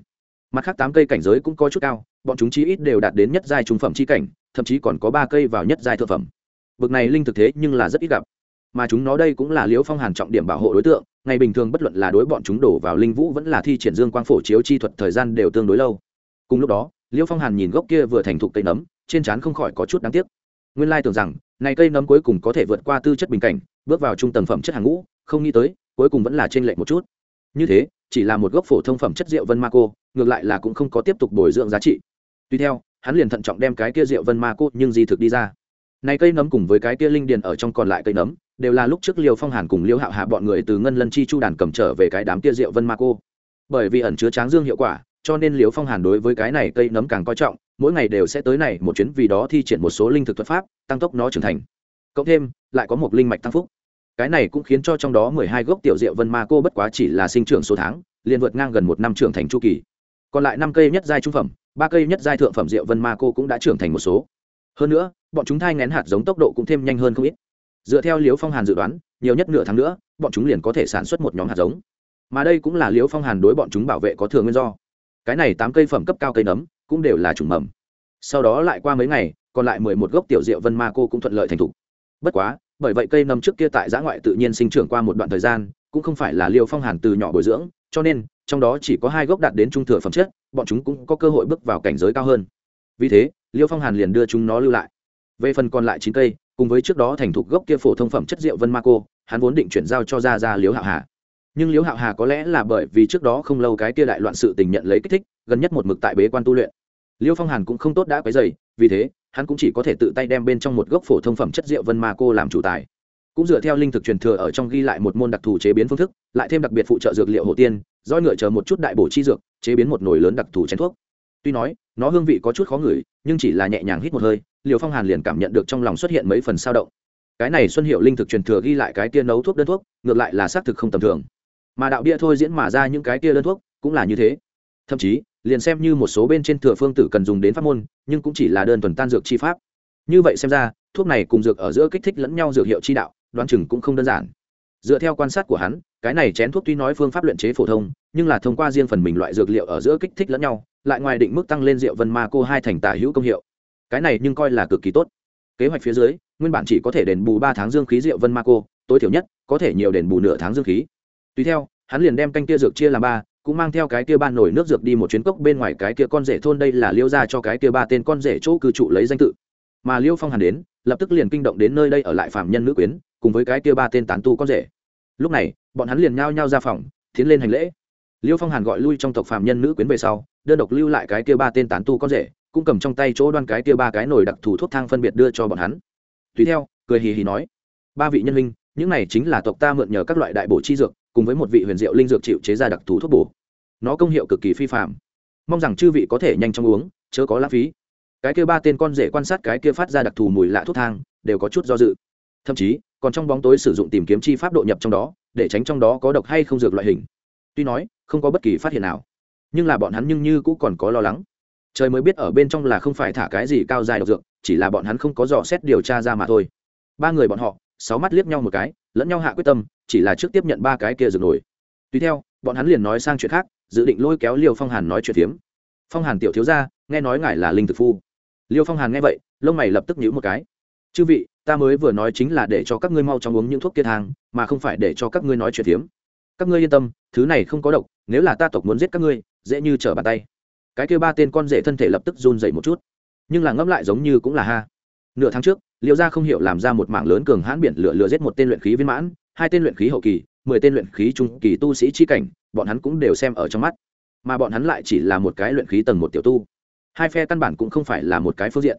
Mặt khác tám cây cảnh giới cũng có chút cao, bọn chúng chí ít đều đạt đến nhất giai trung phẩm chi cảnh, thậm chí còn có ba cây vào nhất giai thượng phẩm. Bực này linh thực thế nhưng là rất ít gặp. Mà chúng nó đây cũng là liễu phong hàn trọng điểm bảo hộ đối tượng, ngày bình thường bất luận là đối bọn chúng đổ vào linh vũ vẫn là thi triển dương quang phổ chiếu chi thuật thời gian đều tương đối lâu. Cùng lúc đó, liễu phong hàn nhìn gốc kia vừa thành thục cây nấm, trên trán không khỏi có chút đáng tiếc. Nguyên lai tưởng rằng, này cây nấm cuối cùng có thể vượt qua tư chất bình cảnh, bước vào trung tầng phẩm chất hàng ngũ, không nghĩ tới, cuối cùng vẫn là trên lệch một chút. Như thế chỉ là một gốc phổ thông phẩm chất rượu vân ma cô, ngược lại là cũng không có tiếp tục bồi dưỡng giá trị. Tuy theo, hắn liền thận trọng đem cái kia rượu vân ma cô nhưng di thực đi ra. Này cây nấm cùng với cái kia linh điền ở trong còn lại cây nấm, đều là lúc trước liêu phong hàn cùng liêu hạo hạ bọn người từ ngân lân chi chu đàn cầm trở về cái đám kia rượu vân ma cô. Bởi vì ẩn chứa tráng dương hiệu quả, cho nên liêu phong hàn đối với cái này cây nấm càng coi trọng, mỗi ngày đều sẽ tới này một chuyến vì đó thi triển một số linh thực thuật pháp, tăng tốc nó trưởng thành. Cộng thêm, lại có một linh mạch tăng phúc cái này cũng khiến cho trong đó mười hai gốc tiểu diệu vân ma cô bất quá chỉ là sinh trưởng số tháng, liền vượt ngang gần một năm trưởng thành chu kỳ. Còn lại năm cây nhất giai trung phẩm, ba cây nhất giai thượng phẩm diệu vân ma cô cũng đã trưởng thành một số. Hơn nữa, bọn chúng thai ngén hạt giống tốc độ cũng thêm nhanh hơn không ít. Dựa theo liễu phong hàn dự đoán, nhiều nhất nửa tháng nữa, bọn chúng liền có thể sản xuất một nhóm hạt giống. Mà đây cũng là liễu phong hàn đối bọn chúng bảo vệ có thừa nguyên do. Cái này tám cây phẩm cấp cao cây nấm, cũng đều là chủng mầm. Sau đó lại qua mấy ngày, còn lại mười một gốc tiểu diệu vân ma cô cũng thuận lợi thành thục. Bất quá bởi vậy cây nấm trước kia tại giã ngoại tự nhiên sinh trưởng qua một đoạn thời gian, cũng không phải là liều phong hàn từ nhỏ bồi dưỡng, cho nên, trong đó chỉ có hai gốc đạt đến trung thừa phẩm chất, bọn chúng cũng có cơ hội bước vào cảnh giới cao hơn. Vì thế liêu phong hàn liền đưa chúng nó lưu lại. Về phần còn lại chín cây, cùng với trước đó thành thục gốc kia phổ thông phẩm chất rượu vân ma cô, hắn vốn định chuyển giao cho ra ra liếu hạo hà. Nhưng liếu hạo hà có lẽ là bởi vì trước đó không lâu cái kia đại loạn sự tình nhận lấy kích thích, gần nhất một mực tại bế quan tu luyện. Liêu phong hàn cũng không tốt đã quấy dày vì thế hắn cũng chỉ có thể tự tay đem bên trong một gốc phổ thông phẩm chất rượu vân ma cô làm chủ tài. Cũng dựa theo linh thực truyền thừa ở trong ghi lại một môn đặc thù chế biến phương thức, lại thêm đặc biệt phụ trợ dược liệu hộ tiên, do ngựa chờ một chút đại bổ chi dược, chế biến một nồi lớn đặc thù chén thuốc. Tuy nói, nó hương vị có chút khó ngửi, nhưng chỉ là nhẹ nhàng hít một hơi, liều phong hàn liền cảm nhận được trong lòng xuất hiện mấy phần sao động. Cái này xuân hiệu linh thực truyền thừa ghi lại cái kia nấu thuốc đơn thuốc, ngược lại là xác thực không tầm thường. Mà đạo bia thôi diễn mà ra những cái kia đơn thuốc, cũng là như thế. Thậm chí liền xem như một số bên trên thừa phương tử cần dùng đến pháp môn, nhưng cũng chỉ là đơn thuần tan dược chi pháp. Như vậy xem ra, thuốc này cùng dược ở giữa kích thích lẫn nhau dược hiệu chi đạo, đoán chừng cũng không đơn giản. Dựa theo quan sát của hắn, cái này chén thuốc tuy nói phương pháp luyện chế phổ thông, nhưng là thông qua riêng phần mình loại dược liệu ở giữa kích thích lẫn nhau, lại ngoài định mức tăng lên rượu vân ma cô hai thành tả hữu công hiệu. Cái này nhưng coi là cực kỳ tốt. Kế hoạch phía dưới, nguyên bản chỉ có thể đền bù ba tháng dương khí rượu vân ma cô, tối thiểu nhất, có thể nhiều đền bù nửa tháng dương khí. Tùy theo, hắn liền đem canh kia dược chia làm ba cũng mang theo cái kia ba nổi nước dược đi một chuyến cốc bên ngoài cái kia con rể thôn đây là liêu ra cho cái kia ba tên con rể chỗ cư trụ lấy danh tự. Mà liêu phong hàn đến, lập tức liền kinh động đến nơi đây ở lại phạm nhân nữ quyến, cùng với cái kia ba tên tán tu con rể. Lúc này, bọn hắn liền nhao nhao ra phòng, tiến lên hành lễ. Liêu phong hàn gọi lui trong tộc phạm nhân nữ quyến về sau, đơn độc lưu lại cái kia ba tên tán tu con rể, cũng cầm trong tay chỗ đoan cái kia ba cái nồi đặc thù thuốc thang phân biệt đưa cho bọn hắn. Tùy theo, cười hì hì nói, ba vị nhân linh những này chính là tộc ta mượn nhờ các loại đại bổ chi dược cùng với một vị huyền diệu linh dược chịu chế ra đặc thù thuốc bổ. Nó công hiệu cực kỳ phi phạm mong rằng chư vị có thể nhanh chóng uống, chớ có lãng phí. Cái kia ba tên con rể quan sát cái kia phát ra đặc thù mùi lạ thuốc thang, đều có chút do dự. Thậm chí, còn trong bóng tối sử dụng tìm kiếm chi pháp độ nhập trong đó, để tránh trong đó có độc hay không dược loại hình. Tuy nói, không có bất kỳ phát hiện nào, nhưng là bọn hắn nhưng như cũng còn có lo lắng. Trời mới biết ở bên trong là không phải thả cái gì cao dài độc dược, chỉ là bọn hắn không có dò xét điều tra ra mà thôi. Ba người bọn họ, sáu mắt liếc nhau một cái, lẫn nhau hạ quyết tâm chỉ là trước tiếp nhận ba cái kia dược nổi. Tùy theo, bọn hắn liền nói sang chuyện khác, dự định lôi kéo liêu phong hàn nói chuyện phiếm. Phong hàn tiểu thiếu ra nghe nói ngài là linh thực phu. Liêu phong hàn nghe vậy, lông mày lập tức nhíu một cái. Chư vị, ta mới vừa nói chính là để cho các ngươi mau chóng uống những thuốc kia hàng mà không phải để cho các ngươi nói chuyện phiếm. Các ngươi yên tâm, thứ này không có độc, nếu là ta tộc muốn giết các ngươi, dễ như trở bàn tay. Cái kêu ba tên con rể thân thể lập tức run dậy một chút. Nhưng là ngẫm lại giống như cũng là ha. Nửa tháng trước liệu gia không hiểu làm ra một mảng lớn cường hãn biển lửa lửa giết một tên luyện khí viên mãn hai tên luyện khí hậu kỳ mười tên luyện khí trung kỳ tu sĩ chi cảnh bọn hắn cũng đều xem ở trong mắt. Mà bọn hắn lại chỉ là một cái luyện khí tầng một tiểu tu. Hai phe căn bản cũng không phải là một cái phương diện.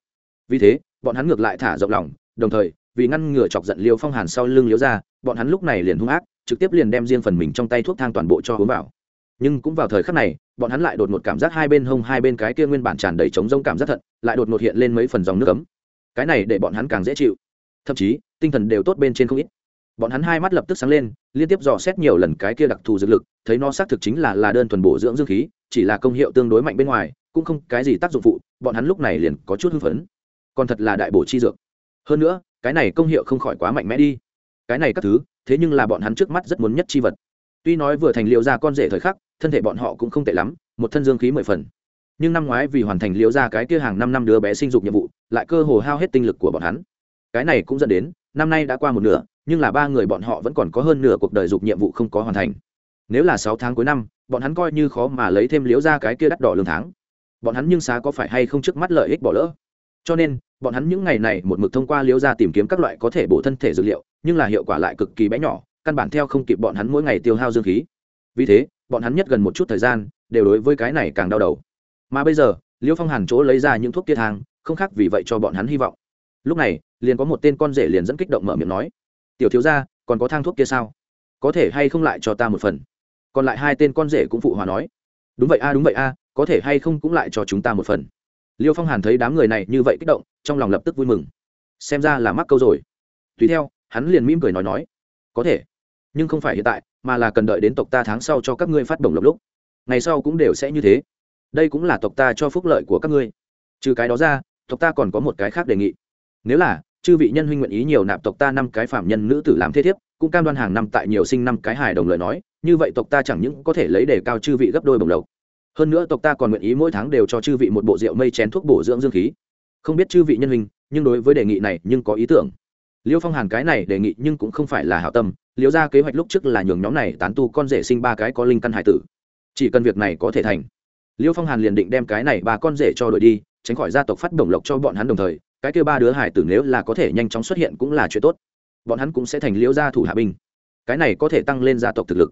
Vì thế bọn hắn ngược lại thả rộng lòng đồng thời vì ngăn ngừa chọc giận liêu phong hàn sau lưng liếu ra bọn hắn lúc này liền hung ác trực tiếp liền đem riêng phần mình trong tay thuốc thang toàn bộ cho uống vào. Nhưng cũng vào thời khắc này bọn hắn lại đột một cảm giác hai bên hông hai bên cái kia nguyên bản tràn đầy trống rông cảm giác thận lại đột một hiện lên mấy phần dòng nước cấm, cái này để bọn hắn càng dễ chịu. Thậm chí tinh thần đều tốt bên trên không ít bọn hắn hai mắt lập tức sáng lên, liên tiếp dò xét nhiều lần cái kia đặc thù dược lực, thấy nó xác thực chính là là đơn thuần bổ dưỡng dương khí, chỉ là công hiệu tương đối mạnh bên ngoài, cũng không cái gì tác dụng phụ, bọn hắn lúc này liền có chút hưng phấn. Còn thật là đại bổ chi dược. Hơn nữa, cái này công hiệu không khỏi quá mạnh mẽ đi. Cái này các thứ, thế nhưng là bọn hắn trước mắt rất muốn nhất chi vật. Tuy nói vừa thành liệu ra con rể thời khắc, thân thể bọn họ cũng không tệ lắm, một thân dương khí mười phần. Nhưng năm ngoái vì hoàn thành liệu ra cái kia hàng năm năm đứa bé sinh dục nhiệm vụ, lại cơ hồ hao hết tinh lực của bọn hắn. Cái này cũng dẫn đến, năm nay đã qua một nửa nhưng là ba người bọn họ vẫn còn có hơn nửa cuộc đời dục nhiệm vụ không có hoàn thành. Nếu là sáu tháng cuối năm, bọn hắn coi như khó mà lấy thêm liễu ra cái kia đắt đỏ lương tháng. Bọn hắn nhưng xá có phải hay không trước mắt lợi ích bỏ lỡ? Cho nên, bọn hắn những ngày này một mực thông qua liễu ra tìm kiếm các loại có thể bổ thân thể dược liệu, nhưng là hiệu quả lại cực kỳ bé nhỏ, căn bản theo không kịp bọn hắn mỗi ngày tiêu hao dương khí. Vì thế, bọn hắn nhất gần một chút thời gian, đều đối với cái này càng đau đầu. Mà bây giờ, liễu phong hàn chỗ lấy ra những thuốc tiết hàng không khác vì vậy cho bọn hắn hy vọng. Lúc này, liền có một tên con rể liền dẫn kích động mở miệng nói tiểu thiếu gia, còn có thang thuốc kia sao? Có thể hay không lại cho ta một phần? Còn lại hai tên con rể cũng phụ hòa nói, đúng vậy a, đúng vậy a, có thể hay không cũng lại cho chúng ta một phần. Liêu phong hàn thấy đám người này như vậy kích động, trong lòng lập tức vui mừng. Xem ra là mắc câu rồi. Tùy theo, hắn liền mỉm cười nói nói, có thể, nhưng không phải hiện tại, mà là cần đợi đến tộc ta tháng sau cho các ngươi phát động lộc lúc. Ngày sau cũng đều sẽ như thế. Đây cũng là tộc ta cho phúc lợi của các ngươi. Trừ cái đó ra, tộc ta còn có một cái khác đề nghị. Nếu là chư vị nhân huynh nguyện ý nhiều nạp tộc ta năm cái phạm nhân nữ tử làm thế thiếp, cũng cam đoan hàng năm tại nhiều sinh năm cái hài đồng lời nói, như vậy tộc ta chẳng những có thể lấy đề cao chư vị gấp đôi bồng lộc. Hơn nữa tộc ta còn nguyện ý mỗi tháng đều cho chư vị một bộ rượu mây chén thuốc bổ dưỡng dương khí. Không biết chư vị nhân huynh, nhưng đối với đề nghị này nhưng có ý tưởng. Liêu phong hàn cái này đề nghị nhưng cũng không phải là hảo tâm, liêu ra kế hoạch lúc trước là nhường nhóm này tán tu con rể sinh ba cái có linh căn hải tử. Chỉ cần việc này có thể thành, liêu phong hàn liền định đem cái này ba con rể cho đội đi, tránh khỏi gia tộc phát đồng lộc cho bọn hắn đồng thời cái kêu ba đứa hải tử nếu là có thể nhanh chóng xuất hiện cũng là chuyện tốt. Bọn hắn cũng sẽ thành liễu gia thủ hạ binh. Cái này có thể tăng lên gia tộc thực lực.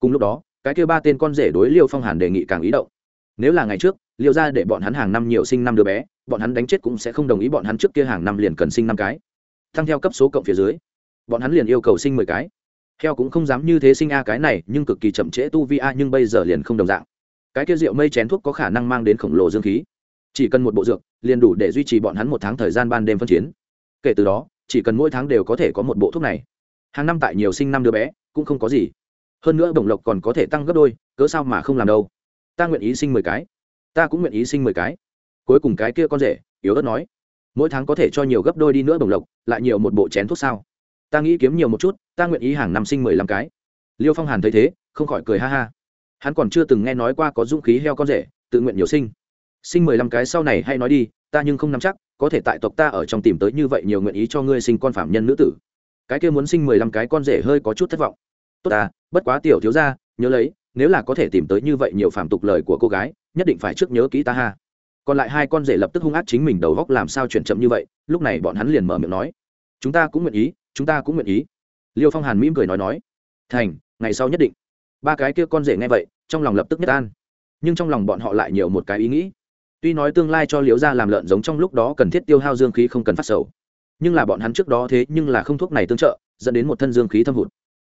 Cùng lúc đó, cái kêu ba tên con rể đối liêu phong hàn đề nghị càng ý động. Nếu là ngày trước, liêu ra để bọn hắn hàng năm nhiều sinh năm đứa bé, bọn hắn đánh chết cũng sẽ không đồng ý bọn hắn trước kia hàng năm liền cần sinh năm cái. Tăng theo cấp số cộng phía dưới, bọn hắn liền yêu cầu sinh mười cái. Heo cũng không dám như thế sinh a cái này, nhưng cực kỳ chậm trễ tu vi a, nhưng bây giờ liền không đồng dạng. Cái kia rượu mây chén thuốc có khả năng mang đến khổng lồ dương khí chỉ cần một bộ dược, liền đủ để duy trì bọn hắn một tháng thời gian ban đêm phân chiến. Kể từ đó, chỉ cần mỗi tháng đều có thể có một bộ thuốc này. Hàng năm tại nhiều sinh năm đứa bé, cũng không có gì. Hơn nữa đồng lộc còn có thể tăng gấp đôi, cớ sao mà không làm đâu. Ta nguyện ý sinh mười cái. Ta cũng nguyện ý sinh mười cái. Cuối cùng cái kia con rể, yếu ớt nói, mỗi tháng có thể cho nhiều gấp đôi đi nữa đồng lộc, lại nhiều một bộ chén thuốc sao? Ta nghĩ kiếm nhiều một chút, ta nguyện ý hàng năm sinh mười lăm cái. Liêu phong hàn thấy thế, không khỏi cười ha ha. Hắn còn chưa từng nghe nói qua có dũng khí heo con rể, tự nguyện nhiều sinh sinh mười lăm cái sau này hay nói đi, ta nhưng không nắm chắc, có thể tại tộc ta ở trong tìm tới như vậy nhiều nguyện ý cho ngươi sinh con phạm nhân nữ tử. Cái kia muốn sinh mười lăm cái con rể hơi có chút thất vọng. Tốt ta, bất quá tiểu thiếu ra nhớ lấy, nếu là có thể tìm tới như vậy nhiều phạm tục lời của cô gái, nhất định phải trước nhớ kỹ ta ha. Còn lại hai con rể lập tức hung ác chính mình đầu góc làm sao chuyển chậm như vậy, lúc này bọn hắn liền mở miệng nói. Chúng ta cũng nguyện ý, chúng ta cũng nguyện ý. Liêu phong hàn mỉm cười nói nói. Thành, ngày sau nhất định. Ba cái kia con rể nghe vậy, trong lòng lập tức nhất an. Nhưng trong lòng bọn họ lại nhiều một cái ý nghĩ tuy nói tương lai cho liễu gia làm lợn giống trong lúc đó cần thiết tiêu hao dương khí không cần phát sầu, nhưng là bọn hắn trước đó thế nhưng là không thuốc này tương trợ, dẫn đến một thân dương khí thâm hụt.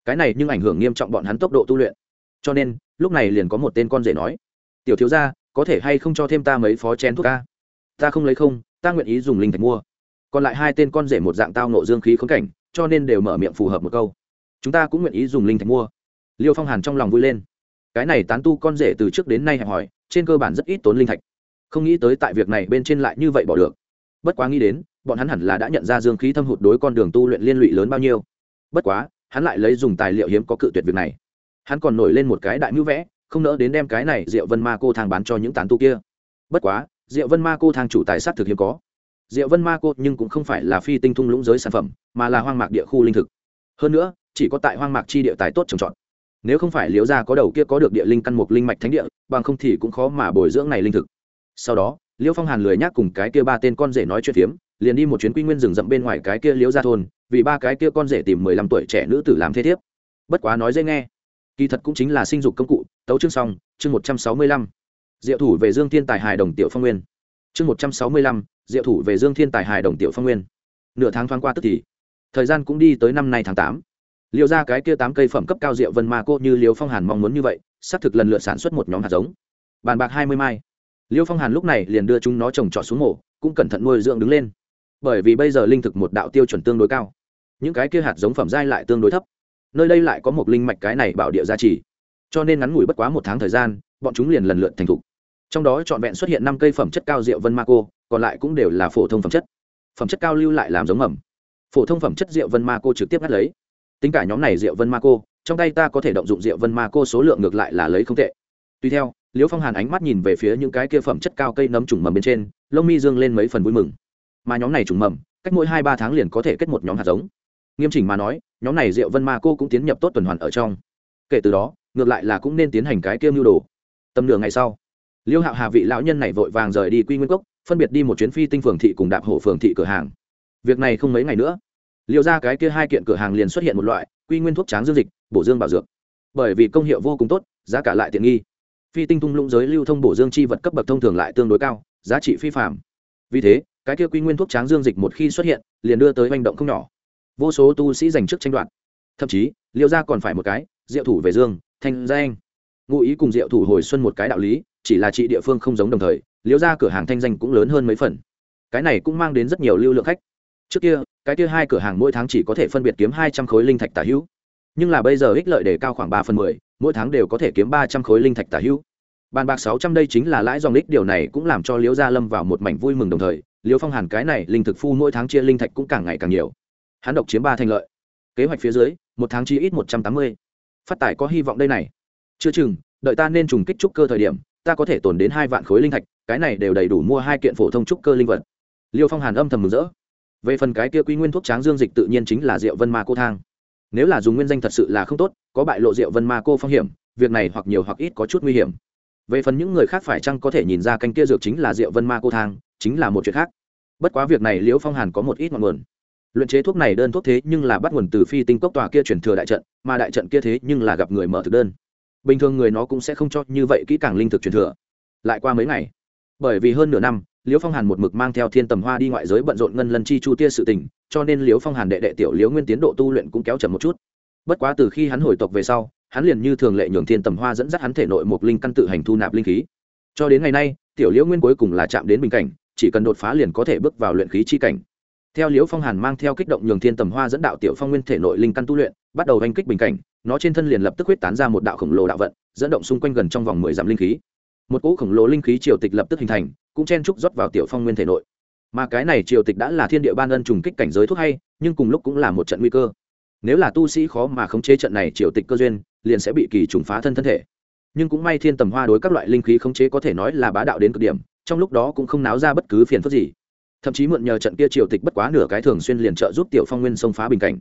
Cái này nhưng ảnh hưởng nghiêm trọng bọn hắn tốc độ tu luyện. Cho nên, lúc này liền có một tên con rể nói, tiểu thiếu gia, có thể hay không cho thêm ta mấy phó chén thuốc ca? Ta không lấy không, ta nguyện ý dùng linh thạch mua. Còn lại hai tên con rể một dạng tao nộ dương khí khống cảnh, cho nên đều mở miệng phù hợp một câu, chúng ta cũng nguyện ý dùng linh thạch mua. Liêu phong hàn trong lòng vui lên. Cái này tán tu con rể từ trước đến nay hẹp hỏi trên cơ bản rất ít tốn linh thạch không nghĩ tới tại việc này bên trên lại như vậy bỏ được. Bất quá nghĩ đến, bọn hắn hẳn là đã nhận ra dương khí thâm hụt đối con đường tu luyện liên lụy lớn bao nhiêu. Bất quá, hắn lại lấy dùng tài liệu hiếm có cự tuyệt việc này. Hắn còn nổi lên một cái đại mưu vẽ, không nỡ đến đem cái này Diệu vân ma cô thang bán cho những tán tu kia. Bất quá, Diệu vân ma cô thang chủ tài sát thực hiếm có. Diệu vân ma cô nhưng cũng không phải là phi tinh thung lũng giới sản phẩm, mà là hoang mạc địa khu linh thực. Hơn nữa, chỉ có tại hoang mạc chi địa tài tốt trồng trọt. Nếu không phải liếu ra có đầu kia có được địa linh căn mục linh mạch thánh địa, bằng không thì cũng khó mà bồi dưỡng này linh thực sau đó liêu phong hàn lười nhác cùng cái kia ba tên con rể nói chuyện phiếm, liền đi một chuyến quy nguyên rừng rậm bên ngoài cái kia liễu ra thôn, vì ba cái kia con rể tìm mười lăm tuổi trẻ nữ tử làm thế thiếp. Bất quá nói dễ nghe, kỳ thật cũng chính là sinh dục công cụ, tấu chương xong, chương một trăm sáu mươi lăm. Diệu thủ về dương thiên tài hài đồng tiểu phong nguyên. Chương một trăm sáu mươi lăm, diệu thủ về dương thiên tài hài đồng tiểu phong nguyên. Nửa tháng thoáng qua tức thì, thời gian cũng đi tới năm nay tháng tám. Liệu ra cái kia tám cây phẩm cấp cao rượu vân ma cô như liều phong hàn mong muốn như vậy, xác thực lần lượt sản xuất một nhóm hạt giống. Bàn bạc hai mươi mai liêu phong hàn lúc này liền đưa chúng nó trồng trọt xuống mổ, cũng cẩn thận nuôi dưỡng đứng lên. Bởi vì bây giờ linh thực một đạo tiêu chuẩn tương đối cao, những cái kia hạt giống phẩm giai lại tương đối thấp. Nơi đây lại có một linh mạch cái này bảo địa gia trì. Cho nên ngắn ngủi bất quá một tháng thời gian, bọn chúng liền lần lượt thành thục. Trong đó trọn vẹn xuất hiện năm cây phẩm chất cao rượu vân ma cô, còn lại cũng đều là phổ thông phẩm chất. Phẩm chất cao lưu lại làm giống mầm. Phổ thông phẩm chất rượu vân ma cô trực tiếp ngắt lấy. Tính cả nhóm này rượu vân ma cô, trong tay ta có thể động dụng rượu vân ma cô số lượng ngược lại là lấy không tệ. Tuy theo liễu phong hàn ánh mắt nhìn về phía những cái kia phẩm chất cao cây nấm trùng mầm bên trên, lông mi dương lên mấy phần vui mừng. Mà nhóm này trùng mầm, cách mỗi hai ba tháng liền có thể kết một nhóm hạt giống. Nghiêm chỉnh mà nói, nhóm này rượu vân ma cô cũng tiến nhập tốt tuần hoàn ở trong. Kể từ đó, ngược lại là cũng nên tiến hành cái kia mưu đồ. Tầm nửa ngày sau liêu hạo hà vị lão nhân này vội vàng rời đi quy nguyên cốc, phân biệt đi một chuyến phi tinh phường thị cùng đạp hổ phường thị cửa hàng. Việc này không mấy ngày nữa liêu ra cái kia hai kiện cửa hàng liền xuất hiện một loại, quy nguyên thuốc tráng dương dịch, bổ dương bảo dược. Bởi vì công hiệu vô cùng tốt, giá cả lại tiện nghi phi tinh tung lũng giới lưu thông bổ dương chi vật cấp bậc thông thường lại tương đối cao, giá trị phi phạm vì thế, cái kia quy nguyên thuốc tráng dương dịch một khi xuất hiện, liền đưa tới manh động không nhỏ. Vô số tu sĩ giành chức tranh đoạt. Thậm chí liệu ra còn phải một cái, diệu thủ về dương, thanh danh ngụ ý cùng diệu thủ hồi xuân một cái đạo lý, chỉ là trị địa phương không giống đồng thời liễu ra cửa hàng thanh danh cũng lớn hơn mấy phần. Cái này cũng mang đến rất nhiều lưu lượng khách. Trước kia, cái kia hai cửa hàng mỗi tháng chỉ có thể phân biệt kiếm hai trăm khối linh thạch tả hữu nhưng là bây giờ ích lợi để cao khoảng ba phần mười, mỗi tháng đều có thể kiếm ba trăm khối linh thạch tả hữu. Bàn bạc sáu trăm đây chính là lãi dòng lích điều này cũng làm cho liễu gia lâm vào một mảnh vui mừng đồng thời, liễu phong hàn cái này linh thực phu mỗi tháng chia linh thạch cũng càng ngày càng nhiều. Hắn độc chiếm ba thành lợi. Kế hoạch phía dưới, một tháng chi ít một trăm tám mươi. Phát tài có hy vọng đây này. Chưa chừng, đợi ta nên trùng kích trúc cơ thời điểm, ta có thể tồn đến hai vạn khối linh thạch, cái này đều đầy đủ mua hai kiện phổ thông trúc cơ linh vật. Liêu phong hàn âm thầm mừng rỡ. Về phần cái kia quy nguyên thuốc tráng dương dịch tự nhiên chính là rượu vân ma cô thang nếu là dùng nguyên danh thật sự là không tốt, có bại lộ rượu vân ma cô phong hiểm, việc này hoặc nhiều hoặc ít có chút nguy hiểm. Về phần những người khác phải chăng có thể nhìn ra canh kia dược chính là rượu vân ma cô thang, chính là một chuyện khác. Bất quá việc này liễu phong hàn có một ít ngọn nguồn. Luyện chế thuốc này đơn thuốc thế nhưng là bắt nguồn từ phi tinh cốc tòa kia chuyển thừa đại trận, mà đại trận kia thế nhưng là gặp người mở thực đơn. Bình thường người nó cũng sẽ không cho như vậy kỹ càng linh thực truyền thừa. Lại qua mấy ngày, bởi vì hơn nửa năm liễu phong hàn một mực mang theo thiên tầm hoa đi ngoại giới bận rộn ngân lân chi chu tia sự tình, cho nên liễu phong hàn đệ đệ tiểu liễu nguyên tiến độ tu luyện cũng kéo chậm một chút. Bất quá từ khi hắn hồi tộc về sau, hắn liền như thường lệ nhường thiên tầm hoa dẫn dắt hắn thể nội một linh căn tự hành thu nạp linh khí. Cho đến ngày nay, tiểu liễu nguyên cuối cùng là chạm đến bình cảnh, chỉ cần đột phá liền có thể bước vào luyện khí chi cảnh. Theo liễu phong hàn mang theo kích động nhường thiên tầm hoa dẫn đạo tiểu phong nguyên thể nội linh căn tu luyện, bắt đầu oanh kích bình cảnh, nó trên thân liền lập tức huyết tán ra một đạo khổng lồ đạo vận, dẫn động xung quanh gần trong vòng mười dặm linh khí. Một cỗ khổng lồ linh khí triều tịch lập tức hình thành cũng chen trúc rót vào tiểu phong nguyên thể nội. Mà cái này triều tịch đã là thiên địa ban ân trùng kích cảnh giới thuốc hay, nhưng cùng lúc cũng là một trận nguy cơ. Nếu là tu sĩ khó mà khống chế trận này triều tịch cơ duyên, liền sẽ bị kỳ trùng phá thân thân thể. Nhưng cũng may thiên tầm hoa đối các loại linh khí khống chế có thể nói là bá đạo đến cực điểm, trong lúc đó cũng không náo ra bất cứ phiền phức gì. Thậm chí mượn nhờ trận kia triều tịch bất quá nửa cái thường xuyên liền trợ giúp tiểu phong nguyên xông phá bình cảnh.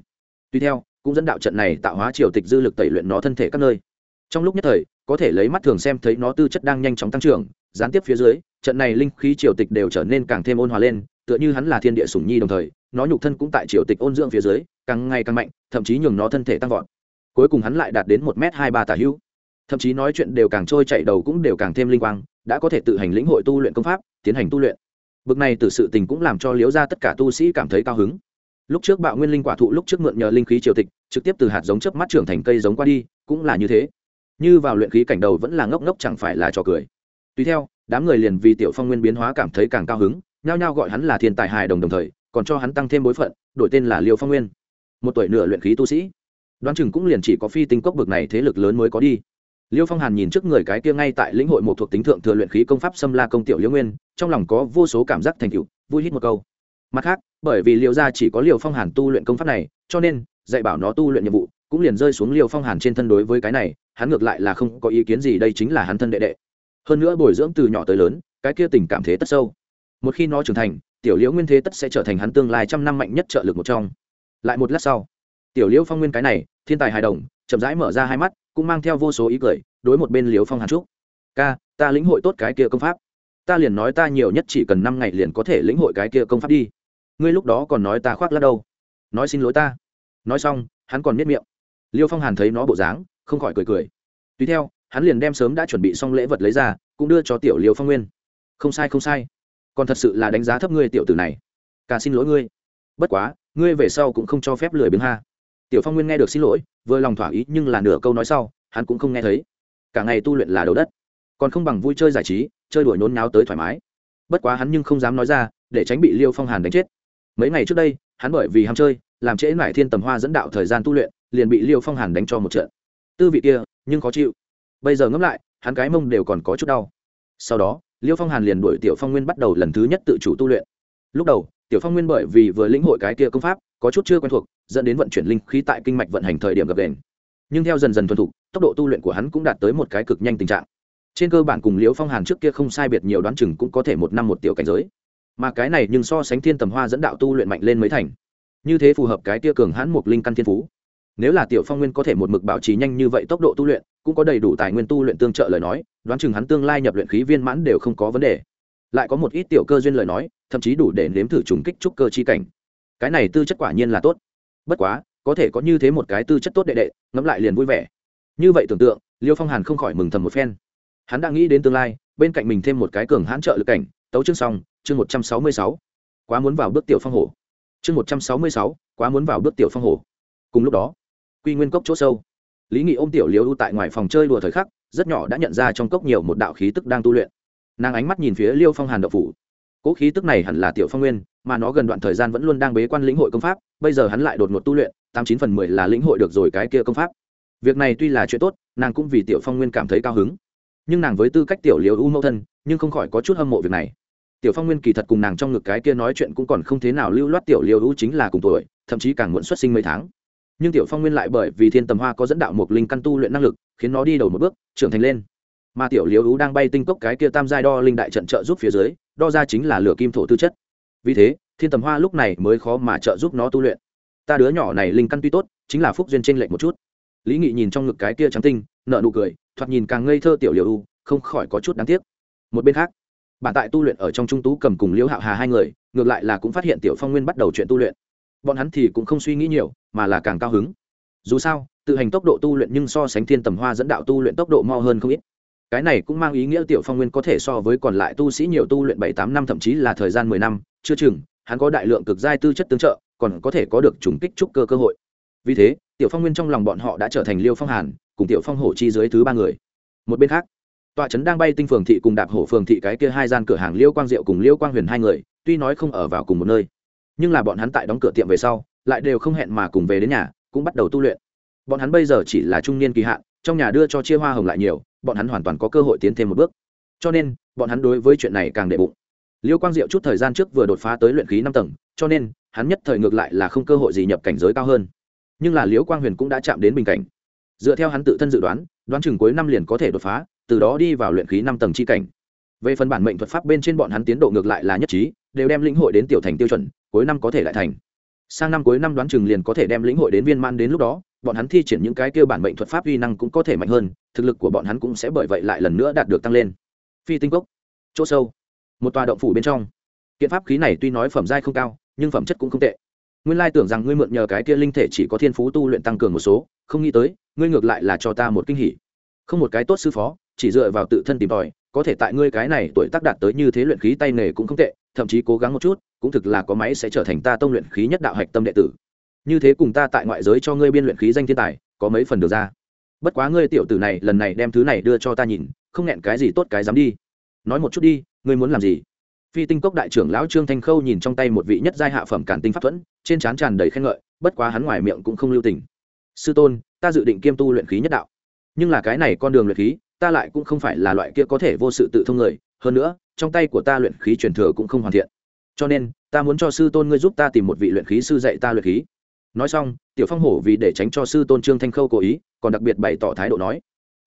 Tuy theo, cũng dẫn đạo trận này tạo hóa triều tịch dư lực tẩy luyện nó thân thể các nơi. Trong lúc nhất thời có thể lấy mắt thường xem thấy nó tư chất đang nhanh chóng tăng trưởng, gián tiếp phía dưới, trận này linh khí triều tịch đều trở nên càng thêm ôn hòa lên, tựa như hắn là thiên địa sủng nhi đồng thời, nó nhục thân cũng tại triều tịch ôn dưỡng phía dưới, càng ngày càng mạnh, thậm chí nhường nó thân thể tăng vọt. Cuối cùng hắn lại đạt đến một m hai ba tả hữu. Thậm chí nói chuyện đều càng trôi chạy đầu cũng đều càng thêm linh quang, đã có thể tự hành lĩnh hội tu luyện công pháp, tiến hành tu luyện. Bực này từ sự tình cũng làm cho liếu ra tất cả tu sĩ cảm thấy cao hứng. Lúc trước bạo nguyên linh quả thụ lúc trước mượn nhờ linh khí triều tịch, trực tiếp từ hạt giống chớp mắt trưởng thành cây giống qua đi, cũng là như thế như vào luyện khí cảnh đầu vẫn là ngốc ngốc chẳng phải là trò cười. Tùy theo, đám người liền vì tiểu phong nguyên biến hóa cảm thấy càng cao hứng, nhao nhao gọi hắn là thiên tài hài đồng đồng thời, còn cho hắn tăng thêm bối phận, đổi tên là liêu phong nguyên. Một tuổi nửa luyện khí tu sĩ. Đoán chừng cũng liền chỉ có phi tinh cốc bực này thế lực lớn mới có đi. Liêu phong hàn nhìn trước người cái kia ngay tại lĩnh hội một thuộc tính thượng thừa luyện khí công pháp xâm la công tiểu liêu nguyên, trong lòng có vô số cảm giác thành tựu, vui hít một câu. Mặt khác, bởi vì liệu gia chỉ có liều phong hàn tu luyện công pháp này, cho nên, dạy bảo nó tu luyện nhiệm vụ, cũng liền rơi xuống liều phong hàn trên thân đối với cái này hắn ngược lại là không có ý kiến gì, đây chính là hắn thân đệ đệ. Hơn nữa bồi dưỡng từ nhỏ tới lớn, cái kia tình cảm thế tất sâu. Một khi nó trưởng thành, tiểu liễu nguyên thế tất sẽ trở thành hắn tương lai trăm năm mạnh nhất trợ lực một trong. Lại một lát sau, tiểu liễu phong nguyên cái này, thiên tài hài đồng, chậm rãi mở ra hai mắt, cũng mang theo vô số ý cười, đối một bên liễu phong hàn trúc ca, ta lĩnh hội tốt cái kia công pháp. Ta liền nói ta nhiều nhất chỉ cần năm ngày liền có thể lĩnh hội cái kia công pháp đi. Ngươi lúc đó còn nói ta khoác lát đâu? Nói xin lỗi ta. Nói xong, hắn còn miết miệng. Liêu phong hàn thấy nó bộ dáng không khỏi cười cười. Tùy theo, hắn liền đem sớm đã chuẩn bị xong lễ vật lấy ra, cũng đưa cho tiểu liêu phong nguyên. Không sai không sai. Còn thật sự là đánh giá thấp ngươi tiểu tử này. Cả xin lỗi ngươi. Bất quá, ngươi về sau cũng không cho phép lười biếng ha. Tiểu phong nguyên nghe được xin lỗi, vừa lòng thỏa ý nhưng là nửa câu nói sau, hắn cũng không nghe thấy. Cả ngày tu luyện là đầu đất. Còn không bằng vui chơi giải trí, chơi đuổi nhốn náo tới thoải mái. Bất quá hắn nhưng không dám nói ra, để tránh bị liêu phong hàn đánh chết. Mấy ngày trước đây, hắn bởi vì ham chơi, làm trễ mải thiên tầm hoa dẫn đạo thời gian tu luyện, liền bị liêu phong hàn đánh cho một trận tư vị kia, nhưng khó chịu. Bây giờ ngẫm lại, hắn cái mông đều còn có chút đau. Sau đó, liêu phong hàn liền đuổi tiểu phong nguyên bắt đầu lần thứ nhất tự chủ tu luyện. Lúc đầu, tiểu phong nguyên bởi vì vừa lĩnh hội cái kia công pháp, có chút chưa quen thuộc, dẫn đến vận chuyển linh khí tại kinh mạch vận hành thời điểm gặp đền. Nhưng theo dần dần thuần thục, tốc độ tu luyện của hắn cũng đạt tới một cái cực nhanh tình trạng. Trên cơ bản cùng liễu phong hàn trước kia không sai biệt nhiều đoán chừng cũng có thể một năm một tiểu cảnh giới. Mà cái này nhưng so sánh thiên tầm hoa dẫn đạo tu luyện mạnh lên mấy thành. Như thế phù hợp cái kia cường hãn một linh căn thiên phú nếu là tiểu phong nguyên có thể một mực bảo trì nhanh như vậy tốc độ tu luyện, cũng có đầy đủ tài nguyên tu luyện tương trợ lời nói, đoán chừng hắn tương lai nhập luyện khí viên mãn đều không có vấn đề. Lại có một ít tiểu cơ duyên lời nói, thậm chí đủ để nếm thử trùng kích trúc cơ chi cảnh. Cái này tư chất quả nhiên là tốt. Bất quá, có thể có như thế một cái tư chất tốt đệ đệ, ngẫm lại liền vui vẻ. Như vậy tưởng tượng, liêu phong hàn không khỏi mừng thầm một phen. Hắn đã nghĩ đến tương lai, bên cạnh mình thêm một cái cường hãn trợ lực cảnh, tấu chương xong, chương một trăm sáu mươi sáu. Quá muốn vào bước tiểu phong hổ. Chương một trăm sáu mươi sáu, quá muốn vào bước tiểu phong hổ. Cùng lúc đó quy nguyên cốc chỗ sâu. Lý nghị ôm tiểu liêu ưu tại ngoài phòng chơi đùa thời khắc, rất nhỏ đã nhận ra trong cốc nhiều một đạo khí tức đang tu luyện. Nàng ánh mắt nhìn phía liêu phong hàn đậu phủ. Cỗ khí tức này hẳn là tiểu phong nguyên, mà nó gần đoạn thời gian vẫn luôn đang bế quan lĩnh hội công pháp, bây giờ hắn lại đột ngột tu luyện, tám chín phần mười là lĩnh hội được rồi cái kia công pháp. Việc này tuy là chuyện tốt, nàng cũng vì tiểu phong nguyên cảm thấy cao hứng. Nhưng nàng với tư cách tiểu liều u mẫu thân, nhưng không khỏi có chút hâm mộ việc này. Tiểu phong nguyên kỳ thật cùng nàng trong ngực cái kia nói chuyện cũng còn không thế nào lưu loát tiểu liều u chính là cùng tuổi, thậm chí càng muộn xuất sinh mấy tháng nhưng tiểu phong nguyên lại bởi vì thiên tầm hoa có dẫn đạo một linh căn tu luyện năng lực, khiến nó đi đầu một bước, trưởng thành lên. Mà tiểu liễu u đang bay tinh cốc cái kia tam giai đo linh đại trận trợ giúp phía dưới, đo ra chính là lửa kim thổ tư chất. Vì thế, thiên tầm hoa lúc này mới khó mà trợ giúp nó tu luyện. Ta đứa nhỏ này linh căn tuy tốt, chính là phúc duyên tranh lệch một chút. Lý nghị nhìn trong ngực cái kia trắng tinh nợ nụ cười, thoạt nhìn càng ngây thơ tiểu liều u không khỏi có chút đáng tiếc. Một bên khác, bản tại tu luyện ở trong trung tú cầm cùng liễu hạo hà hai người, ngược lại là cũng phát hiện tiểu phong nguyên bắt đầu chuyện tu luyện bọn hắn thì cũng không suy nghĩ nhiều, mà là càng cao hứng. Dù sao, tự hành tốc độ tu luyện nhưng so sánh thiên tầm hoa dẫn đạo tu luyện tốc độ mo hơn không ít. Cái này cũng mang ý nghĩa tiểu phong nguyên có thể so với còn lại tu sĩ nhiều tu luyện bảy tám năm thậm chí là thời gian mười năm, chưa chừng, hắn có đại lượng cực giai tư chất tương trợ, còn có thể có được trùng kích trúc cơ cơ hội. Vì thế, tiểu phong nguyên trong lòng bọn họ đã trở thành liêu phong hàn, cùng tiểu phong hổ chi dưới thứ ba người. Một bên khác tọa trấn đang bay tinh phường thị cùng đạp hổ phường thị cái kia hai gian cửa hàng liêu quang diệu cùng liêu quang huyền hai người, tuy nói không ở vào cùng một nơi nhưng là bọn hắn tại đóng cửa tiệm về sau, lại đều không hẹn mà cùng về đến nhà, cũng bắt đầu tu luyện. Bọn hắn bây giờ chỉ là trung niên kỳ hạn, trong nhà đưa cho chia hoa hồng lại nhiều, bọn hắn hoàn toàn có cơ hội tiến thêm một bước. Cho nên, bọn hắn đối với chuyện này càng đệ bụng. Liêu quang diệu chút thời gian trước vừa đột phá tới luyện khí năm tầng, cho nên, hắn nhất thời ngược lại là không cơ hội gì nhập cảnh giới cao hơn. Nhưng là Liêu quang huyền cũng đã chạm đến bình cảnh. Dựa theo hắn tự thân dự đoán đoán chừng cuối năm liền có thể đột phá, từ đó đi vào luyện khí năm tầng chi cảnh. Về phần bản mệnh thuật pháp bên trên bọn hắn tiến độ ngược lại là nhất trí, đều đem lĩnh hội đến tiểu thành tiêu chuẩn cuối năm có thể lại thành. Sang năm cuối năm đoán chừng liền có thể đem lĩnh hội đến viên man đến lúc đó, bọn hắn thi triển những cái kêu bản mệnh thuật pháp uy năng cũng có thể mạnh hơn, thực lực của bọn hắn cũng sẽ bởi vậy lại lần nữa đạt được tăng lên. Phi tinh cốc, chỗ sâu, một tòa động phủ bên trong. Kiện pháp khí này tuy nói phẩm giai không cao, nhưng phẩm chất cũng không tệ. Nguyên lai tưởng rằng ngươi mượn nhờ cái kia linh thể chỉ có thiên phú tu luyện tăng cường một số, không nghĩ tới, ngươi ngược lại là cho ta một kinh hỉ. Không một cái tốt sư phó, chỉ dựa vào tự thân tìm tòi, có thể tại ngươi cái này tuổi tác đạt tới như thế luyện khí tay nghề cũng không tệ, thậm chí cố gắng một chút cũng thực là có máy sẽ trở thành ta tông luyện khí nhất đạo hạch tâm đệ tử. Như thế cùng ta tại ngoại giới cho ngươi biên luyện khí danh thiên tài, có mấy phần được ra. Bất quá ngươi tiểu tử này lần này đem thứ này đưa cho ta nhìn, không nghẹn cái gì tốt cái dám đi. Nói một chút đi, ngươi muốn làm gì? Phi tinh cốc đại trưởng lão trương thanh khâu nhìn trong tay một vị nhất giai hạ phẩm cản tinh pháp thuẫn, trên trán tràn đầy khen ngợi, bất quá hắn ngoài miệng cũng không lưu tình. Sư tôn, ta dự định kiêm tu luyện khí nhất đạo. Nhưng là cái này con đường luyện khí, ta lại cũng không phải là loại kia có thể vô sự tự thông người. Hơn nữa, trong tay của ta luyện khí truyền thừa cũng không hoàn thiện cho nên, ta muốn cho sư tôn ngươi giúp ta tìm một vị luyện khí sư dạy ta luyện khí. Nói xong, tiểu phong hổ vì để tránh cho sư tôn trương thanh khâu cố ý, còn đặc biệt bày tỏ thái độ nói,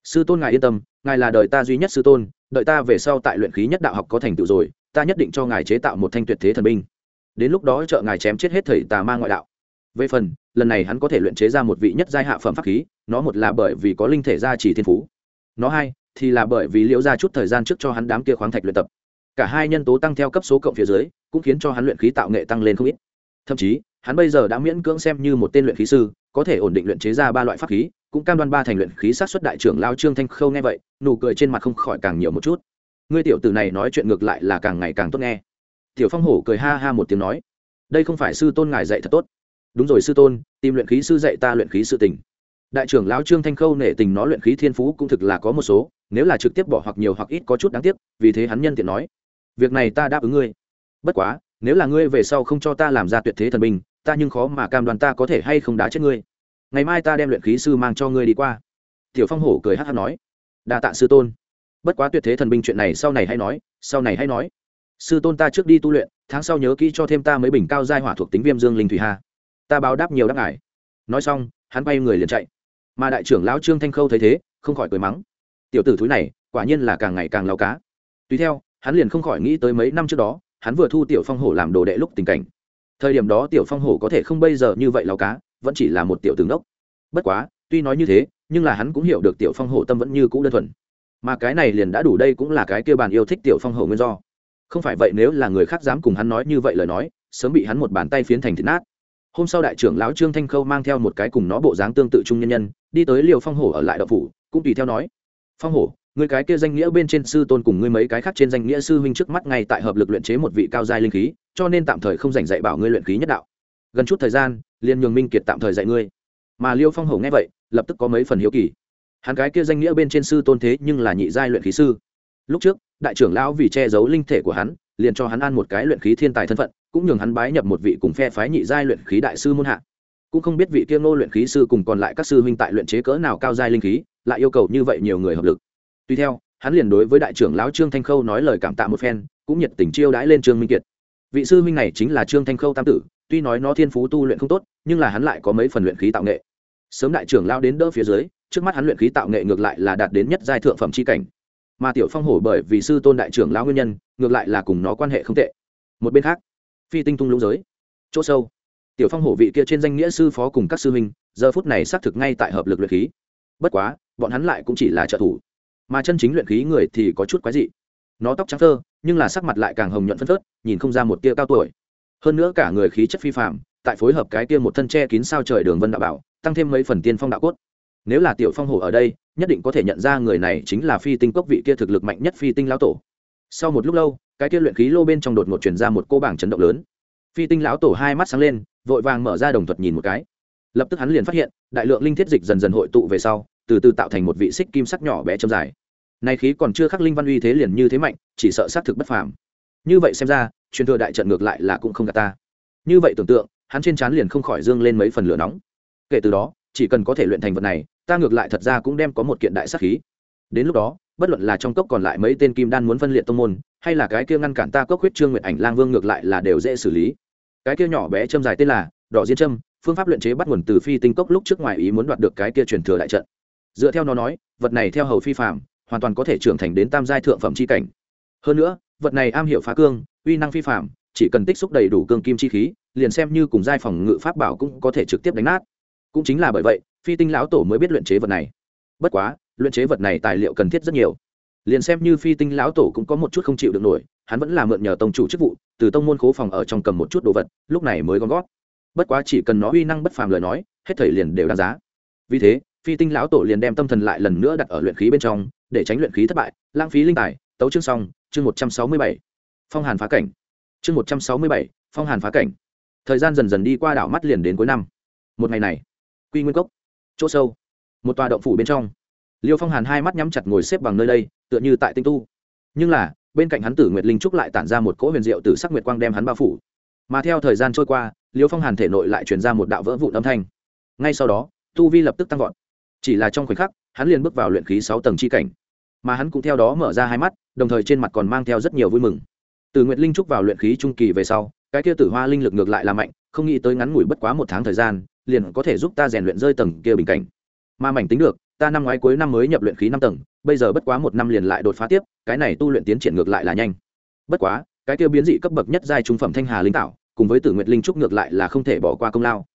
sư tôn ngài yên tâm, ngài là đời ta duy nhất sư tôn, đợi ta về sau tại luyện khí nhất đạo học có thành tựu rồi, ta nhất định cho ngài chế tạo một thanh tuyệt thế thần binh. Đến lúc đó trợ ngài chém chết hết thầy tà ma ngoại đạo. Về phần, lần này hắn có thể luyện chế ra một vị nhất giai hạ phẩm pháp khí, nó một là bởi vì có linh thể gia trì thiên phú. Nó hai thì là bởi vì liễu ra chút thời gian trước cho hắn đám kia khoáng thạch luyện tập cả hai nhân tố tăng theo cấp số cộng phía dưới, cũng khiến cho hắn luyện khí tạo nghệ tăng lên không ít. Thậm chí, hắn bây giờ đã miễn cưỡng xem như một tên luyện khí sư, có thể ổn định luyện chế ra ba loại pháp khí, cũng cam đoan ba thành luyện khí sát xuất đại trưởng lao trương thanh khâu nghe vậy, nụ cười trên mặt không khỏi càng nhiều một chút. Ngươi tiểu tử này nói chuyện ngược lại là càng ngày càng tốt nghe. Tiểu phong hổ cười ha ha một tiếng nói, đây không phải sư tôn ngài dạy thật tốt. Đúng rồi sư tôn, tìm luyện khí sư dạy ta luyện khí sự tình. Đại trưởng lão trương thanh khâu nể tình nó luyện khí thiên phú cũng thực là có một số, nếu là trực tiếp bỏ hoặc nhiều hoặc ít có chút đáng tiếc, vì thế hắn nhân tiện nói việc này ta đáp ứng ngươi. Bất quá, nếu là ngươi về sau không cho ta làm ra tuyệt thế thần binh, ta nhưng khó mà cam đoan ta có thể hay không đá chết ngươi. Ngày mai ta đem luyện khí sư mang cho ngươi đi qua. Tiểu phong hổ cười hát hát nói. Đa tạ sư tôn. Bất quá tuyệt thế thần binh chuyện này sau này hay nói, sau này hay nói. Sư tôn ta trước đi tu luyện, tháng sau nhớ kỹ cho thêm ta mấy bình cao giai hỏa thuộc tính viêm dương linh thủy hà. Ta báo đáp nhiều đáp ngài nói xong, hắn bay người liền chạy. Mà đại trưởng lão trương thanh khâu thấy thế, không khỏi cười mắng. Tiểu tử thúi này, quả nhiên là càng ngày càng lao cá. Tùy theo hắn liền không khỏi nghĩ tới mấy năm trước đó, hắn vừa thu tiểu phong hổ làm đồ đệ lúc tình cảnh. Thời điểm đó tiểu phong hổ có thể không bây giờ như vậy lao cá, vẫn chỉ là một tiểu tướng đốc bất quá, tuy nói như thế, nhưng là hắn cũng hiểu được tiểu phong hổ tâm vẫn như cũ đơn thuần. Mà cái này liền đã đủ đây cũng là cái kêu bàn yêu thích tiểu phong hổ nguyên do. Không phải vậy nếu là người khác dám cùng hắn nói như vậy lời nói, sớm bị hắn một bàn tay phiến thành thịt nát. Hôm sau đại trưởng lão trương thanh khâu mang theo một cái cùng nó bộ dáng tương tự trung nhân nhân, đi tới liều phong hổ ở lại đậu phủ, cũng tùy theo nói, phong hổ người cái kia danh nghĩa bên trên sư tôn cùng ngươi mấy cái khác trên danh nghĩa sư huynh trước mắt ngay tại hợp lực luyện chế một vị cao giai linh khí, cho nên tạm thời không dành dạy bảo ngươi luyện khí nhất đạo. Gần chút thời gian liên nhường minh kiệt tạm thời dạy ngươi. Mà liêu phong hổ nghe vậy, lập tức có mấy phần hiếu kỳ. Hắn cái kia danh nghĩa bên trên sư tôn thế nhưng là nhị giai luyện khí sư. Lúc trước, đại trưởng lão vì che giấu linh thể của hắn, liền cho hắn ăn một cái luyện khí thiên tài thân phận, cũng nhường hắn bái nhập một vị cùng phe phái nhị giai luyện khí đại sư môn hạ. Cũng không biết vị kia ngô luyện khí sư cùng còn lại các sư huynh tại luyện chế cỡ nào cao giai linh khí, lại yêu cầu như vậy nhiều người hợp lực tuy theo, hắn liền đối với đại trưởng lão trương thanh khâu nói lời cảm tạ một phen, cũng nhiệt tình chiêu đãi lên trương minh kiệt. Vị sư huynh này chính là trương thanh khâu tam tử, tuy nói nó thiên phú tu luyện không tốt, nhưng là hắn lại có mấy phần luyện khí tạo nghệ. Sớm đại trưởng lao đến đỡ phía dưới, trước mắt hắn luyện khí tạo nghệ ngược lại là đạt đến nhất giai thượng phẩm c h i cảnh. Mà tiểu phong hổ bởi vì sư tôn đại trưởng lão nguyên nhân, ngược lại là cùng nó quan hệ không tệ. Một bên khác, phi tinh tung lũng giới. Chỗ sâu, tiểu phong hổ vị kia trên danh nghĩa sư phó cùng các sư huynh, giờ phút này xác thực ngay tại hợp lực luyện khí. Bất quá, bọn hắn lại cũng chỉ là trợ thủ mà chân chính luyện khí người thì có chút quái dị. Nó tóc trắng thơ, nhưng là sắc mặt lại càng hồng nhuận phân phớt, nhìn không ra một tia cao tuổi. Hơn nữa cả người khí chất phi phạm tại phối hợp cái tia một thân che kín sao trời đường vân đạo bảo, tăng thêm mấy phần tiên phong đạo cốt. Nếu là tiểu phong hổ ở đây, nhất định có thể nhận ra người này chính là phi tinh cốc vị kia thực lực mạnh nhất phi tinh lão tổ. Sau một lúc lâu, cái kia luyện khí lô bên trong đột ngột truyền ra một cô bảng chấn động lớn. Phi tinh lão tổ hai mắt sáng lên, vội vàng mở ra đồng thuật nhìn một cái. Lập tức hắn liền phát hiện, đại lượng linh thiết dịch dần dần hội tụ về sau từ từ tạo thành một vị xích kim sắc nhỏ bé châm dài. Nay khí còn chưa khắc linh văn uy thế liền như thế mạnh, chỉ sợ xác thực bất phàm. Như vậy xem ra, truyền thừa đại trận ngược lại là cũng không gạt ta. Như vậy tưởng tượng, hắn trên trán liền không khỏi dương lên mấy phần lửa nóng. Kể từ đó, chỉ cần có thể luyện thành vật này, ta ngược lại thật ra cũng đem có một kiện đại sắc khí. Đến lúc đó, bất luận là trong cốc còn lại mấy tên kim đan muốn phân liệt tông môn, hay là cái kia ngăn cản ta cốc huyết trương nguyệt ảnh lang vương ngược lại là đều dễ xử lý. Cái kia nhỏ bé châm dài tên là đỏ diên châm, phương pháp luyện chế bắt nguồn từ phi tinh cốc lúc trước ngoài ý muốn đoạt được cái kia truyền thừa đại trận dựa theo nó nói, vật này theo hầu phi phạm hoàn toàn có thể trưởng thành đến tam giai thượng phẩm c h i cảnh. Hơn nữa, vật này am hiểu phá cương, uy năng phi phạm chỉ cần tích xúc đầy đủ cương kim chi khí, liền xem như cùng giai phòng ngự pháp bảo cũng có thể trực tiếp đánh nát. Cũng chính là bởi vậy, phi tinh lão tổ mới biết luyện chế vật này. Bất quá, luyện chế vật này tài liệu cần thiết rất nhiều. Liền xem như phi tinh lão tổ cũng có một chút không chịu được nổi, hắn vẫn là mượn nhờ tông chủ chức vụ, từ tông môn khố phòng ở trong cầm một chút đồ vật, lúc này mới gom gót bất quá chỉ cần nó uy năng bất phàm lời nói, hết thời liền đều đáng giá. Vì thế phi tinh lão tổ liền đem tâm thần lại lần nữa đặt ở luyện khí bên trong, để tránh luyện khí thất bại. Lãng phí linh tài, tấu chương xong, chương một trăm sáu mươi bảy. Phong hàn phá cảnh. Chương một trăm sáu mươi bảy, phong hàn phá cảnh. Thời gian dần dần đi qua đảo mắt liền đến cuối năm. Một ngày này, quy nguyên cốc, chỗ sâu, một tòa động phủ bên trong. Liêu phong hàn hai mắt nhắm chặt ngồi xếp bằng nơi đây, tựa như tại tinh tu. Nhưng là, bên cạnh hắn tử nguyệt linh trúc lại tản ra một cỗ huyền diệu từ sắc nguyệt quang đem hắn bao phủ. Mà theo thời gian trôi qua, liêu phong hàn thể nội lại truyền ra một đạo vỡ vụn âm thanh. Ngay sau đó, tu vi lập tức tăng vọt chỉ là trong khoảnh khắc, hắn liền bước vào luyện khí sáu tầng c h i cảnh. Mà hắn cũng theo đó mở ra hai mắt, đồng thời trên mặt còn mang theo rất nhiều vui mừng. Từ nguyệt linh trúc vào luyện khí trung kỳ về sau, cái kia tử hoa linh lực ngược lại là mạnh, không nghĩ tới ngắn ngủi bất quá một tháng thời gian, liền có thể giúp ta rèn luyện rơi tầng kia bình cảnh. Mà mảnh tính được, ta năm ngoái cuối năm mới nhập luyện khí năm tầng, bây giờ bất quá một năm liền lại đột phá tiếp, cái này tu luyện tiến triển ngược lại là nhanh. Bất quá, cái kia biến dị cấp bậc nhất giai trung phẩm thanh hà linh tạo cùng với tử nguyệt linh trúc ngược lại là không thể bỏ qua công lao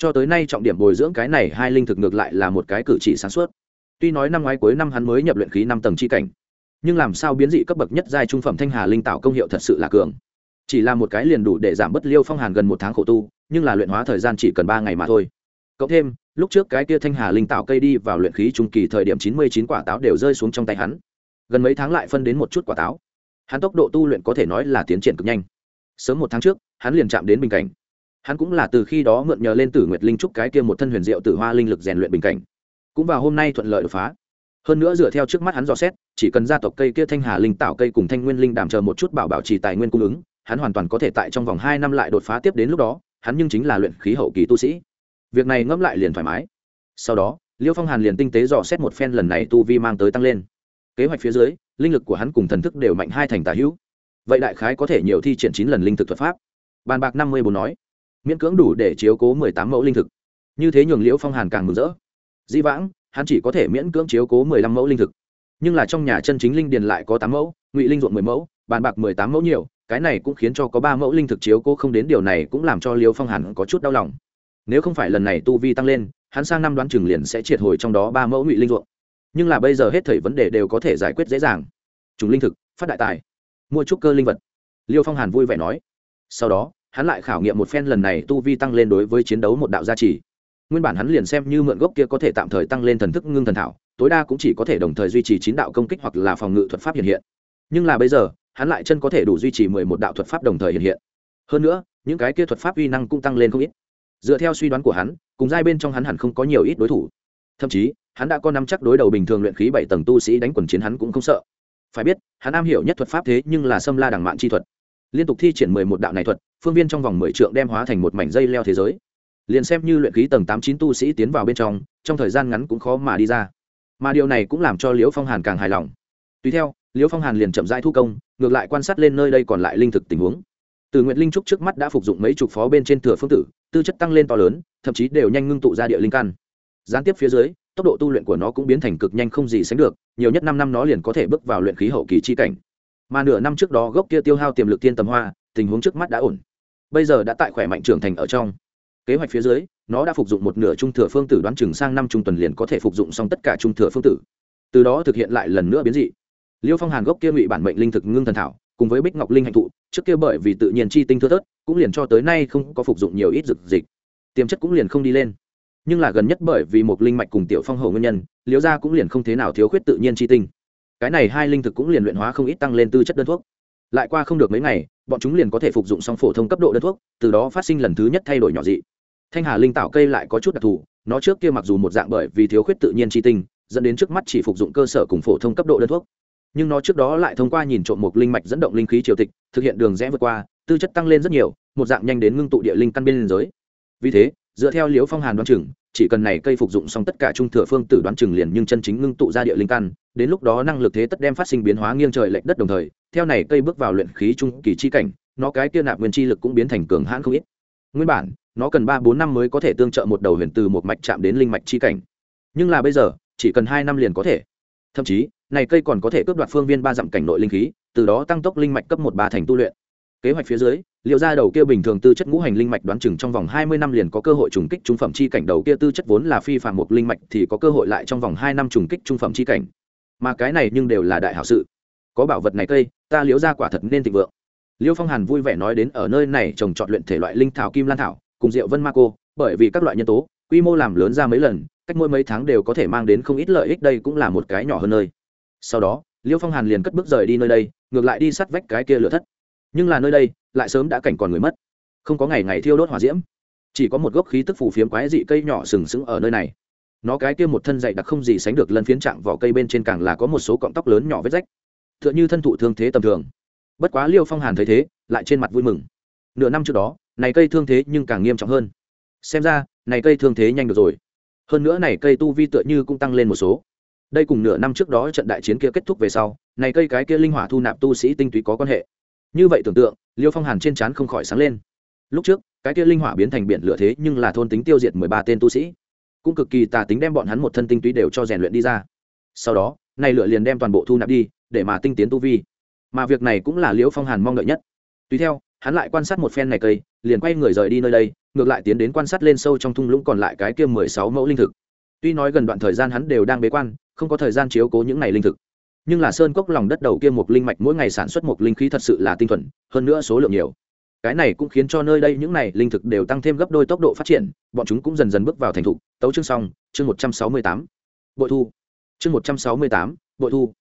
cho tới nay trọng điểm bồi dưỡng cái này hai linh thực ngược lại là một cái cử chỉ sáng suốt. Tuy nói năm ngoái cuối năm hắn mới nhập luyện khí năm tầng chi cảnh, nhưng làm sao biến dị cấp bậc nhất giai trung phẩm thanh hà linh tạo công hiệu thật sự là cường. Chỉ là một cái liền đủ để giảm bất liêu phong hàn gần một tháng khổ tu, nhưng là luyện hóa thời gian chỉ cần ba ngày mà thôi. Cộng thêm, lúc trước cái kia thanh hà linh tạo cây đi vào luyện khí trung kỳ thời điểm chín mươi chín quả táo đều rơi xuống trong tay hắn. Gần mấy tháng lại phân đến một chút quả táo. Hắn tốc độ tu luyện có thể nói là tiến triển cực nhanh. Sớm một tháng trước, hắn liền chạm đến bình cảnh hắn cũng là từ khi đó mượn nhờ lên tử nguyệt linh trúc cái kia một thân huyền diệu tử hoa linh lực rèn luyện bình cảnh. Cũng vào hôm nay thuận lợi đột phá. Hơn nữa dựa theo trước mắt hắn dò xét, chỉ cần gia tộc cây kia thanh hà linh tạo cây cùng thanh nguyên linh đảm chờ một chút bảo bảo trì tài nguyên cung ứng, hắn hoàn toàn có thể tại trong vòng hai năm lại đột phá tiếp đến lúc đó, hắn nhưng chính là luyện khí hậu kỳ tu sĩ. Việc này ngẫm lại liền thoải mái. Sau đó, liêu phong hàn liền tinh tế dò xét một phen lần này tu vi mang tới tăng lên. Kế hoạch phía dưới, linh lực của hắn cùng thần thức đều mạnh hai thành tà hữu. Vậy đại khái có thể nhiều thi triển chín lần linh thực thuật pháp. Bàn bạc năm mươi bốn nói miễn cưỡng đủ để chiếu cố mười tám mẫu linh thực. Như thế nhường liễu phong hàn càng mừng rỡ. Di vãng, hắn chỉ có thể miễn cưỡng chiếu cố mười lăm mẫu linh thực. Nhưng là trong nhà chân chính linh điền lại có tám mẫu, ngụy linh ruộng mười mẫu, bàn bạc mười tám mẫu nhiều, cái này cũng khiến cho có ba mẫu linh thực chiếu cố không đến, điều này cũng làm cho liễu phong hàn có chút đau lòng. Nếu không phải lần này tu vi tăng lên, hắn sang năm đoán chừng liền sẽ triệt hồi trong đó ba mẫu ngụy linh ruộng. Nhưng là bây giờ hết thảy vấn đề đều có thể giải quyết dễ dàng. Chúng linh thực, phát đại tài, mua trúc cơ linh vật. Liêu phong hàn vui vẻ nói. Sau đó hắn lại khảo nghiệm một phen lần này tu vi tăng lên đối với chiến đấu một đạo gia trì. Nguyên bản hắn liền xem như mượn gốc kia có thể tạm thời tăng lên thần thức ngưng thần thảo, tối đa cũng chỉ có thể đồng thời duy trì chín đạo công kích hoặc là phòng ngự thuật pháp hiện hiện. Nhưng là bây giờ, hắn lại chân có thể đủ duy trì mười một đạo thuật pháp đồng thời hiện hiện. Hơn nữa, những cái kia thuật pháp uy năng cũng tăng lên không ít. Dựa theo suy đoán của hắn, cùng giai bên trong hắn hẳn không có nhiều ít đối thủ. Thậm chí, hắn đã có năm chắc đối đầu bình thường luyện khí bảy tầng tu sĩ đánh quần chiến hắn cũng không sợ. Phải biết, hắn am hiểu nhất thuật pháp thế nhưng là xâm la đằng mạn chi thuật liên tục thi triển mười một đạo này thuật, phương viên trong vòng mười trượng đem hóa thành một mảnh dây leo thế giới. Liền xem như luyện khí tầng tám chín tu sĩ tiến vào bên trong trong thời gian ngắn cũng khó mà đi ra. Mà điều này cũng làm cho liễu phong hàn càng hài lòng. Tùy theo, liễu phong hàn liền chậm rãi thu công, ngược lại quan sát lên nơi đây còn lại linh thực tình huống. Từ nguyện linh trúc trước mắt đã phục dụng mấy chục phó bên trên thừa phương tử, tư chất tăng lên to lớn, thậm chí đều nhanh ngưng tụ ra địa linh căn. Gián tiếp phía dưới, tốc độ tu luyện của nó cũng biến thành cực nhanh không gì sánh được, nhiều nhất năm năm nó liền có thể bước vào luyện khí hậu kỳ chi cảnh mà nửa năm trước đó gốc kia tiêu hao tiềm lực tiên tầm hoa, tình huống trước mắt đã ổn. Bây giờ đã tại khỏe mạnh trưởng thành ở trong. Kế hoạch phía dưới, nó đã phục dụng một nửa trung thừa phương tử đoán chừng sang năm trung tuần liền có thể phục dụng xong tất cả trung thừa phương tử. Từ đó thực hiện lại lần nữa biến dị. Liêu phong hàn gốc kia ngụy bản mệnh linh thực ngưng thần thảo, cùng với bích ngọc linh hạnh thụ, trước kia bởi vì tự nhiên chi tinh thưa thớt, cũng liền cho tới nay không có phục dụng nhiều ít dược dịch. Tiềm chất cũng liền không đi lên. Nhưng là gần nhất bởi vì một linh mạch cùng tiểu phong hầu nguyên nhân liễu gia cũng liền không thế nào thiếu khuyết tự nhiên chi tinh cái này hai linh thực cũng liền luyện hóa không ít tăng lên tư chất đơn thuốc. Lại qua không được mấy ngày, bọn chúng liền có thể phục dụng xong phổ thông cấp độ đơn thuốc, từ đó phát sinh lần thứ nhất thay đổi nhỏ dị. Thanh hà linh tạo cây lại có chút đặc thù, nó trước kia mặc dù một dạng bởi vì thiếu khuyết tự nhiên chi tinh, dẫn đến trước mắt chỉ phục dụng cơ sở cùng phổ thông cấp độ đơn thuốc. Nhưng nó trước đó lại thông qua nhìn trộm một linh mạch dẫn động linh khí triều tịch, thực hiện đường rẽ vượt qua, tư chất tăng lên rất nhiều, một dạng nhanh đến ngưng tụ địa linh căn biên giới vì thế, dựa theo liễu phong hàn đoán chừng chỉ cần này cây phục dụng xong tất cả trung thừa phương tử đoán chừng liền nhưng chân chính ngưng tụ ra địa linh căn, đến lúc đó năng lực thế tất đem phát sinh biến hóa nghiêng trời lệch đất đồng thời, theo này cây bước vào luyện khí trung kỳ chi cảnh, nó cái kia nạp nguyên chi lực cũng biến thành cường hãn không ít. Nguyên bản, nó cần ba bốn năm mới có thể tương trợ một đầu huyền từ một mạch chạm đến linh mạch chi cảnh. Nhưng là bây giờ, chỉ cần hai năm liền có thể. Thậm chí, này cây còn có thể cướp đoạt phương viên ba dặm cảnh nội linh khí, từ đó tăng tốc linh mạch cấp một ba thành tu luyện kế hoạch phía dưới liệu ra đầu kia bình thường tư chất ngũ hành linh mạch đoán chừng trong vòng hai mươi năm liền có cơ hội trùng kích trung phẩm chi cảnh, đầu kia tư chất vốn là phi phạm một linh mạch thì có cơ hội lại trong vòng hai năm trùng kích trung phẩm chi cảnh. Mà cái này nhưng đều là đại hảo sự. Có bảo vật này cây, ta liễu ra quả thật nên thịnh vượng. Liêu phong hàn vui vẻ nói đến ở nơi này trồng trọt luyện thể loại linh thảo kim lan thảo, cùng rượu vân ma cô, bởi vì các loại nhân tố, quy mô làm lớn ra mấy lần, cách mỗi mấy tháng đều có thể mang đến không ít lợi ích, đây cũng là một cái nhỏ hơn nơi. Sau đó, liêu phong hàn liền cất bước rời đi nơi đây, ngược lại đi sát vách cái kia lửa thất nhưng là nơi đây, lại sớm đã cảnh còn người mất. Không có ngày ngày thiêu đốt hỏa diễm. Chỉ có một gốc khí tức phù phiếm quái dị cây nhỏ sừng sững ở nơi này. Nó cái kia một thân dày đặc không gì sánh được lân phiến trạng vỏ cây bên trên càng là có một số cọng tóc lớn nhỏ vết rách. T h ư ợ n h ư thân thụ thương thế tầm thường. Bất quá liêu phong hàn thấy thế, lại trên mặt vui mừng. Nửa năm trước đó, này cây thương thế nhưng càng nghiêm trọng hơn. Xem ra, này cây thương thế nhanh được rồi. Hơn nữa này cây tu vi tựa như cũng tăng lên một số. Đây cùng nửa năm trước đó trận đại chiến kia kết thúc về sau, này cây cái kia linh hỏa thu nạp tu sĩ tinh túy có quan hệ như vậy tưởng tượng, liêu phong hàn trên trán không khỏi sáng lên. Lúc trước, cái kia linh hỏa biến thành biển lửa thế nhưng là thôn tính tiêu diệt mười ba tên tu sĩ. Cũng cực kỳ tà tính đem bọn hắn một thân tinh túy đều cho rèn luyện đi ra. Sau đó này lửa liền đem toàn bộ thu nạp đi, để mà tinh tiến tu vi. Mà việc này cũng là Liêu phong hàn mong đợi nhất. Tùy theo, hắn lại quan sát một phen này cây, liền quay người rời đi nơi đây, ngược lại tiến đến quan sát lên sâu trong thung lũng còn lại cái kia mười sáu mẫu linh thực. Tuy nói gần đoạn thời gian hắn đều đang bế quan, không có thời gian chiếu cố những này linh thực nhưng là sơn cốc lòng đất đầu kia một linh mạch mỗi ngày sản xuất một linh khí thật sự là tinh thuần, hơn nữa số lượng nhiều. Cái này cũng khiến cho nơi đây những này linh thực đều tăng thêm gấp đôi tốc độ phát triển, bọn chúng cũng dần dần bước vào thành thục. Tấu chương xong, chương một trăm sáu mươi tám. Bội thu. Chương một trăm sáu mươi tám, bội thu.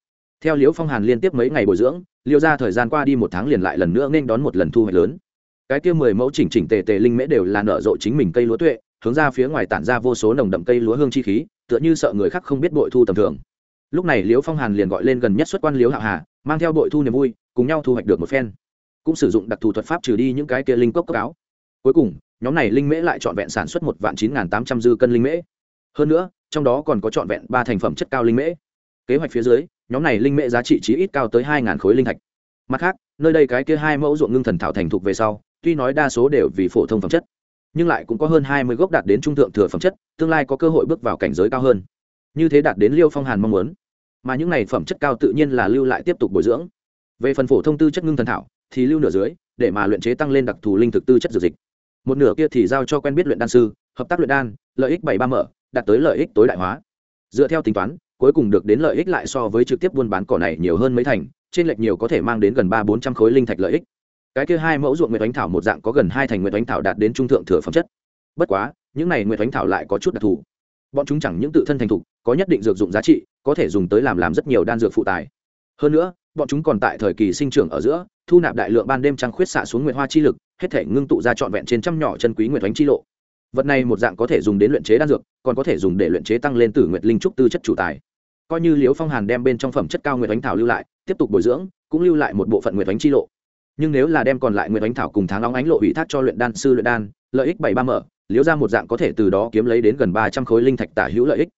Theo liễu phong hàn liên tiếp mấy ngày bồi dưỡng liễu ra thời gian qua đi một tháng liền lại lần nữa nên đón một lần thu hoạch lớn. Cái kia mười mẫu chỉnh chỉnh tề tề linh mễ đều là nở rộ chính mình cây lúa tuệ, hướng ra phía ngoài tản ra vô số nồng đậm cây lúa hương chi khí, tựa như sợ người khác không biết bội thu tầm thường lúc này liễu phong hàn liền gọi lên gần nhất xuất quan liễu hạo hà, mang theo đội thu niềm vui, cùng nhau thu hoạch được một phen. Cũng sử dụng đặc thù thuật pháp trừ đi những cái kia linh cốc cốc áo. Cuối cùng, nhóm này linh mễ lại trọn vẹn sản xuất một vạn chín tám trăm dư cân linh mễ. Hơn nữa, trong đó còn có trọn vẹn ba thành phẩm chất cao linh mễ. Kế hoạch phía dưới, nhóm này linh mễ giá trị chí ít cao tới hai khối linh thạch. Mặt khác, nơi đây cái kia hai mẫu ruộng ngưng thần thảo thành thục về sau, tuy nói đa số đều vì phổ thông phẩm chất, nhưng lại cũng có hơn hai mươi gốc đạt đến trung thượng thừa phẩm chất, tương lai có cơ hội bước vào cảnh giới cao hơn như thế đạt đến liêu phong hàn mong muốn. Mà những này phẩm chất cao tự nhiên là lưu lại tiếp tục bồi dưỡng. Về phần phổ thông tư chất ngưng thần thảo, thì lưu nửa dưới, để mà luyện chế tăng lên đặc thù linh thực tư chất dược dịch. Một nửa kia thì giao cho quen biết luyện đan sư, hợp tác luyện đan, lợi ích bảy ba mở, đạt tới lợi ích tối đại hóa. Dựa theo tính toán, cuối cùng được đến lợi ích lại so với trực tiếp buôn bán cỏ này nhiều hơn mấy thành, trên lệch nhiều có thể mang đến gần ba bốn trăm khối linh thạch lợi ích. Cái kia hai mẫu ruộng nguyệt ánh thảo một dạng có gần hai thành nguyệt ánh thảo đạt đến trung thượng thừa phẩm chất. Bất quá, những này nguyệt ánh thảo lại có chút đặc thù. Bọn chúng chẳng những tự thân thành thục có nhất định dược dụng giá trị, có thể dùng tới làm làm rất nhiều đan dược phụ tài hơn nữa, bọn chúng còn tại thời kỳ sinh trưởng ở giữa, thu nạp đại lượng ban đêm trăng khuyết xạ xuống nguyệt hoa chi lực, hết thể ngưng tụ ra trọn vẹn trên trăm nhỏ chân quý nguyệt ánh chi lộ. Vật này một dạng có thể dùng đến luyện chế đan dược, còn có thể dùng để luyện chế tăng lên tử nguyệt linh trúc tư chất chủ tài. Coi như liễu phong hàn đem bên trong phẩm chất cao nguyệt ánh thảo lưu lại, tiếp tục bồi dưỡng, cũng lưu lại một bộ phận nguyệt ánh chi lộ. Nhưng nếu là đem còn lại nguyệt ánh thảo cùng tháng long ánh lộ ủy thác cho luyện đan sư luyện đan, lợi ích bảy ba mở, liễu ra một dạng có thể từ đó kiếm lấy đến gần ba trăm khối linh thạch tả hữu lợi ích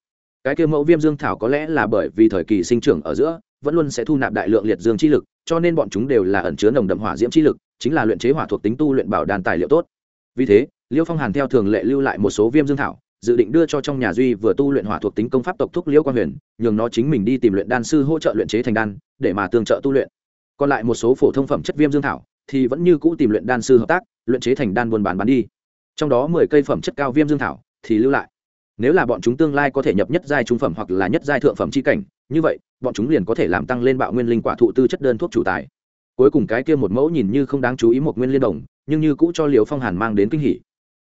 cái kia mẫu viêm dương thảo có lẽ là bởi vì thời kỳ sinh trưởng ở giữa, vẫn luôn sẽ thu nạp đại lượng liệt dương chi lực, cho nên bọn chúng đều là ẩn chứa nồng đậm hỏa diễm chi lực, chính là luyện chế hỏa thuộc tính tu luyện bảo đàn tài liệu tốt. Vì thế, liêu phong hàn theo thường lệ lưu lại một số viêm dương thảo, dự định đưa cho trong nhà duy vừa tu luyện hỏa thuộc tính công pháp tộc thúc liêu Quang huyền, nhường nó chính mình đi tìm luyện đan sư hỗ trợ luyện chế thành đan, để mà tương trợ tu luyện. Còn lại một số phổ thông phẩm chất viêm dương thảo thì vẫn như cũ tìm luyện đan sư hợp tác, luyện chế thành đan buôn bán bán đi. Trong đó mười cây phẩm chất cao viêm dương thảo thì lưu lại nếu là bọn chúng tương lai có thể nhập nhất giai trung phẩm hoặc là nhất giai thượng phẩm chi cảnh, như vậy, bọn chúng liền có thể làm tăng lên bạo nguyên linh quả thụ tư chất đơn thuốc chủ tài. Cuối cùng cái kia một mẫu nhìn như không đáng chú ý một nguyên liên đồng, nhưng như cũ cho liều phong hàn mang đến kinh hỉ.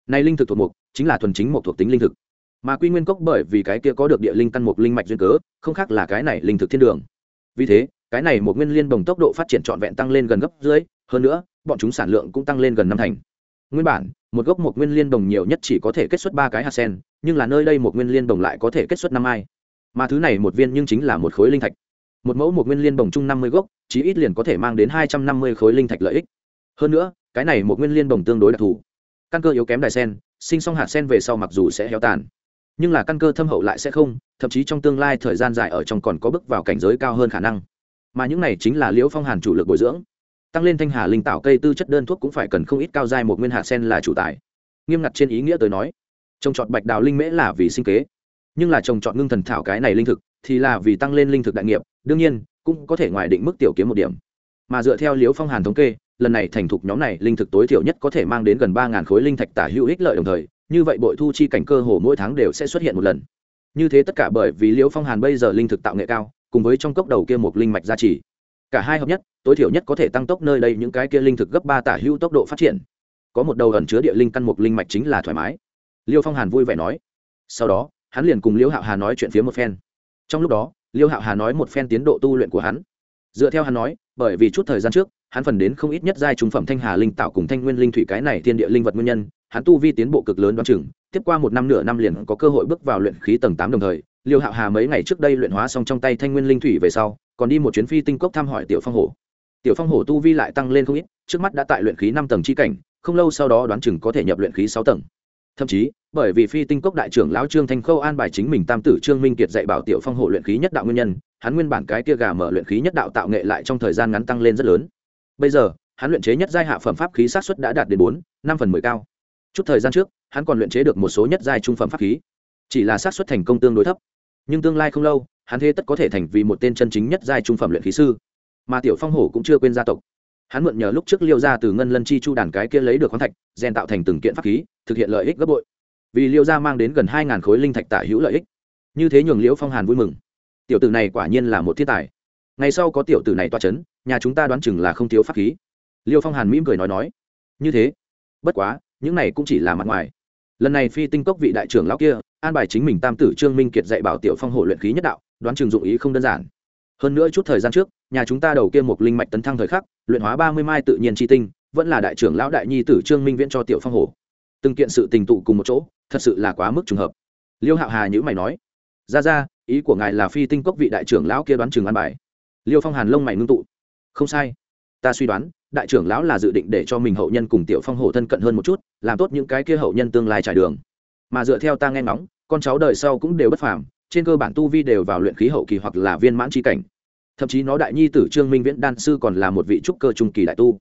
Nay linh thực thuộc mục, chính là thuần chính một thuộc tính linh thực. Mà quy nguyên cốc bởi vì cái kia có được địa linh căn mục linh mạch duyên cớ, không khác là cái này linh thực thiên đường. Vì thế, cái này một nguyên liên đồng tốc độ phát triển trọn vẹn tăng lên gần gấp dưới hơn nữa, bọn chúng sản lượng cũng tăng lên gần năm thành. Nguyên bản một gốc một nguyên liên đồng nhiều nhất chỉ có thể kết xuất ba cái hạt sen, nhưng là nơi đây một nguyên liên đồng lại có thể kết xuất năm ai mà thứ này một viên nhưng chính là một khối linh thạch. Một mẫu một nguyên liên đồng chung năm mươi gốc, chí ít liền có thể mang đến hai trăm năm mươi khối linh thạch lợi ích. Hơn nữa, cái này một nguyên liên đồng tương đối đặc thù. Căn cơ yếu kém đài sen, sinh xong hạt sen về sau mặc dù sẽ héo tàn, nhưng là căn cơ thâm hậu lại sẽ không, thậm chí trong tương lai thời gian dài ở trong còn có bước vào cảnh giới cao hơn khả năng. Mà những này chính là liễu phong hàn chủ lực bồi dưỡng tăng lên thanh hà linh tạo cây tư chất đơn thuốc cũng phải cần không ít cao dai một nguyên hạt sen là chủ tài. Nghiêm ngặt trên ý nghĩa tới nói, trồng trọt bạch đào linh mễ là vì sinh kế. Nhưng là trồng trọt ngưng thần thảo cái này linh thực thì là vì tăng lên linh thực đại nghiệp, đương nhiên, cũng có thể ngoài định mức tiểu kiếm một điểm. Mà dựa theo liễu phong hàn thống kê, lần này thành thục nhóm này linh thực tối thiểu nhất có thể mang đến gần ba khối linh thạch tả hữu ích lợi đồng thời, như vậy bội thu chi cảnh cơ hồ mỗi tháng đều sẽ xuất hiện một lần. Như thế tất cả bởi vì liễu phong hàn bây giờ linh thực tạo nghệ cao, cùng với trong cốc đầu kia một linh mạch gia trì cả hai hợp nhất, tối thiểu nhất có thể tăng tốc nơi đây những cái kia linh thực gấp ba tả hữu tốc độ phát triển. Có một đầu ẩn chứa địa linh căn mục linh mạch chính là thoải mái. Liêu phong hàn vui vẻ nói. Sau đó, hắn liền cùng liêu hạo hà nói chuyện phía một phen. Trong lúc đó, liêu hạo hà nói một phen tiến độ tu luyện của hắn. Dựa theo hắn nói, bởi vì chút thời gian trước, hắn phần đến không ít nhất giai trung phẩm thanh hà linh tạo cùng thanh nguyên linh thủy cái này thiên địa linh vật nguyên nhân, hắn tu vi tiến bộ cực lớn đoán chừng, tiếp qua một năm nửa năm liền có cơ hội bước vào luyện khí tầng tám đồng thời, liêu hạo hà mấy ngày trước đây luyện hóa xong trong tay thanh nguyên linh thủy về sau còn đi một chuyến phi tinh cốc thăm hỏi tiểu phong hổ. Tiểu phong hổ tu vi lại tăng lên không ít, trước mắt đã tại luyện khí năm tầng chi cảnh, không lâu sau đó đoán chừng có thể nhập luyện khí sáu tầng. Thậm chí, bởi vì phi tinh cốc đại trưởng lão trương thanh khâu an bài chính mình tam tử trương minh kiệt dạy bảo tiểu phong hổ luyện khí nhất đạo nguyên nhân, hắn nguyên bản cái tia gà mở luyện khí nhất đạo tạo nghệ lại trong thời gian ngắn tăng lên rất lớn. Bây giờ, hắn luyện chế nhất giai hạ phẩm pháp khí sát xuất đã đạt đến bốn, năm phần mười cao. Chút thời gian trước, hắn còn luyện chế được một số nhất giai trung phẩm pháp khí. Chỉ là sát xuất thành công tương đối thấp. Nhưng tương lai không lâu hắn thế tất có thể thành vì một tên chân chính nhất giai trung phẩm luyện khí sư. Mà tiểu phong hổ cũng chưa quên gia tộc. Hắn mượn nhờ lúc trước liêu ra từ ngân lân chi chu đàn cái kia lấy được khoáng thạch, rèn tạo thành từng kiện pháp khí, thực hiện lợi ích gấp bội. Vì liêu gia mang đến gần hai ngàn khối linh thạch tả hữu lợi ích. Như thế nhường liễu phong hàn vui mừng. Tiểu tử này quả nhiên là một thiên tài. Ngày sau có tiểu tử này toa c h ấ n nhà chúng ta đoán chừng là không thiếu pháp khí. Liêu phong hàn mỉm cười nói nói. Như thế, bất quá, những này cũng chỉ là mặt ngoài. Lần này phi tinh cốc vị đại trưởng lão kia, an bài chính mình tam tử trương minh kiệt dạy bảo tiểu phong Hổ luyện khí nhất đạo đoán chừng dụng ý không đơn giản. Hơn nữa chút thời gian trước, nhà chúng ta đầu kia một linh mạch tấn thăng thời khắc, luyện hóa ba mươi mai tự nhiên tri tinh, vẫn là đại trưởng lão đại nhi tử trương minh viễn cho tiểu phong hổ từng kiện sự tình tụ cùng một chỗ, thật sự là quá mức trùng hợp. Liêu hạo hà nhữ mày nói, ra ra, ý của ngài là phi tinh cốc vị đại trưởng lão kia đoán chừng ăn bài. Liêu phong hàn lông mày ngưng tụ, không sai. Ta suy đoán, đại trưởng lão là dự định để cho mình hậu nhân cùng tiểu phong hổ thân cận hơn một chút, làm tốt những cái kia hậu nhân tương lai trải đường. Mà dựa theo ta nghe ngóng, con cháu đời sau cũng đều bất phàm trên cơ bản tu vi đều vào luyện khí hậu kỳ hoặc là viên mãn tri cảnh. Thậm chí nó đại nhi tử trương minh viễn đan sư còn là một vị trúc cơ trung kỳ đại tu.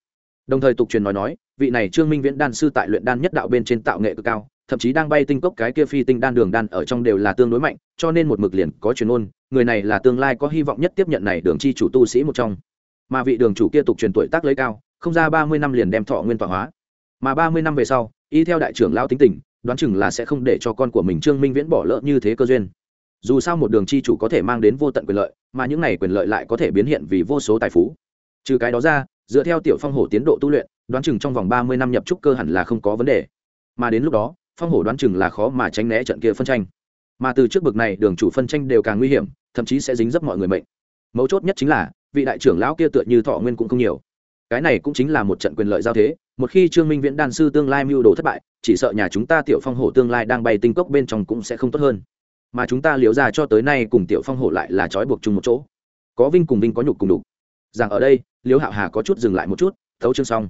Đồng thời tục truyền nói nói, vị này trương minh viễn đan sư tại luyện đan nhất đạo bên trên tạo nghệ cực cao, thậm chí đang bay tinh cốc cái kia phi tinh đan đường đan ở trong đều là tương đối mạnh, cho nên một mực liền có truyền ôn người này là tương lai có hy vọng nhất tiếp nhận này đường chi chủ tu sĩ một trong. Mà vị đường chủ kia tục truyền tuổi tác lấy cao, không ra ba mươi năm liền đem thọ nguyên tọa hóa. Mà ba mươi năm về sau, y theo đại trưởng lao tính tình, đoán chừng là sẽ không để cho con của mình trương minh viễn bỏ lỡ như thế cơ duyên dù sao một đường chi chủ có thể mang đến vô tận quyền lợi, mà những này quyền lợi lại có thể biến hiện vì vô số tài phú. Trừ cái đó ra, dựa theo tiểu phong hổ tiến độ tu luyện, đoán chừng trong vòng ba mươi năm nhập trúc cơ hẳn là không có vấn đề. Mà đến lúc đó, phong hổ đoán chừng là khó mà tránh né trận kia phân tranh. Mà từ trước bực này, đường chủ phân tranh đều càng nguy hiểm, thậm chí sẽ dính dấp mọi người mệnh. Mấu chốt nhất chính là, vị đại trưởng lão kia tựa như thọ nguyên cũng không nhiều. Cái này cũng chính là một trận quyền lợi giao thế, một khi trương minh viễn đan sư tương lai mưu đồ thất bại, chỉ sợ nhà chúng ta tiểu phong hổ tương lai đang bay tinh cốc bên trong cũng sẽ không tốt hơn mà chúng ta liễu ra cho tới nay cùng tiểu phong hổ lại là trói buộc chung một chỗ. Có vinh cùng vinh có nhục cùng đục rằng ở đây liễu hạo hà có chút dừng lại một chút, thấu chương xong.